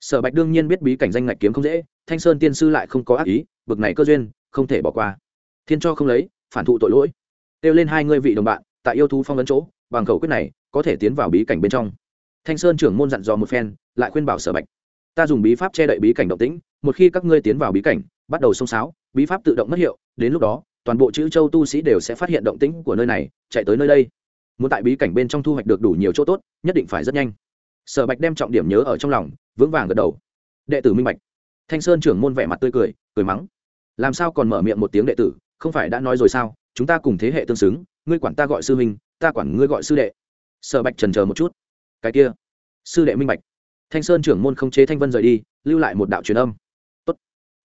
sở bạch đương nhiên biết bí cảnh danh ngạch kiếm không dễ, thanh sơn tiên sư lại không có ác ý, bực này cơ duyên, không thể bỏ qua. Thiên cho không lấy, phản thụ tội lỗi. Kêu lên hai ngươi vị đồng bạn, tại yêu thú phong ấn chỗ, bằng khẩu quyết này, có thể tiến vào bí cảnh bên trong. Thanh sơn trưởng môn dặn dò một phen, lại khuyên bảo sở bạch, ta dùng bí pháp che đậy bí cảnh động tĩnh, một khi các ngươi tiến vào bí cảnh, bắt đầu xông xáo, bí pháp tự động mất hiệu, đến lúc đó, toàn bộ chữ châu tu sĩ đều sẽ phát hiện động tĩnh của nơi này, chạy tới nơi đây. Muốn tại bí cảnh bên trong thu hoạch được đủ nhiều chỗ tốt, nhất định phải rất nhanh sở bạch đem trọng điểm nhớ ở trong lòng, vững vàng gật đầu. Đệ tử minh bạch. Thanh sơn trưởng môn vẻ mặt tươi cười cười mắng. Làm sao còn mở miệng một tiếng đệ tử, không phải đã nói rồi sao? Chúng ta cùng thế hệ tương xứng, ngươi quản ta gọi sư huynh, ta quản ngươi gọi sư đệ. Sở bạch trần chờ một chút. Cái kia, sư đệ minh bạch. Thanh sơn trưởng môn không chế thanh vân rời đi, lưu lại một đạo truyền âm. Tốt,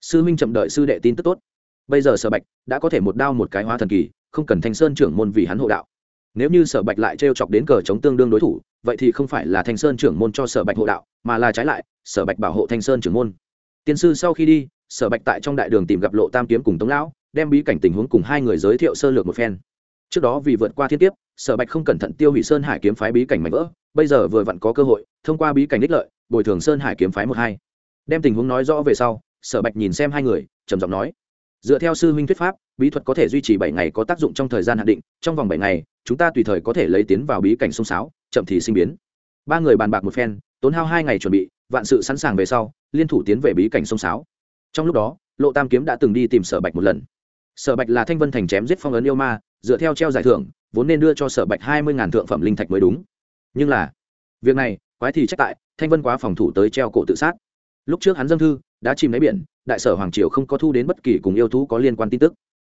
sư minh chậm đợi sư đệ tin tức tốt. Bây giờ sở bạch đã có thể một đao một cái hóa thần kỳ, không cần thanh sơn trưởng môn vì hắn hộ đạo nếu như sở bạch lại t chọc đến cờ chống tương đương đối thủ, vậy thì không phải là thanh sơn trưởng môn cho sở bạch hộ đạo, mà là trái lại, sở bạch bảo hộ thanh sơn trưởng môn. Tiên sư sau khi đi, sở bạch tại trong đại đường tìm gặp lộ tam kiếm cùng tống lão, đem bí cảnh tình huống cùng hai người giới thiệu sơ lược một phen. Trước đó vì vượt qua thiên tiếp sở bạch không cẩn thận tiêu hủy sơn hải kiếm phái bí cảnh mạnh vỡ, bây giờ vừa vặn có cơ hội, thông qua bí cảnh đích lợi, bồi thường sơn hải kiếm phái một hai. Đem tình huống nói rõ về sau, sở bạch nhìn xem hai người, trầm giọng nói, dựa theo sư huynh thuyết pháp bí thuật có thể duy trì bảy ngày có tác dụng trong thời gian hạn định, trong vòng bảy ngày, chúng ta tùy thời có thể lấy tiến vào bí cảnh sông sáo, chậm thì sinh biến. Ba người bàn bạc một phen, tốn hao hai ngày chuẩn bị, vạn sự sẵn sàng về sau, liên thủ tiến về bí cảnh sông sáo. Trong lúc đó, lộ tam kiếm đã từng đi tìm sở bạch một lần. Sở bạch là thanh vân thành chém giết phong ấn yêu ma, dựa theo treo giải thưởng, vốn nên đưa cho sở bạch hai mươi ngàn thượng phẩm linh thạch mới đúng. Nhưng là, việc này, quái thì trách tại, thanh vân quá phòng thủ tới treo cổ tự sát. Lúc trước hắn dâng thư, đã chìm đáy biển, đại sở hoàng triều không có thu đến bất kỳ cùng yêu thú có liên quan tin tức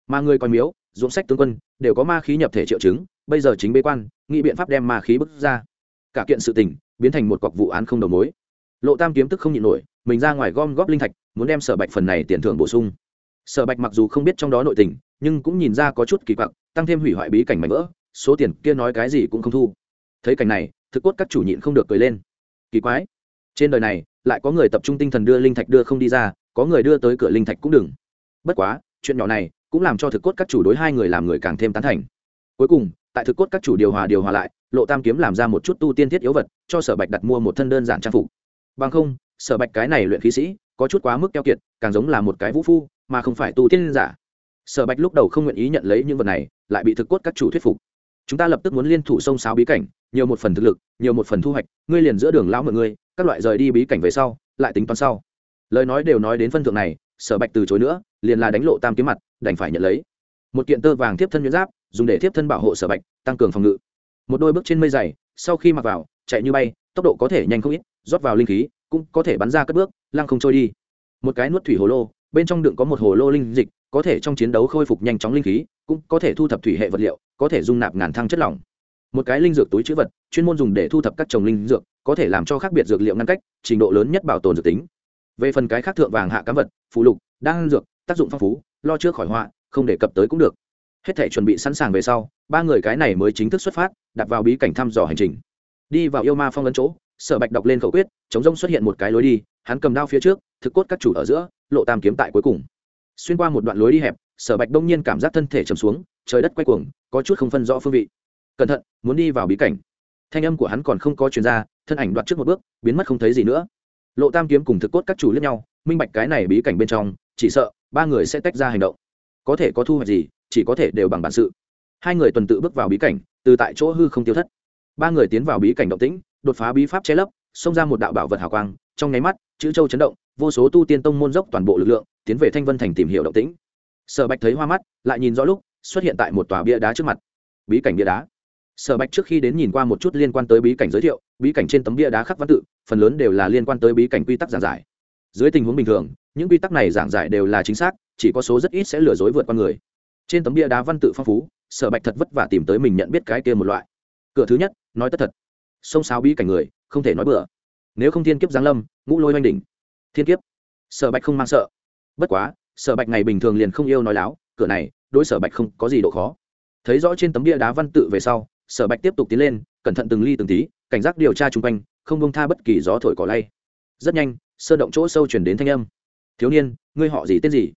mà người coi miếu dụng sách tướng quân, đều có ma khí nhập thể triệu chứng, bây giờ chính bế quan, nghĩ biện pháp đem ma khí bức ra. Cả kiện sự tình, biến thành một cọc vụ án không đầu mối. Lộ tam kiếm tức không nhịn nổi, mình ra ngoài gom góp linh thạch, muốn đem sở bạch phần này tiền thưởng bổ sung. Sở bạch mặc dù không biết trong đó nội tình, nhưng cũng nhìn ra có chút kỳ quặc, tăng thêm hủy hoại bí cảnh mảnh vỡ, số tiền kia nói cái gì cũng không thu. Thấy cảnh này, thực cốt các chủ nhịn không được cười lên. Kỳ quái. Trên đời này, lại có người tập trung tinh thần đưa linh thạch đưa không đi ra, có người đưa tới cửa linh thạch cũng đừng. Bất quá, chuyện nhỏ này cũng làm cho thực cốt các chủ đối hai người làm người càng thêm tán thành. Cuối cùng, tại thực cốt các chủ điều hòa điều hòa lại, lộ tam kiếm làm ra một chút tu tiên thiết yếu vật, cho sở bạch đặt mua một thân đơn giản trang phục. Bằng không, sở bạch cái này luyện khí sĩ, có chút quá mức keo kiệt, càng giống là một cái vũ phu, mà không phải tu tiên giả. Sở bạch lúc đầu không nguyện ý nhận lấy những vật này, lại bị thực cốt các chủ thuyết phục. Chúng ta lập tức muốn liên thủ sông sáo bí cảnh, nhiều một phần thực lực, nhiều một phần thu hoạch, ngươi liền giữa đường lão mọi ngươi, các loại rời đi bí cảnh về sau, lại tính toán sau. Lời nói đều nói đến phân thượng này sở bạch từ chối nữa, liền là đánh lộ tam kiếm mặt, đành phải nhận lấy. Một kiện tơ vàng tiếp thân nhuyễn giáp, dùng để tiếp thân bảo hộ sở bạch, tăng cường phòng ngự. Một đôi bước trên mây dày, sau khi mặc vào, chạy như bay, tốc độ có thể nhanh không ít, rót vào linh khí, cũng có thể bắn ra cất bước, lăng không trôi đi. Một cái nuốt thủy hồ lô, bên trong đựng có một hồ lô linh dịch, có thể trong chiến đấu khôi phục nhanh chóng linh khí, cũng có thể thu thập thủy hệ vật liệu, có thể dung nạp ngàn thăng chất lỏng. Một cái linh dược túi chữ vật, chuyên môn dùng để thu thập các trồng linh dược, có thể làm cho khác biệt dược liệu ngăn cách, trình độ lớn nhất bảo tồn dược tính về phần cái khác thượng vàng hạ cám vật phụ lục đang dược, tác dụng phong phú, lo trước khỏi họa, không để cập tới cũng được. Hết thể chuẩn bị sẵn sàng về sau, ba người cái này mới chính thức xuất phát, đặt vào bí cảnh thăm dò hành trình. Đi vào yêu ma phong ấn chỗ, sở bạch đọc lên khẩu quyết, chống rông xuất hiện một cái lối đi, hắn cầm đao phía trước, thực cốt các chủ ở giữa, lộ tam kiếm tại cuối cùng. Xuyên qua một đoạn lối đi hẹp, sở bạch đông nhiên cảm giác thân thể chầm xuống, trời đất quay cuồng, có chút không phân rõ phương vị. Cẩn thận, muốn đi vào bí cảnh. Thanh âm của hắn còn không có chuyên gia thân ảnh đoạt trước một bước, biến mất không thấy gì nữa lộ tam kiếm cùng thực cốt các chủ lẫn nhau, minh bạch cái này bí cảnh bên trong, chỉ sợ, ba người sẽ tách ra hành động. Có thể có thu hoạch gì, chỉ có thể đều bằng bản sự. Hai người tuần tự bước vào bí cảnh, từ tại chỗ hư không tiêu thất. Ba người tiến vào bí cảnh động tĩnh, đột phá bí pháp che lấp, xông ra một đạo bảo vật hào quang, trong nháy mắt, chữ châu chấn động, vô số tu tiên tông môn dốc toàn bộ lực lượng, tiến về thanh vân thành tìm hiểu động tĩnh. Sở bạch thấy hoa mắt, lại nhìn rõ lúc, xuất hiện tại một tòa bia đá trước mặt. Bí cảnh bia đá sở bạch trước khi đến nhìn qua một chút liên quan tới bí cảnh giới thiệu, bí cảnh trên tấm bia đá khắc văn tự, phần lớn đều là liên quan tới bí cảnh quy tắc giảng giải. Dưới tình huống bình thường, những quy tắc này giảng giải đều là chính xác, chỉ có số rất ít sẽ lừa dối vượt qua người. Trên tấm bia đá văn tự phong phú, sở bạch thật vất vả tìm tới mình nhận biết cái kia một loại. Cửa thứ nhất, nói tất thật. Sông sáo bí cảnh người, không thể nói bừa. Nếu không thiên kiếp giáng lâm, ngũ lôi oanh đỉnh. Thiên kiếp. Sở bạch không mang sợ. Bất quá, sở bạch ngày bình thường liền không yêu nói láo, cửa này, đối sở bạch không có gì độ khó. Thấy rõ trên tấm bia đá văn tự về sau sở bạch tiếp tục tiến lên, cẩn thận từng ly từng tí, cảnh giác điều tra chung quanh, không bông tha bất kỳ gió thổi cỏ lay. Rất nhanh sơ động chỗ sâu chuyển đến thanh âm. Thiếu niên, ngươi họ gì tên gì?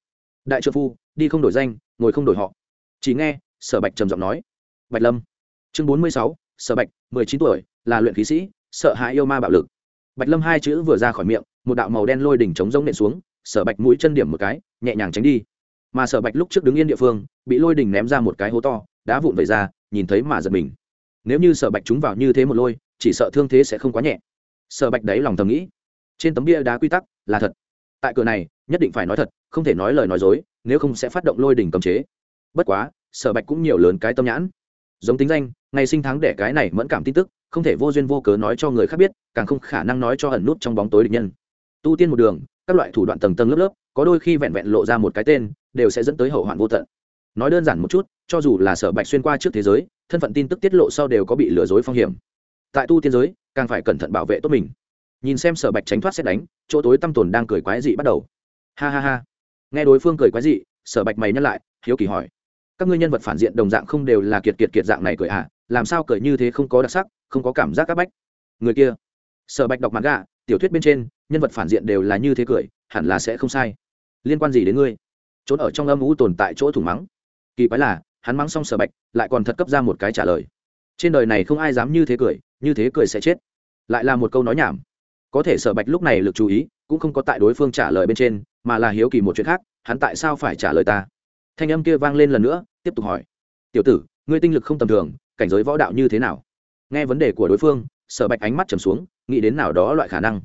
Đại trợ phu, đi không đổi danh, ngồi không đổi họ. Chỉ nghe, sở bạch trầm giọng nói. Bạch lâm. Chương bốn mươi sáu, sở bạch, mười chín tuổi, là luyện khí sĩ, sợ hãi yêu ma bạo lực. Bạch lâm hai chữ vừa ra khỏi miệng, một đạo màu đen lôi đỉnh chống rông nện xuống, sở bạch mũi chân điểm một cái, nhẹ nhàng tránh đi. Mà sở bạch lúc trước đứng yên địa phương, bị lôi đỉnh ném ra một cái hố to, đá vụn về ra, nhìn thấy mà giật mình nếu như sở bạch chúng vào như thế một lôi, chỉ sợ thương thế sẽ không quá nhẹ. Sở bạch đấy lòng thầm nghĩ, trên tấm bia đá quy tắc là thật. Tại cửa này, nhất định phải nói thật, không thể nói lời nói dối, nếu không sẽ phát động lôi đỉnh cầm chế. Bất quá, sở bạch cũng nhiều lớn cái tâm nhãn. Giống tính danh, ngày sinh tháng đẻ cái này mẫn cảm tin tức, không thể vô duyên vô cớ nói cho người khác biết, càng không khả năng nói cho ẩn nút trong bóng tối địch nhân. Tu tiên một đường, các loại thủ đoạn tầng tầng lớp lớp, có đôi khi vẹn vẹn lộ ra một cái tên, đều sẽ dẫn tới hậu hoạn vô tận nói đơn giản một chút, cho dù là sở bạch xuyên qua trước thế giới, thân phận tin tức tiết lộ sau đều có bị lừa dối phong hiểm. Tại tu tiên giới, càng phải cẩn thận bảo vệ tốt mình. Nhìn xem sở bạch tránh thoát xét đánh, chỗ tối tâm tồn đang cười quái dị bắt đầu. Ha ha ha. Nghe đối phương cười quái dị, sở bạch mày nhắc lại, hiếu kỳ hỏi. Các ngươi nhân vật phản diện đồng dạng không đều là kiệt kiệt kiệt dạng này cười à? Làm sao cười như thế không có đặc sắc, không có cảm giác các bách? Người kia. Sở bạch đọc mặt gà tiểu thuyết bên trên, nhân vật phản diện đều là như thế cười, hẳn là sẽ không sai. Liên quan gì đến ngươi? Trốn ở trong âm u tồn tại chỗ thủng mắng kỳ quái là, hắn mắng xong sở bạch, lại còn thật cấp ra một cái trả lời. Trên đời này không ai dám như thế cười, như thế cười sẽ chết. Lại là một câu nói nhảm. Có thể sở bạch lúc này lực chú ý, cũng không có tại đối phương trả lời bên trên, mà là hiếu kỳ một chuyện khác, hắn tại sao phải trả lời ta? Thanh âm kia vang lên lần nữa, tiếp tục hỏi. Tiểu tử, ngươi tinh lực không tầm thường, cảnh giới võ đạo như thế nào? Nghe vấn đề của đối phương, sở bạch ánh mắt trầm xuống, nghĩ đến nào đó loại khả năng.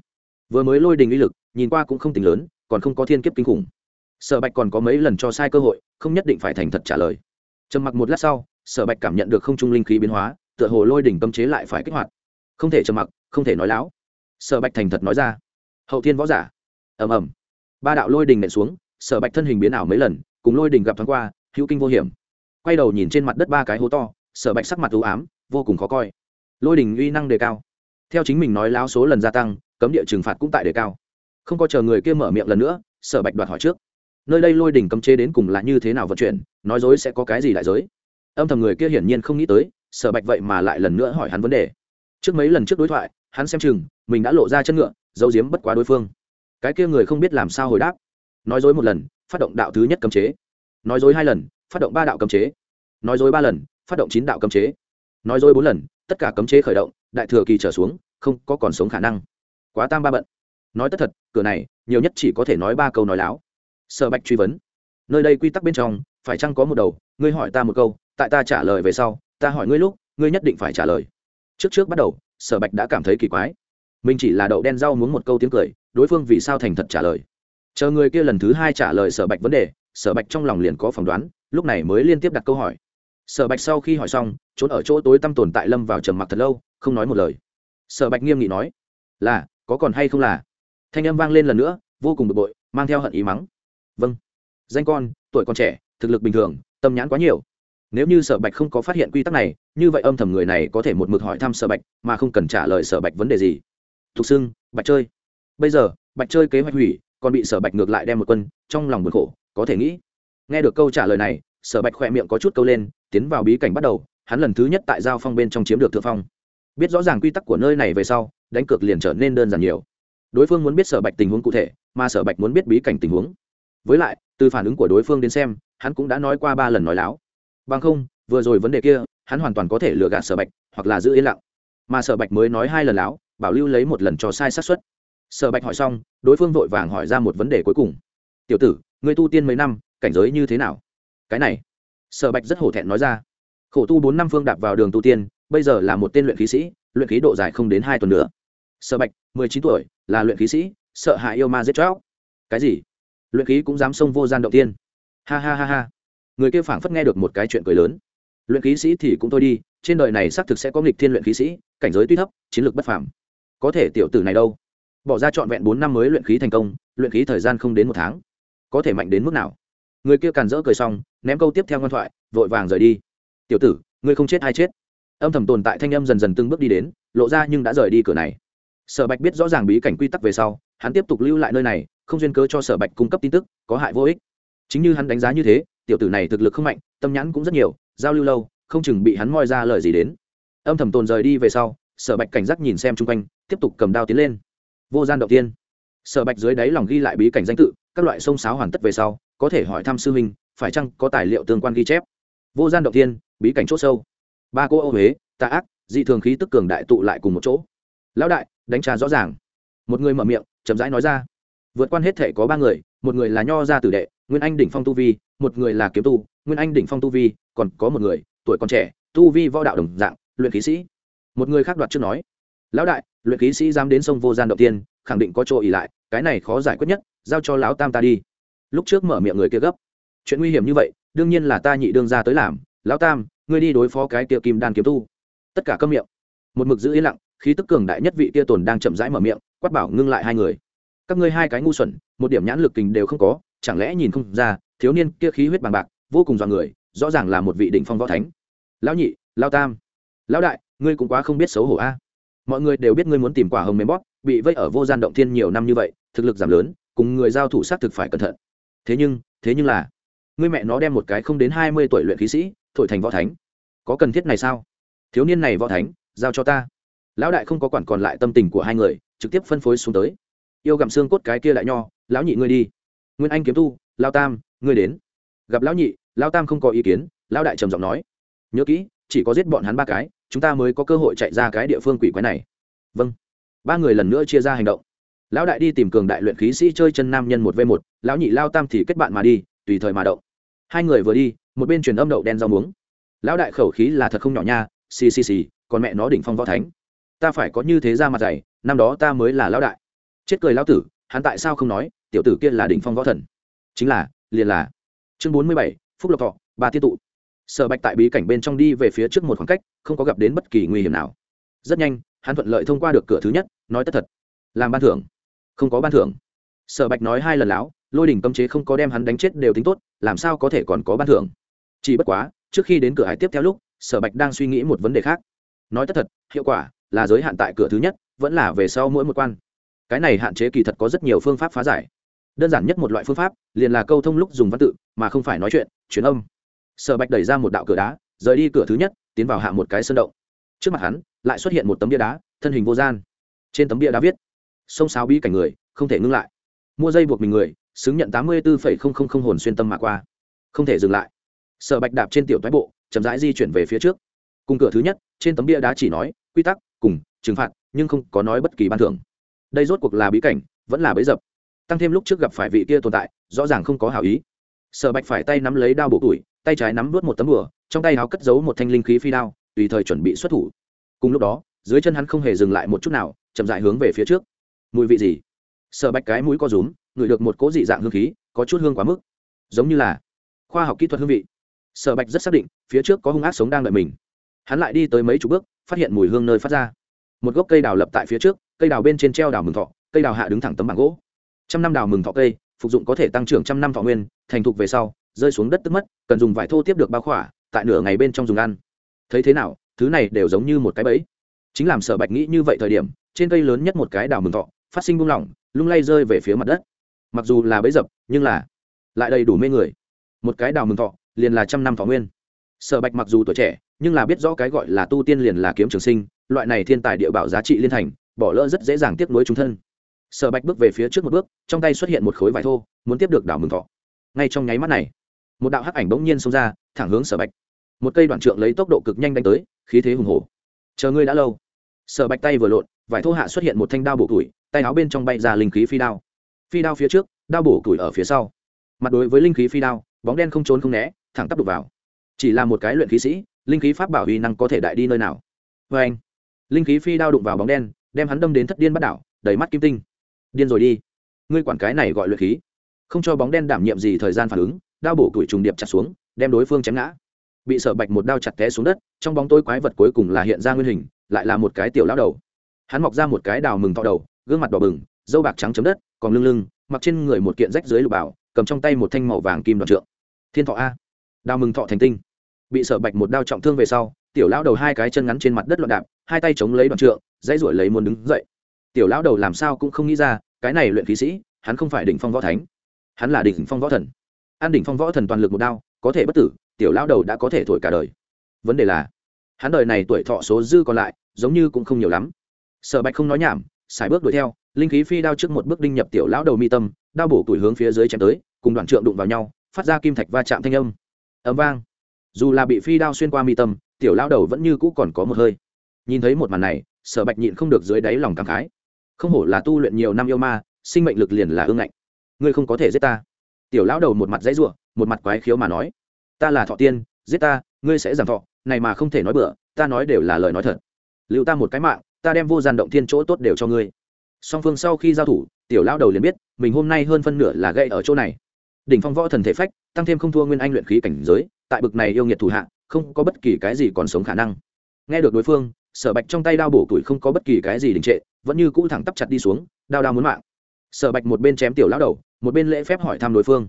Vừa mới lôi đình uy lực, nhìn qua cũng không tính lớn, còn không có thiên kiếp kinh khủng sở bạch còn có mấy lần cho sai cơ hội, không nhất định phải thành thật trả lời. Trầm mặc một lát sau, sở bạch cảm nhận được không trung linh khí biến hóa, tựa hồ lôi đỉnh cấm chế lại phải kích hoạt. Không thể trầm mặc, không thể nói láo. Sở bạch thành thật nói ra. Hậu thiên võ giả. Ầm ầm. Ba đạo lôi đình nện xuống, sở bạch thân hình biến ảo mấy lần, cùng lôi đình gặp thoáng qua, hữu kinh vô hiểm. Quay đầu nhìn trên mặt đất ba cái hố to, sở bạch sắc mặt ưu ám, vô cùng khó coi. Lôi đình uy năng đề cao. Theo chính mình nói láo số lần gia tăng, cấm địa trừng phạt cũng tại đề cao. Không có chờ người kia mở miệng lần nữa, sở bạch đoạt hỏi trước nơi đây lôi đỉnh cấm chế đến cùng là như thế nào vận chuyển, nói dối sẽ có cái gì đại giới? Âm thầm người kia hiển nhiên không nghĩ tới, sở bạch vậy mà lại lần nữa hỏi hắn vấn đề. Trước mấy lần trước đối thoại, hắn xem chừng, mình đã lộ ra chân ngựa, giấu giếm bất quá đối phương. Cái kia người không biết làm sao hồi đáp. Nói dối một lần, phát động đạo thứ nhất cấm chế. Nói dối hai lần, phát động ba đạo cấm chế. Nói dối ba lần, phát động chín đạo cấm chế. Nói dối bốn lần, tất cả cấm chế khởi động, đại thừa kỳ trở xuống, không có còn sống khả năng. Quá tam ba bận. Nói tất thật, cửa này, nhiều nhất chỉ có thể nói ba câu nói láo sở bạch truy vấn. Nơi đây quy tắc bên trong, phải chăng có một đầu? Ngươi hỏi ta một câu, tại ta trả lời về sau, ta hỏi ngươi lúc, ngươi nhất định phải trả lời. Trước trước bắt đầu, sở bạch đã cảm thấy kỳ quái. Mình chỉ là đậu đen rau muốn một câu tiếng cười, đối phương vì sao thành thật trả lời? Chờ người kia lần thứ hai trả lời sở bạch vấn đề, sở bạch trong lòng liền có phỏng đoán, lúc này mới liên tiếp đặt câu hỏi. Sở bạch sau khi hỏi xong, trốn ở chỗ tối tăm tồn tại lâm vào trầm mặc thật lâu, không nói một lời. Sở bạch nghiêm nghị nói, là, có còn hay không là? Thanh âm vang lên lần nữa, vô cùng bực bội, mang theo hận ý mắng vâng. Danh con, tuổi còn trẻ, thực lực bình thường, tâm nhãn quá nhiều. Nếu như sở bạch không có phát hiện quy tắc này, như vậy âm thầm người này có thể một mực hỏi thăm sở bạch, mà không cần trả lời sở bạch vấn đề gì. Thục xưng bạch chơi. Bây giờ, bạch chơi kế hoạch hủy, còn bị sở bạch ngược lại đem một quân, trong lòng buồn khổ, có thể nghĩ. Nghe được câu trả lời này, sở bạch khỏe miệng có chút câu lên, tiến vào bí cảnh bắt đầu, hắn lần thứ nhất tại giao phong bên trong chiếm được thượng phong. Biết rõ ràng quy tắc của nơi này về sau, đánh cược liền trở nên đơn giản nhiều. Đối phương muốn biết sở bạch tình huống cụ thể, mà sở bạch muốn biết bí cảnh tình huống với lại, từ phản ứng của đối phương đến xem, hắn cũng đã nói qua ba lần nói láo. Bằng không, vừa rồi vấn đề kia, hắn hoàn toàn có thể lừa gạt sở bạch, hoặc là giữ yên lặng. Mà sở bạch mới nói hai lần láo, bảo lưu lấy một lần cho sai xác suất. Sở bạch hỏi xong, đối phương vội vàng hỏi ra một vấn đề cuối cùng. Tiểu tử người tu tiên mấy năm, cảnh giới như thế nào? Cái này, sở bạch rất hổ thẹn nói ra. Khổ tu bốn năm phương đạp vào đường tu tiên, bây giờ là một tên luyện khí sĩ, luyện khí độ dài không đến hai tuần nữa. Sở bạch, mười chín tuổi, là luyện khí sĩ, sợ hãi yêu ma giết chóc. Cái gì? Luyện khí cũng dám xông vô gian động tiên ha ha ha ha. Người kia phảng phất nghe được một cái chuyện cười lớn. Luyện khí sĩ thì cũng thôi đi, trên đời này xác thực sẽ có nghịch thiên luyện khí sĩ, cảnh giới tuy thấp, chiến lược bất phàm. Có thể tiểu tử này đâu? Bỏ ra trọn vẹn bốn năm mới luyện khí thành công, luyện khí thời gian không đến một tháng. Có thể mạnh đến mức nào? Người kia càn rỡ cười xong, ném câu tiếp theo ngoan thoại, vội vàng rời đi. Tiểu tử, ngươi không chết hay chết? Âm thầm tồn tại thanh âm dần dần từng bước đi đến, lộ ra nhưng đã rời đi cửa này. Sở bạch biết rõ ràng bí cảnh quy tắc về sau, hắn tiếp tục lưu lại nơi này không duyên cớ cho sở bạch cung cấp tin tức, có hại vô ích. Chính như hắn đánh giá như thế, tiểu tử này thực lực không mạnh, tâm nhãn cũng rất nhiều, giao lưu lâu, không chừng bị hắn moi ra lời gì đến. Âm thầm tồn rời đi về sau, sở bạch cảnh giác nhìn xem chung quanh, tiếp tục cầm đao tiến lên. Vô gian đầu tiên. Sở bạch dưới đáy lòng ghi lại bí cảnh danh tự, các loại sông sáo hoàn tất về sau, có thể hỏi thăm sư huynh, phải chăng có tài liệu tương quan ghi chép. Vô gian động tiên, bí cảnh c h ỗ sâu. Ba cô Âu huế Tạ ác, dị thường khí tức cường đại tụ lại cùng một chỗ. Lão đại, đánh trà rõ ràng. Một người mở miệng, chậm rãi nói ra vượt quan hết thể có ba người, một người là nho gia tử đệ, nguyên anh đỉnh phong tu vi, một người là kiếm tu, nguyên anh đỉnh phong tu vi, còn có một người, tuổi còn trẻ, tu vi võ đạo đồng dạng, luyện khí sĩ. Một người khác đoạt trước nói, lão đại, luyện khí sĩ dám đến sông vô gian đầu tiên, khẳng định có chỗ ỉ lại, cái này khó giải quyết nhất, giao cho lão tam ta đi. Lúc trước mở miệng người kia gấp, chuyện nguy hiểm như vậy, đương nhiên là ta nhị đương ra tới làm, lão tam, ngươi đi đối phó cái kia kim đan kiếm tu. Tất cả câm miệng. Một mực giữ yên lặng, khí tức cường đại nhất vị kia tồn đang chậm rãi mở miệng, quát bảo ngưng lại hai người các ngươi hai cái ngu xuẩn, một điểm nhãn lực kình đều không có, chẳng lẽ nhìn không ra, thiếu niên kia khí huyết bằng bạc, vô cùng dọa người, rõ ràng là một vị đỉnh phong võ thánh. Lão nhị lão tam. Lão đại, ngươi cũng quá không biết xấu hổ a. Mọi người đều biết ngươi muốn tìm quả hồng mềm bóp, bị vây ở vô gian động thiên nhiều năm như vậy, thực lực giảm lớn, cùng người giao thủ sát thực phải cẩn thận. Thế nhưng thế nhưng là, ngươi mẹ nó đem một cái không đến hai mươi tuổi luyện khí sĩ, thổi thành võ thánh. Có cần thiết này sao? Thiếu niên này võ thánh, giao cho ta. Lão đại không có quản còn lại tâm tình của hai người, trực tiếp phân phối xuống tới yêu gặm xương cốt cái kia lại nho, lão nhị ngươi đi. Nguyên anh kiếm tu, lao tam, ngươi đến. Gặp lão nhị, lao tam không có ý kiến, lão đại trầm giọng nói. Nhớ kỹ, chỉ có giết bọn hắn ba cái, chúng ta mới có cơ hội chạy ra cái địa phương quỷ quái này. Vâng. Ba người lần nữa chia ra hành động. Lão đại đi tìm cường đại luyện khí sĩ chơi chân nam nhân một v một, lão nhị lao tam thì kết bạn mà đi, tùy thời mà động. Hai người vừa đi, một bên truyền âm đậu đen rau muống. Lão đại khẩu khí là thật không nhỏ nha, xì xì xì, còn mẹ nó đỉnh phong võ thánh. Ta phải có như thế ra mặt dày, năm đó ta mới là lão đại chết cười lão tử, hắn tại sao không nói, tiểu tử kia là đỉnh phong võ thần? Chính là, liền là. Chương bốn mươi bảy, phúc lộc thọ, ba tiết tụ. Sở bạch tại bí cảnh bên trong đi về phía trước một khoảng cách, không có gặp đến bất kỳ nguy hiểm nào. Rất nhanh, hắn thuận lợi thông qua được cửa thứ nhất, nói tất thật. Làm ban thưởng. Không có ban thưởng. Sở bạch nói hai lần láo, lôi đỉnh cấm chế không có đem hắn đánh chết đều tính tốt, làm sao có thể còn có ban thưởng? Chỉ bất quá, trước khi đến cửa hải tiếp theo lúc, sở bạch đang suy nghĩ một vấn đề khác. Nói tất thật, hiệu quả là giới hạn tại cửa thứ nhất, vẫn là về sau mỗi một quan cái này hạn chế kỳ thật có rất nhiều phương pháp phá giải. Đơn giản nhất một loại phương pháp, liền là câu thông lúc dùng văn tự, mà không phải nói chuyện, truyền âm. Sở bạch đẩy ra một đạo cửa đá, rời đi cửa thứ nhất, tiến vào hạ một cái sơn động. Trước mặt hắn, lại xuất hiện một tấm bia đá, thân hình vô gian. Trên tấm bia đá viết, sông sáo bí cảnh người, không thể ngưng lại. Mua dây buộc mình người, xứng nhận tám mươi bốn hồn xuyên tâm mà qua. Không thể dừng lại. Sở bạch đạp trên tiểu thoái bộ, chậm rãi di chuyển về phía trước. Cùng cửa thứ nhất, trên tấm bia đá chỉ nói, quy tắc, cùng, trừng phạt, nhưng không có nói bất kỳ ban thưởng đây rốt cuộc là bí cảnh, vẫn là bấy dập. Tăng thêm lúc trước gặp phải vị kia tồn tại, rõ ràng không có hảo ý. Sở bạch phải tay nắm lấy đao bộ tuổi, tay trái nắm vút một tấm bửa trong tay áo cất giấu một thanh linh khí phi đao, tùy thời chuẩn bị xuất thủ. Cùng lúc đó, dưới chân hắn không hề dừng lại một chút nào, chậm dại hướng về phía trước. Mùi vị gì? Sở bạch cái mũi có rúm, ngửi được một cỗ dị dạng hương khí, có chút hương quá mức. Giống như là khoa học kỹ thuật hương vị. Sở bạch rất xác định, phía trước có hung ác sống đang đợi mình. Hắn lại đi tới mấy chục bước, phát hiện mùi hương nơi phát ra. Một gốc cây đào lập tại phía trước cây đào bên trên treo đào mừng thọ, cây đào hạ đứng thẳng tấm bảng gỗ. Trăm năm đào mừng thọ cây, phục dụng có thể tăng trưởng trăm năm thọ nguyên, thành thục về sau, rơi xuống đất tức mất, cần dùng vải thô tiếp được bao khỏa, tại nửa ngày bên trong dùng ăn. Thấy thế nào, thứ này đều giống như một cái bẫy. Chính làm sở bạch nghĩ như vậy thời điểm, trên cây lớn nhất một cái đào mừng thọ, phát sinh buông lỏng, lung lay rơi về phía mặt đất. Mặc dù là bẫy dập, nhưng là lại đầy đủ mê người. Một cái đào mừng thọ, liền là trăm năm thọ nguyên. Sở bạch mặc dù tuổi trẻ, nhưng là biết rõ cái gọi là tu tiên liền là kiếm trường sinh, loại này thiên tài địa bảo giá trị liên thành bỏ lỡ rất dễ dàng tiếp nối chúng thân. Sở bạch bước về phía trước một bước, trong tay xuất hiện một khối vải thô, muốn tiếp được đảo mừng thọ. Ngay trong nháy mắt này, một đạo hắc ảnh bỗng nhiên xông ra, thẳng hướng sở bạch. Một cây đoạn trượng lấy tốc độ cực nhanh đánh tới, khí thế hùng hồ chờ ngươi đã lâu. Sở bạch tay vừa lộn, vải thô hạ xuất hiện một thanh đao bổ tuổi tay áo bên trong bay ra linh khí phi đao. Phi đao phía trước, đao bổ tuổi ở phía sau. Mặt đối với linh khí phi đao, bóng đen không trốn không né, thẳng tắp đục vào. Chỉ là một cái luyện khí sĩ, linh khí pháp bảo uy năng có thể đại đi nơi nào. Vê anh linh khí phi đao đụng vào bóng đen đem hắn đâm đến thất điên bắt đảo, đầy mắt kim tinh. Điên rồi đi. Ngươi quản cái này gọi luyện khí. Không cho bóng đen đảm nhiệm gì thời gian phản ứng, đao bổ tuổi trùng điệp chặt xuống, đem đối phương chém ngã. Bị sở bạch một đao chặt té xuống đất, trong bóng tối quái vật cuối cùng là hiện ra nguyên hình, lại là một cái tiểu lão đầu. Hắn mọc ra một cái đào mừng thọ đầu, gương mặt đỏ bừng, dâu bạc trắng chấm đất, còn lưng lưng, mặc trên người một kiện rách dưới lục bảo, cầm trong tay một thanh màu vàng kim đoạn trượng. Thiên thọ a. Đào mừng thọ thành tinh. Bị sở bạch một đao trọng thương về sau, tiểu lão đầu hai cái chân ngắn trên mặt đất loạn đạp hai tay chống lấy đoạn trượng, dãy ruổi lấy muốn đứng dậy. Tiểu lão đầu làm sao cũng không nghĩ ra, cái này luyện khí sĩ, hắn không phải đỉnh phong võ thánh. Hắn là đỉnh phong võ thần. An đỉnh phong võ thần toàn lực một đao, có thể bất tử, tiểu lão đầu đã có thể thổi cả đời. Vấn đề là, hắn đời này tuổi thọ số dư còn lại, giống như cũng không nhiều lắm. Sở bạch không nói nhảm, sải bước đuổi theo, linh khí phi đao trước một bước đinh nhập tiểu lão đầu mi tâm, đao bổ tuổi hướng phía dưới chém tới, cùng đoạn trượng đụng vào nhau, phát ra kim thạch va chạm thanh âm. Ấm vang. Dù là bị phi đao xuyên qua mi tâm, tiểu lão đầu vẫn như cũ còn có một hơi nhìn thấy một màn này, sở bạch nhịn không được dưới đáy lòng cảm khái. Không hổ là tu luyện nhiều năm yêu ma, sinh mệnh lực liền là ương ngạnh. Ngươi không có thể giết ta. Tiểu lão đầu một mặt dãy ruộng một mặt quái khiếu mà nói. Ta là thọ tiên, giết ta, ngươi sẽ giảm thọ, này mà không thể nói bừa, ta nói đều là lời nói thật. Lưu ta một cái mạng, ta đem vô gian động thiên chỗ tốt đều cho ngươi. Song phương sau khi giao thủ, tiểu lão đầu liền biết, mình hôm nay hơn phân nửa là gây ở chỗ này. Đỉnh phong võ thần thể phách, tăng thêm không thua nguyên anh luyện khí cảnh giới, tại bực này yêu nghiệt thủ hạ, không có bất kỳ cái gì còn sống khả năng. Nghe được đối phương sở bạch trong tay đao bổ tuổi không có bất kỳ cái gì đình trệ, vẫn như cũ thẳng tắp chặt đi xuống, đao đao muốn mạng. Sở bạch một bên chém tiểu lão đầu, một bên lễ phép hỏi thăm đối phương.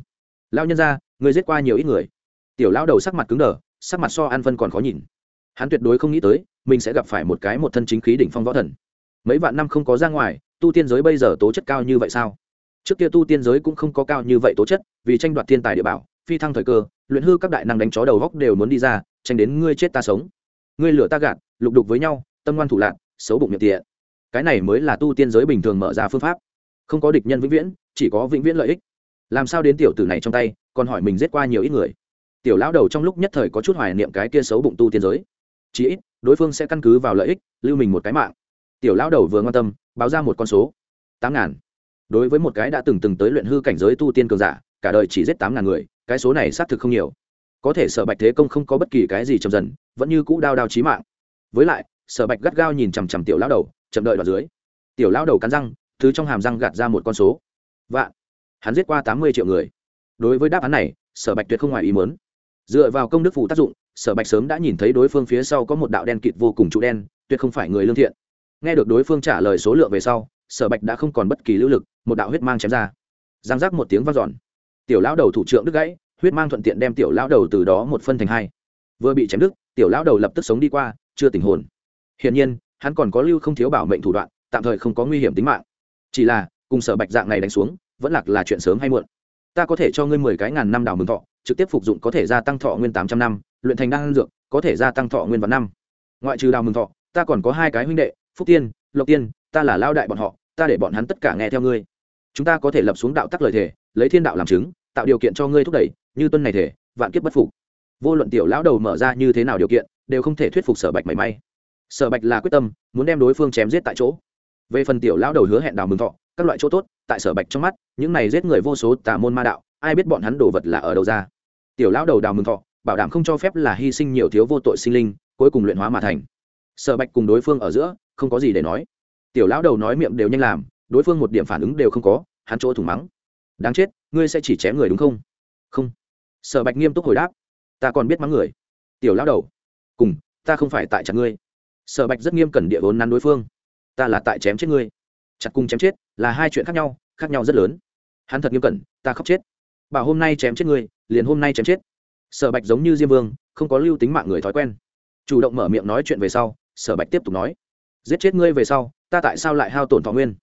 Lao nhân ra người giết qua nhiều ít người? Tiểu lão đầu sắc mặt cứng đờ, sắc mặt so an phân còn khó nhìn. Hắn tuyệt đối không nghĩ tới, mình sẽ gặp phải một cái một thân chính khí đỉnh phong võ thần. Mấy vạn năm không có ra ngoài, tu tiên giới bây giờ tố chất cao như vậy sao? Trước kia tu tiên giới cũng không có cao như vậy tố chất, vì tranh đoạt thiên tài địa bảo, phi thăng thời cơ, luyện hư các đại năng đánh chó đầu góc đều muốn đi ra, tranh đến ngươi chết ta sống. Ngươi lửa ta gạt lục đục với nhau, tâm ngoan thủ lạc, xấu bụng miệng tiện cái này mới là tu tiên giới bình thường mở ra phương pháp. Không có địch nhân vĩnh viễn, chỉ có vĩnh viễn lợi ích. Làm sao đến tiểu tử này trong tay, còn hỏi mình giết qua nhiều ít người. Tiểu lão đầu trong lúc nhất thời có chút hoài niệm cái kia xấu bụng tu tiên giới. Chí ít, đối phương sẽ căn cứ vào lợi ích, lưu mình một cái mạng. Tiểu lão đầu vừa quan tâm, báo ra một con số. Tám ngàn. Đối với một cái đã từng từng tới luyện hư cảnh giới tu tiên cường giả, cả đời chỉ giết tám ngàn người, cái số này xác thực không nhiều. Có thể sở bạch thế công không có bất kỳ cái gì chậm dần, vẫn như cũ đao đao chí mạng với lại, sở bạch gắt gao nhìn chằm chằm tiểu lão đầu, chậm đợi đoạt dưới. Tiểu lão đầu cắn răng thứ trong hàm răng gạt ra một con số. Vạn. Hắn giết qua tám mươi triệu người. Đối với đáp án này, sở bạch tuyệt không ngoài ý mớn dựa vào công đức phụ tác dụng, sở bạch sớm đã nhìn thấy đối phương phía sau có một đạo đen kịt vô cùng trụ đen, tuyệt không phải người lương thiện. Nghe được đối phương trả lời số lượng về sau, sở bạch đã không còn bất kỳ lưu lực, một đạo huyết mang chém ra. Giang giác một tiếng v a n giòn tiểu lão đầu thủ trưởng đứt gãy, huyết mang thuận tiện đem tiểu lão đầu từ đó một phân thành hai. Vừa bị chém đứt, tiểu lão đầu lập tức sống đi qua chưa tình hồn. Hiển nhiên, hắn còn có lưu không thiếu bảo mệnh thủ đoạn, tạm thời không có nguy hiểm tính mạng. Chỉ là, cùng sở bạch dạng này đánh xuống, vẫn lạc là chuyện sớm hay muộn. Ta có thể cho ngươi mười cái ngàn năm đào mừng thọ, trực tiếp phục dụng có thể gia tăng thọ nguyên tám trăm năm, luyện thành đan dược, có thể gia tăng thọ nguyên vào năm. Ngoại trừ đào mừng thọ, ta còn có hai cái huynh đệ, phúc tiên, lộc tiên, ta là lao đại bọn họ, ta để bọn hắn tất cả nghe theo ngươi. Chúng ta có thể lập xuống đạo tắc lời thể lấy thiên đạo làm chứng, tạo điều kiện cho ngươi thúc đẩy, như tuân này thể vạn kiếp bất phục. Vô luận tiểu lão đầu mở ra như thế nào điều kiện đều không thể thuyết phục sở bạch mảy may. Sở bạch là quyết tâm, muốn đem đối phương chém giết tại chỗ. Về phần tiểu lão đầu hứa hẹn đào mừng thọ, các loại chỗ tốt, tại sở bạch trong mắt, những này giết người vô số tà môn ma đạo, ai biết bọn hắn đồ vật là ở đâu ra. Tiểu lão đầu đào mừng thọ, bảo đảm không cho phép là hy sinh nhiều thiếu vô tội sinh linh, cuối cùng luyện hóa mà thành. Sở bạch cùng đối phương ở giữa, không có gì để nói. Tiểu lão đầu nói miệng đều nhanh làm, đối phương một điểm phản ứng đều không có, hắn chỗ thủng mắng. Đáng chết, ngươi sẽ chỉ chém người đúng không? Không. Sở bạch nghiêm túc hồi đáp. Ta còn biết mắng người. Tiểu lão đầu cùng, ta không phải tại chặt ngươi. Sở bạch rất nghiêm cẩn địa vốn nắn đối phương. Ta là tại chém chết ngươi. Chặt cùng chém chết là hai chuyện khác nhau khác nhau rất lớn. Hắn thật nghiêm cẩn, ta khóc chết. Bảo hôm nay chém chết ngươi, liền hôm nay chém chết. Sở bạch giống như diêm vương, không có lưu tính mạng người thói quen. Chủ động mở miệng nói chuyện về sau, sở bạch tiếp tục nói, giết chết ngươi về sau, ta tại sao lại hao tổn thọ nguyên?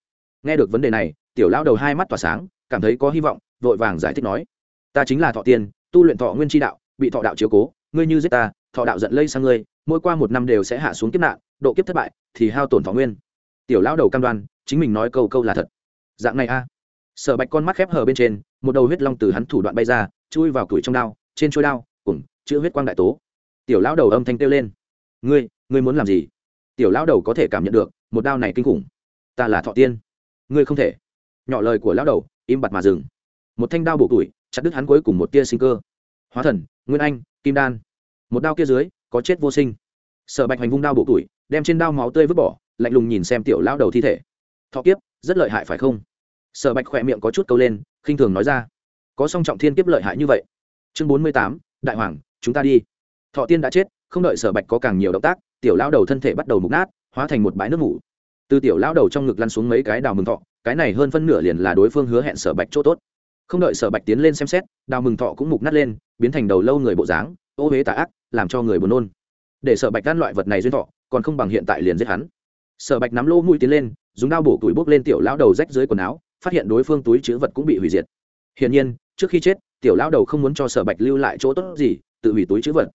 Nghe được vấn đề này, tiểu lão đầu hai mắt tỏa sáng, cảm thấy có hy vọng, vội vàng giải thích nói, ta chính là thọ tiên, tu luyện thọ nguyên tri đạo, bị thọ đạo chiếu cố, ngươi như giết ta thọ đạo giận lây sang ngươi, mỗi qua một năm đều sẽ hạ xuống kiếp nạn, độ kiếp thất bại thì hao tổn thọ nguyên. Tiểu lão đầu cam đoan, chính mình nói câu câu là thật. Dạng này a. Sở bạch con mắt khép hờ bên trên, một đầu huyết long từ hắn thủ đoạn bay ra, chui vào tuổi trong đao, trên chuôi đao, cùng chữ huyết quang đại tố. Tiểu lão đầu âm thanh kêu lên. Ngươi ngươi muốn làm gì? Tiểu lão đầu có thể cảm nhận được, một đao này kinh khủng. Ta là thọ tiên. Ngươi không thể. Nhỏ lời của lão đầu, im bặt mà dừng. Một thanh đao bổ tuổi chặt đứt hắn cuối cùng một tia sinh cơ. Hóa thần, nguyên anh, kim đan một đao kia dưới, có chết vô sinh. Sở bạch hành vung đao bổ tuổi đem trên đao máu tươi vứt bỏ, lạnh lùng nhìn xem tiểu lão đầu thi thể. Thọ kiếp, rất lợi hại phải không? Sở bạch khỏe miệng có chút câu lên, khinh thường nói ra. Có song trọng thiên kiếp lợi hại như vậy. Chương bốn mươi tám, đại hoàng, chúng ta đi. Thọ tiên đã chết, không đợi sở bạch có càng nhiều động tác, tiểu lão đầu thân thể bắt đầu mục nát, hóa thành một bãi nước ngủ từ tiểu lão đầu trong ngực lăn xuống mấy cái đào mừng thọ, cái này hơn phân nửa liền là đối phương hứa hẹn sở bạch chỗ tốt. Không đợi sở bạch tiến lên xem xét, đào mừng thọ cũng mục nát lên, biến thành đầu lâu người bộ dáng ô huế tà ác, làm cho người buồn nôn. Để sở bạch gan loại vật này duyên thọ, còn không bằng hiện tại liền giết hắn. Sở bạch nắm lỗ mũi tiến lên, dùng đao bổ tuổi bốc lên tiểu lão đầu rách dưới quần áo, phát hiện đối phương túi chứa vật cũng bị hủy diệt. Hiển nhiên, trước khi chết, tiểu lão đầu không muốn cho sở bạch lưu lại chỗ tốt gì, tự hủy túi chứa vật.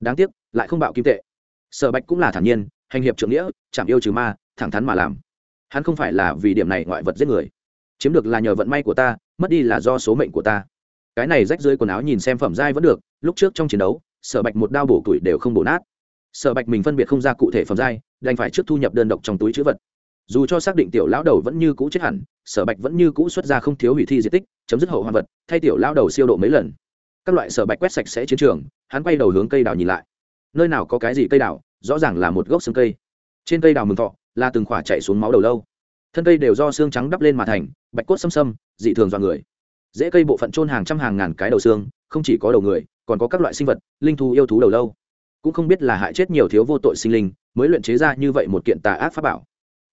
Đáng tiếc, lại không bạo kim tệ. Sở bạch cũng là thản nhiên, hành hiệp trưởng nghĩa chạm yêu trừ ma, thẳng thắn mà làm. Hắn không phải là vì điểm này ngoại vật giết người. Chiếm được là nhờ vận may của ta, mất đi là do số mệnh của ta. Cái này rách dưới quần áo nhìn xem phẩm giai vẫn được, lúc trước trong chiến đấu sở bạch một đao bổ tuổi đều không bổ nát. Sở bạch mình phân biệt không ra cụ thể phẩm giai, đành phải trước thu nhập đơn độc trong túi chữ vật. Dù cho xác định tiểu lão đầu vẫn như cũ chết hẳn, sở bạch vẫn như cũ xuất ra không thiếu hủy thi di tích, chấm dứt hậu hoa vật, thay tiểu lão đầu siêu độ mấy lần. Các loại sở bạch quét sạch sẽ chiến trường, hắn quay đầu hướng cây đào nhìn lại. Nơi nào có cái gì cây đào, rõ ràng là một gốc xương cây. Trên cây đào mừng thọ, là từng khỏa chạy xuống máu đầu lâu. Thân cây đều do xương trắng đắp lên mà thành, bạch cốt xâm xâm, dị thường do người. Dễ cây bộ phận trôn hàng trăm hàng ngàn cái đầu xương, không chỉ có đầu người còn có các loại sinh vật, linh thú yêu thú đầu lâu. Cũng không biết là hại chết nhiều thiếu vô tội sinh linh, mới luyện chế ra như vậy một kiện tà ác pháp bảo.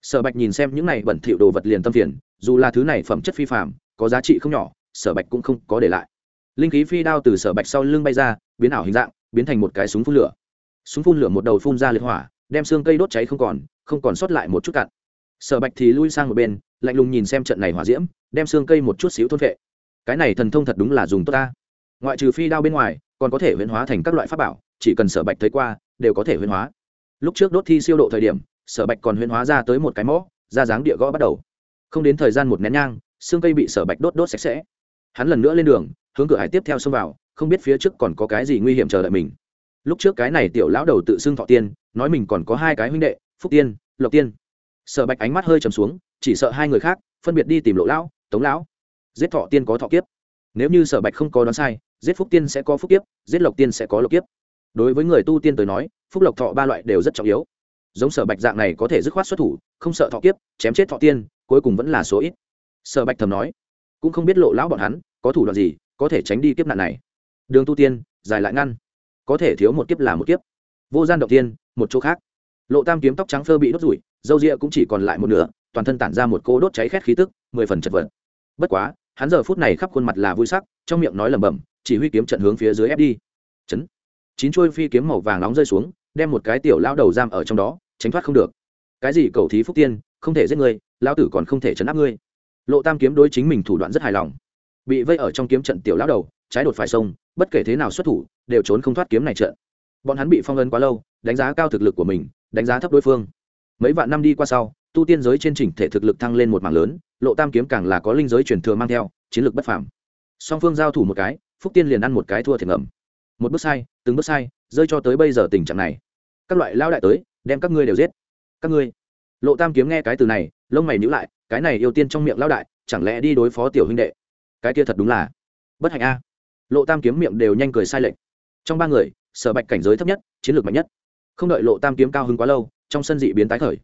Sở bạch nhìn xem những này bẩn thỉu đồ vật liền tâm phiền, dù là thứ này phẩm chất phi phạm có giá trị không nhỏ, sở bạch cũng không có để lại. Linh khí phi đao từ sở bạch sau lưng bay ra, biến ảo hình dạng, biến thành một cái súng phun lửa. Súng phun lửa một đầu phun ra liệt hỏa, đem xương cây đốt cháy không còn không còn sót lại một chút cặn. Sở bạch thì lui sang một bên, lạnh lùng nhìn xem trận này hỏa diễm, đem xương cây một chút xíu thôn vệ cái này thần thông thật đúng là dùng tốt ta ngoại trừ phi đao bên ngoài, còn có thể huyễn hóa thành các loại pháp bảo, chỉ cần sở bạch thấy qua, đều có thể huyễn hóa. Lúc trước đốt thi siêu độ thời điểm, sở bạch còn huyễn hóa ra tới một cái mõ, ra dáng địa gõ bắt đầu. Không đến thời gian một nén nhang, xương cây bị sở bạch đốt đốt sạch sẽ. Hắn lần nữa lên đường, hướng cửa hải tiếp theo xông vào, không biết phía trước còn có cái gì nguy hiểm chờ đợi mình. Lúc trước cái này tiểu lão đầu tự xưng thọ tiên, nói mình còn có hai cái huynh đệ, phúc tiên, lộc tiên. Sở bạch ánh mắt hơi trầm xuống, chỉ sợ hai người khác, phân biệt đi tìm lộ lão, tống lão. Giết thọ tiên có thọ kiếp nếu như sở bạch không có đoán sai, giết phúc tiên sẽ có phúc kiếp, giết lộc tiên sẽ có lộc kiếp. Đối với người tu tiên tới nói, phúc lộc thọ ba loại đều rất trọng yếu. Giống sở bạch dạng này có thể dứt khoát xuất thủ, không sợ thọ kiếp, chém chết thọ tiên, cuối cùng vẫn là số ít. Sở bạch thầm nói, cũng không biết lộ lão bọn hắn có thủ đoạn gì có thể tránh đi kiếp nạn này. Đường tu tiên, dài lại ngăn. Có thể thiếu một kiếp là một kiếp. Vô gian động tiên, một chỗ khác. Lộ tam kiếm tóc trắng phơ bị đốt rủi, dâu ria cũng chỉ còn lại một nửa, toàn thân tản ra một cô đốt cháy khét khí tức, mười phần chật vật. Bất quá hắn giờ phút này khắp khuôn mặt là vui sắc, trong miệng nói lẩm bẩm, chỉ huy kiếm trận hướng phía dưới ép đi. Chấn. Chín chuôi phi kiếm màu vàng nóng rơi xuống, đem một cái tiểu lao đầu giam ở trong đó, tránh thoát không được. Cái gì cầu thí phúc tiên, không thể giết người lao tử còn không thể chấn áp ngươi. Lộ tam kiếm đối chính mình thủ đoạn rất hài lòng. Bị vây ở trong kiếm trận tiểu lao đầu, trái đột phải sông, bất kể thế nào xuất thủ, đều trốn không thoát kiếm này trận. Bọn hắn bị phong ấn quá lâu, đánh giá cao thực lực của mình, đánh giá thấp đối phương. Mấy vạn năm đi qua sau, tu tiên giới trên chỉnh thể thực lực thăng lên một mảng lớn lộ tam kiếm càng là có linh giới truyền thừa mang theo, chiến lược bất phàm. Song phương giao thủ một cái, phúc tiên liền ăn một cái thua thiệt ngầm. Một bước sai, từng bước sai, rơi cho tới bây giờ tình trạng này. Các loại lao đại tới, đem các ngươi đều giết. Các ngươi. Lộ tam kiếm nghe cái từ này, lông mày nhữ lại, cái này ưu tiên trong miệng lao đại, chẳng lẽ đi đối phó tiểu huynh đệ? Cái kia thật đúng là bất hạnh a. Lộ tam kiếm miệng đều nhanh cười sai lệch. Trong ba người, sở bạch cảnh giới thấp nhất, chiến lược mạnh nhất. Không đợi lộ tam kiếm cao hứng quá lâu, trong sân dị biến tái khởi.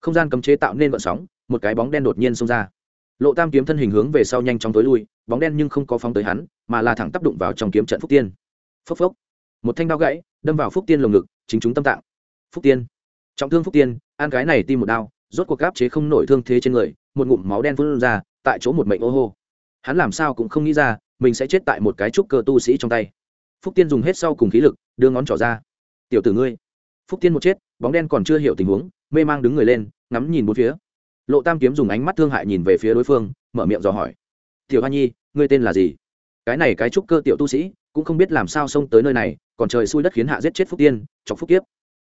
Không gian cấm chế tạo nên vận sóng, một cái bóng đen đột nhiên xông ra lộ tam kiếm thân hình hướng về sau nhanh chóng tối lui, bóng đen nhưng không có phóng tới hắn, mà là thẳng tác đụng vào trong kiếm trận phúc tiên. Phốc phốc. Một thanh đao gãy, đâm vào phúc tiên lồng ngực, chính chúng tâm tạng. Phúc tiên. Trọng thương phúc tiên an cái này tim một đao rốt cuộc gáp chế không nổi thương thế trên người, một ngụm máu đen phun ra, tại chỗ một mệnh ô hô. Hắn làm sao cũng không nghĩ ra, mình sẽ chết tại một cái trúc cơ tu sĩ trong tay. Phúc tiên dùng hết sau cùng khí lực, đưa ngón trỏ ra. Tiểu tử ngươi. Phúc tiên một chết, bóng đen còn chưa hiểu tình huống, mê mang đứng người lên, ngắm nhìn bốn phía lộ tam kiếm dùng ánh mắt thương hại nhìn về phía đối phương, mở miệng dò hỏi. Tiểu hoa nhi, ngươi tên là gì? Cái này cái trúc cơ tiểu tu sĩ, cũng không biết làm sao xông tới nơi này, còn trời xui đất khiến hạ giết chết phúc tiên, chọc phúc kiếp.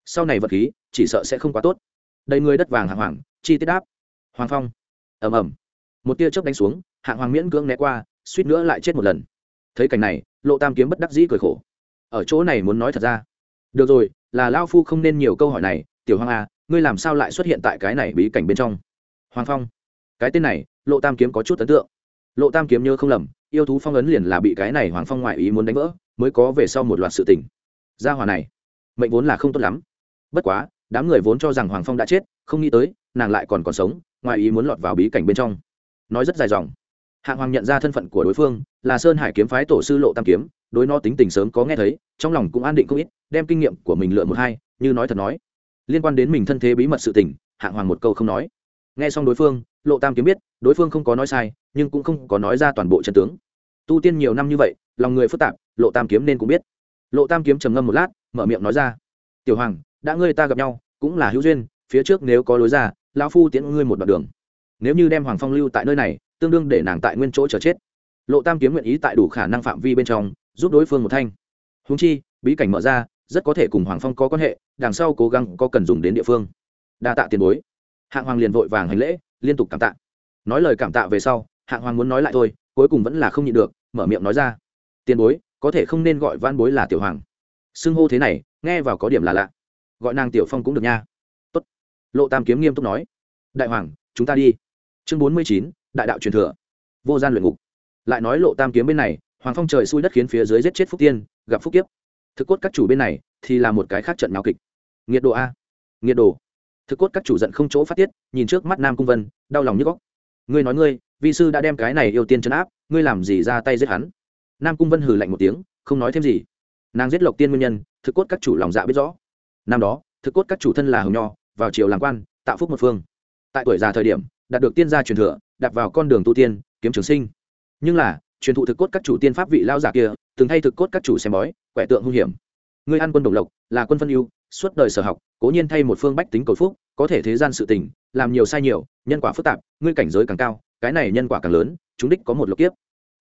Sau này vật khí, chỉ sợ sẽ không quá tốt. Đầy người đất vàng hạng hoàng, chi tiết đáp. Hoàng phong. Ầm ầm. Một tia chớp đánh xuống, hạng hoàng miễn cưỡng né qua, suýt nữa lại chết một lần. Thấy cảnh này, lộ tam kiếm bất đắc dĩ cười khổ. Ở chỗ này muốn nói thật ra. Được rồi, là lao phu không nên nhiều câu hỏi này, tiểu hoàng à ngươi làm sao lại xuất hiện tại cái này bí cảnh bên trong? Hoàng phong. Cái tên này, lộ tam kiếm có chút ấn tượng. Lộ tam kiếm nhớ không lầm, yêu thú phong ấn liền là bị cái này hoàng phong ngoại ý muốn đánh vỡ, mới có về sau một loạt sự tình. Gia hòa này, mệnh vốn là không tốt lắm. Bất quá, đám người vốn cho rằng hoàng phong đã chết, không nghĩ tới, nàng lại còn còn sống ngoài ý muốn lọt vào bí cảnh bên trong. Nói rất dài dòng. Hạng hoàng nhận ra thân phận của đối phương, là sơn hải kiếm phái tổ sư lộ tam kiếm, đối nó tính tình sớm có nghe thấy, trong lòng cũng an định không ít, đem kinh nghiệm của mình lựa một hai, như nói thật nói. Liên quan đến mình thân thế bí mật sự tình hạng hoàng một câu không nói nghe xong đối phương, lộ tam kiếm biết, đối phương không có nói sai, nhưng cũng không có nói ra toàn bộ trận tướng. Tu tiên nhiều năm như vậy, lòng người phức tạp, lộ tam kiếm nên cũng biết. Lộ tam kiếm trầm ngâm một lát, mở miệng nói ra, tiểu hoàng, đã ngươi ta gặp nhau, cũng là hữu duyên, phía trước nếu có lối ra, lão phu tiễn ngươi một đoạn đường. Nếu như đem hoàng phong lưu tại nơi này, tương đương để nàng tại nguyên chỗ chờ chết. Lộ tam kiếm nguyện ý tại đủ khả năng phạm vi bên trong, giúp đối phương một thanh. Húng chi, bí cảnh mở ra, rất có thể cùng hoàng phong có quan hệ, đằng sau cố gắng có cần dùng đến địa phương. Đa tạ tiền bối hạng hoàng liền vội vàng hành lễ, liên tục cảm tạ. Nói lời cảm tạ về sau hạng hoàng muốn nói lại thôi, cuối cùng vẫn là không nhịn được, mở miệng nói ra. Tiền bối, có thể không nên gọi van bối là tiểu hoàng. Xưng hô thế này, nghe vào có điểm là lạ. Gọi nàng tiểu phong cũng được nha. Tốt. lộ tam kiếm nghiêm túc nói. Đại hoàng, chúng ta đi. Chương bốn mươi chín, đại đạo truyền thừa. Vô gian luyện ngục. Lại nói lộ tam kiếm bên này, hoàng phong trời xui đất khiến phía dưới giết chết phúc tiên, gặp phúc kiếp. Thực cốt các chủ bên này thì là một cái khác trận nào kịch. Nghiệt độ a. Nghiệt độ thực cốt các chủ giận không chỗ phát tiết, nhìn trước mắt nam cung vân, đau lòng như góc ngươi nói ngươi, vi sư đã đem cái này ưu tiên chấn áp, ngươi làm gì ra tay giết hắn? Nam cung vân hừ lạnh một tiếng, không nói thêm gì. Nàng giết lộc tiên nguyên nhân, thực cốt các chủ lòng dạ biết rõ. Năm đó, thực cốt các chủ thân là hồng nho, vào triều làm quan, tạo phúc một phương. Tại tuổi già thời điểm, đạt được tiên gia truyền thừa đặt vào con đường tu tiên, kiếm trường sinh. Nhưng là, truyền thụ thực cốt các chủ tiên pháp vị lao giả kia, từng thay thực cốt các chủ xem bói, quẻ tượng hung hiểm. Ngươi ăn quân đồng lộc, là quân phân ưu suốt đời sở học, cố nhiên thay một phương bách tính cầu phúc, có thể thế gian sự tình, làm nhiều sai nhiều, nhân quả phức tạp, ngươi cảnh giới càng cao, cái này nhân quả càng lớn, chúng đích có một lộc kiếp.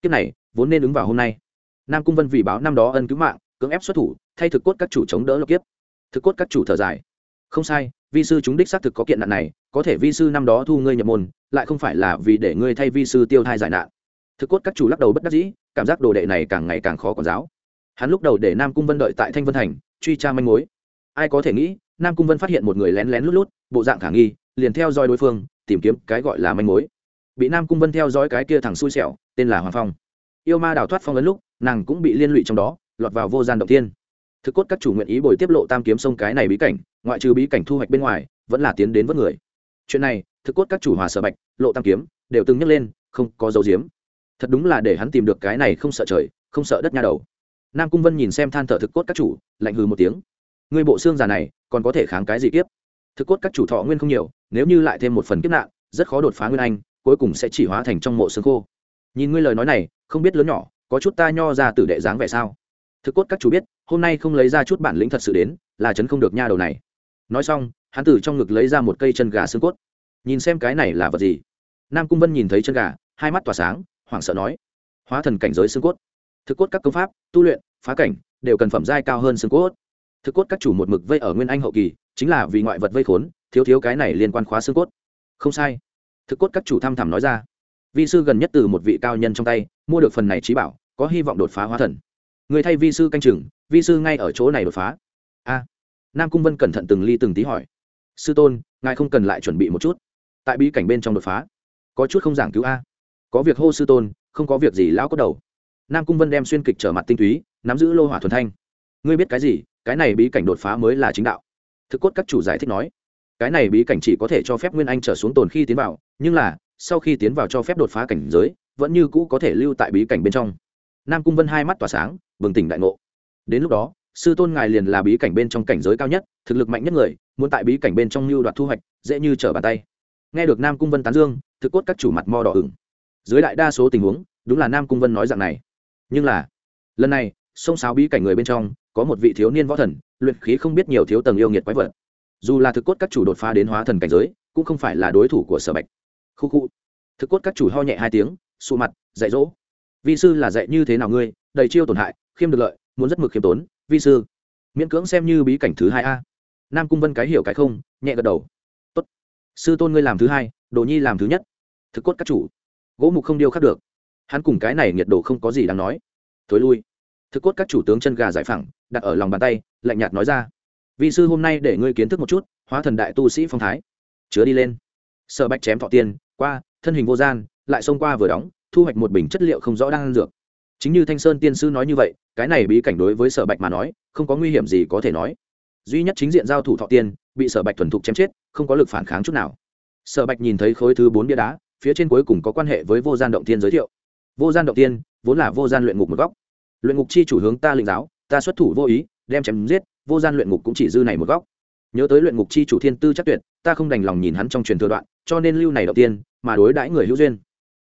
Kiếp này, vốn nên ứng vào hôm nay. Nam cung vân vì báo năm đó ân cứu mạng, cưỡng ép xuất thủ, thay thực cốt các chủ chống đỡ lộc kiếp. Thực cốt các chủ thở dài. Không sai, vi sư chúng đích xác thực có kiện nạn này, có thể vi sư năm đó thu ngươi nhập môn, lại không phải là vì để ngươi thay vi sư tiêu thai giải nạn. Thực cốt các chủ lắc đầu bất đắc dĩ, cảm giác đồ đệ này càng ngày càng khó quản giáo. Hắn lúc đầu để nam cung vân đợi tại thanh vân thành, truy tra manh mối ai có thể nghĩ, nam cung vân phát hiện một người lén lén lút lút, bộ dạng khả nghi, liền theo dõi đối phương, tìm kiếm cái gọi là manh mối. Bị nam cung vân theo dõi cái kia thằng xui xẻo, tên là hoàng phong. Yêu ma đào thoát phong ấn lúc, nàng cũng bị liên lụy trong đó, lọt vào vô gian động tiên thực cốt các chủ nguyện ý bồi tiếp lộ tam kiếm sông cái này bí cảnh, ngoại trừ bí cảnh thu hoạch bên ngoài, vẫn là tiến đến vớt người. Chuyện này, thực cốt các chủ hòa sở bạch, lộ tam kiếm, đều từng nhắc lên, không có dấu diếm thật đúng là để hắn tìm được cái này không sợ trời, không sợ đất nha đầu. Nam cung vân nhìn xem than thở thực cốt các chủ, lạnh hừ một tiếng ngươi bộ xương già này, còn có thể kháng cái gì kiếp? Thực cốt các chủ thọ nguyên không nhiều, nếu như lại thêm một phần kiếp nạn, rất khó đột phá nguyên anh, cuối cùng sẽ chỉ hóa thành trong mộ xương khô. Nhìn ngươi lời nói này, không biết lớn nhỏ, có chút ta nho ra tử đệ dáng vẻ sao? Thực cốt các chủ biết, hôm nay không lấy ra chút bản lĩnh thật sự đến, là chấn không được nha đầu này. Nói xong, hắn từ trong ngực lấy ra một cây chân gà xương cốt. Nhìn xem cái này là vật gì? Nam cung vân nhìn thấy chân gà, hai mắt tỏa sáng, hoảng sợ nói, hóa thần cảnh giới xương cốt. Thực cốt các công pháp, tu luyện, phá cảnh, đều cần phẩm giai cao hơn xương cốt thực cốt các chủ một mực vây ở nguyên anh hậu kỳ, chính là vì ngoại vật vây khốn, thiếu thiếu cái này liên quan khóa xương cốt. Không sai. Thực cốt các chủ thăm thẳm nói ra. Vi sư gần nhất từ một vị cao nhân trong tay, mua được phần này trí bảo, có hy vọng đột phá hóa thần. Người thay vi sư canh chừng, vi sư ngay ở chỗ này đột phá. A. Nam cung vân cẩn thận từng ly từng tí hỏi. Sư tôn, ngài không cần lại chuẩn bị một chút. Tại bí cảnh bên trong đột phá. Có chút không giảng cứu a. Có việc hô sư tôn, không có việc gì lão có đầu. Nam cung vân đem xuyên kịch trở mặt tinh túy, nắm giữ lô hỏa thuần thanh. Ngươi biết cái gì? Cái này bí cảnh đột phá mới là chính đạo. Thực cốt các chủ giải thích nói, cái này bí cảnh chỉ có thể cho phép nguyên anh trở xuống tồn khi tiến vào, nhưng là, sau khi tiến vào cho phép đột phá cảnh giới, vẫn như cũ có thể lưu tại bí cảnh bên trong. Nam cung vân hai mắt tỏa sáng, bừng tỉnh đại ngộ. Đến lúc đó, sư tôn ngài liền là bí cảnh bên trong cảnh giới cao nhất, thực lực mạnh nhất người, muốn tại bí cảnh bên trong lưu đoạt thu hoạch, dễ như trở bàn tay. Nghe được nam cung vân tán dương, thực cốt các chủ mặt mo đỏ ửng. Dưới đại đa số tình huống, đúng là nam cung vân nói dạng này. Nhưng là, lần này sông sáo bí cảnh người bên trong, có một vị thiếu niên võ thần, luyện khí không biết nhiều thiếu tầng yêu nghiệt quái vật. Dù là thực cốt các chủ đột phá đến hóa thần cảnh giới, cũng không phải là đối thủ của sở bạch. Khu khu. Thực cốt các chủ ho nhẹ hai tiếng, sụ mặt, dạy dỗ. Vi sư là dạy như thế nào ngươi? Đầy chiêu tổn hại, khiêm được lợi, muốn rất mực khiêm tốn. Vi sư, miễn cưỡng xem như bí cảnh thứ hai a. Nam cung vân cái hiểu cái không, nhẹ gật đầu. Tốt. sư tôn ngươi làm thứ hai, đồ nhi làm thứ nhất. Thực cốt các chủ. Gỗ mục không điêu khắc được. Hắn cùng cái này nhiệt độ không có gì đáng nói. Thối lui thực cốt các chủ tướng chân gà giải phẳng, đặt ở lòng bàn tay, lạnh nhạt nói ra. Vị sư, hôm nay để ngươi kiến thức một chút, hóa thần đại tu sĩ phong thái. Chứa đi lên. Sợ bạch chém thọ tiên, qua, thân hình vô gian, lại xông qua vừa đóng, thu hoạch một bình chất liệu không rõ đang ăn dược. Chính như thanh sơn tiên sư nói như vậy, cái này bí cảnh đối với sở bạch mà nói, không có nguy hiểm gì có thể nói. Duy nhất chính diện giao thủ thọ tiên, bị sở bạch thuần thục chém chết, không có lực phản kháng chút nào. Sở bạch nhìn thấy khối thứ bốn bia đá, phía trên cuối cùng có quan hệ với vô gian động tiên giới thiệu. Vô gian động tiên, vốn là vô gian luyện ngục một góc luyện ngục chi chủ hướng ta linh giáo, ta xuất thủ vô ý, đem chém giết, vô gian luyện ngục cũng chỉ dư này một góc. Nhớ tới luyện ngục chi chủ thiên tư chắc tuyệt, ta không đành lòng nhìn hắn trong truyền thừa đoạn, cho nên lưu này đầu tiên, mà đối đãi người hữu duyên.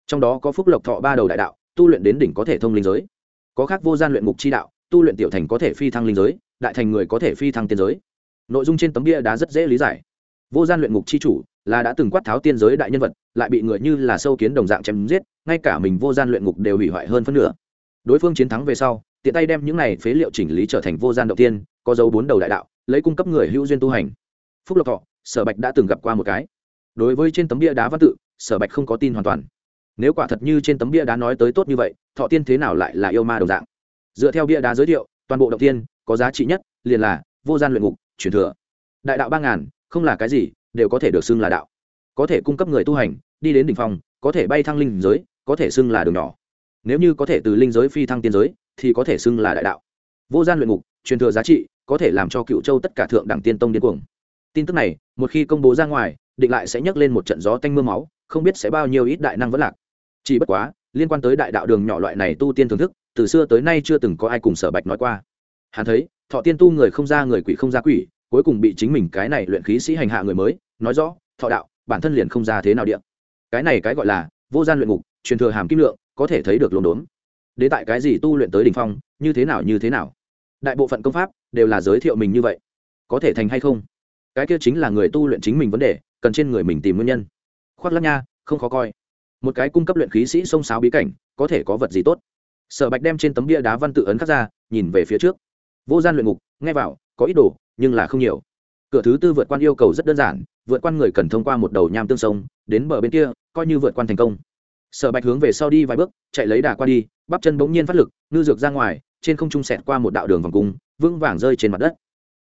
Trong đó có phúc lộc thọ ba đầu đại đạo, tu luyện đến đỉnh có thể thông linh giới. Có khác vô gian luyện ngục chi đạo, tu luyện tiểu thành có thể phi thăng linh giới, đại thành người có thể phi thăng tiên giới. Nội dung trên tấm bia đá rất dễ lý giải. Vô gian luyện ngục chi chủ là đã từng quát tháo tiên giới đại nhân vật, lại bị người như là sâu kiến đồng dạng chém giết, ngay cả mình vô gian luyện ngục đều hủy hoại hơn phân nửa đối phương chiến thắng về sau, tiện tay đem những này phế liệu chỉnh lý trở thành vô gian đầu tiên, có dấu bốn đầu đại đạo, lấy cung cấp người hữu duyên tu hành. Phúc lộc thọ, sở bạch đã từng gặp qua một cái. Đối với trên tấm bia đá văn tự, sở bạch không có tin hoàn toàn. Nếu quả thật như trên tấm bia đá nói tới tốt như vậy, thọ tiên thế nào lại là yêu ma đồng dạng? Dựa theo bia đá giới thiệu, toàn bộ động tiên có giá trị nhất, liền là vô gian luyện ngục, truyền thừa. Đại đạo ba ngàn, không là cái gì, đều có thể được xưng là đạo. Có thể cung cấp người tu hành, đi đến đ ỉ n h phong, có thể bay thăng linh giới, có thể xưng là đường nhỏ nếu như có thể từ linh giới phi thăng tiên giới, thì có thể xưng là đại đạo. Vô gian luyện ngục, truyền thừa giá trị, có thể làm cho cựu châu tất cả thượng đẳng tiên tông điên cuồng. Tin tức này, một khi công bố ra ngoài, định lại sẽ nhấc lên một trận gió tanh m ư a máu, không biết sẽ bao nhiêu ít đại năng vẫn lạc. Chỉ bất quá, liên quan tới đại đạo đường nhỏ loại này tu tiên thưởng thức, từ xưa tới nay chưa từng có ai cùng sở bạch nói qua. Hắn thấy, thọ tiên tu người không ra người quỷ không ra quỷ, cuối cùng bị chính mình cái này luyện khí sĩ hành hạ người mới, nói rõ, thọ đạo, bản thân liền không ra thế nào điện cái này cái gọi là vô gian luyện ngục, truyền thừa hàm kim lượng có thể thấy được lồn đốn đến tại cái gì tu luyện tới đ ỉ n h phong, như thế nào, như thế nào? Đại bộ phận công pháp đều là giới thiệu mình như vậy. Có thể thành hay không? Cái kia chính là người tu luyện chính mình vấn đề, cần trên người mình tìm nguyên nhân. Khoác lắc nha, không khó coi. Một cái cung cấp luyện khí sĩ sông sáo bí cảnh, có thể có vật gì tốt? Sở bạch đem trên tấm bia đá văn tự ấn khắc ra, nhìn về phía trước. Vô gian luyện ngục, nghe vào, có ít đồ, nhưng là không nhiều. Cửa thứ tư vượt quan yêu cầu rất đơn giản, vượt quan người cần thông qua một đầu nham tương sông, đến bờ bên kia, coi như vượt quan thành công sở bạch hướng về sau đi vài bước, chạy lấy đà qua đi, bắp chân bỗng nhiên phát lực, ngư dược ra ngoài, trên không trung sẹt qua một đạo đường vòng cung, vững vàng rơi trên mặt đất.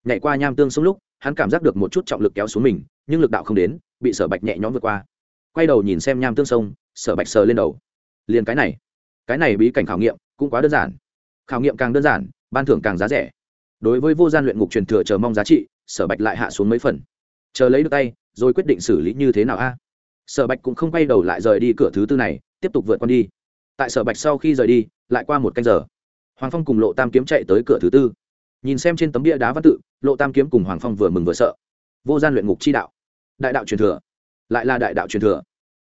Nhảy qua nham tương sông lúc, hắn cảm giác được một chút trọng lực kéo xuống mình, nhưng lực đạo không đến, bị sở bạch nhẹ nhõm vượt qua. Quay đầu nhìn xem nham tương sông, sở bạch sờ lên đầu. Liền cái này cái này bí cảnh khảo nghiệm cũng quá đơn giản. Khảo nghiệm càng đơn giản, ban thưởng càng giá rẻ. Đối với vô gian luyện ngục truyền thừa chờ mong giá trị, sở bạch lại hạ xuống mấy phần. Chờ lấy được tay, rồi quyết định xử lý như thế nào a? Sở bạch cũng không quay đầu lại rời đi cửa thứ tư này, tiếp tục vượt con đi. Tại sở bạch sau khi rời đi, lại qua một canh giờ. Hoàng phong cùng lộ tam kiếm chạy tới cửa thứ tư. Nhìn xem trên tấm bia đá văn tự, lộ tam kiếm cùng hoàng phong vừa mừng vừa sợ. Vô gian luyện ngục chi đạo. Đại đạo truyền thừa. Lại là đại đạo truyền thừa.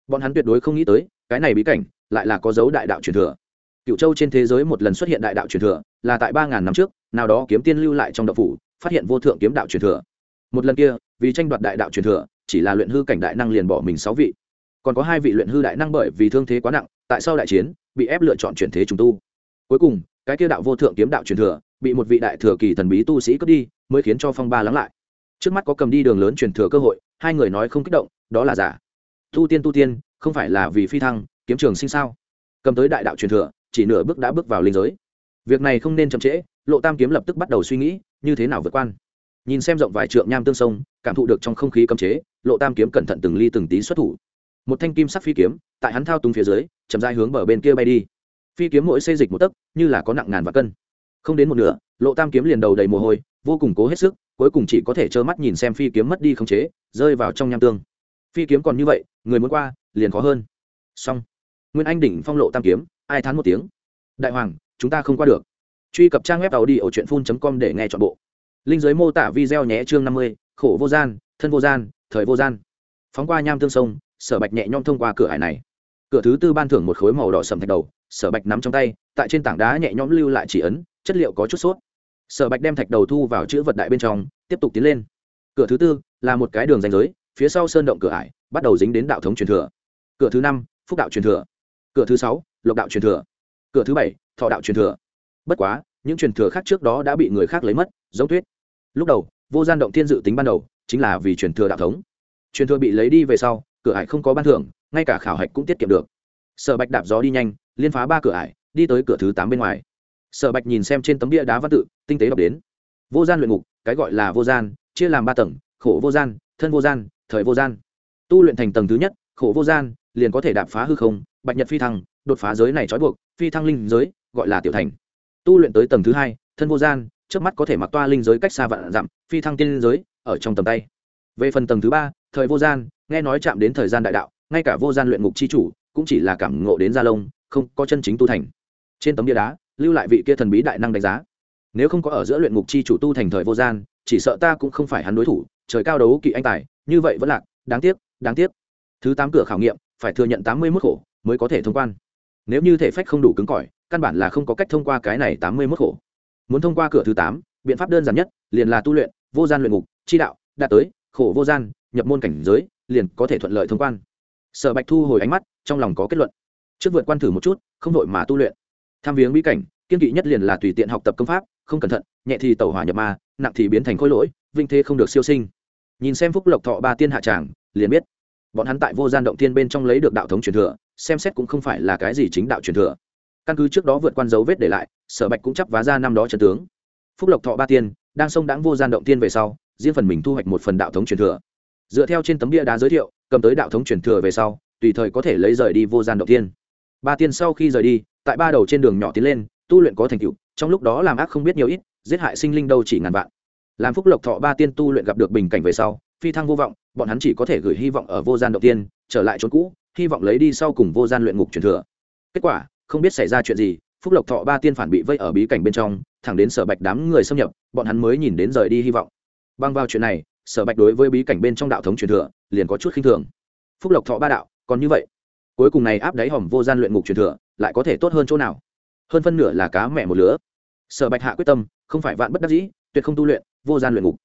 Bọn hắn tuyệt đối không nghĩ tới, cái này bí cảnh, lại là có dấu đại đạo truyền thừa. Cựu châu trên thế giới một lần xuất hiện đại đạo truyền thừa, là tại ba ngàn năm trước, nào đó kiếm tiên lưu lại trong đậu phủ, phát hiện vô thượng kiếm đạo truyền thừa. Một lần kia, vì tranh đoạt đại đạo truyền thừa chỉ là luyện hư cảnh đại năng liền bỏ mình sáu vị. Còn có hai vị luyện hư đại năng bởi vì thương thế quá nặng, tại sau đại chiến, bị ép lựa chọn chuyển thế trùng tu. Cuối cùng, cái kia đạo vô thượng kiếm đạo truyền thừa, bị một vị đại thừa kỳ thần bí tu sĩ cướp đi, mới khiến cho phong ba lắng lại. Trước mắt có cầm đi đường lớn truyền thừa cơ hội, hai người nói không kích động, đó là giả. Tu tiên tu tiên, không phải là vì phi thăng, kiếm trường sinh sao? Cầm tới đại đạo truyền thừa, chỉ nửa bước đã bước vào linh giới. Việc này không nên chậm trễ, lộ tam kiếm lập tức bắt đầu suy nghĩ, như thế nào vượt quan? Nhìn xem rộng vài trượng nham tương sông, cảm thụ được trong không khí cấm chế, lộ tam kiếm cẩn thận từng ly từng tí xuất thủ. Một thanh kim sắc phi kiếm, tại hắn thao túng phía dưới, chậm dài hướng bờ bên kia bay đi. Phi kiếm mỗi xây dịch một tấc, như là có nặng ngàn và cân. Không đến một nửa, lộ tam kiếm liền đầu đầy mồ hôi, vô cùng cố hết sức, cuối cùng chỉ có thể trơ mắt nhìn xem phi kiếm mất đi khống chế, rơi vào trong nham tương. Phi kiếm còn như vậy, người muốn qua, liền khó hơn. Xong. Nguyên anh đỉnh phong lộ tam kiếm, ai thán một tiếng. Đại hoàng, chúng ta không qua được. Truy cập trang web tàu đi ở truyện phun com để nghe chọn bộ linh giới mô tả video nhé, chương năm mươi, khổ vô gian, thân vô gian, thời vô gian. Phóng qua nham tương sông, sở bạch nhẹ nhõm thông qua cửa hải này. Cửa thứ tư ban thưởng một khối màu đỏ sầm thạch đầu, sở bạch nắm trong tay, tại trên tảng đá nhẹ nhõm lưu lại chỉ ấn, chất liệu có chút sốt. Sở bạch đem thạch đầu thu vào chữ vật đại bên trong, tiếp tục tiến lên. Cửa thứ tư là một cái đường ranh giới, phía sau sơn động cửa ải, bắt đầu dính đến đạo thống truyền thừa. Cửa thứ năm, phúc đạo truyền thừa. Cửa thứ sáu, lộc đạo truyền thừa. Cửa thứ bảy, thọ đạo truyền thừa. Bất quá, những truyền thừa khác trước đó đã bị người khác lấy mất, giống tuyết lúc đầu, vô gian động thiên dự tính ban đầu, chính là vì truyền thừa đạo thống. Truyền thừa bị lấy đi về sau, cửa ải không có ban thưởng, ngay cả khảo hạch cũng tiết kiệm được. Sở bạch đạp gió đi nhanh, liên phá ba cửa ải, đi tới cửa thứ tám bên ngoài. Sở bạch nhìn xem trên tấm bia đá văn tự, tinh tế đọc đến. Vô gian luyện ngục, cái gọi là vô gian, chia làm ba tầng, khổ vô gian, thân vô gian, thời vô gian. Tu luyện thành tầng thứ nhất, khổ vô gian, liền có thể đạp phá hư không, bạch nhật phi thăng, đột phá giới này trói buộc, phi thăng linh giới, gọi là tiểu thành. Tu luyện tới tầng thứ hai, thân vô gian trước mắt có thể mặc toa linh giới cách xa vạn dặm, phi thăng tiên giới, ở trong tầm tay. Về phần tầng thứ ba, thời vô gian, nghe nói chạm đến thời gian đại đạo, ngay cả vô gian luyện ngục c h i chủ, cũng chỉ là cảm ngộ đến gia lông, không có chân chính tu thành. Trên tấm bia đá, lưu lại vị kia thần bí đại năng đánh giá. Nếu không có ở giữa luyện ngục c h i chủ tu thành thời vô gian, chỉ sợ ta cũng không phải hắn đối thủ, trời cao đấu kỵ anh tài, như vậy vẫn lạc, đáng tiếc đáng tiếc. Thứ tám cửa khảo nghiệm, phải thừa nhận tám mươi mức khổ, mới có thể thông quan. Nếu như thể phách không đủ cứng cỏi, căn bản là không có cách thông qua cái này tám mươi mức khổ muốn thông qua cửa thứ tám, biện pháp đơn giản nhất, liền là tu luyện, vô gian luyện ngục, chi đạo, đạt tới, khổ vô gian, nhập môn cảnh giới, liền có thể thuận lợi thông quan. Sở bạch thu hồi ánh mắt, trong lòng có kết luận. Trước vượt quan thử một chút, không đội mà tu luyện. Tham viếng bí cảnh, kiên kỵ nhất liền là tùy tiện học tập công pháp, không cẩn thận, nhẹ thì tẩu hỏa nhập ma, nặng thì biến thành khối lỗi, vinh thế không được siêu sinh. Nhìn xem phúc lộc thọ ba tiên hạ tràng, liền biết. Bọn hắn tại vô gian động tiên bên trong lấy được đạo thống truyền thừa, xem xét cũng không phải là cái gì chính đạo truyền thừa căn cứ trước đó vượt quan dấu vết để lại, sở bạch cũng chấp vá ra năm đó trần tướng. Phúc lộc thọ ba tiên, đang sông đáng vô gian động tiên về sau, riêng phần mình thu hoạch một phần đạo thống truyền thừa. Dựa theo trên tấm bia đá giới thiệu, cầm tới đạo thống truyền thừa về sau, tùy thời có thể lấy rời đi vô gian động tiên ba tiên sau khi rời đi, tại ba đầu trên đường nhỏ tiến lên, tu luyện có thành tựu, trong lúc đó làm ác không biết nhiều ít, giết hại sinh linh đâu chỉ ngàn vạn. Làm phúc lộc thọ ba tiên tu luyện gặp được bình cảnh về sau, phi thăng vô vọng, bọn hắn chỉ có thể gửi hy vọng ở vô gian động tiên trở lại chốn cũ, hy vọng lấy đi sau cùng vô gian luyện ngục truyền thừa. Kết quả không biết xảy ra chuyện gì, phúc lộc thọ ba tiên phản bị vây ở bí cảnh bên trong, thẳng đến sở bạch đám người xâm nhập, bọn hắn mới nhìn đến rời đi hy vọng. Băng vào chuyện này, sở bạch đối với bí cảnh bên trong đạo thống truyền thừa, liền có chút khinh thường. Phúc lộc thọ ba đạo, còn như vậy, cuối cùng này áp đáy hòm vô gian luyện ngục truyền thừa, lại có thể tốt hơn chỗ nào? Hơn phân nửa là cá mẹ một lứa. Sở bạch hạ quyết tâm, không phải vạn bất đắc dĩ, tuyệt không tu luyện, vô gian luyện ngục.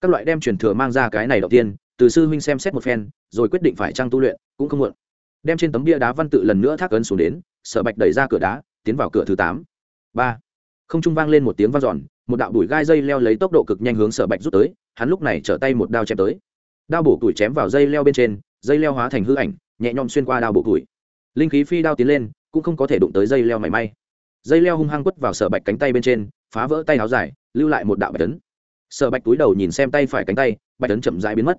Các loại đem truyền thừa mang ra cái này đầu tiên, từ sư huynh xem xét một phen, rồi quyết định phải trang tu luyện, cũng không muộn. Đem trên tấm bia đá văn tự lần nữa thác ấn xuống đến sở bạch đẩy ra cửa đá, tiến vào cửa thứ tám. Ba. Không trung vang lên một tiếng vang giòn một đạo đùi gai dây leo lấy tốc độ cực nhanh hướng sở bạch rút tới, hắn lúc này trở tay một đao chém tới. Đao bổ tuổi chém vào dây leo bên trên, dây leo hóa thành hư ảnh, nhẹ nhõm xuyên qua đao bổ tuổi. Linh khí phi đao tiến lên, cũng không có thể đụng tới dây leo mảy may. Dây leo hung hăng quất vào sở bạch cánh tay bên trên, phá vỡ tay áo dài, lưu lại một đạo bạch tấn sở bạch túi đầu nhìn xem tay phải cánh tay, bạch tấn chậm rãi biến mất.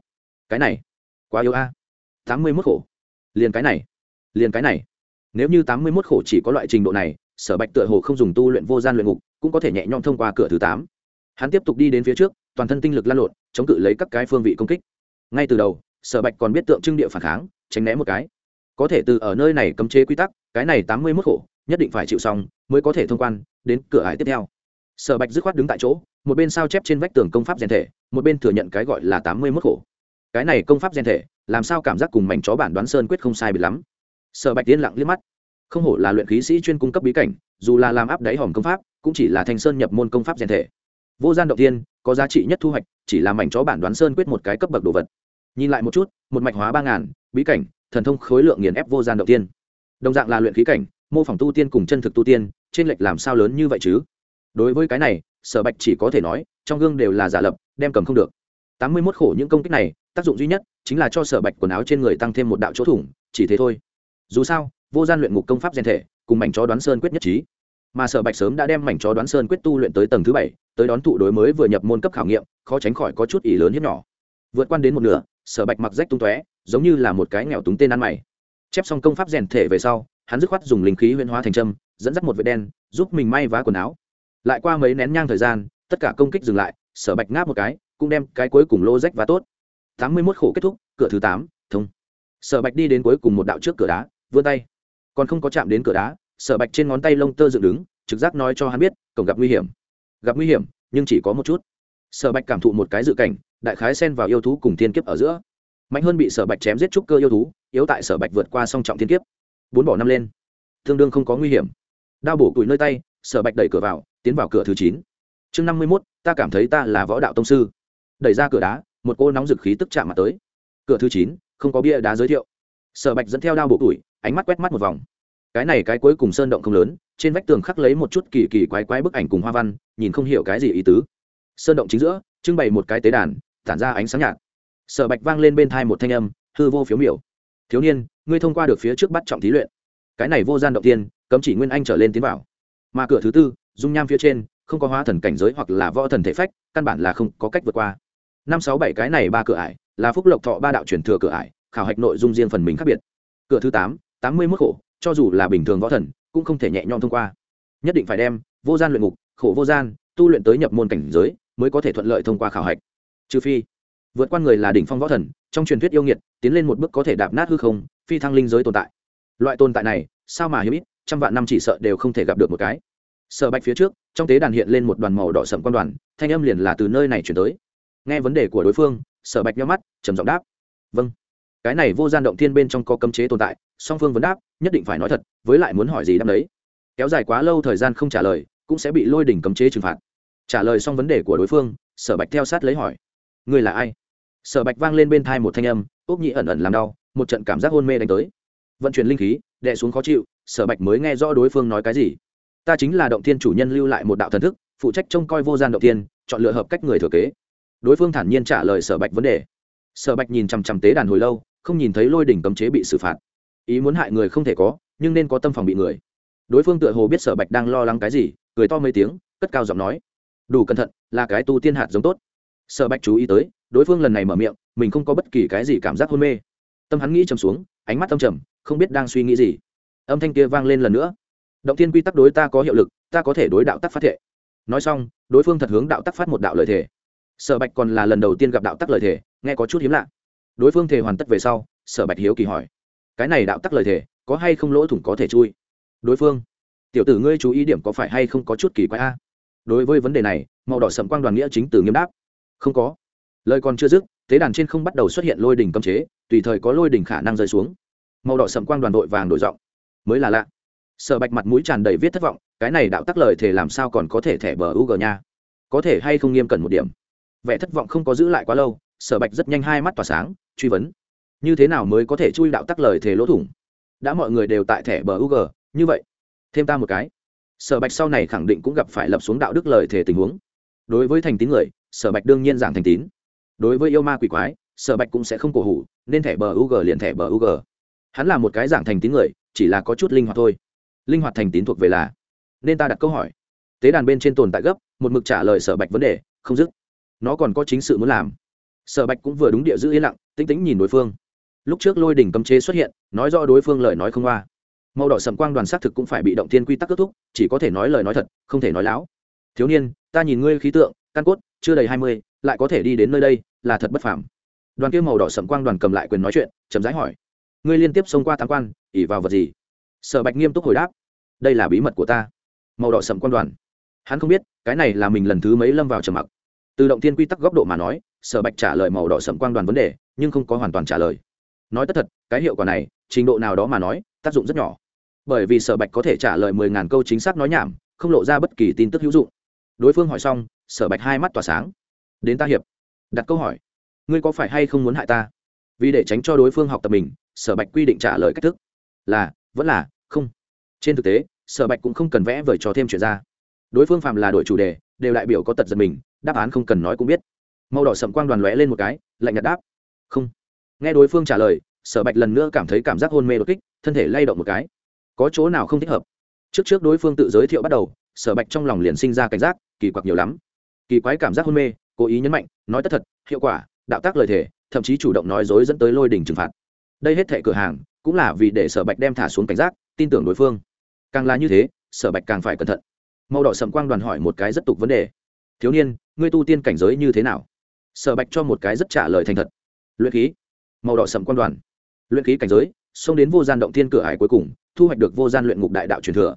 Cái này, quá yếu a. Tám mươi mức khổ. Liền cái này, liền cái này nếu như tám mươi mốt khổ chỉ có loại trình độ này, sở bạch tựa hồ không dùng tu luyện vô gian luyện ngục, cũng có thể nhẹ nhõm thông qua cửa thứ tám. Hắn tiếp tục đi đến phía trước, toàn thân tinh lực lan lộn, chống cự lấy các cái phương vị công kích. Ngay từ đầu, sở bạch còn biết tượng trưng địa phản kháng, tránh né một cái. Có thể từ ở nơi này cấm chế quy tắc, cái này tám mươi mốt khổ, nhất định phải chịu xong, mới có thể thông quan, đến cửa hải tiếp theo. Sở bạch dứt khoát đứng tại chỗ, một bên sao chép trên vách tường công pháp rèn thể, một bên thừa nhận cái gọi là tám mươi mốt khổ. Cái này công pháp rèn thể, làm sao cảm giác cùng mảnh chó bản đoán sơn quyết không sai bị lắm sở bạch tiên lặng liếc mắt. Không hổ là luyện khí sĩ chuyên cung cấp bí cảnh, dù là làm áp đáy hòm công pháp, cũng chỉ là thanh sơn nhập môn công pháp rèn thể. Vô gian động tiên có giá trị nhất thu hoạch, chỉ là mảnh chó bản đoán sơn quyết một cái cấp bậc đồ vật. Nhìn lại một chút, một mạch hóa ba ngàn, bí cảnh, thần thông khối lượng nghiền ép vô gian động tiên đồng dạng là luyện khí cảnh, mô phỏng tu tiên cùng chân thực tu tiên, trên lệch làm sao lớn như vậy chứ? Đối với cái này, sở bạch chỉ có thể nói, trong gương đều là giả lập, đem cầm không được. Tám mươi mốt khổ những công kích này, tác dụng duy nhất chính là cho sở bạch quần áo trên người tăng thêm một đạo chỗ thủng, chỉ thế thôi dù sao, vô gian luyện ngục công pháp gen thể, cùng mảnh chó đoán sơn quyết nhất trí. Mà sở bạch sớm đã đem mảnh chó đoán sơn quyết tu luyện tới tầng thứ bảy, tới đón thụ đối mới vừa nhập môn cấp khảo nghiệm, khó tránh khỏi có chút ỷ lớn hiếp nhỏ. Vượt quan đến một nửa, sở bạch mặc rách tung tóe, giống như là một cái nghèo túng tên ăn mày. Chép xong công pháp rèn thể về sau, hắn dứt khoát dùng linh khí huyễn hóa thành trâm dẫn dắt một vệt đen, giúp mình may vá quần áo. Lại qua mấy nén nhang thời gian, tất cả công kích dừng lại, sở bạch ngáp một cái, cũng đem cái cuối cùng lô rách vá tốt. Tám mươi mốt khổ kết thúc, cửa thứ tám, thông. Sở bạch đi đến cuối cùng một đạo trước cửa đá vươn tay. Còn không có chạm đến cửa đá, sở bạch trên ngón tay lông tơ dựng đứng, trực giác nói cho hắn biết, cổng gặp nguy hiểm. Gặp nguy hiểm, nhưng chỉ có một chút. Sở bạch cảm thụ một cái dự cảnh, đại khái xen vào yêu thú cùng thiên kiếp ở giữa. Mạnh hơn bị sở bạch chém giết trúc cơ yêu thú, yếu tại sở bạch vượt qua song trọng thiên kiếp. Bốn bỏ năm lên. Tương đương không có nguy hiểm. Đao bổ củi nơi tay, sở bạch đẩy cửa vào, tiến vào cửa thứ chín. Chương năm mươi mốt, ta cảm thấy ta là võ đạo tông sư. Đẩy ra cửa đá, một cô nóng dực khí tức chạm mặt tới. Cửa thứ chín, không có bia đá giới thiệu. Sở bạch dẫn theo đao bộ tuổi ánh mắt quét mắt một vòng. Cái này cái cuối cùng sơn động không lớn, trên vách tường khắc lấy một chút kỳ kỳ quái quái bức ảnh cùng hoa văn, nhìn không hiểu cái gì ý tứ. Sơn động chính giữa, trưng bày một cái tế đàn, tản ra ánh sáng nhạt. Sở bạch vang lên bên thai một thanh âm, hư vô phiếu miểu. Thiếu niên, ngươi thông qua được phía trước bắt trọng thí luyện. Cái này vô gian động tiên, cấm chỉ nguyên anh trở lên tiến vào. Mà cửa thứ tư, dung nham phía trên, không có hóa thần cảnh giới hoặc là võ thần thể phách, căn bản là không có cách vượt qua. Năm sáu bảy cái này ba cửa ải, là phúc lộc thọ ba đạo truyền thừa cửa ải, khảo hạch nội dung riêng phần mình khác biệt. Cửa thứ tám tám mươi mức khổ, cho dù là bình thường võ thần, cũng không thể nhẹ nhõm thông qua. Nhất định phải đem vô gian luyện ngục, khổ vô gian, tu luyện tới nhập môn cảnh giới, mới có thể thuận lợi thông qua khảo hạch. Trừ phi, vượt qua người là đỉnh phong võ thần, trong truyền thuyết yêu nghiệt, tiến lên một bước có thể đạp nát hư không, phi thăng linh giới tồn tại. Loại tồn tại này, sao mà hiếm ít, trăm vạn năm chỉ sợ đều không thể gặp được một cái. Sở bạch phía trước, trong tế đàn hiện lên một đoàn màu đỏ sậm quan đoàn, thanh âm liền là từ nơi này chuyển tới. Nghe vấn đề của đối phương, sở bạch nhắm mắt, trầm giọng đáp. Vâng cái này vô gian động thiên bên trong có cấm chế tồn tại song phương vấn đáp nhất định phải nói thật với lại muốn hỏi gì đáp đấy kéo dài quá lâu thời gian không trả lời cũng sẽ bị lôi đỉnh cấm chế trừng phạt. Trả lời xong vấn đề của đối phương sở bạch theo sát lấy hỏi người là ai? Sở bạch vang lên bên thai một thanh âm ốc nhị ẩn ẩn làm đau một trận cảm giác hôn mê đánh tới. Vận chuyển linh khí đè xuống khó chịu sở bạch mới nghe rõ đối phương nói cái gì. Ta chính là động thiên chủ nhân lưu lại một đạo thần thức phụ trách trông coi vô gian động thiên, chọn lựa hợp cách người thừa kế. Đối phương thản nhiên trả lời sở bạch vấn đề. Sở bạch nhìn chằm chằm tế đàn hồi lâu không nhìn thấy lôi đỉnh cấm chế bị xử phạt. Ý muốn hại người không thể có, nhưng nên có tâm phòng bị người. Đối phương tựa hồ biết sở bạch đang lo lắng cái gì, cười to mấy tiếng, cất cao giọng nói, đủ cẩn thận, là cái tu tiên hạt giống tốt. Sở bạch chú ý tới, đối phương lần này mở miệng, mình không có bất kỳ cái gì cảm giác hôn mê. Tâm hắn nghĩ trầm xuống, ánh mắt tâm trầm, không biết đang suy nghĩ gì. Âm thanh kia vang lên lần nữa. Động thiên quy tắc đối ta có hiệu lực, ta có thể đối đạo tắc phát thệ. Nói xong, đối phương thật hướng đạo tắc phát một đạo lời thề. Sở bạch còn là lần đầu tiên gặp đạo tắc lời thề, nghe có chút hiếm lạ đối phương thề hoàn tất về sau, sở bạch hiếu kỳ hỏi, cái này đạo tắc lời thề, có hay không lỗ thủng có thể chui? Đối phương. Tiểu tử ngươi chú ý điểm có phải hay không có chút kỳ quái a? Đối với vấn đề này, màu đỏ sậm quang đoàn nghĩa chính từ nghiêm đáp, không có. Lời còn chưa dứt, tế đàn trên không bắt đầu xuất hiện lôi đỉnh cấm chế, tùy thời có lôi đỉnh khả năng rơi xuống. Màu đỏ sậm quang đoàn đội vàng đổi giọng, mới là lạ. Sở bạch mặt mũi tràn đầy viết thất vọng, cái này đạo tắc lời thề làm sao còn có thể thẻ bờ u g nha? Có thể hay không nghiêm cẩn một điểm? Vẻ thất vọng không có giữ lại quá lâu sở bạch rất nhanh hai mắt tỏa sáng, truy vấn. Như thế nào mới có thể chui đạo tắc lời thể lỗ thủng? Đã mọi người đều tại thẻ bờ u g như vậy, thêm ta một cái. Sở bạch sau này khẳng định cũng gặp phải lập xuống đạo đức lời thể tình huống. Đối với thành tín người, sở bạch đương nhiên giảng thành tín. Đối với yêu ma quỷ quái, sở bạch cũng sẽ không cổ hủ, nên thẻ bờ u g liền thẻ bờ u g hắn là một cái giảng thành tín người, chỉ là có chút linh hoạt thôi. Linh hoạt thành tín thuộc về là, nên ta đặt câu hỏi. Tế đàn bên trên tồn tại gấp, một mực trả lời sở bạch vấn đề, không dứt. Nó còn có chính sự muốn làm sở bạch cũng vừa đúng địa giữ yên lặng tinh tĩnh nhìn đối phương. Lúc trước lôi đỉnh cấm chế xuất hiện, nói rõ đối phương lời nói không qua. Màu đỏ sầm quang đoàn xác thực cũng phải bị động thiên quy tắc kết thúc, chỉ có thể nói lời nói thật, không thể nói láo. Thiếu niên, ta nhìn ngươi khí tượng, căn cốt, chưa đầy hai mươi, lại có thể đi đến nơi đây, là thật bất phàm. Đoàn kia màu đỏ sầm quang đoàn cầm lại quyền nói chuyện, chậm rãi hỏi. Ngươi liên tiếp xông qua tám quan ỉ vào vật gì? Sở bạch nghiêm túc hồi đáp. Đây là bí mật của ta. Màu đỏ sầm quan đoàn. Hắn không biết, cái này là mình lần thứ mấy lâm vào trầm mặc. Từ động tiên quy tắc góc độ mà nói sở bạch trả lời màu đỏ sầm quang đoàn vấn đề, nhưng không có hoàn toàn trả lời. Nói tất thật, cái hiệu quả này, trình độ nào đó mà nói, tác dụng rất nhỏ. Bởi vì sở bạch có thể trả lời mười ngàn câu chính xác nói nhảm, không lộ ra bất kỳ tin tức hữu dụng. Đối phương hỏi xong, sở bạch hai mắt tỏa sáng. Đến ta hiệp. Đặt câu hỏi. Ngươi có phải hay không muốn hại ta? Vì để tránh cho đối phương học tập mình, sở bạch quy định trả lời cách thức. Là, vẫn là, không. Trên thực tế, sở bạch cũng không cần vẽ vời trò thêm chuyện ra. Đối phương phạm là đổi chủ đề, đều đại biểu có tật giật mình, đáp án không cần nói cũng biết màu đỏ sậm quang đoàn lóe lên một cái, lạnh nhạt đáp. Không. Nghe đối phương trả lời, sở bạch lần nữa cảm thấy cảm giác hôn mê đột kích, thân thể lay động một cái. Có chỗ nào không thích hợp? Trước trước đối phương tự giới thiệu bắt đầu, sở bạch trong lòng liền sinh ra cảnh giác, kỳ quặc nhiều lắm. Kỳ quái cảm giác hôn mê, cố ý nhấn mạnh, nói tất thật, hiệu quả, đạo tác lời thể thậm chí chủ động nói dối dẫn tới lôi đình trừng phạt. Đây hết thệ cửa hàng, cũng là vì để sở bạch đem thả xuống cảnh giác, tin tưởng đối phương. Càng là như thế, sở bạch càng phải cẩn thận. Màu đỏ sậm quang đoàn hỏi một cái rất tục vấn đề. Thiếu niên, ngươi tu tiên cảnh giới như thế nào? Sở bạch cho một cái rất trả lời thành thật. Luyện khí, màu đỏ sầm quang đoàn. Luyện khí cảnh giới, xông đến vô gian động thiên cửa hải cuối cùng, thu hoạch được vô gian luyện ngục đại đạo truyền thừa.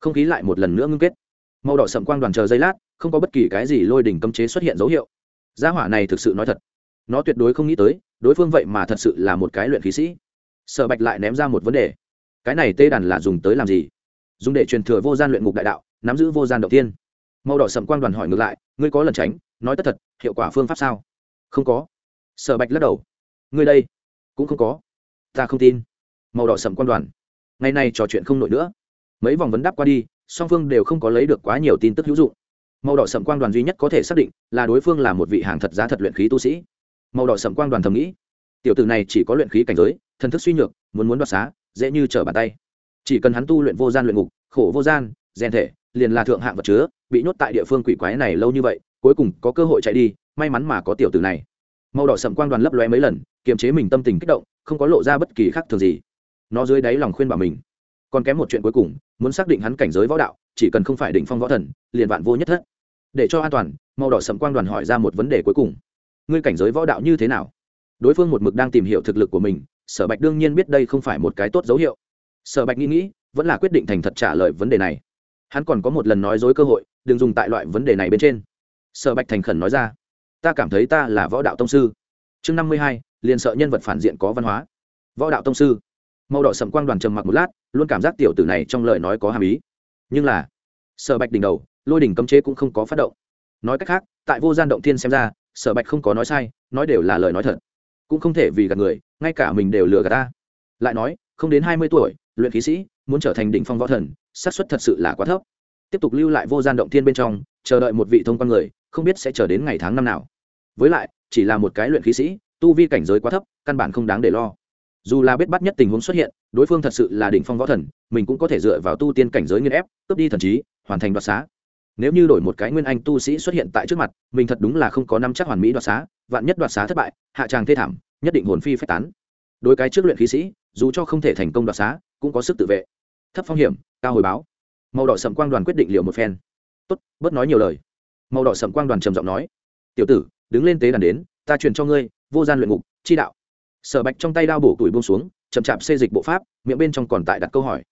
Không khí lại một lần nữa ngưng kết. Màu đỏ sầm quang đoàn chờ giây lát, không có bất kỳ cái gì lôi đỉnh cấm chế xuất hiện dấu hiệu. Gia hỏa này thực sự nói thật. Nó tuyệt đối không nghĩ tới, đối phương vậy mà thật sự là một cái luyện khí sĩ. Sở bạch lại ném ra một vấn đề. Cái này tê đàn là dùng tới làm gì? Dùng để truyền thừa vô gian luyện ngục đại đạo, nắm giữ vô gian đầu tiên màu đỏ sầm quang đoàn hỏi ngược lại, ngươi có lần tránh? Nói tất thật, hiệu quả phương pháp sao? Không có. Sở bạch lắc đầu. Ngươi đây, cũng không có. Ta không tin. Màu đỏ sầm quang đoàn. Ngày nay trò chuyện không nổi nữa. Mấy vòng vấn đáp qua đi, song phương đều không có lấy được quá nhiều tin tức hữu dụng. Màu đỏ sầm quang đoàn duy nhất có thể xác định là đối phương là một vị hàng thật giá thật luyện khí tu sĩ. Màu đỏ sầm quang đoàn thầm nghĩ, tiểu tử này chỉ có luyện khí cảnh giới, thần thức suy nhược, muốn muốn đoạt xá, dễ như trở bàn tay. Chỉ cần hắn tu luyện vô gian luyện ngục, khổ vô gian, rèn thể, liền là thượng hạng vật chứa, bị nhốt tại địa phương quỷ quái này lâu như vậy cuối cùng có cơ hội chạy đi, may mắn mà có tiểu tử này. Màu đỏ sậm quang đoàn lấp lóe mấy lần, kiềm chế mình tâm tình kích động, không có lộ ra bất kỳ khác thường gì. Nó dưới đáy lòng khuyên bảo mình. Còn kém một chuyện cuối cùng, muốn xác định hắn cảnh giới võ đạo, chỉ cần không phải đỉnh phong võ thần, liền vạn vô nhất thất. Để cho an toàn, màu đỏ sậm quang đoàn hỏi ra một vấn đề cuối cùng. Ngươi cảnh giới võ đạo như thế nào? Đối phương một mực đang tìm hiểu thực lực của mình, sở bạch đương nhiên biết đây không phải một cái tốt dấu hiệu. Sở bạch nghĩ nghĩ, vẫn là quyết định thành thật trả lời vấn đề này. Hắn còn có một lần nói dối cơ hội, đừng dùng tại loại vấn đề này bên trên sở bạch thành khẩn nói ra, ta cảm thấy ta là võ đạo tông sư. Chương năm mươi hai, liền sợ nhân vật phản diện có văn hóa. Võ đạo tông sư. Màu đỏ sầm quang đoàn trầm mặc một lát, luôn cảm giác tiểu tử này trong lời nói có hàm ý. Nhưng là, sở bạch đỉnh đầu, lôi đỉnh cấm chế cũng không có phát động. Nói cách khác, tại vô gian động thiên xem ra, sở bạch không có nói sai, nói đều là lời nói thật. Cũng không thể vì gạt người, ngay cả mình đều lừa gạt ta. Lại nói, không đến hai mươi tuổi, luyện khí sĩ, muốn trở thành đỉnh phong võ thần, xác suất thật sự là quá thấp. Tiếp tục lưu lại vô gian động thiên bên trong, chờ đợi một vị thông quan người không biết sẽ chờ đến ngày tháng năm nào. Với lại, chỉ là một cái luyện khí sĩ, tu vi cảnh giới quá thấp, căn bản không đáng để lo. Dù là biết bắt nhất tình huống xuất hiện, đối phương thật sự là đỉnh phong võ thần, mình cũng có thể dựa vào tu tiên cảnh giới nghiên ép, cướp đi thần trí, hoàn thành đoạt xá. Nếu như đổi một cái nguyên anh tu sĩ xuất hiện tại trước mặt, mình thật đúng là không có năm chắc hoàn mỹ đoạt xá, vạn nhất đoạt xá thất bại, hạ tràng thê thảm, nhất định hồn phi phách tán. Đối cái trước luyện khí sĩ, dù cho không thể thành công đoạt xá, cũng có sức tự vệ. Thấp phong hiểm, cao hồi báo. Màu đỏ sầm quang đoàn quyết định liệu một phen. Tốt, bớt nói nhiều lời màu đỏ sậm quang đoàn trầm giọng nói, tiểu tử, đứng lên tế đàn đến, ta truyền cho ngươi, vô gian luyện ngục, chi đạo. Sở bạch trong tay đao bổ tuổi buông xuống, chậm chạp xê dịch bộ pháp, miệng bên trong còn tại đặt câu hỏi.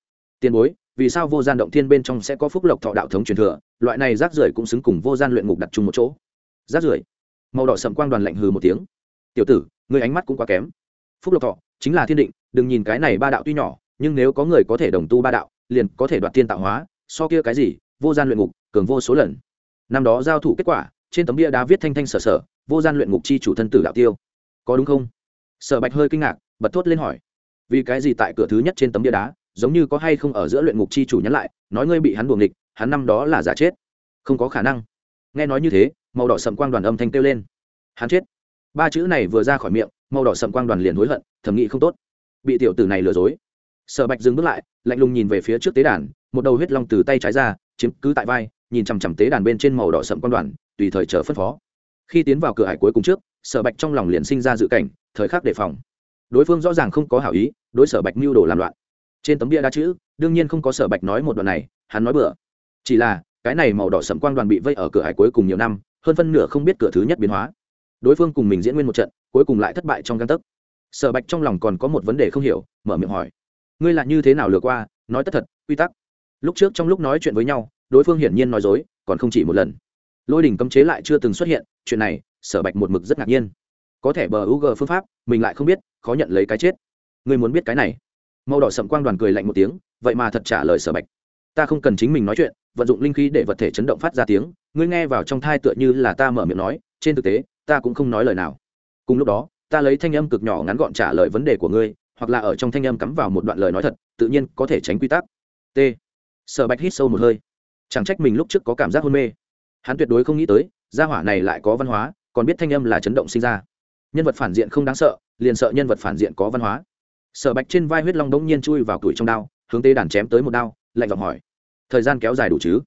Tiền bối, vì sao vô gian động thiên bên trong sẽ có phúc lộc thọ đạo thống truyền thừa, loại này rác rưởi cũng xứng cùng vô gian luyện ngục đặt chung một chỗ? Rác rưởi? Màu đỏ sậm quang đoàn lạnh hừ một tiếng. Tiểu tử người ánh mắt cũng quá kém. Phúc lộc thọ chính là thiên định, đừng nhìn cái này ba đạo tuy nhỏ, nhưng nếu có người có thể đồng tu ba đạo, liền có thể đoạt thiên tạo hóa, so kia cái gì, vô gian luyện ngục, cường vô số lần năm đó giao thủ kết quả, trên tấm bia đá viết thanh thanh sở sở, vô gian luyện ngục chi chủ thân tử đạo tiêu. Có đúng không? Sở bạch hơi kinh ngạc, bật thốt lên hỏi. Vì cái gì tại cửa thứ nhất trên tấm bia đá, giống như có hay không ở giữa luyện ngục chi chủ nhắn lại, nói ngươi bị hắn buồng địch hắn năm đó là giả chết. Không có khả năng. Nghe nói như thế, màu đỏ sầm quang đoàn âm thanh kêu lên. Hắn chết. Ba chữ này vừa ra khỏi miệng, màu đỏ sầm quang đoàn liền hối hận, thầm nghĩ không tốt. Bị tiểu tử này lừa dối. Sở bạch dừng bước lại, lạnh lùng nhìn về phía trước tế đàn, một đầu huyết long từ tay trái ra, chiếm cứ tại vai nhìn chằm chằm tế đàn bên trên màu đỏ sậm quan đoàn, tùy thời chờ phân phó. Khi tiến vào cửa hải cuối cùng trước, sở bạch trong lòng liền sinh ra dự cảnh, thời khắc đề phòng. Đối phương rõ ràng không có hảo ý, đối sở bạch mưu đồ làm loạn. Trên tấm bia đá chữ, đương nhiên không có sở bạch nói một đoạn này, hắn nói bừa. Chỉ là, cái này màu đỏ sậm quan đoàn bị vây ở cửa hải cuối cùng nhiều năm, hơn phân nửa không biết cửa thứ nhất biến hóa. Đối phương cùng mình diễn nguyên một trận, cuối cùng lại thất bại trong căn tấc. Sở bạch trong lòng còn có một vấn đề không hiểu, mở miệng hỏi. Ngươi là như thế nào lừa qua? Nói tất thật, quy tắc. Lúc trước trong lúc nói chuyện với nhau đối phương hiển nhiên nói dối, còn không chỉ một lần. Lôi đỉnh cấm chế lại chưa từng xuất hiện, chuyện này, sở bạch một mực rất ngạc nhiên. Có thể bờ u g phương pháp, mình lại không biết, khó nhận lấy cái chết. Ngươi muốn biết cái này? Màu đỏ sậm quang đoàn cười lạnh một tiếng, vậy mà thật trả lời sở bạch. Ta không cần chính mình nói chuyện, vận dụng linh khí để vật thể chấn động phát ra tiếng, ngươi nghe vào trong thai tựa như là ta mở miệng nói, trên thực tế, ta cũng không nói lời nào. Cùng lúc đó, ta lấy thanh âm cực nhỏ ngắn gọn trả lời vấn đề của ngươi, hoặc là ở trong thanh âm cắm vào một đoạn lời nói thật, tự nhiên có thể tránh quy tắc. T. Sở bạch hít sâu một hơi chẳng trách mình lúc trước có cảm giác hôn mê. Hắn tuyệt đối không nghĩ tới, gia hỏa này lại có văn hóa, còn biết thanh âm là chấn động sinh ra. Nhân vật phản diện không đáng sợ, liền sợ nhân vật phản diện có văn hóa. Sở bạch trên vai huyết long đống nhiên chui vào tuổi trong đao, hướng tế đàn chém tới một đao, lạnh giọng hỏi, thời gian kéo dài đủ chứ?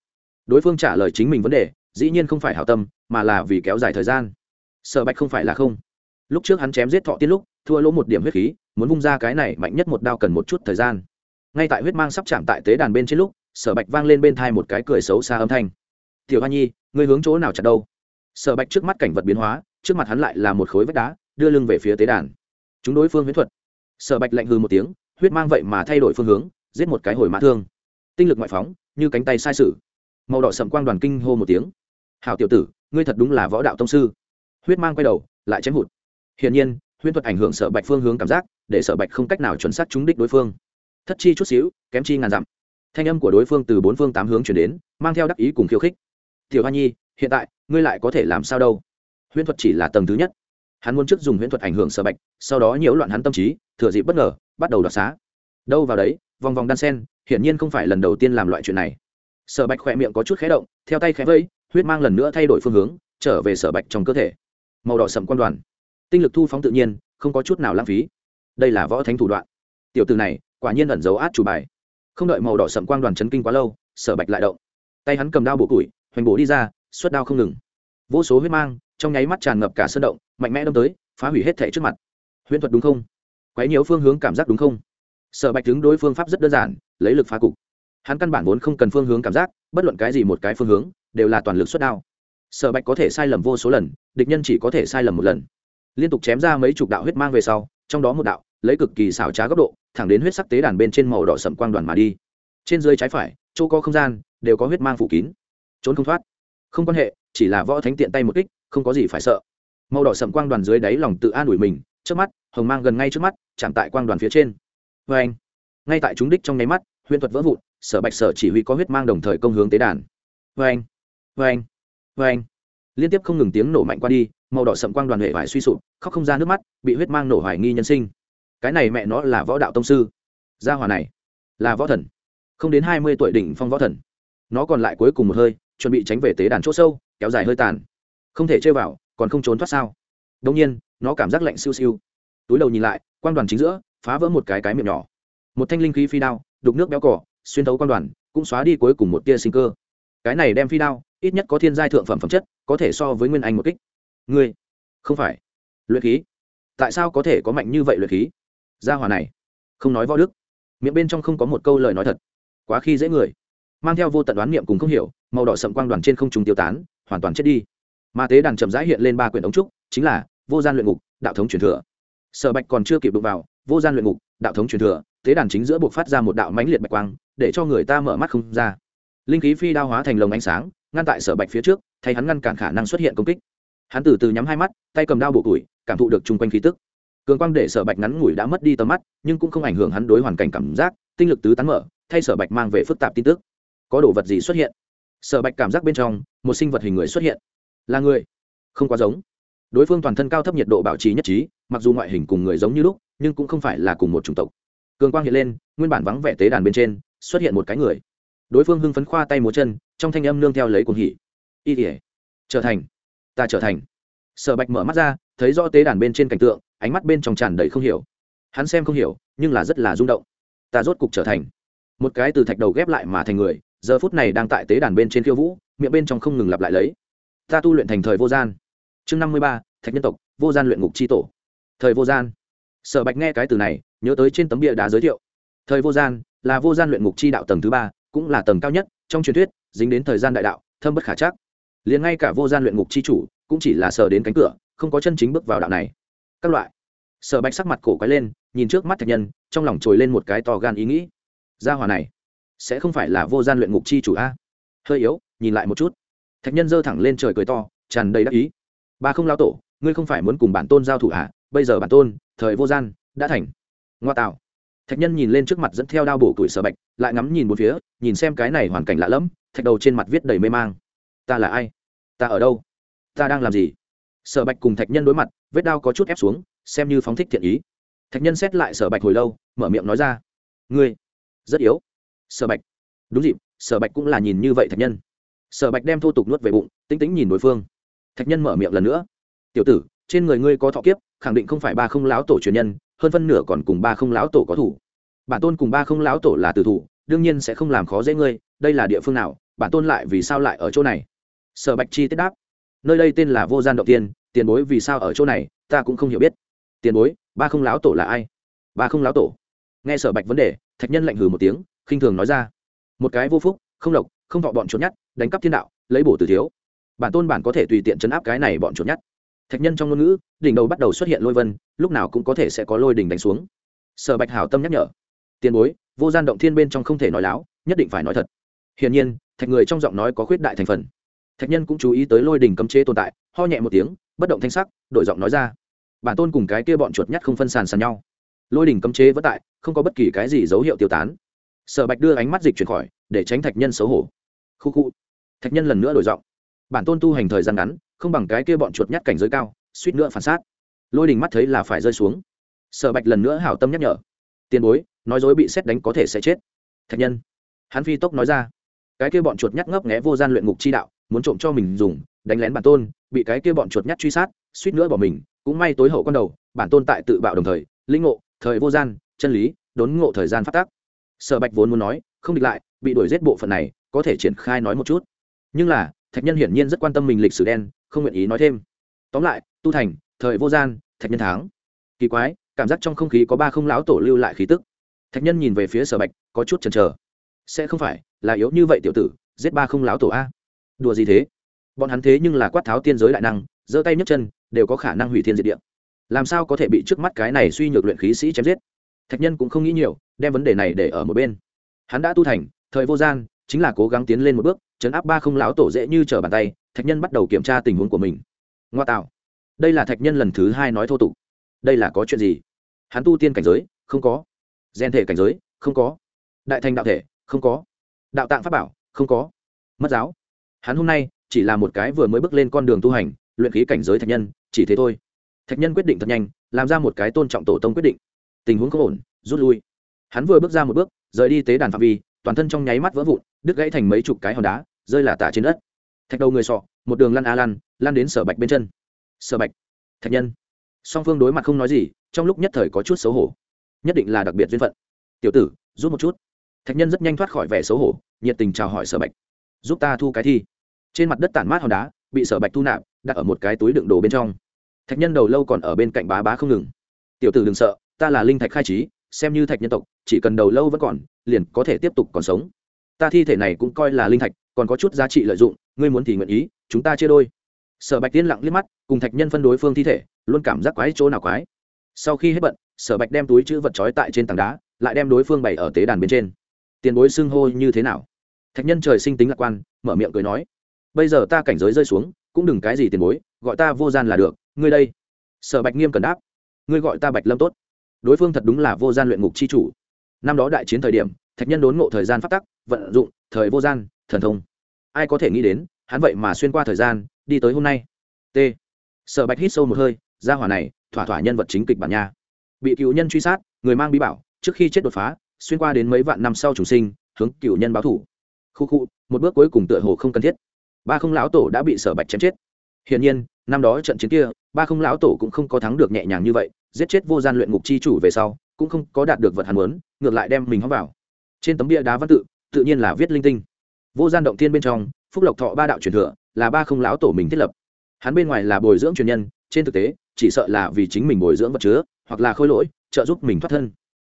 Đối phương trả lời chính mình vấn đề, dĩ nhiên không phải hảo tâm, mà là vì kéo dài thời gian. Sở bạch không phải là không. Lúc trước hắn chém giết thọ tiên lúc, thua lỗ một điểm huyết khí, muốn vung ra cái này mạnh nhất một đao cần một chút thời gian. Ngay tại huyết mang sắp chạm tại tế đàn bên trên lúc sở bạch vang lên bên thai một cái cười xấu xa âm thanh. Tiểu hoa nhi, ngươi hướng chỗ nào chặt đâu? Sở bạch trước mắt cảnh vật biến hóa, trước mặt hắn lại là một khối vách đá, đưa lưng về phía tế đàn. Chúng đối phương huyễn thuật. Sở bạch lạnh hư một tiếng, huyết mang vậy mà thay đổi phương hướng, giết một cái hồi mã thương. Tinh lực ngoại phóng, như cánh tay sai sự. Màu đỏ sậm quang đoàn kinh hô một tiếng. Hào tiểu tử, ngươi thật đúng là võ đạo tông sư. Huyết mang quay đầu, lại chém hụt. Hiển nhiên, huyễn thuật ảnh hưởng sở bạch phương hướng cảm giác, để sở bạch không cách nào chuẩn xác trúng đích đối phương. Thất chi chút xíu, kém chi ngàn dặm thanh âm của đối phương từ bốn phương tám hướng chuyển đến, mang theo đắc ý cùng khiêu khích. Tiểu hoa nhi, hiện tại, ngươi lại có thể làm sao đâu? Huyễn thuật chỉ là tầng thứ nhất. Hắn muốn trước dùng huyễn thuật ảnh hưởng sở bạch, sau đó nhiễu loạn hắn tâm trí, thừa dịp bất ngờ, bắt đầu đoạt xá. Đâu vào đấy, vòng vòng đan sen, hiển nhiên không phải lần đầu tiên làm loại chuyện này. Sở bạch khỏe miệng có chút khé động, theo tay khé vây, huyết mang lần nữa thay đổi phương hướng, trở về sở bạch trong cơ thể. Màu đỏ sầm quan đoàn. Tinh lực thu phóng tự nhiên, không có chút nào lãng phí. Đây là võ thánh thủ đoạn. Tiểu từ này, quả nhiên ẩn dấu át chủ bài không đợi màu đỏ sậm quang đoàn chấn kinh quá lâu, sở bạch lại động. Tay hắn cầm đao bổ củi, hoành bổ đi ra, suất đao không ngừng. Vô số huyết mang, trong nháy mắt tràn ngập cả sân động, mạnh mẽ đâm tới, phá hủy hết thể trước mặt. Huyễn thuật đúng không? Quấy nhiều phương hướng cảm giác đúng không? Sở bạch đứng đối phương pháp rất đơn giản, lấy lực phá cục. Hắn căn bản vốn không cần phương hướng cảm giác, bất luận cái gì một cái phương hướng, đều là toàn lực suất đao. Sở bạch có thể sai lầm vô số lần, địch nhân chỉ có thể sai lầm một lần. Liên tục chém ra mấy chục đạo huyết mang về sau, trong đó một đạo, lấy cực kỳ xảo trá góc độ thẳng đến huyết sắc tế đàn bên trên màu đỏ sậm quang đoàn mà đi. Trên dưới trái phải, chỗ có không gian, đều có huyết mang phủ kín. Trốn không thoát. Không quan hệ, chỉ là võ thánh tiện tay một kích, không có gì phải sợ. Màu đỏ sậm quang đoàn dưới đáy lòng tự an ủi mình, trước mắt, hồng mang gần ngay trước mắt, chạm tại quang đoàn phía trên. Vê anh, ngay tại chúng đích trong nháy mắt, huyễn thuật vỡ vụn, sở bạch sở chỉ huy có huyết mang đồng thời công hướng tế đàn. Vê anh vê anh vê anh. Liên tiếp không ngừng tiếng nổ mạnh qua đi, màu đỏ sậm quang đoàn hệ vải suy sụp, khóc không ra nước mắt, bị huyết mang nổ hoài nghi nhân sinh cái này mẹ nó là võ đạo tông sư. Gia hòa này là võ thần. Không đến hai mươi tuổi đỉnh phong võ thần. Nó còn lại cuối cùng một hơi, chuẩn bị tránh về tế đàn chỗ sâu, kéo dài hơi tàn. Không thể chơi vào, còn không trốn thoát sao? Đông nhiên, nó cảm giác lạnh siêu siêu. Túi đầu nhìn lại quan đoàn chính giữa, phá vỡ một cái cái miệng nhỏ. Một thanh linh khí phi đao, đục nước béo cỏ, xuyên thấu quan đoàn, cũng xóa đi cuối cùng một tia sinh cơ. Cái này đem phi đao, ít nhất có thiên giai thượng phẩm phẩm chất, có thể so với nguyên anh một kích. Ngươi, không phải luyện khí. Tại sao có thể có mạnh như vậy luyện khí? Gia hòa này, không nói võ đức, miệng bên trong không có một câu lời nói thật, quá khi dễ người. Mang theo vô tận đoán niệm cùng không hiểu, màu đỏ sậm quang đoàn trên không trùng tiêu tán, hoàn toàn chết đi. Mà tế đàn chậm rãi hiện lên ba quyển ống trúc, chính là vô gian luyện ngục, đạo thống truyền thừa. Sở bạch còn chưa kịp đụng vào vô gian luyện ngục, đạo thống truyền thừa, tế đàn chính giữa buộc phát ra một đạo mãnh liệt bạch quang, để cho người ta mở mắt không ra. Linh khí phi đao hóa thành lồng ánh sáng, ngăn tại sở bạch phía trước, thay hắn ngăn cản khả năng xuất hiện công kích. Hắn từ từ nhắm hai mắt, tay cầm đao bộ củi cảm thụ được chung quanh khí tức cường quang để sở bạch ngắn ngủi đã mất đi tầm mắt, nhưng cũng không ảnh hưởng hắn đối hoàn cảnh cảm giác, tinh lực tứ tán mở, thay sở bạch mang về phức tạp tin tức. Có đồ vật gì xuất hiện? Sở bạch cảm giác bên trong, một sinh vật hình người xuất hiện. Là người. Không quá giống. Đối phương toàn thân cao thấp nhiệt độ bảo trì nhất trí, mặc dù ngoại hình cùng người giống như lúc, nhưng cũng không phải là cùng một chủng tộc. Cường quang hiện lên, nguyên bản vắng vẻ tế đàn bên trên, xuất hiện một cái người. Đối phương hưng phấn khoa tay múa chân, trong thanh âm nương theo lấy cuồng hỉ. Y ỉa trở thành, ta trở thành. Sở bạch mở mắt ra, thấy rõ tế đàn bên trên cảnh tượng ánh mắt bên trong tràn đầy không hiểu. Hắn xem không hiểu, nhưng là rất là rung động. Ta rốt cục trở thành một cái từ thạch đầu ghép lại mà thành người, giờ phút này đang tại tế đàn bên trên khiêu vũ, miệng bên trong không ngừng lặp lại lấy. Ta tu luyện thành thời vô gian. Chương năm mươi ba, thạch nhân tộc, vô gian luyện ngục c h i tổ. Thời vô gian. Sở bạch nghe cái từ này, nhớ tới trên tấm bia đá giới thiệu. Thời vô gian là vô gian luyện ngục chi đạo tầng thứ ba, cũng là tầng cao nhất trong truyền thuyết, dính đến thời gian đại đạo, thâm bất khả chắc. Liền ngay cả vô gian luyện ngục chi chủ cũng chỉ là sờ đến cánh cửa, không có chân chính bước vào đạo này các loại. Sở bạch sắc mặt cổ quái lên, nhìn trước mắt thạch nhân, trong lòng trồi lên một cái to gan ý nghĩ. Gia hòa này, sẽ không phải là vô gian luyện ngục chi chủ a? Hơi yếu, nhìn lại một chút. Thạch nhân giơ thẳng lên trời cười to, tràn đầy đắc ý. Ba không lao tổ, ngươi không phải muốn cùng bản tôn giao thủ à? Bây giờ bản tôn, thời vô gian, đã thành. Ngoa tạo. Thạch nhân nhìn lên trước mặt dẫn theo đao bổ tuổi sở bạch, lại ngắm nhìn một phía, nhìn xem cái này hoàn cảnh lạ lẫm, thạch đầu trên mặt viết đầy mê mang. Ta là ai? Ta ở đâu? Ta đang làm gì? Sở bạch cùng thạch nhân đối mặt, vết đao có chút ép xuống, xem như phóng thích thiện ý. Thạch nhân xét lại sở bạch hồi lâu, mở miệng nói ra, ngươi, rất yếu. Sở bạch, đúng dịp, sở bạch cũng là nhìn như vậy thạch nhân. Sở bạch đem thô tục nuốt về bụng tính tính nhìn đối phương. Thạch nhân mở miệng lần nữa, tiểu tử, trên người ngươi có thọ kiếp, khẳng định không phải ba không láo tổ truyền nhân, hơn phân nửa còn cùng ba không láo tổ có thủ. Bản tôn cùng ba không láo tổ là từ thủ, đương nhiên sẽ không làm khó dễ ngươi, đây là địa phương nào, bản tôn lại vì sao lại ở chỗ này? Sở bạch chi tiết đáp, nơi đây tên là vô gian động tiên tiền bối vì sao ở chỗ này ta cũng không hiểu biết. Tiền bối ba không láo tổ là ai? Ba không láo tổ? Nghe sở bạch vấn đề thạch nhân lạnh hừ một tiếng khinh thường nói ra. Một cái vô phúc không lộc không thọ bọn trốn nhát, đánh cắp thiên đạo lấy bổ từ thiếu. Bản tôn bản có thể tùy tiện chấn áp cái này bọn trốn nhát. thạch nhân trong ngôn ngữ đỉnh đầu bắt đầu xuất hiện lôi vân lúc nào cũng có thể sẽ có lôi đỉnh đánh xuống. Sở bạch hảo tâm nhắc nhở. Tiền bối vô gian động thiên bên trong không thể nói láo nhất định phải nói thật. Hiển nhiên thạch người trong giọng nói có khuyết đại thành phần. Thạch nhân cũng chú ý tới lôi đỉnh cấm chế tồn tại ho nhẹ một tiếng bất động thanh sắc, đổi giọng nói ra. Bản tôn cùng cái kia bọn chuột nhắt không phân sàn sàn nhau. Lôi đỉnh cấm chế vất tại, không có bất kỳ cái gì dấu hiệu tiêu tán. Sở bạch đưa ánh mắt dịch chuyển khỏi, để tránh thạch nhân xấu hổ. Khu khu. Thạch nhân lần nữa đổi giọng. Bản tôn tu hành thời gian ngắn, không bằng cái kia bọn chuột nhắt cảnh giới cao, suýt nữa phản sát. Lôi đình mắt thấy là phải rơi xuống. Sở bạch lần nữa hảo tâm nhắc nhở. Tiền bối, nói dối bị xét đánh có thể sẽ chết. Thạch nhân. Hắn phi tốc nói ra. Cái kia bọn chuột nhắt ngấp nghé vô gian luyện ngục chi đạo, muốn trộm cho mình dùng, đánh lén bản tôn bị cái kia bọn chuột nhắt truy sát, suýt nữa bỏ mình, cũng may tối hậu con đầu, bản tôn tại tự bạo đồng thời, linh ngộ, thời vô gian, chân lý, đốn ngộ thời gian phát tác. Sở bạch vốn muốn nói, không địch lại, bị đuổi giết bộ phận này, có thể triển khai nói một chút. Nhưng là, thạch nhân hiển nhiên rất quan tâm mình lịch sử đen, không nguyện ý nói thêm. Tóm lại, tu thành, thời vô gian, thạch nhân tháng kỳ quái, cảm giác trong không khí có ba không lão tổ lưu lại khí tức. Thạch nhân nhìn về phía sở bạch, có chút chần chờ. Sẽ không phải, là yếu như vậy tiểu tử, giết ba không lão tổ a. Đùa gì thế? Bọn hắn thế nhưng là quát tháo tiên giới đại năng, giơ tay nhấc chân, đều có khả năng hủy thiên diệt địa. Làm sao có thể bị trước mắt cái này suy nhược luyện khí sĩ chém giết? Thạch nhân cũng không nghĩ nhiều, đem vấn đề này để ở một bên. Hắn đã tu thành, thời vô gian, chính là cố gắng tiến lên một bước chấn áp ba không lão tổ dễ như trở bàn tay, thạch nhân bắt đầu kiểm tra tình huống của mình. Ngoa tạo. Đây là thạch nhân lần thứ hai nói thô tục. Đây là có chuyện gì? Hắn tu tiên cảnh giới, không có. Gen thể cảnh giới, không có. Đại thành đạo thể, không có. Đạo tạng pháp bảo, không có. Mất giáo. Hắn hôm nay chỉ là một cái vừa mới bước lên con đường tu hành, luyện khí cảnh giới thạch nhân, chỉ thế thôi. Thạch nhân quyết định thật nhanh, làm ra một cái tôn trọng tổ tông quyết định. Tình huống không ổn, rút lui. Hắn vừa bước ra một bước, rời đi tế đàn phạm vi, toàn thân trong nháy mắt vỡ vụn, đứt gãy thành mấy chục cái hòn đá, rơi là tả trên đất. Thạch đầu người sọ, một đường lăn a lăn lăn đến sở bạch bên chân. Sở bạch, thạch nhân. Song phương đối mặt không nói gì, trong lúc nhất thời có chút xấu hổ. Nhất định là đặc biệt duyên phận. Tiểu tử, giúp một chút. Thạch nhân rất nhanh thoát khỏi vẻ xấu hổ, nhiệt tình chào hỏi sở bạch. Giúp ta thu cái thi trên mặt đất tản mát hòn đá, bị sở bạch thu nạp, đặt ở một cái túi đựng đồ bên trong. Thạch nhân đầu lâu còn ở bên cạnh bá bá không ngừng. Tiểu tử đừng sợ, ta là linh thạch khai trí, xem như thạch nhân tộc, chỉ cần đầu lâu vẫn còn, liền có thể tiếp tục còn sống. Ta thi thể này cũng coi là linh thạch, còn có chút giá trị lợi dụng, ngươi muốn thì nguyện ý, chúng ta chia đôi. Sở bạch tiên lặng liếc mắt, cùng thạch nhân phân đối phương thi thể, luôn cảm giác quái chỗ nào quái. Sau khi hết bận, sở bạch đem túi chữ vật trói tại trên tảng đá, lại đem đối phương bày ở tế đàn bên trên. Tiền bối xưng hô như thế nào? Thạch nhân trời sinh tính lạc quan, mở miệng cười nói bây giờ ta cảnh giới rơi xuống, cũng đừng cái gì tiền bối, gọi ta vô gian là được, ngươi đây. Sở bạch nghiêm cần đáp. Ngươi gọi ta bạch lâm tốt. Đối phương thật đúng là vô gian luyện ngục c h i chủ. Năm đó đại chiến thời điểm, thạch nhân đốn ngộ thời gian phát tắc, vận dụng, thời vô gian, thần thông. Ai có thể nghĩ đến, hắn vậy mà xuyên qua thời gian, đi tới hôm nay. T. Sở bạch hít sâu một hơi, ra hỏa này, thỏa thỏa nhân vật chính kịch bản nha. Bị cựu nhân truy sát, người mang bí bảo, trước khi chết đột phá, xuyên qua đến mấy vạn năm sau trùng sinh, hướng cựu nhân báo thủ. Khu khu, một bước cuối cùng tựa hồ không cần thiết ba không lão tổ đã bị sở bạch chém chết. Hiển nhiên, năm đó trận chiến kia, ba không lão tổ cũng không có thắng được nhẹ nhàng như vậy, giết chết vô gian luyện ngục chi chủ về sau, cũng không có đạt được vật hắn muốn, ngược lại đem mình hóng vào. Trên tấm bia đá văn tự tự nhiên là viết linh tinh. Vô gian động thiên bên trong, phúc lộc thọ ba đạo truyền thừa, là ba không lão tổ mình thiết lập. Hắn bên ngoài là bồi dưỡng truyền nhân, trên thực tế, chỉ sợ là vì chính mình bồi dưỡng vật chứa, hoặc là khôi lỗi, trợ giúp mình thoát thân.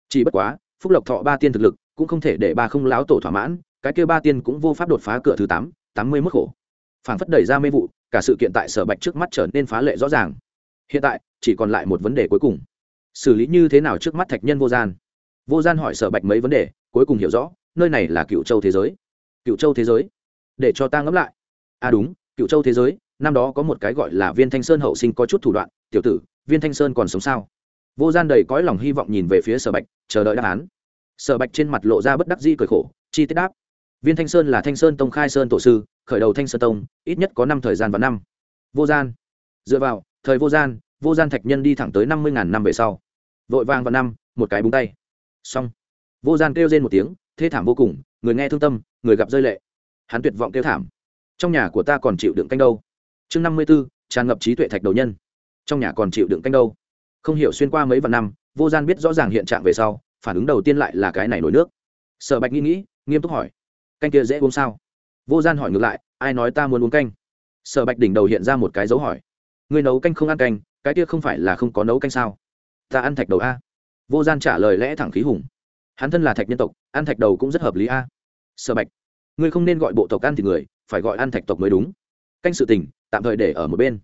Chỉ bất quá, phúc lộc thọ ba tiên thực lực, cũng không thể để ba không lão tổ thỏa mãn, cái kia ba tiên cũng vô pháp đột phá cửa thứ tám tám mươi mức khổ phảng phất đẩy ra mê vụ, cả sự kiện tại sở bạch trước mắt trở nên phá lệ rõ ràng. Hiện tại, chỉ còn lại một vấn đề cuối cùng. Xử lý như thế nào trước mắt thạch nhân vô gian? Vô gian hỏi sở bạch mấy vấn đề, cuối cùng hiểu rõ, nơi này là cựu châu thế giới. Cựu châu thế giới? Để cho ta ngẫm lại. À đúng cựu châu thế giới, năm đó có một cái gọi là viên thanh sơn hậu sinh có chút thủ đoạn. Tiểu tử, viên thanh sơn còn sống sao? Vô gian đầy cõi lòng hy vọng nhìn về phía sở bạch, chờ đợi đáp án. Sở bạch trên mặt lộ ra bất đắc di cười khổ, chi tiết đáp. Viên thanh sơn là thanh sơn tông khai sơn tổ sư khởi đầu thanh sơn tông, ít nhất có năm thời gian và năm. Vô gian. Dựa vào, thời vô gian vô gian thạch nhân đi thẳng tới năm mươi ngàn năm về sau. Vội vàng vào năm, một cái búng tay. Xong. Vô gian kêu lên một tiếng, thê thảm vô cùng, người nghe thương tâm, người gặp rơi lệ. Hắn tuyệt vọng kêu thảm. Trong nhà của ta còn chịu đựng canh đâu? Chương năm mươi b ố tràn ngập trí tuệ thạch đầu nhân. Trong nhà còn chịu đựng canh đâu? Không hiểu xuyên qua mấy vạn năm, vô gian biết rõ ràng hiện trạng về sau, phản ứng đầu tiên lại là cái này nổi nước. Sở bạch nghĩ nghĩ, nghiêm túc hỏi. Canh kia dễ uống sao? Vô gian hỏi ngược lại ai nói ta muốn uống canh? Sở bạch đỉnh đầu hiện ra một cái dấu hỏi. Người nấu canh không ăn canh cái kia không phải là không có nấu canh sao? Ta ăn thạch đầu a. Vô gian trả lời lẽ thẳng khí hùng. Hắn thân là thạch nhân tộc ăn thạch đầu cũng rất hợp lý a. Sở bạch ngươi không nên gọi bộ tộc ăn thì người phải gọi ăn thạch tộc mới đúng. Canh sự tình tạm thời để ở một bên.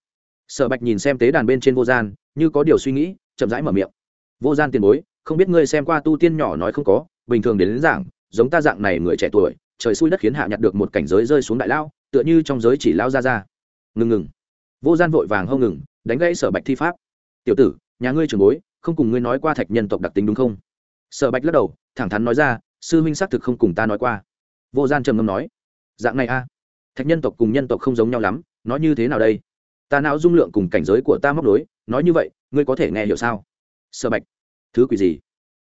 Sở bạch nhìn xem tế đàn bên trên vô gian như có điều suy nghĩ chậm rãi mở miệng. Vô gian tiền bối không biết ngươi xem qua tu tiên nhỏ nói không có bình thường đến, đến giảng giống ta dạng này người trẻ tuổi trời xui đất khiến hạ nhặt được một cảnh giới rơi xuống đại lao tựa như trong giới chỉ lao ra ra ngừng ngừng. Vô gian vội vàng hông ngừng, đánh gãy sở bạch thi pháp. Tiểu tử, nhà ngươi trường bối, không cùng ngươi nói qua thạch nhân tộc đặc tính đúng không? Sở bạch lắc đầu, thẳng thắn nói ra, sư huynh xác thực không cùng ta nói qua. Vô gian trầm ngâm nói, dạng này a, thạch nhân tộc cùng nhân tộc không giống nhau lắm, nói như thế nào đây? Ta não dung lượng cùng cảnh giới của ta móc đối nói như vậy, ngươi có thể nghe hiểu sao? Sở bạch, thứ quỷ gì?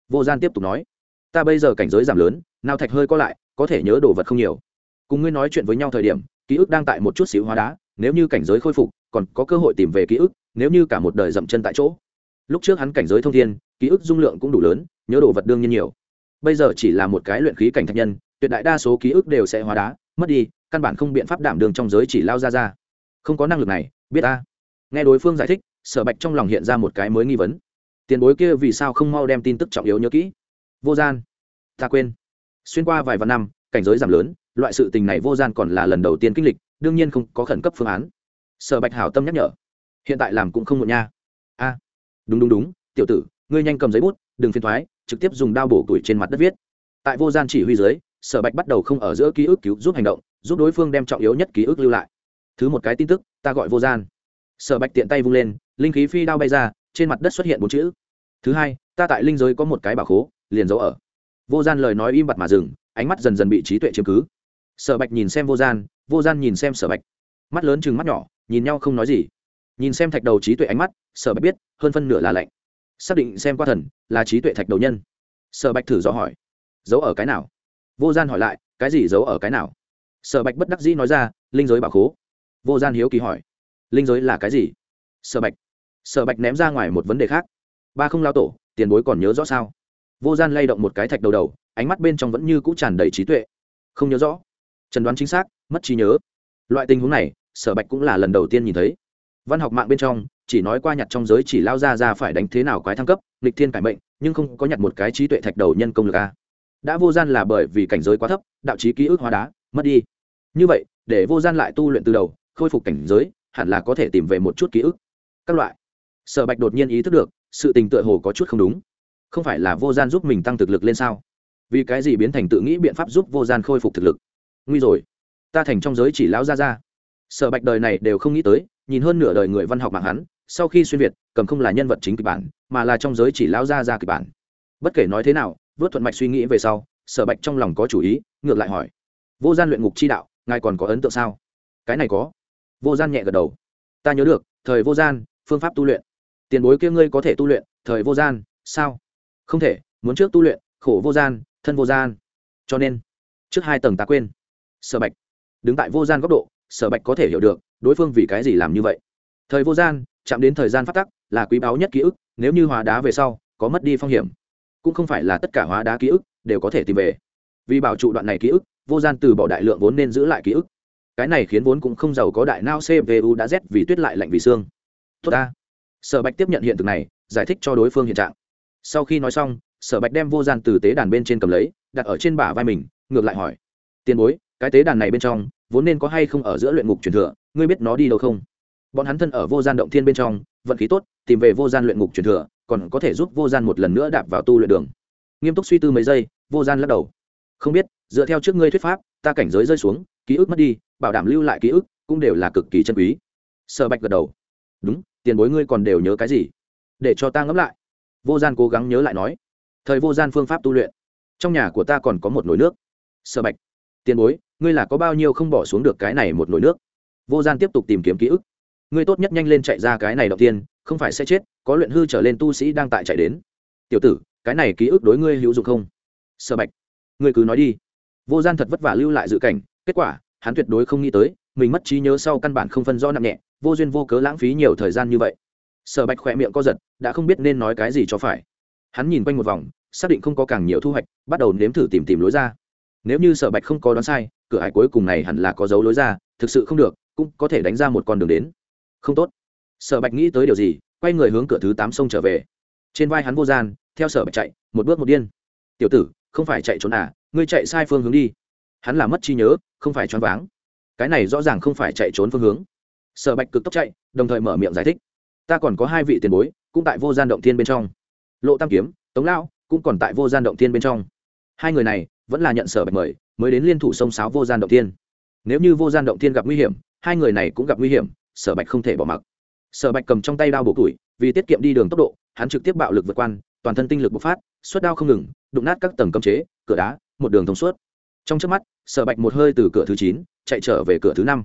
Vô gian tiếp tục nói, ta bây giờ cảnh giới giảm lớn nào thạch hơi có lại, có thể nhớ đồ vật không nhiều. Cùng ngươi nói chuyện với nhau thời điểm, ký ức đang tại một chút xíu hóa đá, nếu như cảnh giới khôi phục, còn có cơ hội tìm về ký ức, nếu như cả một đời dậm chân tại chỗ. Lúc trước hắn cảnh giới thông thiên, ký ức dung lượng cũng đủ lớn, nhớ đồ vật đương nhiên nhiều. Bây giờ chỉ là một cái luyện khí cảnh thạch nhân, tuyệt đại đa số ký ức đều sẽ hóa đá, mất đi, căn bản không biện pháp đảm đường trong giới chỉ lao ra ra. Không có năng lực này, biết ta. Nghe đối phương giải thích, sở bạch trong lòng hiện ra một cái mới nghi vấn. Tiền bối kia vì sao không mau đem tin tức trọng yếu nhớ kỹ? Vô gian. Ta quên xuyên qua vài vạn năm, cảnh giới giảm lớn, loại sự tình này vô gian còn là lần đầu tiên kinh lịch, đương nhiên không có khẩn cấp phương án. Sở bạch hảo tâm nhắc nhở, hiện tại làm cũng không muộn nha. A, đúng đúng đúng, tiểu tử, ngươi nhanh cầm giấy bút, đừng phiền thoái, trực tiếp dùng đao bổ tuổi trên mặt đất viết. Tại vô gian chỉ huy dưới, sở bạch bắt đầu không ở giữa ký ức cứu giúp hành động, giúp đối phương đem trọng yếu nhất ký ức lưu lại. Thứ một cái tin tức, ta gọi vô gian. Sở bạch tiện tay vung lên, linh khí phi đao bay ra, trên mặt đất xuất hiện bốn chữ. Thứ hai, ta tại linh giới có một cái bảo khố, liền giấu ở vô gian lời nói im bặt mà dừng, ánh mắt dần dần bị trí tuệ chiếm cứ. Sở bạch nhìn xem vô gian vô gian nhìn xem sở bạch. Mắt lớn chừng mắt nhỏ, nhìn nhau không nói gì. Nhìn xem thạch đầu trí tuệ ánh mắt, sở bạch biết, hơn phân nửa là lạnh. Xác định xem qua thần, là trí tuệ thạch đầu nhân. Sở bạch thử dò hỏi, giấu ở cái nào? Vô gian hỏi lại, cái gì giấu ở cái nào? Sở bạch bất đắc dĩ nói ra, linh giới bảo khố. Vô gian hiếu kỳ hỏi, linh giới là cái gì? Sở bạch sở bạch ném ra ngoài một vấn đề khác, ba không lao tổ, tiền bối còn nhớ rõ sao? Vô gian lay động một cái thạch đầu đầu, ánh mắt bên trong vẫn như cũ tràn đầy trí tuệ. Không nhớ rõ. Trần đoán chính xác, mất trí nhớ. Loại tình huống này, sở bạch cũng là lần đầu tiên nhìn thấy. Văn học mạng bên trong, chỉ nói qua nhặt trong giới chỉ lao ra ra phải đánh thế nào quái thăng cấp lịch thiên cải mệnh, nhưng không có nhặt một cái trí tuệ thạch đầu nhân công lực a đã vô gian là bởi vì cảnh giới quá thấp, đạo trí ký ức hóa đá, mất đi. Như vậy, để vô gian lại tu luyện từ đầu, khôi phục cảnh giới, hẳn là có thể tìm về một chút ký ức. Các loại. Sở bạch đột nhiên ý thức được, sự tình tựa hồ có chút không đúng không phải là vô gian giúp mình tăng thực lực lên sao? Vì cái gì biến thành tự nghĩ biện pháp giúp vô gian khôi phục thực lực? Nguy rồi. Ta thành trong giới chỉ lão ra ra sở bạch đời này đều không nghĩ tới, nhìn hơn nửa đời người văn học mạng hắn, sau khi xuyên việt, cầm không là nhân vật chính kịch bản, mà là trong giới chỉ lão ra ra kịch bản. Bất kể nói thế nào, vớt thuận mạch suy nghĩ về sau, sở bạch trong lòng có chủ ý, ngược lại hỏi. Vô gian luyện ngục chi đạo, ngài còn có ấn tượng sao? Cái này có. Vô gian nhẹ gật đầu. Ta nhớ được, thời vô gian, phương pháp tu luyện. Tiền bối kia ngươi có thể tu luyện, thời vô gian, sao? Không thể, muốn trước tu luyện, khổ vô gian, thân vô gian. Cho nên, trước hai tầng ta quên. Sở bạch, đứng tại vô gian góc độ, sở bạch có thể hiểu được, đối phương vì cái gì làm như vậy. Thời vô gian, chạm đến thời gian phát tắc, là quý báu nhất ký ức, nếu như hóa đá về sau, có mất đi phong hiểm. Cũng không phải là tất cả hóa đá ký ức đều có thể tìm về. Vì bảo trụ đoạn này ký ức, vô gian từ bỏ đại lượng vốn nên giữ lại ký ức. Cái này khiến vốn cũng không giàu có đại nao cpu đã rét vì tuyết lại lạnh vì xương. Tốt ta. Sở bạch tiếp nhận hiện thực này, giải thích cho đối phương hiện trạng sau khi nói xong, sở bạch đem vô gian từ tế đàn bên trên cầm lấy, đặt ở trên bả vai mình, ngược lại hỏi, tiền bối, cái tế đàn này bên trong, vốn nên có hay không ở giữa luyện ngục truyền thừa, ngươi biết nó đi đâu không? Bọn hắn thân ở vô gian động thiên bên trong, vận khí tốt, tìm về vô gian luyện ngục truyền thừa, còn có thể giúp vô gian một lần nữa đạp vào tu luyện đường. Nghiêm túc suy tư mấy giây, vô gian lắc đầu, không biết, dựa theo trước ngươi thuyết pháp, ta cảnh giới rơi xuống, ký ức mất đi, bảo đảm lưu lại ký ức, cũng đều là cực kỳ chân quý. Sở bạch gật đầu, đúng, tiền bối ngươi còn đều nhớ cái gì? Để cho ta ngẫm lại vô gian cố gắng nhớ lại nói, thời vô gian phương pháp tu luyện, trong nhà của ta còn có một nồi nước. Sợ bạch, tiền bối, ngươi là có bao nhiêu không bỏ xuống được cái này một nồi nước? Vô gian tiếp tục tìm kiếm ký ức. Ngươi tốt nhất nhanh lên chạy ra cái này đầu tiên, không phải sẽ chết, có luyện hư trở lên tu sĩ đang tại chạy đến. Tiểu tử, cái này ký ức đối ngươi hữu dụng không? Sợ bạch, ngươi cứ nói đi. Vô gian thật vất vả lưu lại dự cảnh, kết quả, hắn tuyệt đối không nghĩ tới, mình mất trí nhớ sau căn bản không phân rõ nặng nhẹ, vô duyên vô cớ lãng phí nhiều thời gian như vậy sở bạch khỏe miệng co giật, đã không biết nên nói cái gì cho phải. Hắn nhìn quanh một vòng, xác định không có càng nhiều thu hoạch, bắt đầu nếm thử tìm tìm lối ra. Nếu như sở bạch không có đoán sai, cửa hải cuối cùng này hẳn là có dấu lối ra, thực sự không được, cũng có thể đánh ra một con đường đến. Không tốt. Sở bạch nghĩ tới điều gì, quay người hướng cửa thứ tám sông trở về. Trên vai hắn vô gian, theo sở bạch chạy, một bước một điên. Tiểu tử, không phải chạy trốn à ngươi chạy sai phương hướng đi. Hắn là mất trí nhớ, không phải choáng váng. Cái này rõ ràng không phải chạy trốn phương hướng. Sở bạch cực tốc chạy, đồng thời mở miệng giải thích ta còn có hai vị tiền bối, cũng tại vô gian động thiên bên trong. Lộ tam kiếm, tống lão, cũng còn tại vô gian động thiên bên trong. Hai người này, vẫn là nhận sở bạch mời, mới đến liên thủ sông sáo vô gian động thiên. Nếu như vô gian động thiên gặp nguy hiểm, hai người này cũng gặp nguy hiểm, sở bạch không thể bỏ mặc. Sở bạch cầm trong tay đao bổ củi, vì tiết kiệm đi đường tốc độ, hắn trực tiếp bạo lực vượt quan, toàn thân tinh lực bộc phát, suất đao không ngừng, đụng nát các tầng cấm chế, cửa đá, một đường thông suốt. Trong trước mắt, sở bạch một hơi từ cửa thứ chín, chạy trở về cửa thứ năm.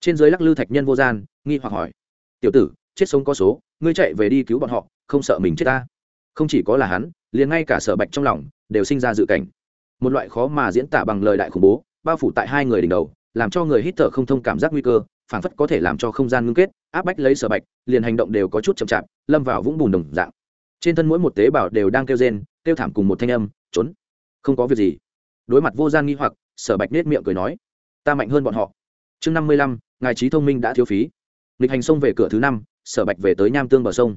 Trên dưới lắc lư thạch nhân vô gian, nghi hoặc hỏi, tiểu tử chết sống có số, ngươi chạy về đi cứu bọn họ, không sợ mình chết ta. Không chỉ có là hắn, liền ngay cả sở bạch trong lòng, đều sinh ra dự cảnh. Một loại khó mà diễn tả bằng lời đại khủng bố, bao phủ tại hai người đỉnh đầu, làm cho người hít thở không thông cảm giác nguy cơ, phảng phất có thể làm cho không gian ngưng kết, áp bách lấy sở bạch, liền hành động đều có chút chậm chạp, lâm vào vũng bùn đồng dạng. Trên thân mỗi một tế bào đều đang kêu rên, kêu thảm cùng một thanh âm, trốn, không có việc gì. Đối mặt vô gian nghi hoặc, sở bạch nết miệng cười nói, ta mạnh hơn bọn họ. Chương năm mươi lăm, ngài trí thông minh đã thiếu phí. Lịch hành sông về cửa thứ năm sở bạch về tới nham tương bờ sông.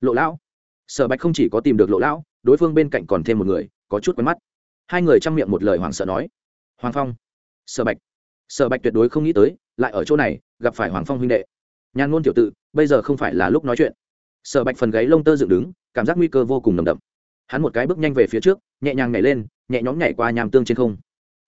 Lộ lão. Sở bạch không chỉ có tìm được lộ lão, đối phương bên cạnh còn thêm một người, có chút quen mắt. Hai người chăm miệng một lời hoàng sợ nói. Hoàng phong. Sở bạch. Sở bạch tuyệt đối không nghĩ tới, lại ở chỗ này, gặp phải hoàng phong huynh đệ. Nhàn ngôn tiểu tự, bây giờ không phải là lúc nói chuyện. Sở bạch phần gáy lông tơ dựng đứng, cảm giác nguy cơ vô cùng nồng đậm. Hắn một cái bước nhanh về phía trước, nhẹ nhàng nhảy lên, nhẹ nhõm nhảy qua nham tương trên không.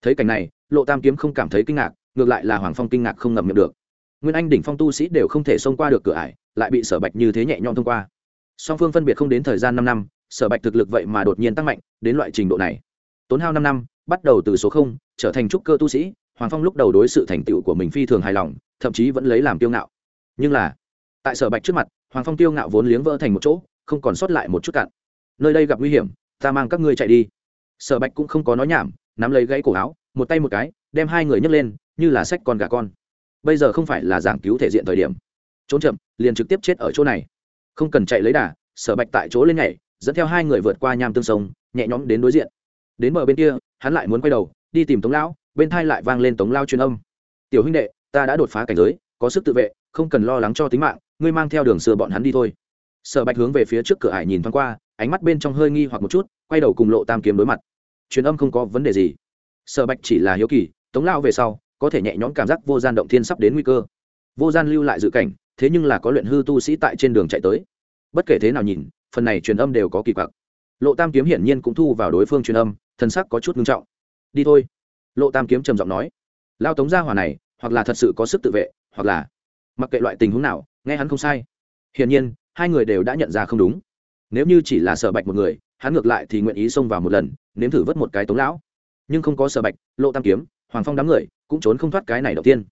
Thấy cảnh này, lộ tam kiếm không cảm thấy kinh ngạc, ngược lại là hoàng phong kinh ngạc không ngậm miệng được. Nguyên anh đỉnh phong tu sĩ đều không thể xông qua được cửa ải lại bị sở bạch như thế nhẹ nhõm thông qua. Song phương phân biệt không đến thời gian năm năm, sở bạch thực lực vậy mà đột nhiên tăng mạnh, đến loại trình độ này. Tốn hao năm năm, bắt đầu từ số không, trở thành trúc cơ tu sĩ, hoàng phong lúc đầu đối sự thành tựu của mình phi thường hài lòng, thậm chí vẫn lấy làm tiêu ngạo. Nhưng là, tại sở bạch trước mặt, hoàng phong tiêu ngạo vốn liếng vỡ thành một chỗ, không còn sót lại một chút cạn nơi đây gặp nguy hiểm, ta mang các ngươi chạy đi. Sở bạch cũng không có nói nhảm, nắm lấy gãy cổ áo, một tay một cái, đem hai người nhấc lên, như là sách con gà con. Bây giờ không phải là giảng cứu thể diện thời điểm trốn chậm, liền trực tiếp chết ở chỗ này. Không cần chạy lấy đà, sở bạch tại chỗ lên nhảy, dẫn theo hai người vượt qua nham tương sông, nhẹ nhõm đến đối diện. Đến bờ bên kia, hắn lại muốn quay đầu, đi tìm tống lão, bên thai lại vang lên tống lao truyền âm. Tiểu huynh đệ, ta đã đột phá cảnh giới, có sức tự vệ, không cần lo lắng cho tính mạng, ngươi mang theo đường xưa bọn hắn đi thôi. Sở bạch hướng về phía trước cửa ải nhìn thoáng qua, ánh mắt bên trong hơi nghi hoặc một chút, quay đầu cùng lộ tam kiếm đối mặt. Truyền âm không có vấn đề gì. Sở bạch chỉ là hiếu kỳ, tống lao về sau, có thể nhẹ nhõm cảm giác vô gian động thiên sắp đến nguy cơ. Vô gian lưu lại dự cảnh thế nhưng là có luyện hư tu sĩ tại trên đường chạy tới. Bất kể thế nào nhìn, phần này truyền âm đều có kỳ quặc. Lộ tam kiếm hiển nhiên cũng thu vào đối phương truyền âm thân sắc có chút ngưng trọng. Đi thôi. Lộ tam kiếm trầm giọng nói. Lao tống gia hỏa này, hoặc là thật sự có sức tự vệ, hoặc là mặc kệ loại tình huống nào, nghe hắn không sai. Hiển nhiên, hai người đều đã nhận ra không đúng. Nếu như chỉ là sở bạch một người, hắn ngược lại thì nguyện ý xông vào một lần, nếm thử vớt một cái tống lão. Nhưng không có sở bạch, lộ tam kiếm, hoàng phong đám người cũng trốn không thoát cái này đầu tiên.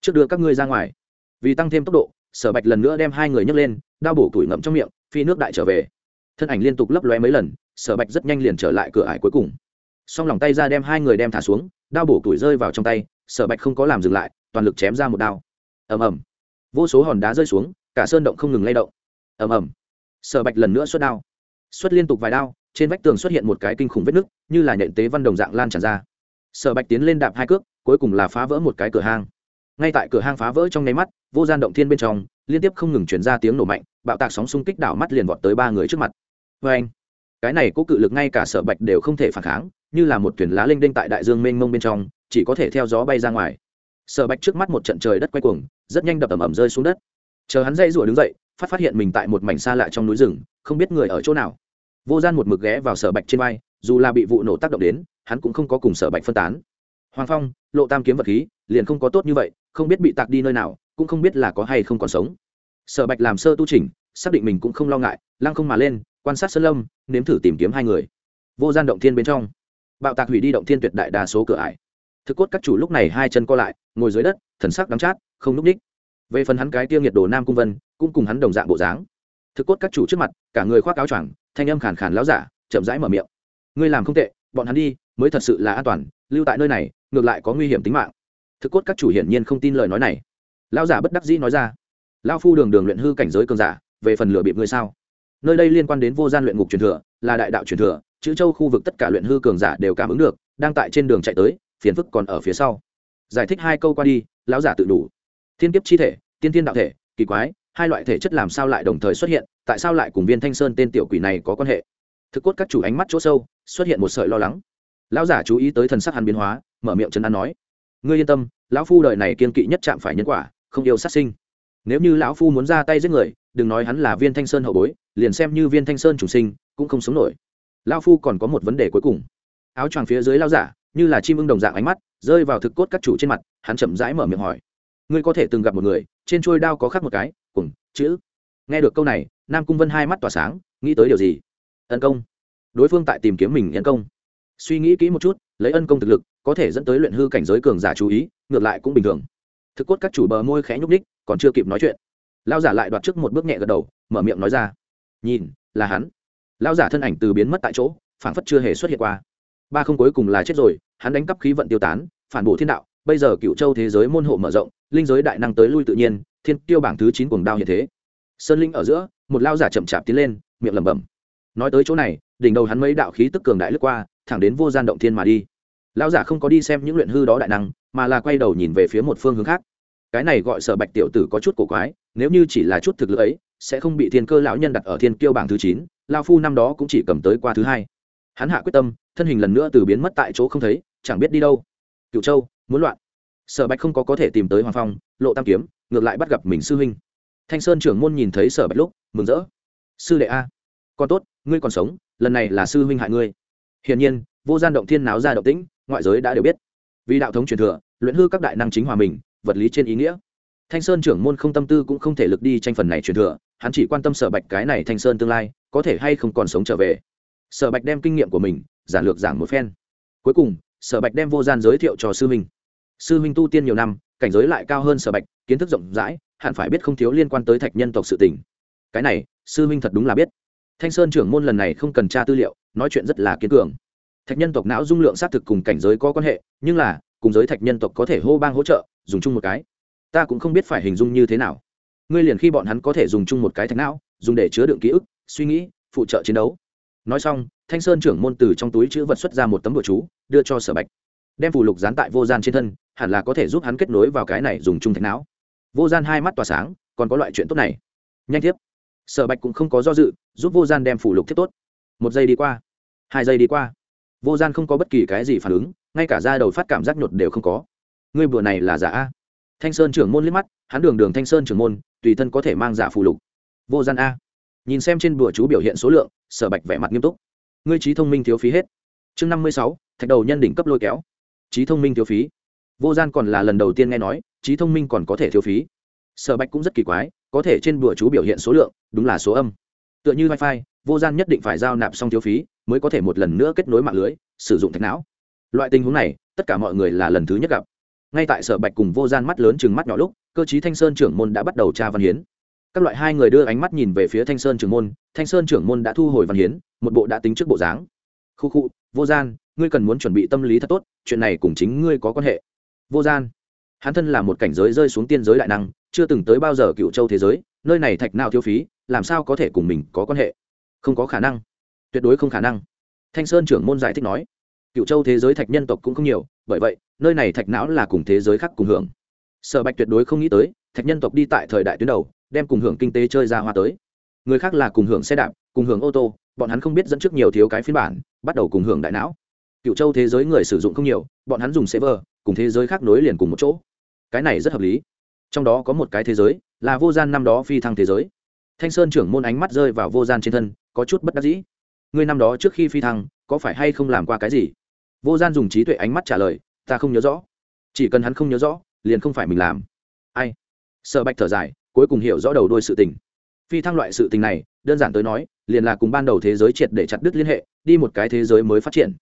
Trước đưa các ngươi ra ngoài. Vì tăng thêm tốc độ sở bạch lần nữa đem hai người nhấc lên đao bổ tuổi ngậm trong miệng, phi nước đại trở về. Thân ảnh liên tục lấp lóe mấy lần, sở bạch rất nhanh liền trở lại cửa ải cuối cùng. Xong lòng tay ra đem hai người đem thả xuống đao bổ tuổi rơi vào trong tay, sở bạch không có làm dừng lại, toàn lực chém ra một đao. Ầm ầm. Vô số hòn đá rơi xuống, cả sơn động không ngừng lay động. Ầm ầm. Sở bạch lần nữa xuất đao. Xuất liên tục vài đao, trên vách tường xuất hiện một cái kinh khủng vết nứt, như là nhện tế văn đồng dạng lan tràn ra. Sở bạch tiến lên đạp hai cước, cuối cùng là phá vỡ một cái cửa hang ngay tại cửa hang phá vỡ trong nháy mắt, vô gian động thiên bên trong, liên tiếp không ngừng chuyển ra tiếng nổ mạnh, bạo tạc sóng xung kích đảo mắt liền vọt tới ba người trước mặt. Vê anh, cái này có cự lực ngay cả sở bạch đều không thể phản kháng, như là một thuyền lá linh đinh tại đại dương mênh mông bên trong, chỉ có thể theo gió bay ra ngoài. Sở bạch trước mắt một trận trời đất quay cuồng, rất nhanh đập ẩm ẩm rơi xuống đất. Chờ hắn dây rủa đứng dậy, phát phát hiện mình tại một mảnh xa lạ trong núi rừng, không biết người ở chỗ nào. Vô gian một mực ghé vào sở bạch trên vai, dù là bị vụ nổ tác động đến, hắn cũng không có cùng sở bạch phân tán hoàng phong, lộ tam kiếm vật khí, liền không có tốt như vậy, không biết bị tạc đi nơi nào, cũng không biết là có hay không còn sống. Sở bạch làm sơ tu trình xác định mình cũng không lo ngại, lăng không mà lên, quan sát sơn lâm, nếm thử tìm kiếm hai người. Vô gian động thiên bên trong. Bạo tạc hủy đi động thiên tuyệt đại đa số cửa ải. Thực cốt các chủ lúc này hai chân co lại, ngồi dưới đất, thần sắc đắm chát, không núp ních. Về phần hắn cái tiêu nhiệt đồ nam cung vân, cũng cùng hắn đồng dạng bộ dáng. Thực cốt các chủ trước mặt, cả người khoác áo choàng, thanh âm khàn khàn láo giả, chậm rãi mở miệng. Ngươi làm không tệ, bọn hắn đi, mới thật sự là an toàn, lưu tại nơi này ngược lại có nguy hiểm tính mạng. Thực cốt các chủ hiển nhiên không tin lời nói này. Lao giả bất đắc dĩ nói ra lao phu đường đường luyện hư cảnh giới cường giả, về phần lửa bịp ngươi sao? Nơi đây liên quan đến vô gian luyện ngục truyền thừa, là đại đạo truyền thừa, chữ châu khu vực tất cả luyện hư cường giả đều cảm ứng được, đang tại trên đường chạy tới, phiền phức còn ở phía sau. Giải thích hai câu qua đi, lão giả tự đủ. Thiên kiếp chi thể, tiên thiên đạo thể, kỳ quái, hai loại thể chất làm sao lại đồng thời xuất hiện, tại sao lại cùng viên thanh sơn tên tiểu quỷ này có quan hệ? Thực cốt các chủ ánh mắt chỗ sâu, xuất hiện một sợi lo lắng lão giả chú ý tới thần sắc hắn biến hóa, mở miệng chân ăn nói, ngươi yên tâm, lão phu đời này kiên kỵ nhất chạm phải nhân quả, không yêu sát sinh. Nếu như lão phu muốn ra tay giết người, đừng nói hắn là viên thanh sơn hậu bối, liền xem như viên thanh sơn chủ sinh, cũng không sống nổi. Lão phu còn có một vấn đề cuối cùng. Áo choàng phía dưới lão giả, như là chim ưng đồng dạng ánh mắt, rơi vào thực cốt các chủ trên mặt, hắn chậm rãi mở miệng hỏi, ngươi có thể từng gặp một người, trên trôi đao có khắc một cái, cùng, chữ? Nghe được câu này, nam cung vân hai mắt tỏa sáng, nghĩ tới điều gì? Tấn công. Đối phương tại tìm kiếm mình nhân công suy nghĩ kỹ một chút, lấy ân công thực lực, có thể dẫn tới luyện hư cảnh giới cường giả chú ý, ngược lại cũng bình thường. Thực cốt các chủ bờ môi khẽ nhúc ních còn chưa kịp nói chuyện. Lao giả lại đoạt trước một bước nhẹ gật đầu, mở miệng nói ra. Nhìn, là hắn. Lao giả thân ảnh từ biến mất tại chỗ, phảng phất chưa hề xuất hiện qua. Ba không cuối cùng là chết rồi, hắn đánh cắp khí vận tiêu tán, phản bổ thiên đạo, bây giờ cựu châu thế giới môn hộ mở rộng, linh giới đại năng tới lui tự nhiên, thiên tiêu bảng thứ chín cuồng đao hiện thế. Sơn linh ở giữa, một lao giả chậm chạp tiến lên, miệng lẩm bẩm. Nói tới chỗ này đỉnh đầu hắn mấy đạo khí tức cường đại lướt qua, thẳng đến vô gian động thiên mà đi. Lão giả không có đi xem những luyện hư đó đại năng, mà là quay đầu nhìn về phía một phương hướng khác. Cái này gọi sở bạch tiểu tử có chút cổ quái, nếu như chỉ là chút thực lực ấy, sẽ không bị thiên cơ lão nhân đặt ở thiên kiêu bảng thứ chín lao phu năm đó cũng chỉ cầm tới qua thứ hai. Hắn hạ quyết tâm, thân hình lần nữa từ biến mất tại chỗ không thấy, chẳng biết đi đâu. Cựu châu, muốn loạn. Sở bạch không có có thể tìm tới hoàng phong, lộ tam kiếm, ngược lại bắt gặp mình sư huynh. Thanh sơn trưởng môn nhìn thấy sở bạch lúc, mừng rỡ. Sư đệ a, con tốt, ngươi còn sống lần này là sư huynh hại ngươi. Hiển nhiên, vô gian động thiên náo ra động tĩnh, ngoại giới đã đều biết. Vì đạo thống truyền thừa, luyện hư các đại năng chính hòa mình, vật lý trên ý nghĩa. Thanh sơn trưởng môn không tâm tư cũng không thể lực đi tranh phần này truyền thừa, hắn chỉ quan tâm sở bạch cái này thanh sơn tương lai, có thể hay không còn sống trở về. Sở bạch đem kinh nghiệm của mình, giản lược giảng một phen. Cuối cùng, sở bạch đem vô gian giới thiệu cho sư huynh. Sư huynh tu tiên nhiều năm, cảnh giới lại cao hơn sở bạch, kiến thức rộng rãi, hẳn phải biết không thiếu liên quan tới thạch nhân tộc sự tình. Cái này, sư huynh thật đúng là biết thanh sơn trưởng môn lần này không cần tra tư liệu, nói chuyện rất là kiên cường. Thạch nhân tộc não dung lượng xác thực cùng cảnh giới có quan hệ, nhưng là, cùng giới thạch nhân tộc có thể hô bang hỗ trợ, dùng chung một cái. Ta cũng không biết phải hình dung như thế nào. Ngươi liền khi bọn hắn có thể dùng chung một cái thạch não, dùng để chứa đựng ký ức, suy nghĩ, phụ trợ chiến đấu. Nói xong, thanh sơn trưởng môn từ trong túi chữ vật xuất ra một tấm đồ chú, đưa cho sở bạch. Đem phù lục dán tại vô gian trên thân, hẳn là có thể giúp hắn kết nối vào cái này dùng chung thạch não. Vô gian hai mắt tỏa sáng, còn có loại chuyện tốt này. Nhanh tiếp. Sở bạch cũng không có do dự giúp vô gian đem phủ lục thiết tốt. Một giây đi qua, hai giây đi qua, vô gian không có bất kỳ cái gì phản ứng, ngay cả da đầu phát cảm giác nhột đều không có. Ngươi bữa này là giả a? Thanh sơn trưởng môn liếc mắt, hắn đường đường thanh sơn trưởng môn, tùy thân có thể mang giả phù lục. Vô gian a. Nhìn xem trên bùa chú biểu hiện số lượng, sở bạch vẻ mặt nghiêm túc. Ngươi trí thông minh thiếu phí hết. Chương năm mươi sáu, thạch đầu nhân đỉnh cấp lôi kéo. Trí thông minh thiếu phí. Vô gian còn là lần đầu tiên nghe nói, trí thông minh còn có thể thiếu phí. Sở bạch cũng rất kỳ quái, có thể trên bùa chú biểu hiện số lượng, đúng là số âm tựa như wifi, vô gian nhất định phải giao nạp xong thiếu phí mới có thể một lần nữa kết nối mạng lưới, sử dụng thạch não. Loại tình huống này, tất cả mọi người là lần thứ nhất gặp. Ngay tại sở bạch cùng vô gian mắt lớn chừng mắt nhỏ lúc, cơ chí thanh sơn trưởng môn đã bắt đầu tra văn hiến. Các loại hai người đưa ánh mắt nhìn về phía thanh sơn trưởng môn, thanh sơn trưởng môn đã thu hồi văn hiến, một bộ đã tính trước bộ dáng. Khu khu, vô gian, ngươi cần muốn chuẩn bị tâm lý thật tốt, chuyện này cùng chính ngươi có quan hệ. Vô gian, hắn thân là một cảnh giới rơi xuống tiên giới đại năng, chưa từng tới bao giờ cựu châu thế giới nơi này thạch nào thiếu phí, làm sao có thể cùng mình có quan hệ? Không có khả năng. Tuyệt đối không khả năng. Thanh sơn trưởng môn giải thích nói. Cựu châu thế giới thạch nhân tộc cũng không nhiều, bởi vậy, nơi này thạch não là cùng thế giới khác cùng hưởng. Sở bạch tuyệt đối không nghĩ tới, thạch nhân tộc đi tại thời đại tuyến đầu, đem cùng hưởng kinh tế chơi ra hoa tới. Người khác là cùng hưởng xe đạp, cùng hưởng ô tô, bọn hắn không biết dẫn trước nhiều thiếu cái phiên bản, bắt đầu cùng hưởng đại não. Cựu châu thế giới người sử dụng không nhiều, bọn hắn dùng server, cùng thế giới khác nối liền cùng một chỗ. Cái này rất hợp lý. Trong đó có một cái thế giới là vô gian năm đó phi thăng thế giới. Thanh sơn trưởng môn ánh mắt rơi vào vô gian trên thân, có chút bất đắc dĩ. Ngươi năm đó trước khi phi thăng, có phải hay không làm qua cái gì? Vô gian dùng trí tuệ ánh mắt trả lời, ta không nhớ rõ. Chỉ cần hắn không nhớ rõ, liền không phải mình làm. Ai? Sợ bạch thở dài, cuối cùng hiểu rõ đầu đuôi sự tình. Phi thăng loại sự tình này, đơn giản tới nói, liền là cùng ban đầu thế giới triệt để chặt đứt liên hệ, đi một cái thế giới mới phát triển.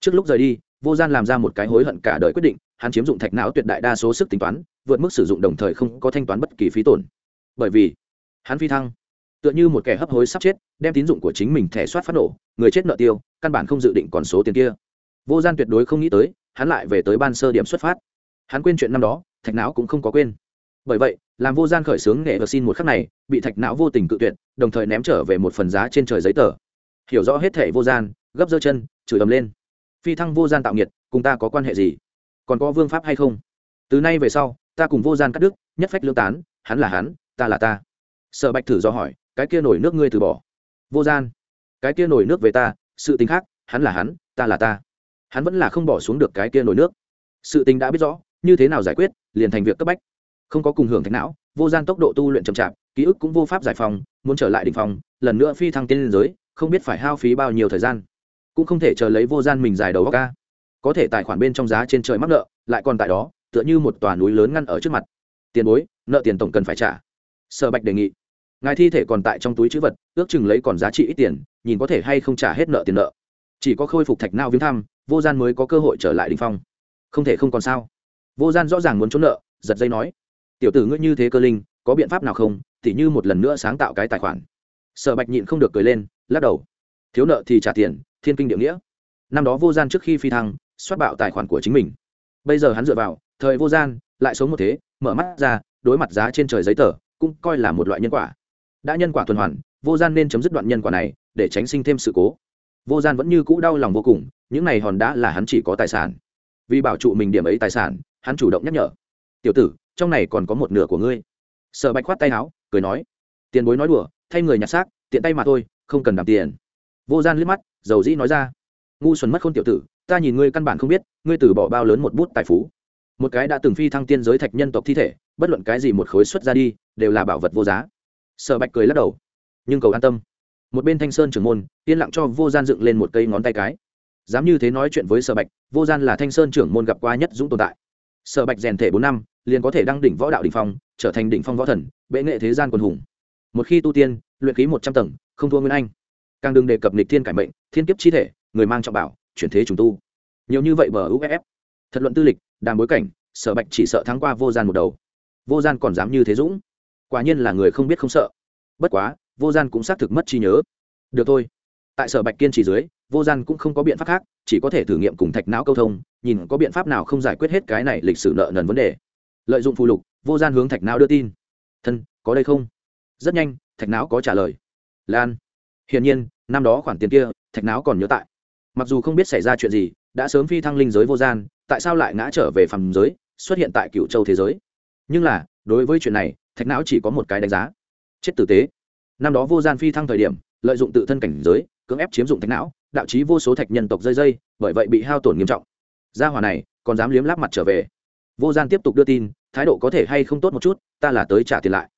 Trước lúc rời đi, vô gian làm ra một cái hối hận cả đời quyết định, hắn chiếm dụng thạch não tuyệt đại đa số sức tính toán vượt mức sử dụng đồng thời không có thanh toán bất kỳ phí tổn. Bởi vì, hắn phi thăng, tựa như một kẻ hấp hối sắp chết, đem tín dụng của chính mình thẻ soát phát nổ, người chết nợ tiêu, căn bản không dự định còn số tiền kia. Vô gian tuyệt đối không nghĩ tới, hắn lại về tới ban sơ điểm xuất phát. Hắn quên chuyện năm đó, thạch não cũng không có quên. Bởi vậy, làm vô gian khởi xướng nghệ vật xin một khắc này, bị thạch não vô tình cự tuyệt, đồng thời ném trở về một phần giá trên trời giấy tờ. Hiểu rõ hết thể vô gian, gấp giơ chân, chửi ầm lên. Phi thăng vô gian tạo nghiệt, cùng ta có quan hệ gì? Còn có vương pháp hay không? Từ nay về sau ta cùng vô gian cắt đứt, nhất phách lương tán, hắn là hắn, ta là ta. Sợ bạch thử do hỏi, cái kia nổi nước ngươi từ bỏ. Vô gian, cái kia nổi nước về ta, sự tính khác, hắn là hắn, ta là ta. Hắn vẫn là không bỏ xuống được cái kia nổi nước. Sự tình đã biết rõ, như thế nào giải quyết, liền thành việc cấp bách. Không có cùng hưởng thạch não, vô gian tốc độ tu luyện chậm chạp, ký ức cũng vô pháp giải phóng, muốn trở lại đ ỉ n h phòng lần nữa phi thăng tiên liên giới, không biết phải hao phí bao nhiêu thời gian. Cũng không thể chờ lấy vô gian mình giải đầu góc ca có thể tài khoản bên trong giá trên trời mắc nợ, lại còn tại đó tựa như một tòa núi lớn ngăn ở trước mặt. Tiền bối, nợ tiền tổng cần phải trả. Sở bạch đề nghị. Ngài thi thể còn tại trong túi chữ vật, ước chừng lấy còn giá trị ít tiền, nhìn có thể hay không trả hết nợ tiền nợ. Chỉ có khôi phục thạch nao viếng thăm, vô gian mới có cơ hội trở lại đình phong. Không thể không còn sao. Vô gian rõ ràng muốn trốn nợ, giật dây nói. Tiểu tử ngươi như thế cơ linh, có biện pháp nào không? T như một lần nữa sáng tạo cái tài khoản. Sở bạch nhịn không được cười lên, lắc đầu. Thiếu nợ thì trả tiền, thiên kinh địa nghĩa. Năm đó vô gian trước khi phi thăng xoát bạo tài khoản của chính mình. Bây giờ hắn dựa vào thời vô gian, lại sống một thế, mở mắt ra, đối mặt giá trên trời giấy tờ, cũng coi là một loại nhân quả. Đã nhân quả tuần hoàn, vô gian nên chấm dứt đoạn nhân quả này, để tránh sinh thêm sự cố. Vô gian vẫn như cũ đau lòng vô cùng, những này hòn đá là hắn chỉ có tài sản. Vì bảo trụ mình điểm ấy tài sản, hắn chủ động nhắc nhở. Tiểu tử, trong này còn có một nửa của ngươi. Sợ bạch khoát tay áo, cười nói, tiền bối nói đùa, thay người nhặt xác, tiện tay mà thôi, không cần đảm tiền. Vô gian liếc mắt, dầu dĩ nói ra, ngu xuẩn mất khôn tiểu tử, ta nhìn ngươi căn bản không biết, ngươi từ bỏ bao lớn một bút tài phú một cái đã từng phi thăng tiên giới thạch nhân tộc thi thể, bất luận cái gì một khối xuất ra đi, đều là bảo vật vô giá. Sở bạch cười lắc đầu. Nhưng cầu an tâm. Một bên thanh sơn trưởng môn, yên lặng cho vô gian dựng lên một cây ngón tay cái. Dám như thế nói chuyện với sở bạch, vô gian là thanh sơn trưởng môn gặp qua nhất dũng tồn tại. Sở bạch rèn thể bốn năm, liền có thể đăng đỉnh võ đạo đỉnh phong, trở thành đỉnh phong võ thần, bệ nghệ thế gian quần hùng. Một khi tu tiên, luyện ký một trăm tầng, không thua nguyên anh. Càng đừng đề cập nịch thiên cải mệnh, thiên kiếp chi thể, người mang trọng bảo, chuyển thế trùng tu. Nhiều như vậy bờ uff e thật luận tư lịch đàm bối cảnh, sở bạch chỉ sợ thắng qua vô gian một đầu. Vô gian còn dám như thế dũng. Quả nhiên là người không biết không sợ. Bất quá, vô gian cũng xác thực mất trí nhớ. Được thôi. Tại sở bạch kiên trì dưới, vô gian cũng không có biện pháp khác, chỉ có thể thử nghiệm cùng thạch não câu thông, nhìn có biện pháp nào không giải quyết hết cái này lịch sử nợ nần vấn đề. Lợi dụng phù lục, vô gian hướng thạch não đưa tin. Thân, có đây không? Rất nhanh, thạch não có trả lời. Lan. Hiển nhiên, năm đó khoản tiền kia, thạch não còn nhớ tại. Mặc dù không biết xảy ra chuyện gì, đã sớm phi thăng linh giới vô gian tại sao lại ngã trở về phàm giới, xuất hiện tại cựu châu thế giới? Nhưng là, đối với chuyện này, thạch não chỉ có một cái đánh giá. Chết tử tế. Năm đó vô gian phi thăng thời điểm, lợi dụng tự thân cảnh giới, cưỡng ép chiếm dụng thạch não, đạo trí vô số thạch nhân tộc dây dây, bởi vậy bị hao tổn nghiêm trọng. Gia hỏa này, còn dám liếm láp mặt trở về. Vô gian tiếp tục đưa tin, thái độ có thể hay không tốt một chút, ta là tới trả tiền lại.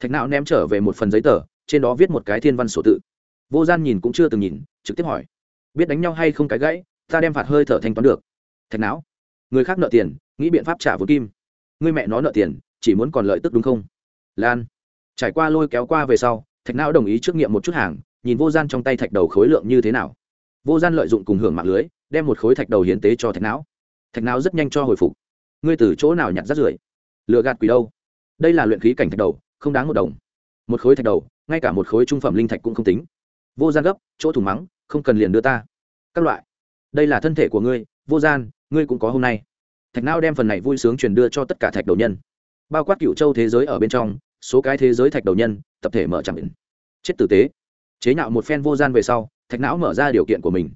Thạch não ném trở về một phần giấy tờ, trên đó viết một cái thiên văn sổ tự. Vô gian nhìn cũng chưa từng nhìn, trực tiếp hỏi. Biết đánh nhau hay không cái gãy, ta đem phạt hơi thở thanh toán được. Thạch não người khác nợ tiền, nghĩ biện pháp trả vốn kim. Người mẹ nó nợ tiền, chỉ muốn còn lợi tức đúng không? Lan. Trải qua lôi kéo qua về sau, thạch não đồng ý trước nghiệm một chút hàng, nhìn vô gian trong tay thạch đầu khối lượng như thế nào. Vô gian lợi dụng cùng hưởng mạng lưới, đem một khối thạch đầu hiến tế cho thạch não. Thạch não rất nhanh cho hồi phục. Ngươi từ chỗ nào nhặt rắt rưởi? Lựa gạt quỷ đâu? Đây là luyện khí cảnh thạch đầu, không đáng một đồng. Một khối thạch đầu, ngay cả một khối trung phẩm linh thạch cũng không tính. Vô gian gấp, chỗ thủ mắng, không cần liền đưa ta. Các loại. Đây là thân thể của ngươi, vô gian ngươi cũng có hôm nay. Thạch não đem phần này vui sướng truyền đưa cho tất cả thạch đầu nhân. Bao quát cựu châu thế giới ở bên trong, số cái thế giới thạch đầu nhân, tập thể mở chẳng định. Chết tử tế. Chế nhạo một phen vô gian về sau, thạch não mở ra điều kiện của mình.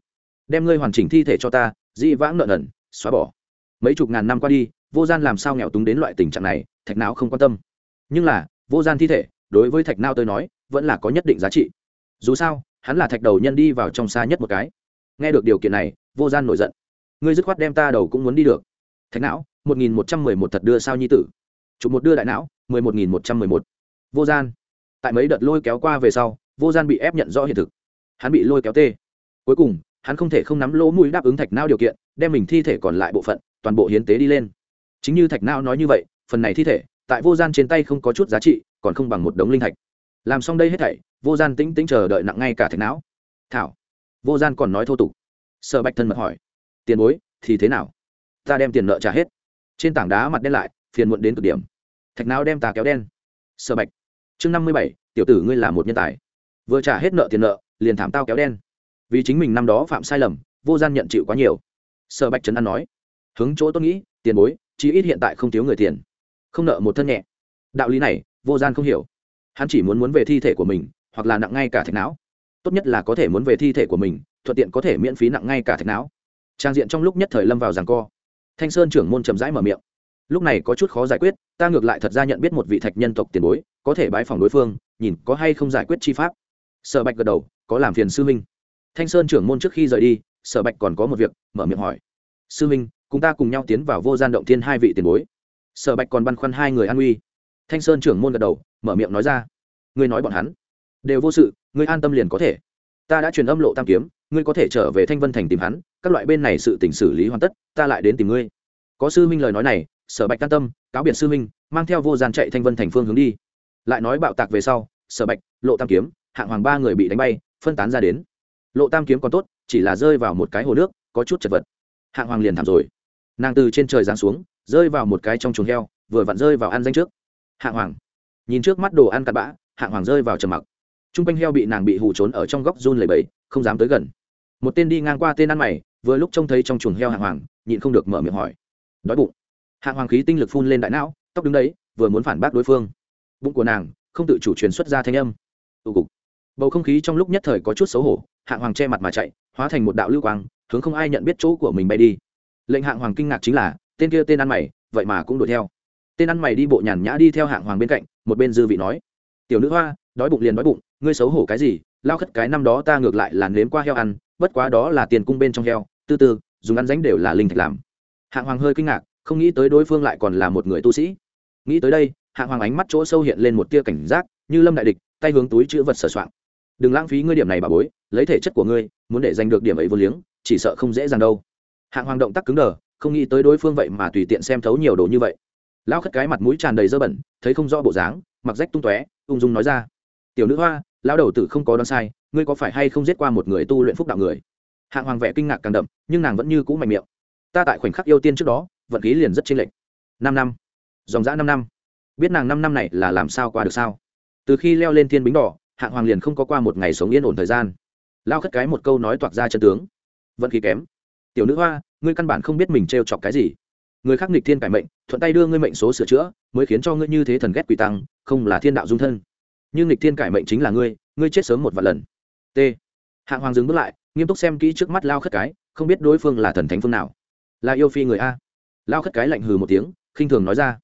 Đem ngươi hoàn chỉnh thi thể cho ta dị vãng nợ nần, xóa bỏ. Mấy chục ngàn năm qua đi, vô gian làm sao nghèo túng đến loại tình trạng này, thạch não không quan tâm. Nhưng là, vô gian thi thể, đối với thạch não tôi nói, vẫn là có nhất định giá trị. Dù sao, hắn là thạch đầu nhân đi vào trong xa nhất một cái. Nghe được điều kiện này, vô gian nổi giận ngươi dứt khoát đem ta đầu cũng muốn đi được. Thạch não, một nghìn một trăm mười một thật đưa sao nhi tử. Chụp một đưa đại não, mười một nghìn một trăm mười một. Vô gian. Tại mấy đợt lôi kéo qua về sau, vô gian bị ép nhận rõ hiện thực. Hắn bị lôi kéo tê. Cuối cùng, hắn không thể không nắm lỗ mũi đáp ứng thạch não điều kiện, đem mình thi thể còn lại bộ phận, toàn bộ hiến tế đi lên. Chính như thạch não nói như vậy, phần này thi thể, tại vô gian trên tay không có chút giá trị, còn không bằng một đống linh thạch. Làm xong đây hết thảy, vô gian tĩnh tĩnh chờ đợi nặng ngay cả thạch não. Thảo. Vô gian còn nói thô tục. Sợ bạch thân mật hỏi tiền bối, thì thế nào? Ta đem tiền nợ trả hết. Trên tảng đá mặt đen lại, phiền muộn đến cực điểm. Thạch não đem ta kéo đen. Sợ bạch, chương năm mươi bảy, tiểu tử ngươi là một nhân tài. Vừa trả hết nợ tiền nợ, liền thảm tao kéo đen. Vì chính mình năm đó phạm sai lầm, vô gian nhận chịu quá nhiều. Sợ bạch trấn an nói hướng chỗ tôi nghĩ, tiền bối, chí ít hiện tại không thiếu người tiền. Không nợ một thân nhẹ. Đạo lý này, vô gian không hiểu. Hắn chỉ muốn muốn về thi thể của mình, hoặc là nặng ngay cả thạch não tốt nhất là có thể muốn về thi thể của mình, thuận tiện có thể miễn phí nặng ngay cả thạch não trang diện trong lúc nhất thời lâm vào rằng co. Thanh sơn trưởng môn chậm rãi mở miệng. Lúc này có chút khó giải quyết, ta ngược lại thật ra nhận biết một vị thạch nhân tộc tiền bối, có thể bãi phòng đối phương, nhìn có hay không giải quyết chi pháp. Sở bạch gật đầu, có làm phiền sư minh thanh sơn trưởng môn trước khi rời đi, sở bạch còn có một việc, mở miệng hỏi. Sư minh cùng ta cùng nhau tiến vào vô gian động thiên hai vị tiền bối. Sở bạch còn băn khoăn hai người an uy. Thanh sơn trưởng môn gật đầu, mở miệng nói ra. Ngươi nói bọn hắn. Đều vô sự, ngươi an tâm liền có thể ta đã truyền âm lộ tam kiếm, ngươi có thể trở về thanh vân thành tìm hắn, các loại bên này sự tỉnh xử lý hoàn tất, ta lại đến tìm ngươi. Có sư minh lời nói này, sở bạch can tâm, cáo biệt sư minh mang theo vô gian chạy thanh vân thành phương hướng đi. Lại nói bạo tạc về sau, sở bạch, lộ tam kiếm, hạng hoàng ba người bị đánh bay, phân tán ra đến. Lộ tam kiếm còn tốt, chỉ là rơi vào một cái hồ nước, có chút chật vật. Hạng hoàng liền thảm rồi. Nàng từ trên trời giáng xuống, rơi vào một cái trong chuồng heo, vừa vặn rơi vào ăn danh trước. Hạng hoàng, nhìn trước mắt đồ ăn cặn bã, hạng hoàng rơi vào trầm mặc t r u n g quanh heo bị nàng bị hù trốn ở trong góc run lầy bẫy, không dám tới gần. Một tên đi ngang qua tên ăn mày, vừa lúc trông thấy trong chuồng heo hạng hoàng, nhịn không được mở miệng hỏi. Đói bụng. Hạng hoàng khí tinh lực phun lên đại não, tóc đứng đấy, vừa muốn phản bác đối phương. Bụng của nàng, không tự chủ truyền xuất ra thanh âm. Tụ cục. Bầu không khí trong lúc nhất thời có chút xấu hổ hạng hoàng che mặt mà chạy, hóa thành một đạo lưu quang, hướng không ai nhận biết chỗ của mình bay đi. Lệnh hạng hoàng kinh ngạc chính là, tên kia tên ăn mày, vậy mà cũng đuổi theo. Tên ăn mày đi bộ nhàn nhã đi theo hạng hoàng bên cạnh, một bên dư vị nói. Tiểu nữ hoa đói bụng liền đói bụng, ngươi xấu hổ cái gì, lao khất cái năm đó ta ngược lại là nếm qua heo ăn, bất quá đó là tiền cung bên trong heo tư tư dùng ăn ránh đều là linh thạch làm. Hạng hoàng hơi kinh ngạc, không nghĩ tới đối phương lại còn là một người tu sĩ. Nghĩ tới đây, hạng hoàng ánh mắt chỗ sâu hiện lên một tia cảnh giác, như lâm đại địch, tay hướng túi chữ vật sửa soạn đừng lãng phí ngươi điểm này bà bối, lấy thể chất của ngươi, muốn để giành được điểm ấy vô liếng, chỉ sợ không dễ dàng đâu. Hạng hoàng động tác cứng đờ, không nghĩ tới đối phương vậy mà tùy tiện xem thấu nhiều đồ như vậy. Lão khất cái mặt mũi tràn đầy dơ bẩn, thấy không rõ bộ dáng, mặc rách tung tóe, ung dung nói ra tiểu nữ hoa, lão đầu tử không có đoán sai, ngươi có phải hay không giết qua một người tu luyện phúc đạo người? Hạng hoàng vẻ kinh ngạc càng đậm, nhưng nàng vẫn như cũ mạnh miệng. Ta tại khoảnh khắc yêu tiên trước đó, vận khí liền rất chênh lệch. Năm năm. Dòng dã năm năm. Biết nàng năm năm này là làm sao qua được sao? Từ khi leo lên thiên bính đỏ, hạng hoàng liền không có qua một ngày sống yên ổn thời gian. Lao khất cái một câu nói toạc ra chân tướng. Vận khí kém. Tiểu nữ hoa, ngươi căn bản không biết mình t chọc cái gì. Người khác nghịch thiên cải mệnh, thuận tay đưa ngươi mệnh số sửa chữa, mới khiến cho ngươi như thế thần ghét quỷ tăng, không là thiên đạo dung thân nhưng nghịch thiên cải mệnh chính là ngươi ngươi chết sớm một vạn lần. T. Hạng hoàng dừng bước lại, nghiêm túc xem kỹ trước mắt lao khất cái, không biết đối phương là thần thánh phương nào. Là yêu phi người a. Lao khất cái lạnh hừ một tiếng, khinh thường nói ra.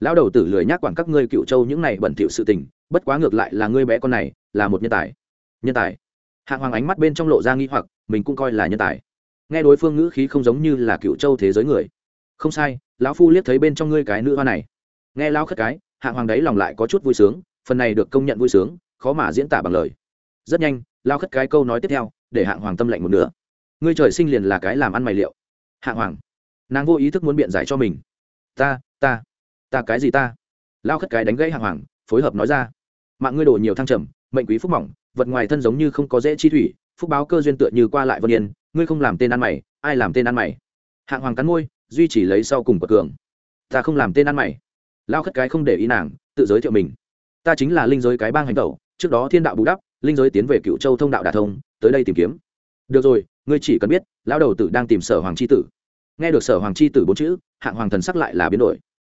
Lão đầu tử lười nhác quản các ngươi cựu châu những này bẩn thỉu sự tình, bất quá ngược lại là ngươi bé con này, là một nhân tài. Nhân tài. Hạng hoàng ánh mắt bên trong lộ ra nghi hoặc, mình cũng coi là nhân tài. Nghe đối phương ngữ khí không giống như là cựu châu thế giới người. Không sai, lão phu liếc thấy bên trong ngươi cái nữ hoa này. Nghe lao khất cái hạng hoàng đấy lòng lại có chút vui sướng phần này được công nhận vui sướng, khó mà diễn tả bằng lời. Rất nhanh, lao khất cái câu nói tiếp theo, để hạng hoàng tâm lạnh một nửa. Ngươi trời sinh liền là cái làm ăn mày liệu. Hạng hoàng, nàng vô ý thức muốn biện giải cho mình. Ta ta ta cái gì ta? Lao khất cái đánh gãy hạng hoàng, phối hợp nói ra. Mạng ngươi đổ nhiều thăng trầm, mệnh quý phúc mỏng, vật ngoài thân giống như không có dễ chi thủy, phúc báo cơ duyên tựa như qua lại vân yên, ngươi không làm tên ăn mày, ai làm tên ăn mày? Hạng hoàng cắn môi, duy chỉ lấy sau cùng bậc cường. Ta không làm tên ăn mày. Lao khất cái không để ý nàng, tự giới thiệu mình ta chính là linh giới cái bang hành tẩu, trước đó thiên đạo bù đắp, linh giới tiến về cựu châu thông đạo đà thông, tới đây tìm kiếm. Được rồi, ngươi chỉ cần biết, lão đầu tử đang tìm sở hoàng c h i tử. Nghe được sở hoàng c h i tử bốn chữ, hạng hoàng thần sắc lại là biến đổi.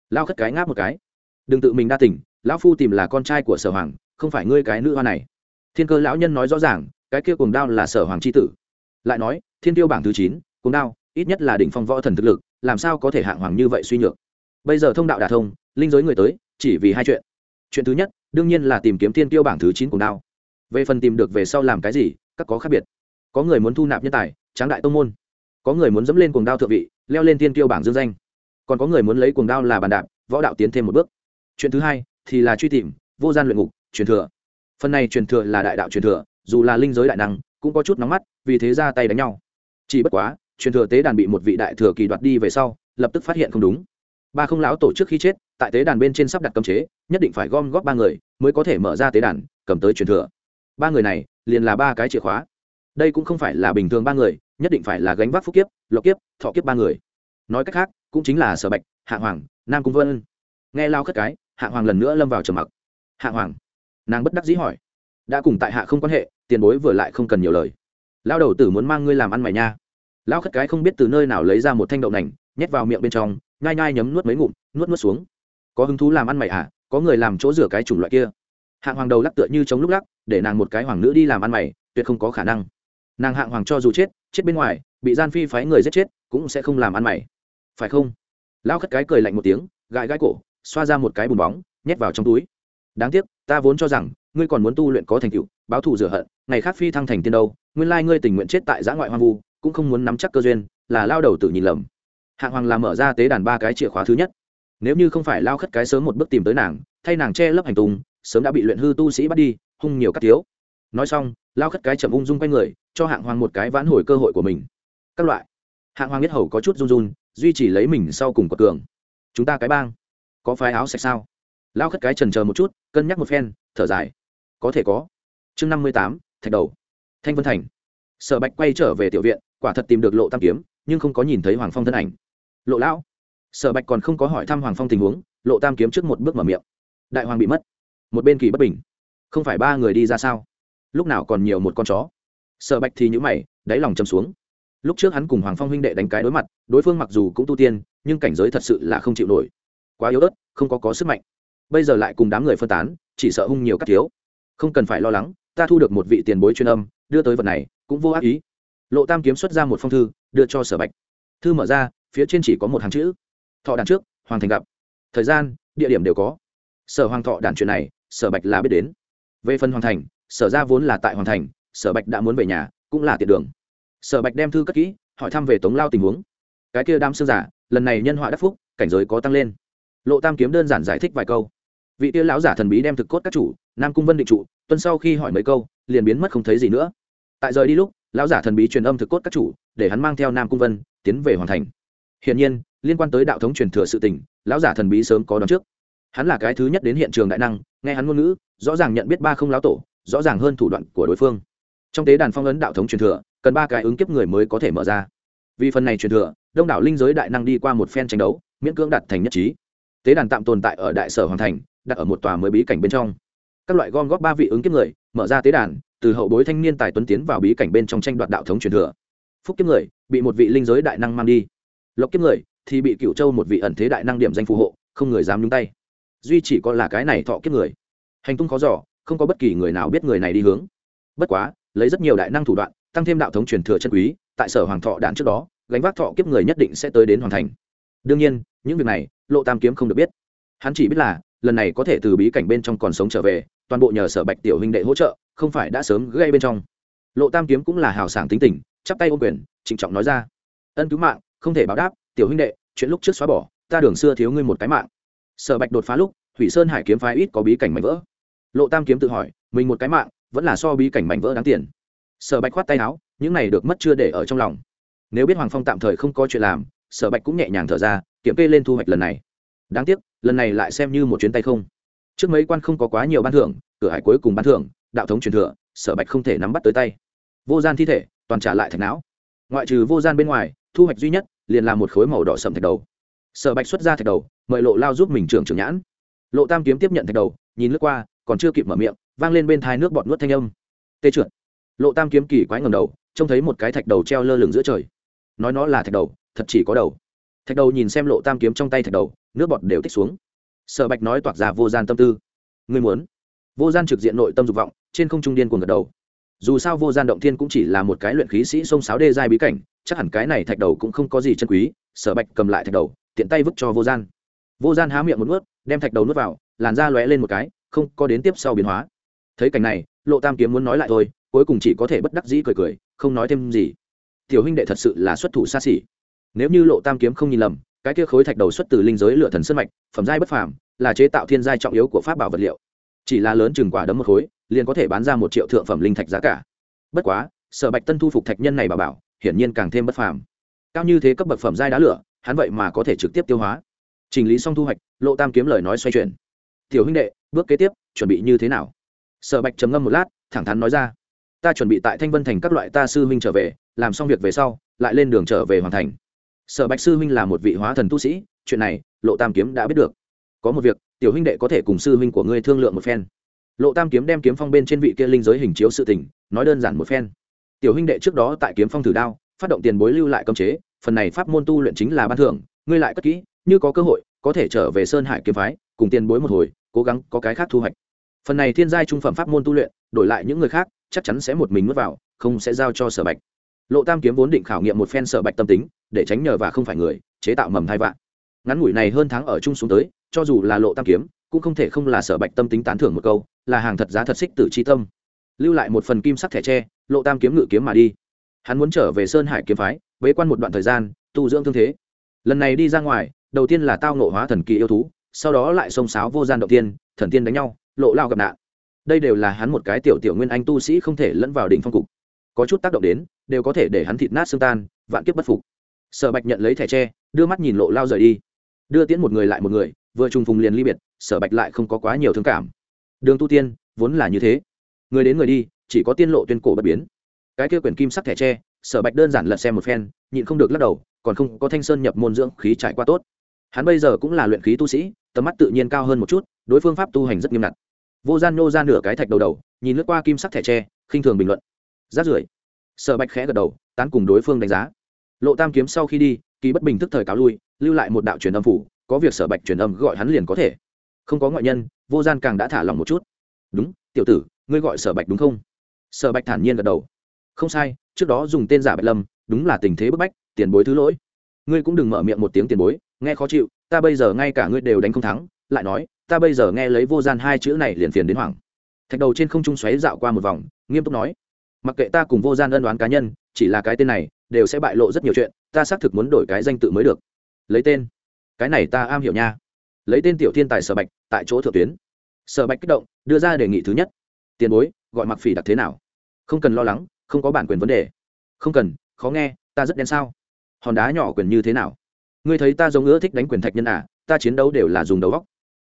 Lao khất cái ngáp một cái. Đừng tự mình đa tỉnh lão phu tìm là con trai của sở hoàng, không phải ngươi cái nữ hoa này. Thiên cơ lão nhân nói rõ ràng, cái kia cùng đao là sở hoàng c h i tử. Lại nói, thiên tiêu bảng thứ chín cùng đao, ít nhất là đỉnh phong võ thần thực lực, làm sao có thể hạng hoàng như vậy suy nhược? Bây giờ thông đạo đà thông, linh giới người tới, chỉ vì hai chuyện chuyện thứ nhất, đương nhiên là tìm kiếm thiên tiêu bảng thứ chín cùng đao. Về phần tìm được về sau làm cái gì, các có khác biệt. Có người muốn thu nạp nhân tài, tráng đại tông môn. Có người muốn dẫm lên cuồng đao thượng vị, leo lên thiên tiêu bảng dương danh. Còn có người muốn lấy cuồng đao là bàn đạp, võ đạo tiến thêm một bước. Chuyện thứ hai, thì là truy tìm, vô gian luyện ngục, truyền thừa. Phần này truyền thừa là đại đạo truyền thừa, dù là linh giới đại năng, cũng có chút nóng mắt, vì thế ra tay đánh nhau. Chỉ bất quá, truyền thừa tế đàn bị một vị đại thừa kỳ đoạt đi về sau, lập tức phát hiện không đúng. Ba không lão tổ trước khi chết tại tế đàn bên trên sắp đặt cấm chế, nhất định phải gom góp ba người mới có thể mở ra tế đàn, cầm tới truyền thừa. Ba người này liền là ba cái chìa khóa. Đây cũng không phải là bình thường ba người, nhất định phải là gánh vác phúc kiếp, lộc kiếp, thọ kiếp ba người. Nói cách khác, cũng chính là sở bạch, hạ hoàng, nam cung vân. Nghe lao khất cái, hạ hoàng lần nữa lâm vào trầm mặc. Hạ hoàng, nàng bất đắc dĩ hỏi, đã cùng tại hạ không quan hệ, tiền bối vừa lại không cần nhiều lời. Lao đầu tử muốn mang ngươi làm ăn mày nha. Lao khất cái không biết từ nơi nào lấy ra một thanh đậu nành, nhét vào miệng bên trong, nhai nhai nhấm nuốt mấy ngụm, nuốt nuốt xuống có hứng thú làm ăn mày à có người làm chỗ rửa cái chủng loại kia. Hạng hoàng đầu lắc tựa như chống lúc lắc, để nàng một cái hoàng nữ đi làm ăn mày, tuyệt không có khả năng. Nàng hạng hoàng cho dù chết chết bên ngoài, bị gian phi phái người giết chết, cũng sẽ không làm ăn mày. Phải không? Lão khất cái cười lạnh một tiếng, gãi gãi cổ, xoa ra một cái bùn bóng, nhét vào trong túi. Đáng tiếc, ta vốn cho rằng, ngươi còn muốn tu luyện có thành tựu, báo thù rửa hận, ngày khác phi thăng thành tiên đâu, nguyên lai ngươi tình nguyện chết tại giã ngoại hoang vu, cũng không muốn nắm chắc cơ duyên, là lao đầu tự nhìn lầm. Hạng hoàng làm mở ra tế đàn ba cái chìa khóa thứ nhất nếu như không phải lao khất cái sớm một bước tìm tới nàng, thay nàng che lấp hành tùng sớm đã bị luyện hư tu sĩ bắt đi, hung nhiều các thiếu. Nói xong, lao khất cái chậm ung dung quay người, cho hạng hoàng một cái vãn hồi cơ hội của mình. Các loại. Hạng hoàng biết hầu có chút run run, duy chỉ lấy mình sau cùng của cường. Chúng ta cái bang, có phái áo sạch sao? Lao khất cái trần chờ một chút, cân nhắc một phen, thở dài. Có thể có. Chương năm mươi tám, thạch đầu. Thanh vân thành. Sở bạch quay trở về tiểu viện, quả thật tìm được lộ tam kiếm, nhưng không có nhìn thấy hoàng phong thân ảnh. Lộ lão sở bạch còn không có hỏi thăm hoàng phong tình huống, lộ tam kiếm trước một bước mở miệng. Đại hoàng bị mất, một bên kỳ bất bình. Không phải ba người đi ra sao? Lúc nào còn nhiều một con chó? Sở bạch thì nhữ mày, đáy lòng châm xuống. Lúc trước hắn cùng hoàng phong huynh đệ đánh cái đối mặt, đối phương mặc dù cũng tu tiên, nhưng cảnh giới thật sự là không chịu nổi. Quá yếu ớt, không có có sức mạnh. Bây giờ lại cùng đám người phân tán, chỉ sợ hung nhiều các thiếu. Không cần phải lo lắng, ta thu được một vị tiền bối chuyên âm, đưa tới vật này, cũng vô ác ý. Lộ tam kiếm xuất ra một phong thư, đưa cho sở bạch. Thư mở ra, phía trên chỉ có một hàng chữ thọ đàn trước, hoàng thành gặp. Thời gian, địa điểm đều có. Sở hoàng thọ đàn chuyện này, sở bạch là biết đến. Về phần hoàng thành, sở ra vốn là tại hoàng thành, sở bạch đã muốn về nhà, cũng là tiện đường. Sở bạch đem thư cất kỹ, hỏi thăm về tống lao tình huống. Cái kia đam sương giả, lần này nhân họa đắc phúc, cảnh giới có tăng lên. Lộ tam kiếm đơn giản giải thích vài câu. Vị kia lão giả thần bí đem thực cốt các chủ, nam cung vân định trụ, tuần sau khi hỏi mấy câu, liền biến mất không thấy gì nữa. Tại rời đi lúc, lão giả thần bí truyền âm thực cốt các chủ, để hắn mang theo nam cung vân, tiến về hoàn thành. Hiển nhiên liên quan tới đạo thống truyền thừa sự tình, lão giả thần bí sớm có đón trước. Hắn là cái thứ nhất đến hiện trường đại năng, nghe hắn ngôn ngữ, rõ ràng nhận biết ba không lão tổ, rõ ràng hơn thủ đoạn của đối phương. Trong tế đàn phong ấn đạo thống truyền thừa, cần ba cái ứng kiếp người mới có thể mở ra. Vì phần này truyền thừa, đông đảo linh giới đại năng đi qua một phen tranh đấu, miễn cưỡng đạt thành nhất trí. Tế đàn tạm tồn tại ở đại sở hoàng thành, đặt ở một tòa mới bí cảnh bên trong. Các loại gom góp ba vị ứng kiếp người, mở ra tế đàn, từ hậu bối thanh niên tài tuấn tiến vào bí cảnh bên trong tranh đoạt đạo thống truyền thừa. Phúc kiếp người, bị một vị linh giới đại năng mang đi. Lộc kiếp người thì bị cựu châu một vị ẩn thế đại năng điểm danh phù hộ, không người dám nhúng tay. Duy chỉ có là cái này thọ kiếp người. Hành tung khó giỏ không có bất kỳ người nào biết người này đi hướng. Bất quá, lấy rất nhiều đại năng thủ đoạn, tăng thêm đạo thống truyền thừa chân quý, tại sở hoàng thọ đạn trước đó, gánh vác thọ kiếp người nhất định sẽ tới đến hoàn thành. Đương nhiên, những việc này, lộ tam kiếm không được biết. Hắn chỉ biết là, lần này có thể từ bí cảnh bên trong còn sống trở về, toàn bộ nhờ sở bạch tiểu huynh đệ hỗ trợ, không phải đã sớm gây bên trong. Lộ tam kiếm cũng là hào sảng tính tình, chắp tay ô quyền, trịnh trọng nói ra. Ân cứu mạng, không thể báo đáp tiểu huynh đệ, chuyện lúc trước xóa bỏ, ta đường xưa thiếu ngươi một cái mạng. Sở bạch đột phá lúc thủy sơn hải kiếm phái ít có bí cảnh mảnh vỡ. Lộ tam kiếm tự hỏi, mình một cái mạng, vẫn là so bí cảnh mảnh vỡ đáng tiền. Sở bạch khoát tay áo, những này được mất chưa để ở trong lòng. Nếu biết hoàng phong tạm thời không có chuyện làm, sở bạch cũng nhẹ nhàng thở ra, kiểm kê lên thu hoạch lần này. Đáng tiếc, lần này lại xem như một chuyến tay không. Trước mấy quan không có quá nhiều ban thưởng, cửa hải cuối cùng ban thưởng, đạo thống truyền thừa, sở bạch không thể nắm bắt tới tay. Vô gian thi thể, toàn trả lại thạch não. Ngoại trừ vô gian bên ngoài, thu hoạch duy nhất liền là một khối màu đỏ sậm thạch đầu. Sở bạch xuất ra thạch đầu, mời lộ lao giúp mình trưởng trưởng nhãn. Lộ tam kiếm tiếp nhận thạch đầu, nhìn lướt qua, còn chưa kịp mở miệng, vang lên bên thai nước bọt nuốt thanh âm. Tê trượt. Lộ tam kiếm kỳ quái ngầm đầu, trông thấy một cái thạch đầu treo lơ lửng giữa trời. Nói nó là thạch đầu, thật chỉ có đầu. Thạch đầu nhìn xem lộ tam kiếm trong tay thạch đầu, nước bọt đều tích xuống. Sở bạch nói toạc ra vô gian tâm tư. Ngươi muốn? Vô gian trực diện nội tâm dục vọng, trên không trung điên cuồng gật đầu. Dù sao vô gian động thiên cũng chỉ là một cái luyện khí sĩ sông sáo đê giai bí cảnh chắc hẳn cái này thạch đầu cũng không có gì chân quý, sở bạch cầm lại thạch đầu, tiện tay vứt cho vô gian. Vô gian há miệng một nuốt, đem thạch đầu nuốt vào, làn da lóe lên một cái, không có đến tiếp sau biến hóa. Thấy cảnh này, lộ tam kiếm muốn nói lại thôi, cuối cùng chỉ có thể bất đắc dĩ cười cười, không nói thêm gì. Tiểu huynh đệ thật sự là xuất thủ xa xỉ. Nếu như lộ tam kiếm không nhìn lầm, cái kia khối thạch đầu xuất từ linh giới lựa thần sân mạch, phẩm giai bất phàm, là chế tạo thiên giai trọng yếu của pháp bảo vật liệu. Chỉ là lớn chừng quả đấm một khối, liền có thể bán ra một triệu thượng phẩm linh thạch giá cả. Bất quá, sở bạch tân thu phục thạch nhân này bảo bảo hiển nhiên càng thêm bất phàm. Cao như thế cấp bậc phẩm giai đá lửa, hắn vậy mà có thể trực tiếp tiêu hóa. Trình lý xong thu hoạch, lộ tam kiếm lời nói xoay chuyển. Tiểu huynh đệ, bước kế tiếp, chuẩn bị như thế nào? Sở bạch trầm ngâm một lát, thẳng thắn nói ra. Ta chuẩn bị tại thanh vân thành các loại ta sư huynh trở về, làm xong việc về sau, lại lên đường trở về hoàn thành. Sở bạch sư huynh là một vị hóa thần tu sĩ, chuyện này, lộ tam kiếm đã biết được. Có một việc, tiểu huynh đệ có thể cùng sư huynh của ngươi thương lượng một phen. Lộ tam kiếm đem kiếm phong bên trên vị kia linh giới hình chiếu sự tình, nói đơn giản một phen tiểu huynh đệ trước đó tại kiếm phong thử đao, phát động tiền bối lưu lại cấm chế, phần này pháp môn tu luyện chính là ban thưởng, ngươi lại cất kỹ, như có cơ hội, có thể trở về sơn hải kiếm phái, cùng tiền bối một hồi, cố gắng có cái khác thu hoạch. Phần này thiên giai trung phẩm pháp môn tu luyện, đổi lại những người khác, chắc chắn sẽ một mình mất vào, không sẽ giao cho sở bạch. Lộ tam kiếm vốn định khảo nghiệm một phen sở bạch tâm tính, để tránh nhờ và không phải người, chế tạo mầm thai vạn. Ngắn ngủi này hơn tháng ở chung xuống tới, cho dù là lộ tam kiếm, cũng không thể không là sở bạch tâm tính tán thưởng một câu, là hàng thật giá thật xích tử c h i tâm. Lưu lại một phần kim sắc thẻ tre lộ tam kiếm ngự kiếm mà đi. Hắn muốn trở về sơn hải kiếm phái, bế quan một đoạn thời gian, tu dưỡng thương thế. Lần này đi ra ngoài, đầu tiên là tao nộ hóa thần kỳ yêu thú, sau đó lại xông sáo vô gian đầu tiên, thần tiên đánh nhau, lộ lao gặp nạn. Đây đều là hắn một cái tiểu tiểu nguyên anh tu sĩ không thể lẫn vào đỉnh phong cục. Có chút tác động đến, đều có thể để hắn thịt nát xương tan, vạn kiếp bất phục. Sở bạch nhận lấy thẻ tre, đưa mắt nhìn lộ lao rời đi. Đưa tiễn một người lại một người, vừa trùng phùng liền ly biệt, sở bạch lại không có quá nhiều thương cảm. Đường tu tiên, vốn là như thế. Người đến người đi chỉ có tiên lộ tuyên cổ bất biến. Cái kia quyển kim sắc thẻ tre, sở bạch đơn giản lật xem một phen, nhịn không được lắc đầu, còn không có thanh sơn nhập môn dưỡng khí trải qua tốt. Hắn bây giờ cũng là luyện khí tu sĩ, tầm mắt tự nhiên cao hơn một chút, đối phương pháp tu hành rất nghiêm ngặt. Vô gian nô ra nửa cái thạch đầu đầu, nhìn lướt qua kim sắc thẻ tre, khinh thường bình luận. Rát rưởi. Sở bạch khẽ gật đầu, tán cùng đối phương đánh giá. Lộ tam kiếm sau khi đi, kỳ bất bình thức thời cáo lui, lưu lại một đạo truyền âm phủ, có việc sở bạch truyền âm gọi hắn liền có thể. Không có ngoại nhân, vô gian càng đã thả lòng một chút. Đúng, tiểu tử, ngươi gọi sở bạch đúng không? Sở bạch thản nhiên gật đầu. Không sai, trước đó dùng tên giả bạch lâm, đúng là tình thế bức bách, tiền bối thứ lỗi. Ngươi cũng đừng mở miệng một tiếng tiền bối, nghe khó chịu, ta bây giờ ngay cả ngươi đều đánh không thắng, lại nói, ta bây giờ nghe lấy vô gian hai chữ này liền phiền đến hoảng. Thạch đầu trên không trung xoáy dạo qua một vòng, nghiêm túc nói, mặc kệ ta cùng vô gian ân đoán cá nhân, chỉ là cái tên này, đều sẽ bại lộ rất nhiều chuyện, ta xác thực muốn đổi cái danh tự mới được. Lấy tên. Cái này ta am hiểu nha. Lấy tên tiểu thiên tài sở bạch, tại chỗ thượng tuyến. Sở bạch kích động, đưa ra đề nghị thứ nhất. Tiền bối, gọi mặc phỉ đặc thế nào? Không cần lo lắng, không có bản quyền vấn đề. Không cần, khó nghe, ta rất đen sao? Hòn đá nhỏ quyền như thế nào? Ngươi thấy ta giống ưa thích đánh quyền thạch nhân à ta chiến đấu đều là dùng đầu góc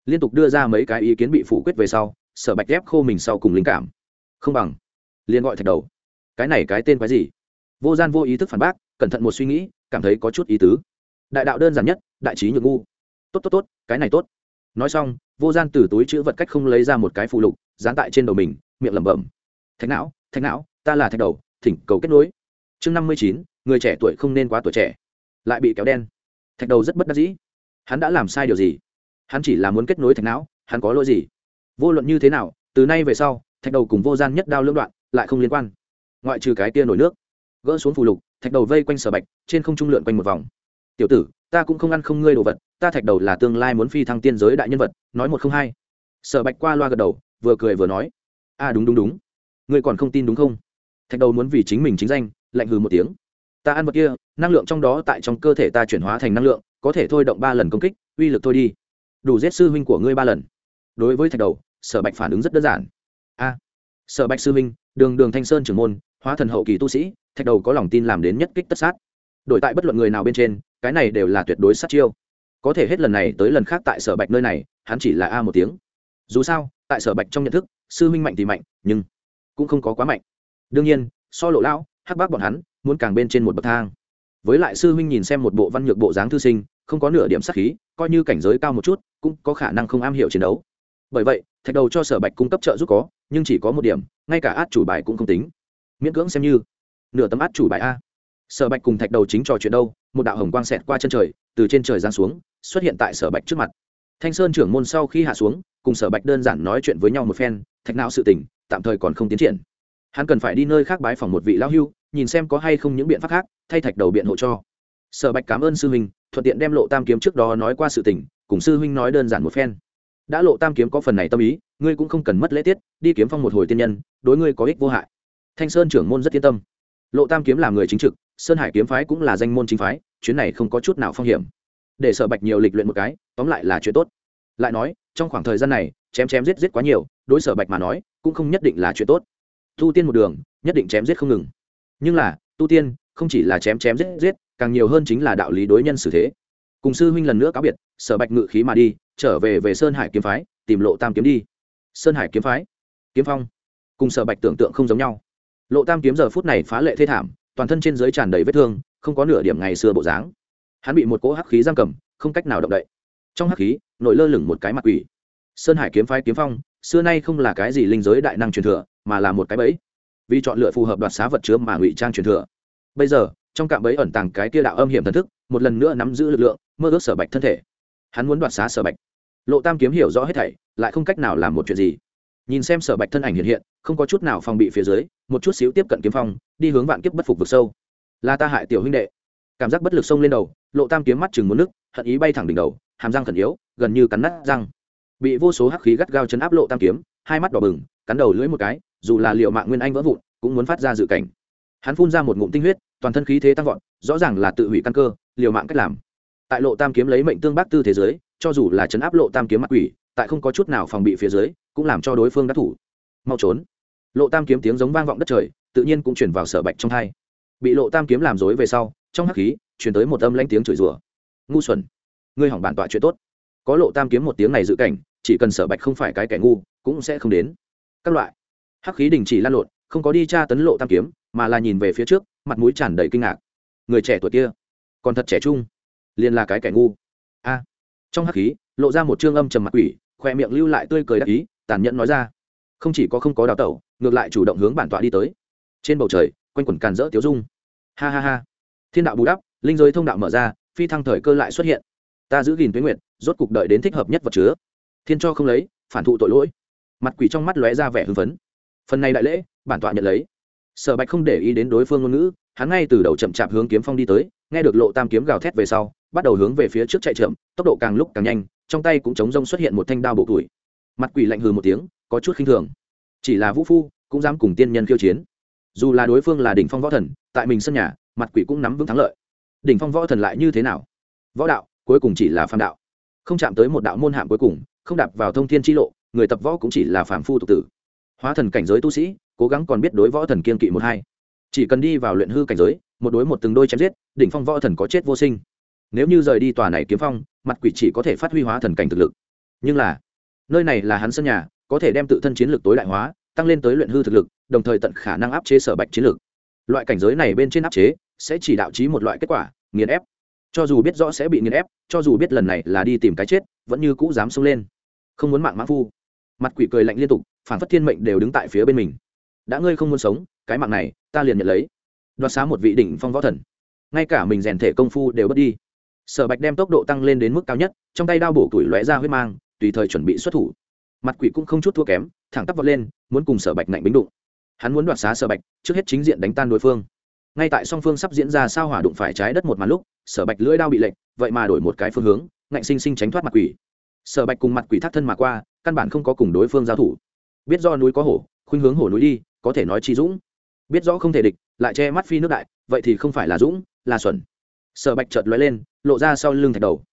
liên tục đưa ra mấy cái ý kiến bị phủ quyết về sau, sở bạch ghép khô mình sau cùng linh cảm. Không bằng, liền gọi thạch đầu. Cái này cái tên cái gì? Vô gian vô ý thức phản bác, cẩn thận một suy nghĩ, cảm thấy có chút ý tứ. Đại đạo đơn giản nhất, đại trí nhược ngu. Tốt tốt tốt, cái này tốt. Nói xong, vô gian từ túi chữ vật cách không lấy ra một cái phụ lục, dán tại trên đầu mình, miệng lẩm bẩm. Thạch não thạch não, ta là thạch đầu, thỉnh cầu kết nối. Chương năm mươi chín, người trẻ tuổi không nên quá tuổi trẻ. Lại bị kéo đen. Thạch đầu rất bất đắc dĩ. Hắn đã làm sai điều gì? Hắn chỉ là muốn kết nối thạch não, hắn có lỗi gì? Vô luận như thế nào, từ nay về sau, thạch đầu cùng vô gian nhất đao lưỡng đoạn lại không liên quan. Ngoại trừ cái tia nổi nước, gỡ xuống phù lục, thạch đầu vây quanh sở bạch, trên không trung lượn quanh một vòng. Tiểu tử, ta cũng không ăn không ngươi đồ vật, ta thạch đầu là tương lai muốn phi thăng tiên giới đại nhân vật, nói một không hai. Sở bạch qua loa gật đầu, vừa cười vừa nói. A à đúng đúng đúng ngươi còn không tin đúng không? Thạch đầu muốn vì chính mình chính danh, lạnh hừ một tiếng. Ta ăn vật kia, năng lượng trong đó tại trong cơ thể ta chuyển hóa thành năng lượng, có thể thôi động ba lần công kích, uy lực thôi đi. Đủ giết sư huynh của ngươi ba lần. Đối với thạch đầu, sở bạch phản ứng rất đơn giản. A, sở bạch sư huynh, đường đường thanh sơn trưởng môn, hóa thần hậu kỳ tu sĩ, thạch đầu có lòng tin làm đến nhất kích tất sát. Đổi tại bất luận người nào bên trên, cái này đều là tuyệt đối sát chiêu. Có thể hết lần này tới lần khác tại sở bạch nơi này, hắn chỉ là a một tiếng. Dù sao, tại sở bạch trong nhận thức, sư huynh mạnh thì mạnh, nhưng cũng không có quá mạnh. Đương nhiên, so lộ lão, hắc bác bọn hắn, muốn càng bên trên một bậc thang. Với lại sư huynh nhìn xem một bộ văn nhược bộ dáng thư sinh, không có nửa điểm sắc khí, coi như cảnh giới cao một chút, cũng có khả năng không am hiểu chiến đấu. Bởi vậy, thạch đầu cho sở bạch cung cấp trợ giúp có, nhưng chỉ có một điểm, ngay cả át chủ bài cũng không tính. Miễn cưỡng xem như. Nửa tấm át chủ bài a. Sở bạch cùng thạch đầu chính trò chuyện đâu, một đạo hồng quang xẹt qua chân trời, từ trên trời giáng xuống, xuất hiện tại sở bạch trước mặt. Thanh sơn trưởng môn sau khi hạ xuống, cùng sở bạch đơn giản nói chuyện với nhau một phen, thạch não sự tình tạm thời còn không tiến triển. Hắn cần phải đi nơi khác bái phòng một vị lão hưu, nhìn xem có hay không những biện pháp khác, thay thạch đầu biện hộ cho. Sở bạch cảm ơn sư huynh, thuận tiện đem lộ tam kiếm trước đó nói qua sự tình, cùng sư huynh nói đơn giản một phen. Đã lộ tam kiếm có phần này tâm ý, ngươi cũng không cần mất lễ tiết, đi kiếm phong một hồi tiên nhân, đối ngươi có ích vô hại. Thanh sơn trưởng môn rất yên tâm. Lộ tam kiếm là người chính trực, sơn hải kiếm phái cũng là danh môn chính phái, chuyến này không có chút nào phong hiểm. Để sở bạch nhiều lịch luyện một cái, tóm lại là chuyện tốt. Lại nói, trong khoảng thời gian này, chém chém giết giết quá nhiều đối sở bạch mà nói, cũng không nhất định là chuyện tốt. Tu tiên một đường, nhất định chém giết không ngừng. Nhưng là, tu tiên, không chỉ là chém chém giết giết, càng nhiều hơn chính là đạo lý đối nhân xử thế. Cùng sư huynh lần nữa cáo biệt, sở bạch ngự khí mà đi, trở về về sơn hải kiếm phái, tìm lộ tam kiếm đi. Sơn hải kiếm phái, kiếm phong. Cùng sở bạch tưởng tượng không giống nhau. Lộ tam kiếm giờ phút này phá lệ thê thảm, toàn thân trên giới tràn đầy vết thương, không có nửa điểm ngày xưa bộ dáng. Hắn bị một cỗ hắc khí giam cầm, không cách nào động đậy. Trong hắc khí, nổi lơ lửng một cái mặt quỷ. Sơn hải kiếm phái kiếm phong xưa nay không là cái gì linh giới đại năng truyền thừa, mà là một cái bẫy. Vì chọn lựa phù hợp đoạt xá vật chứa mà ngụy trang truyền thừa. Bây giờ, trong cạm bẫy ẩn tàng cái kia đạo âm hiểm thần thức, một lần nữa nắm giữ lực lượng, mơ ước sở bạch thân thể. Hắn muốn đoạt xá sở bạch. Lộ tam kiếm hiểu rõ hết thảy, lại không cách nào làm một chuyện gì. Nhìn xem sở bạch thân ảnh hiện hiện, không có chút nào phòng bị phía dưới, một chút xíu tiếp cận kiếm phong, đi hướng vạn kiếp bất phục vực sâu. Là ta hại tiểu huynh đệ. Cảm giác bất lực sông lên đầu, lộ tam kiếm mắt chừng muốn nước, hận ý bay thẳng đỉnh đầu, hàm răng khẩn yếu, gần như cắn nát răng bị vô số hắc khí gắt gao chấn áp lộ tam kiếm, hai mắt đỏ bừng, cắn đầu lưỡi một cái, dù là liệu mạng nguyên anh vỡ vụn, cũng muốn phát ra dự cảnh. Hắn phun ra một ngụm tinh huyết, toàn thân khí thế tăng vọt, rõ ràng là tự hủy căn cơ, liều mạng cách làm. Tại lộ tam kiếm lấy mệnh tương bác tư thế giới, cho dù là chấn áp lộ tam kiếm mặt quỷ, tại không có chút nào phòng bị phía dưới, cũng làm cho đối phương đắc thủ. Mau trốn. Lộ tam kiếm tiếng giống vang vọng đất trời, tự nhiên cũng chuyển vào sở bạch trong thai. Bị lộ tam kiếm làm dối về sau, trong hắc khí, chuyển tới một âm lanh tiếng chửi rủa. Ngu xuẩn. Ngươi hỏng bản tọa chuyện tốt có lộ tam kiếm một tiếng này dự cảnh, chỉ cần sở bạch không phải cái kẻ ngu, cũng sẽ không đến. Các loại. Hắc khí đình chỉ lan lộn, không có đi tra tấn lộ tam kiếm, mà là nhìn về phía trước, mặt mũi tràn đầy kinh ngạc. Người trẻ tuổi kia, còn thật trẻ trung, liền là cái kẻ ngu. A. Trong hắc khí, lộ ra một trương âm trầm mặt quỷ, khoe miệng lưu lại tươi cười đắc ý, tàn nhẫn nói ra. Không chỉ có không có đào tẩu, ngược lại chủ động hướng bản tọa đi tới. Trên bầu trời, quanh quẩn càn rỡ tiếu dung. Ha ha ha. Thiên đạo bù đắp, linh giới thông đạo mở ra, phi thăng thời cơ lại xuất hiện. Ta giữ gìn tuyến nguyện rốt cục đợi đến thích hợp nhất vật chứa. Thiên cho không lấy, phản thụ tội lỗi. Mặt quỷ trong mắt lóe ra vẻ hưng phấn. Phần này đại lễ, bản tọa nhận lấy. Sở bạch không để ý đến đối phương ngôn ngữ, hắn ngay từ đầu chậm chạp hướng kiếm phong đi tới, nghe được lộ tam kiếm gào thét về sau, bắt đầu hướng về phía trước chạy chậm, tốc độ càng lúc càng nhanh, trong tay cũng chống rông xuất hiện một thanh đao bộ tuổi. Mặt quỷ lạnh hừ một tiếng, có chút khinh thường. Chỉ là vũ phu, cũng dám cùng tiên nhân khiêu chiến. Dù là đối phương là đỉnh phong võ thần, tại mình sân nhà, mặt quỷ cũng nắm vững thắng lợi. Đỉnh phong võ thần lại như thế nào? Võ đạo, cuối cùng chỉ là phàm đạo không chạm tới một đạo môn hạm cuối cùng, không đạp vào thông thiên tri lộ, người tập võ cũng chỉ là phàm phu tục tử. Hóa thần cảnh giới tu sĩ, cố gắng còn biết đối võ thần kiên kỵ một hai. Chỉ cần đi vào luyện hư cảnh giới, một đối một từng đôi chém giết, đỉnh phong võ thần có chết vô sinh. Nếu như rời đi tòa này kiếm phong, mặt quỷ chỉ có thể phát huy hóa thần cảnh thực lực. Nhưng là, nơi này là hắn sân nhà, có thể đem tự thân chiến lược tối đại hóa, tăng lên tới luyện hư thực lực, đồng thời tận khả năng áp chế sở bạch chiến lược loại cảnh giới này bên trên áp chế, sẽ chỉ đạo trí một loại kết quả, nghiền ép cho dù biết rõ sẽ bị nghiền ép, cho dù biết lần này là đi tìm cái chết, vẫn như cũ dám xông lên. Không muốn mạng mã phu. Mặt quỷ cười lạnh liên tục, phản phất thiên mệnh đều đứng tại phía bên mình. Đã ngươi không muốn sống, cái mạng này, ta liền nhận lấy. Đoạt xá một vị đỉnh phong võ thần. Ngay cả mình rèn thể công phu đều bớt đi. Sở bạch đem tốc độ tăng lên đến mức cao nhất, trong tay đao bổ tuổi lóe ra huyết mang, tùy thời chuẩn bị xuất thủ. Mặt quỷ cũng không chút thua kém, thẳng tắp vọt lên, muốn cùng sở bạch nạnh bính đụng. Hắn muốn đoạt xá sở bạch, trước hết chính diện đánh tan đối phương ngay tại song phương sắp diễn ra sao hỏa đụng phải trái đất một màn lúc, sở bạch lưỡi đao bị lệnh vậy mà đổi một cái phương hướng, ngạnh sinh sinh tránh thoát mặt quỷ. Sở bạch cùng mặt quỷ thắt thân mà qua, căn bản không có cùng đối phương giao thủ. Biết do núi có hổ, khuynh hướng hổ núi đi, có thể nói chi dũng. Biết rõ không thể địch, lại che mắt phi nước đại, vậy thì không phải là dũng, là xuẩn. Sở bạch chợt lóe lên, lộ ra sau lưng thạch đầu.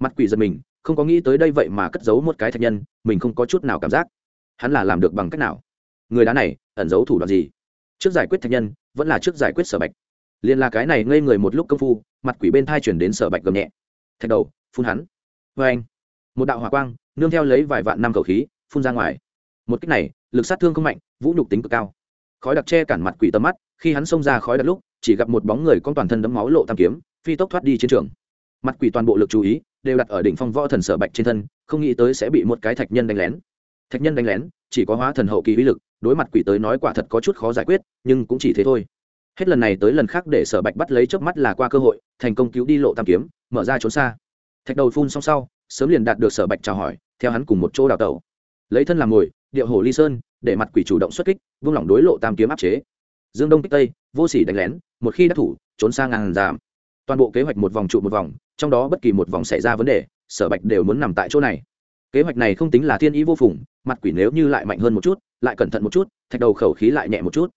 Mặt quỷ giật mình, không có nghĩ tới đây vậy mà cất giấu một cái thạch nhân, mình không có chút nào cảm giác. Hắn là làm được bằng cách nào? Người đá này, ẩn giấu thủ đoạn gì? Trước giải quyết thạch nhân, vẫn là trước giải quyết sở bạch. Liền là cái này ngây người một lúc công phu, mặt quỷ bên thai chuyển đến sở bạch gầm nhẹ. Thạch đầu, phun hắn. Vê anh, một đạo hỏa quang, nương theo lấy vài vạn năm cầu khí, phun ra ngoài. Một cách này, lực sát thương không mạnh, vũ nhục tính cực cao. Khói đặc che cản mặt quỷ tầm mắt, khi hắn xông ra khói đặc lúc, chỉ gặp một bóng người con toàn thân đấm máu lộ tam kiếm, phi tốc thoát đi chiến trường. Mặt quỷ toàn bộ lực chú ý, đều đặt ở đỉnh phong võ thần sở bạch trên thân, không nghĩ tới sẽ bị một cái thạch nhân đánh lén. Thạch nhân đánh lén, chỉ có hóa thần hậu kỳ uy lực đối mặt quỷ tới nói quả thật có chút khó giải quyết, nhưng cũng chỉ thế thôi. Hết lần này tới lần khác để sở bạch bắt lấy trước mắt là qua cơ hội, thành công cứu đi lộ tam kiếm, mở ra trốn xa. Thạch đầu phun xong sau, sớm liền đạt được sở bạch chào hỏi, theo hắn cùng một chỗ đào tẩu. Lấy thân làm mồi điệu hồ ly sơn, để mặt quỷ chủ động xuất kích, vung lỏng đối lộ tam kiếm áp chế. Dương đông kích tây, vô sỉ đánh lén, một khi đắc thủ, trốn sang ngàn giảm. Toàn bộ kế hoạch một vòng trụ một vòng, trong đó bất kỳ một vòng xảy ra vấn đề, sở bạch đều muốn nằm tại chỗ này. Kế hoạch này không tính là thiên ý vô phùng, mặt quỷ nếu như lại mạnh hơn một chút lại cẩn thận một chút, thạch đầu khẩu khí lại nhẹ một chút.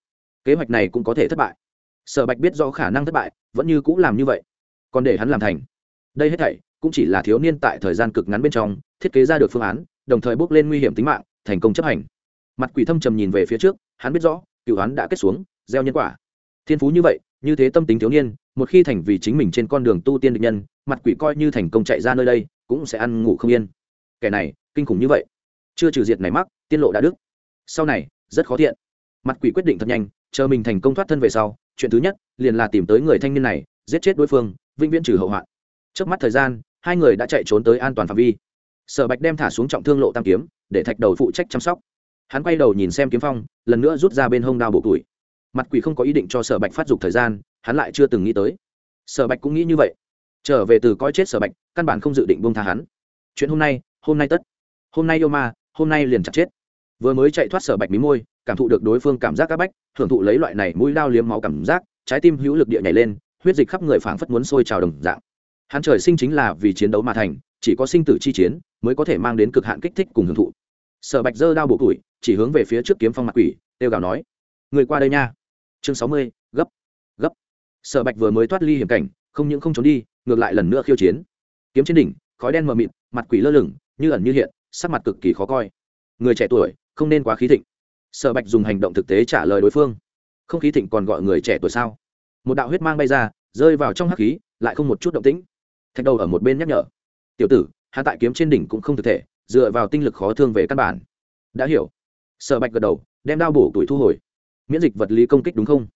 Kế hoạch này cũng có thể thất bại. Sở bạch biết do khả năng thất bại, vẫn như cũng làm như vậy. Còn để hắn làm thành. Đây hết thảy cũng chỉ là thiếu niên tại thời gian cực ngắn bên trong, thiết kế ra được phương án, đồng thời bước lên nguy hiểm tính mạng, thành công chấp hành. Mặt quỷ thâm trầm nhìn về phía trước, hắn biết rõ, cựu hắn đã kết xuống, gieo nhân quả. Thiên phú như vậy, như thế tâm tính thiếu niên, một khi thành vì chính mình trên con đường tu tiên được nhân, mặt quỷ coi như thành công chạy ra nơi đây, cũng sẽ ăn ngủ không yên. Kẻ này, kinh khủng như vậy. Chưa trừ diệt này mắc, tiên lộ đã đức sau này, rất khó thiện. Mặt quỷ quyết định thật nhanh, chờ mình thành công thoát thân về sau, chuyện thứ nhất, liền là tìm tới người thanh niên này, giết chết đối phương, vĩnh viễn trừ hậu hoạn. Trước mắt thời gian, hai người đã chạy trốn tới an toàn phạm vi. Sở bạch đem thả xuống trọng thương lộ tam kiếm, để thạch đầu phụ trách chăm sóc. Hắn quay đầu nhìn xem kiếm phong, lần nữa rút ra bên hông đao bộ tuổi. Mặt quỷ không có ý định cho sở bạch phát dục thời gian, hắn lại chưa từng nghĩ tới. Sở bạch cũng nghĩ như vậy. Trở về từ coi chết sở bạch, căn bản không dự định bông tha hắn. Chuyện hôm nay hôm nay tất. Hôm nay yêu ma, hôm nay liền chặt chết vừa mới chạy thoát sở bạch mí môi, cảm thụ được đối phương cảm giác áp bách hưởng thụ lấy loại này mũi đao liếm máu cảm giác, trái tim hữu lực địa nhảy lên, huyết dịch khắp người phảng phất muốn sôi trào đồng dạng. Hắn trời sinh chính là vì chiến đấu mà thành, chỉ có sinh tử chi chiến mới có thể mang đến cực hạn kích thích cùng hưởng thụ. Sở bạch giơ đao buộc tuổi chỉ hướng về phía trước kiếm phong mặt quỷ têu gào nói, người qua đây nha. Chương sáu mươi, gấp gấp. Sở bạch vừa mới thoát ly hiểm cảnh, không những không trốn đi, ngược lại lần nữa khiêu chiến. Kiếm trên đỉnh, khói đen mờ mịt, mặt quỷ lơ lửng, như ẩn như hiện, sắc mặt cực kỳ khó coi. Người trẻ tuổi không nên quá khí thịnh. Sở bạch dùng hành động thực tế trả lời đối phương. Không khí thịnh còn gọi người trẻ tuổi sao? Một đạo huyết mang bay ra, rơi vào trong hắc khí, lại không một chút động tĩnh. Thạch đầu ở một bên nhắc nhở. Tiểu tử, hạ tại kiếm trên đỉnh cũng không thực thể, dựa vào tinh lực khó thương về căn bản. Đã hiểu. Sở bạch gật đầu, đem đao bổ tuổi thu hồi. Miễn dịch vật lý công kích đúng không?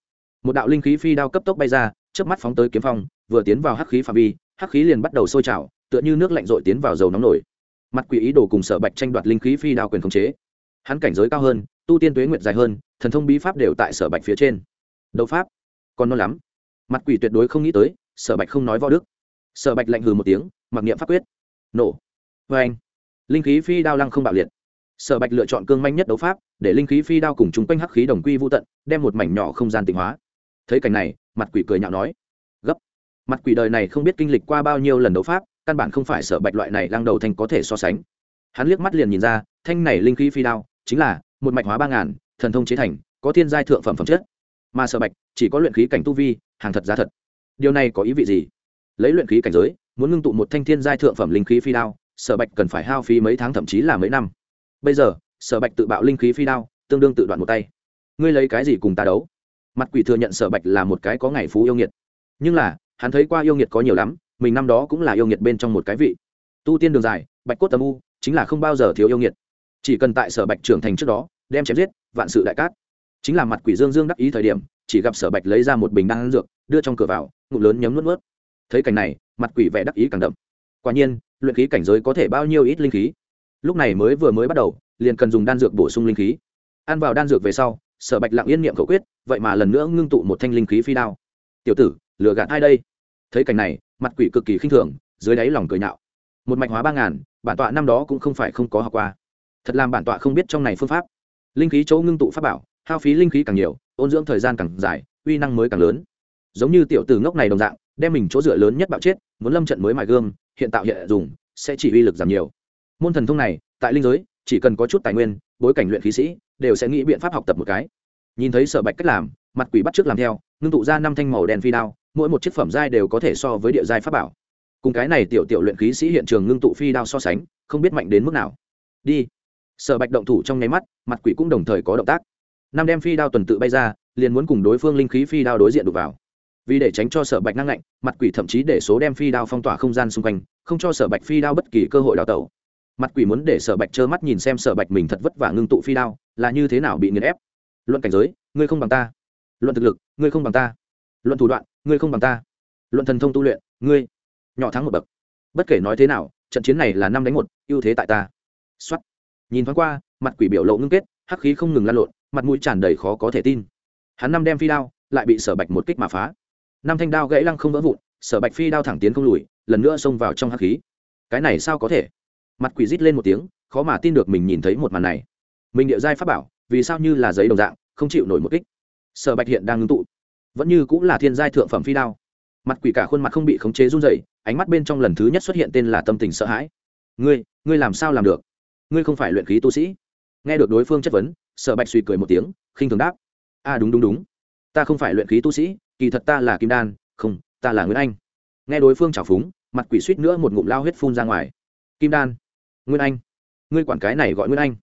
Một đạo linh khí phi đao cấp tốc bay ra trước mắt phóng tới kiếm phong, vừa tiến vào hắc khí phạm vi, hắc khí liền bắt đầu sôi trào, tựa như nước lạnh rội tiến vào dầu nóng nổi. Mặt quỷ ý đồ cùng sở bạch tranh đoạt linh khí phi đao quyền khống chế hắn cảnh giới cao hơn, tu tiên tuế nguyện dài hơn, thần thông bí pháp đều tại sở bạch phía trên. Đấu pháp, còn non lắm. Mặt quỷ tuyệt đối không nghĩ tới, sở bạch không nói võ đức. Sở bạch lạnh hừ một tiếng, mặc niệm pháp quyết. Nổ. Vê anh linh khí phi đao lăng không bạo liệt. Sở bạch lựa chọn cương manh nhất đấu pháp, để linh khí phi đao cùng chúng quanh hắc khí đồng quy vô tận, đem một mảnh nhỏ không gian tịnh hóa. Thấy cảnh này, mặt quỷ cười nhạo nói. Gấp. Mặt quỷ đời này không biết kinh lịch qua bao nhiêu lần đấu pháp, căn bản không phải sở bạch loại này lăng đầu thanh có thể so sánh. Hắn liếc mắt liền nhìn ra, thanh này linh khí phi đao chính là một mạch hóa ba ngàn, thần thông chế thành, có thiên giai thượng phẩm phẩm chất. Mà sở bạch chỉ có luyện khí cảnh tu vi, hàng thật giá thật. Điều này có ý vị gì? Lấy luyện khí cảnh giới, muốn ngưng tụ một thanh thiên giai thượng phẩm linh khí phi đao, sở bạch cần phải hao phí mấy tháng thậm chí là mấy năm. Bây giờ, sở bạch tự bạo linh khí phi đao, tương đương tự đoạn một tay. Ngươi lấy cái gì cùng ta đấu? Mặt quỷ thừa nhận sở bạch là một cái có ngày phú yêu nghiệt. Nhưng là, hắn thấy qua yêu nghiệt có nhiều lắm, mình năm đó cũng là yêu nghiệt bên trong một cái vị. Tu tiên đường dài, bạch cốt tầm u, chính là không bao giờ thiếu yêu nghiệt chỉ cần tại sở bạch trưởng thành trước đó, đem chém giết, vạn sự đại cát. Chính là mặt quỷ dương dương đắc ý thời điểm, chỉ gặp sở bạch lấy ra một bình đan dược, đưa trong cửa vào, ngụm lớn nhấm nuốt nuốt. Thấy cảnh này, mặt quỷ vẻ đắc ý càng đậm. Quả nhiên, luyện khí cảnh giới có thể bao nhiêu ít linh khí. Lúc này mới vừa mới bắt đầu, liền cần dùng đan dược bổ sung linh khí. Ăn vào đan dược về sau, sở bạch lặng yên niệm khẩu quyết, vậy mà lần nữa ngưng tụ một thanh linh khí phi đao. Tiểu tử, lừa gạt ai đây? Thấy cảnh này, mặt quỷ cực kỳ khinh thường, dưới đáy lòng cười nhạo. Một mạch hóa ba ngàn, bản tọa năm đó cũng không phải không có học qua thật làm bản tọa không biết trong này phương pháp. Linh khí chỗ ngưng tụ pháp bảo, hao phí linh khí càng nhiều, ôn dưỡng thời gian càng dài, uy năng mới càng lớn. Giống như tiểu tử ngốc này đồng dạng, đem mình chỗ dựa lớn nhất bạo chết, muốn lâm trận mới mài gương hiện tạo hiện dùng, sẽ chỉ uy lực giảm nhiều. Môn thần thông này, tại linh giới, chỉ cần có chút tài nguyên, bối cảnh luyện khí sĩ, đều sẽ nghĩ biện pháp học tập một cái. Nhìn thấy sở bạch cách làm, mặt quỷ bắt trước làm theo, ngưng tụ ra năm thanh màu đen phi đao, mỗi một chiếc phẩm giai đều có thể so với địa giai pháp bảo. Cùng cái này tiểu tiểu luyện khí sĩ hiện trường ngưng tụ phi đao so sánh, không biết mạnh đến mức nào. Đi sở bạch động thủ trong nháy mắt, mặt quỷ cũng đồng thời có động tác. Năm đem phi đao tuần tự bay ra, liền muốn cùng đối phương linh khí phi đao đối diện đục vào. Vì để tránh cho sở bạch năng lạnh mặt quỷ thậm chí để số đem phi đao phong tỏa không gian xung quanh, không cho sở bạch phi đao bất kỳ cơ hội đào tẩu. Mặt quỷ muốn để sở bạch trơ mắt nhìn xem sở bạch mình thật vất vả ngưng tụ phi đao, là như thế nào bị nghiền ép? Luận cảnh giới, ngươi không bằng ta. Luận thực lực, ngươi không bằng ta. Luận thủ đoạn, ngươi không bằng ta. Luận thần thông tu luyện, ngươi. Nhỏ thắng một bậc. Bất kể nói thế nào, trận chiến này là năm đánh một, ưu thế tại ta. Xuất nhìn thoáng qua, mặt quỷ biểu lộ ngưng kết, hắc khí không ngừng lan lộn, mặt mũi tràn đầy khó có thể tin. Hắn năm đem phi đao, lại bị sở bạch một kích mà phá. Năm thanh đao gãy lăng không vỡ vụn, sở bạch phi đao thẳng tiến không lùi, lần nữa xông vào trong hắc khí. Cái này sao có thể? Mặt quỷ rít lên một tiếng, khó mà tin được mình nhìn thấy một màn này. Mình địa giai pháp bảo, vì sao như là giấy đồng dạng, không chịu nổi một kích? Sở bạch hiện đang ngưng tụ. Vẫn như cũng là thiên giai thượng phẩm phi đao. Mặt quỷ cả khuôn mặt không bị khống chế run dày ánh mắt bên trong lần thứ nhất xuất hiện tên là tâm tình sợ hãi. Ngươi ngươi làm sao làm được? Ngươi không phải luyện khí tu sĩ. Nghe được đối phương chất vấn sở bạch suy cười một tiếng khinh thường đáp. A à, đúng đúng đúng. Ta không phải luyện khí tu sĩ kỳ thật ta là kim đan không ta là nguyễn anh. Nghe đối phương trào phúng mặt quỷ suýt nữa một ngụm lao huyết phun ra ngoài. Kim đan nguyên anh. Ngươi quản cái này gọi nguyên anh.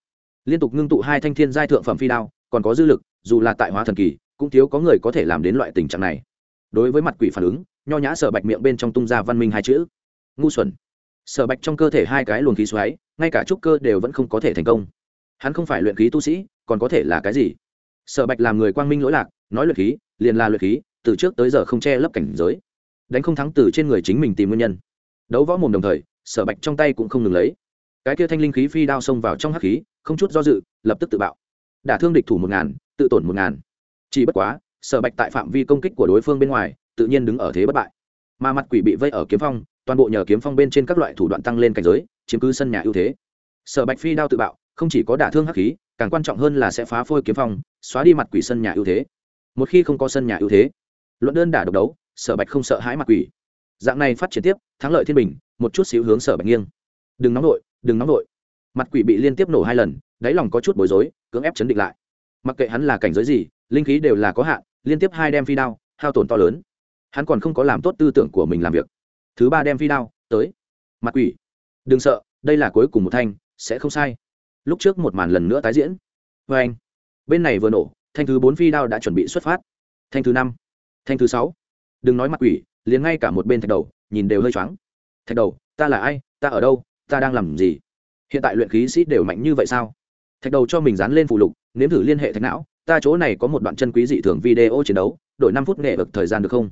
Liên tục ngưng tụ hai thanh thiên giai thượng phẩm phi đao còn có dư lực dù là tại hóa thần kỳ cũng thiếu có người có thể làm đến loại tình trạng này. Đối với mặt quỷ phản ứng nho nhã sở bạch miệng bên trong tung ra văn minh hai chữ. Ngu xuẩn. Sở bạch trong cơ thể hai cái luồng khí xoáy ngay cả trúc cơ đều vẫn không có thể thành công. Hắn không phải luyện khí tu sĩ, còn có thể là cái gì? Sở bạch làm người quang minh lỗi lạc, nói luyện khí, liền là luyện khí, từ trước tới giờ không che lấp cảnh giới. Đánh không thắng từ trên người chính mình tìm nguyên nhân. Đấu võ mồm đồng thời, sở bạch trong tay cũng không ngừng lấy. Cái kia thanh linh khí phi đao xông vào trong hắc khí, không chút do dự, lập tức tự bạo. Đả thương địch thủ một ngàn, tự tổn một ngàn. Chỉ bất quá, sở bạch tại phạm vi công kích của đối phương bên ngoài, tự nhiên đứng ở thế bất bại. Mà mặt quỷ bị vây ở kiếm phong, toàn bộ nhờ kiếm phong bên trên các loại thủ đoạn tăng lên cảnh giới chiếm cứ sân nhà ưu thế. Sở bạch phi đao tự bạo, không chỉ có đả thương hắc khí, càng quan trọng hơn là sẽ phá phôi kiếm phong, xóa đi mặt quỷ sân nhà ưu thế. Một khi không có sân nhà ưu thế, luận đơn đả độc đấu, sở bạch không sợ hãi mặt quỷ. Dạng này phát triển tiếp, thắng lợi thiên bình, một chút xíu hướng sở bạch nghiêng. Đừng nóng nội, đừng nóng nội. Mặt quỷ bị liên tiếp nổ hai lần, đáy lòng có chút bối rối, cưỡng ép chấn định lại. Mặc kệ hắn là cảnh giới gì, linh khí đều là có hạn, liên tiếp hai đem phi đao, hao tổn to lớn. Hắn còn không có làm tốt tư tưởng của mình làm việc. Thứ ba đem phi đao, tới. Mặt quỷ đừng sợ, đây là cuối cùng một thanh, sẽ không sai. Lúc trước một màn lần nữa tái diễn. Vê anh, bên này vừa nổ, thanh thứ bốn phi đao đã chuẩn bị xuất phát. Thanh thứ năm, thanh thứ sáu. Đừng nói mặt quỷ, liền ngay cả một bên thạch đầu, nhìn đều hơi choáng. Thạch đầu, ta là ai, ta ở đâu, ta đang làm gì? Hiện tại luyện khí sĩ đều mạnh như vậy sao? Thạch đầu cho mình dán lên phụ lục, nếm thử liên hệ thạch não, ta chỗ này có một đoạn chân quý dị thường video chiến đấu, đổi năm phút nghệ vực thời gian được không?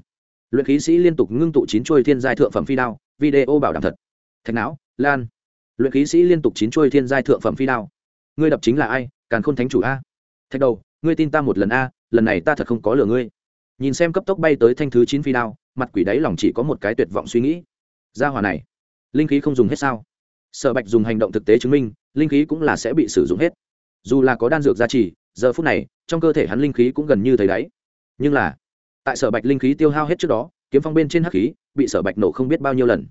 Luyện khí sĩ liên tục ngưng tụ chín chuôi thiên giai thượng phẩm phi đao, video bảo đảm thật. Thạch não lan. Luyện khí sĩ liên tục chín chuôi thiên giai thượng phẩm phi đao. Ngươi đập chính là ai? Càn khôn thánh chủ a. Thạch đầu, ngươi tin ta một lần a, lần này ta thật không có lừa ngươi. Nhìn xem cấp tốc bay tới thanh thứ chín phi đao, mặt quỷ đáy lòng chỉ có một cái tuyệt vọng suy nghĩ. Gia hòa này, linh khí không dùng hết sao? Sở bạch dùng hành động thực tế chứng minh, linh khí cũng là sẽ bị sử dụng hết. Dù là có đan dược gia trì, giờ phút này, trong cơ thể hắn linh khí cũng gần như thấy đáy. Nhưng là, tại sở bạch linh khí tiêu hao hết trước đó, kiếm phong bên trên hắc khí, bị sở bạch nổ không biết bao nhiêu lần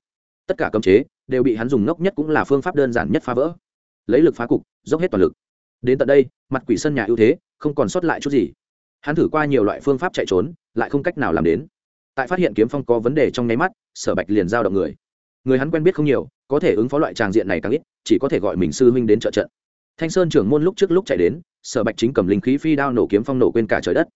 tất cả cấm chế đều bị hắn dùng ngốc nhất cũng là phương pháp đơn giản nhất phá vỡ. Lấy lực phá cục, dốc hết toàn lực. Đến tận đây, mặt quỷ sân nhà ưu thế không còn sót lại chút gì. Hắn thử qua nhiều loại phương pháp chạy trốn, lại không cách nào làm đến. Tại phát hiện kiếm phong có vấn đề trong nháy mắt, sở bạch liền giao động người. Người hắn quen biết không nhiều, có thể ứng phó loại tràng diện này càng ít, chỉ có thể gọi mình sư huynh đến trợ trận. Thanh sơn trưởng môn lúc trước lúc chạy đến, sở bạch chính cầm linh khí phi đao nổ kiếm phong nổ quên cả trời đất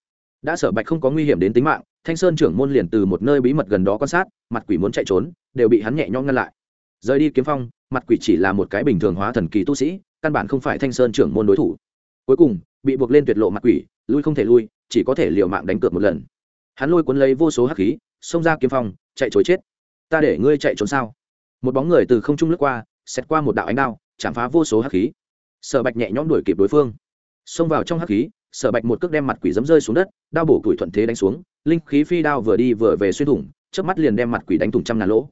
đã sở bạch không có nguy hiểm đến tính mạng, thanh sơn trưởng môn liền từ một nơi bí mật gần đó quan sát, mặt quỷ muốn chạy trốn, đều bị hắn nhẹ nhõm ngăn lại. Rời đi kiếm phong, mặt quỷ chỉ là một cái bình thường hóa thần kỳ tu sĩ, căn bản không phải thanh sơn trưởng môn đối thủ. Cuối cùng, bị buộc lên tuyệt lộ mặt quỷ, lui không thể lui, chỉ có thể liều mạng đánh cược một lần. Hắn lôi cuốn lấy vô số hắc khí, xông ra kiếm phong, chạy chối chết. Ta để ngươi chạy trốn sao? Một bóng người từ không trung lướt qua xét qua một đạo ánh đao, chạm phá vô số hắc khí. Sở bạch nhẹ nhõm đuổi kịp đối phương. Xông vào trong hắc khí sở bạch một cước đem mặt quỷ dấm rơi xuống đất, đao bổ tuổi thuận thế đánh xuống, linh khí phi đao vừa đi vừa về xuyên thủng trước mắt liền đem mặt quỷ đánh thủng trăm ngàn lỗ.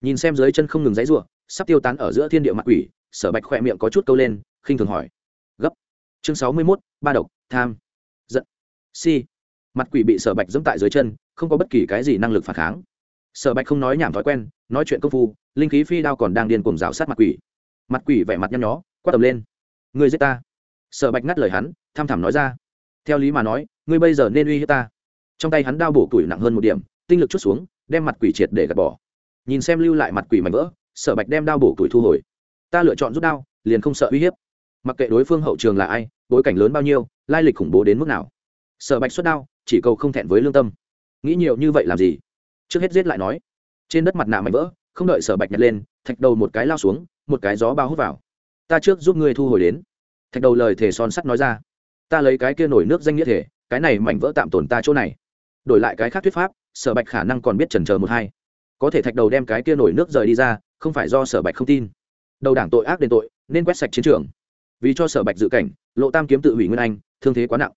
Nhìn xem dưới chân không ngừng dãy ruộng sắp tiêu tán ở giữa thiên địa mặt quỷ, sở bạch khỏe miệng có chút câu lên, khinh thường hỏi. Gấp. Chương sáu mươi mốt, ba độc, tham. Giận. Si. Mặt quỷ bị sở bạch dẫm tại dưới chân, không có bất kỳ cái gì năng lực phản kháng. Sở bạch không nói nhảm thói quen, nói chuyện công phu, linh khí phi đao còn đang điên cùng rào sát mặt quỷ. Mặt quỷ vẻ mặt nhăn nhó, quát tầm lên. Người giết ta sở bạch ngắt lời hắn, tham thảm nói ra. Theo lý mà nói, ngươi bây giờ nên uy hiếp ta. Trong tay hắn đao bổ tuổi nặng hơn một điểm, tinh lực chút xuống, đem mặt quỷ triệt để gạt bỏ. Nhìn xem lưu lại mặt quỷ mảnh vỡ, sở bạch đem đao bổ tuổi thu hồi. Ta lựa chọn rút đao, liền không sợ uy hiếp. Mặc kệ đối phương hậu trường là ai, bối cảnh lớn bao nhiêu, lai lịch khủng bố đến mức nào. Sở bạch xuất đao, chỉ cầu không thẹn với lương tâm. Nghĩ nhiều như vậy làm gì? Trước hết giết lại nói. Trên đất mặt nạ mảnh vỡ, không đợi sở bạch nhặt lên, thạch đầu một cái lao xuống, một cái gió bao hút vào. Ta trước giúp ngươi thu hồi đến thạch đầu lời thể son sắt nói ra, ta lấy cái kia nổi nước danh nghĩa thể cái này mảnh vỡ tạm tồn ta chỗ này. Đổi lại cái khác thuyết pháp, sở bạch khả năng còn biết trần chờ một hai. Có thể thạch đầu đem cái kia nổi nước rời đi ra, không phải do sở bạch không tin. Đầu đảng tội ác đền tội, nên quét sạch chiến trường. Vì cho sở bạch dự cảnh, lộ tam kiếm tự hủy nguyên anh, thương thế quá nặng.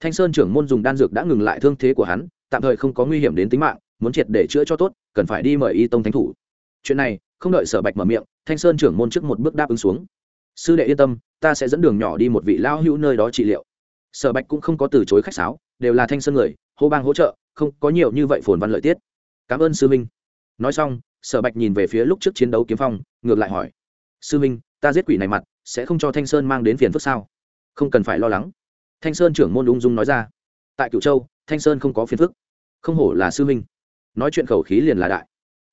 Thanh sơn trưởng môn dùng đan dược đã ngừng lại thương thế của hắn, tạm thời không có nguy hiểm đến tính mạng, muốn triệt để chữa cho tốt, cần phải đi mời y tông thánh thủ. Chuyện này, không đợi sở bạch mở miệng, thanh sơn trưởng môn trước một bước đáp ứng xuống sư đệ yên tâm, ta sẽ dẫn đường nhỏ đi một vị lão hữu nơi đó trị liệu. Sở bạch cũng không có từ chối khách sáo, đều là thanh sơn người, hô bang hỗ trợ, không có nhiều như vậy phồn văn lợi tiết. Cảm ơn sư minh nói xong, sở bạch nhìn về phía lúc trước chiến đấu kiếm phong, ngược lại hỏi, sư minh ta giết quỷ này mặt, sẽ không cho thanh sơn mang đến phiền phức sao? Không cần phải lo lắng. Thanh sơn trưởng môn ung dung nói ra, tại cửu châu, thanh sơn không có phiền phức. Không hổ là sư minh nói chuyện khẩu khí liền là đại.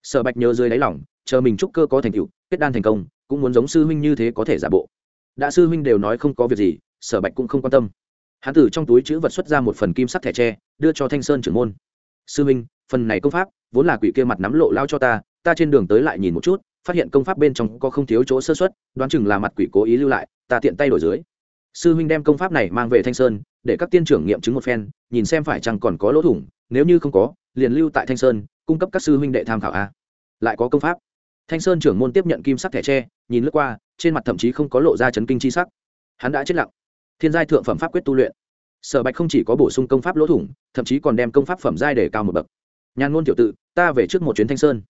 Sở bạch nhớ dưới đáy lòng, chờ mình trúc cơ có thành tựu, kết đan thành công cũng muốn giống sư huynh như thế có thể giả bộ. Đã sư huynh đều nói không có việc gì, sở bạch cũng không quan tâm. Hắn từ trong túi chữ vật xuất ra một phần kim sắc thẻ tre, đưa cho thanh sơn trưởng môn. Sư huynh, phần này công pháp, vốn là quỷ kia mặt nắm lộ lao cho ta ta trên đường tới lại nhìn một chút, phát hiện công pháp bên trong có không thiếu chỗ sơ xuất đoán chừng là mặt quỷ cố ý lưu lại, ta tiện tay đổi dưới. Sư huynh đem công pháp này mang về thanh sơn, để các tiên trưởng nghiệm chứng một phen, nhìn xem phải chăng còn có lỗ thủng, nếu như không có, liền lưu tại thanh sơn, cung cấp các sư huynh đệ tham khảo a. Lại có công pháp thanh sơn trưởng môn tiếp nhận kim sắc thẻ tre, nhìn lướt qua, trên mặt thậm chí không có lộ ra chấn kinh chi sắc. Hắn đã chết lặng. Thiên giai thượng phẩm pháp quyết tu luyện. Sở bạch không chỉ có bổ sung công pháp lỗ thủng, thậm chí còn đem công pháp phẩm giai để cao một bậc. Nhàn ngôn tiểu tự ta về trước một chuyến thanh sơn.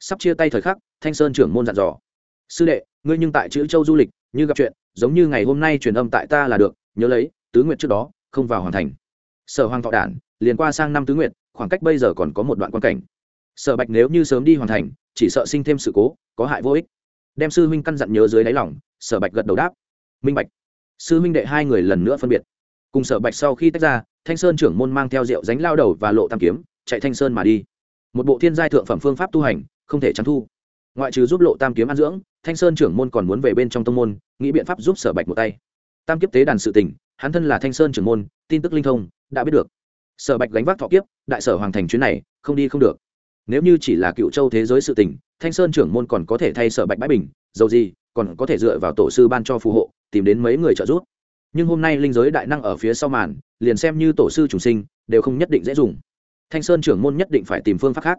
Sắp chia tay thời khắc, thanh sơn trưởng môn dặn dò. Sư đệ, ngươi nhưng tại chữ châu du lịch, như gặp chuyện, giống như ngày hôm nay truyền âm tại ta là được, nhớ lấy, tứ nguyện trước đó, không vào hoàn thành. Sở hoàng thọ đản, liền qua sang năm tứ nguyện khoảng cách bây giờ còn có một đoạn quan cảnh sở bạch nếu như sớm đi hoàn thành, chỉ sợ sinh thêm sự cố, có hại vô ích. Đem sư huynh căn dặn nhớ dưới đáy lòng, sở bạch gật đầu đáp. Minh bạch. Sư huynh đệ hai người lần nữa phân biệt. Cùng sở bạch sau khi tách ra, thanh sơn trưởng môn mang theo rượu dánh lao đầu và lộ tam kiếm, chạy thanh sơn mà đi. Một bộ thiên giai thượng phẩm phương pháp tu hành, không thể trắng thu. Ngoại trừ giúp lộ tam kiếm ăn dưỡng, thanh sơn trưởng môn còn muốn về bên trong tông môn, nghĩ biện pháp giúp sở bạch một tay. Tam kiếp tế đàn sự tỉnh hắn thân là thanh sơn trưởng môn, tin tức linh thông, đã biết được. Sở bạch gánh vác thọ kiếp, đại sở hoàng thành chuyến này, không đi không được nếu như chỉ là cựu châu thế giới sự tình, thanh sơn trưởng môn còn có thể thay sở bạch bãi bình, dầu gì, còn có thể dựa vào tổ sư ban cho phù hộ, tìm đến mấy người trợ giúp. Nhưng hôm nay linh giới đại năng ở phía sau màn, liền xem như tổ sư trùng sinh, đều không nhất định dễ dùng. Thanh sơn trưởng môn nhất định phải tìm phương pháp khác.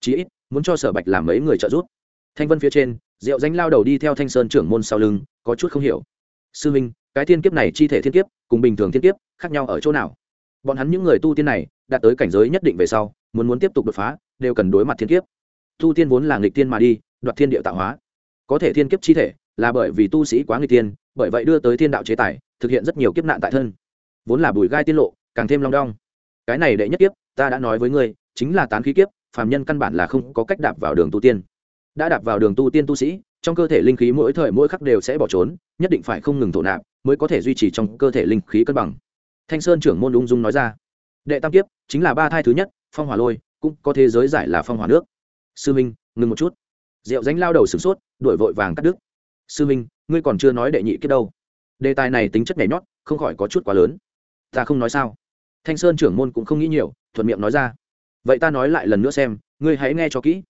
Chí ít, muốn cho sở bạch làm mấy người trợ giúp. Thanh vân phía trên, diệu danh lao đầu đi theo thanh sơn trưởng môn sau lưng, có chút không hiểu. Sư minh, cái thiên kiếp này chi thể thiên kiếp, cùng bình thường thiên kiếp, khác nhau ở chỗ nào? Bọn hắn những người tu tiên này, đạt tới cảnh giới nhất định về sau, muốn muốn tiếp tục đột phá, đều cần đối mặt thiên kiếp. Tu tiên vốn là nghịch tiên mà đi, đoạt thiên địa tạo hóa. Có thể thiên kiếp chi thể, là bởi vì tu sĩ quá nghịch tiên, bởi vậy đưa tới thiên đạo chế tài, thực hiện rất nhiều kiếp nạn tại thân. Vốn là bùi gai tiên lộ, càng thêm long đong. Cái này đệ nhất kiếp, ta đã nói với ngươi, chính là tán khí kiếp, phàm nhân căn bản là không có cách đạp vào đường tu tiên. Đã đạp vào đường tu tiên tu sĩ, trong cơ thể linh khí mỗi thời mỗi khắc đều sẽ bỏ trốn, nhất định phải không ngừng thổ nạp, mới có thể duy trì trong cơ thể linh khí cân bằng thanh sơn trưởng môn ung dung nói ra. Đệ tam kiếp, chính là ba thai thứ nhất, phong hỏa lôi, cũng có thế giới giải là phong hỏa nước. Sư minh, ngừng một chút. Diệu danh lao đầu sửng sốt, đuổi vội vàng cắt đứt. Sư minh, ngươi còn chưa nói đệ nhị kiếp đâu. Đề tài này tính chất nhảy nhót, không khỏi có chút quá lớn. Ta không nói sao. Thanh sơn trưởng môn cũng không nghĩ nhiều, thuận miệng nói ra. Vậy ta nói lại lần nữa xem, ngươi hãy nghe cho kỹ.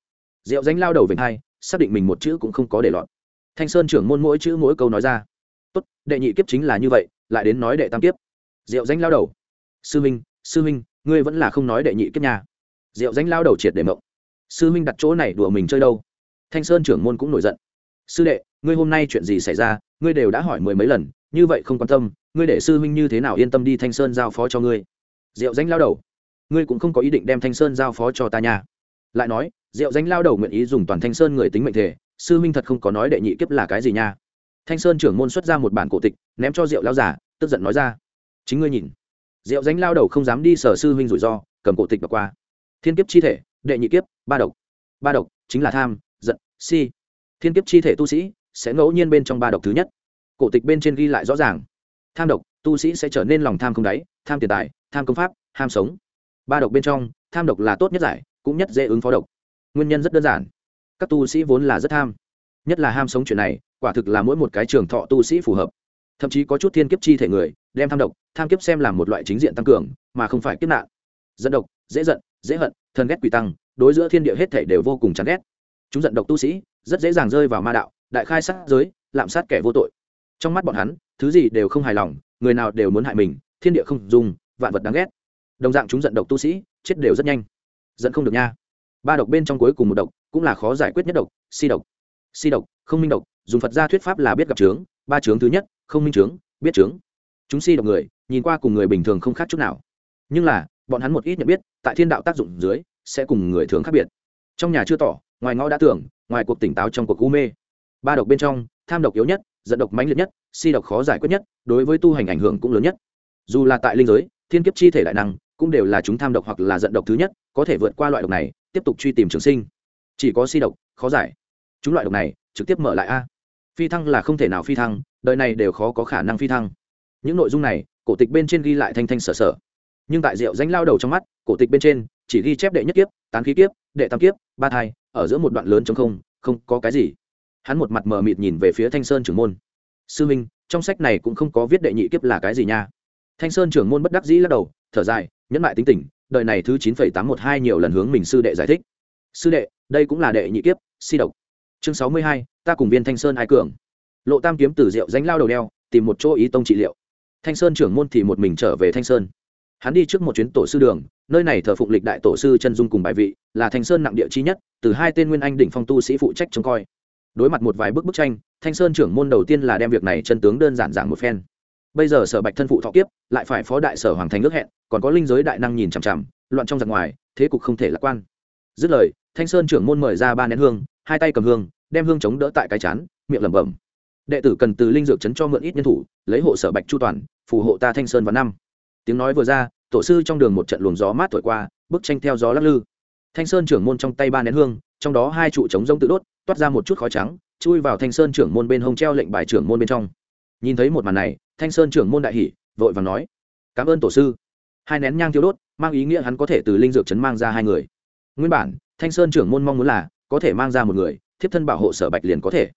Diệu danh lao đầu về hai, xác định mình một chữ cũng không có để lọt. Thanh sơn trưởng môn mỗi chữ mỗi câu nói ra. Tốt, đệ nhị kiếp chính là như vậy, lại đến nói đệ tam kiếp. Diệu danh lao đầu. Sư minh sư minh, ngươi vẫn là không nói đệ nhị kiếp nhà Diệu danh lao đầu triệt để mộng. Sư minh đặt chỗ này đùa mình chơi đâu? Thanh sơn trưởng môn cũng nổi giận. Sư đệ, ngươi hôm nay chuyện gì xảy ra? Ngươi đều đã hỏi mười mấy lần, như vậy không quan tâm, ngươi để sư minh như thế nào yên tâm đi thanh sơn giao phó cho ngươi? Diệu danh lao đầu. Ngươi cũng không có ý định đem thanh sơn giao phó cho ta nha. Lại nói, diệu danh lao đầu nguyện ý dùng toàn thanh sơn người tính mệnh thể, sư minh thật không có nói đệ nhị kiếp là cái gì nha. Thanh sơn trưởng môn xuất ra một bản cổ tịch, ném cho diệu lao giả, tức giận nói ra chính ngươi nhìn. Diệu danh lao đầu không dám đi sở sư huynh rủi ro, cầm cổ tịch và qua. Thiên kiếp chi thể, đệ nhị kiếp, ba độc. Ba độc, chính là tham, giận, si. Thiên kiếp chi thể tu sĩ, sẽ ngẫu nhiên bên trong ba độc thứ nhất. Cổ tịch bên trên ghi lại rõ ràng. Tham độc, tu sĩ sẽ trở nên lòng tham không đáy, tham tiền tài, tham công pháp, ham sống. Ba độc bên trong, tham độc là tốt nhất giải, cũng nhất dễ ứng phó độc. Nguyên nhân rất đơn giản. Các tu sĩ vốn là rất tham. Nhất là ham sống chuyện này, quả thực là mỗi một cái trường thọ tu sĩ phù hợp thậm chí có chút thiên kiếp chi thể người, đem tham độc, tham kiếp xem là một loại chính diện tăng cường, mà không phải kiếp nạn. Dẫn độc, dễ giận, dễ hận thân ghét quỷ tăng, đối giữa thiên địa hết thể đều vô cùng chán ghét. Chúng giận độc tu sĩ, rất dễ dàng rơi vào ma đạo, đại khai sát giới, lạm sát kẻ vô tội. Trong mắt bọn hắn, thứ gì đều không hài lòng, người nào đều muốn hại mình, thiên địa không dùng, vạn vật đáng ghét. Đồng dạng chúng giận độc tu sĩ, chết đều rất nhanh. Giận không được nha. Ba độc bên trong cuối cùng một độc, cũng là khó giải quyết nhất độc, si độc. Si độc, không minh độc, dùng phật gia thuyết pháp là biết gặp trướng ba trướng thứ nhất không minh chứng, biết chứng, chúng si độc người nhìn qua cùng người bình thường không khác chút nào. Nhưng là bọn hắn một ít nhận biết tại thiên đạo tác dụng dưới sẽ cùng người thường khác biệt. Trong nhà chưa tỏ ngoài ngõ đã tưởng ngoài cuộc tỉnh táo trong cuộc u mê. Ba độc bên trong tham độc yếu nhất giận độc mãnh liệt nhất si độc khó giải quyết nhất đối với tu hành ảnh hưởng cũng lớn nhất. Dù là tại linh giới thiên kiếp chi thể đại năng cũng đều là chúng tham độc hoặc là giận độc thứ nhất có thể vượt qua loại độc này tiếp tục truy tìm trường sinh. Chỉ có si độc khó giải. Chúng loại độc này trực tiếp mở lại a. Phi thăng là không thể nào phi thăng đời này đều khó có khả năng phi thăng. Những nội dung này, cổ tịch bên trên ghi lại thanh thanh sở sở. Nhưng tại rượu danh lao đầu trong mắt, cổ tịch bên trên chỉ ghi chép đệ nhất kiếp, tán khí kiếp, đệ tam kiếp, ba thai, ở giữa một đoạn lớn trống không không có cái gì. Hắn một mặt mờ mịt nhìn về phía thanh sơn trưởng môn. Sư minh, trong sách này cũng không có viết đệ nhị kiếp là cái gì nha. Thanh sơn trưởng môn bất đắc dĩ lắc đầu, thở dài, nhẫn lại tính tình, đời này thứ chín phẩy tám một hai nhiều lần hướng mình sư đệ giải thích. Sư đệ, đây cũng là đệ nhị kiếp, si độc. Chương sáu mươi hai, ta cùng viên thanh sơn ai cường lộ tam kiếm từ rượu danh lao đầu đeo, tìm một chỗ ý tông trị liệu. Thanh sơn trưởng môn thì một mình trở về thanh sơn. Hắn đi trước một chuyến tổ sư đường, nơi này thờ phụng lịch đại tổ sư chân dung cùng bài vị, là thanh sơn nặng địa chi nhất, từ hai tên nguyên anh đỉnh phong tu sĩ phụ trách trông coi. Đối mặt một vài bức bức tranh, thanh sơn trưởng môn đầu tiên là đem việc này chân tướng đơn giản giảng một phen. Bây giờ sở bạch thân phụ thọ kiếp, lại phải phó đại sở hoàng thành ước hẹn, còn có linh giới đại năng nhìn chằm chằm, loạn trong giặc ngoài, thế cục không thể lạc quan. Dứt lời, thanh sơn trưởng môn mời ra ba nén hương, hai tay cầm hương, đem hương chống đỡ tại cái chán, miệng lẩm bẩm đệ tử cần từ linh dược chấn cho mượn ít nhân thủ, lấy hộ sở bạch chu toàn, phù hộ ta thanh sơn và năm. Tiếng nói vừa ra, tổ sư trong đường một trận luồng gió mát thổi qua, bức tranh theo gió lắc lư. Thanh sơn trưởng môn trong tay ba nén hương, trong đó hai trụ trống rông tự đốt, toát ra một chút khói trắng, chui vào thanh sơn trưởng môn bên hông treo lệnh bài trưởng môn bên trong. Nhìn thấy một màn này, thanh sơn trưởng môn đại hỷ vội vàng nói, cảm ơn tổ sư. Hai nén nhang thiếu đốt, mang ý nghĩa hắn có thể từ linh dược chấn mang ra hai người. Nguyên bản, thanh sơn trưởng môn mong muốn là có thể mang ra một người, thiếp thân bảo hộ sở bạch liền có thể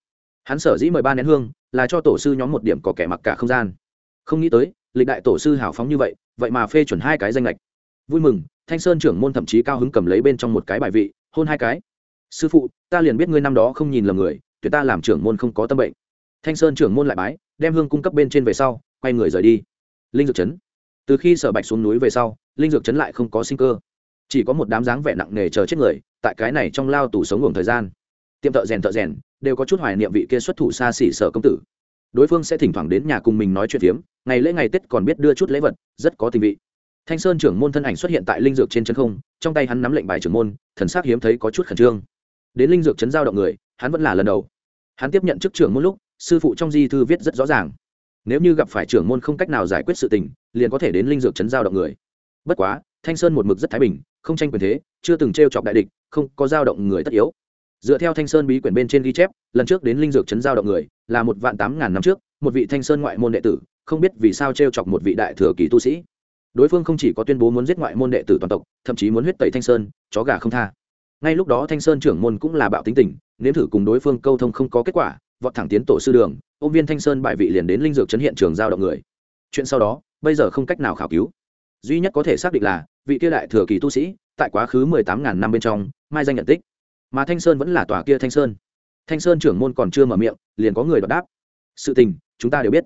hắn sở dĩ mời ba nén hương là cho tổ sư nhóm một điểm có kẻ mặc cả không gian. Không nghĩ tới, lịch đại tổ sư hào phóng như vậy vậy mà phê chuẩn hai cái danh lệch. Vui mừng, thanh sơn trưởng môn thậm chí cao hứng cầm lấy bên trong một cái bài vị, hôn hai cái. Sư phụ, ta liền biết ngươi năm đó không nhìn lầm người, tuyệt ta làm trưởng môn không có tâm bệnh. Thanh sơn trưởng môn lại bái, đem hương cung cấp bên trên về sau, quay người rời đi. Linh dược chấn. Từ khi sở bạch xuống núi về sau, linh dược chấn lại không có sinh cơ. Chỉ có một đám dáng vẻ nặng nề chờ chết người, tại cái này trong lao tủ sống ngủ thời gian. Tiệm thợ rèn thợ rèn đều có chút hoài niệm vị kia xuất thủ xa xỉ sở công tử. Đối phương sẽ thỉnh thoảng đến nhà cùng mình nói chuyện phiếm, ngày lễ ngày tết còn biết đưa chút lễ vật, rất có tình vị. Thanh sơn trưởng môn thân ảnh xuất hiện tại linh dược trên chân không, trong tay hắn nắm lệnh bài trưởng môn, thần sắc hiếm thấy có chút khẩn trương. Đến linh dược chấn giao động người, hắn vẫn là lần đầu. Hắn tiếp nhận chức trưởng môn lúc, sư phụ trong di thư viết rất rõ ràng. Nếu như gặp phải trưởng môn không cách nào giải quyết sự tình, liền có thể đến linh dược chấn giao động người. Bất quá, thanh sơn một mực rất thái bình, không tranh quyền thế, chưa từng t r e o chọc đại địch, không có giao động người tất yếu dựa theo thanh sơn bí quyển bên trên ghi chép, lần trước đến linh dược chấn giao động người, là một vạn tám ngàn năm trước, một vị thanh sơn ngoại môn đệ tử, không biết vì sao t r e o chọc một vị đại thừa kỳ tu sĩ. Đối phương không chỉ có tuyên bố muốn giết ngoại môn đệ tử toàn tộc, thậm chí muốn huyết tẩy thanh sơn, chó gà không tha. Ngay lúc đó thanh sơn trưởng môn cũng là bạo tính tình, nếm thử cùng đối phương câu thông không có kết quả, vọt thẳng tiến tổ sư đường, ôm viên thanh sơn bại vị liền đến linh dược chấn hiện trường giao động người. Chuyện sau đó, bây giờ không cách nào khảo cứu. Duy nhất có thể xác định là, vị kia đại thừa kỳ tu sĩ, tại quá khứ mười tám ngàn năm bên trong, mai danh nhận tích mà thanh sơn vẫn là tòa kia thanh sơn. Thanh sơn trưởng môn còn chưa mở miệng, liền có người đọc đáp. Sự tình, chúng ta đều biết.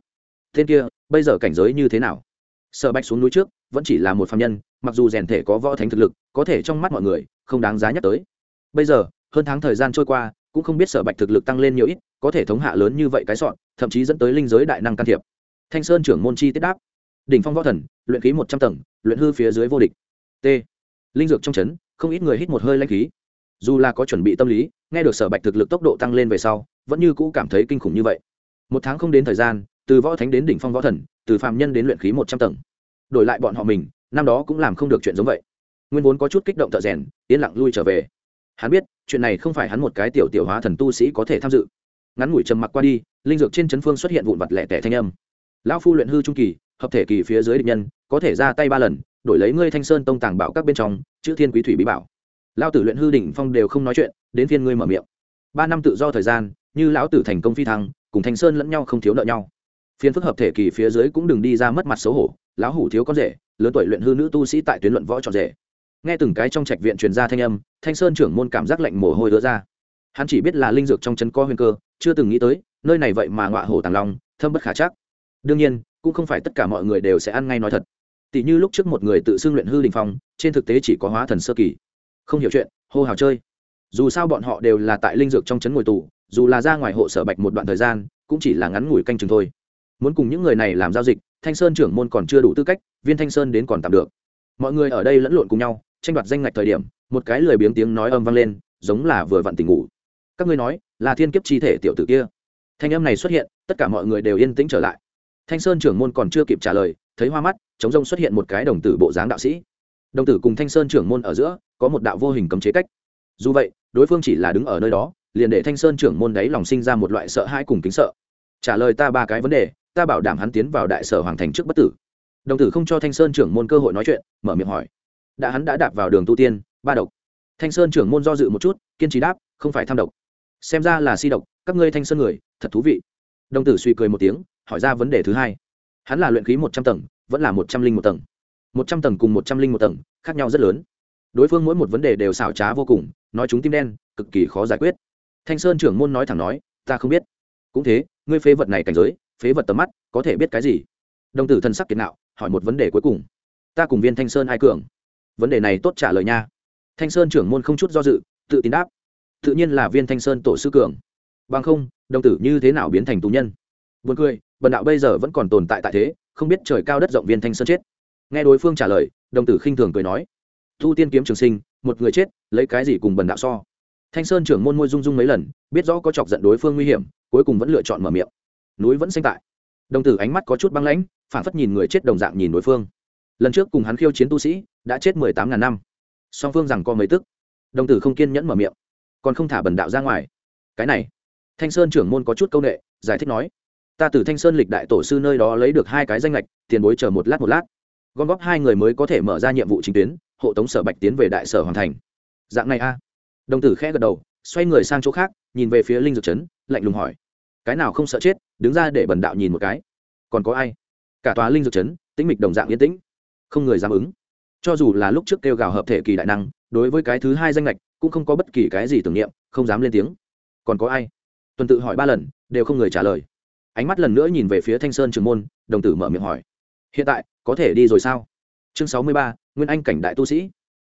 Tên kia, bây giờ cảnh giới như thế nào? Sở bạch xuống núi trước, vẫn chỉ là một phạm nhân, mặc dù rèn thể có võ thánh thực lực, có thể trong mắt mọi người, không đáng giá nhắc tới. Bây giờ, hơn tháng thời gian trôi qua, cũng không biết sở bạch thực lực tăng lên nhiều ít, có thể thống hạ lớn như vậy cái sọn, thậm chí dẫn tới linh giới đại năng can thiệp. Thanh sơn trưởng môn chi tiết đáp. Đỉnh phong võ thần, luyện khí một trăm tầng, luyện hư phía dưới vô địch. T. Linh dược trong chấn, không ít người hít một hơi lanh khí dù là có chuẩn bị tâm lý, nghe được sở bạch thực lực tốc độ tăng lên về sau, vẫn như cũ cảm thấy kinh khủng như vậy. Một tháng không đến thời gian, từ võ thánh đến đỉnh phong võ thần, từ phạm nhân đến luyện khí một trăm tầng. Đổi lại bọn họ mình, năm đó cũng làm không được chuyện giống vậy. Nguyên vốn có chút kích động thợ rèn, yên lặng lui trở về. Hắn biết, chuyện này không phải hắn một cái tiểu tiểu hóa thần tu sĩ có thể tham dự. Ngắn ngủi trầm mặc qua đi, linh dược trên chấn phương xuất hiện vụn vặt lẻ tẻ thanh âm. Lão phu luyện hư trung kỳ, hợp thể kỳ phía dưới địch nhân, có thể ra tay ba lần, đổi lấy ngươi thanh sơn tông tàng bảo các bên trong, chữ thiên quý thủy bí bảo lao tử luyện hư đỉnh phong đều không nói chuyện, đến phiên ngươi mở miệng. Ba năm tự do thời gian, như lão tử thành công phi thăng, cùng thanh sơn lẫn nhau không thiếu nợ nhau. Phiên phức hợp thể kỳ phía dưới cũng đừng đi ra mất mặt xấu hổ, lão hủ thiếu con rể, lớn tuổi luyện hư nữ tu sĩ tại tuyến luận võ trọn rể. Nghe từng cái trong trạch viện truyền ra thanh âm, thanh sơn trưởng môn cảm giác lạnh mồ hôi đứa ra. Hắn chỉ biết là linh dược trong chân co huyền cơ, chưa từng nghĩ tới, nơi này vậy mà ngọa hổ tàng long, thâm bất khả chắc. Đương nhiên, cũng không phải tất cả mọi người đều sẽ ăn ngay nói thật. Tỷ như lúc trước một người tự xưng luyện hư đình phong, trên thực tế chỉ có hóa thần sơ kỳ không hiểu chuyện, hô hào chơi. Dù sao bọn họ đều là tại linh dược trong trấn ngồi tù, dù là ra ngoài hộ sở bạch một đoạn thời gian, cũng chỉ là ngắn ngủi canh chừng thôi. Muốn cùng những người này làm giao dịch, thanh sơn trưởng môn còn chưa đủ tư cách, viên thanh sơn đến còn tạm được. Mọi người ở đây lẫn lộn cùng nhau, tranh đoạt danh ngạch thời điểm, một cái lười biếng tiếng nói âm vang lên, giống là vừa vặn tỉnh ngủ. Các ngươi nói, là thiên kiếp chi thể tiểu tử kia. Thanh âm này xuất hiện, tất cả mọi người đều yên tĩnh trở lại. Thanh sơn trưởng môn còn chưa kịp trả lời, thấy hoa mắt, chống rông xuất hiện một cái đồng tử bộ dáng đạo sĩ đồng tử cùng thanh sơn trưởng môn ở giữa, có một đạo vô hình cấm chế cách. Dù vậy, đối phương chỉ là đứng ở nơi đó, liền để thanh sơn trưởng môn đấy lòng sinh ra một loại sợ hãi cùng kính sợ. Trả lời ta ba cái vấn đề, ta bảo đảm hắn tiến vào đại sở hoàng thành trước bất tử. Đồng tử không cho thanh sơn trưởng môn cơ hội nói chuyện, mở miệng hỏi. Đã hắn đã đạp vào đường tu tiên, ba độc. Thanh sơn trưởng môn do dự một chút, kiên trì đáp, không phải tham độc. Xem ra là si độc, các ngươi thanh sơn người, thật thú vị. Đồng tử suy cười một tiếng, hỏi ra vấn đề thứ hai. Hắn là luyện khí một trăm tầng, vẫn là một trăm linh một tầng một trăm tầng cùng một trăm linh một tầng khác nhau rất lớn. Đối phương mỗi một vấn đề đều xảo trá vô cùng nói chúng tim đen cực kỳ khó giải quyết. Thanh sơn trưởng môn nói thẳng nói ta không biết. Cũng thế ngươi phế vật này cảnh giới phế vật tầm mắt có thể biết cái gì? Đồng tử thân sắc kiệt nạo hỏi một vấn đề cuối cùng. Ta cùng viên thanh sơn ai cường? Vấn đề này tốt trả lời nha. Thanh sơn trưởng môn không chút do dự tự tin đáp. Tự nhiên là viên thanh sơn tổ sư cường. Bằng không đồng tử như thế nào biến thành tù nhân? Buồn cười, bần đạo bây giờ vẫn còn tồn tại tại thế, không biết trời cao đất rộng viên thanh sơn chết. Nghe đối phương trả lời, đồng tử khinh thường cười nói: thu tiên kiếm trường sinh, một người chết, lấy cái gì cùng bần đạo so?" Thanh Sơn trưởng môn môi rung rung mấy lần, biết rõ có chọc giận đối phương nguy hiểm, cuối cùng vẫn lựa chọn mở miệng. Núi vẫn xanh tại. Đồng tử ánh mắt có chút băng lãnh, phản phất nhìn người chết đồng dạng nhìn đối phương. Lần trước cùng hắn khiêu chiến tu sĩ, đã chết mười tám ngàn năm. Song phương rằng có mấy tức. Đồng tử không kiên nhẫn mở miệng, còn không thả bần đạo ra ngoài. Cái này, Thanh Sơn trưởng môn có chút câu ệ giải thích nói: ta từ thanh sơn lịch đại tổ sư nơi đó lấy được hai cái danh lệch tiền bối chờ một lát một lát gom góp hai người mới có thể mở ra nhiệm vụ chính tuyến, hộ tống sở bạch tiến về đại sở hoàn thành. Dạng này a. Đồng tử khẽ gật đầu, xoay người sang chỗ khác, nhìn về phía linh dược trấn lạnh lùng hỏi. Cái nào không sợ chết, đứng ra để bần đạo nhìn một cái. Còn có ai? Cả tòa linh dược trấn tĩnh mịch đồng dạng yên tĩnh. Không người dám ứng. Cho dù là lúc trước kêu gào hợp thể kỳ đại năng, đối với cái thứ hai danh lệch cũng không có bất kỳ cái gì tưởng niệm, không dám lên tiếng. Còn có ai? Tuần tự hỏi ba lần, đều không người trả lời. Ánh mắt lần nữa nhìn về phía thanh sơn trường môn, đồng tử mở miệng hỏi hiện tại, có thể đi rồi sao? Chương sáu mươi ba, nguyên anh cảnh đại tu sĩ.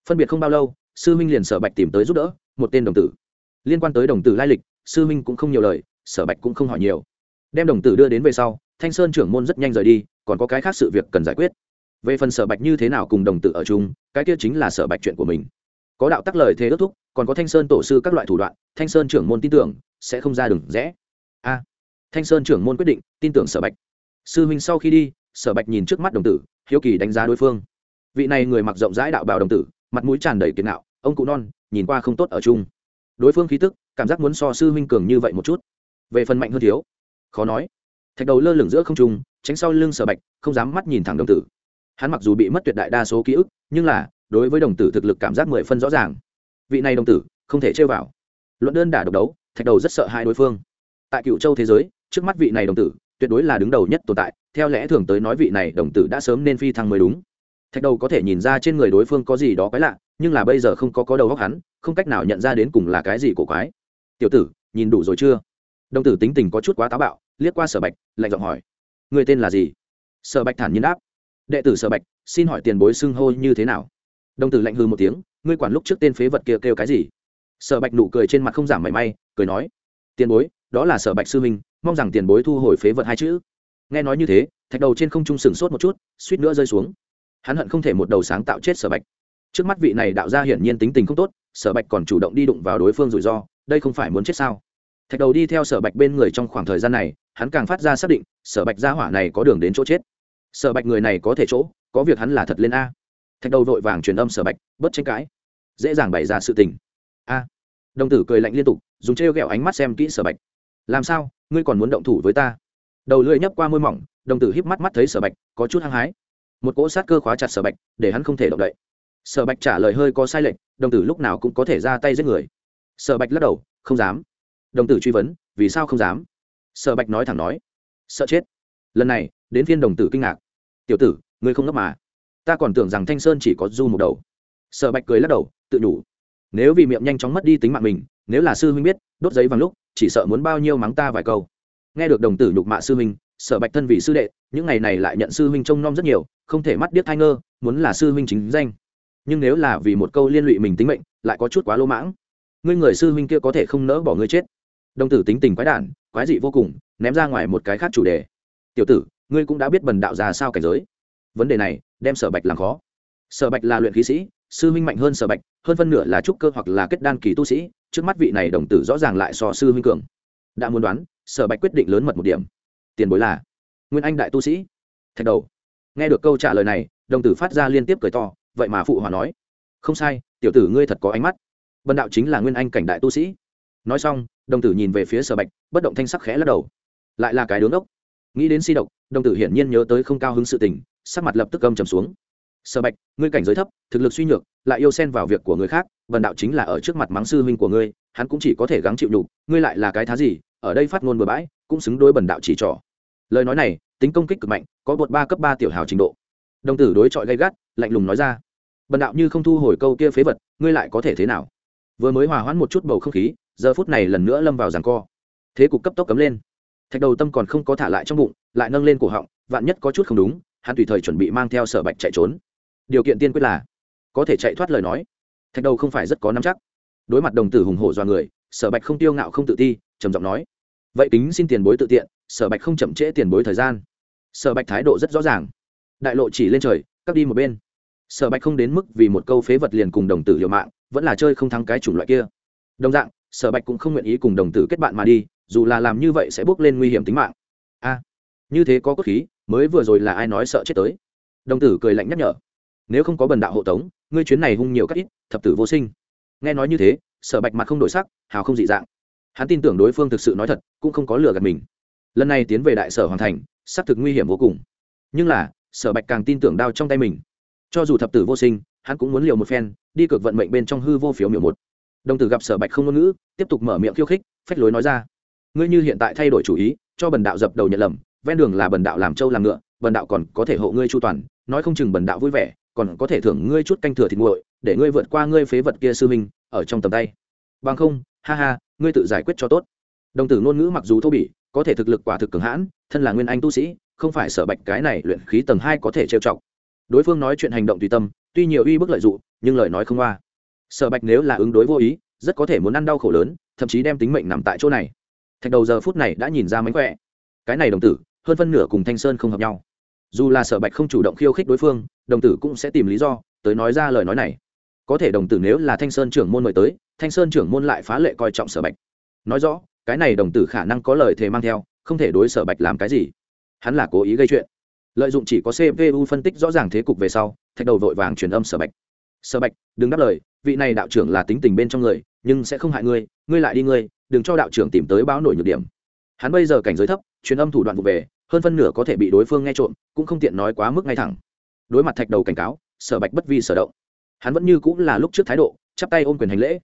Phân biệt không bao lâu, sư minh liền sở bạch tìm tới giúp đỡ, một tên đồng tử. Liên quan tới đồng tử lai lịch, sư minh cũng không nhiều lời, sở bạch cũng không hỏi nhiều. Đem đồng tử đưa đến về sau, thanh sơn trưởng môn rất nhanh rời đi, còn có cái khác sự việc cần giải quyết. Về phần sở bạch như thế nào cùng đồng tử ở chung, cái kia chính là sở bạch chuyện của mình. Có đạo tắc lời thế ước thúc, còn có thanh sơn tổ sư các loại thủ đoạn, thanh sơn trưởng môn tin tưởng, sẽ không ra đường rẽ a. Thanh sơn trưởng môn quyết định, tin tưởng sở bạch. Sư huynh sau khi đi sở bạch nhìn trước mắt đồng tử, hiếu kỳ đánh giá đối phương. Vị này người mặc rộng rãi đạo bào đồng tử, mặt mũi tràn đầy kiệt nạo ông cụ non, nhìn qua không tốt ở chung. Đối phương khí tức, cảm giác muốn so sư huynh cường như vậy một chút. Về phần mạnh hơn thiếu, khó nói. Thạch đầu lơ lửng giữa không trung, tránh sau lưng sở bạch, không dám mắt nhìn thẳng đồng tử. Hắn mặc dù bị mất tuyệt đại đa số ký ức, nhưng là, đối với đồng tử thực lực cảm giác mười phân rõ ràng. Vị này đồng tử, không thể chơi vào. Luận đơn đả độc đấu, thạch đầu rất sợ hai đối phương. Tại cựu châu thế giới, trước mắt vị này đồng tử tuyệt đối là đứng đầu nhất tồn tại theo lẽ thường tới nói vị này đồng tử đã sớm nên phi thăng mới đúng. Thạch đầu có thể nhìn ra trên người đối phương có gì đó quái lạ nhưng là bây giờ không có có đầu góc hắn không cách nào nhận ra đến cùng là cái gì của quái. Tiểu tử nhìn đủ rồi chưa? Đồng tử tính tình có chút quá táo bạo liếc qua sở bạch lạnh giọng hỏi. Người tên là gì? Sở bạch thản nhiên đáp. Đệ tử sở bạch xin hỏi tiền bối xưng hô như thế nào? Đồng tử lạnh hư một tiếng ngươi quản lúc trước tên phế vật kia kêu, kêu cái gì? Sở bạch nụ cười trên mặt không giảm mảy may cười nói. Tiền bối đó là sở bạch sư minh mong rằng tiền bối thu hồi phế vật hai chữ. Nghe nói như thế, thạch đầu trên không trung sừng sốt một chút, suýt nữa rơi xuống. Hắn hận không thể một đầu sáng tạo chết sở bạch. Trước mắt vị này đạo ra hiển nhiên tính tình không tốt, sở bạch còn chủ động đi đụng vào đối phương rủi ro, đây không phải muốn chết sao? Thạch đầu đi theo sở bạch bên người trong khoảng thời gian này, hắn càng phát ra xác định, sở bạch gia hỏa này có đường đến chỗ chết. Sở bạch người này có thể chỗ, có việc hắn là thật lên a. Thạch đầu vội vàng truyền âm sở bạch, bớt tranh cãi. Dễ dàng bày ra sự tình. A. Đồng tử cười lạnh liên tục, dùng trêu ghẹo ánh mắt xem kỹ sở bạch làm sao? Ngươi còn muốn động thủ với ta? Đầu lưỡi nhấp qua môi mỏng, đồng tử híp mắt mắt thấy sở bạch, có chút hăng hái. Một cỗ sát cơ khóa chặt sở bạch, để hắn không thể động đậy. Sở bạch trả lời hơi có sai lệch, đồng tử lúc nào cũng có thể ra tay giết người. Sở bạch lắc đầu, không dám. Đồng tử truy vấn, vì sao không dám? Sở bạch nói thẳng nói, sợ chết. Lần này, đến phiên đồng tử kinh ngạc. Tiểu tử, ngươi không ngấp mà. Ta còn tưởng rằng thanh sơn chỉ có du một đầu. Sở bạch cười lắc đầu, tự đủ. Nếu vì miệng nhanh chóng mất đi tính mạng mình, nếu là sư huynh biết, đốt giấy vàng lúc chỉ sợ muốn bao nhiêu mắng ta vài câu. Nghe được đồng tử nhục mạ sư huynh, sở bạch thân vì sư đệ, những ngày này lại nhận sư huynh trông nom rất nhiều, không thể mắt điếc thai ngơ, muốn là sư huynh chính danh. Nhưng nếu là vì một câu liên lụy mình tính mệnh, lại có chút quá lỗ mãng. Ngươi người sư huynh kia có thể không nỡ bỏ ngươi chết. Đồng tử tính tình quái đản, quái dị vô cùng, ném ra ngoài một cái khác chủ đề. Tiểu tử, ngươi cũng đã biết bần đạo ra sao cảnh giới. Vấn đề này, đem sở bạch làm khó. Sở bạch là luyện khí sĩ sư huynh mạnh hơn sở bạch, hơn phân nửa là trúc cơ hoặc là kết đan kỳ tu sĩ, trước mắt vị này đồng tử rõ ràng lại so sư huynh cường. Đã muốn đoán, sở bạch quyết định lớn mật một điểm. Tiền bối là nguyên anh đại tu sĩ. Thạch đầu. Nghe được câu trả lời này, đồng tử phát ra liên tiếp cười to, vậy mà phụ hòa nói. Không sai, tiểu tử ngươi thật có ánh mắt. Bần đạo chính là nguyên anh cảnh đại tu sĩ. Nói xong, đồng tử nhìn về phía sở bạch, bất động thanh sắc khẽ lắc đầu. Lại là cái đứng ốc nghĩ đến si độc, đồng tử hiển nhiên nhớ tới không cao hứng sự tình, sắc mặt lập tức gầm trầm xuống sở bạch, ngươi cảnh giới thấp, thực lực suy nhược, lại yêu xen vào việc của người khác bần đạo chính là ở trước mặt mắng sư huynh của ngươi, hắn cũng chỉ có thể gắng chịu nhục, ngươi lại là cái thá gì, ở đây phát ngôn bừa bãi, cũng xứng đôi bần đạo chỉ trỏ. Lời nói này, tính công kích cực mạnh, có bột ba cấp ba tiểu hào trình độ. Đồng tử đối chọi gay gắt, lạnh lùng nói ra. Bần đạo như không thu hồi câu kia phế vật, ngươi lại có thể thế nào? Vừa mới hòa hoãn một chút bầu không khí, giờ phút này lần nữa lâm vào giằng co. Thế cục cấp tốc cấm lên. Thạch đầu tâm còn không có thả lại trong bụng, lại nâng lên cổ họng, vạn nhất có chút không đúng, hắn tùy thời chuẩn bị mang theo sở bạch chạy trốn điều kiện tiên quyết là có thể chạy thoát lời nói. Thạch đầu không phải rất có nắm chắc. Đối mặt đồng tử hùng hổ do người, sở bạch không tiêu ngạo không tự ti, trầm giọng nói, vậy tính xin tiền bối tự tiện, sở bạch không chậm trễ tiền bối thời gian. Sở bạch thái độ rất rõ ràng. Đại lộ chỉ lên trời cắp đi một bên. Sở bạch không đến mức vì một câu phế vật liền cùng đồng tử liều mạng, vẫn là chơi không thắng cái chủng loại kia. Đồng dạng, sở bạch cũng không nguyện ý cùng đồng tử kết bạn mà đi, dù là làm như vậy sẽ bước lên nguy hiểm tính mạng. A, như thế có cốt khí, mới vừa rồi là ai nói sợ chết tới? Đồng tử cười lạnh nhắc nhở nếu không có bần đạo hộ tống, ngươi chuyến này hung nhiều các ít, thập tử vô sinh. Nghe nói như thế, sở bạch mặt không đổi sắc, hào không dị dạng. Hắn tin tưởng đối phương thực sự nói thật, cũng không có lừa gạt mình. Lần này tiến về đại sở hoàng thành, xác thực nguy hiểm vô cùng. Nhưng là, sở bạch càng tin tưởng đao trong tay mình. Cho dù thập tử vô sinh, hắn cũng muốn liều một phen, đi cực vận mệnh bên trong hư vô phiếu miểu một. Đồng tử gặp sở bạch không ngôn ngữ, tiếp tục mở miệng khiêu khích, phách lối nói ra. Ngươi như hiện tại thay đổi chủ ý, cho bần đạo dập đầu nhận lầm, ven đường là bần đạo làm trâu làm ngựa, bần đạo còn có thể hộ ngươi chu toàn, nói không chừng bần đạo vui vẻ còn có thể thưởng ngươi chút canh thừa thịt nguội, để ngươi vượt qua ngươi phế vật kia sư minh ở trong tầm tay. Bằng không, ha ha, ngươi tự giải quyết cho tốt. Đồng tử ngôn ngữ mặc dù thô bỉ, có thể thực lực quả thực cường hãn, thân là nguyên anh tu sĩ, không phải sở bạch cái này luyện khí tầng hai có thể trêu chọc. Đối phương nói chuyện hành động tùy tâm, tuy nhiều uy bức lợi dụng, nhưng lời nói không qua. Sở bạch nếu là ứng đối vô ý, rất có thể muốn ăn đau khổ lớn, thậm chí đem tính mệnh nằm tại chỗ này. Thạch đầu giờ phút này đã nhìn ra mánh khỏe. Cái này đồng tử, hơn phân nửa cùng thanh sơn không hợp nhau dù là sở bạch không chủ động khiêu khích đối phương, đồng tử cũng sẽ tìm lý do, tới nói ra lời nói này. Có thể đồng tử nếu là thanh sơn trưởng môn mời tới, thanh sơn trưởng môn lại phá lệ coi trọng sở bạch. Nói rõ, cái này đồng tử khả năng có lời thề mang theo, không thể đối sở bạch làm cái gì. Hắn là cố ý gây chuyện. Lợi dụng chỉ có cpu phân tích rõ ràng thế cục về sau, thạch đầu vội vàng truyền âm sở bạch. Sở bạch, đừng đáp lời, vị này đạo trưởng là tính tình bên trong người, nhưng sẽ không hại ngươi ngươi lại đi ngươi, đừng cho đạo trưởng tìm tới báo nổi nhược điểm. Hắn bây giờ cảnh giới thấp, truyền âm thủ đoạn vụ về hơn phân nửa có thể bị đối phương nghe trộm, cũng không tiện nói quá mức ngay thẳng. Đối mặt thạch đầu cảnh cáo, sở bạch bất vi sở động. Hắn vẫn như cũng là lúc trước thái độ, chắp tay ôm quyền hành lễ.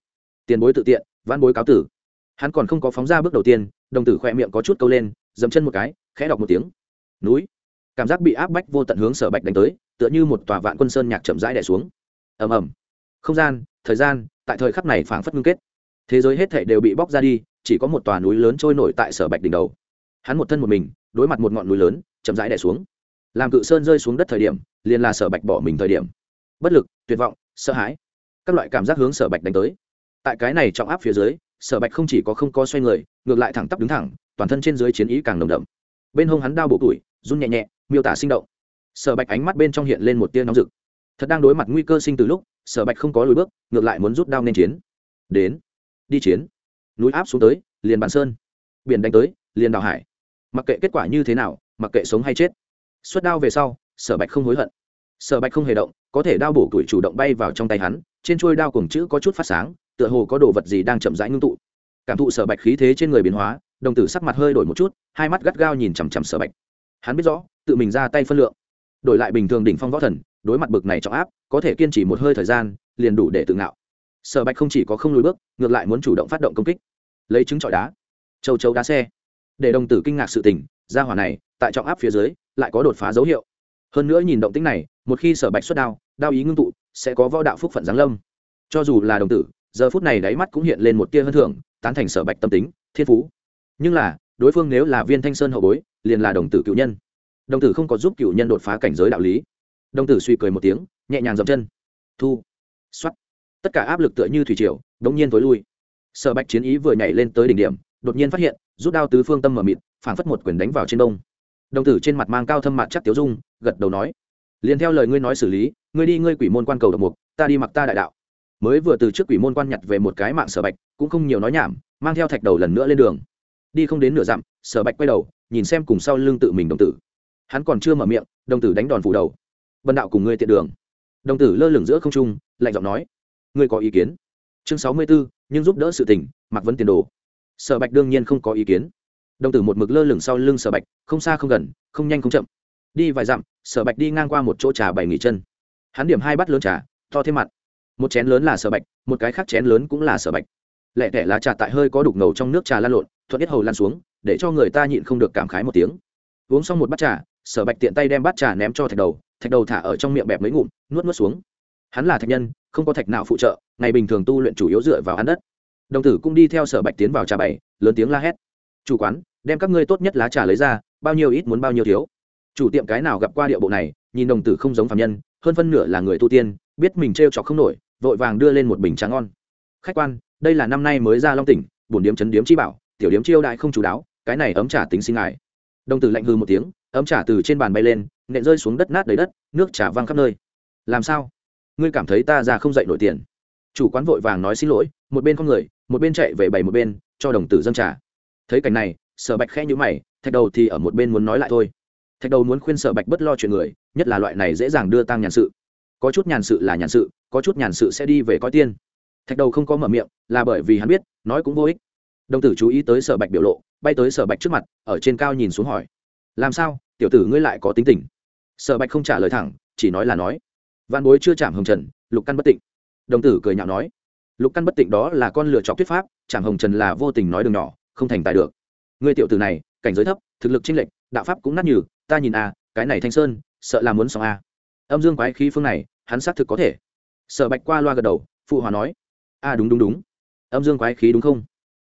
Tiền bối tự tiện, văn bối cáo tử. Hắn còn không có phóng ra bước đầu tiên, đồng tử khỏe miệng có chút câu lên dầm chân một cái, khẽ đọc một tiếng. Núi. Cảm giác bị áp bách vô tận hướng sở bạch đánh tới, tựa như một tòa vạn quân sơn nhạc chậm rãi đẻ xuống. Ầm ầm. Không gian, thời gian, tại thời khắc này phảng phất ngưng kết. Thế giới hết thể đều bị bóc ra đi, chỉ có một tòa núi lớn trôi nổi tại sở bạch đỉnh đầu hắn một thân một mình, đối mặt một ngọn núi lớn, chậm rãi đẻ xuống. Làm cự sơn rơi xuống đất thời điểm, liền là sở bạch bỏ mình thời điểm. Bất lực, tuyệt vọng, sợ hãi. Các loại cảm giác hướng sở bạch đánh tới. Tại cái này trọng áp phía dưới, sở bạch không chỉ có không có xoay người, ngược lại thẳng tắp đứng thẳng, toàn thân trên dưới chiến ý càng nồng đậm. Bên hông hắn đao bộ tuổi, run nhẹ nhẹ, miêu tả sinh động. Sở bạch ánh mắt bên trong hiện lên một tia nóng rực. Thật đang đối mặt nguy cơ sinh từ lúc, sở bạch không có lùi bước, ngược lại muốn rút đao nên chiến. Đến. Đi chiến. Núi áp xuống tới, liền bàn sơn. Biển đánh tới, liền đào hải mặc kệ kết quả như thế nào, mặc kệ sống hay chết xuất đao về sau, sở bạch không hối hận. Sở bạch không hề động, có thể đao bổ tuổi chủ động bay vào trong tay hắn, trên trôi đao cùng chữ có chút phát sáng, tựa hồ có đồ vật gì đang chậm rãi ngưng tụ. Cảm thụ sở bạch khí thế trên người biến hóa, đồng tử sắc mặt hơi đổi một chút, hai mắt gắt gao nhìn chằm chằm sở bạch. Hắn biết rõ, tự mình ra tay phân lượng. Đổi lại bình thường đỉnh phong võ thần, đối mặt bực này trọng áp, có thể kiên trì một hơi thời gian, liền đủ để tự ngạo. Sở bạch không chỉ có không lùi bước, ngược lại muốn chủ động phát động công kích. Lấy trứng trọi đá. Châu chấu đá xe để đồng tử kinh ngạc sự tình ra hỏa này, tại trọng áp phía dưới, lại có đột phá dấu hiệu. Hơn nữa nhìn động tính này, một khi sở bạch xuất đao đao ý ngưng tụ, sẽ có võ đạo phúc phận giáng lâm. Cho dù là đồng tử, giờ phút này đáy mắt cũng hiện lên một tia hơn thưởng, tán thành sở bạch tâm tính, thiên phú. Nhưng là, đối phương nếu là viên thanh sơn hậu bối, liền là đồng tử cựu nhân. Đồng tử không có giúp cựu nhân đột phá cảnh giới đạo lý. Đồng tử suy cười một tiếng, nhẹ nhàng dậm chân. Thu. X o á t tất cả áp lực tựa như thủy triều đ ỗ n g nhiên t ố i lui. Sở bạch chiến ý vừa nhảy lên tới đỉnh điểm đột nhiên phát hiện rút đao tứ phương tâm mở mịt phảng phất một quyền đánh vào trên đông. Đồng tử trên mặt mang cao thâm mặt chắc tiếu dung gật đầu nói liền theo lời ngươi nói xử lý ngươi đi ngươi quỷ môn quan cầu độc mục ta đi mặc ta đại đạo. Mới vừa từ trước quỷ môn quan nhặt về một cái mạng sở bạch cũng không nhiều nói nhảm mang theo thạch đầu lần nữa lên đường. Đi không đến nửa dặm sở bạch quay đầu nhìn xem cùng sau lưng tự mình đồng tử. Hắn còn chưa mở miệng đồng tử đánh đòn phủ đầu. Bần đạo cùng ngươi tiện đường. Đồng tử lơ lửng giữa không trung lạnh giọng nói ngươi có ý kiến? Chương sáu mươi 64, nhưng giúp đỡ sự tình mặc vấn tiền đồ sở bạch đương nhiên không có ý kiến. Đồng tử một mực lơ lửng sau lưng sở bạch, không xa không gần, không nhanh không chậm. Đi vài dặm, sở bạch đi ngang qua một chỗ trà bày nghỉ chân. Hắn điểm hai bát lớn trà, to thêm mặt. Một chén lớn là sở bạch, một cái khác chén lớn cũng là sở bạch. Lẹ tẻ lá trà tại hơi có đục ngầu trong nước trà lan lộn, thuận ít hầu lan xuống, để cho người ta nhịn không được cảm khái một tiếng. Uống xong một bát trà, sở bạch tiện tay đem bát trà ném cho thạch đầu thạch đầu thả ở trong miệng bẹp mấy ngụm, nuốt nuốt xuống. Hắn là thạch nhân, không có thạch nào phụ trợ, ngày bình thường tu luyện chủ yếu dựa vào ăn đất đồng tử cũng đi theo sở bạch tiến vào trà bày, lớn tiếng la hét. Chủ quán, đem các ngươi tốt nhất lá trà lấy ra, bao nhiêu ít muốn bao nhiêu thiếu. Chủ tiệm cái nào gặp qua điệu bộ này, nhìn đồng tử không giống phạm nhân, hơn phân nửa là người tu tiên, biết mình t r e o chọc không nổi, vội vàng đưa lên một bình trà ngon. Khách quan, đây là năm nay mới ra long tỉnh, bổn điếm chấn điếm chi bảo, tiểu điếm chiêu đại không chú đáo, cái này ấm trà tính sinh ngài. Đồng tử lạnh hư một tiếng, ấm trà từ trên bàn bay lên, nện rơi xuống đất nát đầy đất, nước trà văng khắp nơi. Làm sao? Ngươi cảm thấy ta ra không dậy nổi tiền? Chủ quán vội vàng nói xin lỗi, một bên con người, một bên chạy về bảy một bên, cho đồng tử dâng trà. Thấy cảnh này, sở bạch khẽ nhữ mày, thạch đầu thì ở một bên muốn nói lại thôi. Thạch đầu muốn khuyên sở bạch bất lo chuyện người, nhất là loại này dễ dàng đưa tăng nhàn sự. Có chút nhàn sự là nhàn sự, có chút nhàn sự sẽ đi về coi tiên. Thạch đầu không có mở miệng, là bởi vì hắn biết, nói cũng vô ích. Đồng tử chú ý tới sở bạch biểu lộ, bay tới sở bạch trước mặt, ở trên cao nhìn xuống hỏi. Làm sao? Tiểu tử ngươi lại có tính tình? Sở bạch không trả lời thẳng, chỉ nói là nói. Văn bối chưa chạm hồng trần, lục căn bất tịnh đồng tử cười nhạo nói, lục căn bất tịnh đó là con lựa chọc thuyết pháp, chẳng hồng trần là vô tình nói đường nhỏ, không thành tài được. Người tiểu tử này, cảnh giới thấp, thực lực chênh lệch, đạo pháp cũng nát nhừ, ta nhìn a cái này thanh sơn, sợ là muốn xong a âm dương quái khí phương này, hắn xác thực có thể. Sở bạch qua loa gật đầu, phụ hòa nói a đúng đúng đúng. Âm dương quái khí đúng không?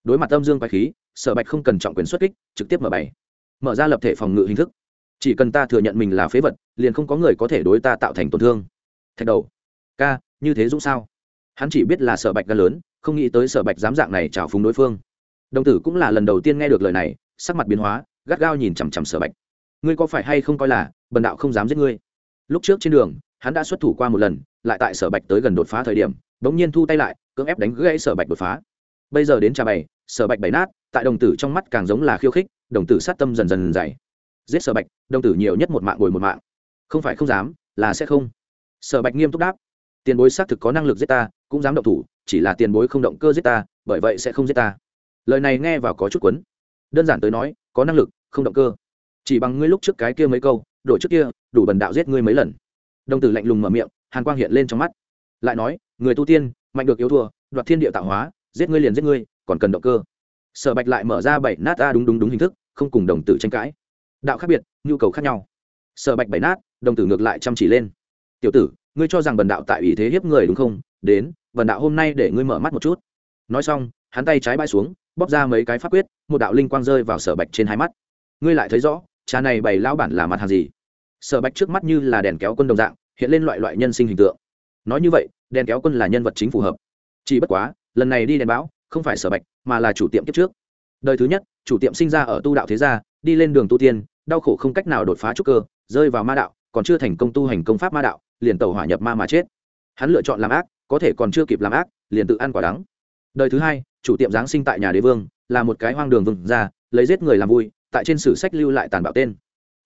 Đối mặt âm dương quái khí, sở bạch không cần trọng quyền xuất kích, trực tiếp mở bày. Mở ra lập thể phòng ngự hình thức. Chỉ cần ta thừa nhận mình là phế vật, liền không có người có thể đối ta tạo thành tổn thương. Thạch đầu. Ca như thế dũng sao? Hắn chỉ biết là sở bạch gan lớn, không nghĩ tới sở bạch dám dạng này trào phúng đối phương. Đồng tử cũng là lần đầu tiên nghe được lời này, sắc mặt biến hóa, gắt gao nhìn chằm chằm sở bạch. Ngươi có phải hay không coi là bần đạo không dám giết ngươi? Lúc trước trên đường, hắn đã xuất thủ qua một lần, lại tại sở bạch tới gần đột phá thời điểm, bỗng nhiên thu tay lại, cưỡng ép đánh gãy sở bạch đột phá. Bây giờ đến trà bày, sở bạch bày nát, tại đồng tử trong mắt càng giống là khiêu khích, đồng tử sát tâm dần dần dày. Giết sở bạch, đồng tử nhiều nhất một mạng ngồi một mạng. Không phải không dám, là sẽ không. Sở bạch nghiêm túc đáp tiền bối xác thực có năng lực giết ta, cũng dám động thủ, chỉ là tiền bối không động cơ giết ta, bởi vậy sẽ không giết ta. Lời này nghe vào có chút quấn đơn giản tới nói, có năng lực, không động cơ. Chỉ bằng ngươi lúc trước cái kia mấy câu, đổi trước kia, đủ bần đạo giết ngươi mấy lần. Đồng tử lạnh lùng mở miệng, hàn quang hiện lên trong mắt. Lại nói, người tu tiên, mạnh được yếu thua, đoạt thiên địa tạo hóa, giết ngươi liền giết ngươi, còn cần động cơ. Sở bạch lại mở ra bảy nát a đúng đúng đúng hình thức, không cùng đồng tử tranh cãi. Đạo khác biệt, nhu cầu khác nhau. Sở bạch bảy nát, đồng tử ngược lại chăm chỉ lên. Tiểu tử ngươi cho rằng bần đạo tại ủy thế hiếp người đúng không? Đến, bần đạo hôm nay để ngươi mở mắt một chút. Nói xong, hắn tay trái bãi xuống, bóp ra mấy cái pháp quyết, một đạo linh quang rơi vào sở bạch trên hai mắt. Ngươi lại thấy rõ, cha này bày lao bản là mặt hàng gì? Sở bạch trước mắt như là đèn kéo quân đồng dạng, hiện lên loại loại nhân sinh hình tượng. Nói như vậy, đèn kéo quân là nhân vật chính phù hợp. Chỉ bất quá, lần này đi đèn báo, không phải sở bạch, mà là chủ tiệm kiếp trước. Đời thứ nhất, chủ tiệm sinh ra ở tu đạo thế gia, đi lên đường tu tiên, đau khổ không cách nào đột phá trúc cơ, rơi vào ma đạo, còn chưa thành công tu hành công pháp ma đạo liền tẩu hỏa nhập ma mà chết. Hắn lựa chọn làm ác, có thể còn chưa kịp làm ác, liền tự ăn quả đắng. Đời thứ hai, chủ tiệm giáng sinh tại nhà đế vương, là một cái hoang đường vừng ra lấy giết người làm vui, tại trên sử sách lưu lại tàn bạo tên.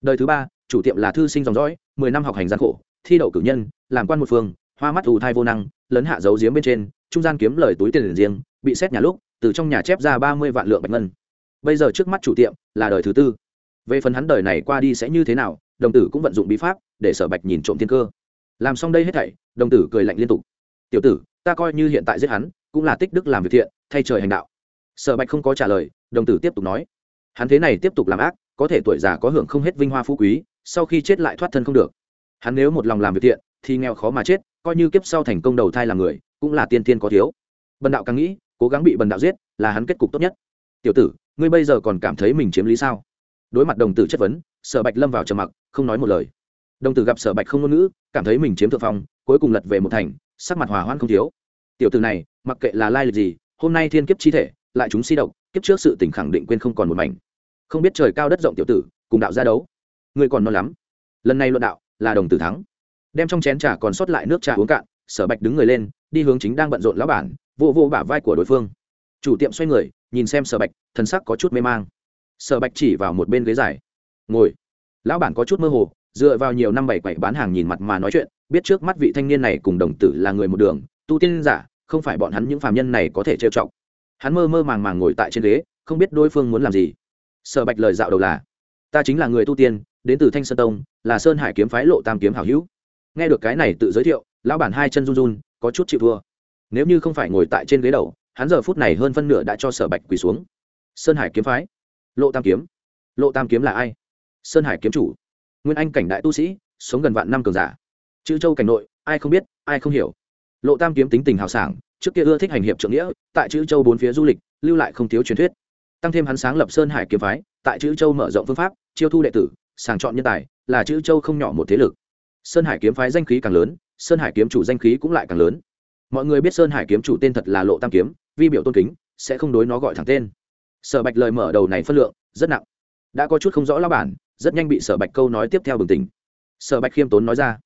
Đời thứ ba, chủ tiệm là thư sinh dòng dõi, mười năm học hành gian khổ, thi đậu cử nhân, làm quan một phương, hoa mắt ù thai vô năng, lấn hạ dấu giếm bên trên, trung gian kiếm lời túi tiền riêng, bị xét nhà lúc, từ trong nhà chép ra ba mươi vạn lượng bạch ngân. Bây giờ trước mắt chủ tiệm là đời thứ tư. Về phần hắn đời này qua đi sẽ như thế nào, đồng tử cũng vận dụng bí pháp để sở bạch nhìn trộm thiên cơ làm xong đây hết thảy, đồng tử cười lạnh liên tục. Tiểu tử, ta coi như hiện tại giết hắn, cũng là tích đức làm việc thiện, thay trời hành đạo. Sở bạch không có trả lời, đồng tử tiếp tục nói. Hắn thế này tiếp tục làm ác, có thể tuổi già có hưởng không hết vinh hoa phú quý, sau khi chết lại thoát thân không được. Hắn nếu một lòng làm việc thiện, thì nghèo khó mà chết, coi như kiếp sau thành công đầu thai làm người, cũng là tiên tiên có thiếu. Bần đạo càng nghĩ, cố gắng bị bần đạo giết, là hắn kết cục tốt nhất. Tiểu tử, ngươi bây giờ còn cảm thấy mình chiếm lý sao? Đối mặt đồng tử chất vấn, sở bạch lâm vào trầm mặc, không nói một lời đồng tử gặp sở bạch không ngôn ngữ, cảm thấy mình chiếm thượng phong, cuối cùng lật về một thành, sắc mặt hòa hoãn không thiếu. Tiểu tử này, mặc kệ là lai lịch gì, hôm nay thiên kiếp chi thể, lại chúng si độc, kiếp trước sự tình khẳng định quên không còn một mảnh. Không biết trời cao đất rộng tiểu tử, cùng đạo ra đấu. Người còn non lắm. Lần này luận đạo, là đồng tử thắng. Đem trong chén trà còn sót lại nước trà uống cạn, sở bạch đứng người lên, đi hướng chính đang bận rộn lão bản, vô vô bả vai của đối phương. Chủ tiệm xoay người, nhìn xem sở bạch, thần sắc có chút mê mang. Sở bạch chỉ vào một bên ghế dài. Ngồi. Lão bản có chút mơ hồ dựa vào nhiều năm bảy quậy bán hàng nhìn mặt mà nói chuyện, biết trước mắt vị thanh niên này cùng đồng tử là người một đường, tu tiên giả, không phải bọn hắn những phàm nhân này có thể trêu chọc. Hắn mơ mơ màng màng ngồi tại trên ghế, không biết đối phương muốn làm gì. Sở bạch lời dạo đầu là, ta chính là người tu tiên, đến từ thanh sơn tông, là sơn hải kiếm phái lộ tam kiếm hảo hữu. Nghe được cái này tự giới thiệu, lão bản hai chân run run, có chút chịu thua. Nếu như không phải ngồi tại trên ghế đầu, hắn giờ phút này hơn phân nửa đã cho sở bạch quỳ xuống. Sơn hải kiếm phái, lộ tam kiếm, lộ tam kiếm là ai? Sơn hải kiếm chủ nguyên anh cảnh đại tu sĩ, sống gần vạn năm cường giả. Chữ châu cảnh nội, ai không biết, ai không hiểu. Lộ tam kiếm tính tình hào sảng, trước kia ưa thích hành hiệp trượng nghĩa, tại chữ châu bốn phía du lịch, lưu lại không thiếu truyền thuyết. Tăng thêm hắn sáng lập sơn hải kiếm phái, tại chữ châu mở rộng phương pháp, chiêu thu đệ tử, sàng chọn nhân tài, là chữ châu không nhỏ một thế lực. Sơn hải kiếm phái danh khí càng lớn, sơn hải kiếm chủ danh khí cũng lại càng lớn. Mọi người biết sơn hải kiếm chủ tên thật là lộ tam kiếm, vi biểu tôn kính, sẽ không đối nó gọi thẳng tên. Sở bạch lời mở đầu này phân lượng rất nặng. Đã có chút không rõ lao bản rất nhanh bị sở bạch câu nói tiếp theo bừng tỉnh. Sở bạch khiêm tốn nói ra,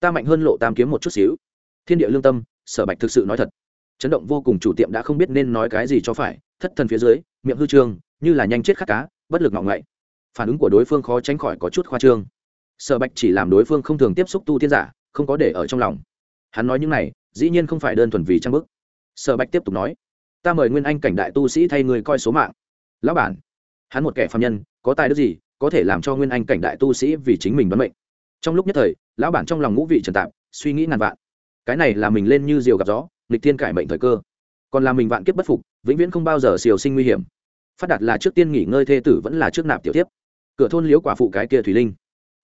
ta mạnh hơn lộ tam kiếm một chút xíu. Thiên địa lương tâm, sở bạch thực sự nói thật. Chấn động vô cùng chủ tiệm đã không biết nên nói cái gì cho phải, thất thần phía dưới, miệng hư trương, như là nhanh chết khát cá, bất lực ngọng ngậy. Phản ứng của đối phương khó tránh khỏi có chút khoa trương. Sở bạch chỉ làm đối phương không thường tiếp xúc tu tiên giả, không có để ở trong lòng. Hắn nói những này, dĩ nhiên không phải đơn thuần vì trang bức. Sở bạch tiếp tục nói, ta mời nguyên anh cảnh đại tu sĩ thay người coi số mạng. Lão bản. Hắn một kẻ phạm nhân, có tài đức gì có thể làm cho nguyên anh cảnh đại tu sĩ vì chính mình đoán mệnh. Trong lúc nhất thời, lão bản trong lòng ngũ vị trần tạp, suy nghĩ ngàn vạn. Cái này là mình lên như diều gặp gió, nghịch thiên cải mệnh thời cơ. Còn là mình vạn kiếp bất phục, vĩnh viễn không bao giờ siêu sinh nguy hiểm. Phát đạt là trước tiên nghỉ ngơi thê tử vẫn là trước nạp tiểu tiếp cửa thôn liếu quả phụ cái kia thủy linh.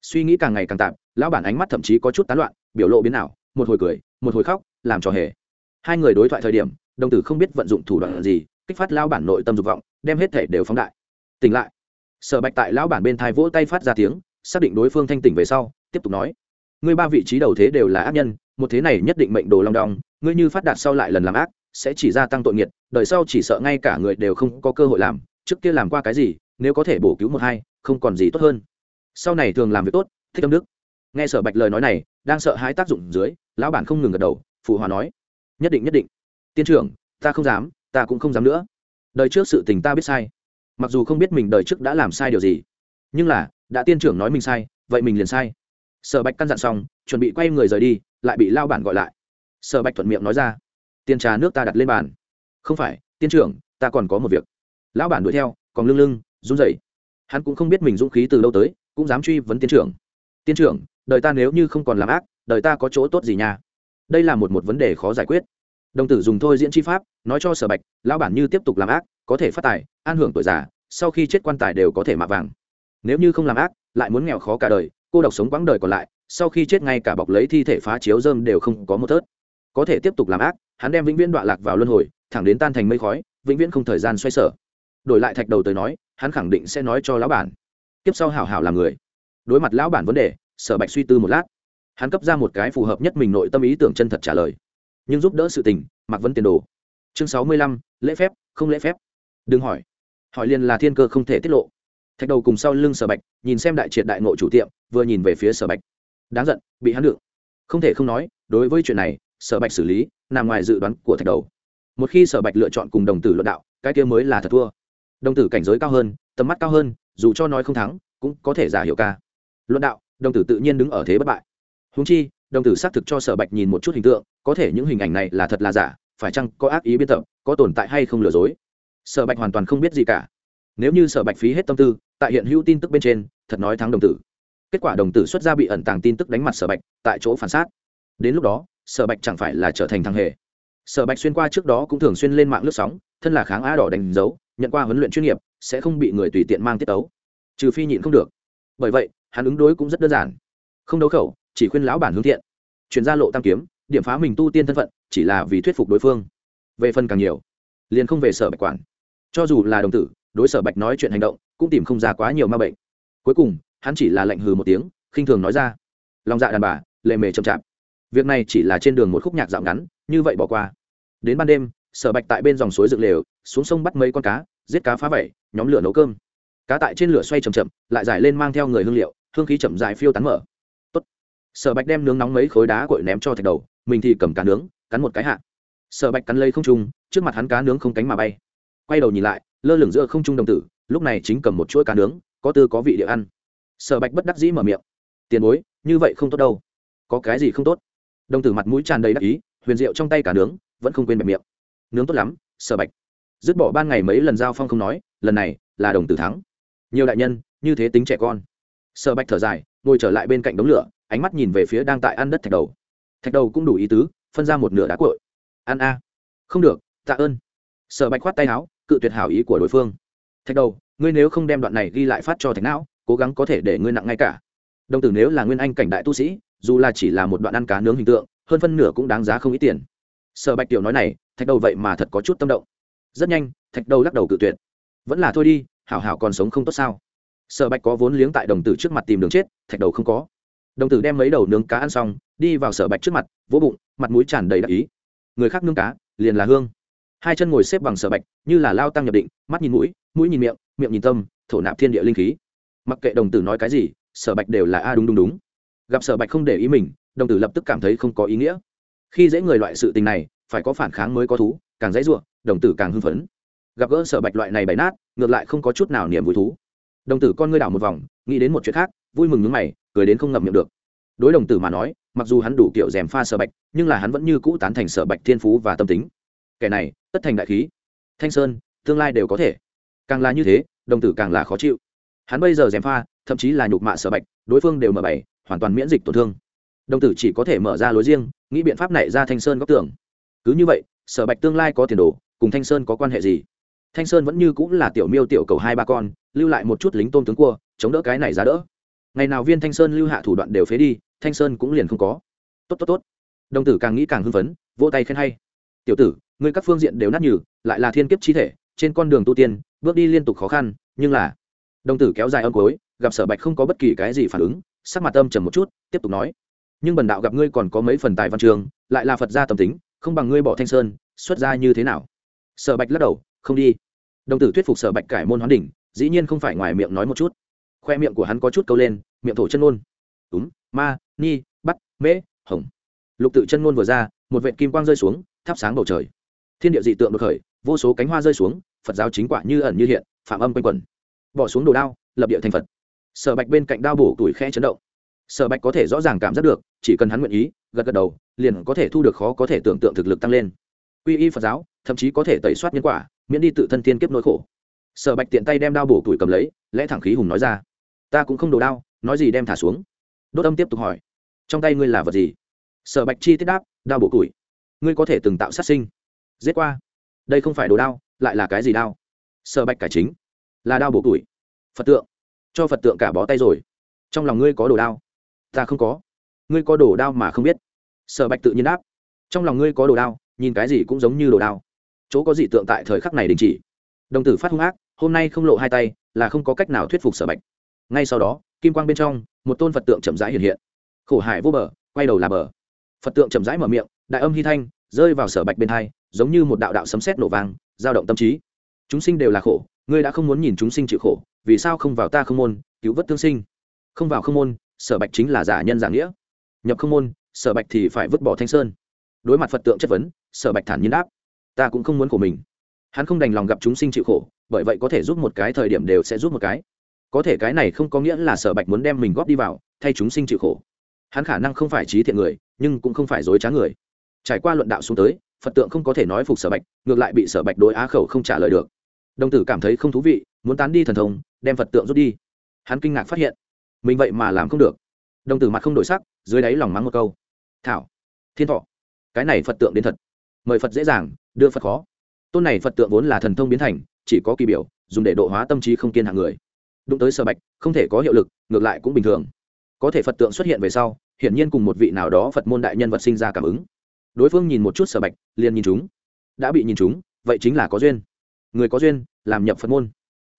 Suy nghĩ càng ngày càng tạm lão bản ánh mắt thậm chí có chút tán loạn, biểu lộ biến ảo, một hồi cười, một hồi khóc, làm trò hề. Hai người đối thoại thời điểm, đồng tử không biết vận dụng thủ đoạn gì, kích phát lão bản nội tâm dục vọng, đem hết thể đều phóng đại. Tỉnh lại sở bạch tại lão bản bên thai vỗ tay phát ra tiếng, xác định đối phương thanh tỉnh về sau, tiếp tục nói. Ngươi ba vị trí đầu thế đều là ác nhân, một thế này nhất định mệnh đồ long đong, ngươi như phát đạt sau lại lần làm ác, sẽ chỉ gia tăng tội nghiệt, đời sau chỉ sợ ngay cả người đều không có cơ hội làm, trước kia làm qua cái gì, nếu có thể bổ cứu một hai, không còn gì tốt hơn. Sau này thường làm việc tốt, thích âm đức. Nghe sở bạch lời nói này, đang sợ hãi tác dụng dưới, lão bản không ngừng gật đầu, phụ hòa nói. Nhất định nhất định. Tiên trưởng, ta không dám, ta cũng không dám nữa. Đời trước sự tình ta biết sai mặc dù không biết mình đời trước đã làm sai điều gì, nhưng là, đã tiên trưởng nói mình sai, vậy mình liền sai. Sở bạch căn dặn xong, chuẩn bị quay người rời đi, lại bị lao bản gọi lại. Sở bạch thuận miệng nói ra tiền trà nước ta đặt lên bàn. Không phải, tiên trưởng, ta còn có một việc. Lão bản đuổi theo, còn lưng lưng, run rẩy. Hắn cũng không biết mình dũng khí từ lâu tới, cũng dám truy vấn tiên trưởng. Tiên trưởng, đời ta nếu như không còn làm ác, đời ta có chỗ tốt gì nha? Đây là một một vấn đề khó giải quyết đồng tử dùng thôi diễn chi pháp, nói cho sở bạch, lão bản như tiếp tục làm ác, có thể phát tài, an hưởng tuổi già, sau khi chết quan tài đều có thể mạ vàng. Nếu như không làm ác, lại muốn nghèo khó cả đời, cô độc sống quãng đời còn lại, sau khi chết ngay cả bọc lấy thi thể phá chiếu dơm đều không có một tớt. Có thể tiếp tục làm ác, hắn đem vĩnh viễn đoạn lạc vào luân hồi, thẳng đến tan thành mây khói, vĩnh viễn không thời gian xoay sở. Đổi lại thạch đầu tới nói, hắn khẳng định sẽ nói cho lão bản. Tiếp sau hảo hảo làm người. Đối mặt lão bản vấn đề, sở bạch suy tư một lát. Hắn cấp ra một cái phù hợp nhất mình nội tâm ý tưởng chân thật trả lời nhưng giúp đỡ sự tình, mặc vấn tiền đồ. Chương sáu mươi lăm, lễ phép, không lễ phép. Đừng hỏi. Hỏi liền là thiên cơ không thể tiết lộ. Thạch đầu cùng sau lưng sở bạch, nhìn xem đại triệt đại ngộ chủ tiệm, vừa nhìn về phía sở bạch. Đáng giận, bị hắn đựng không thể không nói, đối với chuyện này, sở bạch xử lý, nằm ngoài dự đoán của thạch đầu. Một khi sở bạch lựa chọn cùng đồng tử luận đạo, cái kia mới là thật thua. Đồng tử cảnh giới cao hơn, tầm mắt cao hơn, dù cho nói không thắng, cũng có thể giả hiệu ca. Luận đạo, đồng tử tự nhiên đứng ở thế bất bại. Húng chi đồng tử xác thực cho sở bạch nhìn một chút hình tượng, có thể những hình ảnh này là thật là giả, phải chăng có ác ý biên tập, có tồn tại hay không lừa dối? Sở bạch hoàn toàn không biết gì cả. Nếu như sở bạch phí hết tâm tư, tại hiện hữu tin tức bên trên, thật nói thắng đồng tử. Kết quả đồng tử xuất ra bị ẩn tàng tin tức đánh mặt sở bạch, tại chỗ phản xác. Đến lúc đó, sở bạch chẳng phải là trở thành thằng hề. Sở bạch xuyên qua trước đó cũng thường xuyên lên mạng lướt sóng, thân là kháng á đỏ đánh dấu, nhận qua huấn luyện chuyên nghiệp, sẽ không bị người tùy tiện mang tiết tấu. Trừ phi nhịn không được. Bởi vậy, hắn ứng đối cũng rất đơn giản. Không đấu khẩu chỉ khuyên lão bản hướng thiện. Chuyển ra lộ tam kiếm, điểm phá mình tu tiên thân phận, chỉ là vì thuyết phục đối phương. Về phần càng nhiều, liền không về sở bạch quản. Cho dù là đồng tử, đối sở bạch nói chuyện hành động, cũng tìm không ra quá nhiều ma bệnh. Cuối cùng, hắn chỉ là lạnh hừ một tiếng, khinh thường nói ra. Lòng dạ đàn bà, lệ mề chậm chạp. Việc này chỉ là trên đường một khúc nhạc dạo ngắn, như vậy bỏ qua. Đến ban đêm, sở bạch tại bên dòng suối dựng lều, xuống sông bắt mấy con cá, giết cá phá vẩy nhóm lửa nấu cơm. Cá tại trên lửa xoay chầm chậm, lại giải lên mang theo người hương liệu, hương khí chậm dài phiêu tán mở sở bạch đem nướng nóng mấy khối đá cội ném cho thạch đầu, mình thì cầm cá nướng, cắn một cái hạ. Sở bạch cắn lấy không trung, trước mặt hắn cá nướng không cánh mà bay. Quay đầu nhìn lại, lơ lửng giữa không trung đồng tử, lúc này chính cầm một chuỗi cá nướng, có tư có vị địa ăn. Sở bạch bất đắc dĩ mở miệng. Tiền bối, như vậy không tốt đâu. Có cái gì không tốt? Đồng tử mặt mũi tràn đầy đắc ý, huyền rượu trong tay cả nướng, vẫn không quên bẹp miệng. Nướng tốt lắm, sở bạch. Dứt bỏ ban ngày mấy lần giao phong không nói, lần này là đồng tử thắng. Nhiều đại nhân, như thế tính trẻ con. Sở bạch thở dài, ngồi trở lại bên cạnh đống lửa ánh mắt nhìn về phía đang tại ăn đất thạch đầu. Thạch đầu cũng đủ ý tứ, phân ra một nửa đá cội ăn a. Không được, tạ ơn. Sở bạch khoát tay áo, cự tuyệt hảo ý của đối phương. Thạch đầu, ngươi nếu không đem đoạn này ghi lại phát cho thạch não, cố gắng có thể để ngươi nặng ngay cả. Đồng tử nếu là nguyên anh cảnh đại tu sĩ, dù là chỉ là một đoạn ăn cá nướng hình tượng, hơn phân nửa cũng đáng giá không ít tiền. Sở bạch tiểu nói này, thạch đầu vậy mà thật có chút tâm động. Rất nhanh, thạch đầu lắc đầu cự tuyệt. Vẫn là thôi đi, hảo hảo còn sống không tốt sao? Sở bạch có vốn liếng tại đồng tử trước mặt tìm đường chết, thạch đầu không có đồng tử đem mấy đầu nướng cá ăn xong, đi vào sở bạch trước mặt, vỗ bụng, mặt mũi tràn đầy đặc ý. Người khác nướng cá, liền là hương. Hai chân ngồi xếp bằng sở bạch, như là lao tăng nhập định, mắt nhìn mũi mũi nhìn miệng miệng nhìn tâm, thổ nạp thiên địa linh khí. Mặc kệ đồng tử nói cái gì, sở bạch đều là a đúng đúng đúng. Gặp sở bạch không để ý mình, đồng tử lập tức cảm thấy không có ý nghĩa. Khi dễ người loại sự tình này, phải có phản kháng mới có thú, càng dễ ruộng đồng tử càng hưng phấn. Gặp gỡ sở bạch loại này bày nát, ngược lại không có chút nào niềm vui thú. Đồng tử con ngươi đảo một vòng, nghĩ đến một chuyện khác, vui mừng nhướng mày cười đến không ngậm miệng được. Đối đồng tử mà nói, mặc dù hắn đủ kiểu rèm pha sở bạch, nhưng là hắn vẫn như cũ tán thành sở bạch thiên phú và tâm tính. Kẻ này, tất thành đại khí. Thanh sơn, tương lai đều có thể. Càng là như thế, đồng tử càng là khó chịu. Hắn bây giờ dèm pha, thậm chí là nhục mạ sở bạch, đối phương đều mở bày, hoàn toàn miễn dịch tổn thương. Đồng tử chỉ có thể mở ra lối riêng, nghĩ biện pháp này ra thanh sơn góc tưởng cứ như vậy, sở bạch tương lai có tiền đồ, cùng thanh sơn có quan hệ gì? Thanh sơn vẫn như cũng là tiểu miêu tiểu cầu hai ba con, lưu lại một chút lính tôm tướng cua, chống đỡ cái này ra đỡ ngày nào viên thanh sơn lưu hạ thủ đoạn đều phế đi, thanh sơn cũng liền không có. Tốt tốt tốt. Đồng tử càng nghĩ càng hưng phấn, vỗ tay khen hay. Tiểu tử, ngươi các phương diện đều nát nhừ, lại là thiên kiếp chi thể, trên con đường tu tiên, bước đi liên tục khó khăn, nhưng là đồng tử kéo dài âm cối gặp sở bạch không có bất kỳ cái gì phản ứng, sắc mặt âm trầm một chút, tiếp tục nói. Nhưng bần đạo gặp ngươi còn có mấy phần tài văn trường, lại là phật gia tâm tính, không bằng ngươi bỏ thanh sơn, xuất ra như thế nào? Sở bạch lắc đầu, không đi. Đồng tử thuyết phục sở bạch cải môn hoán đỉnh, dĩ nhiên không phải ngoài miệng nói một chút khoe miệng của hắn có chút câu lên miệng thổ chân ngôn. Đúng, ma ni bắt mễ hồng. Lục tự chân ngôn vừa ra một vệ kim quang rơi xuống thắp sáng bầu trời. Thiên địa dị tượng đột khởi vô số cánh hoa rơi xuống phật giáo chính quả như ẩn như hiện phạm âm quanh quẩn. Bỏ xuống đồ đao lập địa thành phật. Sở bạch bên cạnh đao bổ tuổi khe chấn động. Sở bạch có thể rõ ràng cảm giác được chỉ cần hắn nguyện ý gật gật đầu liền có thể thu được khó có thể tưởng tượng thực lực tăng lên. Quy y phật giáo thậm chí có thể tẩy soát nhân quả miễn đi tự thân tiên kiếp nỗi khổ. Sở bạch tiện tay đem đao bổ tuổi cầm lấy lẽ thẳng khí hùng nói ra ta cũng không đồ đao, nói gì đem thả xuống. Đốt âm tiếp tục hỏi, trong tay ngươi là vật gì? Sở bạch chi tiết đáp, đao bổ củi. ngươi có thể từng tạo sát sinh. Giết qua. Đây không phải đồ đao, lại là cái gì đao? Sở bạch cải chính. Là đao bổ củi. phật tượng. Cho phật tượng cả bó tay rồi. Trong lòng ngươi có đồ đao? Ta không có. Ngươi có đồ đao mà không biết. Sở bạch tự nhiên đáp. Trong lòng ngươi có đồ đao, nhìn cái gì cũng giống như đồ đao. Chỗ có dị tượng tại thời khắc này đình chỉ. Đồng tử phát hung ác, hôm nay không lộ hai tay, là không có cách nào thuyết phục sở bạch ngay sau đó, kim quang bên trong, một tôn phật tượng chậm rãi hiện hiện. Khổ hải vô bờ, quay đầu là bờ. Phật tượng chậm rãi mở miệng, đại âm hy thanh, rơi vào sở bạch bên hai, giống như một đạo đạo sấm sét nổ vang, dao động tâm trí. Chúng sinh đều là khổ, ngươi đã không muốn nhìn chúng sinh chịu khổ, vì sao không vào ta không môn, cứu vớt thương sinh? Không vào không môn, sở bạch chính là giả nhân giả nghĩa. Nhập không môn, sở bạch thì phải vứt bỏ thanh sơn. Đối mặt phật tượng chất vấn, sở bạch thản nhiên đáp, ta cũng không muốn của mình. Hắn không đành lòng gặp chúng sinh chịu khổ, bởi vậy có thể giúp một cái thời điểm đều sẽ giúp một cái có thể cái này không có nghĩa là sở bạch muốn đem mình góp đi vào, thay chúng sinh chịu khổ. Hắn khả năng không phải trí thiện người, nhưng cũng không phải dối trá người. Trải qua luận đạo xuống tới, phật tượng không có thể nói phục sở bạch, ngược lại bị sở bạch đối á khẩu không trả lời được. Đồng tử cảm thấy không thú vị, muốn tán đi thần thông, đem phật tượng rút đi. Hắn kinh ngạc phát hiện, mình vậy mà làm không được. Đồng tử mặt không đổi sắc, dưới đáy lòng mắng một câu. Thảo, thiên thọ, cái này phật tượng đến thật. Mời phật dễ dàng, đưa phật khó. Tôn này phật tượng vốn là thần thông biến thành, chỉ có kỳ biểu, dùng để độ hóa tâm trí không kiên hạng người đụng tới sở bạch, không thể có hiệu lực, ngược lại cũng bình thường. Có thể phật tượng xuất hiện về sau, hiển nhiên cùng một vị nào đó phật môn đại nhân vật sinh ra cảm ứng. Đối phương nhìn một chút sở bạch, liền nhìn chúng. Đã bị nhìn chúng, vậy chính là có duyên. Người có duyên, làm nhập phật môn.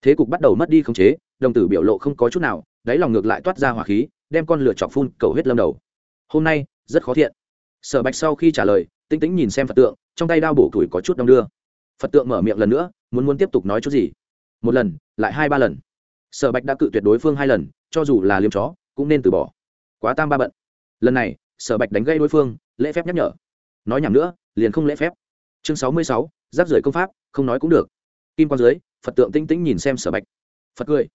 Thế cục bắt đầu mất đi khống chế, đồng tử biểu lộ không có chút nào, đáy lòng ngược lại toát ra hỏa khí, đem con lửa chọc phun cầu huyết lâm đầu. Hôm nay, rất khó thiện. Sở bạch sau khi trả lời, tinh tĩnh nhìn xem phật tượng, trong tay đao bổ tuổi có chút đong đưa. Phật tượng mở miệng lần nữa, muốn muốn tiếp tục nói chút gì? Một lần, lại hai ba lần sở bạch đã cự tuyệt đối phương hai lần, cho dù là liêm chó, cũng nên từ bỏ. Quá tam ba bận. Lần này, sở bạch đánh gây đối phương, lễ phép nhắc nhở. Nói nhảm nữa, liền không lễ phép. Chương sáu mươi sáu, giáp rời công pháp, không nói cũng được. Kim quan dưới, phật tượng tinh tĩnh nhìn xem sở bạch. Phật cười.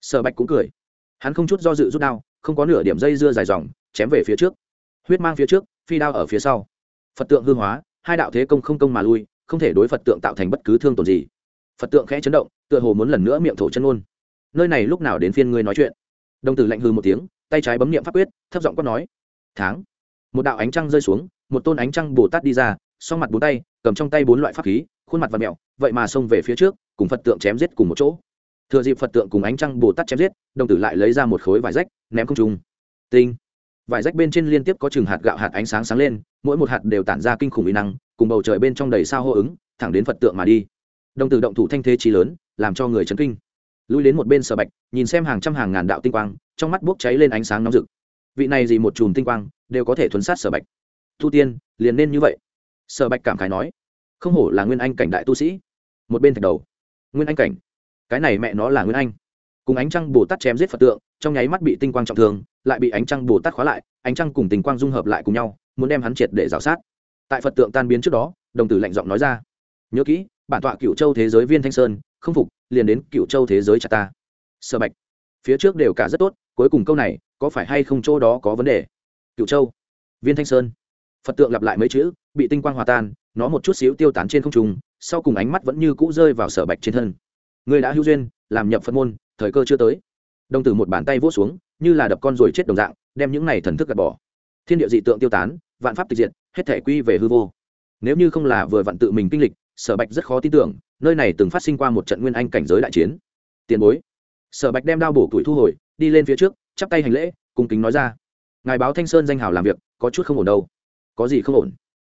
Sở bạch cũng cười. Hắn không chút do dự rút đao, không có nửa điểm dây dưa dài dòng, chém về phía trước. Huyết mang phía trước, phi đao ở phía sau. Phật tượng hư hóa, hai đạo thế công không công mà lui, không thể đối phật tượng tạo thành bất cứ thương tổn gì. Phật tượng khẽ chấn động, tựa hồ muốn lần nữa miệng thổ chân ôn nơi này lúc nào đến phiên ngươi nói chuyện? Đồng tử lạnh hư một tiếng, tay trái bấm niệm pháp quyết, thấp giọng quát nói, tháng. Một đạo ánh trăng rơi xuống, một tôn ánh trăng bồ tát đi ra, song mặt bốn tay, cầm trong tay bốn loại pháp khí, khuôn mặt và mẹo, vậy mà xông về phía trước, cùng phật tượng chém giết cùng một chỗ. Thừa dịp phật tượng cùng ánh trăng bồ tát chém giết, đồng tử lại lấy ra một khối vải rách, ném không trung. tinh. Vải rách bên trên liên tiếp có chừng hạt gạo hạt ánh sáng sáng lên, mỗi một hạt đều tản ra kinh khủng uy năng, cùng bầu trời bên trong đầy sao hô ứng, thẳng đến phật tượng mà đi. Đồng tử động thủ thanh thế trí lớn, làm cho người chấn kinh lui đến một bên sở bạch, nhìn xem hàng trăm hàng ngàn đạo tinh quang, trong mắt bốc cháy lên ánh sáng nóng rực. Vị này gì một chùm tinh quang, đều có thể thuấn sát sở bạch. Thu tiên, liền nên như vậy. Sở bạch cảm khái nói, không hổ là nguyên anh cảnh đại tu sĩ. Một bên thạch đầu, nguyên anh cảnh. Cái này mẹ nó là nguyên anh. Cùng ánh trăng bồ tát chém giết phật tượng, trong nháy mắt bị tinh quang trọng thương, lại bị ánh trăng bồ tát khóa lại, ánh trăng cùng tình quang dung hợp lại cùng nhau, muốn đem hắn triệt để rào sát. Tại phật tượng tan biến trước đó, đồng tử lạnh giọng nói ra, nhớ kỹ, bản tọa cựu châu thế giới viên thanh sơn không phục, liền đến cựu châu thế giới chặt ta. Sở bạch, phía trước đều cả rất tốt, cuối cùng câu này, có phải hay không chỗ đó có vấn đề? Cựu châu, viên thanh sơn. Phật tượng lặp lại mấy chữ, bị tinh quang hòa tan, nó một chút xíu tiêu tán trên không trung, sau cùng ánh mắt vẫn như cũ rơi vào sở bạch trên thân. Người đã hữu duyên, làm nhập phật môn, thời cơ chưa tới. Đồng tử một bàn tay vỗ xuống, như là đập con rồi chết đồng dạng, đem những này thần thức gạt bỏ. Thiên địa dị tượng tiêu tán, vạn pháp tịch diệt, hết thể quy về hư vô. Nếu như không là vừa vặn tự mình kinh lịch, sở bạch rất khó tin tưởng nơi này từng phát sinh qua một trận nguyên anh cảnh giới đại chiến. Tiền bối. Sở bạch đem đao bổ tuổi thu hồi, đi lên phía trước, chắp tay hành lễ, cung kính nói ra. Ngài báo thanh sơn danh hào làm việc, có chút không ổn đâu. Có gì không ổn?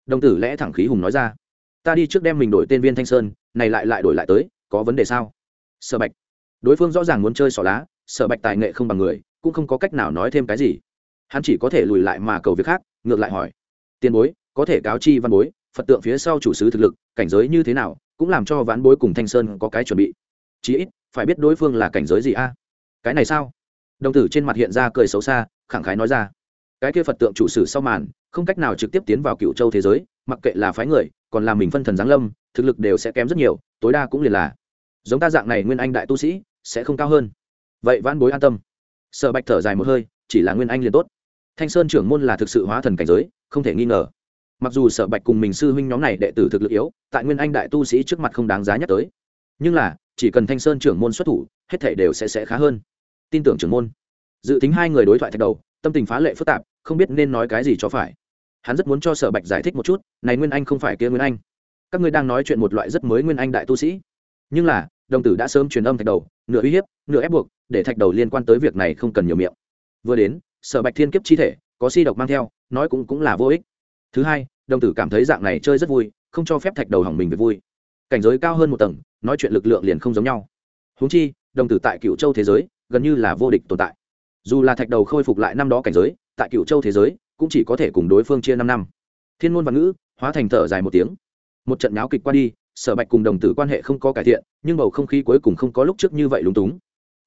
Đồng tử lẽ thẳng khí hùng nói ra. Ta đi trước đem mình đổi tên viên thanh sơn, này lại lại đổi lại tới, có vấn đề sao? Sở bạch. Đối phương rõ ràng muốn chơi xỏ lá, sở bạch tài nghệ không bằng người, cũng không có cách nào nói thêm cái gì. Hắn chỉ có thể lùi lại mà cầu việc khác, ngược lại hỏi. Tiền bối, có thể cáo chi văn bối phật tượng phía sau chủ sứ thực lực, cảnh giới như thế nào, cũng làm cho ván bối cùng thanh sơn có cái chuẩn bị. Chí ít, phải biết đối phương là cảnh giới gì a? Cái này sao? Đồng tử trên mặt hiện ra cười xấu xa, khẳng khái nói ra. Cái kia phật tượng chủ sử sau màn, không cách nào trực tiếp tiến vào cựu châu thế giới, mặc kệ là phái người, còn là mình phân thần giáng lâm, thực lực đều sẽ kém rất nhiều, tối đa cũng liền là giống ta dạng này nguyên anh đại tu sĩ, sẽ không cao hơn. Vậy vãn bối an tâm. Sợ bạch thở dài một hơi, chỉ là nguyên anh liền tốt. Thanh sơn trưởng môn là thực sự hóa thần cảnh giới, không thể nghi ngờ mặc dù sợ bạch cùng mình sư huynh nhóm này đệ tử thực lực yếu, tại nguyên anh đại tu sĩ trước mặt không đáng giá nhắc tới. Nhưng là, chỉ cần thanh sơn trưởng môn xuất thủ, hết thể đều sẽ sẽ khá hơn. Tin tưởng trưởng môn. Dự tính hai người đối thoại thạch đầu, tâm tình phá lệ phức tạp, không biết nên nói cái gì cho phải. Hắn rất muốn cho sở bạch giải thích một chút, này nguyên anh không phải kia nguyên anh. Các ngươi đang nói chuyện một loại rất mới nguyên anh đại tu sĩ. Nhưng là, đồng tử đã sớm truyền âm thạch đầu, nửa uy hiếp, nửa ép buộc, để thạch đầu liên quan tới việc này không cần nhiều miệng. Vừa đến, sở bạch thiên kiếp chi thể, có si độc mang theo, nói cũng cũng là vô ích thứ hai, đồng tử cảm thấy dạng này chơi rất vui, không cho phép thạch đầu hỏng mình về vui. Cảnh giới cao hơn một tầng, nói chuyện lực lượng liền không giống nhau. Húng chi, đồng tử tại cựu châu thế giới, gần như là vô địch tồn tại. Dù là thạch đầu khôi phục lại năm đó cảnh giới, tại cựu châu thế giới, cũng chỉ có thể cùng đối phương chia năm năm. Thiên môn văn ngữ, hóa thành thở dài một tiếng. Một trận nháo kịch qua đi, sở bạch cùng đồng tử quan hệ không có cải thiện, nhưng bầu không khí cuối cùng không có lúc trước như vậy lúng túng.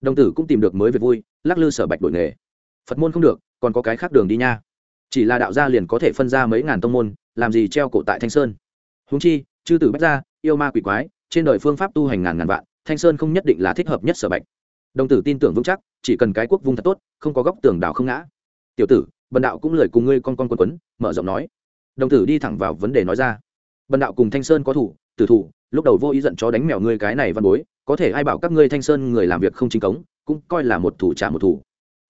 Đồng tử cũng tìm được mới về vui, lắc lư sở bạch đổi nghề. Phật môn không được, còn có cái khác đường đi nha chỉ là đạo gia liền có thể phân ra mấy ngàn tông môn, làm gì treo cổ tại thanh sơn. Húng chi, chư tử bách gia, yêu ma quỷ quái, trên đời phương pháp tu hành ngàn ngàn vạn, thanh sơn không nhất định là thích hợp nhất sở bạch. Đồng tử tin tưởng vững chắc, chỉ cần cái quốc vung thật tốt, không có góc tường đảo không ngã. Tiểu tử, bần đạo cũng lời cùng ngươi con con quấn quấn, mở rộng nói. Đồng tử đi thẳng vào vấn đề nói ra. Bần đạo cùng thanh sơn có thủ, tử thủ, lúc đầu vô ý giận chó đánh mèo ngươi cái này văn bối, có thể ai bảo các ngươi thanh sơn người làm việc không chính cống, cũng coi là một thủ trả một thủ.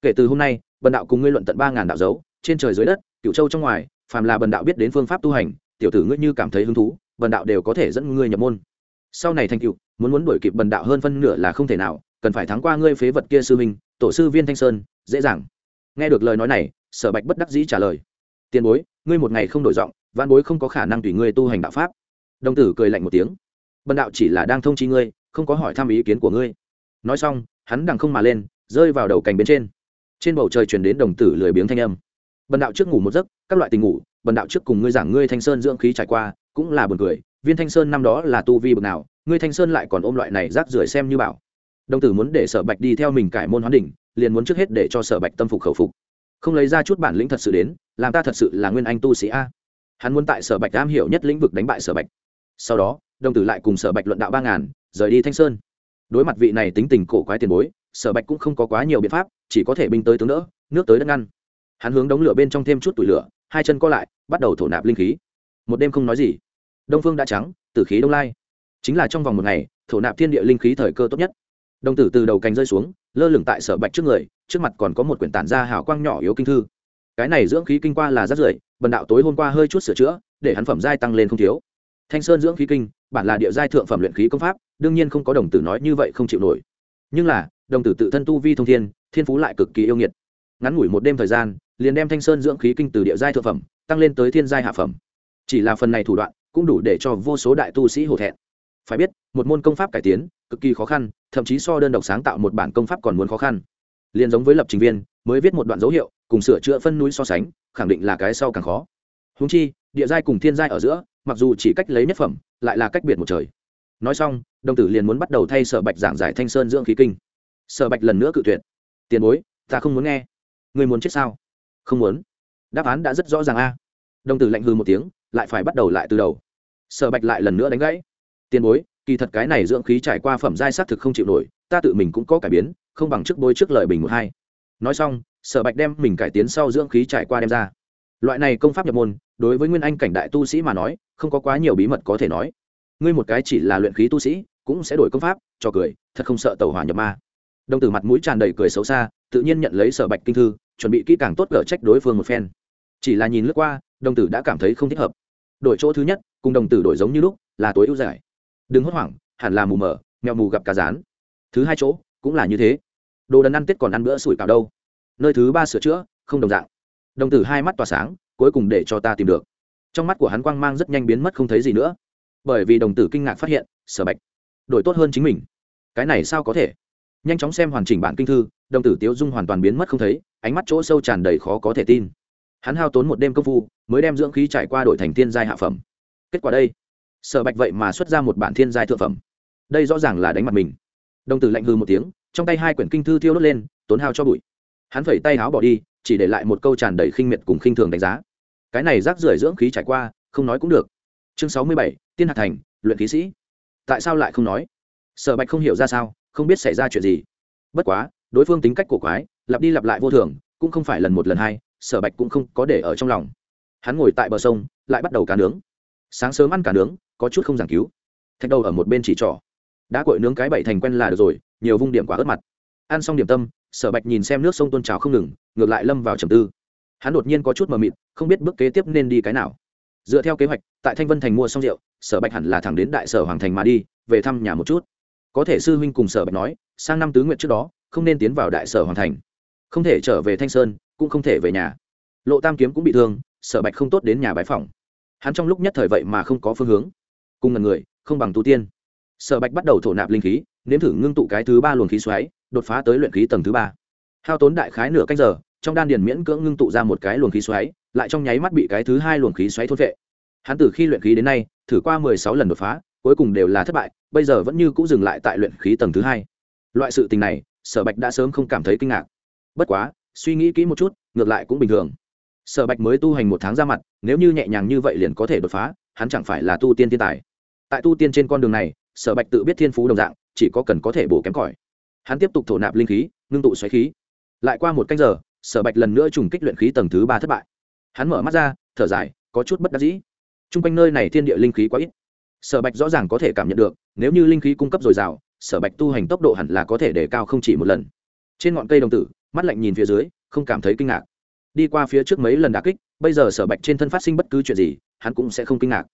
Kể từ hôm nay, bần đạo cùng ngươi luận tận ba ngàn đạo dấu trên trời dưới đất cựu châu trong ngoài, phàm là bần đạo biết đến phương pháp tu hành, tiểu tử ngươi như cảm thấy hứng thú, bần đạo đều có thể dẫn ngươi nhập môn. Sau này thành cựu, muốn muốn đuổi kịp bần đạo hơn phân nửa là không thể nào, cần phải thắng qua ngươi phế vật kia sư minh tổ sư viên thanh sơn, dễ dàng. Nghe được lời nói này, sở bạch bất đắc dĩ trả lời. Tiền bối, ngươi một ngày không đổi giọng văn bối không có khả năng tùy ngươi tu hành đạo pháp. Đồng tử cười lạnh một tiếng. Bần đạo chỉ là đang thông chi ngươi, không có hỏi thăm ý kiến của ngươi. Nói xong, hắn đằng không mà lên, rơi vào đầu cành bên trên. Trên bầu trời chuyển đến đồng tử lười biếng thanh âm bần đạo trước ngủ một giấc, các loại tình ngủ, bần đạo trước cùng ngươi giảng ngươi thanh sơn dưỡng khí trải qua, cũng là buồn cười. Viên thanh sơn năm đó là tu vi bực nào, ngươi thanh sơn lại còn ôm loại này rác rưởi xem như bảo. Đồng tử muốn để sở bạch đi theo mình cải môn hoán đỉnh, liền muốn trước hết để cho sở bạch tâm phục khẩu phục. Không lấy ra chút bản lĩnh thật sự đến, làm ta thật sự là nguyên anh tu sĩ a. Hắn muốn tại sở bạch am hiểu nhất lĩnh vực đánh bại sở bạch. Sau đó, đồng tử lại cùng sở bạch luận đạo ba ngàn, rời đi thanh sơn. Đối mặt vị này tính tình cổ quái tiền bối, sở bạch cũng không có quá nhiều biện pháp, chỉ có thể binh tới tướng đỡ, nước tới đất ngăn hắn hướng đống lửa bên trong thêm chút tủi lửa, hai chân co lại, bắt đầu thổ nạp linh khí. Một đêm không nói gì. Đông phương đã trắng, tử khí đông lai. Chính là trong vòng một ngày, thổ nạp thiên địa linh khí thời cơ tốt nhất. Đồng tử từ đầu cành rơi xuống, lơ lửng tại sở bạch trước người, trước mặt còn có một quyển tản ra hào quang nhỏ yếu kinh thư. Cái này dưỡng khí kinh qua là rất rưởi, bần đạo tối hôm qua hơi chút sửa chữa, để hắn phẩm giai tăng lên không thiếu. Thanh sơn dưỡng khí kinh, bản là địa giai thượng phẩm luyện khí công pháp, đương nhiên không có đồng tử nói như vậy không chịu nổi. Nhưng là, đồng tử tự thân tu vi thông thiên thiên phú lại cực kỳ yêu nghiệt. Ngắn ngủi một đêm thời gian liền đem thanh sơn dưỡng khí kinh từ địa giai thượng phẩm, tăng lên tới thiên giai hạ phẩm. Chỉ là phần này thủ đoạn, cũng đủ để cho vô số đại tu sĩ hổ thẹn. Phải biết, một môn công pháp cải tiến, cực kỳ khó khăn, thậm chí so đơn độc sáng tạo một bản công pháp còn muốn khó khăn. Liền giống với lập trình viên, mới viết một đoạn dấu hiệu, cùng sửa chữa phân núi so sánh, khẳng định là cái sau càng khó. Húng chi, địa giai cùng thiên giai ở giữa, mặc dù chỉ cách lấy nhất phẩm, lại là cách biệt một trời. Nói xong, đồng tử liền muốn bắt đầu thay sở bạch giảng giải thanh sơn dưỡng khí kinh. Sở bạch lần nữa cự tuyệt. Tiền bối, ta không muốn nghe. Người muốn chết sao? Không muốn. Đáp án đã rất rõ ràng a. Đồng tử lạnh hư một tiếng, lại phải bắt đầu lại từ đầu. Sở bạch lại lần nữa đánh gãy. Tiền bối, kỳ thật cái này dưỡng khí trải qua phẩm giai xác thực không chịu nổi, ta tự mình cũng có cải biến, không bằng trước bôi trước lời bình một hai. Nói xong, sở bạch đem mình cải tiến sau dưỡng khí trải qua đem ra. Loại này công pháp nhập môn, đối với nguyên anh cảnh đại tu sĩ mà nói, không có quá nhiều bí mật có thể nói. Ngươi một cái chỉ là luyện khí tu sĩ, cũng sẽ đổi công pháp, cho cười, thật không sợ tàu hỏa nhập ma. Đồng tử mặt mũi tràn đầy cười xấu xa, tự nhiên nhận lấy sở bạch kinh thư chuẩn bị kỹ càng tốt gỡ trách đối phương một phen. Chỉ là nhìn lướt qua, đồng tử đã cảm thấy không thích hợp. Đổi chỗ thứ nhất, cùng đồng tử đổi giống như lúc, là tối ưu giải. Đừng hốt hoảng, hẳn là mù mờ, mèo mù gặp cá rán. Thứ hai chỗ, cũng là như thế. Đồ đần ăn tết còn ăn bữa sủi cảo đâu. Nơi thứ ba sửa chữa, không đồng dạng. Đồng tử hai mắt tỏa sáng, cuối cùng để cho ta tìm được. Trong mắt của hắn quang mang rất nhanh biến mất không thấy gì nữa. Bởi vì đồng tử kinh ngạc phát hiện sở bạch. Đổi tốt hơn chính mình. Cái này sao có thể? Nhanh chóng xem hoàn chỉnh bản kinh thư, đồng tử tiếu dung hoàn toàn biến mất không thấy, ánh mắt chỗ sâu tràn đầy khó có thể tin. Hắn hao tốn một đêm công phu, mới đem dưỡng khí trải qua đổi thành thiên giai hạ phẩm. Kết quả đây, sở bạch vậy mà xuất ra một bản thiên giai thượng phẩm. Đây rõ ràng là đánh mặt mình. Đồng tử lạnh hư một tiếng, trong tay hai quyển kinh thư thiêu đốt lên, tốn hao cho bụi. Hắn phẩy tay áo bỏ đi, chỉ để lại một câu tràn đầy khinh miệt cùng khinh thường đánh giá. Cái này rác rưởi dưỡng khí trải qua, không nói cũng được. Chương sáu mươi bảy, tiên hạc thành, luyện khí sĩ. Tại sao lại không nói? Sở bạch không hiểu ra sao không biết xảy ra chuyện gì. Bất quá, đối phương tính cách cổ quái, lặp đi lặp lại vô thường, cũng không phải lần một lần hai, sở bạch cũng không có để ở trong lòng. Hắn ngồi tại bờ sông, lại bắt đầu cá nướng. Sáng sớm ăn cá nướng, có chút không giảng cứu. Thạch đầu ở một bên chỉ trỏ. Đã cội nướng cái bậy thành quen là được rồi, nhiều vung điểm quả ớt mặt. Ăn xong điểm tâm, sở bạch nhìn xem nước sông tôn trào không ngừng, ngược lại lâm vào trầm tư. Hắn đột nhiên có chút mờ mịt, không biết bước kế tiếp nên đi cái nào. Dựa theo kế hoạch, tại thanh vân thành mua xong rượu, sở bạch hẳn là thẳng đến đại sở hoàng thành mà đi, về thăm nhà một chút có thể sư huynh cùng sở bạch nói, sang năm tứ nguyện trước đó, không nên tiến vào đại sở hoàng thành. Không thể trở về thanh sơn, cũng không thể về nhà. Lộ tam kiếm cũng bị thương, sở bạch không tốt đến nhà bái phòng hắn trong lúc nhất thời vậy mà không có phương hướng. Cùng ngần người, không bằng tu tiên. Sở bạch bắt đầu thổ nạp linh khí, nếm thử ngưng tụ cái thứ ba luồng khí xoáy, đột phá tới luyện khí tầng thứ ba. Hao tốn đại khái nửa canh giờ, trong đan điền miễn cưỡng ngưng tụ ra một cái luồng khí xoáy, lại trong nháy mắt bị cái thứ hai luồng khí xoáy thốt vệ. Hắn từ khi luyện khí đến nay, thử qua mười sáu lần đột phá, cuối cùng đều là thất bại bây giờ vẫn như c ũ dừng lại tại luyện khí tầng thứ hai. Loại sự tình này, sở bạch đã sớm không cảm thấy kinh ngạc. Bất quá, suy nghĩ kỹ một chút, ngược lại cũng bình thường. Sở bạch mới tu hành một tháng ra mặt, nếu như nhẹ nhàng như vậy liền có thể đột phá, hắn chẳng phải là tu tiên thiên tài. Tại tu tiên trên con đường này, sở bạch tự biết thiên phú đồng dạng, chỉ có cần có thể bổ kém cỏi. Hắn tiếp tục thổ nạp linh khí, ngưng tụ xoáy khí. Lại qua một canh giờ, sở bạch lần nữa trùng kích luyện khí tầng thứ ba thất bại. Hắn mở mắt ra, thở dài, có chút bất đắc dĩ. T r u n g quanh nơi này thiên địa linh khí quá ít sở bạch rõ ràng có thể cảm nhận được, nếu như linh khí cung cấp dồi dào, sở bạch tu hành tốc độ hẳn là có thể để cao không chỉ một lần. Trên ngọn cây đồng tử, mắt lạnh nhìn phía dưới, không cảm thấy kinh ngạc. Đi qua phía trước mấy lần đà kích, bây giờ sở bạch trên thân phát sinh bất cứ chuyện gì, hắn cũng sẽ không kinh ngạc.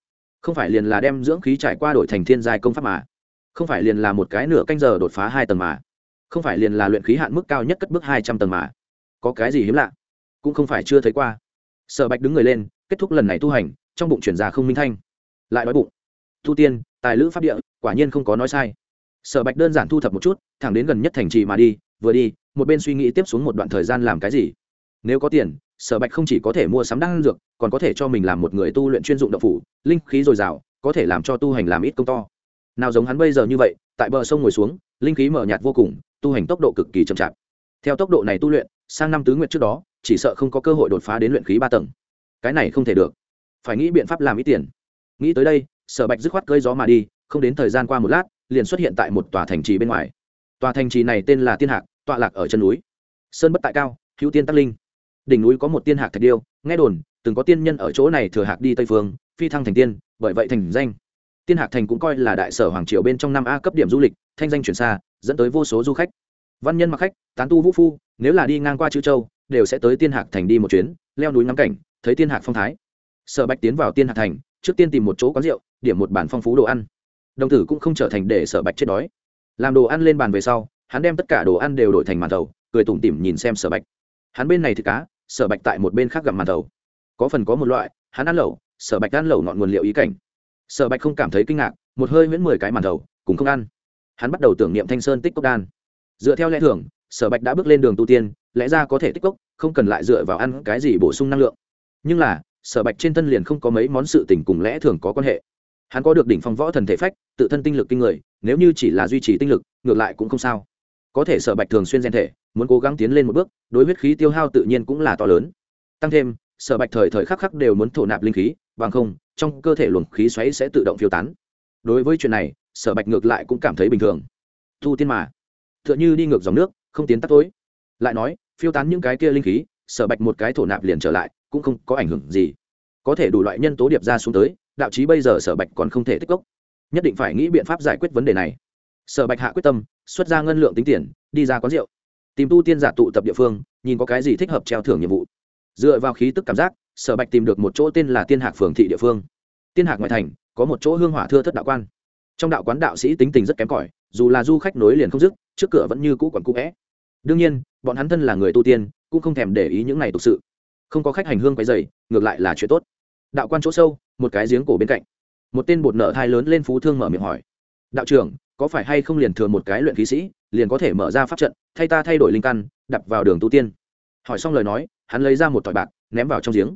Không phải liền là đem dưỡng khí trải qua đổi thành thiên giai công pháp mà. Không phải liền là một cái nửa canh giờ đột phá hai tầng mà. Không phải liền là luyện khí hạn mức cao nhất cất bước hai trăm tầng mà. Có cái gì hiếm lạ? Cũng không phải chưa thấy qua. Sở bạch đứng người lên, kết thúc lần này tu hành, trong bụng chuyển ra không minh thanh. Lại nói bụng tu tiên, tài lữ pháp địa, quả nhiên không có nói sai. Sở bạch đơn giản thu thập một chút, thẳng đến gần nhất thành trì mà đi, vừa đi, một bên suy nghĩ tiếp xuống một đoạn thời gian làm cái gì. Nếu có tiền, sở bạch không chỉ có thể mua sắm đan dược, còn có thể cho mình làm một người tu luyện chuyên dụng độc phủ, linh khí dồi dào, có thể làm cho tu hành làm ít công to. Nào giống hắn bây giờ như vậy, tại bờ sông ngồi xuống, linh khí mở nhạt vô cùng, tu hành tốc độ cực kỳ chậm chạp. Theo tốc độ này tu luyện, sang năm tứ nguyện trước đó, chỉ sợ không có cơ hội đột phá đến luyện khí ba tầng. Cái này không thể được. Phải nghĩ biện pháp làm ít tiền. Nghĩ tới đây sở bạch dứt khoát cơi gió mà đi, không đến thời gian qua một lát, liền xuất hiện tại một tòa thành trì bên ngoài. Tòa thành trì này tên là tiên hạc, tọa lạc ở chân núi. Sơn bất tại cao, hữu tiên tắc linh. Đỉnh núi có một tiên hạc thạch điêu, nghe đồn, từng có tiên nhân ở chỗ này thừa hạc đi tây phương, phi thăng thành tiên, bởi vậy thành danh. Tiên hạc thành cũng coi là đại sở hoàng triều bên trong năm a cấp điểm du lịch, thanh danh chuyển xa, dẫn tới vô số du khách. Văn nhân mặc khách, tán tu vũ phu, nếu là đi ngang qua chữ châu, đều sẽ tới tiên hạc thành đi một chuyến, leo núi ngắm cảnh, thấy tiên hạc phong thái. Sở bạch tiến vào tiên hạc thành, trước tiên tìm một chỗ quán rượu điểm một bản phong phú đồ ăn. Đồng tử cũng không trở thành để sở bạch chết đói. Làm đồ ăn lên bàn về sau, hắn đem tất cả đồ ăn đều đổi thành màn thầu, cười tủm tỉm nhìn xem sở bạch. Hắn bên này thì cá, sở bạch tại một bên khác gặm màn thầu. Có phần có một loại, hắn ăn lẩu, sở bạch ăn lẩu ngọn nguồn liệu ý cảnh. Sở bạch không cảm thấy kinh ngạc, một hơi miễn mười cái màn thầu cũng không ăn. Hắn bắt đầu tưởng niệm thanh sơn tích cốc đan. Dựa theo lẽ thường, sở bạch đã bước lên đường tu tiên, lẽ ra có thể tích cốc, không cần lại dựa vào ăn cái gì bổ sung năng lượng. Nhưng là, sở bạch trên thân liền không có mấy món sự tình cùng lẽ thường có quan hệ hắn có được đỉnh phong võ thần thể phách, tự thân tinh lực kinh người, nếu như chỉ là duy trì tinh lực, ngược lại cũng không sao. Có thể sở bạch thường xuyên gen thể, muốn cố gắng tiến lên một bước, đối huyết khí tiêu hao tự nhiên cũng là to lớn. Tăng thêm, sở bạch thời thời khắc khắc đều muốn thổ nạp linh khí, bằng không, trong cơ thể luồng khí xoáy sẽ tự động phiêu tán. Đối với chuyện này, sở bạch ngược lại cũng cảm thấy bình thường. Thu tiên mà t h ư ợ n h ư đi ngược dòng nước, không tiến tắt tối. Lại nói, phiêu tán những cái kia linh khí, sở bạch một cái thổ nạp liền trở lại, cũng không có ảnh hưởng gì. Có thể đủ loại nhân tố điệp ra xuống tới đạo chí bây giờ sở bạch còn không thể tích cốc. Nhất định phải nghĩ biện pháp giải quyết vấn đề này. Sở bạch hạ quyết tâm, xuất ra ngân lượng tính tiền, đi ra quán rượu. Tìm tu tiên giả tụ tập địa phương, nhìn có cái gì thích hợp treo thưởng nhiệm vụ. Dựa vào khí tức cảm giác, sở bạch tìm được một chỗ tên là tiên hạc phường thị địa phương. Tiên hạc ngoại thành, có một chỗ hương hỏa thưa thất đạo quan. Trong đạo quán đạo sĩ tính tình rất kém cỏi, dù là du khách nối liền không dứt, trước cửa vẫn như cũ còn cũ vẽ. Đương nhiên, bọn hắn thân là người tu tiên, cũng không thèm để ý những này thực sự. Không có khách hành hương quấy dày ngược lại là chuyện tốt đạo quan chỗ sâu, một cái giếng cổ bên cạnh. Một tên bột nợ thai lớn lên phú thương mở miệng hỏi, đạo trưởng, có phải hay không liền thừa một cái luyện khí sĩ, liền có thể mở ra pháp trận, thay ta thay đổi linh căn, đập vào đường tu tiên? Hỏi xong lời nói, hắn lấy ra một tỏi bạc, ném vào trong giếng.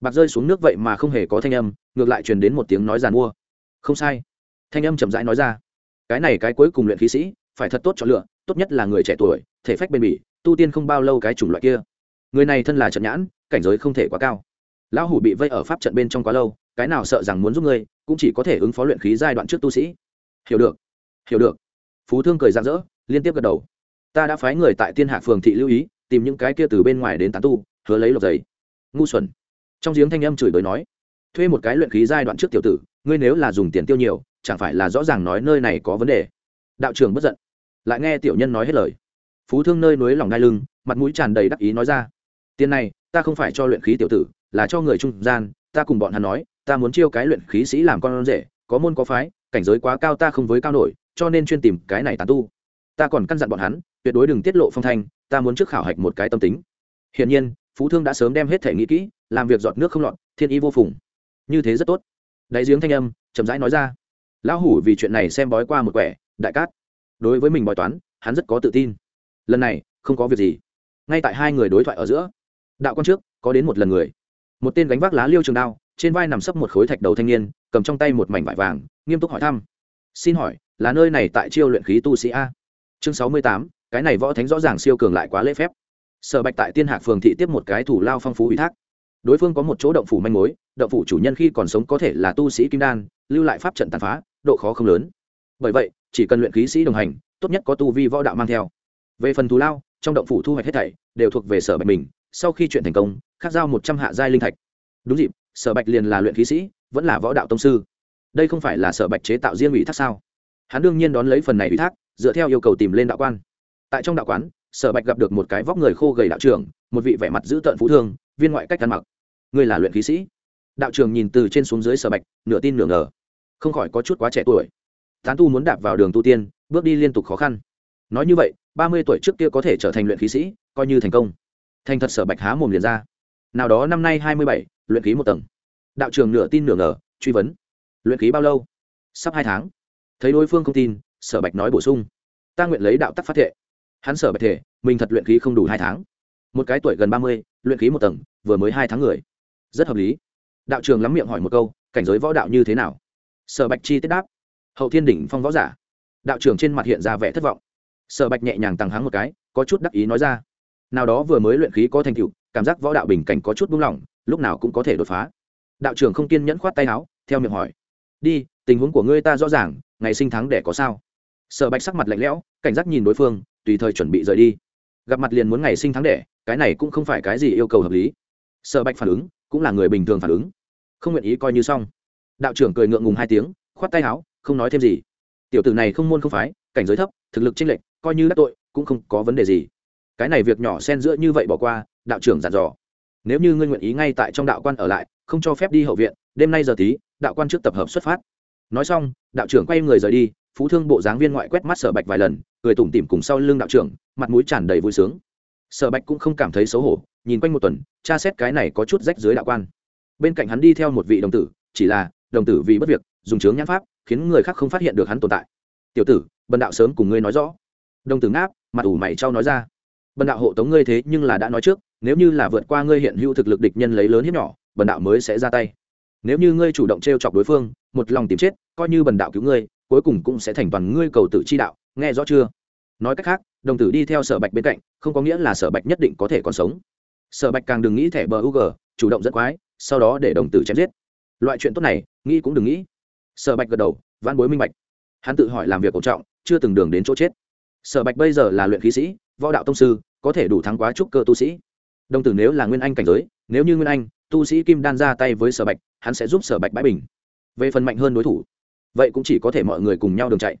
Bạc rơi xuống nước vậy mà không hề có thanh âm, ngược lại truyền đến một tiếng nói giàn mua. Không sai. Thanh âm chậm rãi nói ra, cái này cái cuối cùng luyện khí sĩ, phải thật tốt chọn lựa, tốt nhất là người trẻ tuổi, thể phách bền bỉ, tu tiên không bao lâu cái chủng loại kia. Người này thân là trận nhãn, cảnh giới không thể quá cao lão hủ bị vây ở pháp trận bên trong quá lâu, cái nào sợ rằng muốn giúp ngươi, cũng chỉ có thể ứng phó luyện khí giai đoạn trước tu sĩ. Hiểu được. Hiểu được. Phú thương cười rạng rỡ, liên tiếp gật đầu. Ta đã phái người tại tiên hạ phường thị lưu ý, tìm những cái kia từ bên ngoài đến tán tu, hứa lấy lộc giấy. Ngu xuẩn. Trong giếng thanh âm chửi bới nói, thuê một cái luyện khí giai đoạn trước tiểu tử, ngươi nếu là dùng tiền tiêu nhiều, chẳng phải là rõ ràng nói nơi này có vấn đề? Đạo trưởng bất giận. Lại nghe tiểu nhân nói hết lời. Phú thương nơi núi lòng đai lưng, mặt mũi tràn đầy đắc ý nói ra, tiền này, ta không phải cho luyện khí tiểu tử là cho người trung gian, ta cùng bọn hắn nói, ta muốn chiêu cái luyện khí sĩ làm con rể, có môn có phái, cảnh giới quá cao ta không với cao nổi, cho nên chuyên tìm cái này tán tu. Ta còn căn dặn bọn hắn, tuyệt đối đừng tiết lộ phong thanh, ta muốn trước khảo hạch một cái tâm tính. Hiển nhiên, phú thương đã sớm đem hết thể nghĩ kỹ, làm việc giọt nước không lọt, thiên y vô phùng. Như thế rất tốt. Đáy giếng thanh âm, chậm rãi nói ra. Lão hủ vì chuyện này xem bói qua một quẻ, đại cát. Đối với mình bói toán, hắn rất có tự tin. Lần này, không có việc gì. Ngay tại hai người đối thoại ở giữa, đạo quan trước, có đến một lần người một tên gánh vác lá liêu trường đao, trên vai nằm sấp một khối thạch đầu thanh niên, cầm trong tay một mảnh vải vàng, nghiêm túc hỏi thăm. Xin hỏi, là nơi này tại chiêu luyện khí tu sĩ a? Chương sáu mươi tám, cái này võ thánh rõ ràng siêu cường lại quá lễ phép. Sở bạch tại tiên hạc phường thị tiếp một cái thủ lao phong phú ủy thác. Đối phương có một chỗ động phủ manh mối, động phủ chủ nhân khi còn sống có thể là tu sĩ kim đan, lưu lại pháp trận tàn phá, độ khó không lớn. Bởi vậy, chỉ cần luyện khí sĩ đồng hành, tốt nhất có tu vi võ đạo mang theo. Về phần thù lao, trong động phủ thu hoạch hết thảy, đều thuộc về sở bạch mình sau khi chuyện thành công, khắc giao một trăm hạ giai linh thạch. Đúng dịp, sở bạch liền là luyện khí sĩ, vẫn là võ đạo tông sư. Đây không phải là sở bạch chế tạo riêng ủy thác sao? Hắn đương nhiên đón lấy phần này ủy thác, dựa theo yêu cầu tìm lên đạo quan. Tại trong đạo quán, sở bạch gặp được một cái vóc người khô gầy đạo trưởng, một vị vẻ mặt dữ tợn phú thương, viên ngoại cách ăn mặc. Ngươi là luyện khí sĩ? Đạo trưởng nhìn từ trên xuống dưới sở bạch, nửa tin nửa ngờ. Không khỏi có chút quá trẻ tuổi. Tán tu muốn đạp vào đường tu tiên, bước đi liên tục khó khăn. Nói như vậy, ba mươi tuổi trước kia có thể trở thành luyện khí sĩ, coi như thành công thành thật sở bạch há mồm liền ra. Nào đó năm nay hai mươi bảy, luyện khí một tầng. Đạo trường nửa tin nửa ngờ, truy vấn. Luyện khí bao lâu? Sắp hai tháng. Thấy đối phương không tin, sở bạch nói bổ sung. Ta nguyện lấy đạo tắc phát thệ. Hắn sở bạch thể mình thật luyện khí không đủ hai tháng. Một cái tuổi gần ba mươi, luyện khí một tầng, vừa mới hai tháng người. Rất hợp lý. Đạo trường lắm miệng hỏi một câu, cảnh giới võ đạo như thế nào? Sở bạch chi tiết đáp. Hậu thiên đỉnh phong võ giả. Đạo trưởng trên mặt hiện ra vẻ thất vọng. Sở bạch nhẹ nhàng tăng háng một cái, có chút đắc ý nói ra nào đó vừa mới luyện khí có thành tựu, cảm giác võ đạo bình cảnh có chút buông lỏng, lúc nào cũng có thể đột phá. Đạo trưởng không kiên nhẫn khoát tay áo, theo miệng hỏi. Đi, tình huống của ngươi ta rõ ràng, ngày sinh tháng để có sao? Sở bạch sắc mặt lạnh lẽo, cảnh giác nhìn đối phương, tùy thời chuẩn bị rời đi. Gặp mặt liền muốn ngày sinh tháng đẻ, cái này cũng không phải cái gì yêu cầu hợp lý. Sở bạch phản ứng, cũng là người bình thường phản ứng. Không nguyện ý coi như xong. Đạo trưởng cười ngượng ngùng hai tiếng, khoát tay áo, không nói thêm gì. Tiểu tử này không môn không phái, cảnh giới thấp, thực lực chênh lệch, coi như đắc tội, cũng không có vấn đề gì cái này việc nhỏ xen giữa như vậy bỏ qua, đạo trưởng dặn dò. Nếu như ngươi nguyện ý ngay tại trong đạo quan ở lại, không cho phép đi hậu viện, đêm nay giờ tí, đạo quan trước tập hợp xuất phát. Nói xong, đạo trưởng quay người rời đi, phú thương bộ dáng viên ngoại quét mắt sở bạch vài lần, cười tủm tỉm cùng sau lưng đạo trưởng, mặt mũi tràn đầy vui sướng. Sở bạch cũng không cảm thấy xấu hổ, nhìn quanh một tuần, tra xét cái này có chút rách dưới đạo quan. Bên cạnh hắn đi theo một vị đồng tử, chỉ là, đồng tử vì bất việc, dùng chướng nhãn pháp, khiến người khác không phát hiện được hắn tồn tại. Tiểu tử, bần đạo sớm cùng ngươi nói rõ. Đồng tử ngáp, mặt ủ mày trao nói ra bần đạo hộ tống ngươi thế nhưng là đã nói trước, nếu như là vượt qua ngươi hiện hữu thực lực địch nhân lấy lớn hiếp nhỏ, bần đạo mới sẽ ra tay. Nếu như ngươi chủ động t r e o chọc đối phương, một lòng tìm chết, coi như bần đạo cứu ngươi, cuối cùng cũng sẽ thành toàn ngươi cầu tử chi đạo, nghe rõ chưa? Nói cách khác, đồng tử đi theo sở bạch bên cạnh, không có nghĩa là sở bạch nhất định có thể còn sống. Sở bạch càng đừng nghĩ thẻ bờ u chủ động dẫn quái, sau đó để đồng tử chém giết. Loại chuyện tốt này, nghĩ cũng đừng nghĩ. Sở bạch gật đầu văn bối minh bạch. Hắn tự hỏi làm việc cổ trọng, chưa từng đường đến chỗ chết. Sở bạch bây giờ là luyện khí sĩ võ đạo tông sư, có thể đủ thắng quá trúc cơ tu sĩ. Đồng tử nếu là nguyên anh cảnh giới, nếu như nguyên anh, tu sĩ kim đan ra tay với sở bạch, hắn sẽ giúp sở bạch bãi bình. Về phần mạnh hơn đối thủ, vậy cũng chỉ có thể mọi người cùng nhau đường chạy.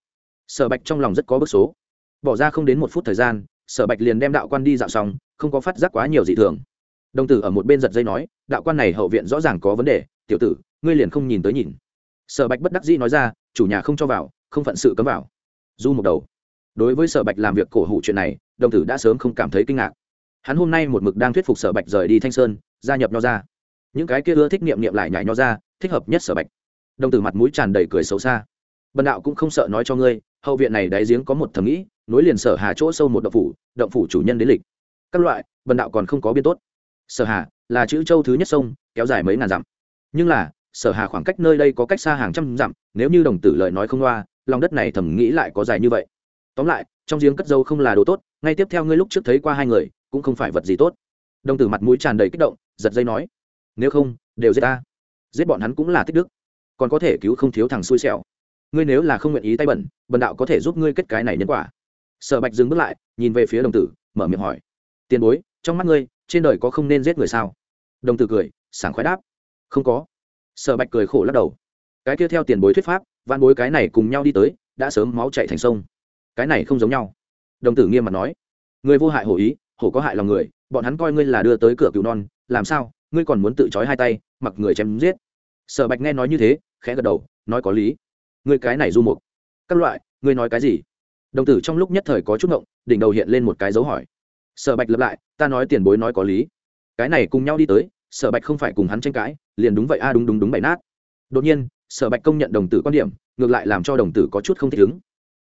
Sở bạch trong lòng rất có bức số. Bỏ ra không đến một phút thời gian, sở bạch liền đem đạo quan đi dạo xong, không có phát giác quá nhiều dị thường. Đồng tử ở một bên giật dây nói, đạo quan này hậu viện rõ ràng có vấn đề, tiểu tử, ngươi liền không nhìn tới nhìn. Sở bạch bất đắc dĩ nói ra, chủ nhà không cho vào, không phận sự cấm vào. Du một đầu đối với sở bạch làm việc cổ hủ chuyện này, đồng tử đã sớm không cảm thấy kinh ngạc. Hắn hôm nay một mực đang thuyết phục sở bạch rời đi thanh sơn, gia nhập nho ra những cái kia ưa thích niệm niệm lại nhảy nho ra thích hợp nhất sở bạch. Đồng tử mặt mũi tràn đầy cười xấu xa. Bần đạo cũng không sợ nói cho ngươi, hậu viện này đáy giếng có một thầm nghĩ, nối liền sở hà chỗ sâu một động phủ động phủ chủ nhân đến lịch. Các loại, bần đạo còn không có biên tốt. Sở hà là chữ châu thứ nhất sông, kéo dài mấy ngàn dặm. Nhưng là, sở hà khoảng cách nơi đây có cách xa hàng trăm dặm, nếu như đồng tử lời nói không loa, lòng đất này thầm nghĩ lại có dài như vậy tóm lại, trong giếng cất dâu không là đồ tốt, ngay tiếp theo ngươi lúc trước thấy qua hai người, cũng không phải vật gì tốt. Đồng tử mặt mũi tràn đầy kích động, giật dây nói, nếu không, đều giết ta. Giết bọn hắn cũng là tích đức. Còn có thể cứu không thiếu thằng xui xẻo. Ngươi nếu là không nguyện ý tay bẩn, bần đạo có thể giúp ngươi kết cái này nhân quả. Sở bạch dừng bước lại, nhìn về phía đồng tử, mở miệng hỏi, tiền bối, trong mắt ngươi, trên đời có không nên giết người sao? Đồng tử cười, sảng khoái đáp, không có. Sở bạch cười khổ lắc đầu, cái kia theo tiền bối thuyết pháp văn bối cái này cùng nhau đi tới, đã sớm máu chạy thành sông cái này không giống nhau. Đồng tử nghiêm mặt nói, người vô hại hổ ý, hổ có hại lòng người, bọn hắn coi ngươi là đưa tới cửa cứu non, làm sao, ngươi còn muốn tự trói hai tay, mặc người chém giết. Sở bạch nghe nói như thế, khẽ gật đầu, nói có lý. Ngươi cái này du mục, các loại, ngươi nói cái gì? Đồng tử trong lúc nhất thời có chút ngộng, đỉnh đầu hiện lên một cái dấu hỏi. Sở bạch lập lại, ta nói tiền bối nói có lý. Cái này cùng nhau đi tới, sở bạch không phải cùng hắn tranh cãi, liền đúng vậy, a, đúng đúng đúng, bậy nát. Đột nhiên, sở bạch công nhận đồng tử quan điểm, ngược lại làm cho đồng tử có chút không thích ứng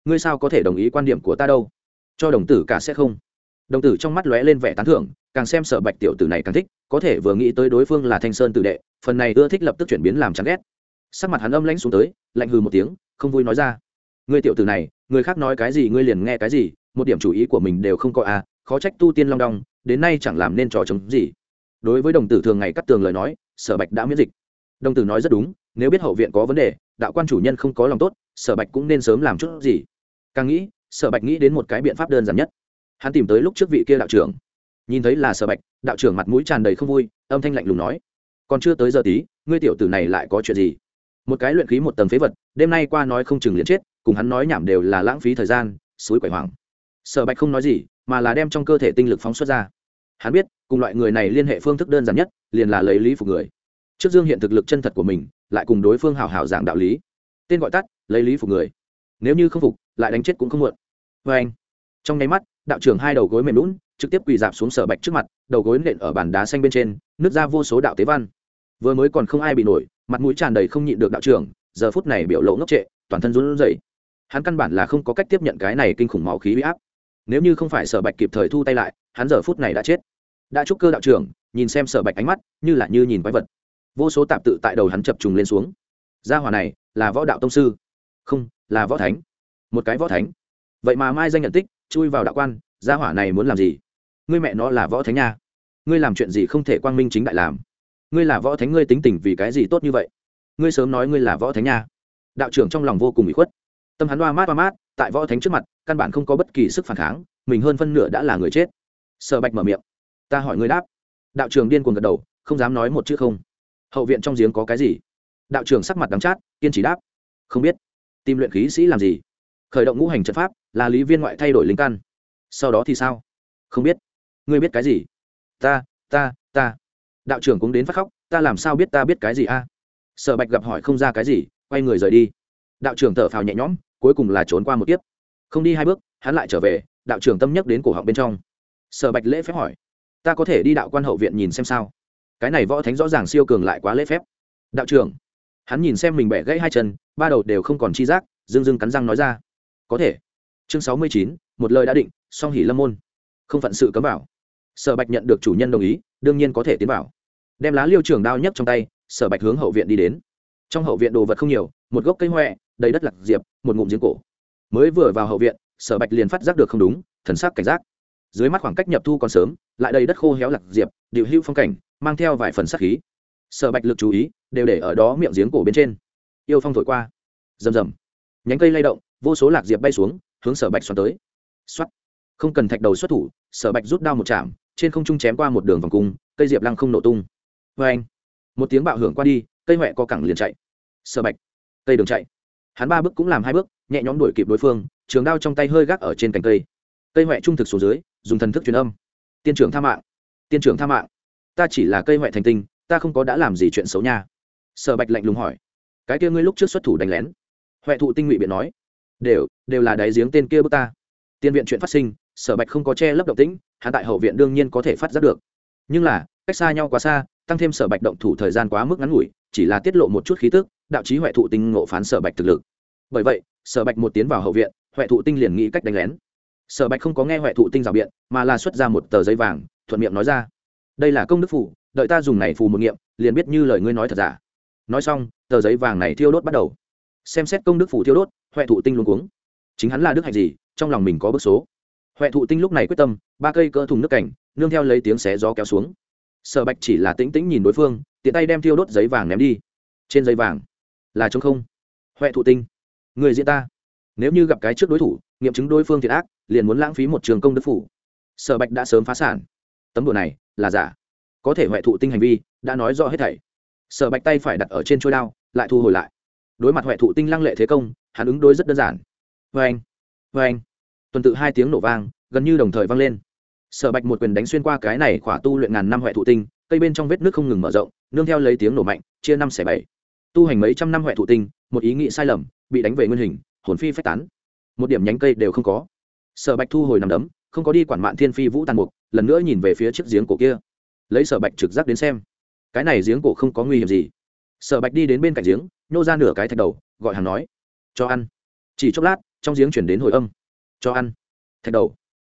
ngươi sao có thể đồng ý quan điểm của ta đâu? Cho đồng tử cả sẽ không. Đồng tử trong mắt lóe lên vẻ tán thưởng, càng xem sở bạch tiểu tử này càng thích, có thể vừa nghĩ tới đối phương là thanh sơn tử đệ, phần này ưa thích lập tức chuyển biến làm chán ghét. Sắc mặt hắn âm lãnh xuống tới, lạnh hừ một tiếng, không vui nói ra. Ngươi tiểu tử này, người khác nói cái gì ngươi liền nghe cái gì, một điểm chủ ý của mình đều không có à khó trách tu tiên long đong, đến nay chẳng làm nên trò chống gì. Đối với đồng tử thường ngày cắt tường lời nói, sở bạch đã miễn dịch. Đồng tử nói rất đúng, nếu biết hậu viện có vấn đề, đạo quan chủ nhân không có lòng tốt, sở bạch cũng nên sớm làm chút gì càng nghĩ, sở bạch nghĩ đến một cái biện pháp đơn giản nhất. Hắn tìm tới lúc trước vị kia đạo trưởng. Nhìn thấy là sở bạch, đạo trưởng mặt mũi tràn đầy không vui, âm thanh lạnh lùng nói, còn chưa tới giờ tí, ngươi tiểu tử này lại có chuyện gì? Một cái luyện khí một tầng phế vật, đêm nay qua nói không chừng liền chết, cùng hắn nói nhảm đều là lãng phí thời gian, suối quẩy hoảng. Sở bạch không nói gì, mà là đem trong cơ thể tinh lực phóng xuất ra. Hắn biết, cùng loại người này liên hệ phương thức đơn giản nhất, liền là lấy lý phục người. Trước dương hiện thực lực chân thật của mình, lại cùng đối phương hào hào giảng đạo lý. Tên gọi tắt, lấy lý phục người nếu như không phục, lại đánh chết cũng không muộn. Vê anh, trong nháy mắt, đạo trưởng hai đầu gối mềm lún, trực tiếp quỳ dạp xuống sở bạch trước mặt, đầu gối nện ở bàn đá xanh bên trên nước ra vô số đạo tế văn. Vừa mới còn không ai bị nổi, mặt mũi tràn đầy không nhịn được đạo trưởng, giờ phút này biểu lộ ngốc trệ, toàn thân run rẩy. Hắn căn bản là không có cách tiếp nhận cái này kinh khủng máu khí huy áp. Nếu như không phải sở bạch kịp thời thu tay lại, hắn giờ phút này đã chết. Đã chúc cơ đạo trưởng, nhìn xem sở bạch ánh mắt, như là như nhìn quái vật. Vô số tạp tự tại đầu hắn chập trùng lên xuống. Gia hỏa này là võ đạo tông sư. Không là võ thánh. Một cái võ thánh. Vậy mà mai danh nhận tích, chui vào đạo quan, gia hỏa này muốn làm gì? Ngươi mẹ nó là võ thánh nha. Ngươi làm chuyện gì không thể quang minh chính đại làm? Ngươi là võ thánh, ngươi tính tình vì cái gì tốt như vậy? Ngươi sớm nói ngươi là võ thánh nha. Đạo trưởng trong lòng vô cùng bị khuất. Tâm hắn đoa mát đoa mát, tại võ thánh trước mặt, căn bản không có bất kỳ sức phản kháng, mình hơn phân nửa đã là người chết. Sợ bạch mở miệng. Ta hỏi ngươi đáp. Đạo trưởng điên cuồng gật đầu, không dám nói một chữ không. Hậu viện trong giếng có cái gì? Đạo trưởng sắc mặt đắng chát, kiên trì đáp. Không biết tìm luyện khí sĩ làm gì? Khởi động ngũ hành trận pháp, là lý viên ngoại thay đổi linh căn. Sau đó thì sao? Không biết. Ngươi biết cái gì? Ta ta ta. Đạo trưởng cũng đến phát khóc, ta làm sao biết ta biết cái gì a? Sở bạch gặp hỏi không ra cái gì, quay người rời đi. Đạo trưởng thở phào nhẹ nhõm, cuối cùng là trốn qua một tiếp không đi hai bước, hắn lại trở về, đạo trưởng tâm nhắc đến cổ họng bên trong. Sở bạch lễ phép hỏi, ta có thể đi đạo quan hậu viện nhìn xem sao? Cái này võ thánh rõ ràng siêu cường lại quá lễ phép. Đạo trưởng hắn nhìn xem mình bẻ gãy hai chân, ba đầu đều không còn chi giác dưng dưng cắn răng nói ra. Có thể. Chương sáu mươi chín, một lời đã định, song hỉ lâm môn. Không phận sự cấm vào. Sở bạch nhận được chủ nhân đồng ý, đương nhiên có thể tiến vào. Đem lá liêu trưởng đao nhấc trong tay, sở bạch hướng hậu viện đi đến. Trong hậu viện đồ vật không nhiều, một gốc cây huệ đầy đất lạc diệp, một ngụm giếng cổ. Mới vừa vào hậu viện, sở bạch liền phát giác được không đúng, thần sắc cảnh giác. Dưới mắt khoảng cách nhập thu còn sớm, lại đầy đất khô héo lạc diệp, điệu hưu phong cảnh, mang theo vài phần sắc khí sở bạch lực chú ý, đều để ở đó miệng giếng cổ bên trên. Yêu phong thổi qua. Rầm rầm. Nhánh cây lay động, vô số lạc diệp bay xuống, hướng sở bạch xoắn tới. Xoắt không cần thạch đầu xuất thủ, sở bạch rút đao một chạm, trên không trung chém qua một đường vòng cung, cây diệp lăng không nổ tung. Vê anh một tiếng bạo hưởng qua đi, cây huệ co cẳng liền chạy. Sở bạch. Cây đường chạy. Hắn ba bước cũng làm hai bước, nhẹ nhõm đuổi kịp đối phương, trường đao trong tay hơi gác ở trên cành cây. Cây huệ trung thực xuống dưới, dùng thần thức truyền âm. Tiên trưởng tha mạng. Tiên trưởng tha mạng. Ta chỉ là cây huệ thành tinh ta không có đã làm gì chuyện xấu nha. Sở bạch lạnh lùng hỏi. Cái kia ngươi lúc trước xuất thủ đánh lén. Huệ thụ tinh ngụy biện nói. Đều đều là đáy giếng tên kia bước ta. Tiên viện chuyện phát sinh, sở bạch không có che lấp động tĩnh hạ tại hậu viện đương nhiên có thể phát giác được. Nhưng là, cách xa nhau quá xa, tăng thêm sở bạch động thủ thời gian quá mức ngắn ngủi, chỉ là tiết lộ một chút khí tức, đạo trí huệ thụ tinh ngộ phán sở bạch thực lực. Bởi vậy, sở bạch một tiến vào hậu viện, huệ thụ tinh liền nghĩ cách đánh lén. Sở bạch không có nghe huệ thụ tinh rào biện, mà là xuất ra một tờ giấy vàng, thuận miệng nói ra. Đây là công đức phủ đợi ta dùng này phù một nghiệm, liền biết như lời ngươi nói thật giả. Nói xong, tờ giấy vàng này thiêu đốt bắt đầu. Xem xét công đức phủ thiêu đốt, huệ thụ tinh luôn cuống. Chính hắn là đức hạnh gì, trong lòng mình có bức số. Huệ thụ tinh lúc này quyết tâm, ba cây cỡ thùng nước cảnh nương theo lấy tiếng xé gió kéo xuống. Sở bạch chỉ là tĩnh tĩnh nhìn đối phương, tiện tay đem thiêu đốt giấy vàng ném đi. Trên giấy vàng, là chống không. Huệ thụ tinh, người diễn ta. Nếu như gặp cái trước đối thủ, nghiệm chứng đối phương thiệt ác, liền muốn lãng phí một trường công đức phủ sở bạch đã sớm phá sản. Tấm đồ này là giả có thể huệ thụ tinh hành vi, đã nói rõ hết thảy. Sở bạch tay phải đặt ở trên trôi đao, lại thu hồi lại. Đối mặt huệ thụ tinh lăng lệ thế công, hắn ứng đối rất đơn giản. Vê anh vê anh tuần tự hai tiếng nổ vang, gần như đồng thời vang lên. Sở bạch một quyền đánh xuyên qua cái này khỏa tu luyện ngàn năm huệ thụ tinh, cây bên trong vết nước không ngừng mở rộng, nương theo lấy tiếng nổ mạnh, chia năm xẻ bảy. Tu hành mấy trăm năm huệ thụ tinh, một ý nghĩ sai lầm, bị đánh về nguyên hình, hồn phi phách tán. Một điểm nhánh cây đều không có. Sở bạch thu hồi nằm đấm, không có đi quản mạn thiên phi vũ tàn mục, lần nữa nhìn về phía chiếc giếng cổ kia lấy sở bạch trực giác đến xem. Cái này giếng cổ không có nguy hiểm gì. Sở bạch đi đến bên cạnh giếng, nhô ra nửa cái thạch đầu, gọi hàng nói, cho ăn. Chỉ chốc lát, trong giếng chuyển đến hồi âm, cho ăn. Thạch đầu.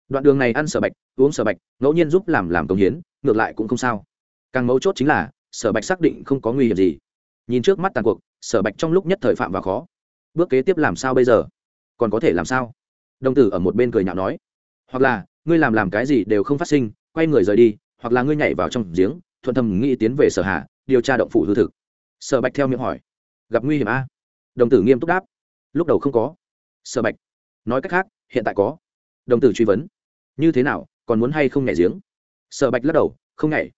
Đoạn đường này ăn sở bạch, uống sở bạch, ngẫu nhiên giúp làm làm công hiến, ngược lại cũng không sao. Càng mấu chốt chính là, sở bạch xác định không có nguy hiểm gì. Nhìn trước mắt tàn cuộc, sở bạch trong lúc nhất thời phạm và khó. Bước kế tiếp làm sao bây giờ? Còn có thể làm sao? Đồng tử ở một bên cười nhạo nói, hoặc là, ngươi làm làm cái gì đều không phát sinh, quay người rời đi hoặc là ngươi nhảy vào trong giếng, thuận thầm nghĩ tiến về sở hạ điều tra động phủ hư thực. Sở bạch theo miệng hỏi, gặp nguy hiểm a đồng tử nghiêm túc đáp, lúc đầu không có. Sở bạch, nói cách khác, hiện tại có. Đồng tử truy vấn, như thế nào, còn muốn hay không nhảy giếng? Sở bạch lắc đầu, không nhảy.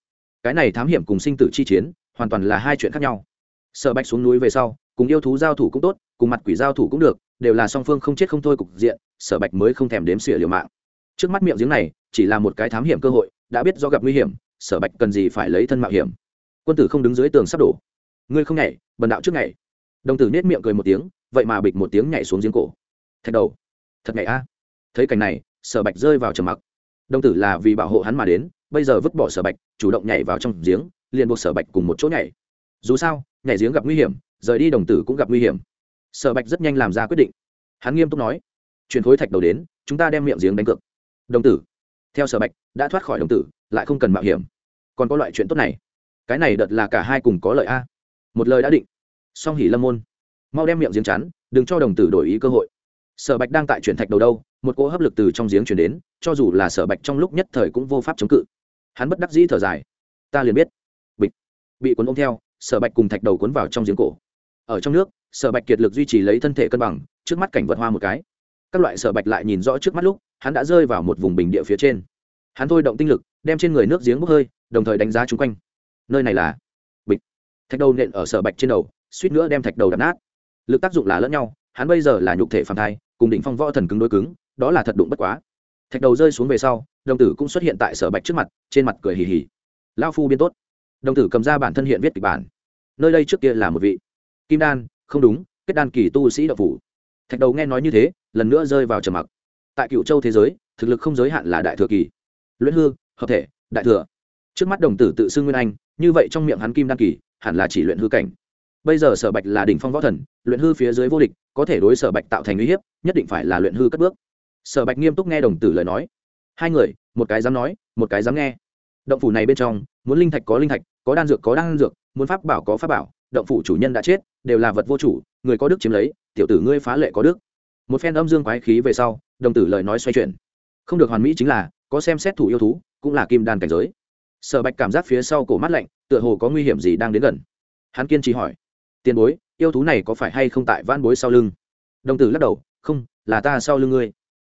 Cái này thám hiểm cùng sinh tử chi chiến, hoàn toàn là hai chuyện khác nhau. Sở bạch xuống núi về sau, cùng yêu thú giao thủ cũng tốt, cùng mặt quỷ giao thủ cũng được, đều là song phương không chết không thôi cục diện, sở bạch mới không thèm đếm xỉa liều mạng trước mắt miệng giếng này, chỉ là một cái thám hiểm cơ hội, đã biết do gặp nguy hiểm, sở bạch cần gì phải lấy thân mạo hiểm. Quân tử không đứng dưới tường sắp đổ. Ngươi không nhảy, bần đạo trước nhảy. Đồng tử nết miệng cười một tiếng, vậy mà bịch một tiếng nhảy xuống giếng cổ. Thạch đầu. Thật nhảy a. Thấy cảnh này, sở bạch rơi vào trầm mặc. Đồng tử là vì bảo hộ hắn mà đến, bây giờ vứt bỏ sở bạch, chủ động nhảy vào trong giếng, liền buộc sở bạch cùng một chỗ nhảy. Dù sao, nhảy giếng gặp nguy hiểm, rời đi đồng tử cũng gặp nguy hiểm. Sở bạch rất nhanh làm ra quyết định. Hắn nghiêm túc nói, chuyển khối thạch đầu đến, chúng ta đem miệng giếng đánh cược đồng tử. Theo sở bạch, đã thoát khỏi đồng tử, lại không cần mạo hiểm. Còn có loại chuyện tốt này. Cái này đợt là cả hai cùng có lợi a. Một lời đã định. Song hỉ lâm môn. Mau đem miệng giếng chắn, đừng cho đồng tử đổi ý cơ hội. Sở bạch đang tại chuyển thạch đầu đâu, một cỗ hấp lực từ trong giếng chuyển đến, cho dù là sở bạch trong lúc nhất thời cũng vô pháp chống cự. Hắn bất đắc dĩ thở dài. Ta liền biết. Bịch. Bị cuốn ôm theo, sở bạch cùng thạch đầu cuốn vào trong giếng cổ. Ở trong nước, sở bạch kiệt lực duy trì lấy thân thể cân bằng, trước mắt cảnh vật hoa một cái. Các loại sở bạch lại nhìn rõ trước mắt lúc hắn đã rơi vào một vùng bình địa phía trên. Hắn thôi động tinh lực, đem trên người nước giếng bốc hơi, đồng thời đánh giá chung quanh. Nơi này là bịch. Thạch đầu nện ở sở bạch trên đầu, suýt nữa đem thạch đầu đập nát. Lực tác dụng là lẫn nhau, hắn bây giờ là nhục thể phản thai, cùng đỉnh phong võ thần cứng đối cứng, đó là thật đụng bất quá. Thạch đầu rơi xuống về sau, đồng tử cũng xuất hiện tại sở bạch trước mặt, trên mặt cười hì hì. Lao phu biên tốt. Đồng tử cầm ra bản thân hiện viết kịch bản. Nơi đây trước kia là một vị. Kim đan, không đúng, kết đan kỳ tu sĩ đậu phủ. Thạch đầu nghe nói như thế, lần nữa rơi vào trầm mặc tại cựu châu thế giới, thực lực không giới hạn là đại thừa kỳ. Luyện hư, hợp thể, đại thừa. Trước mắt đồng tử tự xưng nguyên anh, như vậy trong miệng hắn kim đăng kỳ, hẳn là chỉ luyện hư cảnh. Bây giờ sở bạch là đỉnh phong võ thần, luyện hư phía dưới vô địch, có thể đối sở bạch tạo thành uy hiếp, nhất định phải là luyện hư cất bước. Sở bạch nghiêm túc nghe đồng tử lời nói. Hai người, một cái dám nói, một cái dám nghe. Động phủ này bên trong, muốn linh thạch có linh thạch, có đan dược có đan dược, muốn pháp bảo có pháp bảo, động phủ chủ nhân đã chết, đều là vật vô chủ, người có đức chiếm lấy, tiểu tử ngươi phá lệ có đức. Một phen âm dương quái khí về sau đồng tử lời nói xoay chuyển. Không được hoàn mỹ chính là, có xem xét thủ yêu thú, cũng là kim đan cảnh giới. Sở bạch cảm giác phía sau cổ mắt lạnh, tựa hồ có nguy hiểm gì đang đến gần. Hắn kiên trì hỏi, tiền bối, yêu thú này có phải hay không tại van bối sau lưng? Đồng tử lắc đầu, không, là ta sau lưng ngươi.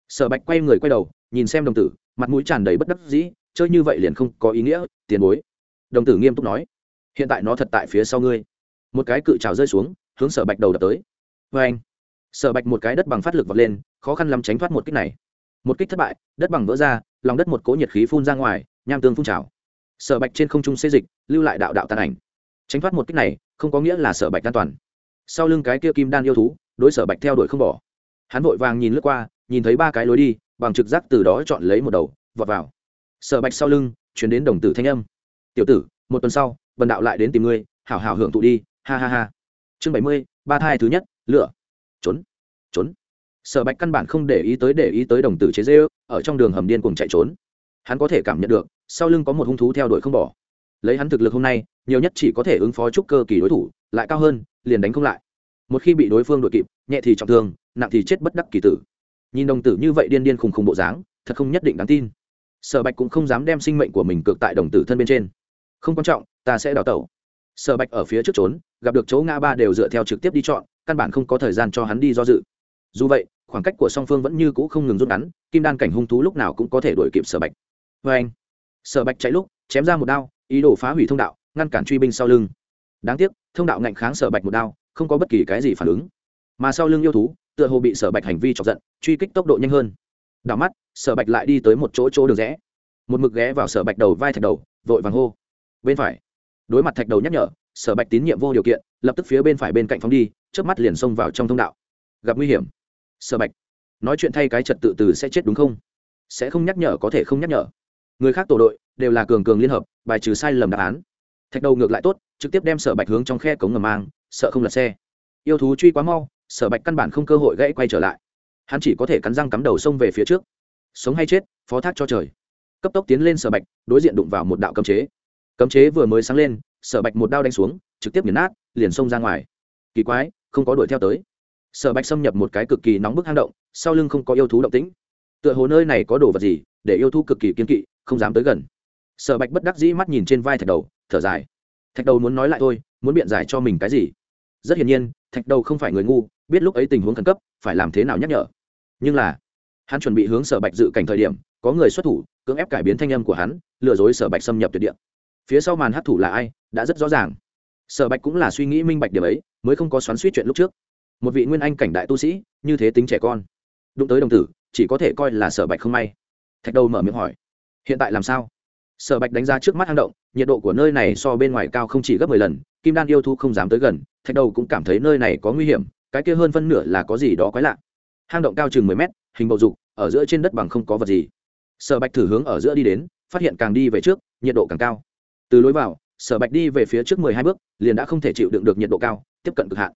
Sở bạch quay người quay đầu, nhìn xem đồng tử, mặt mũi tràn đầy bất đắc dĩ, chơi như vậy liền không có ý nghĩa, tiền bối. Đồng tử nghiêm túc nói, hiện tại nó thật tại phía sau ngươi. Một cái cự trào rơi xuống, hướng sở bạch đầu đập tới. Vê anh sở bạch một cái đất bằng phát lực vọt lên khó khăn lắm tránh thoát một kích này. Một kích thất bại, đất bằng vỡ ra, lòng đất một cỗ nhiệt khí phun ra ngoài, nham tương phun trào. Sở bạch trên không trung xê dịch, lưu lại đạo đạo tàn ảnh. Tránh thoát một kích này, không có nghĩa là sở bạch an toàn. Sau lưng cái kia kim đan yêu thú, đối sở bạch theo đuổi không bỏ. Hắn vội vàng nhìn lướt qua, nhìn thấy ba cái lối đi, bằng trực giác từ đó chọn lấy một đầu, vọt vào. Sở bạch sau lưng chuyển đến đồng tử thanh âm. Tiểu tử, một tuần sau vần đạo lại đến tìm ngươi, hảo hảo hưởng thụ đi, ha ha ha. Chương bảy mươi, ba thai thứ nhất, lửa. Trốn trốn sở bạch căn bản không để ý tới để ý tới đồng tử chế dê ước ở trong đường hầm điên cùng chạy trốn. Hắn có thể cảm nhận được, sau lưng có một hung thú theo đuổi không bỏ. Lấy hắn thực lực hôm nay, nhiều nhất chỉ có thể ứng phó trúc cơ kỳ đối thủ, lại cao hơn, liền đánh không lại. Một khi bị đối phương đuổi kịp, nhẹ thì trọng thương, nặng thì chết bất đắc kỳ tử. Nhìn đồng tử như vậy điên điên khùng khùng bộ dáng, thật không nhất định đáng tin. Sở bạch cũng không dám đem sinh mệnh của mình cược tại đồng tử thân bên trên. Không quan trọng, ta sẽ đào tẩu. Sở bạch ở phía trước trốn, gặp được chỗ ngã ba đều dựa theo trực tiếp đi chọn, căn bản không có thời gian cho hắn đi do dự dù vậy khoảng cách của song phương vẫn như cũ không ngừng rút ngắn kim đan cảnh hung thú lúc nào cũng có thể đuổi kịp sở bạch vê anh sở bạch chạy lúc chém ra một đao ý đồ phá hủy thông đạo ngăn cản truy binh sau lưng đáng tiếc thông đạo ngạnh kháng sở bạch một đao không có bất kỳ cái gì phản ứng mà sau lưng yêu thú tựa hồ bị sở bạch hành vi chọc giận truy kích tốc độ nhanh hơn đảo mắt sở bạch lại đi tới một chỗ chỗ đường rẽ một mực ghé vào sở bạch đầu vai thạch đầu vội vàng hô bên phải đối mặt thạch đầu nhắc nhở sở bạch tín nhiệm vô điều kiện lập tức phía bên phải bên cạnh phóng đi trước mắt liền xông vào trong thông đạo gặp nguy hiểm sở bạch, nói chuyện thay cái trật tự từ sẽ chết đúng không? Sẽ không nhắc nhở, có thể không nhắc nhở. Người khác tổ đội đều là cường cường liên hợp, bài trừ sai lầm đáp án. Thạch đầu ngược lại tốt, trực tiếp đem sở bạch hướng trong khe cống ngầm mang, sợ không lật xe. Yêu thú truy quá mau, sở bạch căn bản không cơ hội gãy quay trở lại. Hắn chỉ có thể cắn răng cắm đầu xông về phía trước. Sống hay chết, phó thác cho trời. Cấp tốc tiến lên sở bạch, đối diện đụng vào một đạo cấm chế. Cấm chế vừa mới sáng lên, sở bạch một đao đánh xuống, trực tiếp nghiền nát, liền xông ra ngoài. Kỳ quái, không có đuổi theo tới sở bạch xâm nhập một cái cực kỳ nóng bức hang động, sau lưng không có yêu thú động tĩnh. Tựa hồ nơi này có đồ vật gì để yêu thú cực kỳ kiên kỵ, không dám tới gần. Sở bạch bất đắc dĩ mắt nhìn trên vai thạch đầu, thở dài. Thạch đầu muốn nói lại thôi, muốn biện giải cho mình cái gì? Rất hiển nhiên, thạch đầu không phải người ngu, biết lúc ấy tình huống khẩn cấp, phải làm thế nào nhắc nhở. Nhưng là, hắn chuẩn bị hướng sở bạch dự cảnh thời điểm, có người xuất thủ, cưỡng ép cải biến thanh âm của hắn, lừa dối sở bạch xâm nhập tuyệt địa. Phía sau màn hát thủ là ai, đã rất rõ ràng. Sở bạch cũng là suy nghĩ minh bạch điểm ấy, mới không có xoắn suýt chuyện lúc trước một vị nguyên anh cảnh đại tu sĩ, như thế tính trẻ con. Đụng tới đồng tử, chỉ có thể coi là sở bạch không may. Thạch đầu mở miệng hỏi, hiện tại làm sao? Sở bạch đánh giá trước mắt hang động, nhiệt độ của nơi này so bên ngoài cao không chỉ gấp mười lần, kim đan yêu thu không dám tới gần, thạch đầu cũng cảm thấy nơi này có nguy hiểm, cái kia hơn phân nửa là có gì đó quái lạ. Hang động cao chừng mười mét, hình bầu dục, ở giữa trên đất bằng không có vật gì. Sở bạch thử hướng ở giữa đi đến, phát hiện càng đi về trước, nhiệt độ càng cao. Từ lối vào, sở bạch đi về phía trước mười hai bước, liền đã không thể chịu đựng được nhiệt độ cao, tiếp cận cực hạn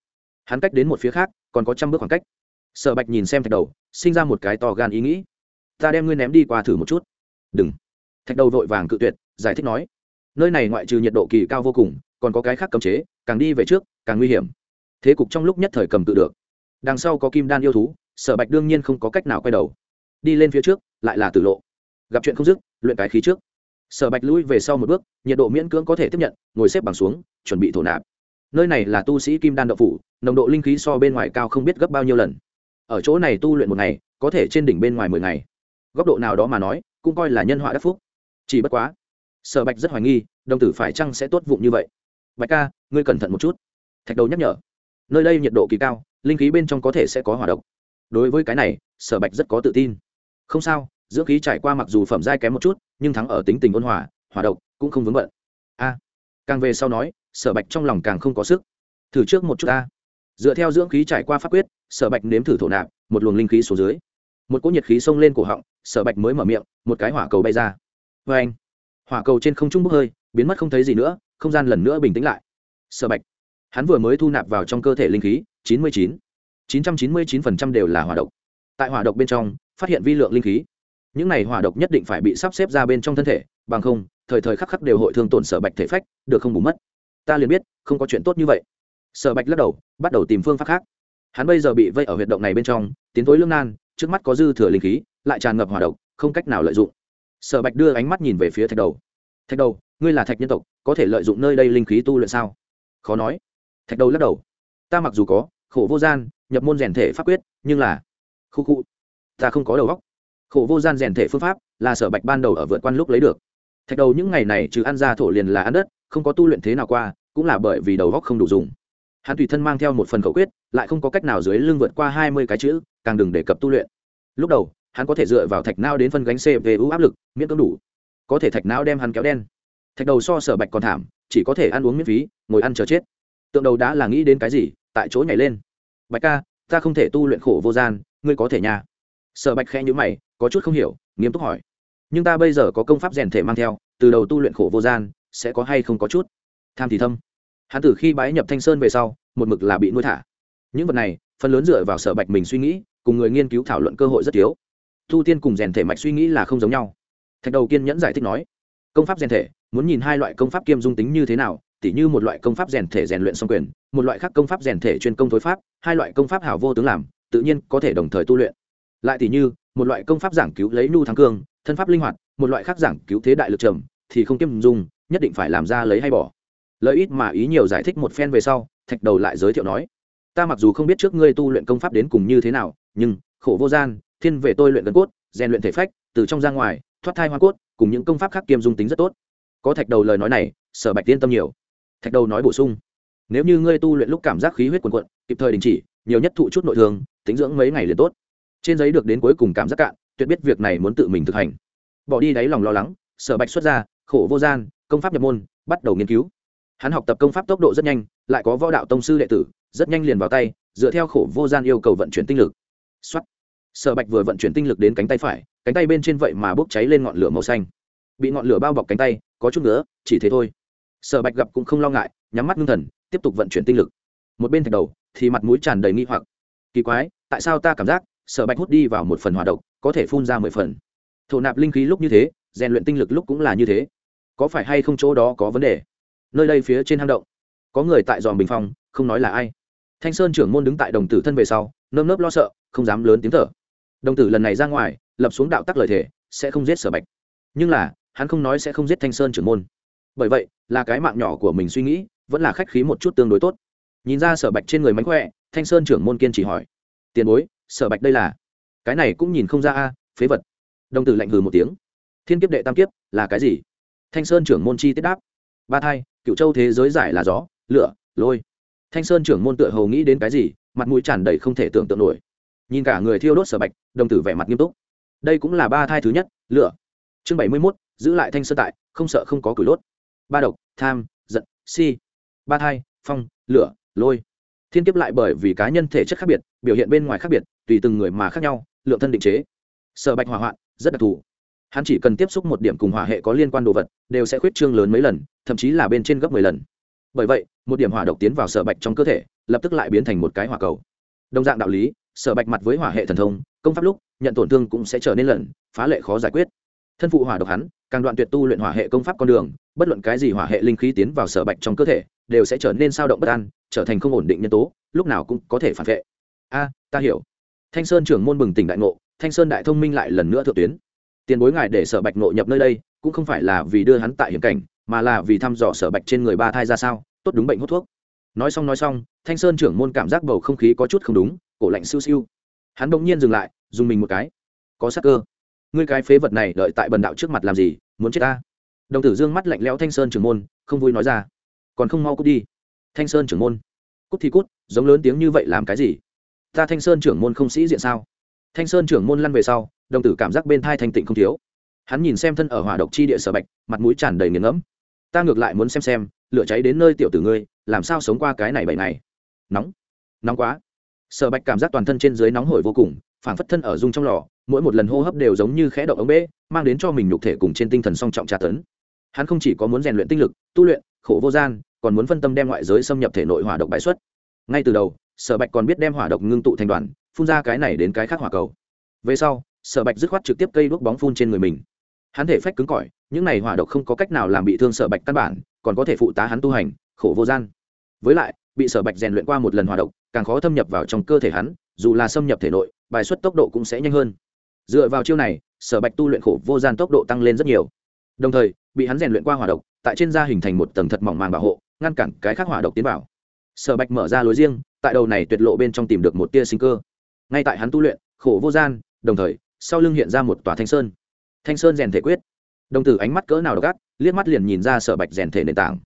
hắn cách đến một phía khác, còn có trăm bước khoảng cách. Sở bạch nhìn xem thạch đầu, sinh ra một cái to gan ý nghĩ. Ta đem ngươi ném đi qua thử một chút. Đừng. Thạch đầu vội vàng cự tuyệt, giải thích nói. Nơi này ngoại trừ nhiệt độ kỳ cao vô cùng, còn có cái khác cấm chế, càng đi về trước, càng nguy hiểm. Thế cục trong lúc nhất thời cầm tự được. Đằng sau có kim đan yêu thú, sở bạch đương nhiên không có cách nào quay đầu. Đi lên phía trước, lại là tử lộ. Gặp chuyện không dứt, luyện cái khí trước. Sở bạch lui về sau một bước, nhiệt độ miễn cưỡng có thể tiếp nhận, ngồi xếp bằng xuống, chuẩn bị thổ nạp. Nơi này là tu sĩ kim đan đậu phủ nồng độ linh khí so bên ngoài cao không biết gấp bao nhiêu lần. Ở chỗ này tu luyện một ngày, có thể trên đỉnh bên ngoài mười ngày. Góc độ nào đó mà nói, cũng coi là nhân họa đắc phúc. Chỉ bất quá, sở bạch rất hoài nghi, đồng tử phải chăng sẽ tốt vụng như vậy? Bạch ca, ngươi cẩn thận một chút. Thạch đầu nhắc nhở. Nơi đây nhiệt độ kỳ cao, linh khí bên trong có thể sẽ có hỏa độc. Đối với cái này, sở bạch rất có tự tin. Không sao, dưỡng khí trải qua mặc dù phẩm giai kém một chút, nhưng thắng ở tính tình ôn hòa, hỏa độc cũng không vướng bận. A. Càng về sau nói, sở bạch trong lòng càng không có sức. Thử trước một chút a dựa theo dưỡng khí trải qua pháp quyết, sở bạch nếm thử thổ nạp, một luồng linh khí xuống dưới. Một cỗ nhiệt khí xông lên cổ họng, sở bạch mới mở miệng, một cái hỏa cầu bay ra. Vê anh, hỏa cầu trên không trung bốc hơi, biến mất không thấy gì nữa, không gian lần nữa bình tĩnh lại. Sở bạch, hắn vừa mới thu nạp vào trong cơ thể linh khí, chín mươi chín chín trăm chín mươi chín phần trăm đều là hỏa độc. Tại hỏa độc bên trong, phát hiện vi lượng linh khí. Những này hỏa độc nhất định phải bị sắp xếp ra bên trong thân thể, bằng không, thời thời khắc khắc đều hội thương tổn sở bạch thể phách, được không bù mất. Ta liền biết, không có chuyện tốt như vậy sở bạch lắc đầu, bắt đầu tìm phương pháp khác. Hắn bây giờ bị vây ở huyệt động này bên trong, tiến tối lương nan, trước mắt có dư thừa linh khí, lại tràn ngập hỏa độc, không cách nào lợi dụng. Sở bạch đưa ánh mắt nhìn về phía thạch đầu. Thạch đầu, ngươi là thạch nhân tộc, có thể lợi dụng nơi đây linh khí tu luyện sao? Khó nói. Thạch đầu lắc đầu. Ta mặc dù có, khổ vô gian, nhập môn rèn thể pháp quyết, nhưng là khu khu, ta không có đầu góc khổ vô gian rèn thể phương pháp là sở bạch ban đầu ở vượt quan lúc lấy được. Thạch đầu những ngày này trừ ăn ra thổ liền là ăn đất, không có tu luyện thế nào qua, cũng là bởi vì đầu góc không đủ dùng hắn tùy thân mang theo một phần khẩu quyết, lại không có cách nào dưới lưng vượt qua hai mươi cái chữ, càng đừng đề cập tu luyện. Lúc đầu, hắn có thể dựa vào thạch não đến phân gánh cpu áp lực, miễn cưỡng đủ. Có thể thạch não đem hắn kéo đen. Thạch đầu so sở bạch còn thảm, chỉ có thể ăn uống miễn phí, ngồi ăn chờ chết. Tượng đầu đã là nghĩ đến cái gì, tại chỗ nhảy lên. Bạch ca, ta không thể tu luyện khổ vô gian, ngươi có thể nhà. sở bạch khẽ nhữ mày, có chút không hiểu, nghiêm túc hỏi. Nhưng ta bây giờ có công pháp rèn thể mang theo, từ đầu tu luyện khổ vô gian, sẽ có hay không có chút? Tham thì thâm hắn từ khi bái nhập thanh sơn về sau, một mực là bị nuôi thả. Những vật này, phần lớn dựa vào sở bạch mình suy nghĩ, cùng người nghiên cứu thảo luận cơ hội rất thiếu thu tiên cùng rèn thể mạch suy nghĩ là không giống nhau. Thạch đầu kiên nhẫn giải thích nói, công pháp rèn thể, muốn nhìn hai loại công pháp kiêm dung tính như thế nào, tỉ như một loại công pháp rèn thể rèn luyện song quyền, một loại khác công pháp rèn thể chuyên công thối pháp, hai loại công pháp hảo vô tướng làm, tự nhiên có thể đồng thời tu luyện. Lại tỉ như, một loại công pháp giảng cứu lấy nhu thắng cương, thân pháp linh hoạt, một loại khác giảng cứu thế đại lực trầm, thì không kiêm dung, nhất định phải làm ra lấy hay bỏ lợi ít mà ý nhiều giải thích một phen về sau, thạch đầu lại giới thiệu nói, ta mặc dù không biết trước ngươi tu luyện công pháp đến cùng như thế nào, nhưng, khổ vô gian, thiên về tôi luyện gần cốt, rèn luyện thể phách, từ trong ra ngoài, thoát thai hoa cốt, cùng những công pháp khác kiêm dung tính rất tốt. Có thạch đầu lời nói này, sở bạch tiên tâm nhiều. Thạch đầu nói bổ sung, nếu như ngươi tu luyện lúc cảm giác khí huyết quần quận kịp thời đình chỉ, nhiều nhất thụ chút nội thương, tính dưỡng mấy ngày liền tốt. Trên giấy được đến cuối cùng cảm giác cạn, tuyệt biết việc này muốn tự mình thực hành. Bỏ đi đáy lòng lo lắng, sở bạch xuất ra, khổ vô gian, công pháp nhập môn, bắt đầu nghiên cứu hắn học tập công pháp tốc độ rất nhanh, lại có võ đạo tông sư đệ tử, rất nhanh liền vào tay, dựa theo khổ vô gian yêu cầu vận chuyển tinh lực. Xuất sở bạch vừa vận chuyển tinh lực đến cánh tay phải, cánh tay bên trên vậy mà bốc cháy lên ngọn lửa màu xanh. Bị ngọn lửa bao bọc cánh tay, có chút nữa, chỉ thế thôi. Sở bạch gặp cũng không lo ngại, nhắm mắt ngưng thần, tiếp tục vận chuyển tinh lực. Một bên thạch đầu, thì mặt mũi tràn đầy nghi hoặc. Kỳ quái, tại sao ta cảm giác, sở bạch hút đi vào một phần hòa độc, có thể phun ra mười phần? Thổ nạp linh khí lúc như thế, rèn luyện tinh lực lúc cũng là như thế. Có phải hay không chỗ đó có vấn đề? Nơi đây phía trên hang động. Có người tại dòm bình phong không nói là ai. Thanh sơn trưởng môn đứng tại đồng tử thân về sau, nơm nớp lo sợ, không dám lớn tiếng thở. Đồng tử lần này ra ngoài, lập xuống đạo tắc lời thề, sẽ không giết sở bạch. Nhưng là, hắn không nói sẽ không giết thanh sơn trưởng môn. Bởi vậy, là cái mạng nhỏ của mình suy nghĩ, vẫn là khách khí một chút tương đối tốt. Nhìn ra sở bạch trên người mánh khỏe, thanh sơn trưởng môn kiên chỉ hỏi. Tiền bối, sở bạch đây là? Cái này cũng nhìn không ra a, phế vật. Đồng tử lạnh hừ một tiếng. Thiên kiếp đệ tam kiếp, là cái gì? Thanh sơn trưởng môn chi tiết đáp. Ba thai cựu châu thế giới giải là gió, lửa, lôi. Thanh sơn trưởng môn tựa hầu nghĩ đến cái gì, mặt mũi tràn đầy không thể tưởng tượng nổi. Nhìn cả người thiêu đốt sở bạch, đồng tử vẻ mặt nghiêm túc. Đây cũng là ba thai thứ nhất, lửa. Chương bảy mươi mốt, giữ lại thanh sơ tại, không sợ không có cửi đốt. Ba độc, tham, giận, si. Ba thai, phong, lửa, lôi. Thiên kiếp lại bởi vì cá nhân thể chất khác biệt, biểu hiện bên ngoài khác biệt, tùy từng người mà khác nhau, lượng thân định chế. Sở bạch hỏa hoạn, rất đặc thù. Hắn chỉ cần tiếp xúc một điểm cùng hỏa hệ có liên quan đồ vật, đều sẽ khuyết trương lớn mấy lần thậm chí là bên trên gấp mười lần. Bởi vậy, một điểm hỏa độc tiến vào sở bạch trong cơ thể, lập tức lại biến thành một cái hỏa cầu. Đồng dạng đạo lý, sở bạch mặt với hỏa hệ thần thông, công pháp lúc, nhận tổn thương cũng sẽ trở nên lần phá lệ khó giải quyết. Thân phụ hỏa độc hắn, càng đoạn tuyệt tu luyện hỏa hệ công pháp con đường, bất luận cái gì hỏa hệ linh khí tiến vào sở bạch trong cơ thể, đều sẽ trở nên sao động bất an, trở thành không ổn định nhân tố, lúc nào cũng có thể phản vệ. A, ta hiểu. Thanh sơn trưởng môn bừng tỉnh đại ngộ, thanh sơn đại thông minh lại lần nữa thượng tuyến. Tiền bối ngài để sở bạch ngộ nhập nơi đây, cũng không phải là vì đưa hắn tại hiểm cảnh mà là vì thăm dò sở bạch trên người ba thai ra sao, tốt đúng bệnh hút thuốc. Nói xong nói xong, thanh sơn trưởng môn cảm giác bầu không khí có chút không đúng, cổ lạnh siêu siêu. Hắn bỗng nhiên dừng lại, dùng mình một cái. Có sắc cơ. Ngươi cái phế vật này đợi tại bần đạo trước mặt làm gì, muốn chết ta? Đồng tử dương mắt lạnh lẽo thanh sơn trưởng môn, không vui nói ra. Còn không mau cút đi. Thanh sơn trưởng môn. Cút thì cút, giống lớn tiếng như vậy làm cái gì? Ta thanh sơn trưởng môn không sĩ diện sao? Thanh sơn trưởng môn lăn về sau, đồng tử cảm giác bên thai thanh tịnh không thiếu. Hắn nhìn xem thân ở hỏa độc chi địa sở bạch, mặt mũi tràn đầy nghiền ngẫm ta ngược lại muốn xem xem, lửa cháy đến nơi tiểu tử ngươi, làm sao sống qua cái này bảy này nóng. Nóng quá. Sở bạch cảm giác toàn thân trên dưới nóng hổi vô cùng, phảng phất thân ở dung trong lò, mỗi một lần hô hấp đều giống như khẽ động ống bê, mang đến cho mình nhục thể cùng trên tinh thần song trọng tra tấn. Hắn không chỉ có muốn rèn luyện tinh lực, tu luyện, khổ vô gian, còn muốn phân tâm đem ngoại giới xâm nhập thể nội hỏa độc bãi xuất. Ngay từ đầu, sở bạch còn biết đem hỏa độc ngưng tụ thành đoàn, phun ra cái này đến cái khác hỏa cầu. Về sau, sở bạch dứt khoát trực tiếp cây đuốc bóng phun trên người mình. Hắn thể phách cứng cỏi những này hỏa độc không có cách nào làm bị thương sở bạch căn bản, còn có thể phụ tá hắn tu hành, khổ vô gian. Với lại, bị sở bạch rèn luyện qua một lần hỏa độc, càng khó thâm nhập vào trong cơ thể hắn, dù là xâm nhập thể nội, bài xuất tốc độ cũng sẽ nhanh hơn. Dựa vào chiêu này, sở bạch tu luyện khổ vô gian tốc độ tăng lên rất nhiều. Đồng thời, bị hắn rèn luyện qua hỏa độc, tại trên da hình thành một tầng thật mỏng màng bảo hộ, ngăn cản cái khác hỏa độc tiến vào. Sở bạch mở ra lối riêng, tại đầu này tuyệt lộ bên trong tìm được một tia sinh cơ. Ngay tại hắn tu luyện, khổ vô gian, đồng thời, sau lưng hiện ra một tòa thanh sơn. Thanh sơn rèn thể quyết đồng tử ánh mắt cỡ nào đ ộ liếc mắt liền nhìn ra sở bạch rèn thể nền tảng.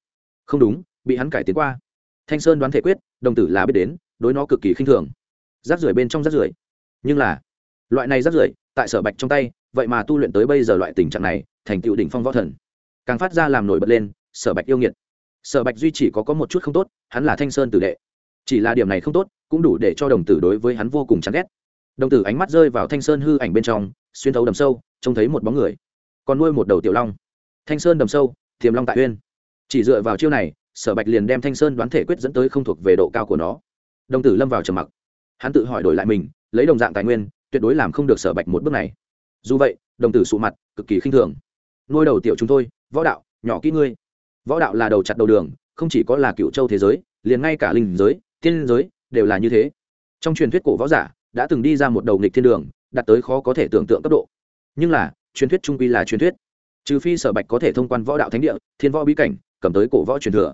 Không đúng, bị hắn cải tiến qua. Thanh sơn đoán thể quyết đồng tử là biết đến, đối nó cực kỳ khinh thường. Rác rưởi bên trong rác rưởi. Nhưng là, loại này rác rưởi, tại sở bạch trong tay, vậy mà tu luyện tới bây giờ loại tình trạng này, thành tựu đỉnh phong võ thần. Càng phát ra làm nổi bật lên, sở bạch yêu nghiệt. Sở bạch duy chỉ có có một chút không tốt, hắn là thanh sơn tử đệ. Chỉ là điểm này không tốt, cũng đủ để cho đồng tử đối với hắn vô cùng chán ghét. Đồng tử ánh mắt rơi vào thanh sơn hư ảnh bên trong, xuyên thấu đầm sâu, trông thấy một bóng người còn nuôi một đầu tiểu long. Thanh sơn đầm sâu tiềm long tại uyên. Chỉ dựa vào chiêu này, sở bạch liền đem thanh sơn đoán thể quyết dẫn tới không thuộc về độ cao của nó. Đồng tử lâm vào trầm mặc. Hắn tự hỏi đổi lại mình, lấy đồng dạng tài nguyên, tuyệt đối làm không được sở bạch một bước này. Dù vậy, đồng tử sụ mặt, cực kỳ khinh thường. Nuôi đầu tiểu chúng tôi võ đạo, nhỏ kỹ ngươi. Võ đạo là đầu chặt đầu đường, không chỉ có là cựu châu thế giới, liền ngay cả linh giới thiên giới, đều là như thế. Trong truyền thuyết cổ võ giả, đã từng đi ra một đầu nghịch thiên đường, đạt tới khó có thể tưởng tượng cấp độ. Nhưng là truyền thuyết trung quy là truyền thuyết. Trừ phi sở bạch có thể thông quan võ đạo thánh địa, thiên võ bí cảnh, cầm tới cổ võ truyền thừa.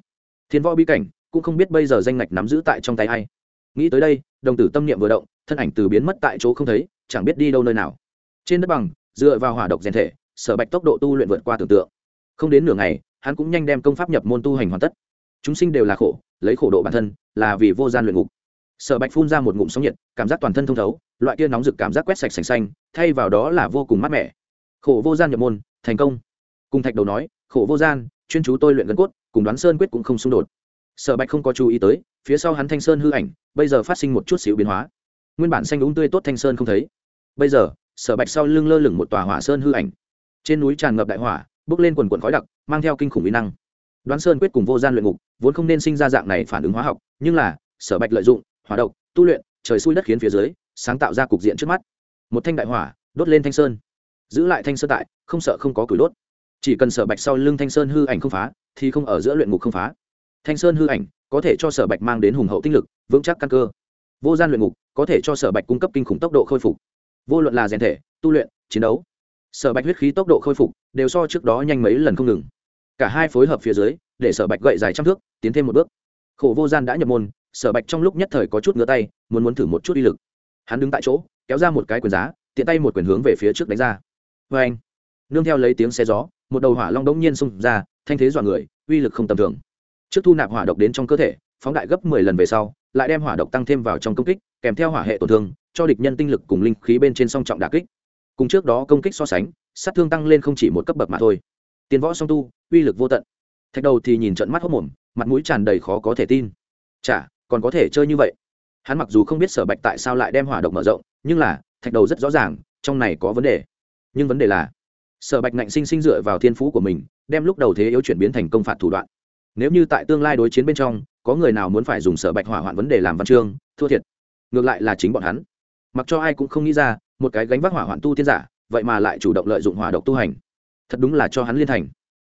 Thiên võ bí cảnh cũng không biết bây giờ danh ngạch nắm giữ tại trong tay ai. Nghĩ tới đây, đồng tử tâm niệm vừa động, thân ảnh từ biến mất tại chỗ không thấy, chẳng biết đi đâu nơi nào. Trên đất bằng, dựa vào hỏa độc rèn thể, sở bạch tốc độ tu luyện vượt qua tưởng tượng. Không đến nửa ngày, hắn cũng nhanh đem công pháp nhập môn tu hành hoàn tất. Chúng sinh đều là khổ, lấy khổ độ bản thân là vì vô gian luyện ngục. Sở bạch phun ra một ngụm sóng nhiệt, cảm giác toàn thân thông thấu, loại kia nóng rực cảm giác quét sạch sành xanh, thay vào đó là vô cùng mát mẻ khổ vô gian nhập môn, thành công. Cùng thạch đầu nói, khổ vô gian, chuyên chú tôi luyện gân cốt, cùng đoán sơn quyết cũng không xung đột. Sở bạch không có chú ý tới, phía sau hắn thanh sơn hư ảnh, bây giờ phát sinh một chút xíu biến hóa. Nguyên bản xanh đúng tươi tốt thanh sơn không thấy. Bây giờ, sở bạch sau lưng lơ lửng một tòa hỏa sơn hư ảnh. Trên núi tràn ngập đại hỏa, bước lên quần quần khói đặc, mang theo kinh khủng mỹ năng. Đoán sơn quyết cùng vô gian luyện ngục, vốn không nên sinh ra dạng này phản ứng hóa học, nhưng là, sở bạch lợi dụng, hỏa độc, tu luyện, trời xui đất khiến phía dưới, sáng tạo ra cục diện trước mắt. Một thanh đại hỏa, đốt lên thanh sơn giữ lại thanh sơn tại, không sợ không có cửi đốt. Chỉ cần sở bạch sau lưng thanh sơn hư ảnh không phá, thì không ở giữa luyện ngục không phá. Thanh sơn hư ảnh có thể cho sở bạch mang đến hùng hậu tinh lực, vững chắc căn cơ. Vô gian luyện ngục có thể cho sở bạch cung cấp kinh khủng tốc độ khôi phục. Vô luận là rèn thể, tu luyện, chiến đấu, sở bạch huyết khí tốc độ khôi phục đều so trước đó nhanh mấy lần không ngừng. Cả hai phối hợp phía dưới, để sở bạch gậy dài trăm thước, tiến thêm một bước. Khổ vô gian đã nhập môn, sở bạch trong lúc nhất thời có chút ngứa tay, muốn muốn thử một chút uy lực. Hắn đứng tại chỗ, kéo ra một cái quyền giá, tiện tay một quyền hướng về phía trước đánh ra vê anh. Nương theo lấy tiếng xe gió, một đầu hỏa long đống nhiên xung ra, thanh thế dọa người, uy lực không tầm thường. Trước thu nạp hỏa độc đến trong cơ thể, phóng đại gấp mười lần về sau, lại đem hỏa độc tăng thêm vào trong công kích, kèm theo hỏa hệ tổn thương, cho địch nhân tinh lực cùng linh khí bên trên song trọng đà kích. Cùng trước đó công kích so sánh, sát thương tăng lên không chỉ một cấp bậc mà thôi. Tiền võ song tu, uy lực vô tận. Thạch đầu thì nhìn trận mắt hốc mồm, mặt mũi tràn đầy khó có thể tin. Chả, còn có thể chơi như vậy? Hắn mặc dù không biết sở bạch tại sao lại đem hỏa độc mở rộng, nhưng là, thạch đầu rất rõ ràng, trong này có vấn đề nhưng vấn đề là, sở bạch ngạnh sinh sinh dựa vào thiên phú của mình, đem lúc đầu thế yếu chuyển biến thành công phạt thủ đoạn. Nếu như tại tương lai đối chiến bên trong, có người nào muốn phải dùng sở bạch hỏa hoạn vấn đề làm văn chương, thua thiệt. Ngược lại là chính bọn hắn. Mặc cho ai cũng không nghĩ ra, một cái gánh vác hỏa hoạn tu tiên giả, vậy mà lại chủ động lợi dụng hỏa độc tu hành. Thật đúng là cho hắn liên thành.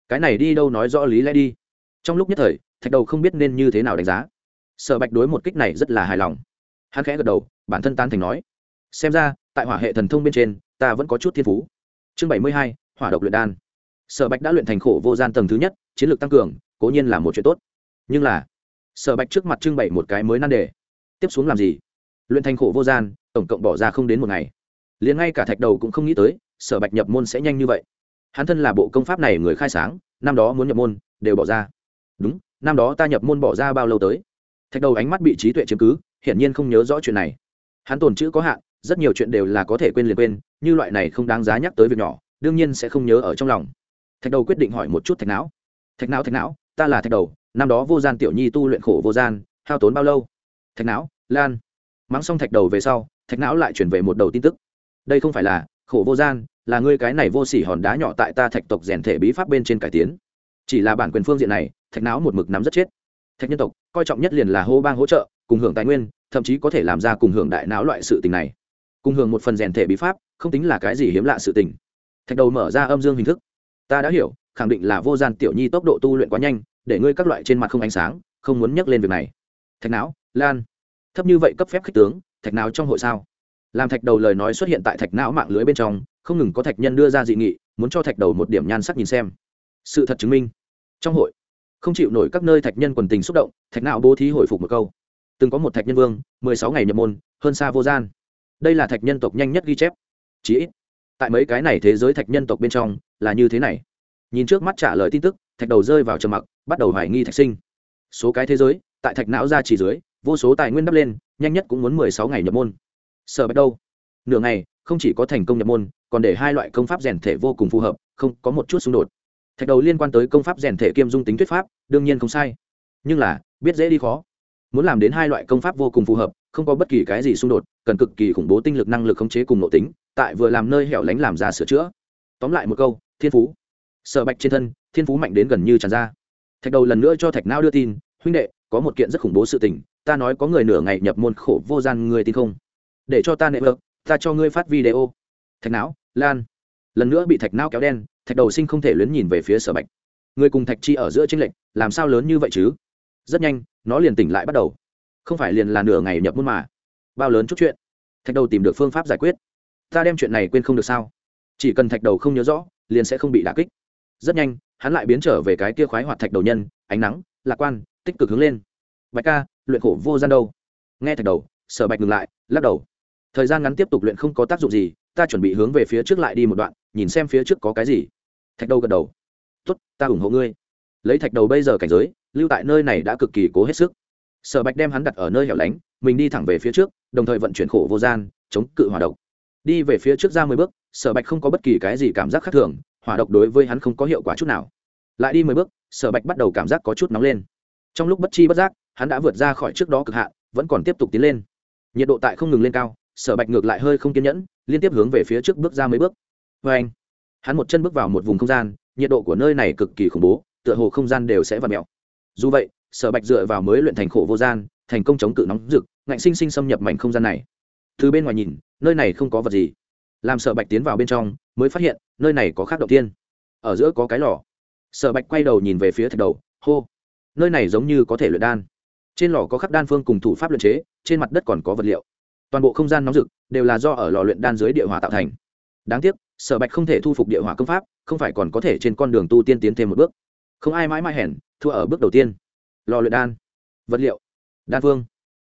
Cái này đi đâu nói rõ lý lẽ đi. Trong lúc nhất thời, thạch đầu không biết nên như thế nào đánh giá. Sở bạch đối một kích này rất là hài lòng. Hắn khẽ gật đầu, bản thân tan thành nói. Xem ra, tại hỏa hệ thần thông bên trên ta vẫn có chút thiên phú. Chương bảy mươi hai, hỏa độc luyện đan. Sở bạch đã luyện thành khổ vô gian tầng thứ nhất, chiến lược tăng cường, cố nhiên là một chuyện tốt. Nhưng là, sở bạch trước mặt trưng bày một cái mới nan đề. Tiếp xuống làm gì? Luyện thành khổ vô gian, tổng cộng bỏ ra không đến một ngày. Liền ngay cả thạch đầu cũng không nghĩ tới, sở bạch nhập môn sẽ nhanh như vậy. Hắn thân là bộ công pháp này người khai sáng, năm đó muốn nhập môn, đều bỏ ra. Đúng, năm đó ta nhập môn bỏ ra bao lâu tới? Thạch đầu ánh mắt bị trí tuệ chiếm cứ, hiển nhiên không nhớ rõ chuyện này. Hắn tồn chữ có hạn rất nhiều chuyện đều là có thể quên liền quên, như loại này không đáng giá nhắc tới việc nhỏ, đương nhiên sẽ không nhớ ở trong lòng. Thạch đầu quyết định hỏi một chút thạch não. Thạch não thạch não, ta là thạch đầu, năm đó vô gian tiểu nhi tu luyện khổ vô gian, hao tốn bao lâu? Thạch não, lan. Mắng xong thạch đầu về sau, thạch não lại chuyển về một đầu tin tức. Đây không phải là, khổ vô gian, là ngươi cái này vô sỉ hòn đá nhỏ tại ta thạch tộc rèn thể bí pháp bên trên cải tiến. Chỉ là bản quyền phương diện này, thạch não một mực nắm rất chết. Thạch nhân tộc, coi trọng nhất liền là hô bang hỗ trợ, cùng hưởng tài nguyên, thậm chí có thể làm ra cùng hưởng đại não loại sự tình này cùng hưởng một phần rèn thể bí pháp, không tính là cái gì hiếm lạ sự tình. Thạch đầu mở ra âm dương hình thức. Ta đã hiểu, khẳng định là vô gian tiểu nhi tốc độ tu luyện quá nhanh, để ngươi các loại trên mặt không ánh sáng, không muốn nhắc lên việc này. Thạch não, lan. Thấp như vậy cấp phép khích tướng, thạch não trong hội sao? Làm thạch đầu lời nói xuất hiện tại thạch não mạng lưới bên trong, không ngừng có thạch nhân đưa ra dị nghị, muốn cho thạch đầu một điểm nhan sắc nhìn xem. Sự thật chứng minh. Trong hội, không chịu nổi các nơi thạch nhân quần tình xúc động, thạch não bố thí hồi phục một câu. Từng có một thạch nhân vương, mười sáu ngày nhập môn, hơn xa vô gian đây là thạch nhân tộc nhanh nhất ghi chép. Chí ít, tại mấy cái này thế giới thạch nhân tộc bên trong là như thế này. Nhìn trước mắt trả lời tin tức, thạch đầu rơi vào trầm mặc, bắt đầu hoài nghi thạch sinh. Số cái thế giới, tại thạch não ra chỉ dưới, vô số tài nguyên đắp lên, nhanh nhất cũng muốn mười sáu ngày nhập môn. Sợ bắt đâu? Nửa ngày, không chỉ có thành công nhập môn, còn để hai loại công pháp rèn thể vô cùng phù hợp, không, có một chút xung đột. Thạch đầu liên quan tới công pháp rèn thể kiêm dung tính thuyết pháp, đương nhiên không sai. Nhưng là, biết dễ đi khó. Muốn làm đến hai loại công pháp vô cùng phù hợp không có bất kỳ cái gì xung đột, cần cực kỳ khủng bố tinh lực năng lực khống chế cùng nội tính, tại vừa làm nơi hẻo lánh làm ra sửa chữa. Tóm lại một câu, thiên phú. Sợ bạch trên thân, thiên phú mạnh đến gần như tràn ra. Thạch đầu lần nữa cho thạch não đưa tin, huynh đệ, có một kiện rất khủng bố sự tình, ta nói có người nửa ngày nhập môn khổ vô gian, người tin không? Để cho ta nệ vợ, ta cho ngươi phát video. Thạch não lan. Lần nữa bị thạch não kéo đen, thạch đầu sinh không thể luyến nhìn về phía sở bạch. Người cùng thạch chi ở giữa tranh lệch, làm sao lớn như vậy chứ? Rất nhanh, nó liền tỉnh lại bắt đầu không phải liền là nửa ngày nhập môn mà. Bao lớn chút chuyện. Thạch đầu tìm được phương pháp giải quyết. Ta đem chuyện này quên không được sao? Chỉ cần thạch đầu không nhớ rõ, liền sẽ không bị đả kích. Rất nhanh, hắn lại biến trở về cái kia khoái hoạt thạch đầu nhân, ánh nắng, lạc quan, tích cực hướng lên. Bạch ca, luyện khổ vô gian đâu? Nghe thạch đầu, sở bạch ngừng lại, lắc đầu. Thời gian ngắn tiếp tục luyện không có tác dụng gì, ta chuẩn bị hướng về phía trước lại đi một đoạn, nhìn xem phía trước có cái gì. Thạch đầu gật đầu. Tốt, ta ủng hộ ngươi. Lấy thạch đầu bây giờ cảnh giới, lưu tại nơi này đã cực kỳ cố hết sức sở bạch đem hắn đặt ở nơi hẻo lánh, mình đi thẳng về phía trước, đồng thời vận chuyển khổ vô gian, chống cự hỏa độc. Đi về phía trước ra mười bước, sở bạch không có bất kỳ cái gì cảm giác khác thường, hỏa độc đối với hắn không có hiệu quả chút nào. Lại đi mười bước, sở bạch bắt đầu cảm giác có chút nóng lên. Trong lúc bất chi bất giác, hắn đã vượt ra khỏi trước đó cực hạn, vẫn còn tiếp tục tiến lên. Nhiệt độ tại không ngừng lên cao, sở bạch ngược lại hơi không kiên nhẫn, liên tiếp hướng về phía trước bước ra mấy bước. Vê anh, hắn một chân bước vào một vùng không gian, nhiệt độ của nơi này cực kỳ khủng bố, tựa hồ không gian đều sẽ v ặ mẹo dù vậy sở bạch dựa vào mới luyện thành khổ vô gian, thành công chống cự nóng rực, ngạnh sinh sinh xâm nhập mảnh không gian này. Từ bên ngoài nhìn, nơi này không có vật gì. Làm sở bạch tiến vào bên trong, mới phát hiện, nơi này có khác đầu tiên ở giữa có cái lò. Sở bạch quay đầu nhìn về phía thạch đầu, hô. Nơi này giống như có thể luyện đan. Trên lò có khắc đan phương cùng thủ pháp luyện chế, trên mặt đất còn có vật liệu. Toàn bộ không gian nóng rực, đều là do ở lò luyện đan dưới địa hỏa tạo thành. Đáng tiếc, sở bạch không thể thu phục địa hỏa công pháp, không phải còn có thể trên con đường tu tiên tiến thêm một bước. Không ai mãi mãi hèn, thua ở bước đầu tiên lò luyện đan. Vật liệu. Đan phương.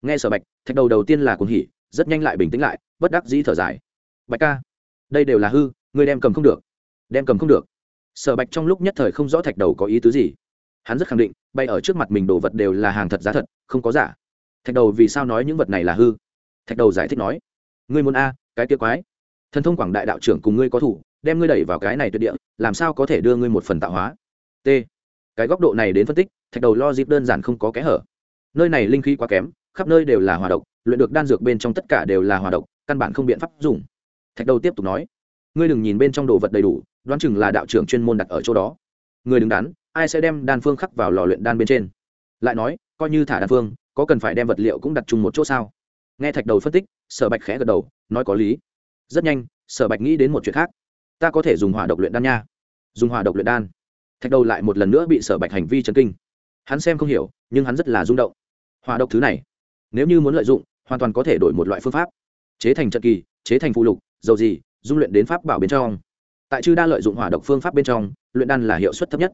Nghe sở bạch, thạch đầu đầu tiên là cuồng hỉ, rất nhanh lại bình tĩnh lại, bất đắc dĩ thở dài. Bạch ca, đây đều là hư, ngươi đem cầm không được. Đem cầm không được. Sở bạch trong lúc nhất thời không rõ thạch đầu có ý tứ gì. Hắn rất khẳng định, bay ở trước mặt mình đồ vật đều là hàng thật giá thật, không có giả. Thạch đầu vì sao nói những vật này là hư? Thạch đầu giải thích nói, ngươi muốn a, cái kia quái. Thần thông quảng đại đạo trưởng cùng ngươi có thủ, đem ngươi đẩy vào cái này tuyệt địa, làm sao có thể đưa ngươi một phần tạo hóa? T cái góc độ này đến phân tích, thạch đầu lo dịp đơn giản không có kẽ hở. Nơi này linh khí quá kém, khắp nơi đều là hòa độc, luyện được đan dược bên trong tất cả đều là hòa độc, căn bản không biện pháp dùng. Thạch đầu tiếp tục nói, ngươi đừng nhìn bên trong đồ vật đầy đủ, đoán chừng là đạo trưởng chuyên môn đặt ở chỗ đó. Người đứng đắn, ai sẽ đem đan phương khắc vào lò luyện đan bên trên? Lại nói, coi như thả đan phương, có cần phải đem vật liệu cũng đặt chung một chỗ sao? Nghe thạch đầu phân tích, sở bạch khẽ gật đầu, nói có lý. Rất nhanh, sở bạch nghĩ đến một chuyện khác. Ta có thể dùng hỏa độc luyện đan nha. Dùng hỏa độc luyện đan thạch đầu lại một lần nữa bị sở bạch hành vi chấn kinh. Hắn xem không hiểu, nhưng hắn rất là rung động. Hòa độc thứ này, nếu như muốn lợi dụng, hoàn toàn có thể đổi một loại phương pháp. Chế thành trận kỳ, chế thành phụ lục, dầu gì, dung luyện đến pháp bảo bên trong. Tại chư đa lợi dụng hỏa độc phương pháp bên trong, luyện đan là hiệu suất thấp nhất.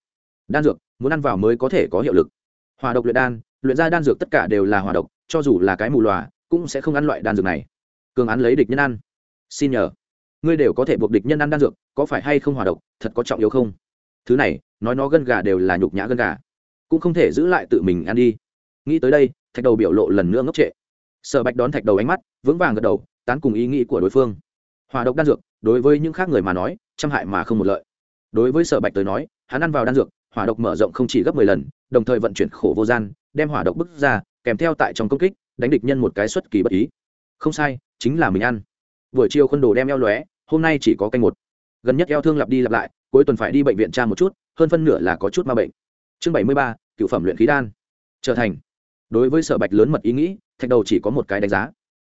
Đan dược, muốn ăn vào mới có thể có hiệu lực. Hòa độc luyện đan, luyện ra đan dược tất cả đều là hỏa độc, cho dù là cái mù loà cũng sẽ không ăn loại đan dược này. Cường án lấy địch nhân ăn. Xin nhờ, ngươi đều có thể buộc địch nhân ăn đan dược, có phải hay không hỏa độc, thật có trọng yếu không? Thứ này, nói nó gân gà đều là nhục nhã gân gà. Cũng không thể giữ lại tự mình ăn đi. Nghĩ tới đây, thạch đầu biểu lộ lần nữa ngốc trệ. Sở bạch đón thạch đầu ánh mắt, vững vàng gật đầu, tán cùng ý nghĩ của đối phương. Hòa độc đan dược, đối với những khác người mà nói, trăm hại mà không một lợi. Đối với sở bạch tới nói, hắn ăn vào đan dược, hỏa độc mở rộng không chỉ gấp mười lần, đồng thời vận chuyển khổ vô gian, đem hỏa độc bức ra, kèm theo tại trong công kích, đánh địch nhân một cái xuất kỳ bất ý. Không sai, chính là mình ăn. Buổi chiều khuôn đồ đem eo lóe, hôm nay chỉ có canh một. Gần nhất eo thương lặp đi lặp lại cuối tuần phải đi bệnh viện tra một chút, hơn phân nửa là có chút ma bệnh. Chương bảy mươi ba, cựu phẩm luyện khí đan. Trở thành. Đối với sở bạch lớn mật ý nghĩ, thạch đầu chỉ có một cái đánh giá.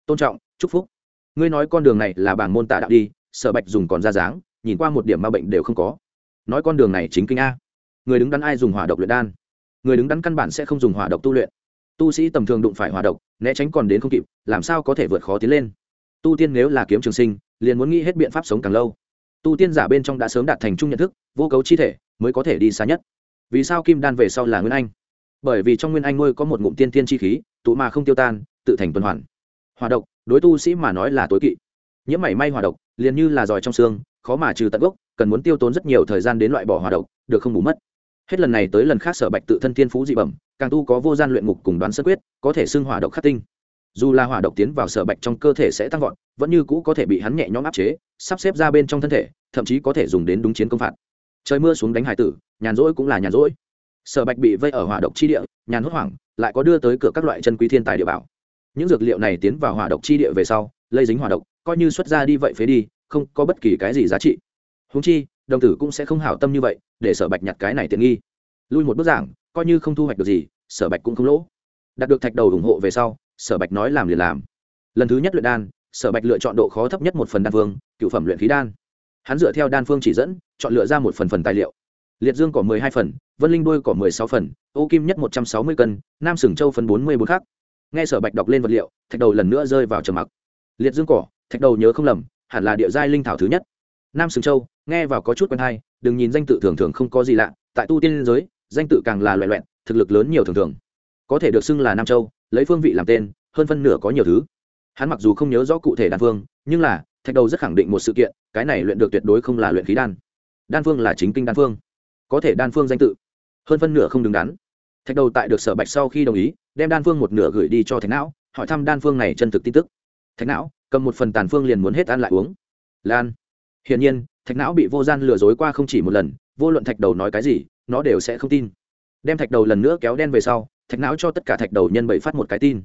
Tôn trọng, chúc phúc. Ngươi nói con đường này là bảng môn tạ đạo đi, sở bạch dùng còn ra dáng, nhìn qua một điểm ma bệnh đều không có. Nói con đường này chính kinh a. Người đứng đắn ai dùng hỏa độc luyện đan? Người đứng đắn căn bản sẽ không dùng hỏa độc tu luyện. Tu sĩ tầm thường đụng phải hỏa độc, né tránh còn đến không kịp, làm sao có thể vượt khó tiến lên? Tu tiên nếu là kiếm trường sinh, liền muốn nghĩ hết biện pháp sống càng lâu tu tiên giả bên trong đã sớm đạt thành chung nhận thức, vô cấu chi thể mới có thể đi xa nhất. Vì sao kim đan về sau là nguyên anh? Bởi vì trong nguyên anh nuôi có một ngụm tiên tiên chi khí, tụ mà không tiêu tan, tự thành tuần hoàn. Hòa độc, đối tu sĩ mà nói là tối kỵ. Nhiễm mảy may hòa độc, liền như là giỏi trong xương, khó mà trừ tận gốc, cần muốn tiêu tốn rất nhiều thời gian đến loại bỏ hòa độc, được không bù mất. Hết lần này tới lần khác sở bạch tự thân thiên phú dị bẩm, càng tu có vô gian luyện ngục cùng đoán sơ quyết, có thể xưng hỏa độc khắc tinh dù là hỏa độc tiến vào sở bạch trong cơ thể sẽ tăng vọt, vẫn như cũ có thể bị hắn nhẹ nhõm áp chế, sắp xếp ra bên trong thân thể, thậm chí có thể dùng đến đúng chiến công phạt. Trời mưa xuống đánh hải tử, nhàn rỗi cũng là nhàn rỗi. Sở bạch bị vây ở hỏa độc chi địa, nhàn hốt hoảng, lại có đưa tới cửa các loại chân quý thiên tài địa bảo. Những dược liệu này tiến vào hỏa độc chi địa về sau, lây dính hỏa độc, coi như xuất ra đi vậy phế đi, không có bất kỳ cái gì giá trị. Húng chi, đồng tử cũng sẽ không hảo tâm như vậy, để sở bạch nhặt cái này tiện nghi. Lui một bước giảng, coi như không thu hoạch được gì, sở bạch cũng không lỗ. Đạt được thạch đầu ủng hộ về sau sở bạch nói làm liền làm. Lần thứ nhất luyện đan, sở bạch lựa chọn độ khó thấp nhất một phần đan phương, cựu phẩm luyện khí đan. Hắn dựa theo đan phương chỉ dẫn, chọn lựa ra một phần phần tài liệu. Liệt dương có mười hai phần, vân linh đôi có mười sáu phần, ô kim nhất một trăm sáu mươi cân, nam sừng châu phần bốn mươi bốn khác nghe sở bạch đọc lên vật liệu, thạch đầu lần nữa rơi vào trầm mặc. Liệt dương cỏ, thạch đầu nhớ không lầm, hẳn là địa giai linh thảo thứ nhất. Nam sừng châu, nghe vào có chút quen hay, đừng nhìn danh tự thường thường không có gì lạ, tại tu tiên giới, danh tự càng là loại loẹn thực lực lớn nhiều thường thường. Có thể được xưng là nam châu lấy phương vị làm tên, hơn phân nửa có nhiều thứ. Hắn mặc dù không nhớ rõ cụ thể đan phương, nhưng là, thạch đầu rất khẳng định một sự kiện, cái này luyện được tuyệt đối không là luyện khí đan. Đan phương là chính kinh đan phương. Có thể đan phương danh tự, hơn phân nửa không đứng đắn. Thạch đầu tại được sở bạch sau khi đồng ý, đem đan phương một nửa gửi đi cho thạch não, hỏi thăm đan phương này chân thực tin tức. Thạch não, cầm một phần tàn phương liền muốn hết ăn lại uống. Lan. Hiển nhiên, thạch não bị vô gian lừa dối qua không chỉ một lần, vô luận thạch đầu nói cái gì, nó đều sẽ không tin. Đem thạch đầu lần nữa kéo đen về sau thạch não cho tất cả thạch đầu nhân bảy phát một cái tin.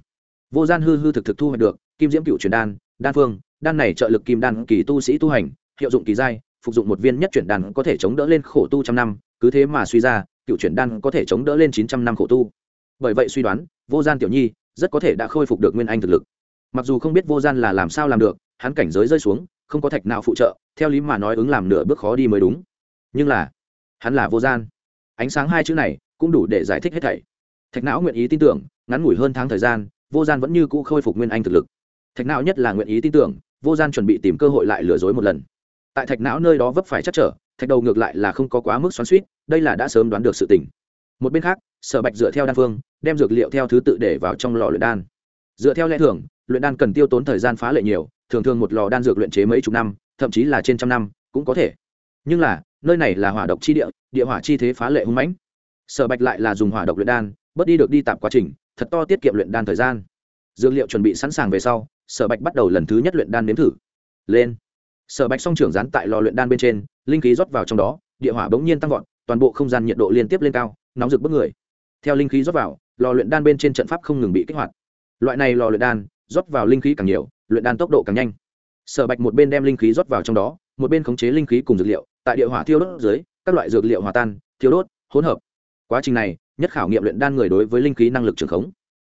Vô gian hư hư thực thực thu hoạch được, kim diễm cựu truyền đan đan phương, đan này trợ lực kim đan kỳ tu sĩ tu hành, hiệu dụng kỳ giai, phục dụng một viên nhất chuyển đan có thể chống đỡ lên khổ tu trăm năm, cứ thế mà suy ra, cựu chuyển đan có thể chống đỡ lên chín trăm năm khổ tu. Bởi vậy suy đoán, vô gian tiểu nhi rất có thể đã khôi phục được nguyên anh thực lực. Mặc dù không biết vô gian là làm sao làm được, hắn cảnh giới rơi xuống, không có thạch nào phụ trợ, theo lý mà nói ứng làm nửa bước khó đi mới đúng. Nhưng là, hắn là vô gian. Ánh sáng hai chữ này cũng đủ để giải thích hết thảy thạch não nguyện ý tin tưởng, ngắn ngủi hơn tháng thời gian, vô gian vẫn như cũ khôi phục nguyên anh thực lực. Thạch não nhất là nguyện ý tin tưởng, vô gian chuẩn bị tìm cơ hội lại lừa dối một lần. Tại thạch não nơi đó vấp phải chắc trở, thạch đầu ngược lại là không có quá mức xoắn suýt đây là đã sớm đoán được sự tình. Một bên khác, sở bạch dựa theo đan phương, đem dược liệu theo thứ tự để vào trong lò luyện đan. Dựa theo lẽ thường, luyện đan cần tiêu tốn thời gian phá lệ nhiều, thường thường một lò đan dược luyện chế mấy chục năm, thậm chí là trên trăm năm, cũng có thể. Nhưng là, nơi này là hỏa độc chi địa địa hỏa chi thế phá lệ hung mãnh. Sở bạch lại là dùng hỏa độc luyện đan bớt đi được đi tạp quá trình, thật to tiết kiệm luyện đan thời gian. Dược liệu chuẩn bị sẵn sàng về sau, sở bạch bắt đầu lần thứ nhất luyện đan nếm thử. Lên. Sở bạch song trưởng dán tại lò luyện đan bên trên, linh khí rót vào trong đó, địa hỏa bỗng nhiên tăng vọt, toàn bộ không gian nhiệt độ liên tiếp lên cao, nóng rực bức người. Theo linh khí rót vào, lò luyện đan bên trên trận pháp không ngừng bị kích hoạt. Loại này lò luyện đan, rót vào linh khí càng nhiều, luyện đan tốc độ càng nhanh. Sở bạch một bên đem linh khí rót vào trong đó, một bên khống chế linh khí cùng dược liệu, tại địa hỏa thiêu đốt dưới, các loại dược liệu hòa tan, thiêu đốt, hỗn hợp. Quá trình này nhất khảo nghiệm luyện đan người đối với linh khí năng lực trường khống.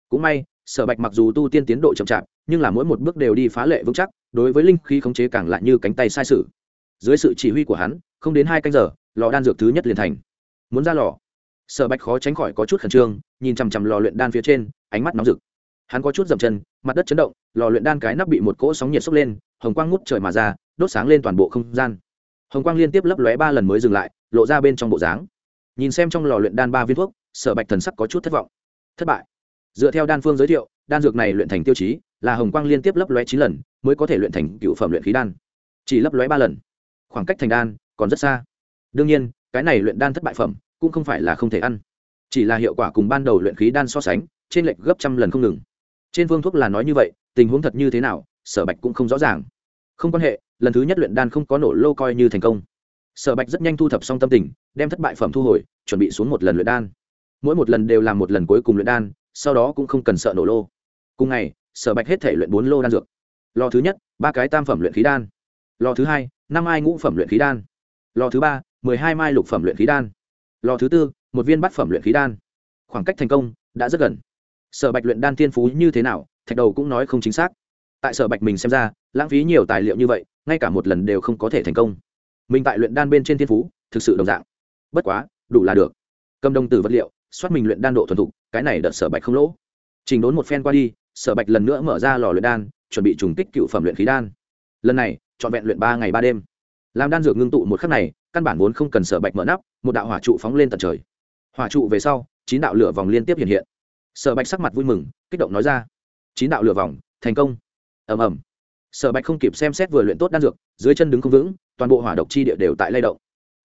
Cũng may, sở bạch mặc dù tu tiên tiến độ chậm chạp, nhưng là mỗi một bước đều đi phá lệ vững chắc, đối với linh khí khống chế càng lại như cánh tay sai sự. Dưới sự chỉ huy của hắn, không đến hai canh giờ, lò đan dược thứ nhất liền thành. Muốn ra lò. Sở bạch khó tránh khỏi có chút khẩn trương, nhìn chằm chằm lò luyện đan phía trên, ánh mắt nóng rực. Hắn có chút dậm chân, mặt đất chấn động, lò luyện đan cái nắp bị một cỗ sóng nhiệt xốc lên, hồng quang ngút trời mà ra, đốt sáng lên toàn bộ không gian. Hồng quang liên tiếp lấp lóe ba lần mới dừng lại, lộ ra bên trong bộ dáng. Nhìn xem trong lò luyện đan ba viên thuốc sở bạch thần sắc có chút thất vọng. Thất bại. Dựa theo đan phương giới thiệu, đan dược này luyện thành tiêu chí là hồng quang liên tiếp lấp lóe chín lần mới có thể luyện thành cựu phẩm luyện khí đan. Chỉ lấp lóe ba lần. Khoảng cách thành đan còn rất xa. Đương nhiên, cái này luyện đan thất bại phẩm cũng không phải là không thể ăn. Chỉ là hiệu quả cùng ban đầu luyện khí đan so sánh, trên lệch gấp trăm lần không ngừng. Trên phương thuốc là nói như vậy, tình huống thật như thế nào, sở bạch cũng không rõ ràng. Không quan hệ, lần thứ nhất luyện đan không có nổ lô coi như thành công. Sở bạch rất nhanh thu thập xong tâm tình, đem thất bại phẩm thu hồi, chuẩn bị xuống một lần luyện đan mỗi một lần đều làm một lần cuối cùng luyện đan, sau đó cũng không cần sợ nổ lô. Cùng ngày, sở bạch hết thể luyện bốn lô đan dược. Lò thứ nhất, ba cái tam phẩm luyện khí đan. Lò thứ hai, năm ai ngũ phẩm luyện khí đan. Lò thứ ba, mười hai mai lục phẩm luyện khí đan. Lò thứ tư, một viên bát phẩm luyện khí đan. Khoảng cách thành công đã rất gần. Sở bạch luyện đan tiên phú như thế nào, thạch đầu cũng nói không chính xác. Tại sở bạch mình xem ra, lãng phí nhiều tài liệu như vậy, ngay cả một lần đều không có thể thành công. Mình tại luyện đan bên trên thiên phú, thực sự đồng dạng. Bất quá, đủ là được. Cầm đồng từ vật liệu soát mình luyện đan độ thuần thục, cái này đợt sở bạch không lỗ. Trình đốn một phen qua đi, sở bạch lần nữa mở ra lò luyện đan, chuẩn bị trùng kích cựu phẩm luyện khí đan. Lần này, trọn vẹn luyện ba ngày ba đêm. Làm đan dược ngưng tụ một khắc này, căn bản vốn không cần sở bạch mở nắp, một đạo hỏa trụ phóng lên tận trời. Hỏa trụ về sau, chín đạo lửa vòng liên tiếp hiện hiện. Sở bạch sắc mặt vui mừng, kích động nói ra. Chín đạo lửa vòng, thành công. Ầm ầm. Sở bạch không kịp xem xét vừa luyện tốt đan dược, dưới chân đứng không vững, toàn bộ hỏa độc chi địa đều tại lay động.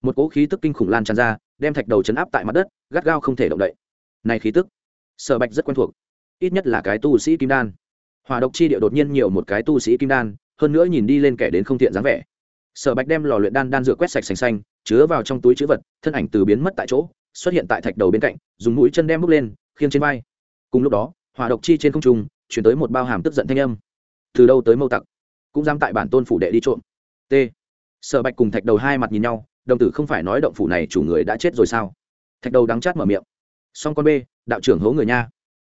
Một cỗ khí tức kinh khủng lan tràn ra đem thạch đầu chấn áp tại mặt đất, gắt gao không thể động đậy. Này khí tức, sở bạch rất quen thuộc, ít nhất là cái tu sĩ kim đan. Hỏa độc chi địa đột nhiên nhiều một cái tu sĩ kim đan, hơn nữa nhìn đi lên kẻ đến không thiện dáng vẻ. Sở bạch đem lò luyện đan đan dựa quét sạch xanh xanh, chứa vào trong túi chữ vật, thân ảnh từ biến mất tại chỗ, xuất hiện tại thạch đầu bên cạnh, dùng mũi chân đem bước lên, khiêng trên vai. Cùng lúc đó, hỏa độc chi trên không trung, chuyển tới một bao hàm tức giận thanh âm. Từ đâu tới mâu tặc? Cũng dám tại bản tôn phủ đệ đi trộm. T. Sở bạch cùng thạch đầu hai mặt nhìn nhau đồng tử không phải nói động phủ này chủ người đã chết rồi sao? Thạch đầu đắng chát mở miệng. Song con b đạo trưởng hố người nha.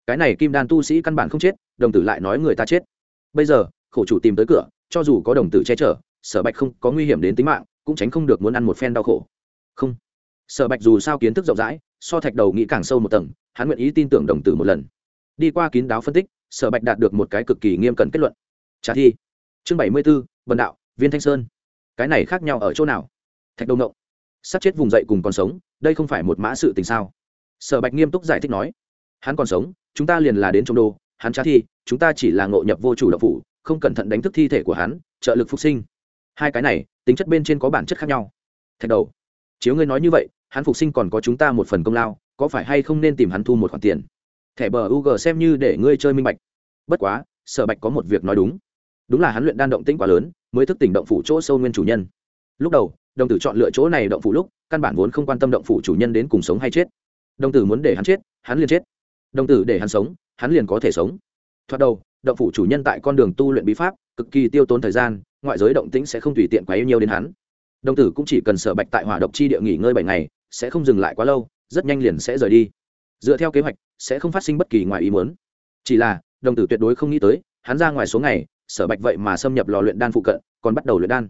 Cái này kim đan tu sĩ căn bản không chết, đồng tử lại nói người ta chết. Bây giờ, khổ chủ tìm tới cửa, cho dù có đồng tử che chở, sở bạch không có nguy hiểm đến tính mạng, cũng tránh không được muốn ăn một phen đau khổ. Không. Sở bạch dù sao kiến thức rộng rãi, so thạch đầu nghĩ càng sâu một tầng, hắn nguyện ý tin tưởng đồng tử một lần. Đi qua kín đáo phân tích, sở bạch đạt được một cái cực kỳ nghiêm cẩn kết luận. Trả thi. Chương bảy mươi b ố vần đạo, viên thanh sơn. Cái này khác nhau ở chỗ nào? Thạch đầu nộng sát chết vùng dậy cùng còn sống, đây không phải một mã sự tình sao? Sở bạch nghiêm túc giải thích nói. Hắn còn sống, chúng ta liền là đến trong đô, hắn trả thi, chúng ta chỉ là ngộ nhập vô chủ độc phủ, không cẩn thận đánh thức thi thể của hắn, trợ lực phục sinh. Hai cái này, tính chất bên trên có bản chất khác nhau. Thạch đầu, chiếu ngươi nói như vậy, hắn phục sinh còn có chúng ta một phần công lao, có phải hay không nên tìm hắn thu một khoản tiền? Thẻ bờ u g xem như để ngươi chơi minh bạch. Bất quá, sở bạch có một việc nói đúng. Đúng là hắn luyện đan động tĩnh quá lớn, mới thức tỉnh động phủ chỗ sâu nguyên chủ nhân lúc đầu, đồng tử chọn lựa chỗ này động phủ lúc, căn bản vốn không quan tâm động phủ chủ nhân đến cùng sống hay chết. Đồng tử muốn để hắn chết, hắn liền chết. Đồng tử để hắn sống, hắn liền có thể sống. Thoạt đầu, động phủ chủ nhân tại con đường tu luyện bí pháp, cực kỳ tiêu tốn thời gian, ngoại giới động tĩnh sẽ không tùy tiện quá yêu nhiều đến hắn. Đồng tử cũng chỉ cần sở bạch tại hỏa độc chi địa nghỉ ngơi bảy ngày, sẽ không dừng lại quá lâu, rất nhanh liền sẽ rời đi. Dựa theo kế hoạch, sẽ không phát sinh bất kỳ ngoài ý muốn. Chỉ là, đồng tử tuyệt đối không nghĩ tới, hắn ra ngoài số ngày, sở bạch vậy mà xâm nhập lò luyện đan phụ cận, còn bắt đầu luyện đan.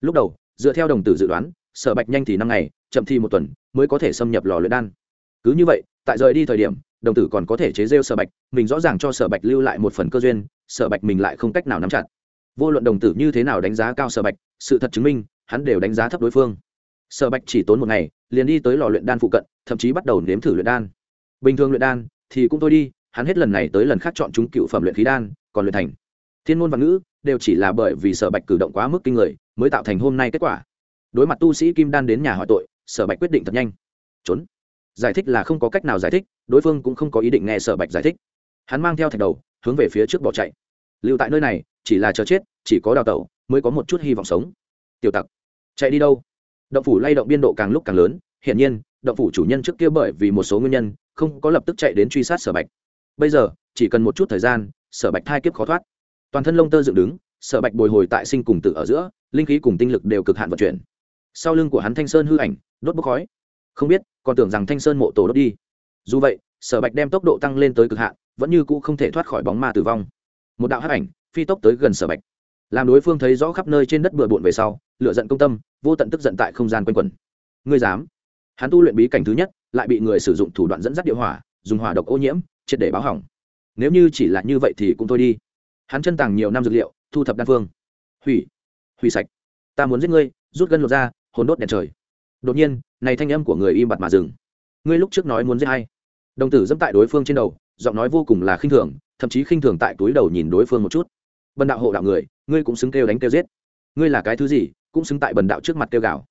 Lúc đầu dựa theo đồng tử dự đoán, sở bạch nhanh thì năm ngày, chậm thì một tuần, mới có thể xâm nhập lò luyện đan. Cứ như vậy, tại rời đi thời điểm, đồng tử còn có thể chế rêu sở bạch, mình rõ ràng cho sở bạch lưu lại một phần cơ duyên, sở bạch mình lại không cách nào nắm chặt. Vô luận đồng tử như thế nào đánh giá cao sở bạch, sự thật chứng minh, hắn đều đánh giá thấp đối phương. Sở bạch chỉ tốn một ngày, liền đi tới lò luyện đan phụ cận, thậm chí bắt đầu nếm thử luyện đan. Bình thường luyện đan thì cũng thôi đi, hắn hết lần này tới lần khác chọn chúng cựu phẩm luyện khí đan, còn luyện thành thiên môn và ngữ đều chỉ là bởi vì sở bạch cử động quá mức kinh người mới tạo thành hôm nay kết quả. Đối mặt tu sĩ kim đan đến nhà hỏi tội, sở bạch quyết định thật nhanh. Trốn. Giải thích là không có cách nào giải thích, đối phương cũng không có ý định nghe sở bạch giải thích. Hắn mang theo thạch đầu, hướng về phía trước bỏ chạy. Lưu tại nơi này, chỉ là chờ chết, chỉ có đào tẩu mới có một chút hy vọng sống. Tiểu tặc, chạy đi đâu? Động phủ lay động biên độ càng lúc càng lớn, hiển nhiên, động phủ chủ nhân trước kia bởi vì một số nguyên nhân, không có lập tức chạy đến truy sát sở bạch. Bây giờ, chỉ cần một chút thời gian, sở bạch thai kiếp khó thoát toàn thân lông tơ dựng đứng, sở bạch bồi hồi tại sinh cùng tử ở giữa, linh khí cùng tinh lực đều cực hạn vận chuyển. Sau lưng của hắn thanh sơn hư ảnh, đốt bốc khói. Không biết, còn tưởng rằng thanh sơn mộ tổ đốt đi. Dù vậy, sở bạch đem tốc độ tăng lên tới cực hạn, vẫn như cũ không thể thoát khỏi bóng ma tử vong. Một đạo hắc ảnh, phi tốc tới gần sở bạch. Làm đối phương thấy rõ khắp nơi trên đất bừa bộn về sau lựa giận công tâm, vô tận tức giận tại không gian quanh quẩn. Ngươi dám? Hắn tu luyện bí cảnh thứ nhất, lại bị người sử dụng thủ đoạn dẫn dắt địa hỏa, dùng hỏa độc ô nhiễm, triệt để báo hỏng. Nếu như chỉ là như vậy thì cũng thôi đi hắn chân tàng nhiều năm dược liệu, thu thập đan phương. Hủy. Hủy sạch. Ta muốn giết ngươi, rút gân lột ra hồn đốt đèn trời. Đột nhiên, này thanh âm của người im bặt mà dừng. Ngươi lúc trước nói muốn giết hay đồng tử dẫm tại đối phương trên đầu, giọng nói vô cùng là khinh thường, thậm chí khinh thường tại túi đầu nhìn đối phương một chút. Bần đạo hộ đạo người, ngươi cũng xứng kêu đánh kêu giết. Ngươi là cái thứ gì, cũng xứng tại bần đạo trước mặt kêu gào.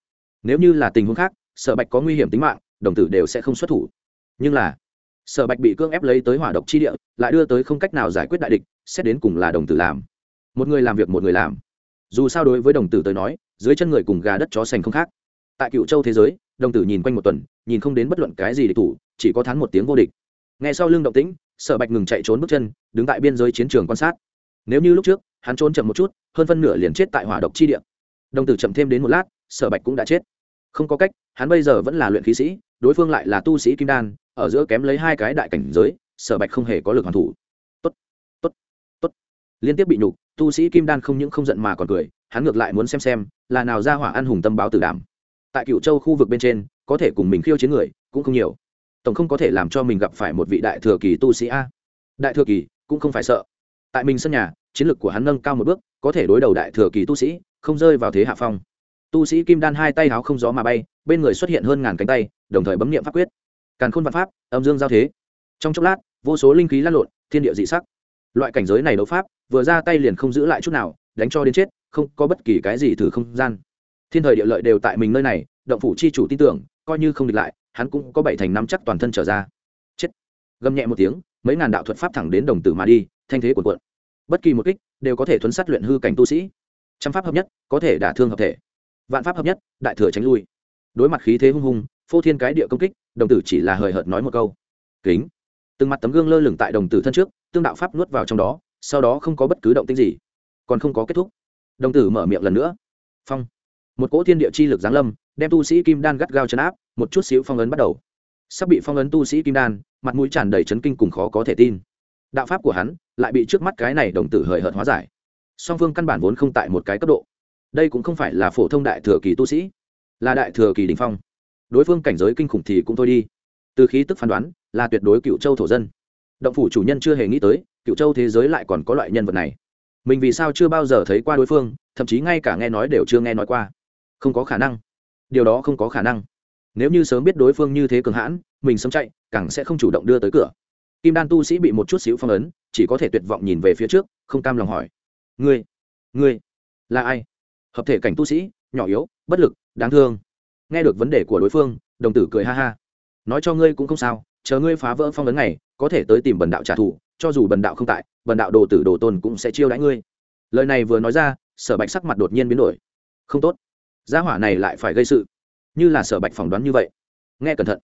Nếu như là tình huống khác sở bạch có nguy hiểm tính mạng, đồng tử đều sẽ không xuất thủ. Nhưng là sở bạch bị cưỡng ép lấy tới hỏa độc chi địa, lại đưa tới không cách nào giải quyết đại địch, xét đến cùng là đồng tử làm. Một người làm việc một người làm. Dù sao đối với đồng tử tới nói, dưới chân người cùng gà đất chó sành không khác. Tại cựu châu thế giới, đồng tử nhìn quanh một tuần, nhìn không đến bất luận cái gì địch thủ, chỉ có thắng một tiếng vô địch. Ngay sau lưng động tĩnh, sở bạch ngừng chạy trốn bước chân, đứng tại biên giới chiến trường quan sát. Nếu như lúc trước, hắn trốn chậm một chút, hơn phân nửa liền chết tại hỏa độc chi địa. Đồng tử chậm thêm đến một lát, sở bạch cũng đã chết. Không có cách, hắn bây giờ vẫn là luyện khí sĩ đối phương lại là tu sĩ kim đan, ở giữa kém lấy hai cái đại cảnh giới, sở bạch không hề có lực hoàn thủ. Tốt tốt tốt. Liên tiếp bị nhục, tu sĩ kim đan không những không giận mà còn cười, hắn ngược lại muốn xem xem, là nào ra hỏa ăn hùng tâm báo tử đảm. Tại cựu châu khu vực bên trên, có thể cùng mình khiêu chiến người, cũng không nhiều. Tổng không có thể làm cho mình gặp phải một vị đại thừa kỳ tu sĩ a. Đại thừa kỳ, cũng không phải sợ. Tại mình sân nhà, chiến lược của hắn nâng cao một bước, có thể đối đầu đại thừa kỳ tu sĩ, không rơi vào thế hạ phong. Tu sĩ kim đan hai tay háo không gió mà bay bên người xuất hiện hơn ngàn cánh tay, đồng thời bấm nghiệm pháp quyết. Càn khôn văn pháp, âm dương giao thế. Trong chốc lát, vô số linh khí lăn lộn, thiên địa dị sắc. Loại cảnh giới này đấu pháp, vừa ra tay liền không giữ lại chút nào, đánh cho đến chết, không có bất kỳ cái gì thử không gian. Thiên thời địa lợi đều tại mình nơi này, động phủ chi chủ tin tưởng, coi như không địch lại, hắn cũng có bảy thành năm chắc toàn thân trở ra. Chết. Gầm nhẹ một tiếng, mấy ngàn đạo thuật pháp thẳng đến đồng tử mà đi, thanh thế của cuộn. Bất kỳ một kích, đều có thể thuấn sát luyện hư cảnh tu sĩ. Trăm pháp hợp nhất, có thể đả thương hợp thể. Vạn pháp hợp nhất, đại thừa tránh lui đối mặt khí thế hung hùng phô thiên cái địa công kích, đồng tử chỉ là hời hợt nói một câu. Kính. Từng mặt tấm gương lơ lửng tại đồng tử thân trước, tương đạo pháp nuốt vào trong đó, sau đó không có bất cứ động tĩnh gì. Còn không có kết thúc. Đồng tử mở miệng lần nữa. Phong. Một cỗ thiên địa chi lực giáng lâm, đem tu sĩ kim đan gắt gao chấn áp, một chút xíu phong ấn bắt đầu. Sắp bị phong ấn tu sĩ kim đan, mặt mũi tràn đầy chấn kinh cùng khó có thể tin. Đạo pháp của hắn lại bị trước mắt cái này đồng tử hời hợt hóa giải. Song phương căn bản vốn không tại một cái cấp độ. Đây cũng không phải là phổ thông đại thừa kỳ tu sĩ là đại thừa kỳ đình phong. Đối phương cảnh giới kinh khủng thì cũng thôi đi. Từ khí tức phán đoán, là tuyệt đối cựu châu thổ dân. Động phủ chủ nhân chưa hề nghĩ tới, cựu châu thế giới lại còn có loại nhân vật này. Mình vì sao chưa bao giờ thấy qua đối phương, thậm chí ngay cả nghe nói đều chưa nghe nói qua. Không có khả năng. Điều đó không có khả năng. Nếu như sớm biết đối phương như thế cường hãn, mình sớm chạy, càng sẽ không chủ động đưa tới cửa. Kim đan tu sĩ bị một chút xíu phong ấn, chỉ có thể tuyệt vọng nhìn về phía trước, không cam lòng hỏi. Ngươi ngươi là ai? Hợp thể cảnh tu sĩ nhỏ yếu, bất lực, đáng thương. Nghe được vấn đề của đối phương, đồng tử cười ha ha. Nói cho ngươi cũng không sao, chờ ngươi phá vỡ phong ấn này, có thể tới tìm bần đạo trả thù, cho dù bần đạo không tại, bần đạo đồ tử đồ tôn cũng sẽ chiêu đãi ngươi. Lời này vừa nói ra, sở bạch sắc mặt đột nhiên biến đổi. Không tốt. Gia hỏa này lại phải gây sự. Như là sở bạch phỏng đoán như vậy. Nghe cẩn thận.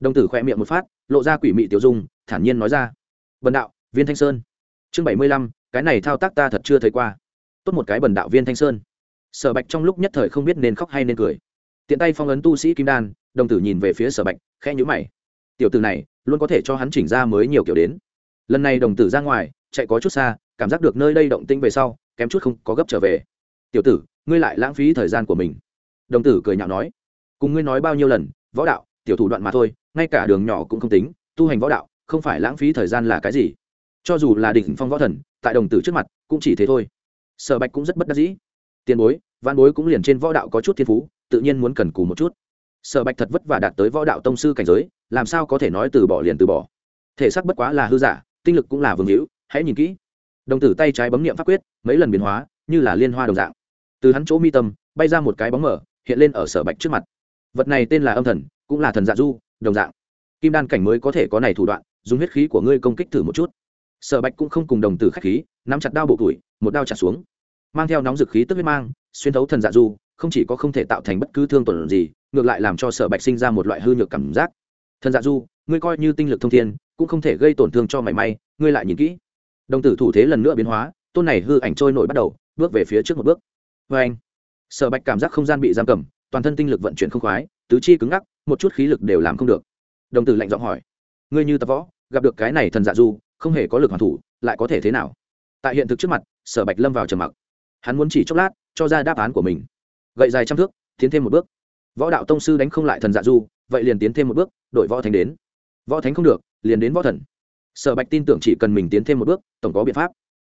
Đồng tử khoe miệng một phát, lộ ra quỷ mị tiểu dung, thản nhiên nói ra. Bần đạo, viên thanh sơn. Chương bảy mươi lăm, cái này thao tác ta thật chưa thấy qua. Tốt một cái bần đạo viên thanh sơn sở bạch trong lúc nhất thời không biết nên khóc hay nên cười. Tiện tay phong ấn tu sĩ kim đan, đồng tử nhìn về phía sở bạch, khẽ nhữ mày. Tiểu tử này, luôn có thể cho hắn chỉnh ra mới nhiều kiểu đến. Lần này đồng tử ra ngoài, chạy có chút xa, cảm giác được nơi đây động tinh về sau, kém chút không có gấp trở về. Tiểu tử, ngươi lại lãng phí thời gian của mình. Đồng tử cười nhạo nói. Cùng ngươi nói bao nhiêu lần, võ đạo, tiểu thủ đoạn mà thôi, ngay cả đường nhỏ cũng không tính, tu hành võ đạo, không phải lãng phí thời gian là cái gì. Cho dù là đỉnh phong võ thần, tại đồng tử trước mặt, cũng chỉ thế thôi. Sở bạch cũng rất bất đắc dĩ tiền bối văn bối cũng liền trên võ đạo có chút thiên phú, tự nhiên muốn cần cù một chút. Sở bạch thật vất vả đạt tới võ đạo tông sư cảnh giới, làm sao có thể nói từ bỏ liền từ bỏ. Thể xác bất quá là hư giả, tinh lực cũng là vương hữu, hãy nhìn kỹ. Đồng tử tay trái bấm nghiệm pháp quyết, mấy lần biến hóa, như là liên hoa đồng dạng. Từ hắn chỗ mi tâm, bay ra một cái bóng mở hiện lên ở sở bạch trước mặt. Vật này tên là âm thần, cũng là thần dạ du, đồng dạng. Kim đan cảnh mới có thể có này thủ đoạn, dùng huyết khí của ngươi công kích thử một chút. Sở bạch cũng không cùng đồng tử k h á c h khí, nắm chặt đao bộ tuổi, một đao chặt xuống mang theo nóng dực khí tức huyết mang, xuyên thấu thần dạ du, không chỉ có không thể tạo thành bất cứ thương tổn gì, ngược lại làm cho sở bạch sinh ra một loại hư nhược cảm giác. Thần dạ du, ngươi coi như tinh lực thông thiên, cũng không thể gây tổn thương cho mảy may, ngươi lại nhìn kỹ. Đồng tử thủ thế lần nữa biến hóa, tôn này hư ảnh trôi nổi bắt đầu, bước về phía trước một bước. Vê anh, sở bạch cảm giác không gian bị giam cầm, toàn thân tinh lực vận chuyển không khoái, tứ chi cứng ngắc, một chút khí lực đều làm không được. Đồng tử lạnh giọng hỏi, ngươi như tập võ, gặp được cái này thần dạ du, không hề có lực hoàn thủ, lại có thể thế nào? Tại hiện thực trước mặt, sở bạch lâm vào trầm mặc hắn muốn chỉ chốc lát, cho ra đáp án của mình. Gậy dài trăm thước, tiến thêm một bước. Võ đạo tông sư đánh không lại thần dạ du, vậy liền tiến thêm một bước đội võ thánh đến. Võ thánh không được, liền đến võ thần. Sở bạch tin tưởng chỉ cần mình tiến thêm một bước, tổng có biện pháp.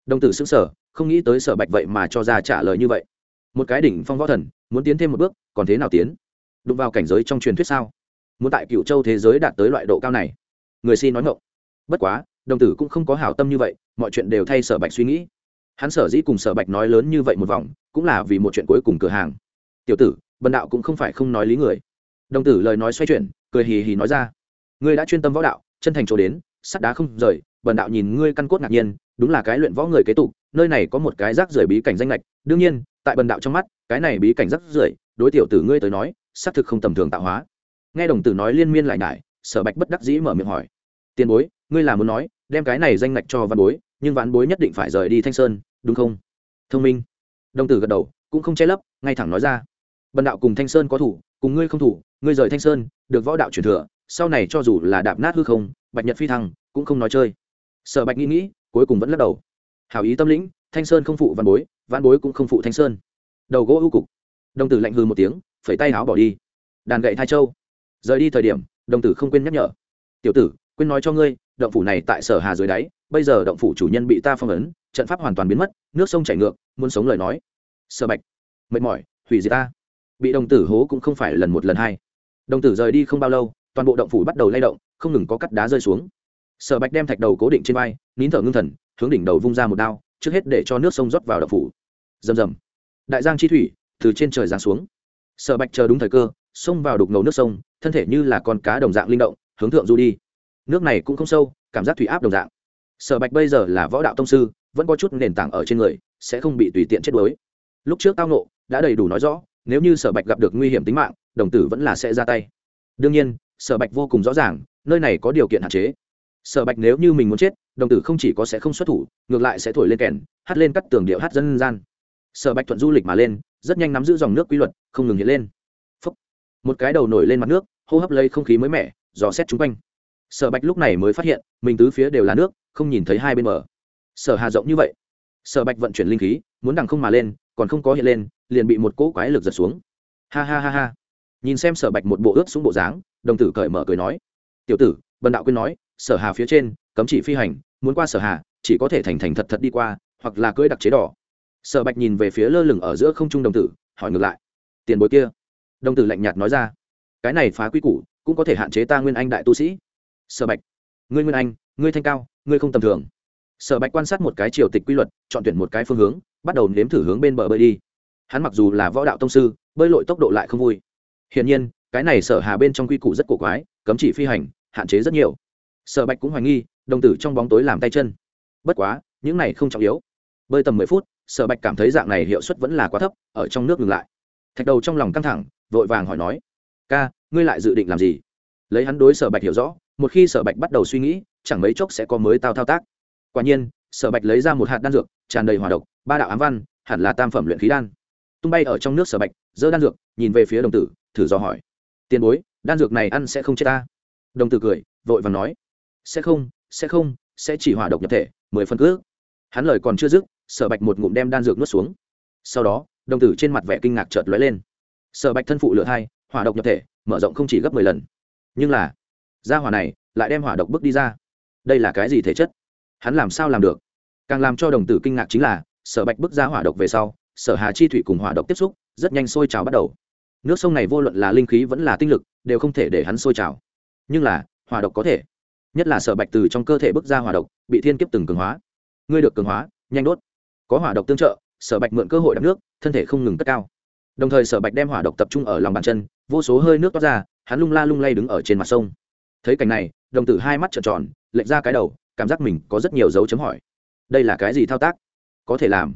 Đồng tử xứng sở không nghĩ tới sở bạch vậy mà cho ra trả lời như vậy. Một cái đỉnh phong võ thần, muốn tiến thêm một bước, còn thế nào tiến? Đụng vào cảnh giới trong truyền thuyết sao? Muốn tại cựu châu thế giới đạt tới loại độ cao này. Người xin nói ngộng bất quá, đồng tử cũng không có hảo tâm như vậy, mọi chuyện đều thay sở bạch suy nghĩ hắn sở dĩ cùng sở bạch nói lớn như vậy một vòng, cũng là vì một chuyện cuối cùng cửa hàng. Tiểu tử, bần đạo cũng không phải không nói lý người. Đồng tử lời nói xoay chuyển, cười hì hì nói ra. Ngươi đã chuyên tâm võ đạo, chân thành chỗ đến, sắt đá không rời, bần đạo nhìn ngươi căn cốt ngạc nhiên, đúng là cái luyện võ người kế tục, nơi này có một cái rác rưởi bí cảnh danh lệch. Đương nhiên, tại bần đạo trong mắt, cái này bí cảnh rác rưởi, đối tiểu tử ngươi tới nói, xác thực không tầm thường tạo hóa. Nghe đồng tử nói liên miên lại nhải, sở bạch bất đắc dĩ mở miệng hỏi. Tiền bối, ngươi là muốn nói, đem cái này danh lệch cho văn bối nhưng văn bối nhất định phải rời đi thanh sơn, đúng không? Thông minh. Đồng tử gật đầu, cũng không che lấp, ngay thẳng nói ra. Bần đạo cùng thanh sơn có thủ, cùng ngươi không thủ, ngươi rời thanh sơn, được võ đạo truyền thừa, sau này cho dù là đạp nát hư không, bạch nhật phi thăng, cũng không nói chơi. Sở bạch nghĩ nghĩ, cuối cùng vẫn lắc đầu. Hảo ý tâm lĩnh, thanh sơn không phụ văn bối văn bối cũng không phụ thanh sơn. Đầu gỗ ưu cục. Đồng tử lạnh hư một tiếng, phẩy tay áo bỏ đi. Đàn gậy thai châu. Rời đi thời điểm, đồng tử không quên nhắc nhở. Tiểu tử, quên nói cho ngươi, động phủ này tại sở hà dưới đáy bây giờ động phủ chủ nhân bị ta phong ấn, trận pháp hoàn toàn biến mất, nước sông chảy ngược, muốn sống lời nói. Sở bạch. Mệt mỏi, hủy diệt ta. Bị đồng tử hố cũng không phải lần một lần hai. Đồng tử rời đi không bao lâu, toàn bộ động phủ bắt đầu lay động, không ngừng có cắt đá rơi xuống. Sở bạch đem thạch đầu cố định trên vai, nín thở ngưng thần, hướng đỉnh đầu vung ra một đao, trước hết để cho nước sông rót vào động phủ. Rầm rầm. Đại giang chi thủy, từ trên trời giáng xuống. Sở bạch chờ đúng thời cơ, xông vào đục ngầu nước sông, thân thể như là con cá đồng dạng linh động, hướng thượng du đi. Nước này cũng không sâu, cảm giác thủy áp đồng dạng sở bạch bây giờ là võ đạo tông sư, vẫn có chút nền tảng ở trên người, sẽ không bị tùy tiện chết đuối. Lúc trước tao nộ, đã đầy đủ nói rõ, nếu như sở bạch gặp được nguy hiểm tính mạng, đồng tử vẫn là sẽ ra tay. Đương nhiên, sở bạch vô cùng rõ ràng, nơi này có điều kiện hạn chế. Sở bạch nếu như mình muốn chết, đồng tử không chỉ có sẽ không xuất thủ, ngược lại sẽ thổi lên kèn, hát lên các tường điệu hát dân gian. Sở bạch thuận du lịch mà lên, rất nhanh nắm giữ dòng nước quy luật, không ngừng hiện lên. Phúc. một cái đầu nổi lên mặt nước, hô hấp lấy không khí mới mẻ, dò xét chung quanh. Sở bạch lúc này mới phát hiện, mình tứ phía đều là nước không nhìn thấy hai bên bờ. Sở hà rộng như vậy, sở bạch vận chuyển linh khí, muốn đằng không mà lên, còn không có hiện lên, liền bị một cỗ quái lực giật xuống. Ha ha ha ha. Nhìn xem sở bạch một bộ ướt xuống bộ dáng, đồng tử cởi mở cười nói, tiểu tử, vân đạo quyên nói, sở hà phía trên, cấm chỉ phi hành, muốn qua sở hà, chỉ có thể thành thành thật thật đi qua, hoặc là cưỡi đặc chế đỏ. Sở bạch nhìn về phía lơ lửng ở giữa không trung đồng tử, hỏi ngược lại, tiền bối kia? Đồng tử lạnh nhạt nói ra, cái này phá quy củ, cũng có thể hạn chế ta nguyên anh đại tu sĩ. Sở bạch, ngươi nguyên anh, ngươi thanh cao ngươi không tầm thường. Sở bạch quan sát một cái triều tịch quy luật, chọn tuyển một cái phương hướng, bắt đầu nếm thử hướng bên bờ bơi đi. Hắn mặc dù là võ đạo tông sư, bơi lội tốc độ lại không vui. Hiển nhiên, cái này sở hà bên trong quy củ rất cổ quái, cấm chỉ phi hành, hạn chế rất nhiều. Sở bạch cũng hoài nghi, đồng tử trong bóng tối làm tay chân. Bất quá, những này không trọng yếu. Bơi tầm mười phút, sở bạch cảm thấy dạng này hiệu suất vẫn là quá thấp, ở trong nước ngừng lại. Thạch đầu trong lòng căng thẳng, vội vàng hỏi nói, ca, ngươi lại dự định làm gì? Lấy hắn đối sở bạch hiểu rõ, một khi sở bạch bắt đầu suy nghĩ chẳng mấy chốc sẽ có mới tao thao tác. Quả nhiên, sở bạch lấy ra một hạt đan dược, tràn đầy hòa độc, ba đạo ám văn, hẳn là tam phẩm luyện khí đan. Tung bay ở trong nước sở bạch, giơ đan dược, nhìn về phía đồng tử, thử dò hỏi. Tiền bối, đan dược này ăn sẽ không chết ta? Đồng tử cười, vội và nói. Sẽ không sẽ không, sẽ chỉ hỏa độc nhập thể, mười phân cước. Hắn lời còn chưa dứt, sở bạch một ngụm đem đan dược nuốt xuống. Sau đó, đồng tử trên mặt vẻ kinh ngạc chợt lóe lên. Sở bạch thân phụ lựa hai hỏa độc nhập thể, mở rộng không chỉ gấp mười lần. Nhưng là, gia hỏa này lại đem hỏa độc bước đi ra đây là cái gì thể chất? Hắn làm sao làm được? Càng làm cho đồng tử kinh ngạc chính là, sở bạch bước ra hỏa độc về sau, sở hà chi thủy cùng hỏa độc tiếp xúc, rất nhanh sôi trào bắt đầu. Nước sông này vô luận là linh khí vẫn là tinh lực, đều không thể để hắn sôi trào. Nhưng là, hỏa độc có thể. Nhất là sở bạch từ trong cơ thể bước ra hỏa độc, bị thiên kiếp từng cường hóa. Ngươi được cường hóa, nhanh đốt. Có hỏa độc tương trợ, sở bạch mượn cơ hội đắp nước, thân thể không ngừng cất cao. Đồng thời sở bạch đem hỏa độc tập trung ở lòng bàn chân, vô số hơi nước toát ra, hắn lung la lung lay đứng ở trên mặt sông. Thấy cảnh này đồng tử hai mắt trợn tròn, lệch ra cái đầu, cảm giác mình có rất nhiều dấu chấm hỏi. Đây là cái gì thao tác? Có thể làm.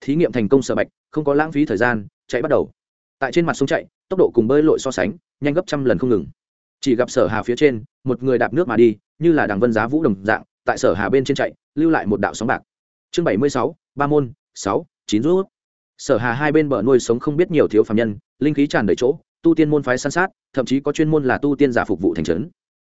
Thí nghiệm thành công sở bạch, không có lãng phí thời gian, chạy bắt đầu. Tại trên mặt sông chạy, tốc độ cùng bơi lội so sánh, nhanh gấp trăm lần không ngừng. Chỉ gặp sở hà phía trên, một người đạp nước mà đi, như là đằng vân giá vũ đồng dạng, tại sở hà bên trên chạy, lưu lại một đạo sóng bạc. Chương bảy mươi sáu, ba môn, sáu, chín rút sở hà hai bên bờ nuôi sống không biết nhiều thiếu phạm nhân, linh khí tràn đầy chỗ, tu tiên môn phái san sát, thậm chí có chuyên môn là tu tiên giả phục vụ thành trấn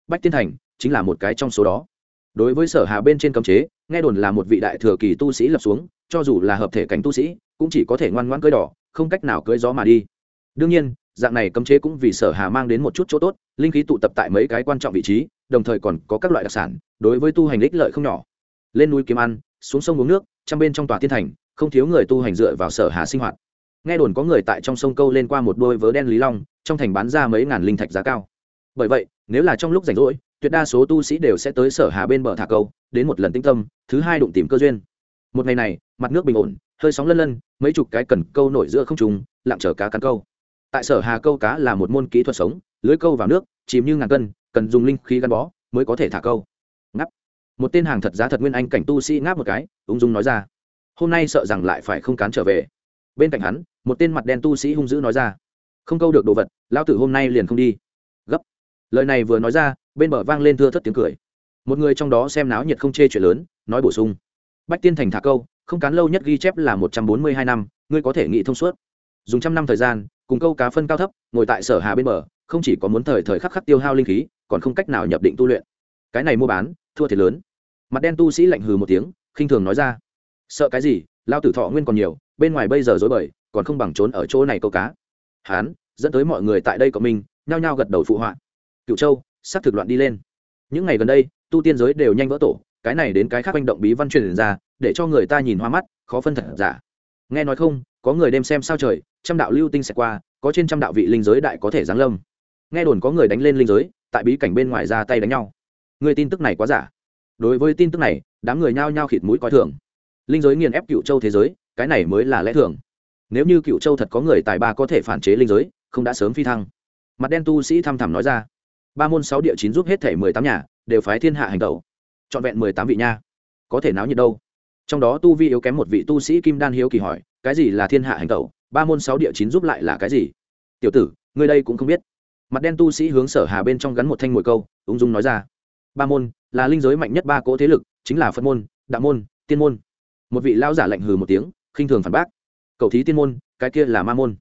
bách tiên thành chính là một cái trong số đó. Đối với sở hà bên trên cấm chế, nghe đồn là một vị đại thừa kỳ tu sĩ lập xuống, cho dù là hợp thể cảnh tu sĩ, cũng chỉ có thể ngoan ngoãn cưỡi đỏ, không cách nào cưỡi gió mà đi. Đương nhiên, dạng này cấm chế cũng vì sở hà mang đến một chút chỗ tốt, linh khí tụ tập tại mấy cái quan trọng vị trí, đồng thời còn có các loại đặc sản, đối với tu hành ích lợi không nhỏ. Lên núi kiếm ăn, xuống sông uống nước trong bên trong tòa tiên thành, không thiếu người tu hành dựa vào sở hà sinh hoạt. Nghe đồn có người tại trong sông câu lên qua một đôi vớ đen lý long, trong thành bán ra mấy ngàn linh thạch giá cao bởi vậy, nếu là trong lúc rảnh rỗi, tuyệt đa số tu sĩ đều sẽ tới sở hà bên bờ thả câu, đến một lần tinh tâm, thứ hai đụng tìm cơ duyên. Một ngày này, mặt nước bình ổn, hơi sóng lân lân, mấy chục cái cần câu nổi giữa không trùng lặng chở cá cắn câu. Tại sở hà câu cá là một môn kỹ thuật sống, lưới câu vào nước, chìm như ngàn cân, cần dùng linh khí gắn bó, mới có thể thả câu. Ngắp một tên hàng thật giá thật nguyên anh cảnh tu sĩ ngáp một cái, ung dung nói ra. Hôm nay sợ rằng lại phải không cán trở về. Bên cạnh hắn, một tên mặt đen tu sĩ hung dữ nói ra. Không câu được đồ vật, lão tử hôm nay liền không đi lời này vừa nói ra, bên bờ vang lên thưa thất tiếng cười. Một người trong đó xem náo nhiệt không chê chuyện lớn, nói bổ sung. Bách tiên thành thả câu, không cán lâu nhất ghi chép là một trăm bốn mươi hai năm, ngươi có thể nghĩ thông suốt. Dùng trăm năm thời gian, cùng câu cá phân cao thấp, ngồi tại sở hà bên bờ, không chỉ có muốn thời thời khắc khắc tiêu hao linh khí, còn không cách nào nhập định tu luyện. Cái này mua bán, thua thiệt lớn. Mặt đen tu sĩ lạnh hừ một tiếng, khinh thường nói ra. Sợ cái gì, lao tử thọ nguyên còn nhiều, bên ngoài bây giờ dối bời, còn không bằng trốn ở chỗ này câu cá. Hán, dẫn tới mọi người tại đây có mình nhao nhao gật đầu phụ họa cựu châu, sắp thực loạn đi lên. Những ngày gần đây, tu tiên giới đều nhanh vỡ tổ, cái này đến cái khác manh động bí văn truyền ra, để cho người ta nhìn hoa mắt, khó phân thật giả. Nghe nói không, có người đem xem sao trời, trăm đạo lưu tinh sẽ qua, có trên trăm đạo vị linh giới đại có thể giáng lâm. Nghe đồn có người đánh lên linh giới, tại bí cảnh bên ngoài ra tay đánh nhau. Người tin tức này quá giả. Đối với tin tức này, đám người nhao nhao khịt mũi coi thường. Linh giới nghiền ép cựu châu thế giới, cái này mới là lẽ thường. Nếu như cựu châu thật có người tài ba có thể phản chế linh giới, không đã sớm phi thăng. Mặt đen tu sĩ thăm thẳm nói ra ba môn sáu địa chín giúp hết thể mười tám nhà, đều phái thiên hạ hành tẩu. Trọn vẹn mười tám vị nha. Có thể náo nhiệt đâu? Trong đó tu vi yếu kém một vị tu sĩ kim đan hiếu kỳ hỏi, cái gì là thiên hạ hành tẩu? Ba môn sáu địa chín giúp lại là cái gì? Tiểu tử người đây cũng không biết. Mặt đen tu sĩ hướng sở hà bên trong gắn một thanh mồi câu, ung dung nói ra. Ba môn là linh giới mạnh nhất ba cỗ thế lực, chính là phân môn, đạo môn, tiên môn. Một vị lao giả lạnh hừ một tiếng, khinh thường phản bác. Cậu thí tiên môn, cái kia là ma môn.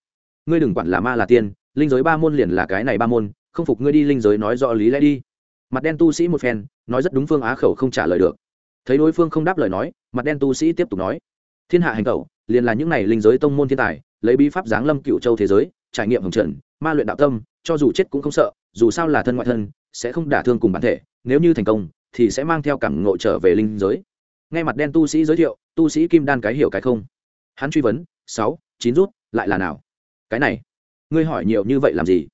Ngươi đừng quản là ma là tiên, linh giới ba môn liền là cái này ba môn không phục ngươi đi linh giới nói rõ lý lẽ đi. Mặt đen tu sĩ một phen, nói rất đúng phương á khẩu không trả lời được. Thấy đối phương không đáp lời nói, mặt đen tu sĩ tiếp tục nói. Thiên hạ hành tẩu, liền là những này linh giới tông môn thiên tài, lấy bí pháp giáng lâm cựu châu thế giới, trải nghiệm hồng trần, ma luyện đạo tâm, cho dù chết cũng không sợ, dù sao là thân ngoại thân, sẽ không đả thương cùng bản thể, nếu như thành công, thì sẽ mang theo cảm ngộ trở về linh giới. Ngay mặt đen tu sĩ giới thiệu, tu sĩ kim đan cái hiểu cái không. Hắn truy vấn, sáu, chín rút, lại là nào? Cái này, ngươi hỏi nhiều như vậy làm gì?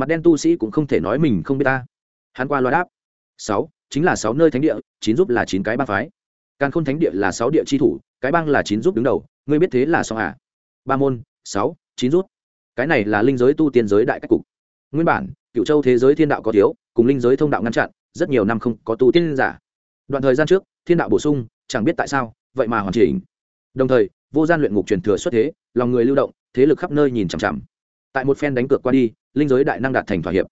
Mặt đen tu sĩ cũng không thể nói mình không biết ta. Hắn qua loa đáp. Sáu, chính là sáu nơi thánh địa, chín giúp là chín cái ba phái. Càn khôn thánh địa là sáu địa chi thủ, cái bang là chín giúp đứng đầu, ngươi biết thế là sao à? Ba môn, sáu, chín rút cái này là linh giới tu tiên giới đại cách cục. Nguyên bản cựu châu thế giới thiên đạo có thiếu, cùng linh giới thông đạo ngăn chặn, rất nhiều năm không có tu tiên giả. Đoạn thời gian trước, thiên đạo bổ sung, chẳng biết tại sao, vậy mà hoàn chỉnh. Đồng thời, vô gian luyện ngục truyền thừa xuất thế, lòng người lưu động, thế lực khắp nơi nhìn chằm chằm tại một phen đánh cược qua đi, linh giới đại năng đạt thành thỏa hiệp.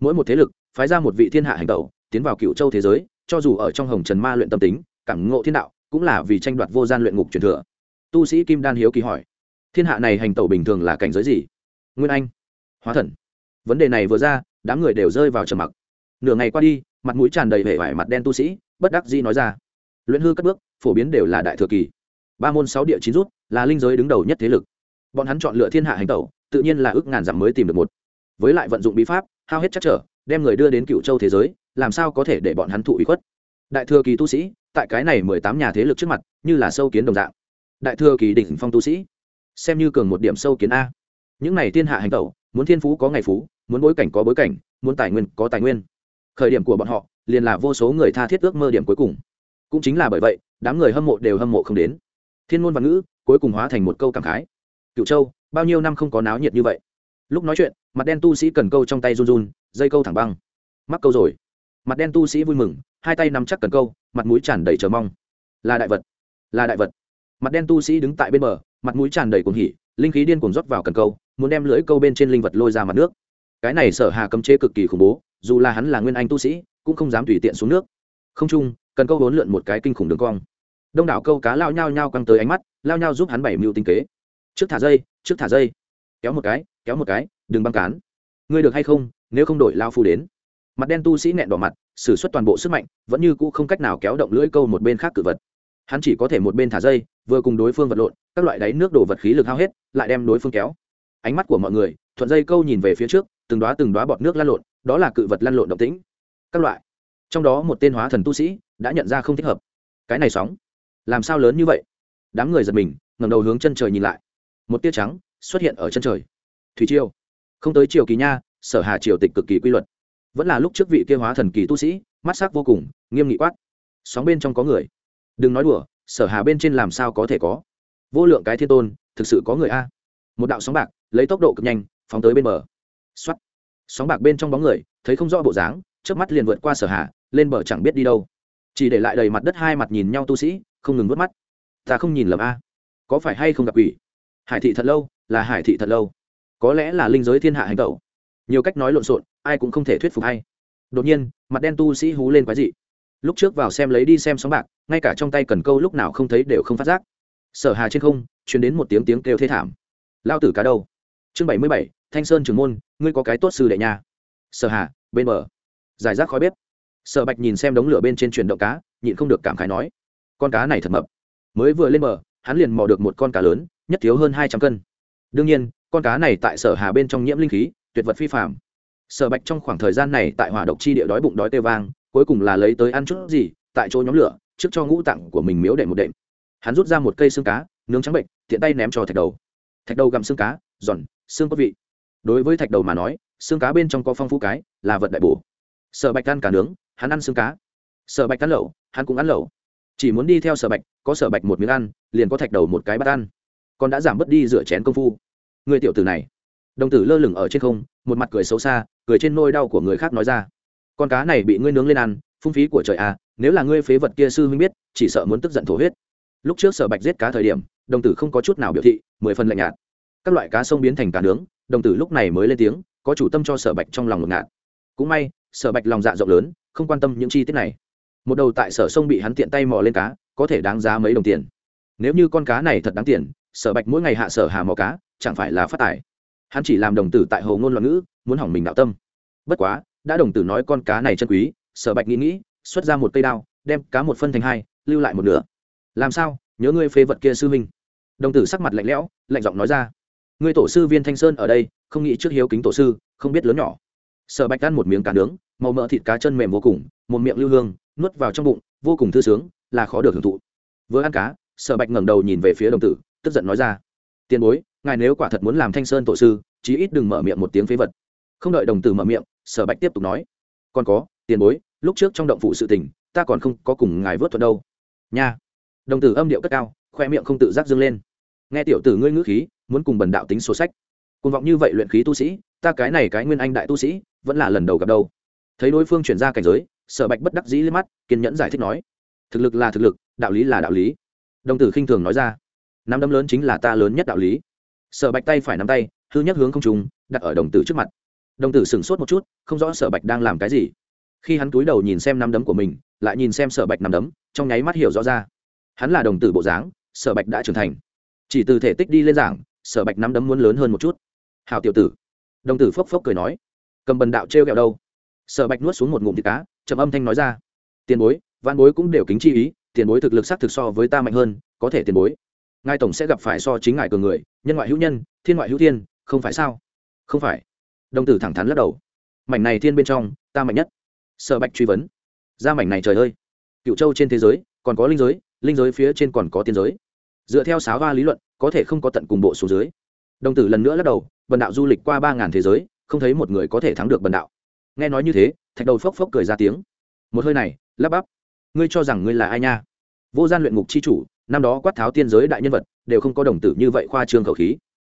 Mỗi một thế lực, phái ra một vị thiên hạ hành tẩu, tiến vào cựu châu thế giới, cho dù ở trong hồng trần ma luyện tâm tính, cảm ngộ thiên đạo, cũng là vì tranh đoạt vô gian luyện ngục truyền thừa. Tu sĩ kim đan hiếu kỳ hỏi, thiên hạ này hành tẩu bình thường là cảnh giới gì? Nguyên anh, hóa thần. Vấn đề này vừa ra, đám người đều rơi vào trầm mặc. Nửa ngày qua đi, mặt mũi tràn đầy vẻ vải mặt đen tu sĩ, bất đắc dĩ nói ra, luyện hư cất bước, phổ biến đều là đại thừa kỳ. Ba môn sáu địa chín rút là linh giới đứng đầu nhất thế lực. Bọn hắn chọn lựa thiên hạ hành tẩu tự nhiên là ước ngàn dặm mới tìm được một. Với lại vận dụng bí pháp, hao hết chắc trở, đem người đưa đến cựu châu thế giới, làm sao có thể để bọn hắn thụ ủy khuất? Đại thừa kỳ tu sĩ, tại cái này mười tám nhà thế lực trước mặt, như là sâu kiến đồng dạng. Đại thừa kỳ đỉnh phong tu sĩ, xem như cường một điểm sâu kiến a. Những này thiên hạ hành tẩu, muốn thiên phú có ngày phú, muốn bối cảnh có bối cảnh, muốn tài nguyên có tài nguyên. Khởi điểm của bọn họ, liền là vô số người tha thiết ước mơ điểm cuối cùng. Cũng chính là bởi vậy, đám người hâm mộ đều hâm mộ không đến. Thiên môn văn ngữ, cuối cùng hóa thành một câu cảm khái. Cựu châu bao nhiêu năm không có náo nhiệt như vậy. Lúc nói chuyện, mặt đen tu sĩ cần câu trong tay run run, dây câu thẳng băng. Mắc câu rồi. Mặt đen tu sĩ vui mừng, hai tay nắm chắc cần câu, mặt mũi tràn đầy chờ mong. Là đại vật. Là đại vật. Mặt đen tu sĩ đứng tại bên bờ, mặt mũi tràn đầy cuồng hỉ, linh khí điên cuồng rót vào cần câu, muốn đem lưỡi câu bên trên linh vật lôi ra mặt nước. Cái này sở hà cấm chế cực kỳ khủng bố, dù là hắn là nguyên anh tu sĩ, cũng không dám tùy tiện xuống nước. Không chung, cần câu vốn lượn một cái kinh khủng đường cong. Đông đảo câu cá lao nhao nhao căng tới ánh mắt, lao nhao giúp hắn bảy mưu tinh kế. Trước thả dây trước thả dây, kéo một cái, kéo một cái, đừng băng cán. Ngươi được hay không, nếu không đổi lao phu đến. Mặt đen tu sĩ nẹn đỏ mặt, s ử suất toàn bộ sức mạnh, vẫn như cũ không cách nào kéo động lưỡi câu một bên khác cự vật. Hắn chỉ có thể một bên thả dây, vừa cùng đối phương vật lộn, các loại đáy nước đổ vật khí lực hao hết, lại đem đối phương kéo. Ánh mắt của mọi người, thuận dây câu nhìn về phía trước, từng đoá từng đoá bọt nước lăn lộn, đó là cự vật lăn lộn động tĩnh. Các loại. Trong đó một tên hóa thần tu sĩ đã nhận ra không thích hợp. Cái này sóng. Làm sao lớn như vậy? Đám người giật mình ngầm đầu hướng chân trời nhìn lại một tia trắng xuất hiện ở chân trời. Thủy triều. Không tới triều kỳ nha, sở hà triều tịch cực kỳ quy luật. Vẫn là lúc trước vị kia hóa thần kỳ tu sĩ, mắt sắc vô cùng, nghiêm nghị quát. Sóng bên trong có người. Đừng nói đùa, sở hà bên trên làm sao có thể có? Vô lượng cái thiên tôn, thực sự có người a. Một đạo sóng bạc, lấy tốc độ cực nhanh, phóng tới bên bờ. Xoắt sóng bạc bên trong bóng người, thấy không rõ bộ dáng trước mắt liền vượt qua sở hà, lên bờ chẳng biết đi đâu. Chỉ để lại đầy mặt đất hai mặt nhìn nhau tu sĩ, không ngừng vớt mắt. Ta không nhìn lầm a. Có phải hay không gặp quỷ? Hải thị thật lâu, là hải thị thật lâu. Có lẽ là linh giới thiên hạ hành tẩu. Nhiều cách nói lộn xộn, ai cũng không thể thuyết phục hay. Đột nhiên, mặt đen tu sĩ hú lên quái dị. Lúc trước vào xem lấy đi xem sóng bạc, ngay cả trong tay cần câu lúc nào không thấy đều không phát giác. Sở hà trên không chuyển đến một tiếng tiếng kêu thê thảm. Lao tử cá đâu? Chương bảy mươi bảy, thanh sơn trường môn, ngươi có cái tốt sư đệ nhà. sở hà, bên bờ. Giải rác khói bếp. Sở bạch nhìn xem đống lửa bên trên chuyển động cá, nhịn không được cảm khái nói. Con cá này thật mập. Mới vừa lên bờ, hắn liền mò được một con cá lớn nhất thiếu hơn hai trăm cân. Đương nhiên, con cá này tại sở hà bên trong nhiễm linh khí, tuyệt vật phi phạm sở bạch trong khoảng thời gian này tại hỏa độc chi địa đói bụng đói tê vang, cuối cùng là lấy tới ăn chút gì, tại chỗ nhóm lửa, trước cho ngũ tặng của mình miếu đệm một đệm. Hắn rút ra một cây xương cá, nướng trắng bệnh, tiện tay ném cho thạch đầu. Thạch đầu gặm xương cá, giòn, xương có vị. Đối với thạch đầu mà nói, xương cá bên trong có phong phú cái, là vật đại bổ. Sở bạch ăn cả nướng, hắn ăn xương cá. Sở bạch ăn lẩu, hắn cũng ăn lẩu. Chỉ muốn đi theo sở bạch, có sở bạch một miếng ăn, liền có thạch đầu một cái bắt ăn còn đã giảm bớt đi rửa chén công phu. Người tiểu tử này. Đồng tử lơ lửng ở trên không, một mặt cười xấu xa, cười trên nôi đau của người khác nói ra. Con cá này bị ngươi nướng lên ăn, phung phí của trời à nếu là ngươi phế vật kia sư huynh biết, chỉ sợ muốn tức giận thổ huyết. Lúc trước sở bạch giết cá thời điểm, đồng tử không có chút nào biểu thị, mười phần lạnh nhạt. Các loại cá sông biến thành cá nướng, đồng tử lúc này mới lên tiếng, có chủ tâm cho sở bạch trong lòng ngột ngạt. Cũng may, sở bạch lòng dạ rộng lớn, không quan tâm những chi tiết này. Một đầu tại sở sông bị hắn tiện tay mò lên cá, có thể đáng giá mấy đồng tiền. Nếu như con cá này thật đáng tiền sở bạch mỗi ngày hạ sở hà mò cá, chẳng phải là phát tài. Hắn chỉ làm đồng tử tại hồ ngôn loạn ngữ, muốn hỏng mình đạo tâm. Bất quá, đã đồng tử nói con cá này chân quý, sở bạch nghĩ nghĩ, xuất ra một cây đao, đem cá một phân thành hai, lưu lại một nửa. Làm sao? Nhớ ngươi phê vật kia sư minh đồng tử sắc mặt lạnh lẽo, lạnh giọng nói ra. Ngươi tổ sư viên thanh sơn ở đây, không nghĩ trước hiếu kính tổ sư, không biết lớn nhỏ. Sở bạch ăn một miếng cá nướng, màu mỡ thịt cá chân mềm vô cùng, một miệng lưu hương, nuốt vào trong bụng, vô cùng thư sướng, là khó được hưởng thụ. Vừa ăn cá, sở bạch ngẩng đầu nhìn về phía đồng tử tức giận nói ra. Tiền bối, ngài nếu quả thật muốn làm thanh sơn tổ sư, chí ít đừng mở miệng một tiếng phế vật. Không đợi đồng tử mở miệng, sở bạch tiếp tục nói. Còn có, tiền bối, lúc trước trong động phụ sự tình, ta còn không có cùng ngài vớt thuật đâu. Nha. Đồng tử âm điệu cất cao, khoe miệng không tự giác dâng lên. Nghe tiểu tử ngươi ngữ khí, muốn cùng bần đạo tính sổ sách. Côn vọng như vậy luyện khí tu sĩ, ta cái này cái nguyên anh đại tu sĩ, vẫn là lần đầu gặp đâu. Thấy đối phương chuyển ra cảnh giới, sở bạch bất đắc dĩ lên mắt, kiên nhẫn giải thích nói. Thực lực là thực lực, đạo lý là đạo lý. Đồng tử khinh thường nói ra nắm đấm lớn chính là ta lớn nhất đạo lý. Sở bạch tay phải nắm tay, hư nhất hướng không trùng đặt ở đồng tử trước mặt. Đồng tử sửng sốt một chút, không rõ sở bạch đang làm cái gì. Khi hắn cúi đầu nhìn xem nắm đấm của mình, lại nhìn xem sở bạch nắm đấm, trong nháy mắt hiểu rõ ra. Hắn là đồng tử bộ dáng, sở bạch đã trưởng thành. Chỉ từ thể tích đi lên giảng, sở bạch nắm đấm muốn lớn hơn một chút. Hào tiểu tử. Đồng tử phốc phốc cười nói. Cầm bần đạo trêu r o kẹo đâu? Sở bạch nuốt xuống một ngụm thịt cá chậm âm thanh nói ra. Tiền bối văn bối cũng đều kính chi ý, tiền bối thực lực xác thực so với ta mạnh hơn, có thể tiền bối ngài tổng sẽ gặp phải so chính ngài cường người, nhân ngoại hữu nhân, thiên ngoại hữu thiên, không phải sao? Không phải. Đồng tử thẳng thắn lắc đầu. Mảnh này thiên bên trong, ta mạnh nhất. Sở bạch truy vấn. Ra mảnh này trời ơi. Cựu châu trên thế giới, còn có linh giới linh giới phía trên còn có tiên giới. Dựa theo sáo va lý luận, có thể không có tận cùng bộ số dưới. Đồng tử lần nữa lắc đầu, bần đạo du lịch qua ba ngàn thế giới, không thấy một người có thể thắng được bần đạo. Nghe nói như thế, thạch đầu phốc phốc cười ra tiếng. Một hơi này, lắp bắp. Ngươi cho rằng ngươi là ai nha? Vô gian luyện ngục chi chủ năm đó quát tháo tiên giới đại nhân vật, đều không có đồng tử như vậy khoa trương khẩu khí.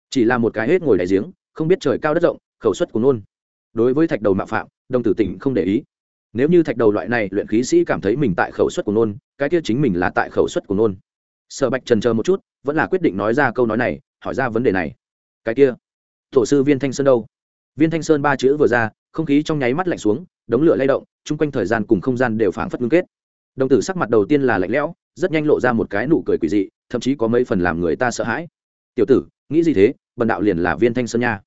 Chỉ là một cái hết ngồi đại giếng, không biết trời cao đất rộng, khẩu suất của nôn đối với thạch đầu mạo phạm, đồng tử tỉnh không để ý. Nếu như thạch đầu loại này luyện khí sĩ cảm thấy mình tại khẩu suất của nôn cái kia chính mình là tại khẩu suất của nôn sở bạch trần chờ một chút, vẫn là quyết định nói ra câu nói này, hỏi ra vấn đề này. Cái kia, tổ sư viên thanh sơn đâu? Viên thanh sơn ba chữ vừa ra, không khí trong nháy mắt lạnh xuống, đống lửa lay động, chung quanh thời gian cùng không gian đều phảng phất ngưng kết. Đồng tử sắc mặt đầu tiên là lạnh lẽo rất nhanh lộ ra một cái nụ cười quỷ dị, thậm chí có mấy phần làm người ta sợ hãi. Tiểu tử, nghĩ gì thế? Bần đạo liền là viên thanh sơn nha.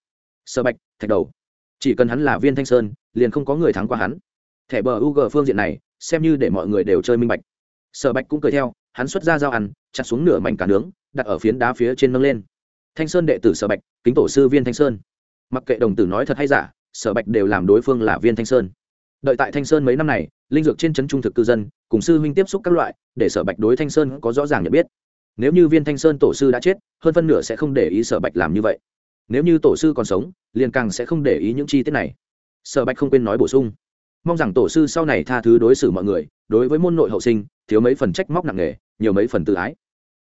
Sợ bạch, thạch đầu. Chỉ cần hắn là viên thanh sơn, liền không có người thắng qua hắn. Thẻ bờ u g phương diện này, xem như để mọi người đều chơi minh bạch. Sở bạch cũng cười theo, hắn xuất ra dao ăn, chặt xuống nửa mảnh cả nướng, đặt ở phiến đá phía trên nâng lên. Thanh sơn đệ tử sở bạch, kính tổ sư viên thanh sơn. Mặc kệ đồng tử nói thật hay giả sở bạch đều làm đối phương là viên thanh sơn. Đợi tại thanh sơn mấy năm này, linh dược trên trấn trung thực cư dân cùng sư huynh tiếp xúc các loại, để sở bạch đối thanh sơn có rõ ràng nhận biết. Nếu như viên thanh sơn tổ sư đã chết, hơn phân nửa sẽ không để ý sở bạch làm như vậy. Nếu như tổ sư còn sống, liền càng sẽ không để ý những chi tiết này. Sở bạch không quên nói bổ sung. Mong rằng tổ sư sau này tha thứ đối xử mọi người, đối với môn nội hậu sinh, thiếu mấy phần trách móc nặng nề, nhiều mấy phần tự ái.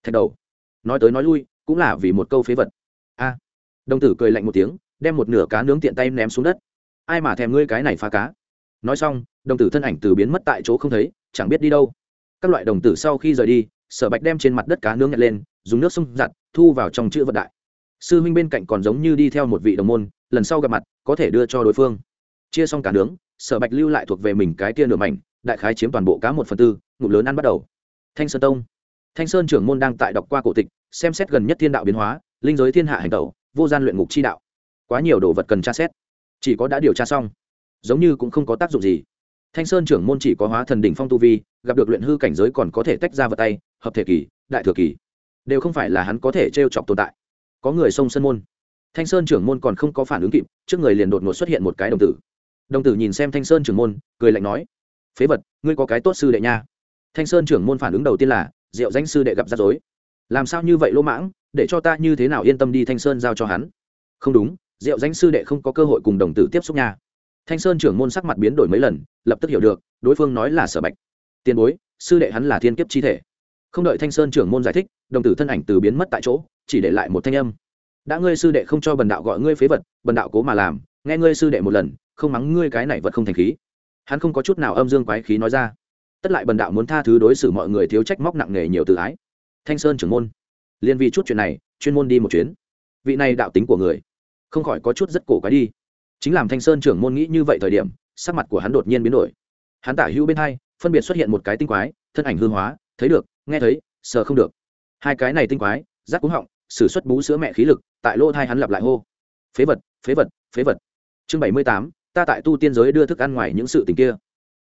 Thạch đầu. Nói tới nói lui, cũng là vì một câu phế vật. A. Đồng tử cười lạnh một tiếng, đem một nửa cá nướng tiện tay ném xuống đất. Ai mà thèm ngươi cái này phá cá? Nói xong, đồng tử thân ảnh từ biến mất tại chỗ không thấy chẳng biết đi đâu. Các loại đồng tử sau khi rời đi, sở bạch đem trên mặt đất cá nướng nhặt lên, dùng nước sông giặt, thu vào trong chữ vật đại. Sư huynh bên cạnh còn giống như đi theo một vị đồng môn, lần sau gặp mặt, có thể đưa cho đối phương. Chia xong cá nướng, sở bạch lưu lại thuộc về mình cái tia nửa mảnh, đại khái chiếm toàn bộ cá một phần tư, ngụm lớn ăn bắt đầu. Thanh sơn tông. Thanh sơn trưởng môn đang tại đọc qua cổ tịch, xem xét gần nhất thiên đạo biến hóa, linh giới thiên hạ hành tẩu, vô gian luyện ngục chi đạo. Quá nhiều đồ vật cần tra xét. Chỉ có đã điều tra xong. Giống như cũng không có tác dụng gì thanh sơn trưởng môn chỉ có hóa thần đỉnh phong tu vi, gặp được luyện hư cảnh giới còn có thể tách ra vật tay, hợp thể kỳ, đại thừa kỳ, đều không phải là hắn có thể t r e o chọc tồn tại. Có người xông sân môn. Thanh sơn trưởng môn còn không có phản ứng kịp, trước người liền đột ngột xuất hiện một cái đồng tử. Đồng tử nhìn xem thanh sơn trưởng môn, cười lạnh nói, phế vật, ngươi có cái tốt sư đệ nha. Thanh sơn trưởng môn phản ứng đầu tiên là, diệu danh sư đệ gặp rắc rối. Làm sao như vậy lỗ mãng, để cho ta như thế nào yên tâm đi thanh sơn giao cho hắn? Không đúng, diệu danh sư đệ không có cơ hội cùng đồng tử tiếp xúc nha thanh sơn trưởng môn sắc mặt biến đổi mấy lần, lập tức hiểu được, đối phương nói là sở bạch. Tiền bối, sư đệ hắn là thiên kiếp chi thể. Không đợi thanh sơn trưởng môn giải thích, đồng tử thân ảnh từ biến mất tại chỗ, chỉ để lại một thanh âm. Đã ngươi sư đệ không cho bần đạo gọi ngươi phế vật, bần đạo cố mà làm, nghe ngươi sư đệ một lần, không mắng ngươi cái này vật không thành khí. Hắn không có chút nào âm dương quái khí nói ra. Tất lại bần đạo muốn tha thứ đối xử mọi người thiếu trách móc nặng nề nhiều tự ái. Thanh sơn trưởng môn. Liên vì chút chuyện này, chuyên môn đi một chuyến. Vị này đạo tính của người, không khỏi có chút rất cổ quái đi chính làm thanh sơn trưởng môn nghĩ như vậy thời điểm, sắc mặt của hắn đột nhiên biến đổi. Hắn tả hữu bên hai, phân biệt xuất hiện một cái tinh quái, thân ảnh hư hóa, thấy được, nghe thấy, sờ không được. Hai cái này tinh quái rác cúng họng s ử suất bú sữa mẹ khí lực, tại lỗ thai hắn lặp lại hô. Phế vật phế vật phế vật. Chương bảy mươi tám, ta tại tu tiên giới đưa thức ăn ngoài những sự tình kia.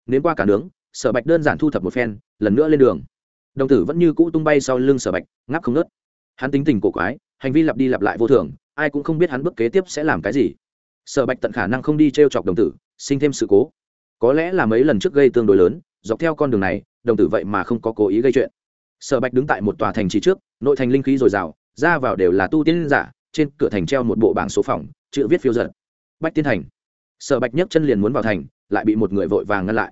Nến qua cả nướng, sở bạch đơn giản thu thập một phen, lần nữa lên đường. Đồng tử vẫn như cũ tung bay sau lưng sở bạch, ngáp không nớt hắn tính tình cổ quái, hành vi lặp đi lặp lại vô thường, ai cũng không biết hắn bước kế tiếp sẽ làm cái gì sở bạch tận khả năng không đi t r e o chọc đồng tử, sinh thêm sự cố. Có lẽ là mấy lần trước gây tương đối lớn, dọc theo con đường này, đồng tử vậy mà không có cố ý gây chuyện. Sở bạch đứng tại một tòa thành trì trước, nội thành linh khí dồi dào, ra vào đều là tu tiên giả, trên cửa thành treo một bộ bảng số phòng chữ viết phiêu giật bách tiên thành. Sở bạch nhấc chân liền muốn vào thành, lại bị một người vội vàng ngăn lại.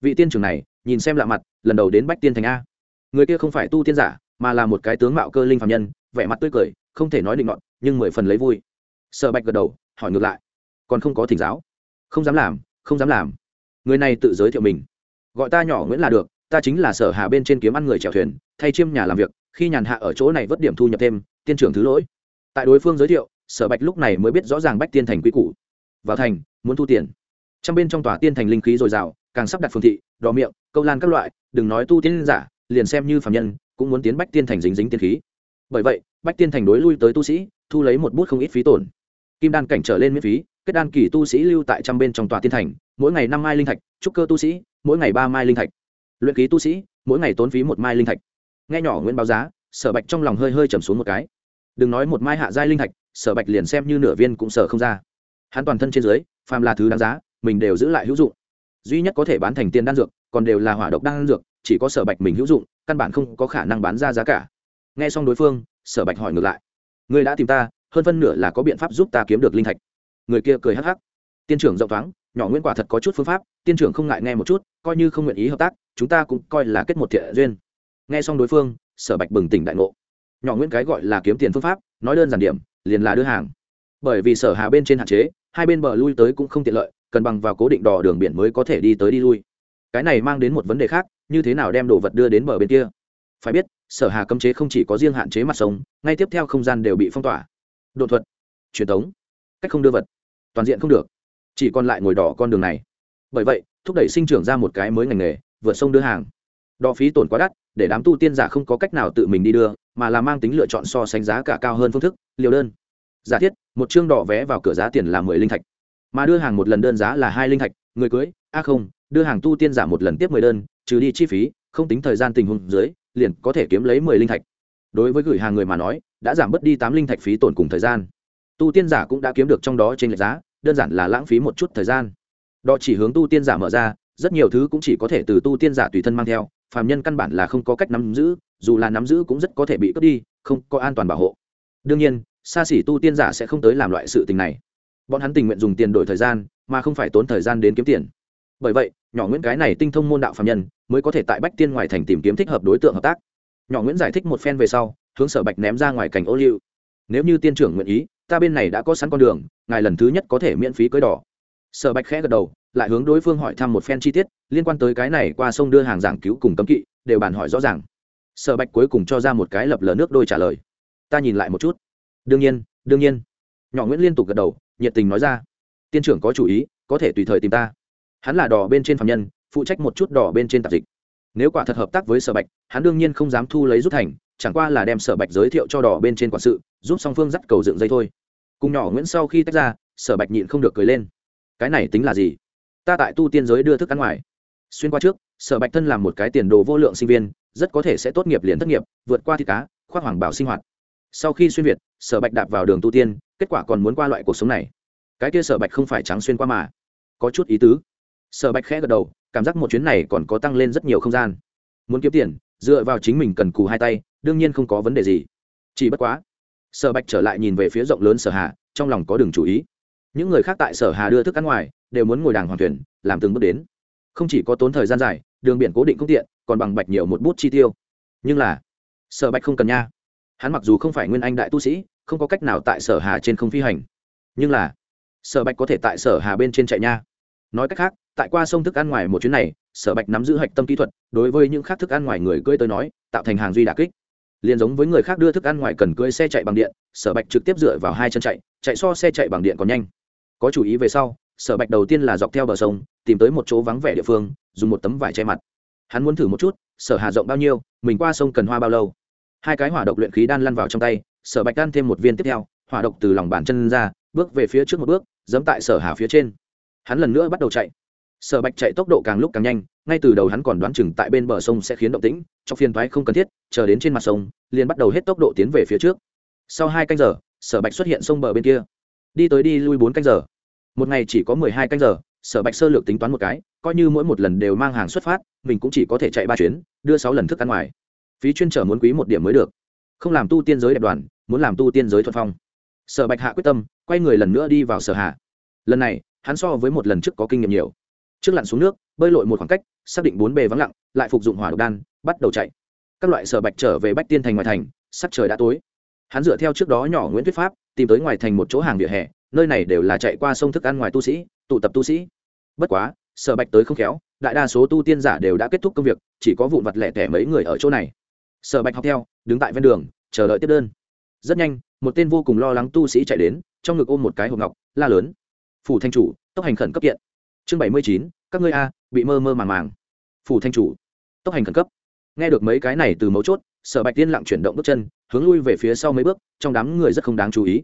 Vị tiên trưởng này, nhìn xem lạ mặt, lần đầu đến bách tiên thành a. Người kia không phải tu tiên giả, mà là một cái tướng mạo cơ linh phạm nhân, vẻ mặt tươi cười, không thể nói định ngọn nhưng mười phần lấy vui. Sở bạch gật đầu, hỏi ngược lại còn không có thỉnh giáo. Không dám làm, không dám làm. Người này tự giới thiệu mình. Gọi ta nhỏ nguyễn là được, ta chính là sở hà bên trên kiếm ăn người chèo thuyền, thay chiêm nhà làm việc, khi nhàn hạ ở chỗ này vất điểm thu nhập thêm, tiên trưởng thứ lỗi. Tại đối phương giới thiệu, sở bạch lúc này mới biết rõ ràng bách tiên thành quy củ. Vào thành, muốn thu tiền. Trong bên trong tòa tiên thành linh khí dồi dào, càng sắp đặt phương thị đò miệng, câu lan các loại, đừng nói tu tiên giả, liền xem như phạm nhân, cũng muốn tiến bách tiên thành dính dính tiên khí. Bởi vậy, bách tiên thành đối lui tới tu sĩ, thu lấy một bút không ít phí tổn. Kim đan cảnh trở lên miễn phí kết đan kỳ tu sĩ lưu tại trăm bên trong tòa tiên thành, mỗi ngày năm mai linh thạch, trúc cơ tu sĩ, mỗi ngày ba mai linh thạch. Luyện ký tu sĩ, mỗi ngày tốn phí một mai linh thạch. Nghe nhỏ nguyễn báo giá, sở bạch trong lòng hơi hơi trầm xuống một cái. Đừng nói một mai hạ giai linh thạch, sở bạch liền xem như nửa viên cũng sở không ra. Hắn toàn thân trên dưới, phàm là thứ đáng giá, mình đều giữ lại hữu dụng. Duy nhất có thể bán thành tiền đan dược, còn đều là hỏa độc đan dược, chỉ có sở bạch mình hữu dụng, căn bản không có khả năng bán ra giá cả. Nghe xong đối phương, sở bạch hỏi ngược lại. Người đã tìm ta, hơn phân nửa là có biện pháp giúp ta kiếm được linh thạch người kia cười hắc hắc. Tiên trưởng rộng thoáng, nhỏ nguyễn quả thật có chút phương pháp, tiên trưởng không ngại nghe một chút, coi như không nguyện ý hợp tác, chúng ta cũng coi là kết một thiện duyên. Nghe xong đối phương, sở bạch bừng tỉnh đại ngộ. Nhỏ nguyễn cái gọi là kiếm tiền phương pháp, nói đơn giản điểm, liền là đưa hàng. Bởi vì sở hà bên trên hạn chế, hai bên bờ lui tới cũng không tiện lợi, cần bằng vào cố định đò đường biển mới có thể đi tới đi lui. Cái này mang đến một vấn đề khác, như thế nào đem đồ vật đưa đến bờ bên kia? Phải biết, sở hà cấm chế không chỉ có riêng hạn chế mặt sông, ngay tiếp theo không gian đều bị phong tỏa. Đột thuật. Truyền thống cách không đưa vật toàn diện không được. Chỉ còn lại ngồi đỏ con đường này. Bởi vậy, thúc đẩy sinh trưởng ra một cái mới ngành nghề, vượt sông đưa hàng. Đo phí tổn quá đắt, để đám tu tiên giả không có cách nào tự mình đi đưa, mà là mang tính lựa chọn so sánh giá cả cao hơn phương thức, liều đơn. Giả thiết, một chương đỏ vé vào cửa giá tiền là mười linh thạch, mà đưa hàng một lần đơn giá là hai linh thạch, người cưới, a không, đưa hàng tu tiên giả một lần tiếp mười đơn, trừ đi chi phí, không tính thời gian tình huống dưới, liền có thể kiếm lấy mười linh thạch. Đối với gửi hàng người mà nói, đã giảm bớt đi tám linh thạch phí tổn cùng thời gian tu tiên giả cũng đã kiếm được trong đó trên lệch giá, đơn giản là lãng phí một chút thời gian. Đó chỉ hướng tu tiên giả mở ra, rất nhiều thứ cũng chỉ có thể từ tu tiên giả tùy thân mang theo, phàm nhân căn bản là không có cách nắm giữ, dù là nắm giữ cũng rất có thể bị cướp đi, không có an toàn bảo hộ. Đương nhiên, xa xỉ tu tiên giả sẽ không tới làm loại sự tình này. Bọn hắn tình nguyện dùng tiền đổi thời gian, mà không phải tốn thời gian đến kiếm tiền. Bởi vậy, nhỏ nguyễn cái này tinh thông môn đạo phạm nhân, mới có thể tại bách tiên ngoài thành tìm kiếm thích hợp đối tượng hợp tác. Nhỏ nguyễn giải thích một phen về sau, hướng sở bạch ném ra ngoài cảnh ô liu. Nếu như tiên trưởng nguyện ý ta bên này đã có sẵn con đường, ngài lần thứ nhất có thể miễn phí cưới đỏ. Sở bạch khẽ gật đầu, lại hướng đối phương hỏi thăm một phen chi tiết, liên quan tới cái này qua sông đưa hàng giảng cứu cùng cấm kỵ, đều bàn hỏi rõ ràng. Sở bạch cuối cùng cho ra một cái lập lờ nước đôi trả lời. Ta nhìn lại một chút. Đương nhiên đương nhiên. Nhỏ nguyễn liên tục gật đầu, nhiệt tình nói ra. Tiên trưởng có chủ ý, có thể tùy thời tìm ta. Hắn là đỏ bên trên phạm nhân, phụ trách một chút đỏ bên trên tạp dịch. Nếu quả thật hợp tác với sở bạch, hắn đương nhiên không dám thu lấy rút thành, chẳng qua là đem sở bạch giới thiệu cho đỏ bên trên quản sự, giúp song phương dắt cầu dựng dây thôi cùng nhỏ nguyễn sau khi tách ra sở bạch nhịn không được cười lên cái này tính là gì ta tại tu tiên giới đưa thức ăn ngoài xuyên qua trước sở bạch thân làm một cái tiền đồ vô lượng sinh viên rất có thể sẽ tốt nghiệp liền thất nghiệp vượt qua thịt cá khoác hoàng bảo sinh hoạt sau khi xuyên việt sở bạch đạp vào đường tu tiên kết quả còn muốn qua loại cuộc sống này cái kia sở bạch không phải trắng xuyên qua mà có chút ý tứ sở bạch khẽ gật đầu cảm giác một chuyến này còn có tăng lên rất nhiều không gian muốn kiếm tiền dựa vào chính mình cần cù hai tay đương nhiên không có vấn đề gì chỉ bất quá sở bạch trở lại nhìn về phía rộng lớn sở hà, trong lòng có đường chủ ý. Những người khác tại sở hà đưa thức ăn ngoài, đều muốn ngồi đàng hoàng thuyền, làm từng bước đến. Không chỉ có tốn thời gian dài, đường biển cố định không tiện, còn bằng bạch nhiều một bút chi tiêu. Nhưng là, sở bạch không cần nha. Hắn mặc dù không phải nguyên anh đại tu sĩ, không có cách nào tại sở hà trên không phi hành. Nhưng là, sở bạch có thể tại sở hà bên trên chạy nha. Nói cách khác, tại qua sông thức ăn ngoài một chuyến này, sở bạch nắm giữ hạch tâm kỹ thuật, đối với những khác thức ăn ngoài người cưỡi tới nói, tạo thành hàng duy đà kích liền giống với người khác đưa thức ăn ngoài cần cưỡi xe chạy bằng điện, sở bạch trực tiếp dựa vào hai chân chạy chạy so xe chạy bằng điện còn nhanh. Có chủ ý về sau, sở bạch đầu tiên là dọc theo bờ sông, tìm tới một chỗ vắng vẻ địa phương, dùng một tấm vải che mặt. Hắn muốn thử một chút, sở hà rộng bao nhiêu, mình qua sông cần hoa bao lâu. Hai cái hỏa độc luyện khí đan lăn vào trong tay, sở bạch đan thêm một viên tiếp theo, hỏa độc từ lòng bàn chân ra, bước về phía trước một bước, dẫm tại sở hà phía trên. Hắn lần nữa bắt đầu chạy sở bạch chạy tốc độ càng lúc càng nhanh, ngay từ đầu hắn còn đoán chừng tại bên bờ sông sẽ khiến động tĩnh, trong phiên thoái không cần thiết, chờ đến trên mặt sông, liền bắt đầu hết tốc độ tiến về phía trước. Sau hai canh giờ, sở bạch xuất hiện sông bờ bên kia. Đi tới đi lui bốn canh giờ. Một ngày chỉ có mười hai canh giờ, sở bạch sơ lược tính toán một cái, coi như mỗi một lần đều mang hàng xuất phát, mình cũng chỉ có thể chạy ba chuyến, đưa sáu lần thức ăn ngoài. Phí chuyên trở muốn quý một điểm mới được. Không làm tu tiên giới đẹp đoàn, muốn làm tu tiên giới thuận phong. Sở bạch hạ quyết tâm, quay người lần nữa đi vào sở hạ. Lần này, hắn so với một lần trước có kinh nghiệm nhiều trước lặn xuống nước, bơi lội một khoảng cách, xác định bốn bề vắng lặng, lại phục dụng hỏa độc đan, bắt đầu chạy. Các loại sở bạch trở về bách tiên thành ngoài thành, sắc trời đã tối. Hắn dựa theo trước đó nhỏ nguyễn thuyết pháp, tìm tới ngoài thành một chỗ hàng vỉa hè, nơi này đều là chạy qua sông thức ăn ngoài tu sĩ, tụ tập tu sĩ. Bất quá, sở bạch tới không khéo, đại đa số tu tiên giả đều đã kết thúc công việc, chỉ có vụn vặt lẻ tẻ mấy người ở chỗ này. Sở bạch học theo, đứng tại ven đường, chờ đợi tiếp đơn. Rất nhanh, một tên vô cùng lo lắng tu sĩ chạy đến, trong ngực ôm một cái hộp ngọc, la lớn. Phủ thanh chủ, tốc hành khẩn cấp kiện chương bảy mươi chín, các ngươi a, bị mơ mơ màng màng. Phủ thanh chủ, tốc hành khẩn cấp. Nghe được mấy cái này từ mấu chốt, sở bạch tiên lặng chuyển động bước chân, hướng lui về phía sau mấy bước, trong đám người rất không đáng chú ý.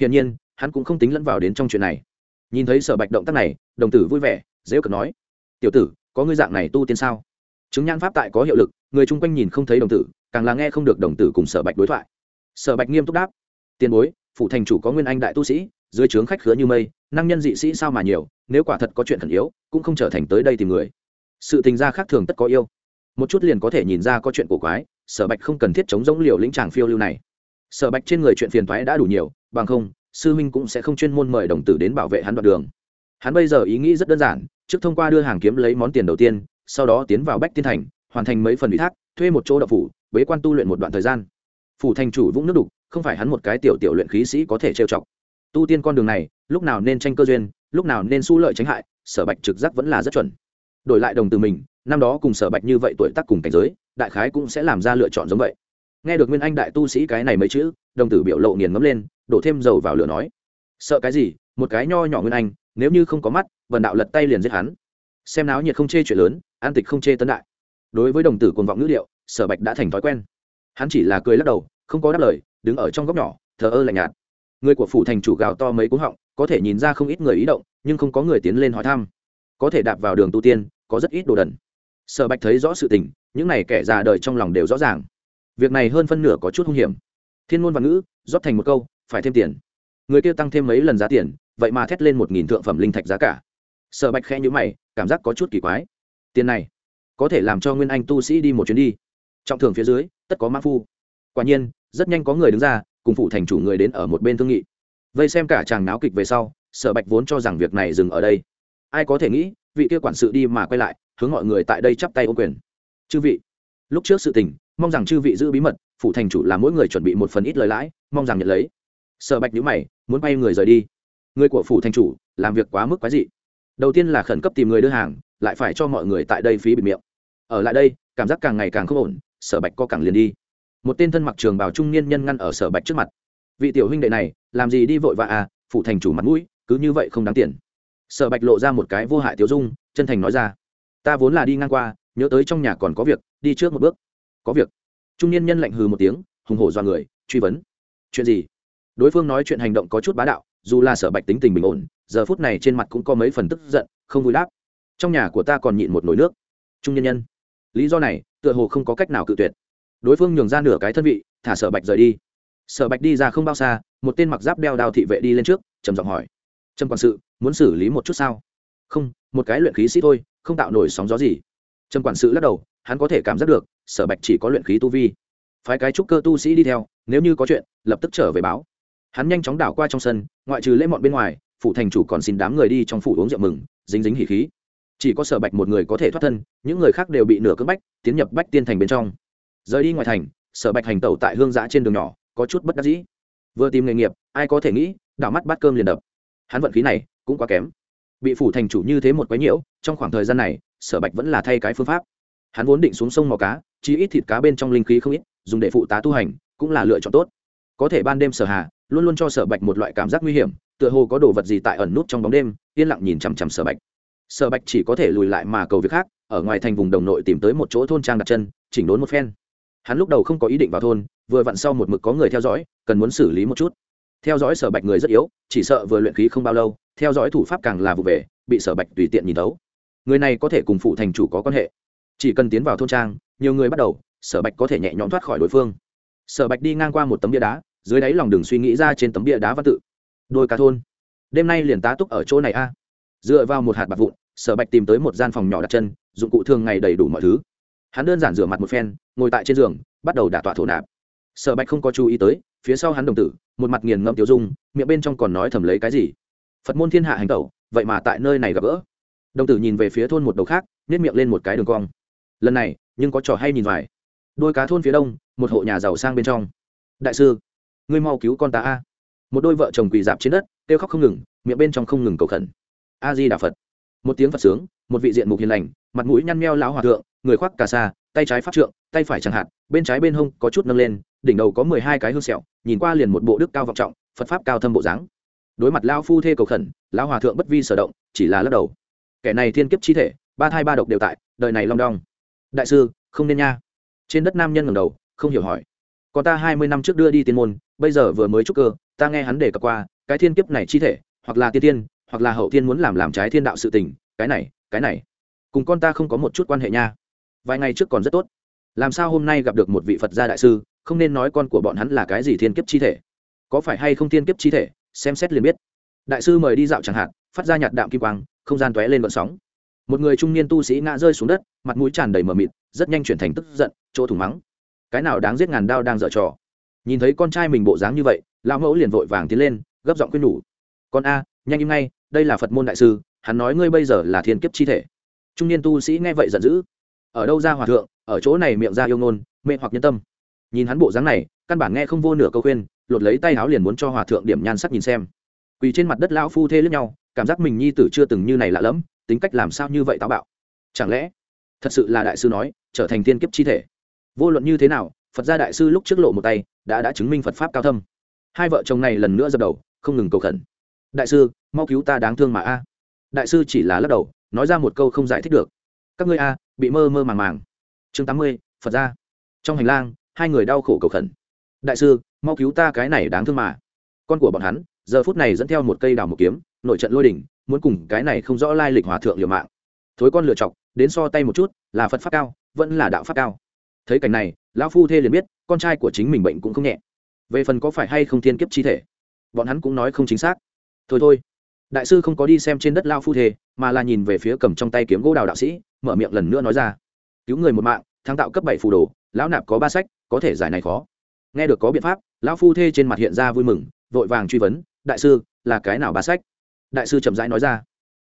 Hiển nhiên, hắn cũng không tính lẫn vào đến trong chuyện này. Nhìn thấy sở bạch động tác này, đồng tử vui vẻ, dễ cợt nói, tiểu tử, có ngươi dạng này tu tiên sao? Chứng nhãn pháp tại có hiệu lực, người chung quanh nhìn không thấy đồng tử, càng là nghe không được đồng tử cùng sở bạch đối thoại. Sở bạch nghiêm túc đáp, tiền bối phụ thành chủ có nguyên anh đại tu sĩ, dưới trướng khách khứa như mây, năng nhân dị sĩ sao mà nhiều nếu quả thật có chuyện khẩn yếu, cũng không trở thành tới đây tìm người. Sự tình gia khác thường tất có yêu. Một chút liền có thể nhìn ra có chuyện cổ quái, sở bạch không cần thiết chống giống liều lĩnh tràng phiêu lưu này. Sở bạch trên người chuyện phiền thoái đã đủ nhiều, bằng không, sư huynh cũng sẽ không chuyên môn mời đồng tử đến bảo vệ hắn đoạn đường. Hắn bây giờ ý nghĩ rất đơn giản, trước thông qua đưa hàng kiếm lấy món tiền đầu tiên, sau đó tiến vào bách tiên thành, hoàn thành mấy phần ủy thác, thuê một chỗ đậu phủ, bế quan tu luyện một đoạn thời gian. Phủ thành chủ vũng nước đục, không phải hắn một cái tiểu tiểu luyện khí sĩ có thể trêu chọc. Tu tiên con đường này, lúc nào nên tranh cơ duyên lúc nào nên su lợi tránh hại, sở bạch trực giác vẫn là rất chuẩn. Đổi lại đồng từ mình, năm đó cùng sở bạch như vậy tuổi tác cùng cảnh giới, đại khái cũng sẽ làm ra lựa chọn giống vậy. Nghe được nguyên anh đại tu sĩ cái này mấy chữ, đồng tử biểu lộ nghiền ngấm lên, đổ thêm dầu vào lửa nói, sợ cái gì? Một cái nho nhỏ nguyên anh, nếu như không có mắt, vần đạo lật tay liền giết hắn. Xem náo nhiệt không chê chuyện lớn, an tịch không chê tấn đại. Đối với đồng tử cuồng vọng ngữ điệu, sở bạch đã thành thói quen. Hắn chỉ là cười lắc đầu, không có đáp lời, đứng ở trong góc nhỏ, thờ ơ lạnh nhạt. Người của phủ thành chủ gào to mấy cú họng có thể nhìn ra không ít người ý động, nhưng không có người tiến lên hỏi thăm. Có thể đạp vào đường tu tiên, có rất ít đồ đần. Sở bạch thấy rõ sự tình, những này kẻ già đời trong lòng đều rõ ràng. Việc này hơn phân nửa có chút hung hiểm. Thiên ngôn văn ngữ, rót thành một câu, phải thêm tiền. Người kia tăng thêm mấy lần giá tiền, vậy mà thét lên một nghìn thượng phẩm linh thạch giá cả. Sở bạch khẽ nhữ mày, cảm giác có chút kỳ quái. Tiền này, có thể làm cho nguyên anh tu sĩ đi một chuyến đi. Trọng thường phía dưới, tất có mã phu. Quả nhiên, rất nhanh có người đứng ra, cùng phụ thành chủ người đến ở một bên thương nghị vây xem cả chàng náo kịch về sau, sở bạch vốn cho rằng việc này dừng ở đây. Ai có thể nghĩ, vị kia quản sự đi mà quay lại, hướng mọi người tại đây chắp tay ô quyền. Chư vị, lúc trước sự tình, mong rằng chư vị giữ bí mật, phủ thành chủ là mỗi người chuẩn bị một phần ít lời lãi, mong rằng nhận lấy. Sở bạch nhữ mày, muốn bay người rời đi. Người của phủ thành chủ, làm việc quá mức quái dị. Đầu tiên là khẩn cấp tìm người đưa hàng, lại phải cho mọi người tại đây phí bịt miệng. Ở lại đây, cảm giác càng ngày càng không ổn, sở bạch co càng liền đi. Một tên thân mặc trường bào trung niên nhân ngăn ở sở bạch trước mặt vị tiểu huynh đệ này, làm gì đi vội vã à phụ thành chủ mặt mũi, cứ như vậy không đáng tiền. Sở bạch lộ ra một cái vô hại tiểu dung, chân thành nói ra, ta vốn là đi ngang qua, nhớ tới trong nhà còn có việc, đi trước một bước. Có việc? Trung niên nhân lạnh hừ một tiếng, hùng hổ dọa người, truy vấn, chuyện gì? Đối phương nói chuyện hành động có chút bá đạo, dù là sở bạch tính tình bình ổn, giờ phút này trên mặt cũng có mấy phần tức giận, không vui đáp, trong nhà của ta còn nhịn một nồi nước. Trung nhân nhân, lý do này tựa hồ không có cách nào cự tuyệt. Đối phương nhường ra nửa cái thân vị, thả sở bạch rời đi sở bạch đi ra không bao xa, một tên mặc giáp đeo đao thị vệ đi lên trước, trầm giọng hỏi. Trầm quản sự, muốn xử lý một chút sao? Không, một cái luyện khí sĩ thôi, không tạo nổi sóng gió gì. Trầm quản sự lắc đầu, hắn có thể cảm giác được, sở bạch chỉ có luyện khí tu vi. Phái cái trúc cơ tu sĩ đi theo, nếu như có chuyện, lập tức trở về báo. Hắn nhanh chóng đảo qua trong sân, ngoại trừ lễ mọn bên ngoài, phủ thành chủ còn xin đám người đi trong phủ uống rượu mừng, dính dính hỉ khí. Chỉ có sở bạch một người có thể thoát thân, những người khác đều bị nửa cưỡng bách, tiến nhập bách tiên thành bên trong. Rời đi ngoài thành, sở bạch hành tẩu tại hương giã trên đường nhỏ có chút bất đắc dĩ. Vừa tìm nghề nghiệp, ai có thể nghĩ, đảo mắt bát cơm liền đập. Hắn vận khí này, cũng quá kém. Bị phủ thành chủ như thế một quái nhiễu, trong khoảng thời gian này, sở bạch vẫn là thay cái phương pháp. Hắn vốn định xuống sông mò cá chỉ ít thịt cá bên trong linh khí không ít, dùng để phụ tá tu hành, cũng là lựa chọn tốt. Có thể ban đêm sở hà, luôn luôn cho sở bạch một loại cảm giác nguy hiểm, tựa hồ có đồ vật gì tại ẩn nút trong bóng đêm, yên lặng nhìn chằm chằm sở bạch. Sở bạch chỉ có thể lùi lại mà cầu việc khác, ở ngoài thành vùng đồng nội tìm tới một chỗ thôn trang đặt chân, chỉnh đốn một phen hắn lúc đầu không có ý định vào thôn, vừa vặn sau một mực có người theo dõi, cần muốn xử lý một chút. Theo dõi sở bạch người rất yếu, chỉ sợ vừa luyện khí không bao lâu, theo dõi thủ pháp càng là vụ về, bị sở bạch tùy tiện nhìn tấu người này có thể cùng phụ thành chủ có quan hệ. Chỉ cần tiến vào thôn trang, nhiều người bắt đầu, sở bạch có thể nhẹ nhõm thoát khỏi đối phương. Sở bạch đi ngang qua một tấm bia đá, dưới đáy lòng đường suy nghĩ ra trên tấm bia đá văn tự. Đôi cá thôn. Đêm nay liền tá túc ở chỗ này a. Dựa vào một hạt bạc vụn, sở bạch tìm tới một gian phòng nhỏ đặt chân, dụng cụ thường ngày đầy đủ mọi thứ. Hắn đơn giản rửa mặt một phen ngồi tại trên giường, bắt đầu đả tọa thổ nạp. Sở bạch không có chú ý tới, phía sau hắn đồng tử, một mặt nghiền ngẫm tiêu dung, miệng bên trong còn nói thầm lấy cái gì? Phật môn thiên hạ hành tẩu, vậy mà tại nơi này gặp gỡ. Đồng tử nhìn về phía thôn một đầu khác nhét miệng lên một cái đường cong. Lần này, nhưng có trò hay nhìn vải đôi cá thôn phía đông, một hộ nhà giàu sang bên trong. Đại sư, ngươi mau cứu con ta a. Một đôi vợ chồng quỳ dạp trên đất, kêu khóc không ngừng, miệng bên trong không ngừng cầu khẩn. A di đà phật. Một tiếng phật sướng, một vị diện mục hiền lành, mặt mũi nhăn meo lão hòa thượng người khoác cà sa, tay trái pháp trượng, tay phải chẳng hạn, bên trái bên hông có chút nâng lên, đỉnh đầu có mười hai cái hương sẹo, nhìn qua liền một bộ đức cao vọng trọng, phật pháp cao thâm bộ dáng. Đối mặt lao phu thê cầu khẩn, lão hòa thượng bất vi sở động, chỉ là lắc đầu. Kẻ này thiên kiếp chi thể, ba thai ba độc đều tại, đời này long đong. Đại sư, không nên nha. Trên đất nam nhân ngầm đầu, không hiểu hỏi. Còn ta hai mươi năm trước đưa đi tiên môn, bây giờ vừa mới trúc cơ, ta nghe hắn đề cập qua, cái thiên kiếp này chi thể, hoặc là tiên tiên, hoặc là hậu tiên muốn làm làm trái thiên đạo sự tình, cái này cái này. Cùng con ta không có một chút quan hệ nha vài ngày trước còn rất tốt. Làm sao hôm nay gặp được một vị phật gia đại sư, không nên nói con của bọn hắn là cái gì thiên kiếp chi thể. Có phải hay không thiên kiếp chi thể, xem xét liền biết. Đại sư mời đi dạo chẳng hạn, phát ra nhạt đạm kim quang, không gian tóe lên vận sóng. Một người trung niên tu sĩ ngã rơi xuống đất, mặt mũi tràn đầy mờ mịt, rất nhanh chuyển thành tức giận, chỗ thủng mắng. Cái nào đáng giết ngàn đao đang dở trò. Nhìn thấy con trai mình bộ dáng như vậy, lão mẫu liền vội vàng tiến lên, gấp giọng khuyên nhủ. Con a, nhanh im ngay, đây là phật môn đại sư, hắn nói ngươi bây giờ là thiên kiếp chi thể. Trung niên tu sĩ nghe vậy giận dữ ở đâu ra hòa thượng, ở chỗ này miệng ra yêu ngôn, mê hoặc nhân tâm. Nhìn hắn bộ dáng này, căn bản nghe không vô nửa câu khuyên, lột lấy tay áo liền muốn cho hòa thượng điểm nhan sắc nhìn xem. Quỳ trên mặt đất lão phu thê lẫn nhau, cảm giác mình nhi tử chưa từng như này lạ lẫm, tính cách làm sao như vậy táo bạo. Chẳng lẽ, thật sự là đại sư nói, trở thành tiên kiếp chi thể? Vô luận như thế nào, phật gia đại sư lúc trước lộ một tay, đã đã chứng minh phật pháp cao thâm. Hai vợ chồng này lần nữa dập đầu, không ngừng cầu khẩn. Đại sư, mau cứu ta đáng thương mà a. Đại sư chỉ là lắc đầu, nói ra một câu không giải thích được. Các ngươi a bị mơ mơ màng màng. Chương tám mươi, phật gia. Trong hành lang, hai người đau khổ cầu khẩn. Đại sư, mau cứu ta cái này đáng thương mà. Con của bọn hắn, giờ phút này dẫn theo một cây đào một kiếm, nội trận lôi đỉnh, muốn cùng cái này không rõ lai lịch hòa thượng liều mạng. Thối con lựa chọc, đến so tay một chút, là phật pháp cao, vẫn là đạo pháp cao. Thấy cảnh này, lão phu thê liền biết, con trai của chính mình bệnh cũng không nhẹ. Về phần có phải hay không thiên kiếp chi thể? Bọn hắn cũng nói không chính xác. Thôi thôi. Đại sư không có đi xem trên đất lao phu thê, mà là nhìn về phía cầm trong tay kiếm gỗ đào đạo sĩ mở miệng lần nữa nói ra. Cứu người một mạng, thắng tạo cấp bảy phù đồ, lão nạp có ba sách, có thể giải này khó. Nghe được có biện pháp, lão phu thê trên mặt hiện ra vui mừng, vội vàng truy vấn, đại sư, là cái nào ba sách? Đại sư chậm rãi nói ra,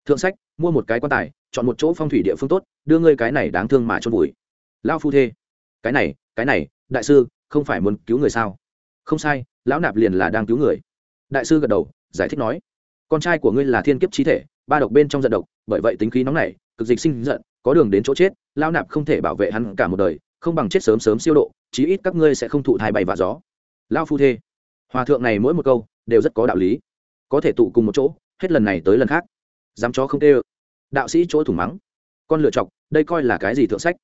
thượng sách, mua một cái quan tài, chọn một chỗ phong thủy địa phương tốt, đưa ngươi cái này đáng thương mà chôn vùi. Lão phu thê, cái này cái này, đại sư, không phải muốn cứu người sao? Không sai, lão nạp liền là đang cứu người. Đại sư gật đầu, giải thích nói, con trai của ngươi là thiên kiếp trí thể, ba độc bên trong giận độc, bởi vậy tính khí nóng này cực dịch sinh giận có đường đến chỗ chết, lao nạp không thể bảo vệ hắn cả một đời, không bằng chết sớm sớm siêu độ, chí ít các ngươi sẽ không thụ thai bay và gió. Lão phu thê, hòa thượng này mỗi một câu đều rất có đạo lý. Có thể tụ cùng một chỗ, hết lần này tới lần khác. Dám chó không tê ơ. Đạo sĩ chỗ thủng mắng. Con lựa chọc, đây coi là cái gì thượng sách?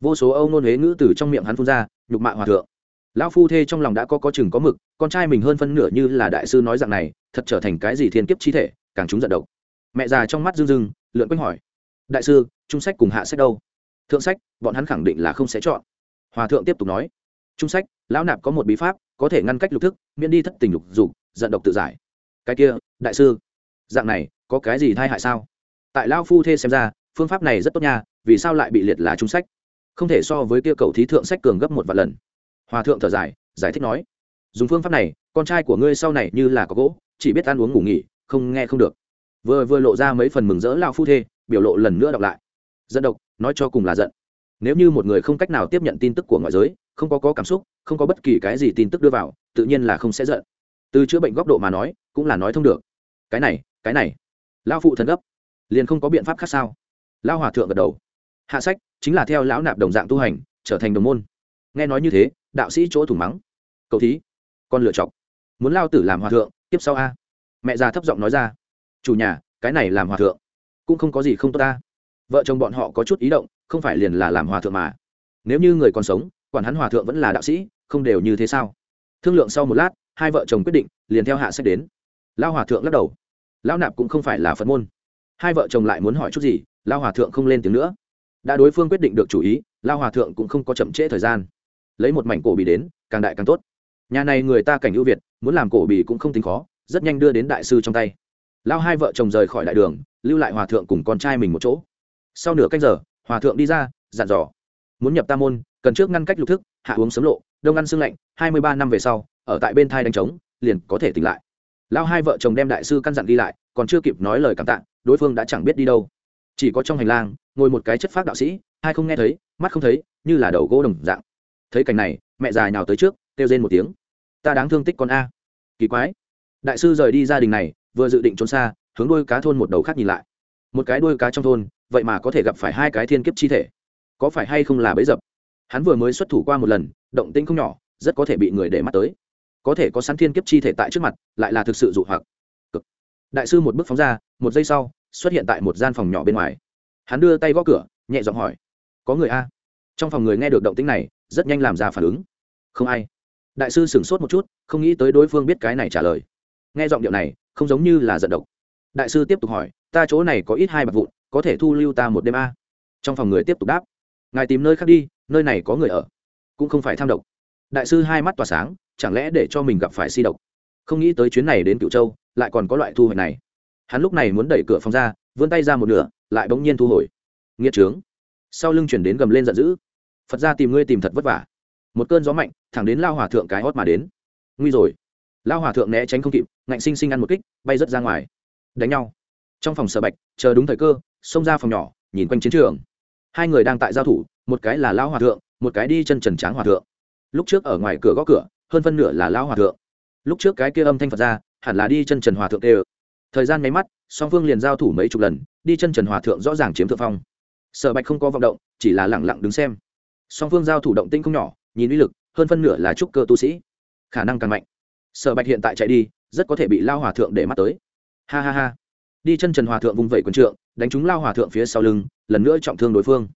Vô số âu nôn huế ngữ từ trong miệng hắn phun ra, nhục mạ hòa thượng. Lão phu thê trong lòng đã có có chừng có mực, con trai mình hơn phân nửa như là đại sư nói rằng này, thật trở thành cái gì thiên kiếp chi thể, càng chúng giận độc. Mẹ già trong mắt rưng rưng, lượn quanh hỏi đại sư, trung sách cùng hạ sách đâu? Thượng sách, bọn hắn khẳng định là không sẽ chọn. Hòa thượng tiếp tục nói. Trung sách, lão nạp có một bí pháp, có thể ngăn cách lục thức, miễn đi thất tình lục dục, giận độc tự giải. Cái kia, đại sư, dạng này, có cái gì thai hại sao? Tại lão phu thê xem ra, phương pháp này rất tốt nha, vì sao lại bị liệt là trung sách? Không thể so với kia cầu thí thượng sách cường gấp một vạn lần. Hòa thượng thở dài, giải thích nói. Dùng phương pháp này, con trai của ngươi sau này như là có gỗ, chỉ biết ăn uống ngủ nghỉ, không nghe không được. Vừa vừa lộ ra mấy phần mừng rỡ lao phu thê biểu lộ lần nữa đọc lại. Dân độc nói cho cùng là giận. Nếu như một người không cách nào tiếp nhận tin tức của ngoại giới không có, có cảm xúc không có bất kỳ cái gì tin tức đưa vào tự nhiên là không sẽ giận. Từ chữa bệnh góc độ mà nói cũng là nói thông được. Cái này cái này. Lao phụ thần gấp. Liền không có biện pháp khác sao? Lao hòa thượng gật đầu. Hạ sách chính là theo lão nạp đồng dạng tu hành trở thành đồng môn. Nghe nói như thế đạo sĩ chỗ thủng mắng. Cậu thí con lựa chọc muốn lao tử làm hòa thượng tiếp sau a. Mẹ già thấp giọng nói ra. Chủ nhà cái này làm hòa thượng cũng không có gì không tốt ta. Vợ chồng bọn họ có chút ý động, không phải liền là làm hòa thượng mà. Nếu như người còn sống, quản hắn hòa thượng vẫn là đạo sĩ, không đều như thế sao? Thương lượng sau một lát, hai vợ chồng quyết định, liền theo hạ sách đến. Lao hòa thượng lắc đầu. Lao nạp cũng không phải là phật môn. Hai vợ chồng lại muốn hỏi chút gì lao hòa thượng không lên tiếng nữa. Đã đối phương quyết định được chủ ý lao hòa thượng cũng không có chậm trễ thời gian. Lấy một mảnh cổ bì đến, càng đại càng tốt. Nhà này người ta cảnh ưu việt, muốn làm cổ bì cũng không tính khó, rất nhanh đưa đến đại sư trong tay. Lao hai vợ chồng rời khỏi đại đường lưu lại hòa thượng cùng con trai mình một chỗ. Sau nửa canh giờ, hòa thượng đi ra, dặn dò. Muốn nhập tam môn, cần trước ngăn cách lục thức, hạ uống sớm lộ, đông ăn xương lạnh, hai mươi ba năm về sau, ở tại bên thai đánh trống, liền có thể tỉnh lại. Lao hai vợ chồng đem đại sư căn dặn đi lại, còn chưa kịp nói lời cảm tạ, đối phương đã chẳng biết đi đâu. Chỉ có trong hành lang, ngồi một cái chất phác đạo sĩ, hai không nghe thấy, mắt không thấy, như là đầu gỗ đồng dạng. Thấy cảnh này, mẹ già nào tới trước, kêu rên một tiếng. Ta đáng thương tích con a. Kỳ quái. Đại sư rời đi gia đình này, vừa dự định trốn xa hướng đuôi cá thôn một đầu khác nhìn lại. Một cái đuôi cá trong thôn, vậy mà có thể gặp phải hai cái thiên kiếp chi thể. Có phải hay không là bấy dập? Hắn vừa mới xuất thủ qua một lần, động tĩnh không nhỏ, rất có thể bị người để mắt tới. Có thể có sẵn thiên kiếp chi thể tại trước mặt, lại là thực sự dụ hoặc. Cực. Đại sư một bước phóng ra, một giây sau, xuất hiện tại một gian phòng nhỏ bên ngoài. Hắn đưa tay gõ cửa, nhẹ giọng hỏi, có người a? Trong phòng người nghe được động tĩnh này, rất nhanh làm ra phản ứng. Không ai. Đại sư sửng sốt một chút, không nghĩ tới đối phương biết cái này trả lời. Nghe giọng điệu này, không giống như là giận độc đại sư tiếp tục hỏi, ta chỗ này có ít hai bạc vụn, có thể thu lưu ta một đêm a? Trong phòng người tiếp tục đáp, ngài tìm nơi khác đi, nơi này có người ở, cũng không phải tham độc. Đại sư hai mắt tỏa sáng, chẳng lẽ để cho mình gặp phải si độc? Không nghĩ tới chuyến này đến cựu châu, lại còn có loại thu hoạch này. Hắn lúc này muốn đẩy cửa phòng ra, vươn tay ra một nửa, lại bỗng nhiên thu hồi. Nghĩa trướng. Sau lưng chuyển đến gầm lên giận dữ. Phật ra tìm ngươi tìm thật vất vả. Một cơn gió mạnh, thẳng đến lao hòa thượng cái hót mà đến. Nguy rồi. Lao hòa thượng né tránh không kịp, ngạnh sinh sinh ăn một kích, bay rớt ra ngoài đánh nhau. Trong phòng sở bạch, chờ đúng thời cơ, xông ra phòng nhỏ, nhìn quanh chiến trường. Hai người đang tại giao thủ, một cái là lao hòa thượng, một cái đi chân trần tráng hòa thượng. Lúc trước ở ngoài cửa gõ cửa, hơn phân nửa là lao hòa thượng. Lúc trước cái kia âm thanh phật ra, hẳn là đi chân trần hòa thượng tê thời gian mấy mắt, song phương liền giao thủ mấy chục lần, đi chân trần hòa thượng rõ ràng chiếm thượng phong. Sở bạch không có vọng động, chỉ là lẳng lặng đứng xem. Song phương giao thủ động tinh không nhỏ, nhìn uy lực, hơn phân nửa là trúc cơ tu sĩ. Khả năng càng mạnh. Sở bạch hiện tại chạy đi, rất có thể bị lao hòa thượng để mắt tới ha ha ha. Đi chân trần hòa thượng vung vẩy quần trượng, đánh trúng lao hòa thượng phía sau lưng, lần nữa trọng thương đối phương.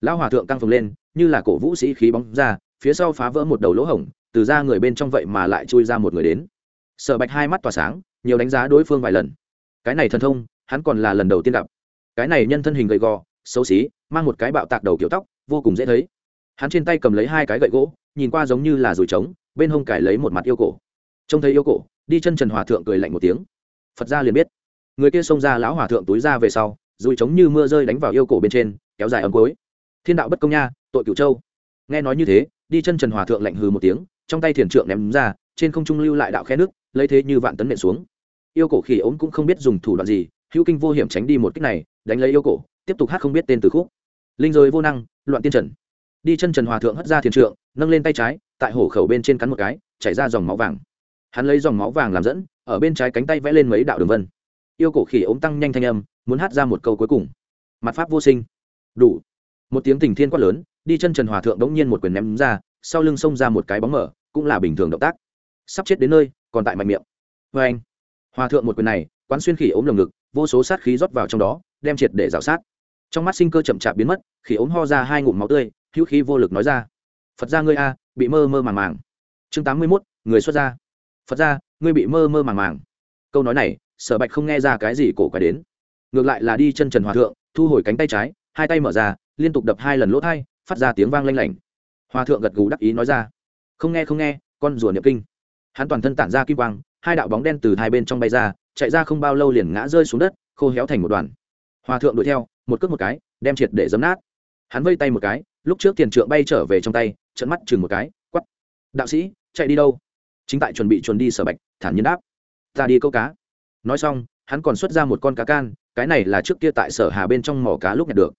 Lao hòa thượng căng phồng lên, như là cổ vũ sĩ khí bóng ra, phía sau phá vỡ một đầu lỗ hổng, từ ra người bên trong vậy mà lại chui ra một người đến. Sở bạch hai mắt tỏa sáng, nhiều đánh giá đối phương vài lần. Cái này thần thông, hắn còn là lần đầu tiên gặp. Cái này nhân thân hình gầy gò, xấu xí, mang một cái bạo tạc đầu kiểu tóc, vô cùng dễ thấy. Hắn trên tay cầm lấy hai cái gậy gỗ, nhìn qua giống như là dùi trống, bên hông cải lấy một mặt yêu cổ. Trông thấy yêu cổ, đi chân trần hòa thượng cười lạnh một tiếng phật ra liền biết. Người kia xông ra lão hòa thượng túi ra về sau dùi trống như mưa rơi đánh vào yêu cổ bên trên, kéo dài ấm cối. Thiên đạo bất công nha, tội cửu châu. Nghe nói như thế, đi chân trần hòa thượng lạnh hừ một tiếng, trong tay thiền trượng ném ra, trên không trung lưu lại đạo khe nước, lấy thế như vạn tấn nện xuống. Yêu cổ khỉ ốm cũng không biết dùng thủ đoạn gì, hữu kinh vô hiểm tránh đi một cách này, đánh lấy yêu cổ, tiếp tục hát không biết tên từ khúc. Linh rồi vô năng, loạn tiên trần. Đi chân trần hòa thượng hất ra thiền trượng, nâng lên tay trái, tại hổ khẩu bên trên cắn một cái, chảy ra dòng máu vàng hắn lấy dòng máu vàng làm dẫn, ở bên trái cánh tay vẽ lên mấy đạo đường vân. Yêu cổ khỉ ống tăng nhanh thanh âm, muốn hát ra một câu cuối cùng. Mặt pháp vô sinh. Đủ. Một tiếng tình thiên quát lớn, đi chân trần hòa thượng đống nhiên một quyền ném ra, sau lưng xông ra một cái bóng mở, cũng là bình thường động tác. Sắp chết đến nơi, còn tại mạnh miệng. Vê anh. Hòa thượng một quyền này, quán xuyên khỉ ốm lồng ngực, vô số sát khí rót vào trong đó, đem triệt để rào sát. Trong mắt sinh cơ chậm chạp biến mất, khỉ ốm ho ra hai ngụm máu tươi, hữu khí vô lực nói ra. Phật ra ngươi a, bị mơ mơ màng màng. Chương tám mươi mốt, người xuất gia phật ra, ngươi bị mơ mơ màng màng. Câu nói này, sở bạch không nghe ra cái gì cổ quái đến. Ngược lại là đi chân trần hòa thượng, thu hồi cánh tay trái, hai tay mở ra, liên tục đập hai lần lỗ thai, phát ra tiếng vang lanh lảnh. Hòa thượng gật gù đắc ý nói ra, không nghe không nghe, con rùa niệm kinh. Hắn toàn thân tản ra kim quang, hai đạo bóng đen từ hai bên trong bay ra, chạy ra không bao lâu liền ngã rơi xuống đất, khô héo thành một đoàn. Hòa thượng đuổi theo, một cước một cái, đem triệt để giấm nát. Hắn vây tay một cái, lúc trước tiền trượng bay trở về trong tay trận mắt chừng một cái quắp đạo sĩ, chạy đi đâu? Chính tại chuẩn bị chuẩn đi sở bạch, thản nhiên đáp. Ta đi câu cá. Nói xong, hắn còn xuất ra một con cá can, cái này là trước kia tại sở hà bên trong mỏ cá lúc nhặt được.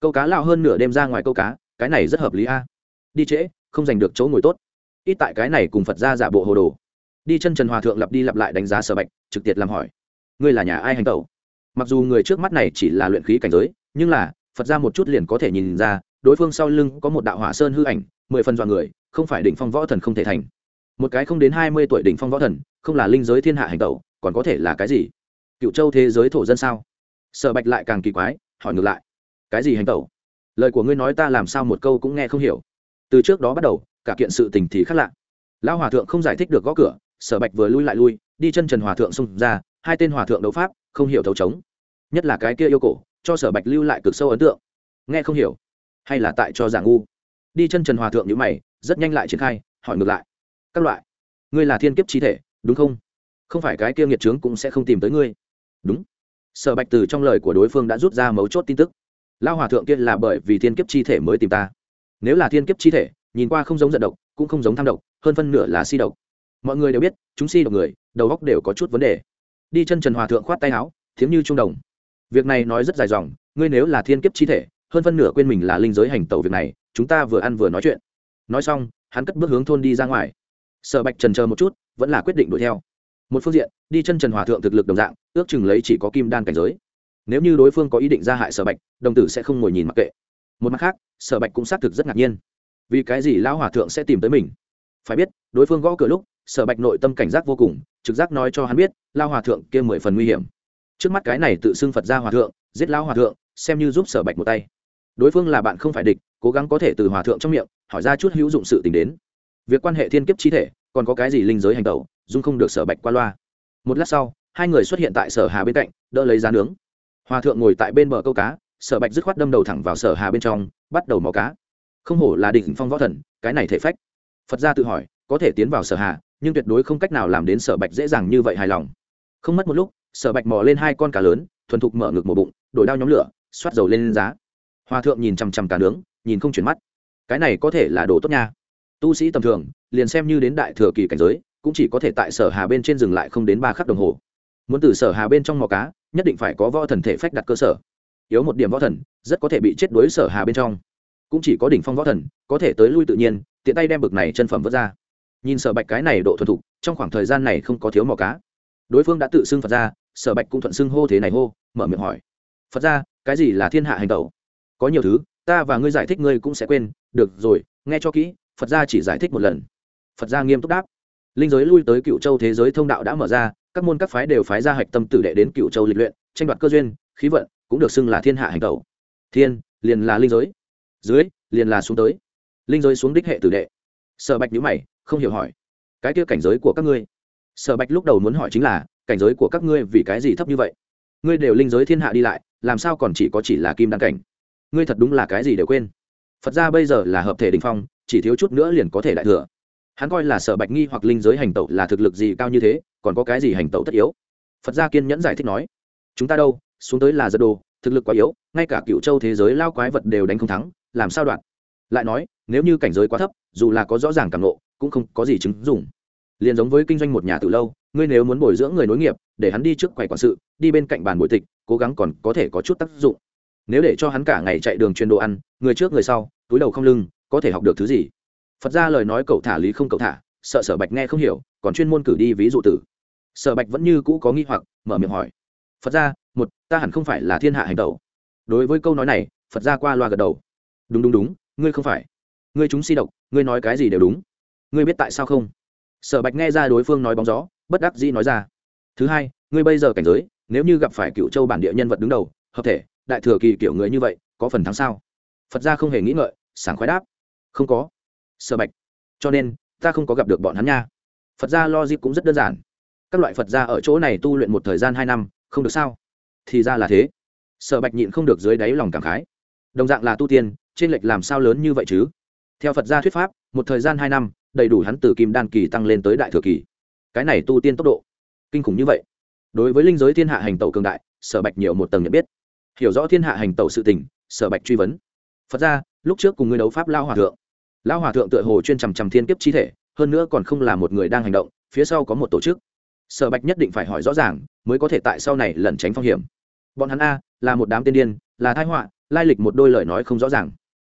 Câu cá lao hơn nửa đêm ra ngoài câu cá, cái này rất hợp lý a. Đi trễ, không giành được chỗ ngồi tốt. Ít tại cái này cùng phật ra giả bộ hồ đồ. Đi chân trần hòa thượng lặp đi lặp lại đánh giá sở bạch, trực tiệt làm hỏi. Ngươi là nhà ai hành tẩu? Mặc dù người trước mắt này chỉ là luyện khí cảnh giới, nhưng là, phật ra một chút liền có thể nhìn ra, đối phương sau lưng có một đạo hỏa sơn hư ảnh, mười phần dọa người, không phải đỉnh phong võ thần không thể thành một cái không đến hai mươi tuổi đỉnh phong võ thần, không là linh giới thiên hạ hành tẩu, còn có thể là cái gì? Cựu châu thế giới thổ dân sao? Sở bạch lại càng kỳ quái, hỏi ngược lại. Cái gì hành tẩu? Lời của ngươi nói ta làm sao một câu cũng nghe không hiểu. Từ trước đó bắt đầu, cả kiện sự tình thì khác lạ. Lão hòa thượng không giải thích được gõ cửa, sở bạch vừa lui lại lui, đi chân trần hòa thượng xung ra, hai tên hòa thượng đấu pháp, không hiểu thấu trống. Nhất là cái kia yêu cổ, cho sở bạch lưu lại cực sâu ấn tượng. Nghe không hiểu. Hay là tại cho giả ngu. Đi chân trần hòa thượng như mày, rất nhanh lại triển khai, hỏi ngược lại các loại. Ngươi là thiên kiếp chi thể, đúng không? Không phải cái kia nghiệt trướng cũng sẽ không tìm tới ngươi. Đúng. Sở bạch từ trong lời của đối phương đã rút ra mấu chốt tin tức. Lao hòa thượng kia là bởi vì thiên kiếp chi thể mới tìm ta. Nếu là thiên kiếp chi thể, nhìn qua không giống giận độc, cũng không giống tham độc, hơn phân nửa là si độc. Mọi người đều biết, chúng si độc người, đầu góc đều có chút vấn đề. Đi chân trần hòa thượng khoát tay áo, thiếm như trung đồng. Việc này nói rất dài dòng, ngươi nếu là thiên kiếp chi thể, hơn phân nửa quên mình là linh giới hành tẩu việc này, chúng ta vừa ăn vừa nói chuyện. Nói xong, hắn cất bước hướng thôn đi ra ngoài sở bạch trần chờ một chút, vẫn là quyết định đuổi theo. Một phương diện, đi chân trần hòa thượng thực lực đồng dạng, ước chừng lấy chỉ có kim đan cảnh giới. Nếu như đối phương có ý định ra hại sở bạch, đồng tử sẽ không ngồi nhìn mặc kệ. Một mặt khác, sở bạch cũng xác thực rất ngạc nhiên. Vì cái gì lão hòa thượng sẽ tìm tới mình? Phải biết, đối phương gõ cửa lúc, sở bạch nội tâm cảnh giác vô cùng, trực giác nói cho hắn biết lao hòa thượng kia mười phần nguy hiểm. Trước mắt cái này tự xưng phật ra hòa thượng, giết lão hòa thượng, xem như giúp sở bạch một tay. Đối phương là bạn không phải địch, cố gắng có thể từ hòa thượng trong miệng, hỏi ra chút hữu dụng sự t ì n h đến việc quan hệ thiên kiếp chi thể, còn có cái gì linh giới hành tẩu, dung không được sở bạch qua loa. Một lát sau, hai người xuất hiện tại sở hà bên cạnh, đỡ lấy giá nướng. Hòa thượng ngồi tại bên bờ câu cá, sở bạch dứt khoát đâm đầu thẳng vào sở hà bên trong, bắt đầu mò cá. Không hổ là đỉnh phong võ thần, cái này thể phách. Phật gia tự hỏi, có thể tiến vào sở hà, nhưng tuyệt đối không cách nào làm đến sở bạch dễ dàng như vậy hài lòng. Không mất một lúc, sở bạch mò lên hai con cá lớn, thuần thục mở ngực một bụng, đổi đao nhóm lửa, xoát dầu lên giá. Hòa thượng nhìn chằm chằm cá nướng, nhìn không chuyển mắt. Cái này có thể là đồ tốt nha tu sĩ tầm thường, liền xem như đến đại thừa kỳ cảnh giới, cũng chỉ có thể tại sở hà bên trên dừng lại không đến ba khắc đồng hồ. Muốn từ sở hà bên trong mò cá, nhất định phải có võ thần thể phách đặt cơ sở. Yếu một điểm võ thần, rất có thể bị chết đuối sở hà bên trong. Cũng chỉ có đỉnh phong võ thần, có thể tới lui tự nhiên, tiện tay đem bực này chân phẩm vớt ra. Nhìn sở bạch cái này độ thuần thục, trong khoảng thời gian này không có thiếu mò cá. Đối phương đã tự xưng phật ra sở bạch cũng thuận xưng hô thế này hô, mở miệng hỏi. Phật ra cái gì là thiên hạ hành tẩu? Có nhiều thứ, ta và ngươi giải thích ngươi cũng sẽ quên. Được rồi, nghe cho kỹ phật gia chỉ giải thích một lần. Phật gia nghiêm túc đáp. Linh giới lui tới cựu châu thế giới thông đạo đã mở ra, các môn các phái đều phái ra hạch tâm tử đệ đến cựu châu lịch luyện, tranh đoạt cơ duyên, khí vận, cũng được xưng là thiên hạ hành tẩu. Thiên, liền là linh giới. Dưới, liền là xuống tới. Linh giới xuống đích hệ tử đệ. Sở bạch nhữ mày, không hiểu hỏi. Cái kia cảnh giới của các ngươi? Sở bạch lúc đầu muốn hỏi chính là, cảnh giới của các ngươi vì cái gì thấp như vậy? Ngươi đều linh giới thiên hạ đi lại, làm sao còn chỉ có chỉ là kim đăng cảnh? Ngươi thật đúng là cái gì đều quên. Phật ra bây giờ là hợp thể đình phong chỉ thiếu chút nữa liền có thể đại thừa. Hắn coi là sở bạch nghi hoặc linh giới hành tẩu là thực lực gì cao như thế, còn có cái gì hành tẩu tất yếu? Phật gia kiên nhẫn giải thích nói, chúng ta đâu, xuống tới là giật đồ, thực lực quá yếu, ngay cả cựu châu thế giới lao quái vật đều đánh không thắng, làm sao đoạn? Lại nói, nếu như cảnh giới quá thấp, dù là có rõ ràng cảm nộ cũng không có gì chứng dùng liền giống với kinh doanh một nhà từ lâu, ngươi nếu muốn bồi dưỡng người nối nghiệp, để hắn đi trước quầy quản sự, đi bên cạnh bàn bồi tịch, cố gắng còn có thể có chút tác dụng. Nếu để cho hắn cả ngày chạy đường truyền đồ ăn, người trước người sau, túi đầu không lưng có thể học được thứ gì? Phật ra lời nói cậu thả lý không cậu thả, sợ sở bạch nghe không hiểu, còn chuyên môn cử đi ví dụ tử. Sở bạch vẫn như cũ có nghi hoặc, mở miệng hỏi. Phật ra, một, ta hẳn không phải là thiên hạ hành tẩu. Đối với câu nói này, phật ra qua loa gật đầu. Đúng đúng đúng, ngươi không phải. Ngươi chúng si độc, ngươi nói cái gì đều đúng. Ngươi biết tại sao không? Sở bạch nghe ra đối phương nói bóng gió, bất đắc dĩ nói ra. Thứ hai, ngươi bây giờ cảnh giới, nếu như gặp phải cựu châu bản địa nhân vật đứng đầu, hợp thể, đại thừa kỳ kiểu người như vậy, có phần thắng sao? Phật ra không hề nghĩ ngợi, sảng khoái đáp không có. Sở bạch. Cho nên, ta không có gặp được bọn hắn nha. Phật gia logic cũng rất đơn giản. Các loại phật gia ở chỗ này tu luyện một thời gian hai năm, không được sao? Thì ra là thế. Sở bạch nhịn không được dưới đáy lòng cảm khái. Đồng dạng là tu tiên, trên lệch làm sao lớn như vậy chứ? Theo phật gia thuyết pháp, một thời gian hai năm, đầy đủ hắn từ kim đan kỳ tăng lên tới đại thừa kỳ. Cái này tu tiên tốc độ, kinh khủng như vậy. Đối với linh giới thiên hạ hành tẩu cường đại, sở bạch nhiều một tầng nhận biết. Hiểu rõ thiên hạ hành tẩu sự tình, sở bạch truy vấn. Phật ra lúc trước cùng ngươi đấu pháp lao hòa thượng Lão hòa thượng tựa hồ chuyên chằm chằm thiên kiếp chi thể, hơn nữa còn không là một người đang hành động, phía sau có một tổ chức. Sở bạch nhất định phải hỏi rõ ràng, mới có thể tại sau này lẩn tránh phong hiểm. Bọn hắn a, là một đám tiên điên, là thái họa, lai lịch một đôi lời nói không rõ ràng.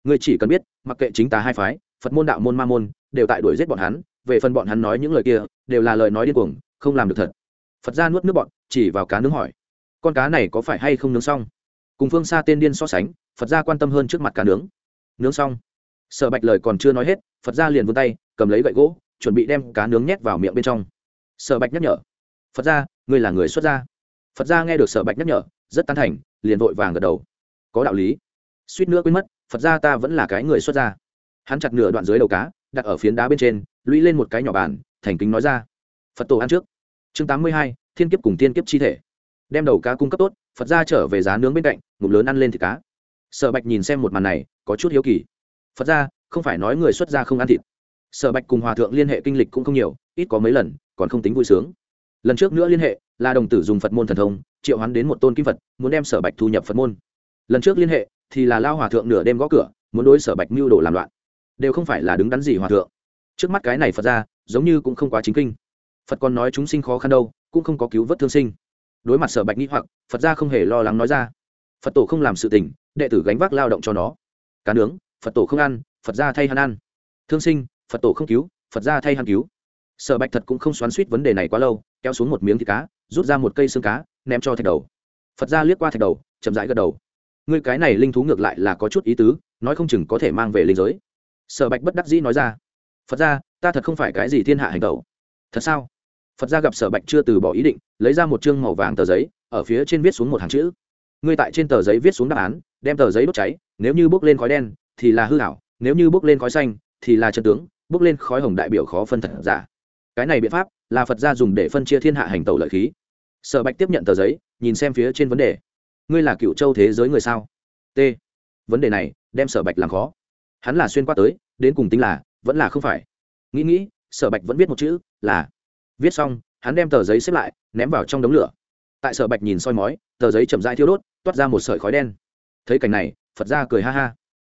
Ngươi chỉ cần biết, mặc kệ chính ta hai phái, phật môn, đạo môn, ma môn, đều tại đuổi giết bọn hắn, về phần bọn hắn nói những lời kia, đều là lời nói điên cuồng, không làm được thật. Phật ra nuốt nước bọn, chỉ vào cá nướng hỏi. Con cá này có phải hay không nướng xong? Cùng phương xa tên điên so sánh, phật gia quan tâm hơn trước mặt cá nướng. Nướng xong. Sở bạch lời còn chưa nói hết, phật gia liền vươn tay, cầm lấy gậy gỗ, chuẩn bị đem cá nướng nhét vào miệng bên trong. Sở bạch nhắc nhở, phật gia, ngươi là người xuất gia. Phật gia nghe được Sở bạch nhắc nhở, rất tán thành, liền vội vàng gật đầu. Có đạo lý. Suýt nữa quên mất, phật gia ta vẫn là cái người xuất gia. Hắn chặt nửa đoạn dưới đầu cá, đặt ở phiến đá bên trên, lũy lên một cái nhỏ bàn, thành kính nói ra, phật tổ ăn trước. Chương tám mươi hai, thiên kiếp cùng tiên kiếp chi thể. Đem đầu cá cung cấp tốt, phật ra trở về giá nướng bên cạnh, ngụm lớn ăn lên thịt cá. Sở bạch nhìn xem một màn này, có chút hiếu kỳ phật ra, không phải nói người xuất gia không ăn thịt. Sở bạch cùng hòa thượng liên hệ kinh lịch cũng không nhiều, ít có mấy lần, còn không tính vui sướng. Lần trước nữa liên hệ, là đồng tử dùng phật môn thần thông, triệu hắn đến một tôn kim phật, muốn đem sở bạch thu nhập phật môn. Lần trước liên hệ, thì là lao hòa thượng nửa đêm gõ cửa, muốn đối sở bạch mưu đồ làm loạn. Đều không phải là đứng đắn gì hòa thượng. Trước mắt cái này phật ra, giống như cũng không quá chính kinh. Phật còn nói chúng sinh khó khăn đâu, cũng không có cứu vớt thương sinh. Đối mặt sở bạch nghĩ hoặc, phật ra không hề lo lắng nói ra. Phật tổ không làm sự tình, đệ tử gánh vác lao động cho nó. Cá nướng phật tổ không ăn, phật ra thay hắn ăn. Thương sinh, phật tổ không cứu, phật ra thay hắn cứu. Sở bạch thật cũng không xoắn suýt vấn đề này quá lâu, kéo xuống một miếng thịt cá, rút ra một cây xương cá, ném cho thạch đầu. Phật ra liếc qua thạch đầu, chậm rãi gật đầu. Ngươi cái này linh thú ngược lại là có chút ý tứ, nói không chừng có thể mang về linh giới. Sở bạch bất đắc dĩ nói ra. Phật ra ta thật không phải cái gì thiên hạ hành tẩu. Thật sao? Phật ra gặp sở bạch chưa từ bỏ ý định, lấy ra một chương màu vàng tờ giấy, ở phía trên viết xuống một hàng chữ. Ngươi tại trên tờ giấy viết xuống đáp án, đem tờ giấy đốt cháy, nếu như bốc lên khói đen thì là hư hảo, nếu như bốc lên khói xanh, thì là chân tướng bốc lên khói hồng đại biểu khó phân thật giả. Cái này biện pháp là phật gia dùng để phân chia thiên hạ hành tẩu lợi khí. Sở bạch tiếp nhận tờ giấy, nhìn xem phía trên vấn đề. Ngươi là cựu châu thế giới người sao? T. Vấn đề này đem sở bạch làm khó. Hắn là xuyên qua tới, đến cùng tính là, vẫn là không phải. Nghĩ nghĩ, sở bạch vẫn viết một chữ là, viết xong, hắn đem tờ giấy xếp lại, ném vào trong đống lửa. Tại sở bạch nhìn soi mói, tờ giấy chậm dai thiêu đốt, toát ra một sợi khói đen. Thấy cảnh này, phật ra cười ha ha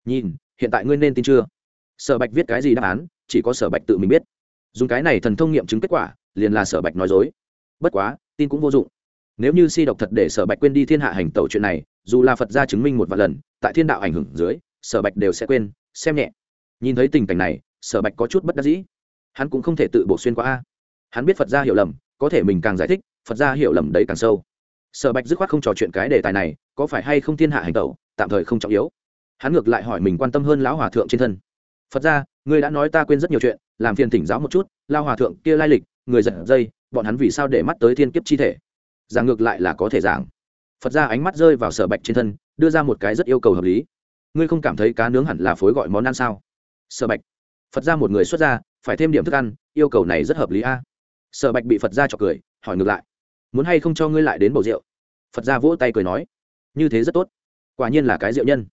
nhìn, hiện tại ngươi nên tin chưa? Sở bạch viết cái gì đáp án, chỉ có sở bạch tự mình biết. Dùng cái này thần thông nghiệm chứng kết quả, liền là sở bạch nói dối. Bất quá, tin cũng vô dụng. Nếu như si độc thật để sở bạch quên đi thiên hạ hành tẩu chuyện này, dù là phật gia chứng minh một vài lần, tại thiên đạo ảnh hưởng dưới, sở bạch đều sẽ quên, xem nhẹ. Nhìn thấy tình cảnh này, sở bạch có chút bất đắc dĩ. Hắn cũng không thể tự bổ xuyên qua a. Hắn biết phật gia hiểu lầm, có thể mình càng giải thích, phật gia hiểu lầm đấy càng sâu. Sở bạch dứt khoát không trò chuyện cái đề tài này, có phải hay không thiên hạ hành tẩu, tạm thời không trọng yếu hắn ngược lại hỏi mình quan tâm hơn lão hòa thượng trên thân. Phật ra, ngươi đã nói ta quên rất nhiều chuyện, làm phiền tỉnh giáo một chút lao hòa thượng kia lai lịch, người giật dây, bọn hắn vì sao để mắt tới thiên kiếp chi thể? Giảng ngược lại là có thể giảng. Phật ra ánh mắt rơi vào sở bạch trên thân, đưa ra một cái rất yêu cầu hợp lý. Ngươi không cảm thấy cá nướng hẳn là phối gọi món ăn sao? Sở bạch. Phật ra một người xuất ra phải thêm điểm thức ăn, yêu cầu này rất hợp lý a. Sở bạch bị phật ra chọc cười, hỏi ngược lại. Muốn hay không cho ngươi lại đến bầu rượu? Phật ra vỗ tay cười nói. Như thế rất tốt. Quả nhiên là cái rượu nhân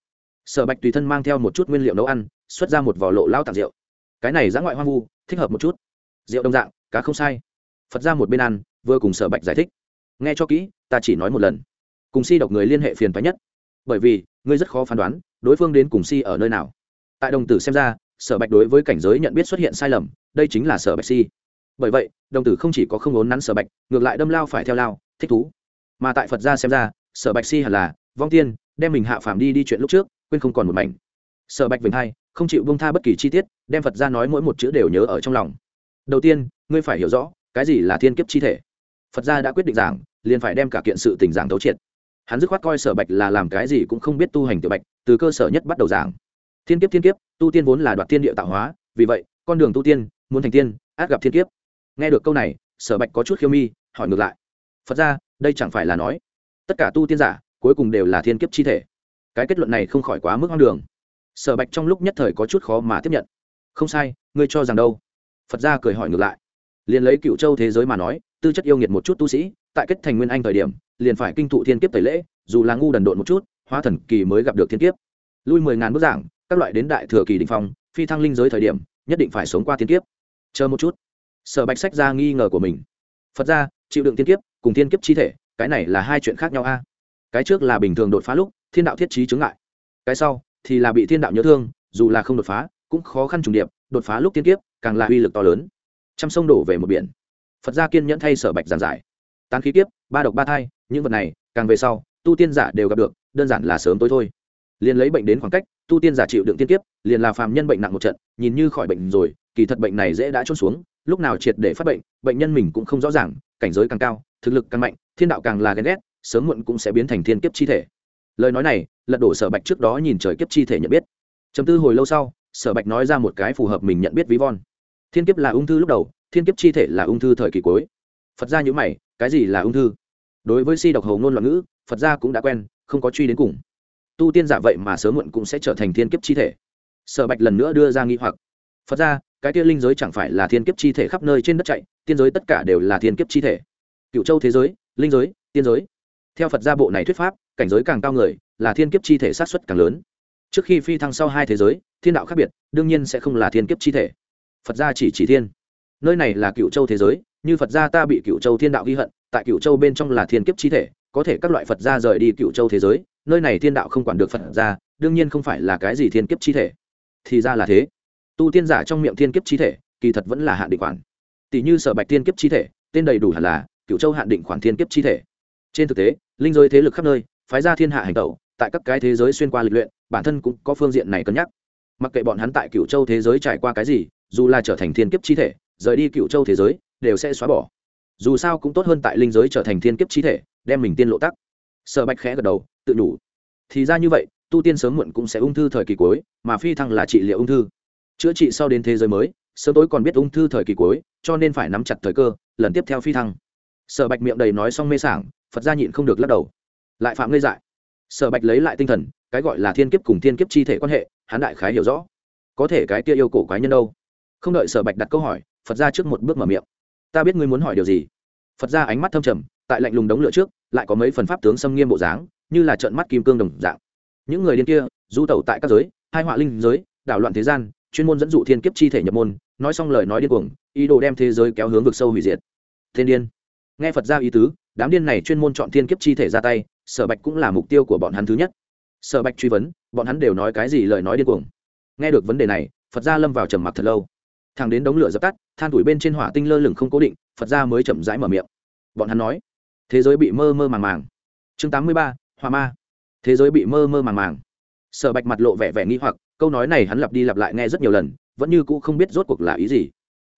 sở bạch tùy thân mang theo một chút nguyên liệu nấu ăn, xuất ra một vỏ lộ lao tặng rượu. Cái này giã ngoại hoang vu, thích hợp một chút. Rượu đồng dạng, cá không sai. Phật ra một bên ăn, vừa cùng sở bạch giải thích. Nghe cho kỹ, ta chỉ nói một lần. Cùng si độc người liên hệ phiền phái nhất. Bởi vì, ngươi rất khó phán đoán, đối phương đến cùng si ở nơi nào. Tại đồng tử xem ra, sở bạch đối với cảnh giới nhận biết xuất hiện sai lầm, đây chính là sở bạch si. Bởi vậy, đồng tử không chỉ có không ốn nắn sở bạch, ngược lại đâm lao phải theo lao, thích thú. Mà tại phật gia xem ra, sở bạch si hẳn là, vong tiên, đem mình hạ phàm đi đi chuyện lúc trước quên không còn một mảnh. Sở bạch vinh hai, không chịu bông tha bất kỳ chi tiết, đem phật gia nói mỗi một chữ đều nhớ ở trong lòng. Đầu tiên, ngươi phải hiểu rõ, cái gì là thiên kiếp chi thể. Phật gia đã quyết định giảng, liền phải đem cả kiện sự tình giảng thấu triệt. Hắn dứt khoát coi sở bạch là làm cái gì cũng không biết tu hành tiểu bạch, từ cơ sở nhất bắt đầu giảng. Thiên kiếp thiên kiếp, tu tiên vốn là đoạt thiên địa tạo hóa, vì vậy, con đường tu tiên, muốn thành tiên, át gặp thiên kiếp. Nghe được câu này, sở bạch có chút khiêu mi, hỏi ngược lại. Phật ra đây chẳng phải là nói, tất cả tu tiên giả, cuối cùng đều là thiên kiếp chi thể cái kết luận này không khỏi quá mức hoang đường. Sở bạch trong lúc nhất thời có chút khó mà tiếp nhận. Không sai, ngươi cho rằng đâu? Phật gia cười hỏi ngược lại. Liền lấy cựu châu thế giới mà nói, tư chất yêu nghiệt một chút tu sĩ, tại kết thành nguyên anh thời điểm, liền phải kinh thụ thiên kiếp tẩy lễ, dù là ngu đần độn một chút, hóa thần kỳ mới gặp được thiên kiếp. Lui mười ngàn bức giảng, các loại đến đại thừa kỳ đình phong, phi thăng linh giới thời điểm, nhất định phải sống qua thiên kiếp. Chờ một chút. Sở bạch sách ra nghi ngờ của mình. Phật ra chịu đựng thiên kiếp, cùng thiên kiếp chi thể, cái này là hai chuyện khác nhau a. Cái trước là bình thường đột phá lúc thiên đạo thiết trí chứng ngại. Cái sau, thì là bị thiên đạo nhớ thương, dù là không đột phá, cũng khó khăn trùng điệp, đột phá lúc tiên kiếp, càng là uy lực to lớn. Trăm sông đổ về một biển. Phật gia kiên nhẫn thay sở bạch giàn giải. Tán khí kiếp, ba độc ba thai, những vật này, càng về sau, tu tiên giả đều gặp được, đơn giản là sớm tối thôi. Liền lấy bệnh đến khoảng cách, tu tiên giả chịu đựng tiên kiếp, liền là phàm nhân bệnh nặng một trận, nhìn như khỏi bệnh rồi, kỳ thật bệnh này dễ đã trôn xuống, lúc nào triệt để phát bệnh bệnh nhân mình cũng không rõ ràng, cảnh giới càng cao, thực lực càng mạnh, thiên đạo càng là ghen ghét, sớm muộn cũng sẽ biến thành thiên kiếp chi thể lời nói này, lật đổ sở bạch trước đó nhìn trời kiếp chi thể nhận biết. Chấm tư hồi lâu sau, sở bạch nói ra một cái phù hợp mình nhận biết ví von. Thiên kiếp là ung thư lúc đầu, thiên kiếp chi thể là ung thư thời kỳ cuối. Phật gia nhữ mày, cái gì là ung thư? Đối với si độc hầu ngôn loạn ngữ, phật gia cũng đã quen, không có truy đến cùng. Tu tiên giả vậy mà sớm muộn cũng sẽ trở thành thiên kiếp chi thể. Sở bạch lần nữa đưa ra nghi hoặc. Phật ra cái tiên linh giới chẳng phải là thiên kiếp chi thể khắp nơi trên đất chạy, tiên giới tất cả đều là thiên kiếp chi thể. Cựu châu thế giới, linh giới, tiên giới theo phật gia bộ này thuyết pháp, cảnh giới càng cao người, là thiên kiếp chi thể sát xuất càng lớn. Trước khi phi thăng sau hai thế giới, thiên đạo khác biệt, đương nhiên sẽ không là thiên kiếp chi thể. Phật gia chỉ chỉ thiên. Nơi này là cựu châu thế giới, như phật gia ta bị cựu châu thiên đạo ghi hận, tại cựu châu bên trong là thiên kiếp chi thể, có thể các loại phật gia rời đi cựu châu thế giới, nơi này thiên đạo không quản được phật gia, đương nhiên không phải là cái gì thiên kiếp chi thể. Thì ra là thế. Tu tiên giả trong miệng thiên kiếp chi thể, kỳ thật vẫn là hạn định khoản. Tỷ như sở bạch thiên kiếp chi thể, tên đầy đủ hẳn là cựu châu hạn định khoản thiên kiếp chi thể. Trên thực tế linh giới thế lực khắp nơi, phái ra thiên hạ hành tẩu, tại các cái thế giới xuyên qua lịch luyện, bản thân cũng có phương diện này cân nhắc. Mặc kệ bọn hắn tại cựu châu thế giới trải qua cái gì, dù là trở thành thiên kiếp chi thể, rời đi cựu châu thế giới, đều sẽ xóa bỏ. Dù sao cũng tốt hơn tại linh giới trở thành thiên kiếp chi thể, đem mình tiên lộ tắc. Sở bạch khẽ gật đầu, tự đủ. Thì ra như vậy, tu tiên sớm muộn cũng sẽ ung thư thời kỳ cuối, mà phi thăng là trị liệu ung thư. Chữa trị sau đến thế giới mới, sớm tối còn biết ung thư thời kỳ cuối, cho nên phải nắm chặt thời cơ, lần tiếp theo phi thăng sở bạch miệng đầy nói xong mê sảng, phật gia nhịn không được lắc đầu. Lại phạm ngây dại. Sở bạch lấy lại tinh thần, cái gọi là thiên kiếp cùng thiên kiếp chi thể quan hệ, hắn đại khái hiểu rõ. Có thể cái kia yêu cổ quái nhân đâu? Không đợi sở bạch đặt câu hỏi, phật gia trước một bước mở miệng. Ta biết ngươi muốn hỏi điều gì. Phật gia ánh mắt thâm trầm, tại lạnh lùng đống lửa trước, lại có mấy phần pháp tướng xâm nghiêm bộ dáng, như là trợn mắt kim cương đồng dạng. Những người điên kia, du tẩu tại các giới, hai họa linh giới, đảo loạn thế gian, chuyên môn dẫn dụ thiên kiếp chi thể nhập môn, nói xong lời nói điên cuồng, ý đồ đem thế giới kéo hướng vực sâu hủy diệt. Thiên điên nghe phật gia ý tứ, đám điên này chuyên môn chọn thiên kiếp chi thể ra tay, sở bạch cũng là mục tiêu của bọn hắn thứ nhất. Sở bạch truy vấn, bọn hắn đều nói cái gì lời nói điên cuồng. Nghe được vấn đề này, phật gia lâm vào trầm mặc thật lâu. Thằng đến đống lửa dập tắt, than tuổi bên trên hỏa tinh lơ lửng không cố định, phật gia mới chậm rãi mở miệng. Bọn hắn nói, thế giới bị mơ mơ màng màng. Chương tám mươi ba hoa ma. Thế giới bị mơ mơ màng màng. Sở bạch mặt lộ vẻ vẻ nghi hoặc, câu nói này hắn lặp đi lặp lại nghe rất nhiều lần, vẫn như cũ không biết rốt cuộc là ý gì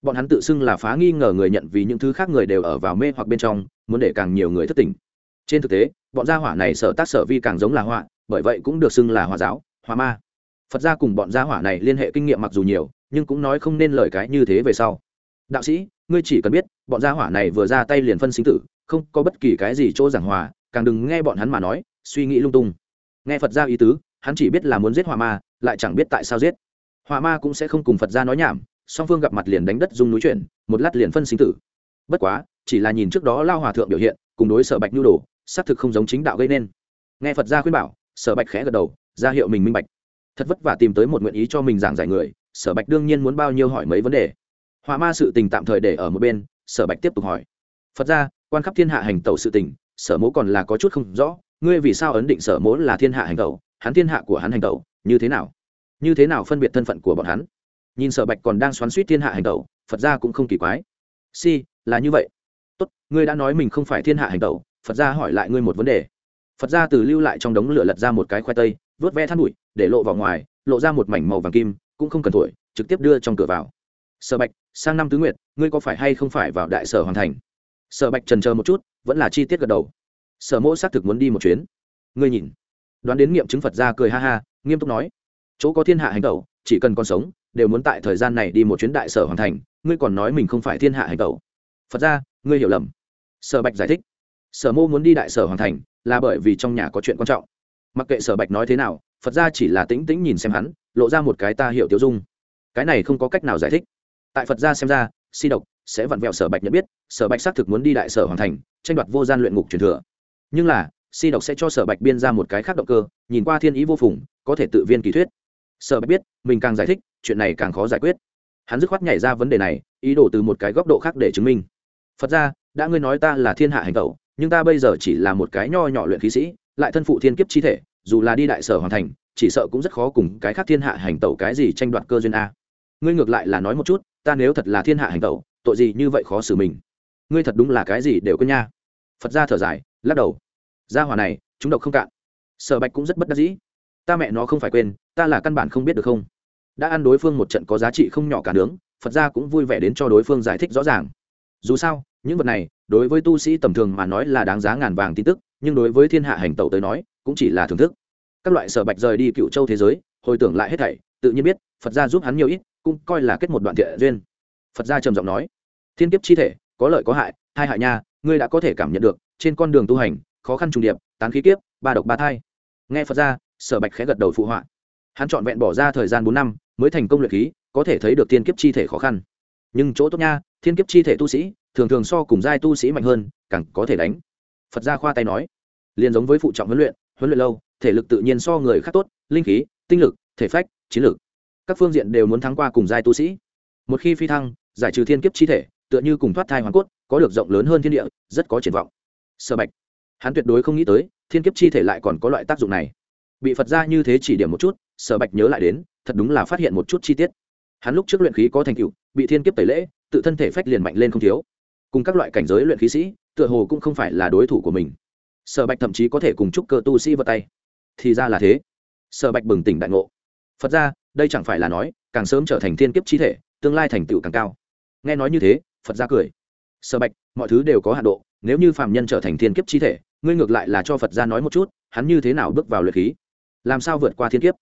bọn hắn tự xưng là phá nghi ngờ người nhận vì những thứ khác người đều ở vào mê hoặc bên trong, muốn để càng nhiều người thất tình. Trên thực tế, bọn gia hỏa này sở tác sở vi càng giống là họa, bởi vậy cũng được xưng là hòa giáo hòa ma. Phật gia cùng bọn gia hỏa này liên hệ kinh nghiệm mặc dù nhiều, nhưng cũng nói không nên lời cái như thế về sau. Đạo sĩ, ngươi chỉ cần biết, bọn gia hỏa này vừa ra tay liền phân sinh tử, không có bất kỳ cái gì chỗ giảng hòa, càng đừng nghe bọn hắn mà nói, suy nghĩ lung tung. Nghe phật gia ý tứ, hắn chỉ biết là muốn giết hòa ma, lại chẳng biết tại sao giết. Hòa ma cũng sẽ không cùng phật gia nói nhảm song phương gặp mặt liền đánh đất dung núi chuyển, một lát liền phân sinh tử. Bất quá, chỉ là nhìn trước đó lao hòa thượng biểu hiện, cùng đối sở bạch nhu đồ, xác thực không giống chính đạo gây nên. Nghe phật gia khuyên bảo, sở bạch khẽ gật đầu, ra hiệu mình minh bạch. Thật vất vả tìm tới một nguyện ý cho mình giảng giải người, sở bạch đương nhiên muốn bao nhiêu hỏi mấy vấn đề. Hòa ma sự tình tạm thời để ở một bên, sở bạch tiếp tục hỏi. Phật gia, quan khắp thiên hạ hành tẩu sự tình, sở mỗ còn là có chút không rõ, ngươi vì sao ấn định sở mỗ là thiên hạ hành tẩu, hắn thiên hạ của hắn hành tẩu, như thế nào? Như thế nào phân biệt thân phận của bọn hắn? Nhìn sở bạch còn đang xoắn suýt thiên hạ hành tẩu, phật gia cũng không kỳ quái. Si, là như vậy. Tốt, ngươi đã nói mình không phải thiên hạ hành tẩu, phật gia hỏi lại ngươi một vấn đề. Phật gia từ lưu lại trong đống lửa lật ra một cái khoai tây, vớt ve than bụi, để lộ vào ngoài, lộ ra một mảnh màu vàng kim, cũng không cần thổi, trực tiếp đưa trong cửa vào. Sở bạch, sang năm tứ nguyệt, ngươi có phải hay không phải vào đại sở hoàn thành? Sở bạch trần chờ một chút, vẫn là chi tiết gật đầu. Sở mỗ xác thực muốn đi một chuyến. Ngươi nhìn. Đoán đến nghiệm chứng phật gia cười ha ha, nghiêm túc nói. Chỗ có thiên hạ hành tẩu, chỉ cần còn sống đều muốn tại thời gian này đi một chuyến đại sở hoàn thành, ngươi còn nói mình không phải thiên hạ hành tẩu. Phật gia, ngươi hiểu lầm. Sở bạch giải thích. Sở mô muốn đi đại sở hoàn thành là bởi vì trong nhà có chuyện quan trọng. Mặc kệ sở bạch nói thế nào, phật gia chỉ là tĩnh tĩnh nhìn xem hắn, lộ ra một cái ta hiểu tiêu dung. Cái này không có cách nào giải thích. Tại phật gia xem ra, si độc sẽ vặn vẹo sở bạch nhận biết, sở bạch xác thực muốn đi đại sở hoàn thành, tranh đoạt vô gian luyện ngục truyền thừa. Nhưng là, si độc sẽ cho sở bạch biên ra một cái khác động cơ, nhìn qua thiên ý vô phùng, có thể tự viên kỳ thuyết sở bạch biết, mình càng giải thích, chuyện này càng khó giải quyết. Hắn dứt khoát nhảy ra vấn đề này, ý đồ từ một cái góc độ khác để chứng minh. Phật ra, đã ngươi nói ta là thiên hạ hành tẩu, nhưng ta bây giờ chỉ là một cái nho nhỏ luyện khí sĩ, lại thân phụ thiên kiếp chi thể, dù là đi đại sở hoàn thành, chỉ sợ cũng rất khó cùng cái khác thiên hạ hành tẩu cái gì tranh đoạt cơ duyên a. Ngươi ngược lại là nói một chút, ta nếu thật là thiên hạ hành tẩu, tội gì như vậy khó xử mình? Ngươi thật đúng là cái gì đều quên nha. Phật ra thở dài, lắc đầu. Gia hỏa này, chúng độc không cạn. Sở bạch cũng rất bất đắc dĩ ta mẹ nó không phải quên, ta là căn bản không biết được không? Đã ăn đối phương một trận có giá trị không nhỏ cả nướng, phật gia cũng vui vẻ đến cho đối phương giải thích rõ ràng. Dù sao, những vật này, đối với tu sĩ tầm thường mà nói là đáng giá ngàn vàng tin tức, nhưng đối với thiên hạ hành tẩu tới nói, cũng chỉ là thưởng thức. Các loại sở bạch rời đi cựu châu thế giới, hồi tưởng lại hết thảy, tự nhiên biết, phật gia giúp hắn nhiều ít, cũng coi là kết một đoạn thiện duyên. Phật gia trầm giọng nói, thiên kiếp chi thể, có lợi có hại, hai hại nha, ngươi đã có thể cảm nhận được, trên con đường tu hành, khó khăn trùng điệp, tán khí kiếp, ba độc ba thai. Nghe phật gia sở bạch khẽ gật đầu phụ họa. Hắn chọn vẹn bỏ ra thời gian bốn năm, mới thành công luyện khí, có thể thấy được thiên kiếp chi thể khó khăn. Nhưng chỗ tốt nha, thiên kiếp chi thể tu sĩ, thường thường so cùng giai tu sĩ mạnh hơn, càng có thể đánh. Phật gia khoa tay nói, liền giống với phụ trọng huấn luyện huấn luyện lâu, thể lực tự nhiên so người khác tốt, linh khí, tinh lực, thể phách, chiến lực. Các phương diện đều muốn thắng qua cùng giai tu sĩ. Một khi phi thăng, giải trừ thiên kiếp chi thể, tựa như cùng thoát thai hoàn cốt, có được rộng lớn hơn thiên địa, rất có triển vọng. Sở bạch, hắn tuyệt đối không nghĩ tới, thiên kiếp chi thể lại còn có loại tác dụng này bị phật gia như thế chỉ điểm một chút, sở bạch nhớ lại đến, thật đúng là phát hiện một chút chi tiết. Hắn lúc trước luyện khí có thành tựu, bị thiên kiếp tẩy lễ, tự thân thể phách liền mạnh lên không thiếu. Cùng các loại cảnh giới luyện khí sĩ, tựa hồ cũng không phải là đối thủ của mình. Sở bạch thậm chí có thể cùng chúc cơ tu sĩ vật tay. Thì ra là thế. Sở bạch bừng tỉnh đại ngộ. Phật ra đây chẳng phải là nói, càng sớm trở thành thiên kiếp chi thể, tương lai thành tựu càng cao. Nghe nói như thế, phật ra cười. Sở bạch, mọi thứ đều có hạ độ, nếu như phạm nhân trở thành thiên kiếp chi thể, ngươi ngược lại là cho phật ra nói một chút, hắn như thế nào bước vào luyện khí? Làm sao vượt qua thiên kiếp?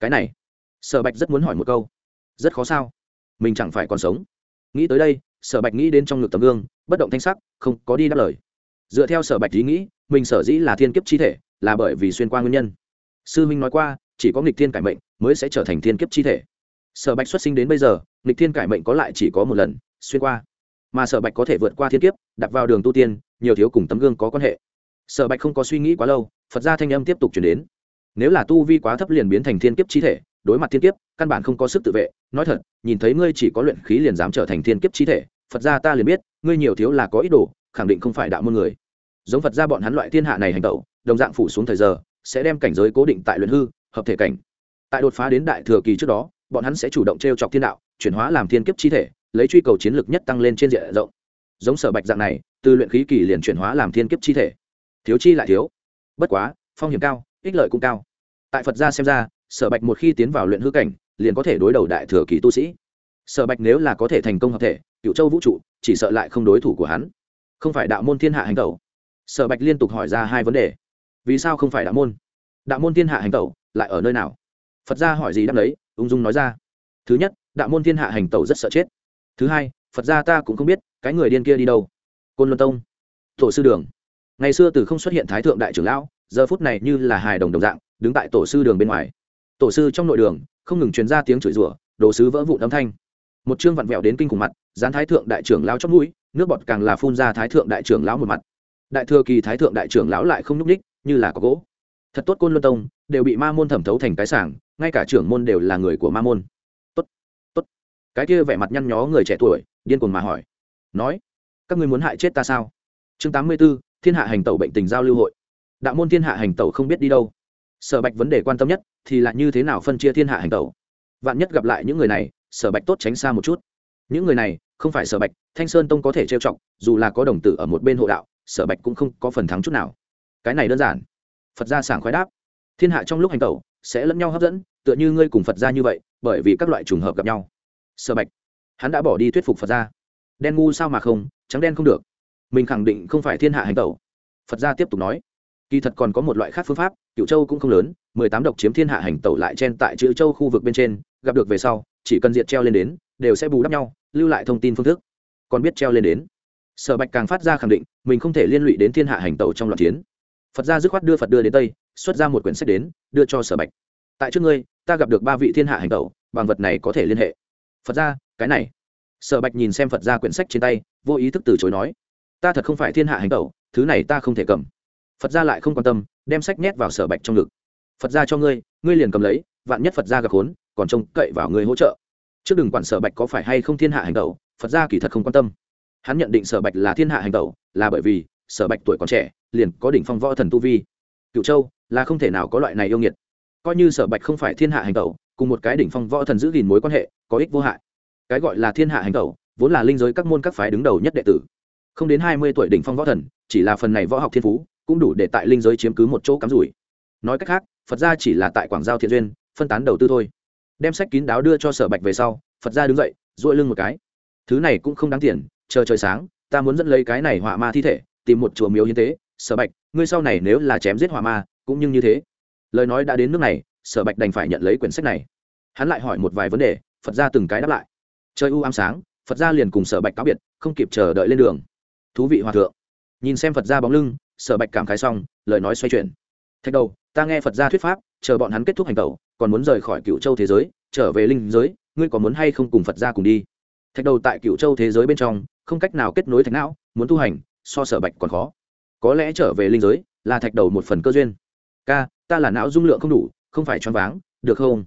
Cái này, sở bạch rất muốn hỏi một câu. Rất khó sao? Mình chẳng phải còn sống. Nghĩ tới đây, sở bạch nghĩ đến trong ngực tấm gương, bất động thanh sắc, không có đi đáp lời. Dựa theo sở bạch ý nghĩ, mình sở dĩ là thiên kiếp chi thể, là bởi vì xuyên qua nguyên nhân. Sư minh nói qua, chỉ có nghịch thiên cải mệnh mới sẽ trở thành thiên kiếp chi thể. Sở bạch xuất sinh đến bây giờ, nghịch thiên cải mệnh có lại chỉ có một lần, xuyên qua. Mà sở bạch có thể vượt qua thiên kiếp, đặt vào đường tu tiên, nhiều thiếu cùng tấm gương có quan hệ. Sở bạch không có suy nghĩ quá lâu, phật gia thanh âm tiếp tục chuyển đến nếu là tu vi quá thấp liền biến thành thiên kiếp chi thể, đối mặt thiên kiếp, căn bản không có sức tự vệ. Nói thật, nhìn thấy ngươi chỉ có luyện khí liền dám trở thành thiên kiếp chi thể, phật gia ta liền biết, ngươi nhiều thiếu là có ý đồ, khẳng định không phải đạo môn người. Giống phật gia bọn hắn loại thiên hạ này hành tẩu đồng dạng phủ xuống thời giờ, sẽ đem cảnh giới cố định tại luyện hư, hợp thể cảnh. Tại đột phá đến đại thừa kỳ trước đó, bọn hắn sẽ chủ động t r e o chọc thiên đạo, chuyển hóa làm thiên kiếp chi thể, lấy truy cầu chiến lược nhất tăng lên trên diện rộng. Giống sở bạch dạng này, từ luyện khí kỳ liền chuyển hóa làm thiên kiếp chi thể. Thiếu chi lại thiếu. Bất quá, phong hiểm cao ích lợi cũng cao. Tại phật gia xem ra, sở bạch một khi tiến vào luyện hư cảnh, liền có thể đối đầu đại thừa kỳ tu sĩ. Sở bạch nếu là có thể thành công hợp thể cựu châu vũ trụ, chỉ sợ lại không đối thủ của hắn. Không phải đạo môn thiên hạ hành tẩu? Sở bạch liên tục hỏi ra hai vấn đề. Vì sao không phải đạo môn? Đạo môn thiên hạ hành tẩu, lại ở nơi nào? Phật gia hỏi gì đáp lấy ung dung nói ra. Thứ nhất, đạo môn thiên hạ hành tẩu rất sợ chết. Thứ hai, phật gia ta cũng không biết, cái người điên kia đi đâu? Côn luân tông. Tổ sư đường. Ngày xưa từ không xuất hiện thái thượng đại trưởng lão giờ phút này như là hài đồng đồng dạng, đứng tại tổ sư đường bên ngoài. Tổ sư trong nội đường, không ngừng truyền ra tiếng chửi rủa, đồ sứ vỡ vụn âm thanh. Một chương vặn vẹo đến kinh khủng mặt, dán thái thượng đại trưởng lão chót mũi, nước bọt càng là phun ra thái thượng đại trưởng lão một mặt. Đại thừa kỳ thái thượng đại trưởng lão lại không nhúc ních như là có gỗ. Thật tốt côn luân tông, đều bị ma môn thẩm thấu thành cái sảng, ngay cả trưởng môn đều là người của ma môn. Tốt tốt. Cái kia vẻ mặt nhăn nhó người trẻ tuổi, điên cuồng mà hỏi. Nói, các ngươi muốn hại chết ta sao? Chương tám mươi b ố thiên hạ hành tẩu bệnh tình giao lưu hội đạo môn thiên hạ hành tẩu không biết đi đâu. Sở bạch vấn đề quan tâm nhất thì là như thế nào phân chia thiên hạ hành tẩu. Vạn nhất gặp lại những người này, sở bạch tốt tránh xa một chút. Những người này, không phải sở bạch, thanh sơn tông có thể trêu chọc, dù là có đồng tử ở một bên hộ đạo, sở bạch cũng không có phần thắng chút nào. Cái này đơn giản. Phật gia sảng khoái đáp. Thiên hạ trong lúc hành tẩu, sẽ lẫn nhau hấp dẫn, tựa như ngươi cùng phật gia như vậy, bởi vì các loại trùng hợp gặp nhau. Sở bạch, hắn đã bỏ đi thuyết phục phật gia. Đen ngu sao mà không, trắng đen không được. Mình khẳng định không phải thiên hạ hành tẩu. Phật gia tiếp tục nói kỳ thật còn có một loại khác phương pháp cựu châu cũng không lớn, mười tám độc chiếm thiên hạ hành tẩu lại chen tại chữ châu khu vực bên trên, gặp được về sau, chỉ cần diệt treo lên đến, đều sẽ bù đắp nhau, lưu lại thông tin phương thức. Còn biết treo lên đến. Sở bạch càng phát ra khẳng định, mình không thể liên lụy đến thiên hạ hành tẩu trong loạt chiến. Phật gia dứt khoát đưa phật đưa đến tây, xuất ra một quyển sách đến, đưa cho sở bạch. Tại trước ngươi, ta gặp được ba vị thiên hạ hành tẩu, bằng vật này có thể liên hệ. Phật gia, cái này. Sở bạch nhìn xem phật gia quyển sách trên tay, vô ý thức từ chối nói, ta thật không phải thiên hạ hành tẩu, thứ này ta không thể cầm phật gia lại không quan tâm, đem sách nhét vào sở bạch trong ngực. Phật gia cho ngươi ngươi liền cầm lấy, vạn nhất phật gia gặp khốn, còn trông cậy vào ngươi hỗ trợ. Trước đừng quản sở bạch có phải hay không thiên hạ hành tẩu, phật gia kỳ thật không quan tâm. Hắn nhận định sở bạch là thiên hạ hành tẩu, là bởi vì, sở bạch tuổi còn trẻ, liền có đỉnh phong võ thần tu vi. Cựu châu, là không thể nào có loại này yêu nghiệt. Coi như sở bạch không phải thiên hạ hành tẩu, cùng một cái đỉnh phong võ thần giữ gìn mối quan hệ, có ích vô hại. Cái gọi là thiên hạ hành tẩu, vốn là linh giới các môn các phái đứng đầu nhất đệ tử. Không đến hai mươi tuổi đỉnh phong võ thần, chỉ là phần này võ học thiên phú cũng đủ để tại linh giới chiếm cứ một chỗ cắm rủi. Nói cách khác, phật gia chỉ là tại quảng giao thiện duyên, phân tán đầu tư thôi. Đem sách kín đáo đưa cho sở bạch về sau, phật gia đứng dậy dội lưng một cái. Thứ này cũng không đáng tiền, chờ trời sáng, ta muốn dẫn lấy cái này họa ma thi thể, tìm một chùa miếu hiến tế. Sở bạch, ngươi sau này nếu là chém giết họa ma, cũng như như thế. Lời nói đã đến nước này, sở bạch đành phải nhận lấy quyển sách này. Hắn lại hỏi một vài vấn đề, phật gia từng cái đáp lại. Chơi u ám sáng, phật gia liền cùng sở bạch cáo biệt, không kịp chờ đợi lên đường. Thú vị hòa thượng. Nhìn xem phật gia bóng lưng sở bạch cảm khái xong, lời nói xoay chuyển. Thạch đầu, ta nghe phật gia thuyết pháp, chờ bọn hắn kết thúc hành tẩu, còn muốn rời khỏi cựu châu thế giới, trở về linh giới, ngươi có muốn hay không cùng phật gia cùng đi? Thạch đầu tại cựu châu thế giới bên trong, không cách nào kết nối thạch não, muốn tu hành, so sở bạch còn khó. Có lẽ trở về linh giới là thạch đầu một phần cơ duyên. Ca, ta là não dung lượng không đủ, không phải choáng váng, được không?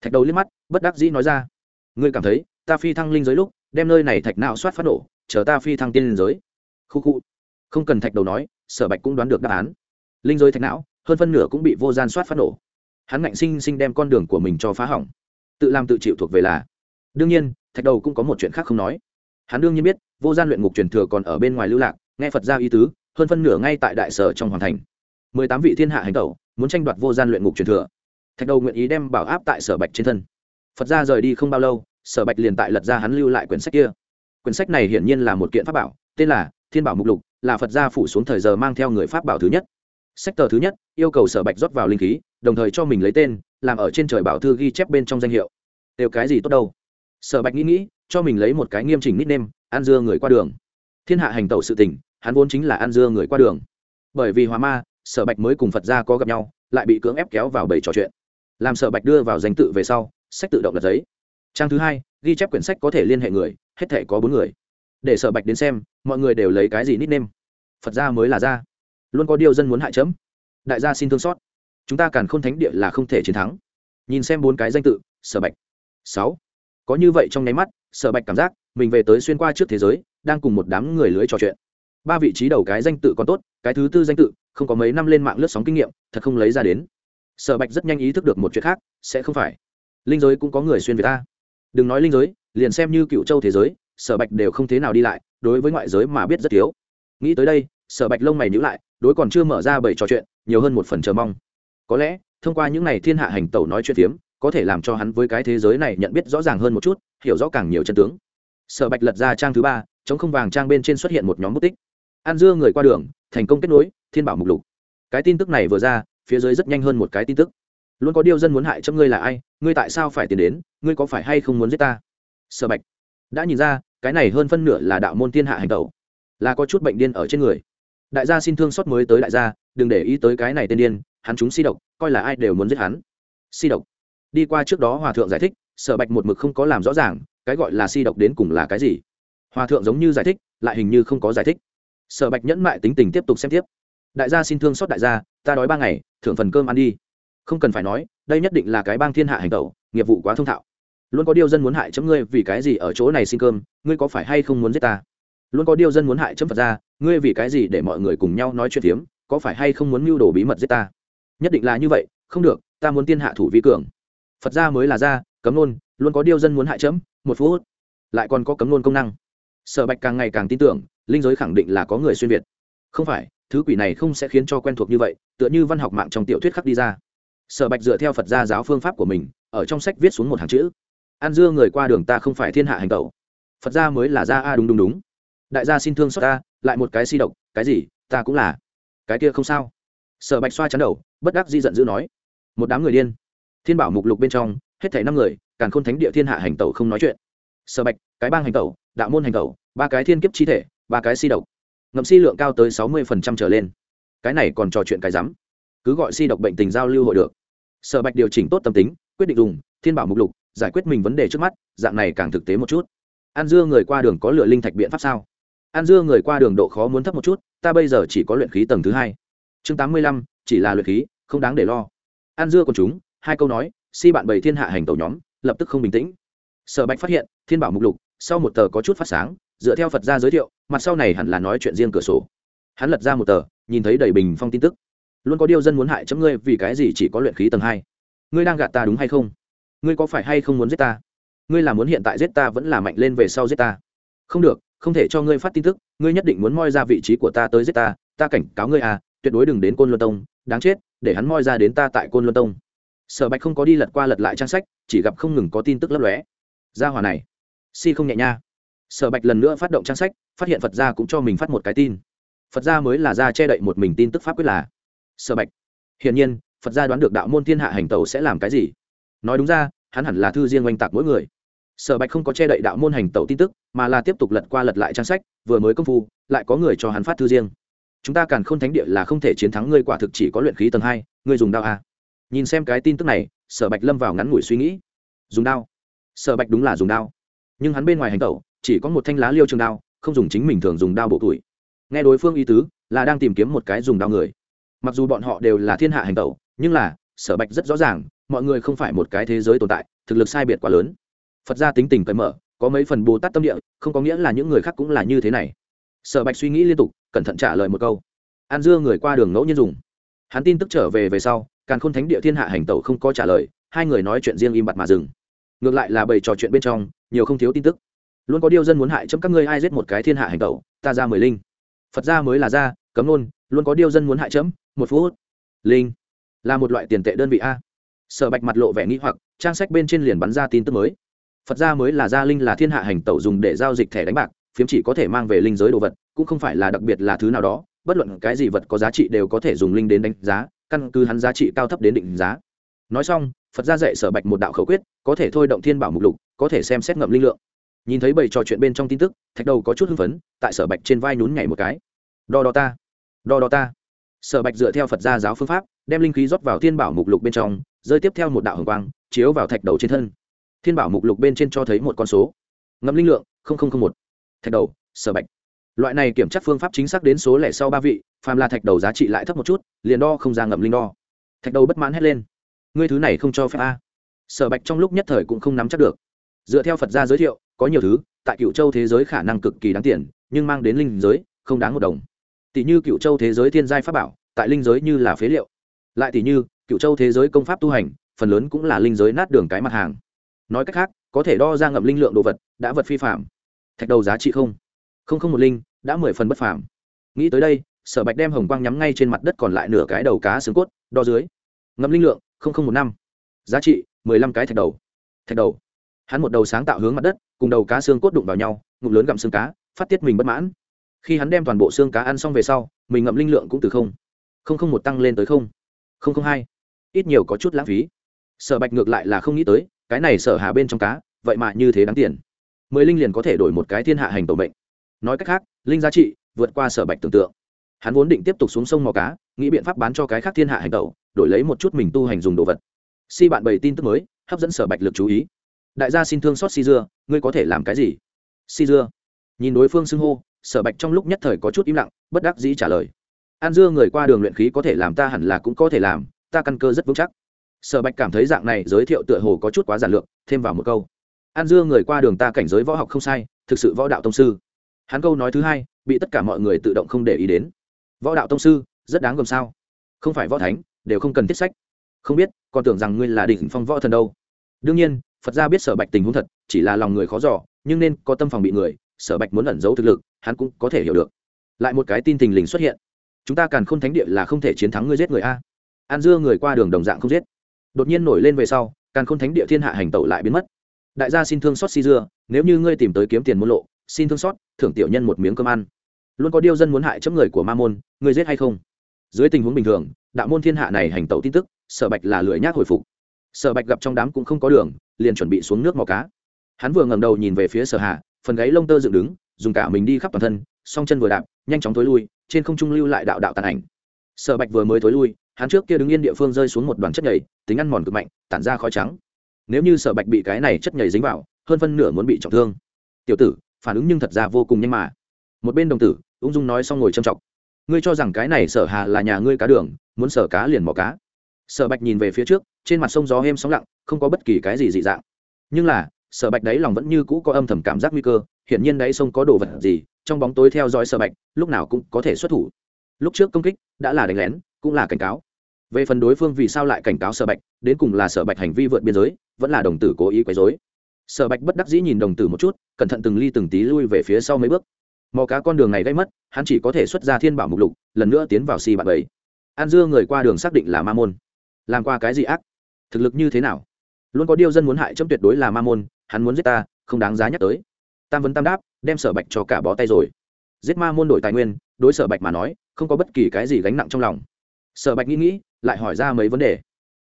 Thạch đầu liếc mắt, bất đắc dĩ nói ra. Ngươi cảm thấy, ta phi thăng linh giới lúc, đem nơi này thạch não soát phát nổ, chờ ta phi thăng tiên linh giới. Khu khu. Không cần thạch đầu nói sở bạch cũng đoán được đáp án. Linh giới thạch não, hơn phân nửa cũng bị vô gian soát phát nổ. Hắn ngạnh sinh sinh đem con đường của mình cho phá hỏng. Tự làm tự chịu thuộc về là. Đương nhiên, thạch đầu cũng có một chuyện khác không nói. Hắn đương nhiên biết, vô gian luyện ngục truyền thừa còn ở bên ngoài lưu lạc, nghe phật gia ý tứ, hơn phân nửa ngay tại đại sở trong hoàng thành. Mười tám vị thiên hạ hành tẩu, muốn tranh đoạt vô gian luyện ngục truyền thừa. Thạch đầu nguyện ý đem bảo áp tại sở bạch trên thân. Phật gia rời đi không bao lâu, sở bạch liền tại lật ra hắn lưu lại quyển sách kia. Quyển sách này hiển nhiên là một kiện pháp bảo tên là thiên bảo mục lục, là phật gia phủ xuống thời giờ mang theo người pháp bảo thứ nhất. Sách tờ thứ nhất, yêu cầu sở bạch rót vào linh khí, đồng thời cho mình lấy tên, làm ở trên trời bảo thư ghi chép bên trong danh hiệu. Đều cái gì tốt đâu. Sở bạch nghĩ nghĩ, cho mình lấy một cái nghiêm chỉnh nít nêm An dưa người qua đường. Thiên hạ hành tẩu sự tình, hắn vốn chính là An dưa người qua đường. Bởi vì hóa ma, sở bạch mới cùng phật gia có gặp nhau, lại bị cưỡng ép kéo vào bầy trò chuyện. Làm sở bạch đưa vào danh tự về sau, sách tự động đặt giấy. Trang thứ hai, ghi chép quyển sách có thể liên hệ người, hết thể có bốn người để sở bạch đến xem, mọi người đều lấy cái gì nít nêm phật gia mới là gia. Luôn có điều dân muốn hại chấm. Đại gia xin thương xót. Chúng ta càn k h ô n thánh địa là không thể chiến thắng. Nhìn xem bốn cái danh tự, sở bạch. Sáu. Có như vậy trong nháy mắt, sở bạch cảm giác, mình về tới xuyên qua trước thế giới, đang cùng một đám người lưới trò chuyện. Ba vị trí đầu cái danh tự còn tốt, cái thứ tư danh tự, không có mấy năm lên mạng lướt sóng kinh nghiệm, thật không lấy ra đến. Sở bạch rất nhanh ý thức được một chuyện khác, sẽ không phải. Linh giới cũng có người xuyên việt ta. Đừng nói linh giới, liền xem như cựu châu thế giới sở bạch đều không thế nào đi lại, đối với ngoại giới mà biết rất thiếu. Nghĩ tới đây, sở bạch lông mày nhữ lại, đối còn chưa mở ra bảy trò chuyện, nhiều hơn một phần chờ mong. Có lẽ, thông qua những n à y thiên hạ hành tẩu nói chuyện phiếm, có thể làm cho hắn với cái thế giới này nhận biết rõ ràng hơn một chút, hiểu rõ càng nhiều chân tướng. Sở bạch lật ra trang thứ ba, chống không vàng trang bên trên xuất hiện một nhóm mất tích. An dưa người qua đường, thành công kết nối, thiên bảo mục lục. Cái tin tức này vừa ra, phía dưới rất nhanh hơn một cái tin tức. Luôn có điều dân muốn hại chấm ngươi là ai, ngươi tại sao phải tiến đến, ngươi có phải hay không muốn giết ta? Sở bạch đã nhìn ra, cái này hơn phân nửa là đạo môn thiên hạ hành tẩu. Là có chút bệnh điên ở trên người. Đại gia xin thương xót mới tới đại gia, đừng để ý tới cái này tên điên, hắn chúng si độc, coi là ai đều muốn giết hắn. Si độc. Đi qua trước đó hòa thượng giải thích, sở bạch một mực không có làm rõ ràng, cái gọi là si độc đến cùng là cái gì. Hòa thượng giống như giải thích, lại hình như không có giải thích. Sở bạch nhẫn mại tính tình tiếp tục xem tiếp. Đại gia xin thương xót đại gia, ta đói ba ngày, thưởng phần cơm ăn đi. Không cần phải nói, đây nhất định là cái bang thiên hạ hành tẩu, nghiệp vụ quá thông thạo luôn có điều dân muốn hại chấm ngươi vì cái gì ở chỗ này xin cơm, ngươi có phải hay không muốn giết ta? Luôn có điều dân muốn hại chấm phật ra, ngươi vì cái gì để mọi người cùng nhau nói chuyện phiếm có phải hay không muốn mưu đồ bí mật giết ta? Nhất định là như vậy, không được, ta muốn tiên hạ thủ vi cường. Phật ra mới là ra, cấm nôn luôn có điều dân muốn hại chấm, một phút. Lại còn có cấm nôn công năng. Sở bạch càng ngày càng tin tưởng, linh giới khẳng định là có người xuyên việt. Không phải, thứ quỷ này không sẽ khiến cho quen thuộc như vậy, tựa như văn học mạng trong tiểu thuyết khắc đi ra. Sở bạch dựa theo phật gia giáo phương pháp của mình, ở trong sách viết xuống một hàng chữ an dưa người qua đường ta không phải thiên hạ hành tẩu. Phật gia mới là gia a đúng đúng đúng. Đại gia xin thương xót ta, lại một cái si độc, cái gì, ta cũng là. Cái kia không sao. Sở bạch xoa chắn đầu, bất đắc di giận dữ nói. Một đám người điên. Thiên bảo mục lục bên trong, hết thảy năm người càng khôn thánh địa thiên hạ hành tẩu không nói chuyện. Sở bạch, cái bang hành tẩu, đạo môn hành tẩu, ba cái thiên kiếp chi thể, ba cái si độc. Ngậm si lượng cao tới sáu mươi trở lên. Cái này còn trò chuyện cái rắm. Cứ gọi si độc bệnh tình giao lưu hội được. Sở bạch điều chỉnh tốt tâm tính, quyết định dùng thiên bảo mục lục giải quyết mình vấn đề trước mắt, dạng này càng thực tế một chút. An dưa người qua đường có lựa linh thạch biện pháp sao? An dưa người qua đường độ khó muốn thấp một chút, ta bây giờ chỉ có luyện khí tầng thứ hai. Chương tám mươi lăm, chỉ là luyện khí, không đáng để lo. An dưa còn chúng, hai câu nói, si bạn bày thiên hạ hành tàu nhóm, lập tức không bình tĩnh. Sở bạch phát hiện, thiên bảo mục lục, sau một tờ có chút phát sáng, dựa theo phật gia giới thiệu, mặt sau này hẳn là nói chuyện riêng cửa sổ. Hắn lật ra một tờ, nhìn thấy đầy bình phong tin tức. Luôn có điều dân muốn hại chấm ngươi vì cái gì chỉ có luyện khí tầng hai? Ngươi đang gạt ta đúng hay không? Ngươi có phải hay không muốn giết ta? Ngươi là muốn hiện tại giết ta vẫn là mạnh lên về sau giết ta? Không được, không thể cho ngươi phát tin tức, ngươi nhất định muốn moi ra vị trí của ta tới giết ta ta cảnh cáo ngươi à tuyệt đối đừng đến côn luân tông, đáng chết, để hắn moi ra đến ta tại côn luân tông. Sở bạch không có đi lật qua lật lại trang sách, chỉ gặp không ngừng có tin tức lấp lóe. Ra hòa này, si không nhẹ nha. Sở bạch lần nữa phát động trang sách, phát hiện phật gia cũng cho mình phát một cái tin. Phật gia mới là ra che đậy một mình tin tức pháp quyết là. Sở bạch, hiển nhiên, phật gia đoán được đạo môn thiên hạ hành tẩu sẽ làm cái gì? Nói đúng ra, hắn hẳn là thư riêng oanh tạc mỗi người. Sở bạch không có che đậy đạo môn hành tẩu tin tức, mà là tiếp tục lật qua lật lại trang sách, vừa mới công phu, lại có người cho hắn phát thư riêng. Chúng ta càng không thánh địa là không thể chiến thắng ngươi quả thực chỉ có luyện khí tầng hai, ngươi dùng đao à? nhìn xem cái tin tức này, sở bạch lâm vào ngắn ngủi suy nghĩ. Dùng đao. Sở bạch đúng là dùng đao. Nhưng hắn bên ngoài hành tẩu, chỉ có một thanh lá liêu trường đao, không dùng chính mình thường dùng đao bổ tuổi. Nghe đối phương ý tứ, là đang tìm kiếm một cái dùng đao người. Mặc dù bọn họ đều là thiên hạ hành tẩu, nhưng là, sở bạch rất rõ ràng mọi người không phải một cái thế giới tồn tại, thực lực sai biệt quá lớn. Phật gia tính tình cởi mở, có mấy phần bồ tát tâm địa, không có nghĩa là những người khác cũng là như thế này. Sở bạch suy nghĩ liên tục, cẩn thận trả lời một câu. An dưa người qua đường ngẫu nhiên dùng. Hắn tin tức trở về về sau càng khôn thánh địa thiên hạ hành tẩu không có trả lời, hai người nói chuyện riêng im bặt mà dừng. Ngược lại là bày trò chuyện bên trong, nhiều không thiếu tin tức. Luôn có điều dân muốn hại chấm các ngươi ai giết một cái thiên hạ hành tẩu, ta ra mười linh. Phật gia mới là ra cấm nôn luôn có điều dân muốn hại chấm, một phút. Linh, là một loại tiền tệ đơn vị a sở bạch mặt lộ vẻ nghĩ hoặc, trang sách bên trên liền bắn ra tin tức mới. Phật gia mới là gia linh là thiên hạ hành tẩu dùng để giao dịch thẻ đánh bạc, phiếm chỉ có thể mang về linh giới đồ vật, cũng không phải là đặc biệt là thứ nào đó, bất luận cái gì vật có giá trị đều có thể dùng linh đến đánh giá, căn cứ hắn giá trị cao thấp đến định giá. Nói xong, phật gia dạy sở bạch một đạo khẩu quyết, có thể thôi động thiên bảo mục lục, có thể xem xét ngậm linh lượng. Nhìn thấy bầy trò chuyện bên trong tin tức, thạch đầu có chút hưng phấn, tại sở bạch trên vai nhún nhảy một cái. Đo đo ta, đo đo ta sở bạch dựa theo phật gia giáo phương pháp, đem linh khí rót vào thiên bảo mục lục bên trong, rơi tiếp theo một đạo hồng quang, chiếu vào thạch đầu trên thân. Thiên bảo mục lục bên trên cho thấy một con số. Ngâm linh lượng một. Thạch đầu, sở bạch. Loại này kiểm tra phương pháp chính xác đến số lẻ sau ba vị, phàm là thạch đầu giá trị lại thấp một chút, liền đo không ra ngậm linh đo. Thạch đầu bất mãn hét lên. Ngươi thứ này không cho phép a. Sở bạch trong lúc nhất thời cũng không nắm chắc được. Dựa theo phật gia giới thiệu, có nhiều thứ, tại cựu châu thế giới khả năng cực kỳ đáng tiền, nhưng mang đến linh giới, không đáng một đồng tỷ như cựu châu thế giới thiên giai pháp bảo, tại linh giới như là phế liệu. Lại tỷ như, cựu châu thế giới công pháp tu hành, phần lớn cũng là linh giới nát đường cái mặt hàng. Nói cách khác, có thể đo ra ngậm linh lượng đồ vật, đã vật phi phạm thạch đầu giá trị không. Không không một linh, đã mười phần bất phàm. Nghĩ tới đây, sở bạch đem hồng quang nhắm ngay trên mặt đất còn lại nửa cái đầu cá xương cốt, đo dưới. Ngậm linh lượng, không không một năm. Giá trị, mười lăm cái thạch đầu. Thạch đầu. Hắn một đầu sáng tạo hướng mặt đất, cùng đầu cá xương cốt đụng vào nhau, ngụm lớn gặm xương cá, phát tiết mình bất mãn khi hắn đem toàn bộ xương cá ăn xong về sau, mình ngậm linh lượng cũng từ không không không một tăng lên tới không không không hai. Ít nhiều có chút lãng phí. Sở bạch ngược lại là không nghĩ tới, cái này sở hà bên trong cá, vậy mà như thế đáng tiền. Mười linh liền có thể đổi một cái thiên hạ hành tổ mệnh. Nói cách khác, linh giá trị vượt qua sở bạch tưởng tượng. Hắn vốn định tiếp tục xuống sông mò cá, nghĩ biện pháp bán cho cái khác thiên hạ hành tẩu, đổi lấy một chút mình tu hành dùng đồ vật. Si bạn bày tin tức mới, hấp dẫn sở bạch lực chú ý. Đại gia xin thương xót si dưa, ngươi có thể làm cái gì? Si dưa. Nhìn đối phương xưng hô sở bạch trong lúc nhất thời có chút im lặng, bất đắc dĩ trả lời. An dưa người qua đường luyện khí có thể làm ta hẳn là cũng có thể làm, ta căn cơ rất vững chắc. Sở bạch cảm thấy dạng này giới thiệu tựa hồ có chút quá giản lược, thêm vào một câu. An dưa người qua đường ta cảnh giới võ học không sai, thực sự võ đạo tông sư. Hắn câu nói thứ hai, bị tất cả mọi người tự động không để ý đến. Võ đạo tông sư, rất đáng gồm sao? Không phải võ thánh, đều không cần tiết sách. Không biết, còn tưởng rằng ngươi là đỉnh phong võ thần đâu. Đương nhiên, phật gia biết sở bạch tình huống thật, chỉ là lòng người khó giỏ nhưng nên có tâm phòng bị người sở bạch muốn ẩn giấu thực lực, hắn cũng có thể hiểu được. Lại một cái tin tình lình xuất hiện. Chúng ta càng không thánh địa là không thể chiến thắng ngươi giết người a. An dưa người qua đường đồng dạng không giết. Đột nhiên nổi lên về sau càng không thánh địa thiên hạ hành tẩu lại biến mất. Đại gia xin thương xót si dưa, nếu như ngươi tìm tới kiếm tiền môn lộ, xin thương xót, thưởng tiểu nhân một miếng cơm ăn. Luôn có điêu dân muốn hại chấm người của ma môn, ngươi giết hay không? Dưới tình huống bình thường, đạo môn thiên hạ này hành tẩu tin tức, sở bạch là lưỡi nhác hồi phục. Sở bạch gặp trong đám cũng không có đường, liền chuẩn bị xuống nước mò cá. Hắn vừa ngầm đầu nhìn về phía sở hạ phần gáy lông tơ dựng đứng, dùng cả mình đi khắp toàn thân, song chân vừa đạp, nhanh chóng thối lui, trên không trung lưu lại đạo đạo tàn ảnh. Sở bạch vừa mới thối lui, hắn trước kia đứng yên địa phương rơi xuống một đoàn chất nhảy tính ăn mòn cực mạnh, tản ra khói trắng. Nếu như sở bạch bị cái này chất nhảy dính vào, hơn phân nửa muốn bị trọng thương. Tiểu tử, phản ứng nhưng thật ra vô cùng nhanh mà. Một bên đồng tử, ung dung nói xong ngồi trầm trọng ngươi cho rằng cái này sở hà là nhà ngươi cá đường, muốn sở cá liền mò cá. Sở bạch nhìn về phía trước, trên mặt sông gió êm sóng lặng, không có bất kỳ cái gì dị dạng. Nhưng là sở bạch đáy lòng vẫn như cũ có âm thầm cảm giác nguy cơ, hiển nhiên đáy sông có đồ vật gì, trong bóng tối theo dõi sở bạch, lúc nào cũng có thể xuất thủ. Lúc trước công kích đã là đánh lén, cũng là cảnh cáo. Về phần đối phương vì sao lại cảnh cáo sở bạch, đến cùng là sở bạch hành vi vượt biên giới, vẫn là đồng tử cố ý quấy dối sở bạch bất đắc dĩ nhìn đồng tử một chút, cẩn thận từng ly từng tí lui về phía sau mấy bước. Mò cá con đường này gây mất, hắn chỉ có thể xuất ra thiên bảo mục lục, lần nữa tiến vào xì bạn bảy an dưa người qua đường xác định là ma môn. Làm qua cái gì ác? Thực lực như thế nào? Luôn có điều dân muốn hại chấm tuyệt đối là ma môn hắn muốn giết ta, không đáng giá nhắc tới. Tam vấn tam đáp, đem sở bạch cho cả bó tay rồi. Giết ma môn đổi tài nguyên, đối sở bạch mà nói, không có bất kỳ cái gì gánh nặng trong lòng. Sở bạch nghĩ nghĩ, lại hỏi ra mấy vấn đề.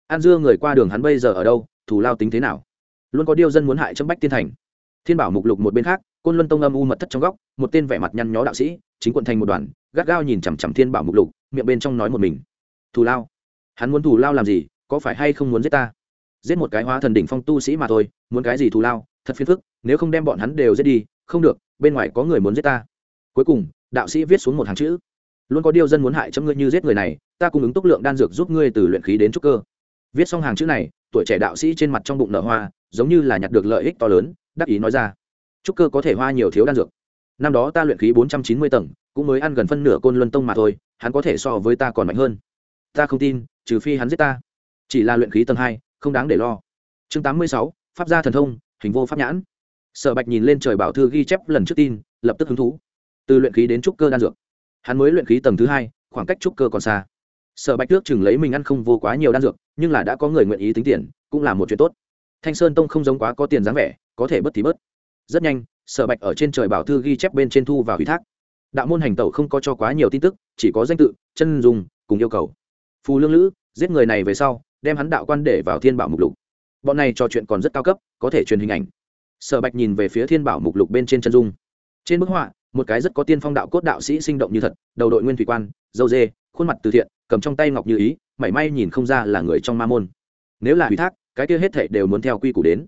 An dưa người qua đường hắn bây giờ ở đâu, thù lao tính thế nào? Luôn có điêu dân muốn hại chấm bách tiên thành. Thiên bảo mục lục một bên khác, côn luân tông âm u mật thất trong góc, một tên vẻ mặt nhăn nhó đạo sĩ, chính quận thành một đoàn, gắt gao nhìn chằm chằm thiên bảo mục lục, miệng bên trong nói một mình. Thù lao? Hắn muốn thù lao làm gì, có phải hay không muốn giết ta? Giết một cái hóa thần đỉnh phong tu sĩ mà thôi, muốn cái gì thù lao, thật phiền phức, nếu không đem bọn hắn đều giết đi, không được, bên ngoài có người muốn giết ta. Cuối cùng, đạo sĩ viết xuống một hàng chữ. Luôn có điều dân muốn hại chấm ngươi như giết người này, ta cung ứng tốc lượng đan dược giúp ngươi từ luyện khí đến trúc cơ. Viết xong hàng chữ này, tuổi trẻ đạo sĩ trên mặt trong bụng nở hoa, giống như là nhặt được lợi ích to lớn, đắc ý nói ra. Trúc cơ có thể hoa nhiều thiếu đan dược. Năm đó ta luyện khí bốn trăm chín mươi tầng, cũng mới ăn gần phân nửa côn luân tông mà thôi, hắn có thể so với ta còn mạnh hơn. Ta không tin, trừ phi hắn giết ta. Chỉ là luyện khí tầng hai không đáng để lo. Chương tám mươi sáu, pháp gia thần thông, hình vô pháp nhãn. Sở bạch nhìn lên trời bảo thư ghi chép lần trước tin, lập tức hứng thú. Từ luyện khí đến trúc cơ đan dược. Hắn mới luyện khí tầng thứ hai, khoảng cách trúc cơ còn xa. Sở bạch tước chừng lấy mình ăn không vô quá nhiều đan dược, nhưng là đã có người nguyện ý tính tiền, cũng là một chuyện tốt. Thanh sơn tông không giống quá có tiền dáng vẻ, có thể bớt thì bớt. Rất nhanh, sở bạch ở trên trời bảo thư ghi chép bên trên thu và ủy thác. Đạo môn hành tẩu không có cho quá nhiều tin tức, chỉ có danh tự, chân dùng cùng yêu cầu. Phù lương lữ, giết người này về sau đem hắn đạo quan để vào thiên bảo mục lục. Bọn này trò chuyện còn rất cao cấp, có thể truyền hình ảnh. Sở bạch nhìn về phía thiên bảo mục lục bên trên chân dung. Trên bức họa, một cái rất có tiên phong đạo cốt đạo sĩ sinh động như thật, đầu đội nguyên thủy quan dâu dê, khuôn mặt từ thiện, cầm trong tay ngọc như ý, mảy may nhìn không ra là người trong ma môn. Nếu là ủy thác, cái kia hết thệ đều muốn theo quy củ đến.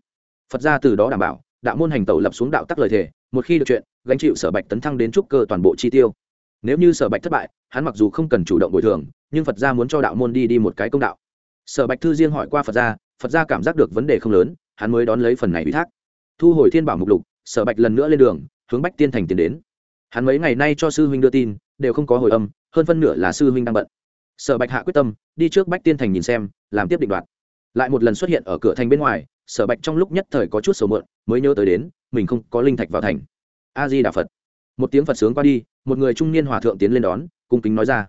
Phật ra từ đó đảm bảo, đạo môn hành tẩu lập xuống đạo tắc lời thề, một khi được chuyện, gánh chịu sở bạch tấn thăng đến trúc cơ toàn bộ chi tiêu. Nếu như sở bạch thất bại, hắn mặc dù không cần chủ động bồi thường, nhưng phật gia muốn cho đạo môn đi đi một cái công đạo sở bạch thư riêng hỏi qua phật gia phật gia cảm giác được vấn đề không lớn, hắn mới đón lấy phần này ủy thác. Thu hồi thiên bảo mục lục, sở bạch lần nữa lên đường, hướng bách tiên thành tiến đến. Hắn mấy ngày nay cho sư huynh đưa tin, đều không có hồi âm, hơn phân nửa là sư huynh đang bận. Sở bạch hạ quyết tâm, đi trước bách tiên thành nhìn xem, làm tiếp định đoạt. Lại một lần xuất hiện ở cửa thành bên ngoài, sở bạch trong lúc nhất thời có chút sầu mượn mới nhớ tới đến, mình không có linh thạch vào thành. A di đà phật. Một tiếng phật sướng qua đi, một người trung niên hòa thượng tiến lên đón, cung kính nói ra.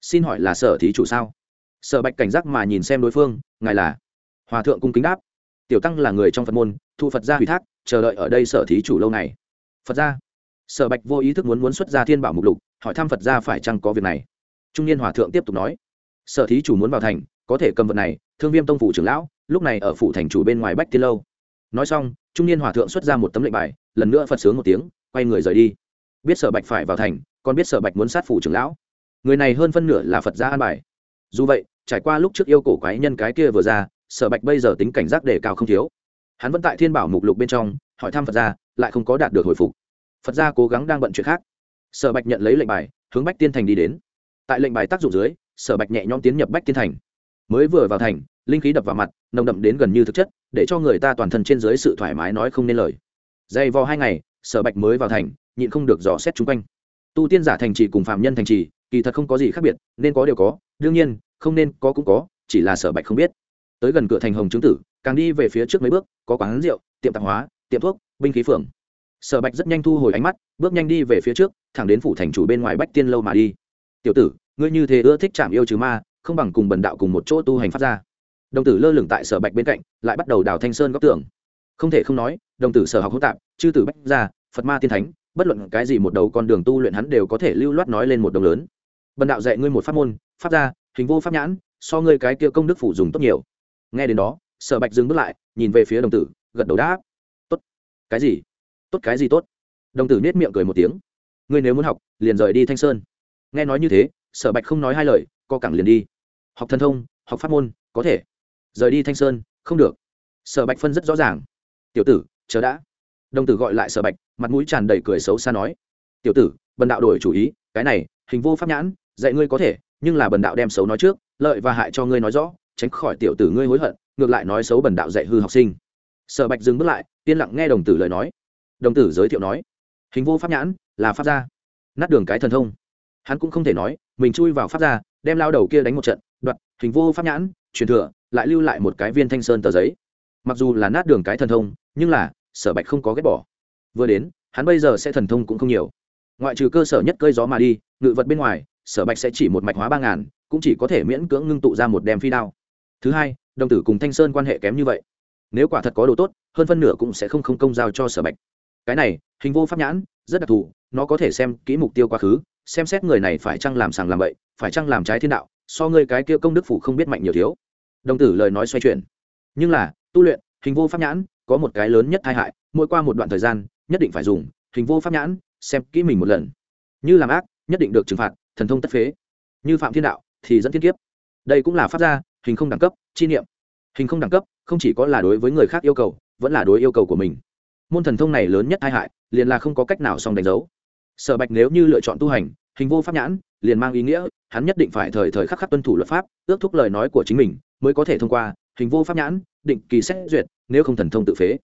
Xin hỏi là sở thí chủ sao? Sở bạch cảnh giác mà nhìn xem đối phương, ngài là? Hòa thượng cung kính đáp, tiểu tăng là người trong phật môn, thu phật gia ủy thác, chờ đợi ở đây sở thí chủ lâu này. Phật gia? Sở bạch vô ý thức muốn muốn xuất ra thiên bảo mục lục, hỏi thăm phật gia phải chăng có việc này. Trung niên hòa thượng tiếp tục nói, sở thí chủ muốn vào thành, có thể cầm vật này, thương viêm tông phủ trưởng lão, lúc này ở phủ thành chủ bên ngoài bách tiên lâu. Nói xong, trung niên hòa thượng xuất ra một tấm lệnh bài, lần nữa phật sướng một tiếng, quay người rời đi. Biết sở bạch phải vào thành, còn biết sở bạch muốn sát phủ trưởng lão. Người này hơn phân nửa là phật gia an bài dù vậy, trải qua lúc trước yêu cổ quái nhân cái kia vừa ra, sở bạch bây giờ tính cảnh giác đề cao không thiếu. Hắn vẫn tại thiên bảo mục lục bên trong, hỏi thăm phật gia, lại không có đạt được hồi phục. Phật gia cố gắng đang bận chuyện khác. Sở bạch nhận lấy lệnh bài, hướng bách tiên thành đi đến. Tại lệnh bài tác dụng dưới, sở bạch nhẹ nhõm tiến nhập bách tiên thành. Mới vừa vào thành, linh khí đập vào mặt, nồng đậm đến gần như thực chất, để cho người ta toàn thân trên dưới sự thoải mái nói không nên lời. Dày vò hai ngày, sở bạch mới vào thành, nhịn không được dò xét chung quanh. Tu tiên giả thành trì cùng phạm nhân thành trì, kỳ thật không có gì khác biệt, nên có đều có đương nhiên, không nên có cũng có, chỉ là sở bạch không biết. Tới gần cửa thành hồng chứng tử, càng đi về phía trước mấy bước, có quán rượu, tiệm tạp hóa, tiệm thuốc, binh khí phường sở bạch rất nhanh thu hồi ánh mắt, bước nhanh đi về phía trước, thẳng đến phủ thành chủ bên ngoài bách tiên lâu mà đi. Tiểu tử, ngươi như thế ưa thích chạm yêu trừ ma, không bằng cùng bần đạo cùng một chỗ tu hành phát ra đồng tử lơ lửng tại sở bạch bên cạnh, lại bắt đầu đào thanh sơn góc tường. Không thể không nói, đồng tử sở học hỗn tạp, chư tử bách gia, phật ma tiên thánh, bất luận cái gì một đầu con đường tu luyện hắn đều có thể lưu loát nói lên một đồng lớn. Bần đạo dạy ngươi một pháp môn pháp gia, hình vô pháp nhãn, so ngươi cái kia công đức phủ dùng tốt nhiều. Nghe đến đó, sở bạch dừng bước lại, nhìn về phía đồng tử, gật đầu đáp. Tốt. Cái gì? Tốt cái gì tốt? Đồng tử nết miệng cười một tiếng. Ngươi nếu muốn học, liền rời đi thanh sơn. Nghe nói như thế, sở bạch không nói hai lời, co cẳng liền đi. Học thần thông, học pháp môn, có thể. Rời đi thanh sơn, không được. Sở bạch phân rất rõ ràng. Tiểu tử, chờ đã. Đồng tử gọi lại sở bạch, mặt mũi tràn đầy cười xấu xa nói. Tiểu tử, bần đạo đổi chủ ý, cái này, hình vô pháp nhãn, dạy ngươi có thể nhưng là bần đạo đem xấu nói trước, lợi và hại cho ngươi nói rõ, tránh khỏi tiểu tử ngươi hối hận, ngược lại nói xấu bần đạo dạy hư học sinh. Sở bạch dừng bước lại, yên lặng nghe đồng tử lời nói. Đồng tử giới thiệu nói, hình vô pháp nhãn, là pháp gia. Nát đường cái thần thông. Hắn cũng không thể nói, mình chui vào pháp gia, đem lao đầu kia đánh một trận, đoạt, hình vô pháp nhãn, truyền thừa, lại lưu lại một cái viên thanh sơn tờ giấy. Mặc dù là nát đường cái thần thông, nhưng là, sở bạch không có ghét bỏ. Vừa đến, hắn bây giờ sẽ thần thông cũng không nhiều. Ngoại trừ cơ sở nhất cơi gió mà đi, ngự vật bên ngoài sở bạch sẽ chỉ một mạch hóa ba ngàn, cũng chỉ có thể miễn cưỡng ngưng tụ ra một đem phi đao. Thứ hai, đồng tử cùng thanh sơn quan hệ kém như vậy. Nếu quả thật có đồ tốt, hơn phân nửa cũng sẽ không không công giao cho sở bạch. Cái này, hình vô pháp nhãn, rất đặc thù, nó có thể xem kỹ mục tiêu quá khứ, xem xét người này phải chăng làm sàng làm bậy, phải chăng làm trái thiên đạo, so ngươi cái kia công đức phủ không biết mạnh nhiều thiếu. Đồng tử lời nói xoay chuyển. Nhưng là, tu luyện, hình vô pháp nhãn, có một cái lớn nhất tai hại, mỗi qua một đoạn thời gian, nhất định phải dùng, hình vô pháp nhãn, xem kỹ mình một lần. Như làm ác, nhất định được trừng phạt thần thông tất phế. Như phạm thiên đạo thì dẫn thiên kiếp. Đây cũng là pháp gia, hình không đẳng cấp, chi niệm. Hình không đẳng cấp không chỉ có là đối với người khác yêu cầu, vẫn là đối yêu cầu của mình. Môn thần thông này lớn nhất tai hại, liền là không có cách nào xong đánh dấu. Sở bạch nếu như lựa chọn tu hành, hình vô pháp nhãn, liền mang ý nghĩa, hắn nhất định phải thời thời khắc khắc tuân thủ luật pháp, ước thúc lời nói của chính mình, mới có thể thông qua hình vô pháp nhãn, định kỳ xét duyệt, nếu không thần thông tự phế.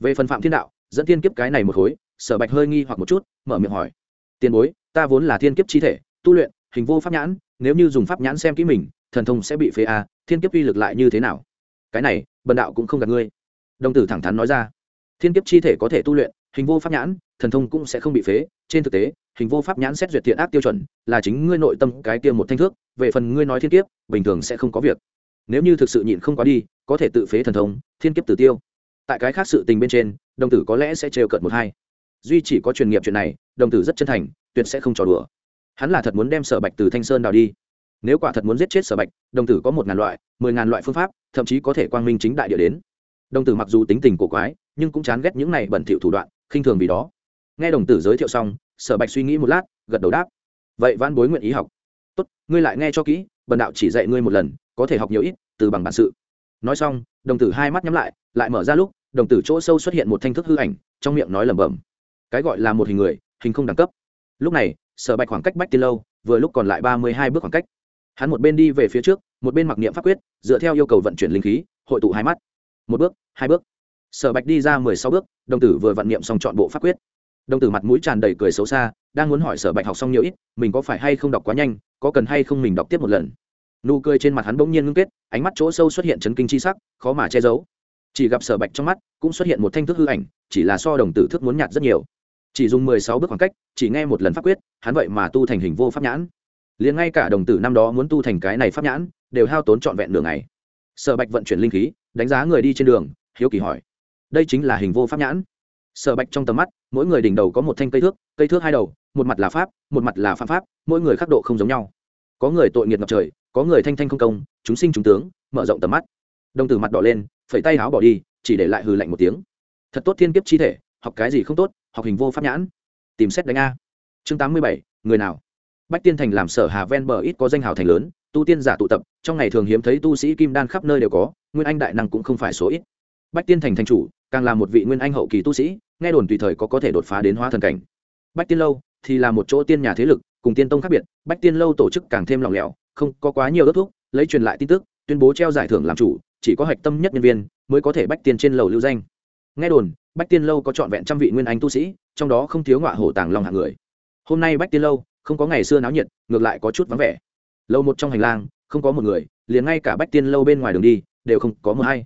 Về phần phạm thiên đạo, dẫn thiên kiếp cái này một khối, sở bạch hơi nghi hoặc một chút, mở miệng hỏi. Tiền bối, ta vốn là thiên kiếp chi thể tu luyện hình vô pháp nhãn nếu như dùng pháp nhãn xem kỹ mình thần thông sẽ bị phế a à, thiên kiếp uy lực lại như thế nào? Cái này bần đạo cũng không gạt ngươi. Đồng tử thẳng thắn nói ra. Thiên kiếp chi thể có thể tu luyện hình vô pháp nhãn thần thông cũng sẽ không bị phế. Trên thực tế hình vô pháp nhãn xét duyệt thiện ác tiêu chuẩn là chính ngươi nội tâm cái kia một thanh thước về phần ngươi nói thiên kiếp bình thường sẽ không có việc. Nếu như thực sự nhịn không quá đi có thể tự phế thần thông thiên kiếp tử tiêu. Tại cái khác sự tình bên trên đồng tử có lẽ sẽ trêu cợt một hai. Duy chỉ có truyền nghiệp chuyện này đồng tử rất chân thành tuyệt sẽ không trò đùa hắn là thật muốn đem sở bạch từ thanh sơn đào đi. Nếu quả thật muốn giết chết sở bạch, đồng tử có một ngàn loại, mười ngàn loại phương pháp, thậm chí có thể quang minh chính đại địa đến. Đồng tử mặc dù tính tình cổ quái, nhưng cũng chán ghét những này bẩn thỉu thủ đoạn, khinh thường vì đó. Nghe đồng tử giới thiệu xong, sở bạch suy nghĩ một lát, gật đầu đáp. Vậy văn bối nguyện ý học. Tốt, ngươi lại nghe cho kỹ, bần đạo chỉ dạy ngươi một lần, có thể học nhiều ít, từ bằng bản sự. Nói xong, đồng tử hai mắt nhắm lại lại mở ra lúc, đồng tử chỗ sâu xuất hiện một thanh thức hư ảnh, trong miệng nói lẩm bẩm. Cái gọi là một hình người, hình không đẳng cấp. Lúc này sở bạch khoảng cách bách tiên lâu, vừa lúc còn lại ba mươi hai bước khoảng cách. Hắn một bên đi về phía trước, một bên mặc niệm pháp quyết, dựa theo yêu cầu vận chuyển linh khí, hội tụ hai mắt. Một bước, hai bước. Sở bạch đi ra mười sáu bước, đồng tử vừa vận niệm xong chọn bộ pháp quyết. Đồng tử mặt mũi tràn đầy cười xấu xa, đang muốn hỏi sở bạch học xong nhiều ít, mình có phải hay không đọc quá nhanh, có cần hay không mình đọc tiếp một lần. Nụ cười trên mặt hắn bỗng nhiên ngưng kết, ánh mắt chỗ sâu xuất hiện chấn kinh c h i sắc, khó mà che giấu. Chỉ gặp sở bạch trong mắt, cũng xuất hiện một thanh thức hư ảnh, chỉ là so đồng tử thức muốn nhạt rất nhiều chỉ dùng mười sáu bước khoảng cách, chỉ nghe một lần pháp quyết, hắn vậy mà tu thành hình vô pháp nhãn. Liền ngay cả đồng tử năm đó muốn tu thành cái này pháp nhãn, đều hao tốn trọn vẹn đường này sở bạch vận chuyển linh khí, đánh giá người đi trên đường, hiếu kỳ hỏi, đây chính là hình vô pháp nhãn? Sở bạch trong tầm mắt, mỗi người đỉnh đầu có một thanh cây thước cây thước hai đầu, một mặt là pháp, một mặt là phạm pháp, mỗi người khắc độ không giống nhau. Có người tội nghiệt ngập trời, có người thanh thanh không công, chúng sinh chúng tướng, mở rộng tầm mắt. Đồng tử mặt đỏ lên, phẩy tay áo bỏ đi, chỉ để lại hừ lạnh một tiếng. Thật tốt thiên kiếp chi thể học cái gì không tốt, học hình vô pháp nhãn. Tìm xét đánh a. Chương tám mươi bảy, người nào? Bách tiên thành làm sở hà ven bờ ít có danh hào thành lớn, tu tiên giả tụ tập, trong ngày thường hiếm thấy tu sĩ kim đan khắp nơi đều có, nguyên anh đại năng cũng không phải số ít. Bách tiên thành thành chủ, càng là một vị nguyên anh hậu kỳ tu sĩ, nghe đồn tùy thời có có thể đột phá đến hóa thần cảnh. Bách tiên lâu thì là một chỗ tiên nhà thế lực, cùng tiên tông khác biệt, bách tiên lâu tổ chức càng thêm lỏng lẻo, không có quá nhiều đất thuốc lấy truyền lại tin tức, tuyên bố treo giải thưởng làm chủ, chỉ có hạch tâm nhất nhân viên mới có thể bách tiên trên lầu lưu danh. Nghe đồn bách tiên lâu có trọn vẹn trăm vị nguyên anh tu sĩ, trong đó không thiếu ngọa hổ tàng lòng hạng người. Hôm nay bách tiên lâu, không có ngày xưa náo nhiệt, ngược lại có chút vắng vẻ. Lâu một trong hành lang, không có một người, liền ngay cả bách tiên lâu bên ngoài đường đi, đều không có mờ hay.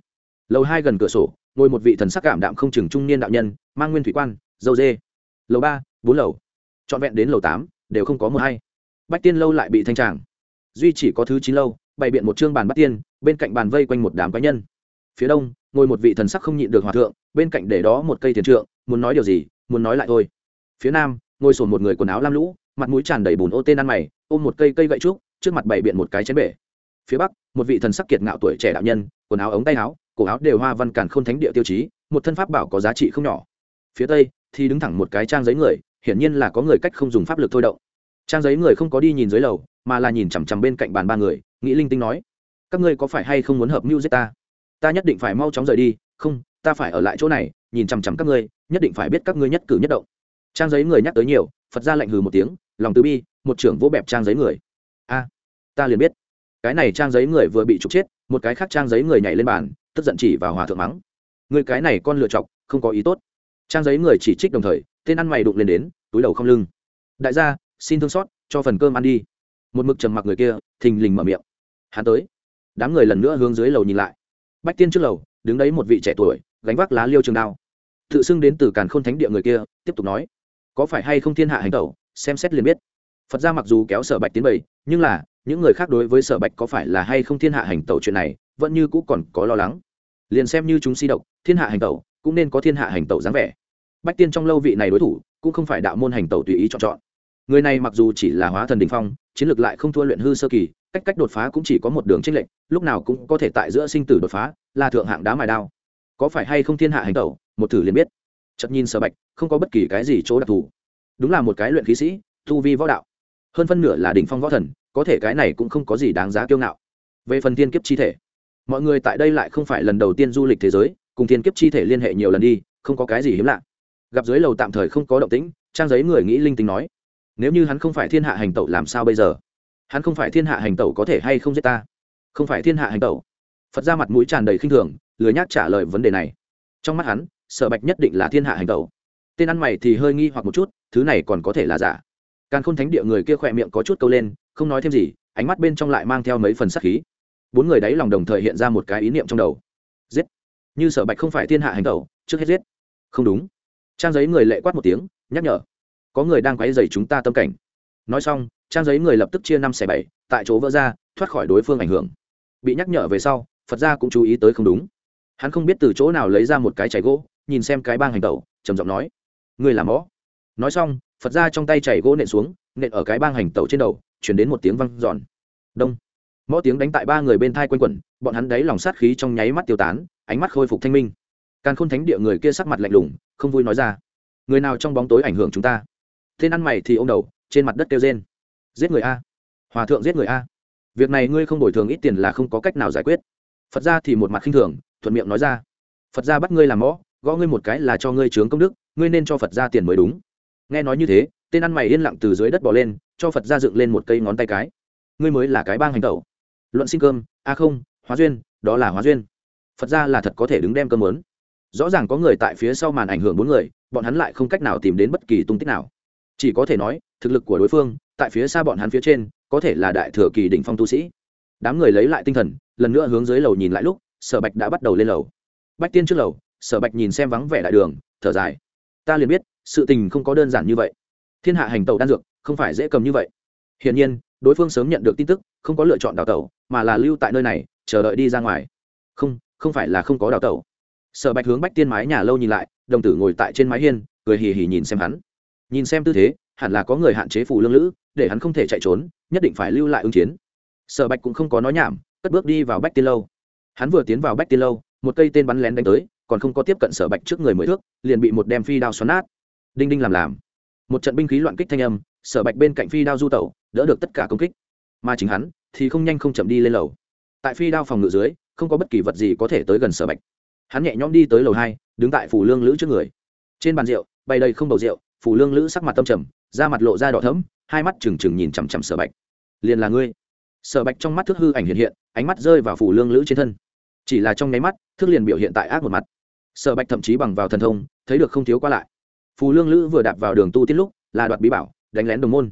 Lầu hai gần cửa sổ, ngồi một vị thần sắc cảm đạm không chừng trung niên đạo nhân, mang nguyên thủy quan, dâu dê. Lầu ba, bốn lầu. Trọn vẹn đến lầu tám, đều không có mờ hay. Bách tiên lâu lại bị thanh tràng. Duy chỉ có thứ chín lâu, bày biện một chương bàn bắt tiên, bên cạnh bàn vây quanh một đám cá nhân phía đông, ngồi một vị thần sắc không nhịn được hòa thượng, bên cạnh để đó một cây thiền trượng, muốn nói điều gì, muốn nói lại thôi. Phía nam, ngồi sồn một người quần áo lam lũ, mặt mũi tràn đầy bùn ô tên ăn mày, ôm một cây cây gậy trúc, trước mặt bày biện một cái chén bể. Phía bắc, một vị thần sắc kiệt ngạo tuổi trẻ đạo nhân, quần áo ống tay áo, cổ áo đều hoa văn cản khôn thánh địa tiêu chí, một thân pháp bảo có giá trị không nhỏ. Phía tây, thì đứng thẳng một cái trang giấy người, hiển nhiên là có người cách không dùng pháp lực thôi động. Trang giấy người không có đi nhìn dưới lầu, mà là nhìn chằm chằm bên cạnh bàn ba người nghĩ linh tinh nói, các ngươi có phải hay không muốn hợp mưu giết ta? Ta nhất định phải mau chóng rời đi, không, ta phải ở lại chỗ này, nhìn chằm chằm các ngươi, nhất định phải biết các ngươi nhất cử nhất động. Trang giấy người nhắc tới nhiều, phật ra lạnh hừ một tiếng, lòng từ bi, một trưởng vỗ bẹp trang giấy người. A, ta liền biết. Cái này trang giấy người vừa bị trục chết, một cái khác trang giấy người nhảy lên bàn, tức giận chỉ vào hòa thượng mắng. Người cái này con lựa chọc, không có ý tốt. Trang giấy người chỉ trích đồng thời, tên ăn mày đụng lên đến, túi đầu không lưng. Đại gia, xin thương xót, cho phần cơm ăn đi. Một mực trầm mặc người kia, thình lình mở miệng. Hắn tới. Đám người lần nữa hướng dưới lầu nhìn lại bách tiên trước lầu, đứng đấy một vị trẻ tuổi, gánh vác lá liêu trường đao. Tự xưng đến từ càn khôn thánh địa người kia, tiếp tục nói, có phải hay không thiên hạ hành tẩu, xem xét liền biết. Phật ra mặc dù kéo sở bạch tiến bầy, nhưng là, những người khác đối với sở bạch có phải là hay không thiên hạ hành tẩu chuyện này, vẫn như cũ còn có lo lắng. Liền xem như chúng si độc, thiên hạ hành tẩu, cũng nên có thiên hạ hành tẩu dáng vẻ. Bách tiên trong lâu vị này đối thủ, cũng không phải đạo môn hành tẩu tùy ý chọn chọn. Người này mặc dù chỉ là hóa thần đình phong, chiến lược lại không thua luyện hư sơ kỳ cách cách đột phá cũng chỉ có một đường chênh lệch, lúc nào cũng có thể tại giữa sinh tử đột phá, là thượng hạng đá mài đao. Có phải hay không thiên hạ hành tẩu, một thử liền biết. Chợt nhìn sở bạch, không có bất kỳ cái gì chỗ đặc thù. Đúng là một cái luyện khí sĩ thu vi võ đạo. Hơn phân nửa là đỉnh phong võ thần, có thể cái này cũng không có gì đáng giá kiêu ngạo. Về phần tiên kiếp chi thể, mọi người tại đây lại không phải lần đầu tiên du lịch thế giới, cùng tiên kiếp chi thể liên hệ nhiều lần đi, không có cái gì hiếm lạ. Gặp dưới lầu tạm thời không có động tĩnh, trang giấy người nghĩ linh tính nói, nếu như hắn không phải thiên hạ hành tẩu làm sao bây giờ? Hắn không phải thiên hạ hành tẩu có thể hay không giết ta? Không phải thiên hạ hành tẩu. Phật ra mặt mũi tràn đầy khinh thường, lười nhác trả lời vấn đề này. Trong mắt hắn sở bạch nhất định là thiên hạ hành tẩu. Tên ăn mày thì hơi nghi hoặc một chút, thứ này còn có thể là giả. Càn khôn thánh địa người kia khỏe miệng có chút câu lên, không nói thêm gì, ánh mắt bên trong lại mang theo mấy phần sắc khí. Bốn người đáy lòng đồng thời hiện ra một cái ý niệm trong đầu. Giết. Như sở bạch không phải thiên hạ hành tẩu, trước hết giết. Không đúng. Trang giấy người lệ quát một tiếng, nhắc nhở. Có người đang quấy dày chúng ta tâm cảnh. Nói xong trang giấy người lập tức chia năm xẻ bảy, tại chỗ vỡ ra, thoát khỏi đối phương ảnh hưởng. Bị nhắc nhở về sau, phật gia cũng chú ý tới không đúng. Hắn không biết từ chỗ nào lấy ra một cái chảy gỗ, nhìn xem cái bang hành tẩu, trầm giọng nói người làm mõ. Nói xong, phật gia trong tay chảy gỗ nện xuống, nện ở cái bang hành tẩu trên đầu chuyển đến một tiếng văng giòn đông. Mõ tiếng đánh tại ba người bên thai quanh quẩn, bọn hắn đáy lòng sát khí trong nháy mắt tiêu tán, ánh mắt khôi phục thanh minh. Càn khôn thánh địa người kia sắc mặt lạnh lùng, không vui nói ra, người nào trong bóng tối ảnh hưởng chúng ta? Tên ăn mày thì ô m đầu, trên mặt đất kêu trên giết người a. Hòa thượng giết người a. Việc này ngươi không bồi thường ít tiền là không có cách nào giải quyết. Phật ra thì một mặt khinh thường, thuận miệng nói ra. Phật ra bắt ngươi làm mõ, gõ ngươi một cái là cho ngươi trướng công đức, ngươi nên cho phật ra tiền mới đúng. Nghe nói như thế, tên ăn mày yên lặng từ dưới đất bỏ lên, cho phật ra dựng lên một cây ngón tay cái. Ngươi mới là cái bang hành tẩu. Luận xin cơm, a không, hóa duyên, đó là hóa duyên. Phật ra là thật có thể đứng đem cơm lớn. Rõ ràng có người tại phía sau màn ảnh hưởng bốn người, bọn hắn lại không cách nào tìm đến bất kỳ tung tích nào. Chỉ có thể nói, thực lực của đối phương tại phía xa bọn hắn phía trên, có thể là đại thừa kỳ đỉnh phong tu sĩ. Đám người lấy lại tinh thần, lần nữa hướng dưới lầu nhìn lại lúc, sở bạch đã bắt đầu lên lầu. Bách tiên trước lầu, sở bạch nhìn xem vắng vẻ đại đường, thở dài. Ta liền biết, sự tình không có đơn giản như vậy. Thiên hạ hành tàu đan dược, không phải dễ cầm như vậy. Hiển nhiên, đối phương sớm nhận được tin tức, không có lựa chọn đào tẩu, mà là lưu tại nơi này, chờ đợi đi ra ngoài. Không không phải là không có đào tẩu. Sở bạch hướng bách tiên mái nhà lâu nhìn lại, đồng tử ngồi tại trên mái hiên, cười hì hì nhìn xem hắn. Nhìn xem tư thế hẳn là có người hạn chế phù lương lữ, để hắn không thể chạy trốn, nhất định phải lưu lại ứng chiến. Sở bạch cũng không có nói nhảm, cất bước đi vào bách tiên lâu. Hắn vừa tiến vào bách tiên lâu, một cây tên bắn lén đánh tới, còn không có tiếp cận sở bạch trước người mới thước, liền bị một đem phi đao xoắn nát. Đinh đinh làm làm. Một trận binh khí loạn kích thanh âm, sở bạch bên cạnh phi đao du tẩu, đỡ được tất cả công kích. Mà chính hắn, thì không nhanh không chậm đi lên lầu. Tại phi đao phòng ngự dưới, không có bất kỳ vật gì có thể tới gần sở bạch. Hắn nhẹ nhõm đi tới lầu hai, đứng tại phủ lương lữ trước người. Trên bàn rượu, bày đầy không bầu rượu phủ lương lữ sắc mặt tâm trầm da mặt lộ ra đỏ thẫm, hai mắt trừng trừng nhìn chằm chằm sở bạch. Liền là ngươi. Sở bạch trong mắt thước hư ảnh hiện hiện ánh mắt rơi vào phủ lương lữ trên thân. Chỉ là trong nháy mắt thước liền biểu hiện tại ác một mặt. Sở bạch thậm chí bằng vào thần thông thấy được không thiếu qua lại. Phù lương lữ vừa đạp vào đường tu tiết lúc là đoạt bí bảo đánh lén đồng môn.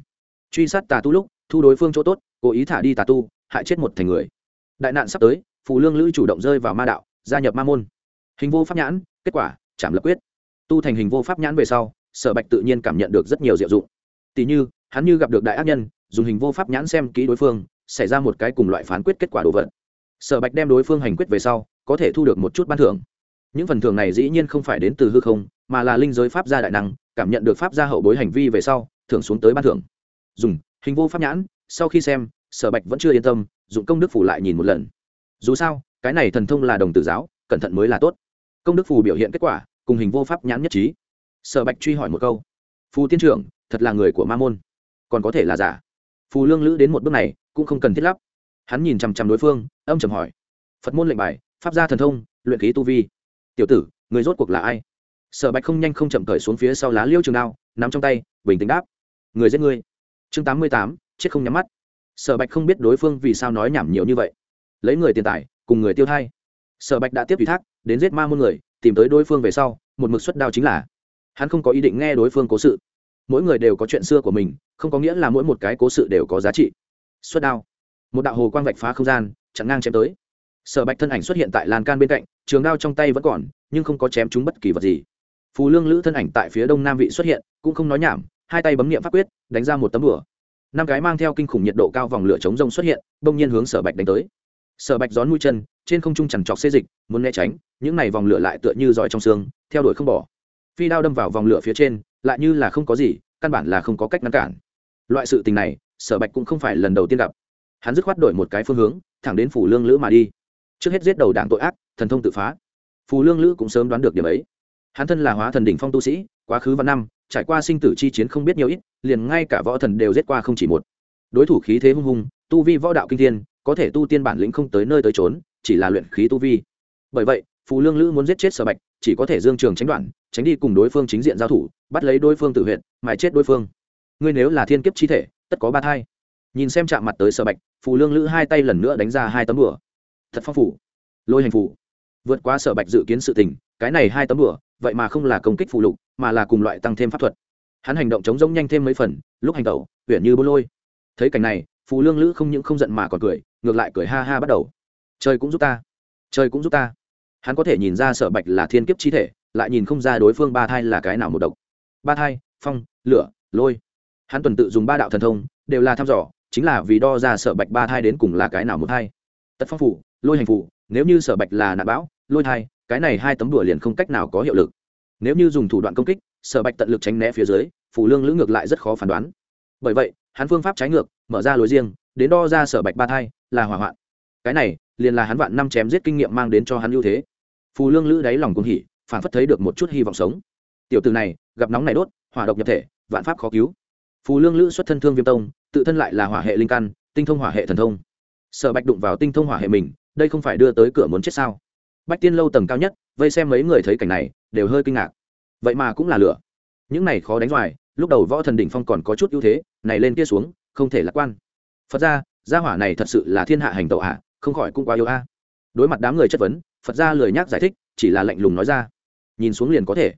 Truy sát tà tu lúc thu đối phương chỗ tốt cố ý thả đi tà tu hại chết một thành người. Đại nạn sắp tới phù lương lữ chủ động rơi vào ma đạo gia nhập ma môn. Hình vô pháp nhãn kết quả chạm lập quyết. Tu thành hình vô pháp nhãn về sau sở bạch tự nhiên cảm nhận được rất nhiều diệu dụng. Tỷ như, hắn như gặp được đại ác nhân, dùng hình vô pháp nhãn xem kỹ đối phương, xảy ra một cái cùng loại phán quyết kết quả đồ vật. Sở bạch đem đối phương hành quyết về sau, có thể thu được một chút ban thưởng. Những phần thưởng này dĩ nhiên không phải đến từ hư không, mà là linh giới pháp gia đại năng, cảm nhận được pháp gia hậu bối hành vi về sau, thưởng xuống tới ban thưởng. Dùng, hình vô pháp nhãn, sau khi xem, sở bạch vẫn chưa yên tâm, dụng công đức phủ lại nhìn một lần. Dù sao, cái này thần thông là đồng tử giáo, cẩn thận mới là tốt. Công đức phù biểu hiện kết quả, cùng hình vô pháp nhãn nhất trí sở bạch truy hỏi một câu. Phù tiên trưởng, thật là người của ma môn. Còn có thể là giả. Phù lương lữ đến một bước này, cũng không cần thiết lắp hắn nhìn chằm chằm đối phương, âm chầm hỏi. Phật môn lệnh bài, pháp gia thần thông, luyện khí tu vi. Tiểu tử, người rốt cuộc là ai? Sở bạch không nhanh không chậm cởi xuống phía sau lá liêu trường đao nằm trong tay, bình tĩnh đáp. Người giết ngươi. Chương tám mươi tám, chết không nhắm mắt. Sở bạch không biết đối phương vì sao nói nhảm nhiều như vậy. Lấy người tiền tài, cùng người tiêu thai. Sở bạch đã tiếp ủy thác, đến giết ma môn người, tìm tới đối phương về sau, một mực suất đao chính là hắn không có ý định nghe đối phương cố sự. Mỗi người đều có chuyện xưa của mình, không có nghĩa là mỗi một cái cố sự đều có giá trị. Xuất đao. Một đạo hồ quang vạch phá không gian, chặn ngang chém tới. Sở bạch thân ảnh xuất hiện tại lan can bên cạnh, trường đao trong tay vẫn còn, nhưng không có chém chúng bất kỳ vật gì. Phù lương lữ thân ảnh tại phía đông nam vị xuất hiện, cũng không nói nhảm, hai tay bấm nghiệm pháp quyết, đánh ra một tấm đùa. Năm cái mang theo kinh khủng nhiệt độ cao vòng lửa chống rông xuất hiện, bỗng nhiên hướng sở bạch đánh tới. Sở bạch gión mũi chân, trên không trung chằn trọc xê dịch, muốn né tránh, những này vòng lửa lại tựa như giỏi trong xương, theo đuổi không bỏ phi đao đâm vào vòng lửa phía trên, lại như là không có gì, căn bản là không có cách ngăn cản. Loại sự tình này, sở bạch cũng không phải lần đầu tiên gặp. Hắn dứt khoát đổi một cái phương hướng, thẳng đến phủ lương lữ mà đi. Trước hết giết đầu đảng tội ác, thần thông tự phá. Phù lương lữ cũng sớm đoán được điểm ấy. Hắn thân là hóa thần đỉnh phong tu sĩ, quá khứ văn năm, trải qua sinh tử chi chiến không biết nhiều ít, liền ngay cả võ thần đều giết qua không chỉ một. Đối thủ khí thế hung hùng, tu vi võ đạo kinh thiên, có thể tu tiên bản lĩnh không tới nơi tới trốn chỉ là luyện khí tu vi. Bởi vậy phù lương lữ muốn giết chết sở bạch, chỉ có thể dương trường tránh đoạn, tránh đi cùng đối phương chính diện giao thủ, bắt lấy đối phương tự huyện mãi chết đối phương. Ngươi nếu là thiên kiếp chi thể, tất có ba thai. Nhìn xem chạm mặt tới sở bạch phù lương lữ hai tay lần nữa đánh ra hai tấm bửa thật phong phủ lôi hành phủ vượt qua sở bạch dự kiến sự tình, cái này hai tấm bửa vậy mà không là công kích phù lục, mà là cùng loại tăng thêm pháp thuật. Hắn hành động chống giống nhanh thêm mấy phần, lúc hành tẩu huyện như bô lôi. Thấy cảnh này phù lương lữ không những không giận mà còn cười, ngược lại cười ha ha bắt đầu. Trời cũng giúp ta. Trời cũng giúp ta hắn có thể nhìn ra sở bạch là thiên kiếp chi thể, lại nhìn không ra đối phương ba thai là cái nào một độc. Ba thai, phong, lửa, lôi. Hắn tuần tự dùng ba đạo thần thông, đều là thăm dò, chính là vì đo ra sở bạch ba thai đến cùng là cái nào một thai. Tật phong phủ, lôi hành phủ, nếu như sở bạch là nạn bão, lôi thai, cái này hai tấm đùa liền không cách nào có hiệu lực. Nếu như dùng thủ đoạn công kích, sở bạch tận lực tránh né phía dưới phủ lương lữ ngược lại rất khó phán đoán. Bởi vậy, hắn phương pháp trái ngược, mở ra lối riêng, đến đo ra sở bạch ba thai, là hỏa hoạn. Cái này, liền là hắn vạn năm chém giết kinh nghiệm mang đến cho hắn ưu thế phù lương lữ đáy lòng cung hỉ phản phất thấy được một chút hy vọng sống. Tiểu từ này, gặp nóng này đốt, hỏa độc nhập thể, vạn pháp khó cứu. Phù lương lữ xuất thân thương viêm tông, tự thân lại là hỏa hệ linh căn, tinh thông hỏa hệ thần thông. Sở bạch đụng vào tinh thông hỏa hệ mình, đây không phải đưa tới cửa muốn chết sao? Bách tiên lâu tầng cao nhất, vây xem mấy người thấy cảnh này, đều hơi kinh ngạc. Vậy mà cũng là lửa. Những này khó đánh hoài, lúc đầu võ thần đỉnh phong còn có chút ưu thế, này lên kia xuống, không thể lạc quan. Phật ra, gia hỏa này thật sự là thiên hạ hành tẩu hạ không khỏi cũng quá yêu a. Đối mặt đám người chất vấn phật ra lười nhác giải thích, chỉ là lạnh lùng nói ra. Nhìn xuống liền có thể.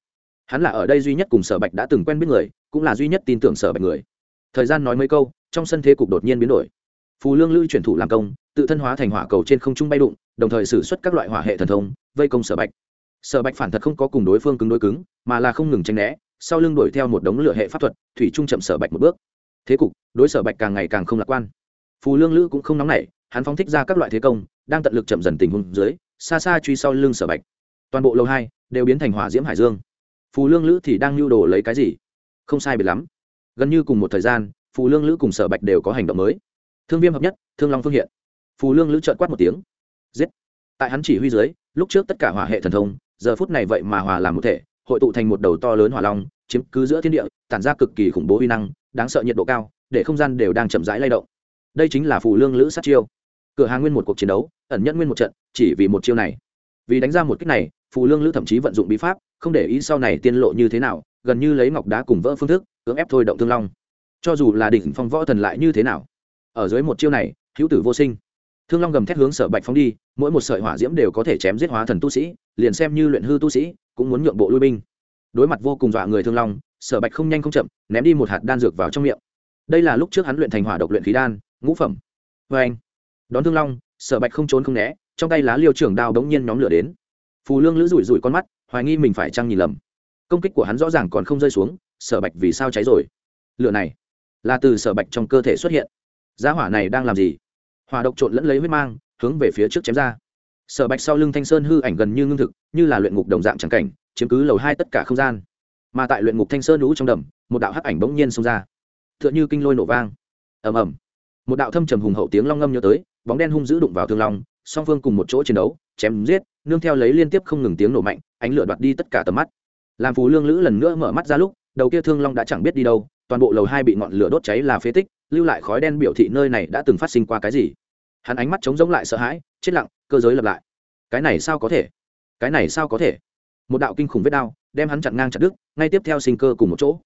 Hắn là ở đây duy nhất cùng sở bạch đã từng quen biết người, cũng là duy nhất tin tưởng sở bạch người. Thời gian nói mấy câu, trong sân thế cục đột nhiên biến đổi. Phù lương lữ chuyển thủ làm công, tự thân hóa thành hỏa cầu trên không trung bay đụng, đồng thời xử suất các loại hỏa hệ thần thông, vây công sở bạch. Sở bạch phản thật không có cùng đối phương cứng đối cứng, mà là không ngừng tranh né, sau lưng đuổi theo một đống lửa hệ pháp thuật, thủy trung chậm sở bạch một bước. Thế cục, đối sở bạch càng ngày càng không lạc quan. Phù lương lữ cũng không nóng nảy, hắn phóng thích ra các loại thế công, đang tận lực chậm dần tình huống dưới xa xa truy sau lưng sở bạch. Toàn bộ lâu hai đều biến thành hỏa diễm hải dương. Phù lương lữ thì đang lưu đồ lấy cái gì? Không sai biệt lắm. Gần như cùng một thời gian, phù lương lữ cùng sở bạch đều có hành động mới. Thương viêm hợp nhất, thương long phương hiện. Phù lương lữ trợn quát một tiếng. Giết! Tại hắn chỉ huy dưới, lúc trước tất cả hỏa hệ thần thông, giờ phút này vậy mà hòa làm một thể, hội tụ thành một đầu to lớn hỏa long, chiếm cứ giữa thiên địa, tản ra cực kỳ khủng bố uy năng, đáng sợ nhiệt độ cao, để không gian đều đang chậm rãi lay động. Đây chính là phù lương lữ sát chiêu cửa hàng nguyên một cuộc chiến đấu, ẩn nhất nguyên một trận, chỉ vì một chiêu này. Vì đánh ra một cách này, phù lương lữ thậm chí vận dụng bí pháp, không để ý sau này tiên lộ như thế nào, gần như lấy ngọc đá cùng vỡ phương thức, cưỡng ép thôi động thương long. Cho dù là đỉnh phong võ thần lại như thế nào? Ở dưới một chiêu này, hữu tử vô sinh. Thương long gầm thét hướng sở bạch phóng đi, mỗi một sợi hỏa diễm đều có thể chém giết hóa thần tu sĩ, liền xem như luyện hư tu sĩ, cũng muốn nhượng bộ lui binh. Đối mặt vô cùng dọa người thương long, sở bạch không nhanh không chậm, ném đi một hạt đan dược vào trong miệng. Đây là lúc trước hắn luyện thành hỏa độc luyện khí đan, ngũ phẩm. Vê anh đón thương long, sở bạch không trốn không né, trong tay lá liêu trưởng đao đống nhiên nhóm lửa đến. Phù lương lữ rủi rủi con mắt, hoài nghi mình phải chăng nhìn lầm. Công kích của hắn rõ ràng còn không rơi xuống, sở bạch vì sao cháy rồi? Lửa này là từ sở bạch trong cơ thể xuất hiện. Giá hỏa này đang làm gì? Hỏa độc trộn lẫn lấy huyết mang, hướng về phía trước chém ra. Sở bạch sau lưng thanh sơn hư ảnh gần như ngưng thực, như là luyện ngục đồng dạng trắng cảnh, chiếm cứ lầu hai tất cả không gian. Mà tại luyện ngục thanh sơn lũ trong đầm, một đạo hắc ảnh bỗng nhiên xông ra. T h ư ợ n h ư kinh lôi nổ vang. Ầm ầm một đạo thâm trầm hùng hậu tiếng long ngâm nhớ tới, bóng đen hung dữ đụng vào thương long, song phương cùng một chỗ chiến đấu, chém giết, nương theo lấy liên tiếp không ngừng tiếng nổ mạnh, ánh lửa đoạt đi tất cả tầm mắt. Làm phù lương lữ lần nữa mở mắt ra lúc, đầu kia thương long đã chẳng biết đi đâu, toàn bộ lầu hai bị ngọn lửa đốt cháy là phế tích, lưu lại khói đen biểu thị nơi này đã từng phát sinh qua cái gì. Hắn ánh mắt trống rỗng lại sợ hãi, chết lặng, cơ giới lập lại. Cái này sao có thể? Cái này sao có thể? Một đạo kinh khủng vết đao, đem hắn chặn ngang chặt đứt, ngay tiếp theo sinh cơ cùng một chỗ.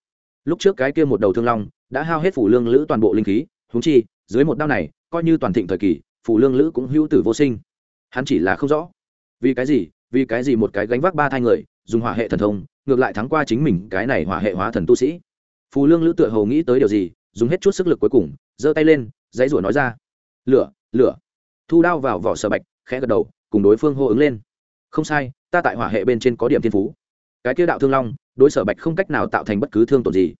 Lúc trước cái kia một đầu thương long, đã hao hết phủ lương lữ toàn bộ linh khí huống chi, dưới một đao này, coi như toàn thịnh thời kỳ phủ lương lữ cũng hữu tử vô sinh. Hắn chỉ là không rõ. Vì cái gì? Vì cái gì một cái gánh vác ba thai người, dùng hỏa hệ thần thông, ngược lại thắng qua chính mình cái này hỏa hệ hóa thần tu sĩ? Phù lương lữ tựa hầu nghĩ tới điều gì, dùng hết chút sức lực cuối cùng, giơ tay lên, dãy rủa nói ra. Lửa lửa. Thu đao vào vỏ sở bạch, khẽ gật đầu, cùng đối phương hô ứng lên. Không sai, ta tại hỏa hệ bên trên có điểm thiên phú. Cái kia đạo thương long, đối sở bạch không cách nào tạo thành bất cứ thương tổn gì.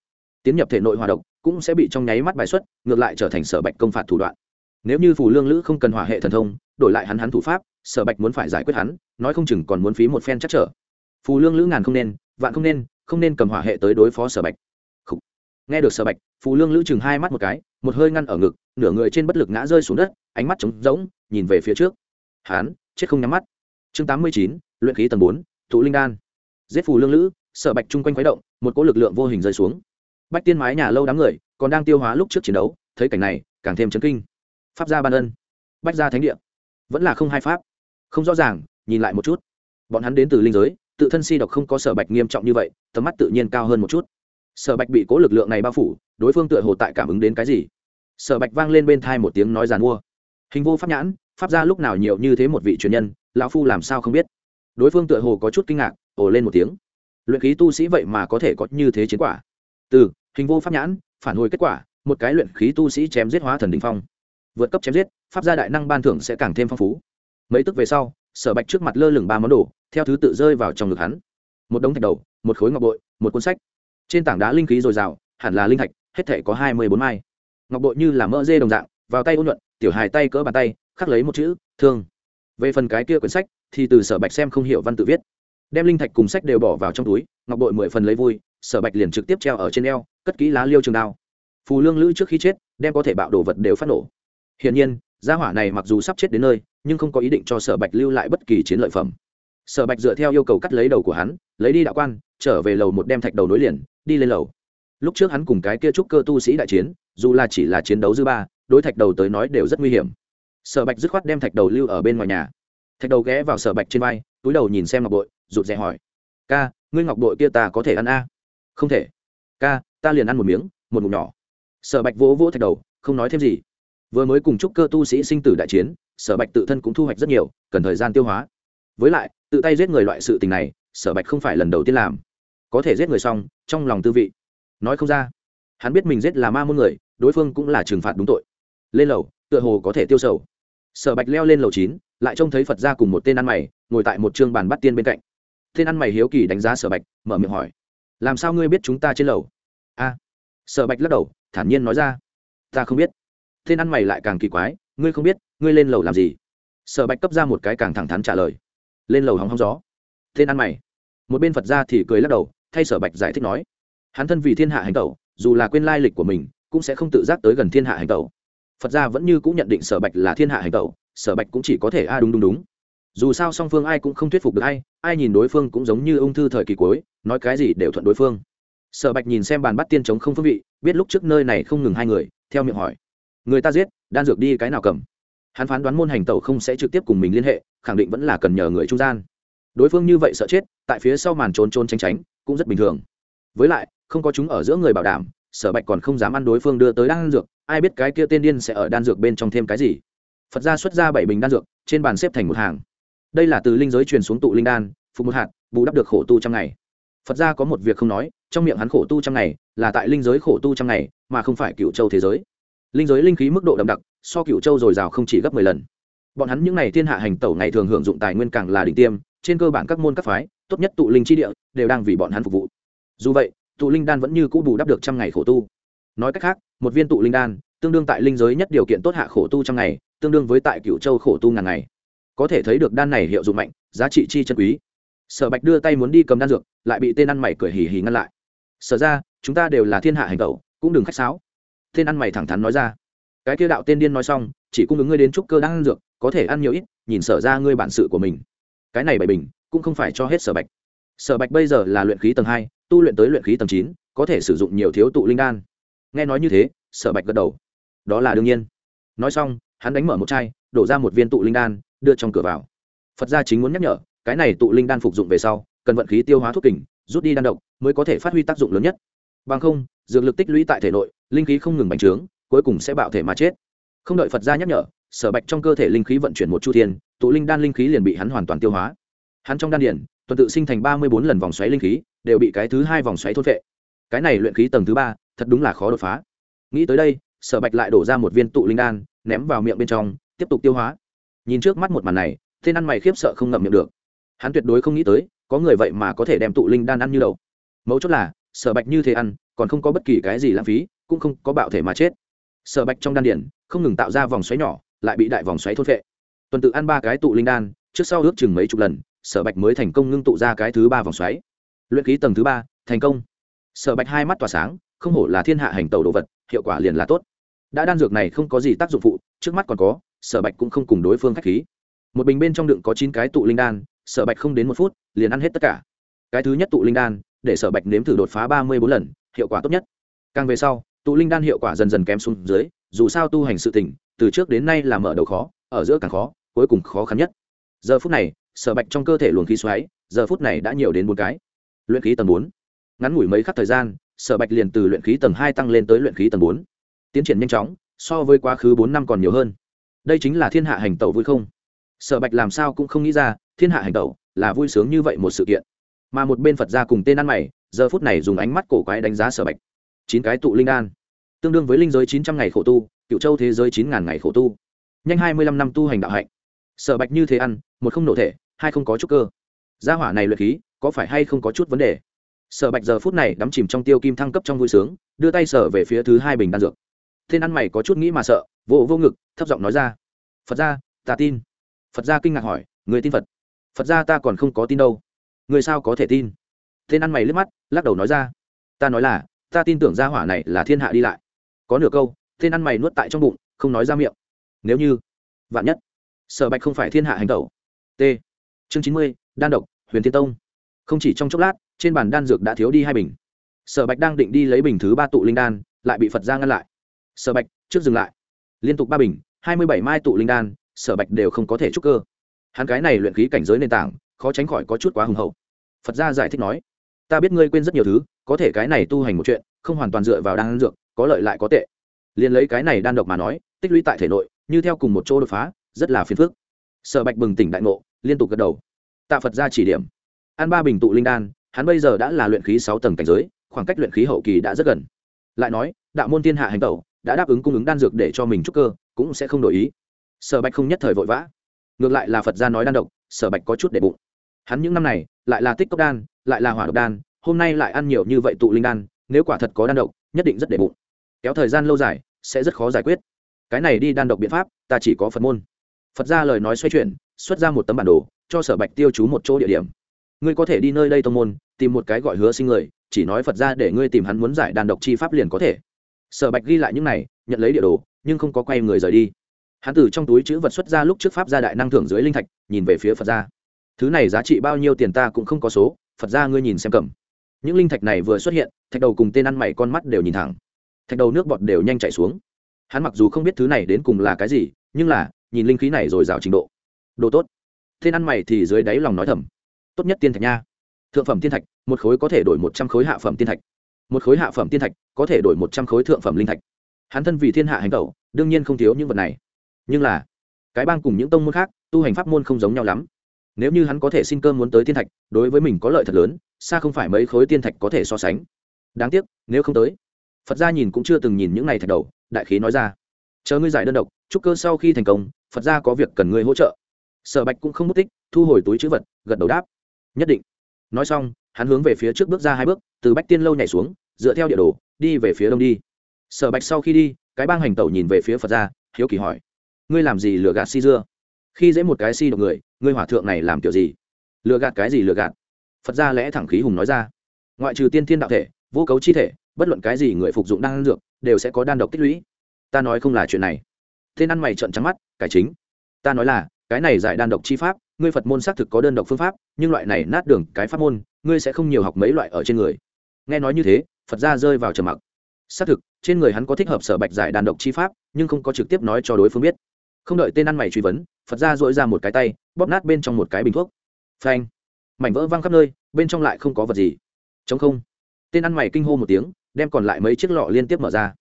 Tiến nhập thể nội hòa độc cũng sẽ bị trong nháy mắt bài xuất, ngược lại trở thành sở bạch công phạt thủ đoạn. Nếu như phù lương lữ không cần hỏa hệ thần thông, đổi lại hắn hắn thủ pháp, sở bạch muốn phải giải quyết hắn, nói không chừng còn muốn phí một phen chắc trở. Phù lương lữ ngàn không nên, vạn không nên không nên cầm hỏa hệ tới đối phó sở bạch. Nghe được sở bạch, phù lương lữ chừng hai mắt một cái, một hơi ngăn ở ngực, nửa người trên bất lực ngã rơi xuống đất, ánh mắt trống rỗng, nhìn về phía trước. Hán chết không nhắm mắt. Chương tám mươi chín, luyện khí tầng bốn, thụ linh đan. Giết phù lương lữ, sở bạch chung quanh khuấy động, một cỗ lực lượng vô hình rơi xuống bách tiên mái nhà lâu đám người còn đang tiêu hóa lúc trước chiến đấu, thấy cảnh này, càng thêm chấn kinh. Pháp gia ban ân, bách gia thánh địa. Vẫn là không hai pháp. Không rõ ràng, nhìn lại một chút. Bọn hắn đến từ linh giới, tự thân si độc không có sở bạch nghiêm trọng như vậy, tầm mắt tự nhiên cao hơn một chút. Sở bạch bị cố lực lượng này bao phủ, đối phương tựa hồ tại cảm ứng đến cái gì? Sở bạch vang lên bên thai một tiếng nói giàn mua. Hình vô pháp nhãn, pháp ra lúc nào nhiều như thế một vị truyền nhân, lão phu làm sao không biết? Đối phương tựa hồ có chút kinh ngạc, ồ lên một tiếng. Luyện khí tu sĩ vậy mà có thể có như thế chiến quả? Từ, hình vô pháp nhãn, phản hồi kết quả, một cái luyện khí tu sĩ chém giết hóa thần đình phong. Vượt cấp chém giết, pháp gia đại năng ban thưởng sẽ càng thêm phong phú. Mấy tức về sau, sở bạch trước mặt lơ lửng ba món đồ, theo thứ tự rơi vào trong ngực hắn. Một đống thạch đầu, một khối ngọc bội, một cuốn sách. Trên tảng đá linh khí dồi dào, hẳn là linh thạch, hết thể có hai mươi bốn mai. Ngọc bội như là mỡ dê đồng dạng, vào tay ôn luận tiểu hài tay cỡ bàn tay, khắc lấy một chữ, thương. Về phần cái kia quyển sách, thì từ sở bạch xem không hiểu văn tự viết. Đem linh thạch cùng sách đều bỏ vào trong túi, ngọc bội mười phần lấy vui sở bạch liền trực tiếp treo ở trên eo, cất kỹ lá liêu trường đao. Phù lương lữ trước khi chết, đem có thể bạo đồ vật đều phát nổ. Hiển nhiên, gia hỏa này mặc dù sắp chết đến nơi, nhưng không có ý định cho sở bạch lưu lại bất kỳ chiến lợi phẩm. Sở bạch dựa theo yêu cầu cắt lấy đầu của hắn, lấy đi đạo quan, trở về lầu một đem thạch đầu nối liền, đi lên lầu. Lúc trước hắn cùng cái kia trúc cơ tu sĩ đại chiến, dù là chỉ là chiến đấu dư ba, đối thạch đầu tới nói đều rất nguy hiểm. Sở bạch dứt khoát đem thạch đầu lưu ở bên ngoài nhà. Thạch đầu ghé vào sở bạch trên vai, túi đầu nhìn xem ngọc bội, rụt rè hỏi. Ca, ngươi ngọc bội kia ta có thể ăn a? Không thể. Ca, ta liền ăn một miếng, một ngụm nhỏ. Sở bạch vỗ vỗ thạch đầu, không nói thêm gì. Vừa mới cùng chúc cơ tu sĩ sinh tử đại chiến, sở bạch tự thân cũng thu hoạch rất nhiều, cần thời gian tiêu hóa. Với lại, tự tay giết người loại sự tình này, sở bạch không phải lần đầu tiên làm. Có thể giết người xong, trong lòng tư vị. Nói không ra. Hắn biết mình giết là ma môn người, đối phương cũng là trừng phạt đúng tội. Lên lầu, tựa hồ có thể tiêu sầu. Sở bạch leo lên lầu chín, lại trông thấy phật ra cùng một tên ăn mày, ngồi tại một t bàn bắt tiên bên cạnh. Tên ăn mày hiếu kỳ đánh giá sở bạch, mở miệng hỏi làm sao ngươi biết chúng ta trên lầu? A. Sở bạch lắc đầu, thản nhiên nói ra. Ta không biết. Tên ăn mày lại càng kỳ quái, ngươi không biết, ngươi lên lầu làm gì? Sở bạch cấp ra một cái càng thẳng thắn trả lời. Lên lầu hóng hóng gió. Tên ăn mày. Một bên phật ra thì cười lắc đầu, thay sở bạch giải thích nói. Hắn thân vì thiên hạ hành tẩu, dù là quên lai lịch của mình, cũng sẽ không tự giác tới gần thiên hạ hành tẩu. Phật gia vẫn như cũng nhận định sở bạch là thiên hạ hành tẩu, sở bạch cũng chỉ có thể, a, đúng đúng đúng dù sao song phương ai cũng không thuyết phục được ai ai nhìn đối phương cũng giống như ung thư thời kỳ cuối, nói cái gì đều thuận đối phương. Sở bạch nhìn xem bàn bắt tiên chống không phương vị, biết lúc trước nơi này không ngừng hai người, theo miệng hỏi. Người ta giết, đan dược đi cái nào cầm? Hắn phán đoán môn hành tẩu không sẽ trực tiếp cùng mình liên hệ, khẳng định vẫn là cần nhờ người trung gian. Đối phương như vậy sợ chết, tại phía sau màn trốn trốn tránh tránh, cũng rất bình thường. Với lại, không có chúng ở giữa người bảo đảm, sở bạch còn không dám ăn đối phương đưa tới đan dược, ai biết cái kia tên điên sẽ ở đan dược bên trong thêm cái gì. Phật gia xuất ra bảy bình đan dược, trên bàn xếp thành một hàng đây là từ linh giới truyền xuống tụ linh đan, phục một hạt, bù đắp được khổ tu trăm ngày. Phật gia có một việc không nói, trong miệng hắn khổ tu trăm ngày, là tại linh giới khổ tu trăm ngày, mà không phải cựu châu thế giới. Linh giới linh khí mức độ đậm đặc, so cựu châu dồi dào không chỉ gấp mười lần. Bọn hắn những n à y thiên hạ hành tẩu ngày thường hưởng dụng tài nguyên càng là đỉnh tiêm, trên cơ bản các môn các phái, tốt nhất tụ linh chi địa, đều đang vì bọn hắn phục vụ. Dù vậy, tụ linh đan vẫn như cũ bù đắp được trăm ngày khổ tu. Nói cách khác, một viên tụ linh đan, tương đương tại linh giới nhất điều kiện tốt hạ khổ tu trăm ngày, tương đương với tại cựu châu khổ tu ngàn ngày có thể thấy được đan này hiệu dụng mạnh, giá trị chi chân quý. Sở bạch đưa tay muốn đi cầm đan dược, lại bị tên ăn mày cười hì hì ngăn lại. Sở ra, chúng ta đều là thiên hạ hành tẩu, cũng đừng khách sáo. Tên ăn mày thẳng thắn nói ra. Cái kia đạo tên điên nói xong, chỉ cung ứng ngươi đến trúc cơ đang ăn dược, có thể ăn nhiều ít, nhìn sở ra ngươi bản sự của mình. Cái này bày bình, cũng không phải cho hết sở bạch. Sở bạch bây giờ là luyện khí tầng hai, tu luyện tới luyện khí tầng chín, có thể sử dụng nhiều thiếu tụ linh đan. Nghe nói như thế, sở bạch gật đầu. Đó là đương nhiên. Nói xong, hắn đánh mở một chai, đổ ra một viên tụ linh đan đưa trong cửa vào. Phật gia chính muốn nhắc nhở, cái này tụ linh đan phục dụng về sau, cần vận khí tiêu hóa thuốc kình, rút đi đan độc mới có thể phát huy tác dụng lớn nhất. Bằng không, dược lực tích lũy tại thể nội, linh khí không ngừng bành trướng, cuối cùng sẽ bạo thể mà chết. Không đợi phật gia nhắc nhở, sở bạch trong cơ thể linh khí vận chuyển một chu thiên, tụ linh đan linh khí liền bị hắn hoàn toàn tiêu hóa. Hắn trong đan điển tuần tự sinh thành ba mươi bốn lần vòng xoáy linh khí, đều bị cái thứ hai vòng xoáy thốt vệ cái này luyện khí tầng thứ ba, thật đúng là khó đột phá. Nghĩ tới đây, sở bạch lại đổ ra một viên tụ linh đan, ném vào miệng bên trong, tiếp tục tiêu hóa nhìn trước mắt một màn này, tên ăn mày khiếp sợ không ngậm miệng được. Hắn tuyệt đối không nghĩ tới, có người vậy mà có thể đem tụ linh đan ăn như đầu. Mấu chốt là, sở bạch như thế ăn, còn không có bất kỳ cái gì lãng phí, cũng không có bạo thể mà chết. Sở bạch trong đan điển, không ngừng tạo ra vòng xoáy nhỏ, lại bị đại vòng xoáy thốt vệ tuần tự ăn ba cái tụ linh đan, trước sau ước chừng mấy chục lần, sở bạch mới thành công ngưng tụ ra cái thứ ba vòng xoáy. Luyện ký tầng thứ ba, thành công. Sở bạch hai mắt tỏa sáng, không hổ là thiên hạ hành tàu đồ vật, hiệu quả liền là tốt đã đan dược này không có gì tác dụng phụ, trước mắt còn có, sở bạch cũng không cùng đối phương k h á c h khí. Một bình bên trong đựng có chín cái tụ linh đan, sở bạch không đến một phút, liền ăn hết tất cả. Cái thứ nhất tụ linh đan, để sở bạch nếm thử đột phá ba mươi bốn lần, hiệu quả tốt nhất. Càng về sau, tụ linh đan hiệu quả dần dần kém xuống dưới, dù sao tu hành sự tỉnh từ trước đến nay là mở đầu khó, ở giữa càng khó, cuối cùng khó khăn nhất. Giờ phút này, sở bạch trong cơ thể luồng khí xoáy, giờ phút này đã nhiều đến bốn cái. Luyện khí tầng bốn. Ngắn ngủi mấy khắc thời gian, sở bạch liền từ luyện khí tầng hai tăng lên tới luyện khí tầng bốn tiến triển nhanh chóng, so với quá khứ bốn năm còn nhiều hơn. Đây chính là thiên hạ hành tẩu vui không? Sở bạch làm sao cũng không nghĩ ra, thiên hạ hành tẩu là vui sướng như vậy một sự kiện. Mà một bên phật gia cùng tên ăn mày, giờ phút này dùng ánh mắt cổ quái đánh giá sở bạch. Chín cái tụ linh đan, tương đương với linh giới chín trăm ngày khổ tu, cựu châu thế giới chín ngàn ngày khổ tu. Nhanh hai mươi lăm năm tu hành đạo hạnh. Sở bạch như thế ăn, một không nổ thể, hai không có chút cơ. Gia hỏa này luyện khí, có phải hay không có chút vấn đề? Sở bạch giờ phút này đắm chìm trong tiêu kim thăng cấp trong vui sướng, đưa tay sở về phía thứ hai bình đan dược thiên ăn mày có chút nghĩ mà sợ, vô vô ngực, thấp giọng nói ra. Phật gia, ta tin. Phật gia kinh ngạc hỏi, người tin phật? Phật gia ta còn không có tin đâu. Người sao có thể tin? Thiên ăn mày liếc mắt, lắc đầu nói ra. Ta nói là, ta tin tưởng gia hỏa này là thiên hạ đi lại. Có nửa câu thiên ăn mày nuốt tại trong bụng, không nói ra miệng. Nếu như, vạn nhất, sở bạch không phải thiên hạ hành tẩu. T. Chương chín mươi, đan độc, huyền thiên tông. Không chỉ trong chốc lát, trên bàn đan dược đã thiếu đi hai bình. Sở bạch đang định đi lấy bình thứ ba tụ linh đan, lại bị phật gia ngăn lại sở bạch, trước dừng lại. Liên tục ba bình, hai mươi bảy mai tụ linh đan, sở bạch đều không có thể trúc cơ. Hắn cái này luyện khí cảnh giới nền tảng, khó tránh khỏi có chút quá hùng hậu. Phật gia giải thích nói, ta biết ngươi quên rất nhiều thứ, có thể cái này tu hành một chuyện, không hoàn toàn dựa vào đan dược, có lợi lại có tệ. Liền lấy cái này đan độc mà nói, tích lũy tại thể nội, như theo cùng một chỗ đột phá, rất là phiền phức. Sở bạch bừng tỉnh đại ngộ, liên tục gật đầu. Tạ phật ra chỉ điểm. Ăn ba bình tụ linh đan, hắn bây giờ đã là luyện khí sáu tầng cảnh giới, khoảng cách luyện khí hậu kỳ đã rất gần. Lại nói, đạo môn thiên hạ hành tẩu đã đáp ứng cung ứng đan dược để cho mình trúc cơ, cũng sẽ không đổi ý. Sở bạch không nhất thời vội vã. Ngược lại là phật gia nói đan độc, sở bạch có chút để bụng. Hắn những năm này, lại là tích cốc đan, lại là hỏa độc đan, hôm nay lại ăn nhiều như vậy tụ linh đan, nếu quả thật có đan độc, nhất định rất để bụng. Kéo thời gian lâu dài, sẽ rất khó giải quyết. Cái này đi đan độc biện pháp, ta chỉ có phật môn. Phật ra lời nói xoay chuyển, xuất ra một tấm bản đồ, cho sở bạch tiêu chú một chỗ địa điểm. Ngươi có thể đi nơi đây tô môn, tìm một cái gọi hứa sinh người, chỉ nói phật ra để ngươi tìm hắn muốn giải đàn độc chi pháp liền có thể sở bạch ghi lại những này, nhận lấy địa đồ, nhưng không có quay người rời đi. Hắn từ trong túi chữ vật xuất ra lúc trước pháp gia đại năng thưởng dưới linh thạch, nhìn về phía phật gia. Thứ này giá trị bao nhiêu tiền ta cũng không có số, phật gia ngươi nhìn xem cầm. Những linh thạch này vừa xuất hiện, thạch đầu cùng tên ăn mày con mắt đều nhìn thẳng. Thạch đầu nước bọt đều nhanh chạy xuống. Hắn mặc dù không biết thứ này đến cùng là cái gì, nhưng là, nhìn linh khí này rồi rào trình độ. Đồ tốt. Tên ăn mày thì dưới đáy lòng nói thầm. Tốt nhất tiên thạch nha. Thượng phẩm tiên thạch, một khối có thể đổi một trăm khối hạ phẩm tiên thạch một khối hạ phẩm tiên thạch, có thể đổi một trăm khối thượng phẩm linh thạch. Hắn thân vì thiên hạ hành tẩu, đương nhiên không thiếu những vật này. Nhưng là, cái bang cùng những tông môn khác, tu hành pháp môn không giống nhau lắm. Nếu như hắn có thể xin cơm muốn tới tiên thạch, đối với mình có lợi thật lớn, xa không phải mấy khối tiên thạch có thể so sánh. Đáng tiếc, nếu không tới, phật gia nhìn cũng chưa từng nhìn những này thạch đầu, đại khí nói ra. Chờ ngươi giải đơn độc, chúc cơ sau khi thành công, phật gia có việc cần ngươi hỗ trợ. Sở bạch cũng không mất tích, thu hồi túi chữ vật, gật đầu đáp. Nhất định. Nói xong, hắn hướng về phía trước bước ra hai bước từ bách tiên lâu nhảy xuống, dựa theo địa đồ, đi về phía đông đi. Sở bạch sau khi đi, cái bang hành tẩu nhìn về phía phật gia, hiếu kỳ hỏi, ngươi làm gì lừa gạt si dưa? Khi dễ một cái si độc người, ngươi hỏa thượng này làm kiểu gì? Lừa gạt cái gì lừa gạt? Phật gia lẽ thẳng khí hùng nói ra, ngoại trừ tiên thiên đạo thể, vô cấu chi thể, bất luận cái gì người phục dụng đan dược, đều sẽ có đan độc tích lũy. Ta nói không là chuyện này. Tên ăn mày trợn trắng mắt, cải chính, ta nói là, cái này giải đan độc chi pháp, ngươi phật môn xác thực có đơn độc phương pháp, nhưng loại này nát đường cái pháp môn, ngươi sẽ không nhiều học mấy loại ở trên người nghe nói như thế, phật gia rơi vào trầm mặc. Xác thực, trên người hắn có thích hợp sở bạch giải đàn độc chi pháp, nhưng không có trực tiếp nói cho đối phương biết. Không đợi tên ăn mày truy vấn, phật gia dội ra một cái tay, bóp nát bên trong một cái bình thuốc. Phanh! Mảnh vỡ văng khắp nơi, bên trong lại không có vật gì. Chống không. Tên ăn mày kinh hô một tiếng, đem còn lại mấy chiếc lọ liên tiếp mở ra.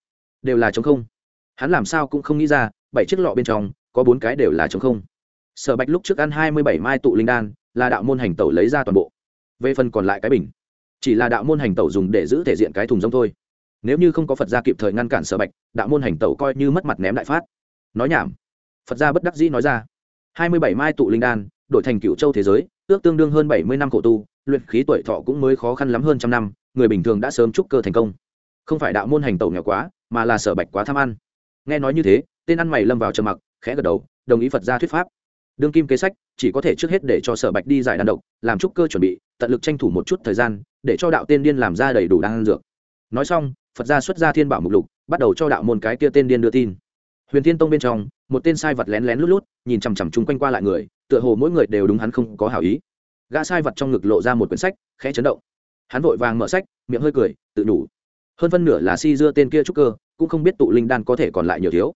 Đều là chống không. Hắn làm sao cũng không nghĩ ra, bảy chiếc lọ bên trong, có bốn cái đều là chống không. Sở bạch lúc trước ăn hai mươi bảy mai tụ linh đan, là đạo môn hành tẩu lấy ra toàn bộ. Về phần còn lại cái bình chỉ là đạo môn hành tẩu dùng để giữ thể diện cái thùng rông thôi. Nếu như không có phật gia kịp thời ngăn cản sở bạch, đạo môn hành tẩu coi như mất mặt ném đại phát. Nói nhảm. Phật gia bất đắc dĩ nói ra. Hai mươi bảy mai tụ linh đan, đổi thành cựu châu thế giới, ước tương đương hơn bảy mươi năm khổ tu, luyện khí tuổi thọ cũng mới khó khăn lắm hơn trăm năm, người bình thường đã sớm trúc cơ thành công. Không phải đạo môn hành tẩu nghèo quá, mà là sở bạch quá tham ăn. Nghe nói như thế, tên ăn mày lâm vào trầm mặc, khẽ gật đầu, đồng ý phật gia thuyết pháp. Đương kim kế sách, chỉ có thể trước hết để cho sở bạch đi giải đàn độc, làm trúc cơ chuẩn bị, tận lực tranh thủ một chút thời gian để cho đạo tiên điên làm ra đầy đủ đan dược. Nói xong, phật gia xuất ra thiên bảo mục lục, bắt đầu cho đạo môn cái kia tên điên đưa tin. Huyền thiên tông bên trong, một tên sai vật lén lén lút lút, nhìn chằm chằm chung quanh qua lại người, tựa hồ mỗi người đều đúng hắn không có hảo ý. Gã sai vật trong ngực lộ ra một quyển sách, khẽ chấn động. Hắn vội vàng mở sách, miệng hơi cười, tự đủ. Hơn phân nửa là si dưa tên kia trúc cơ, cũng không biết tụ linh đan có thể còn lại nhiều thiếu.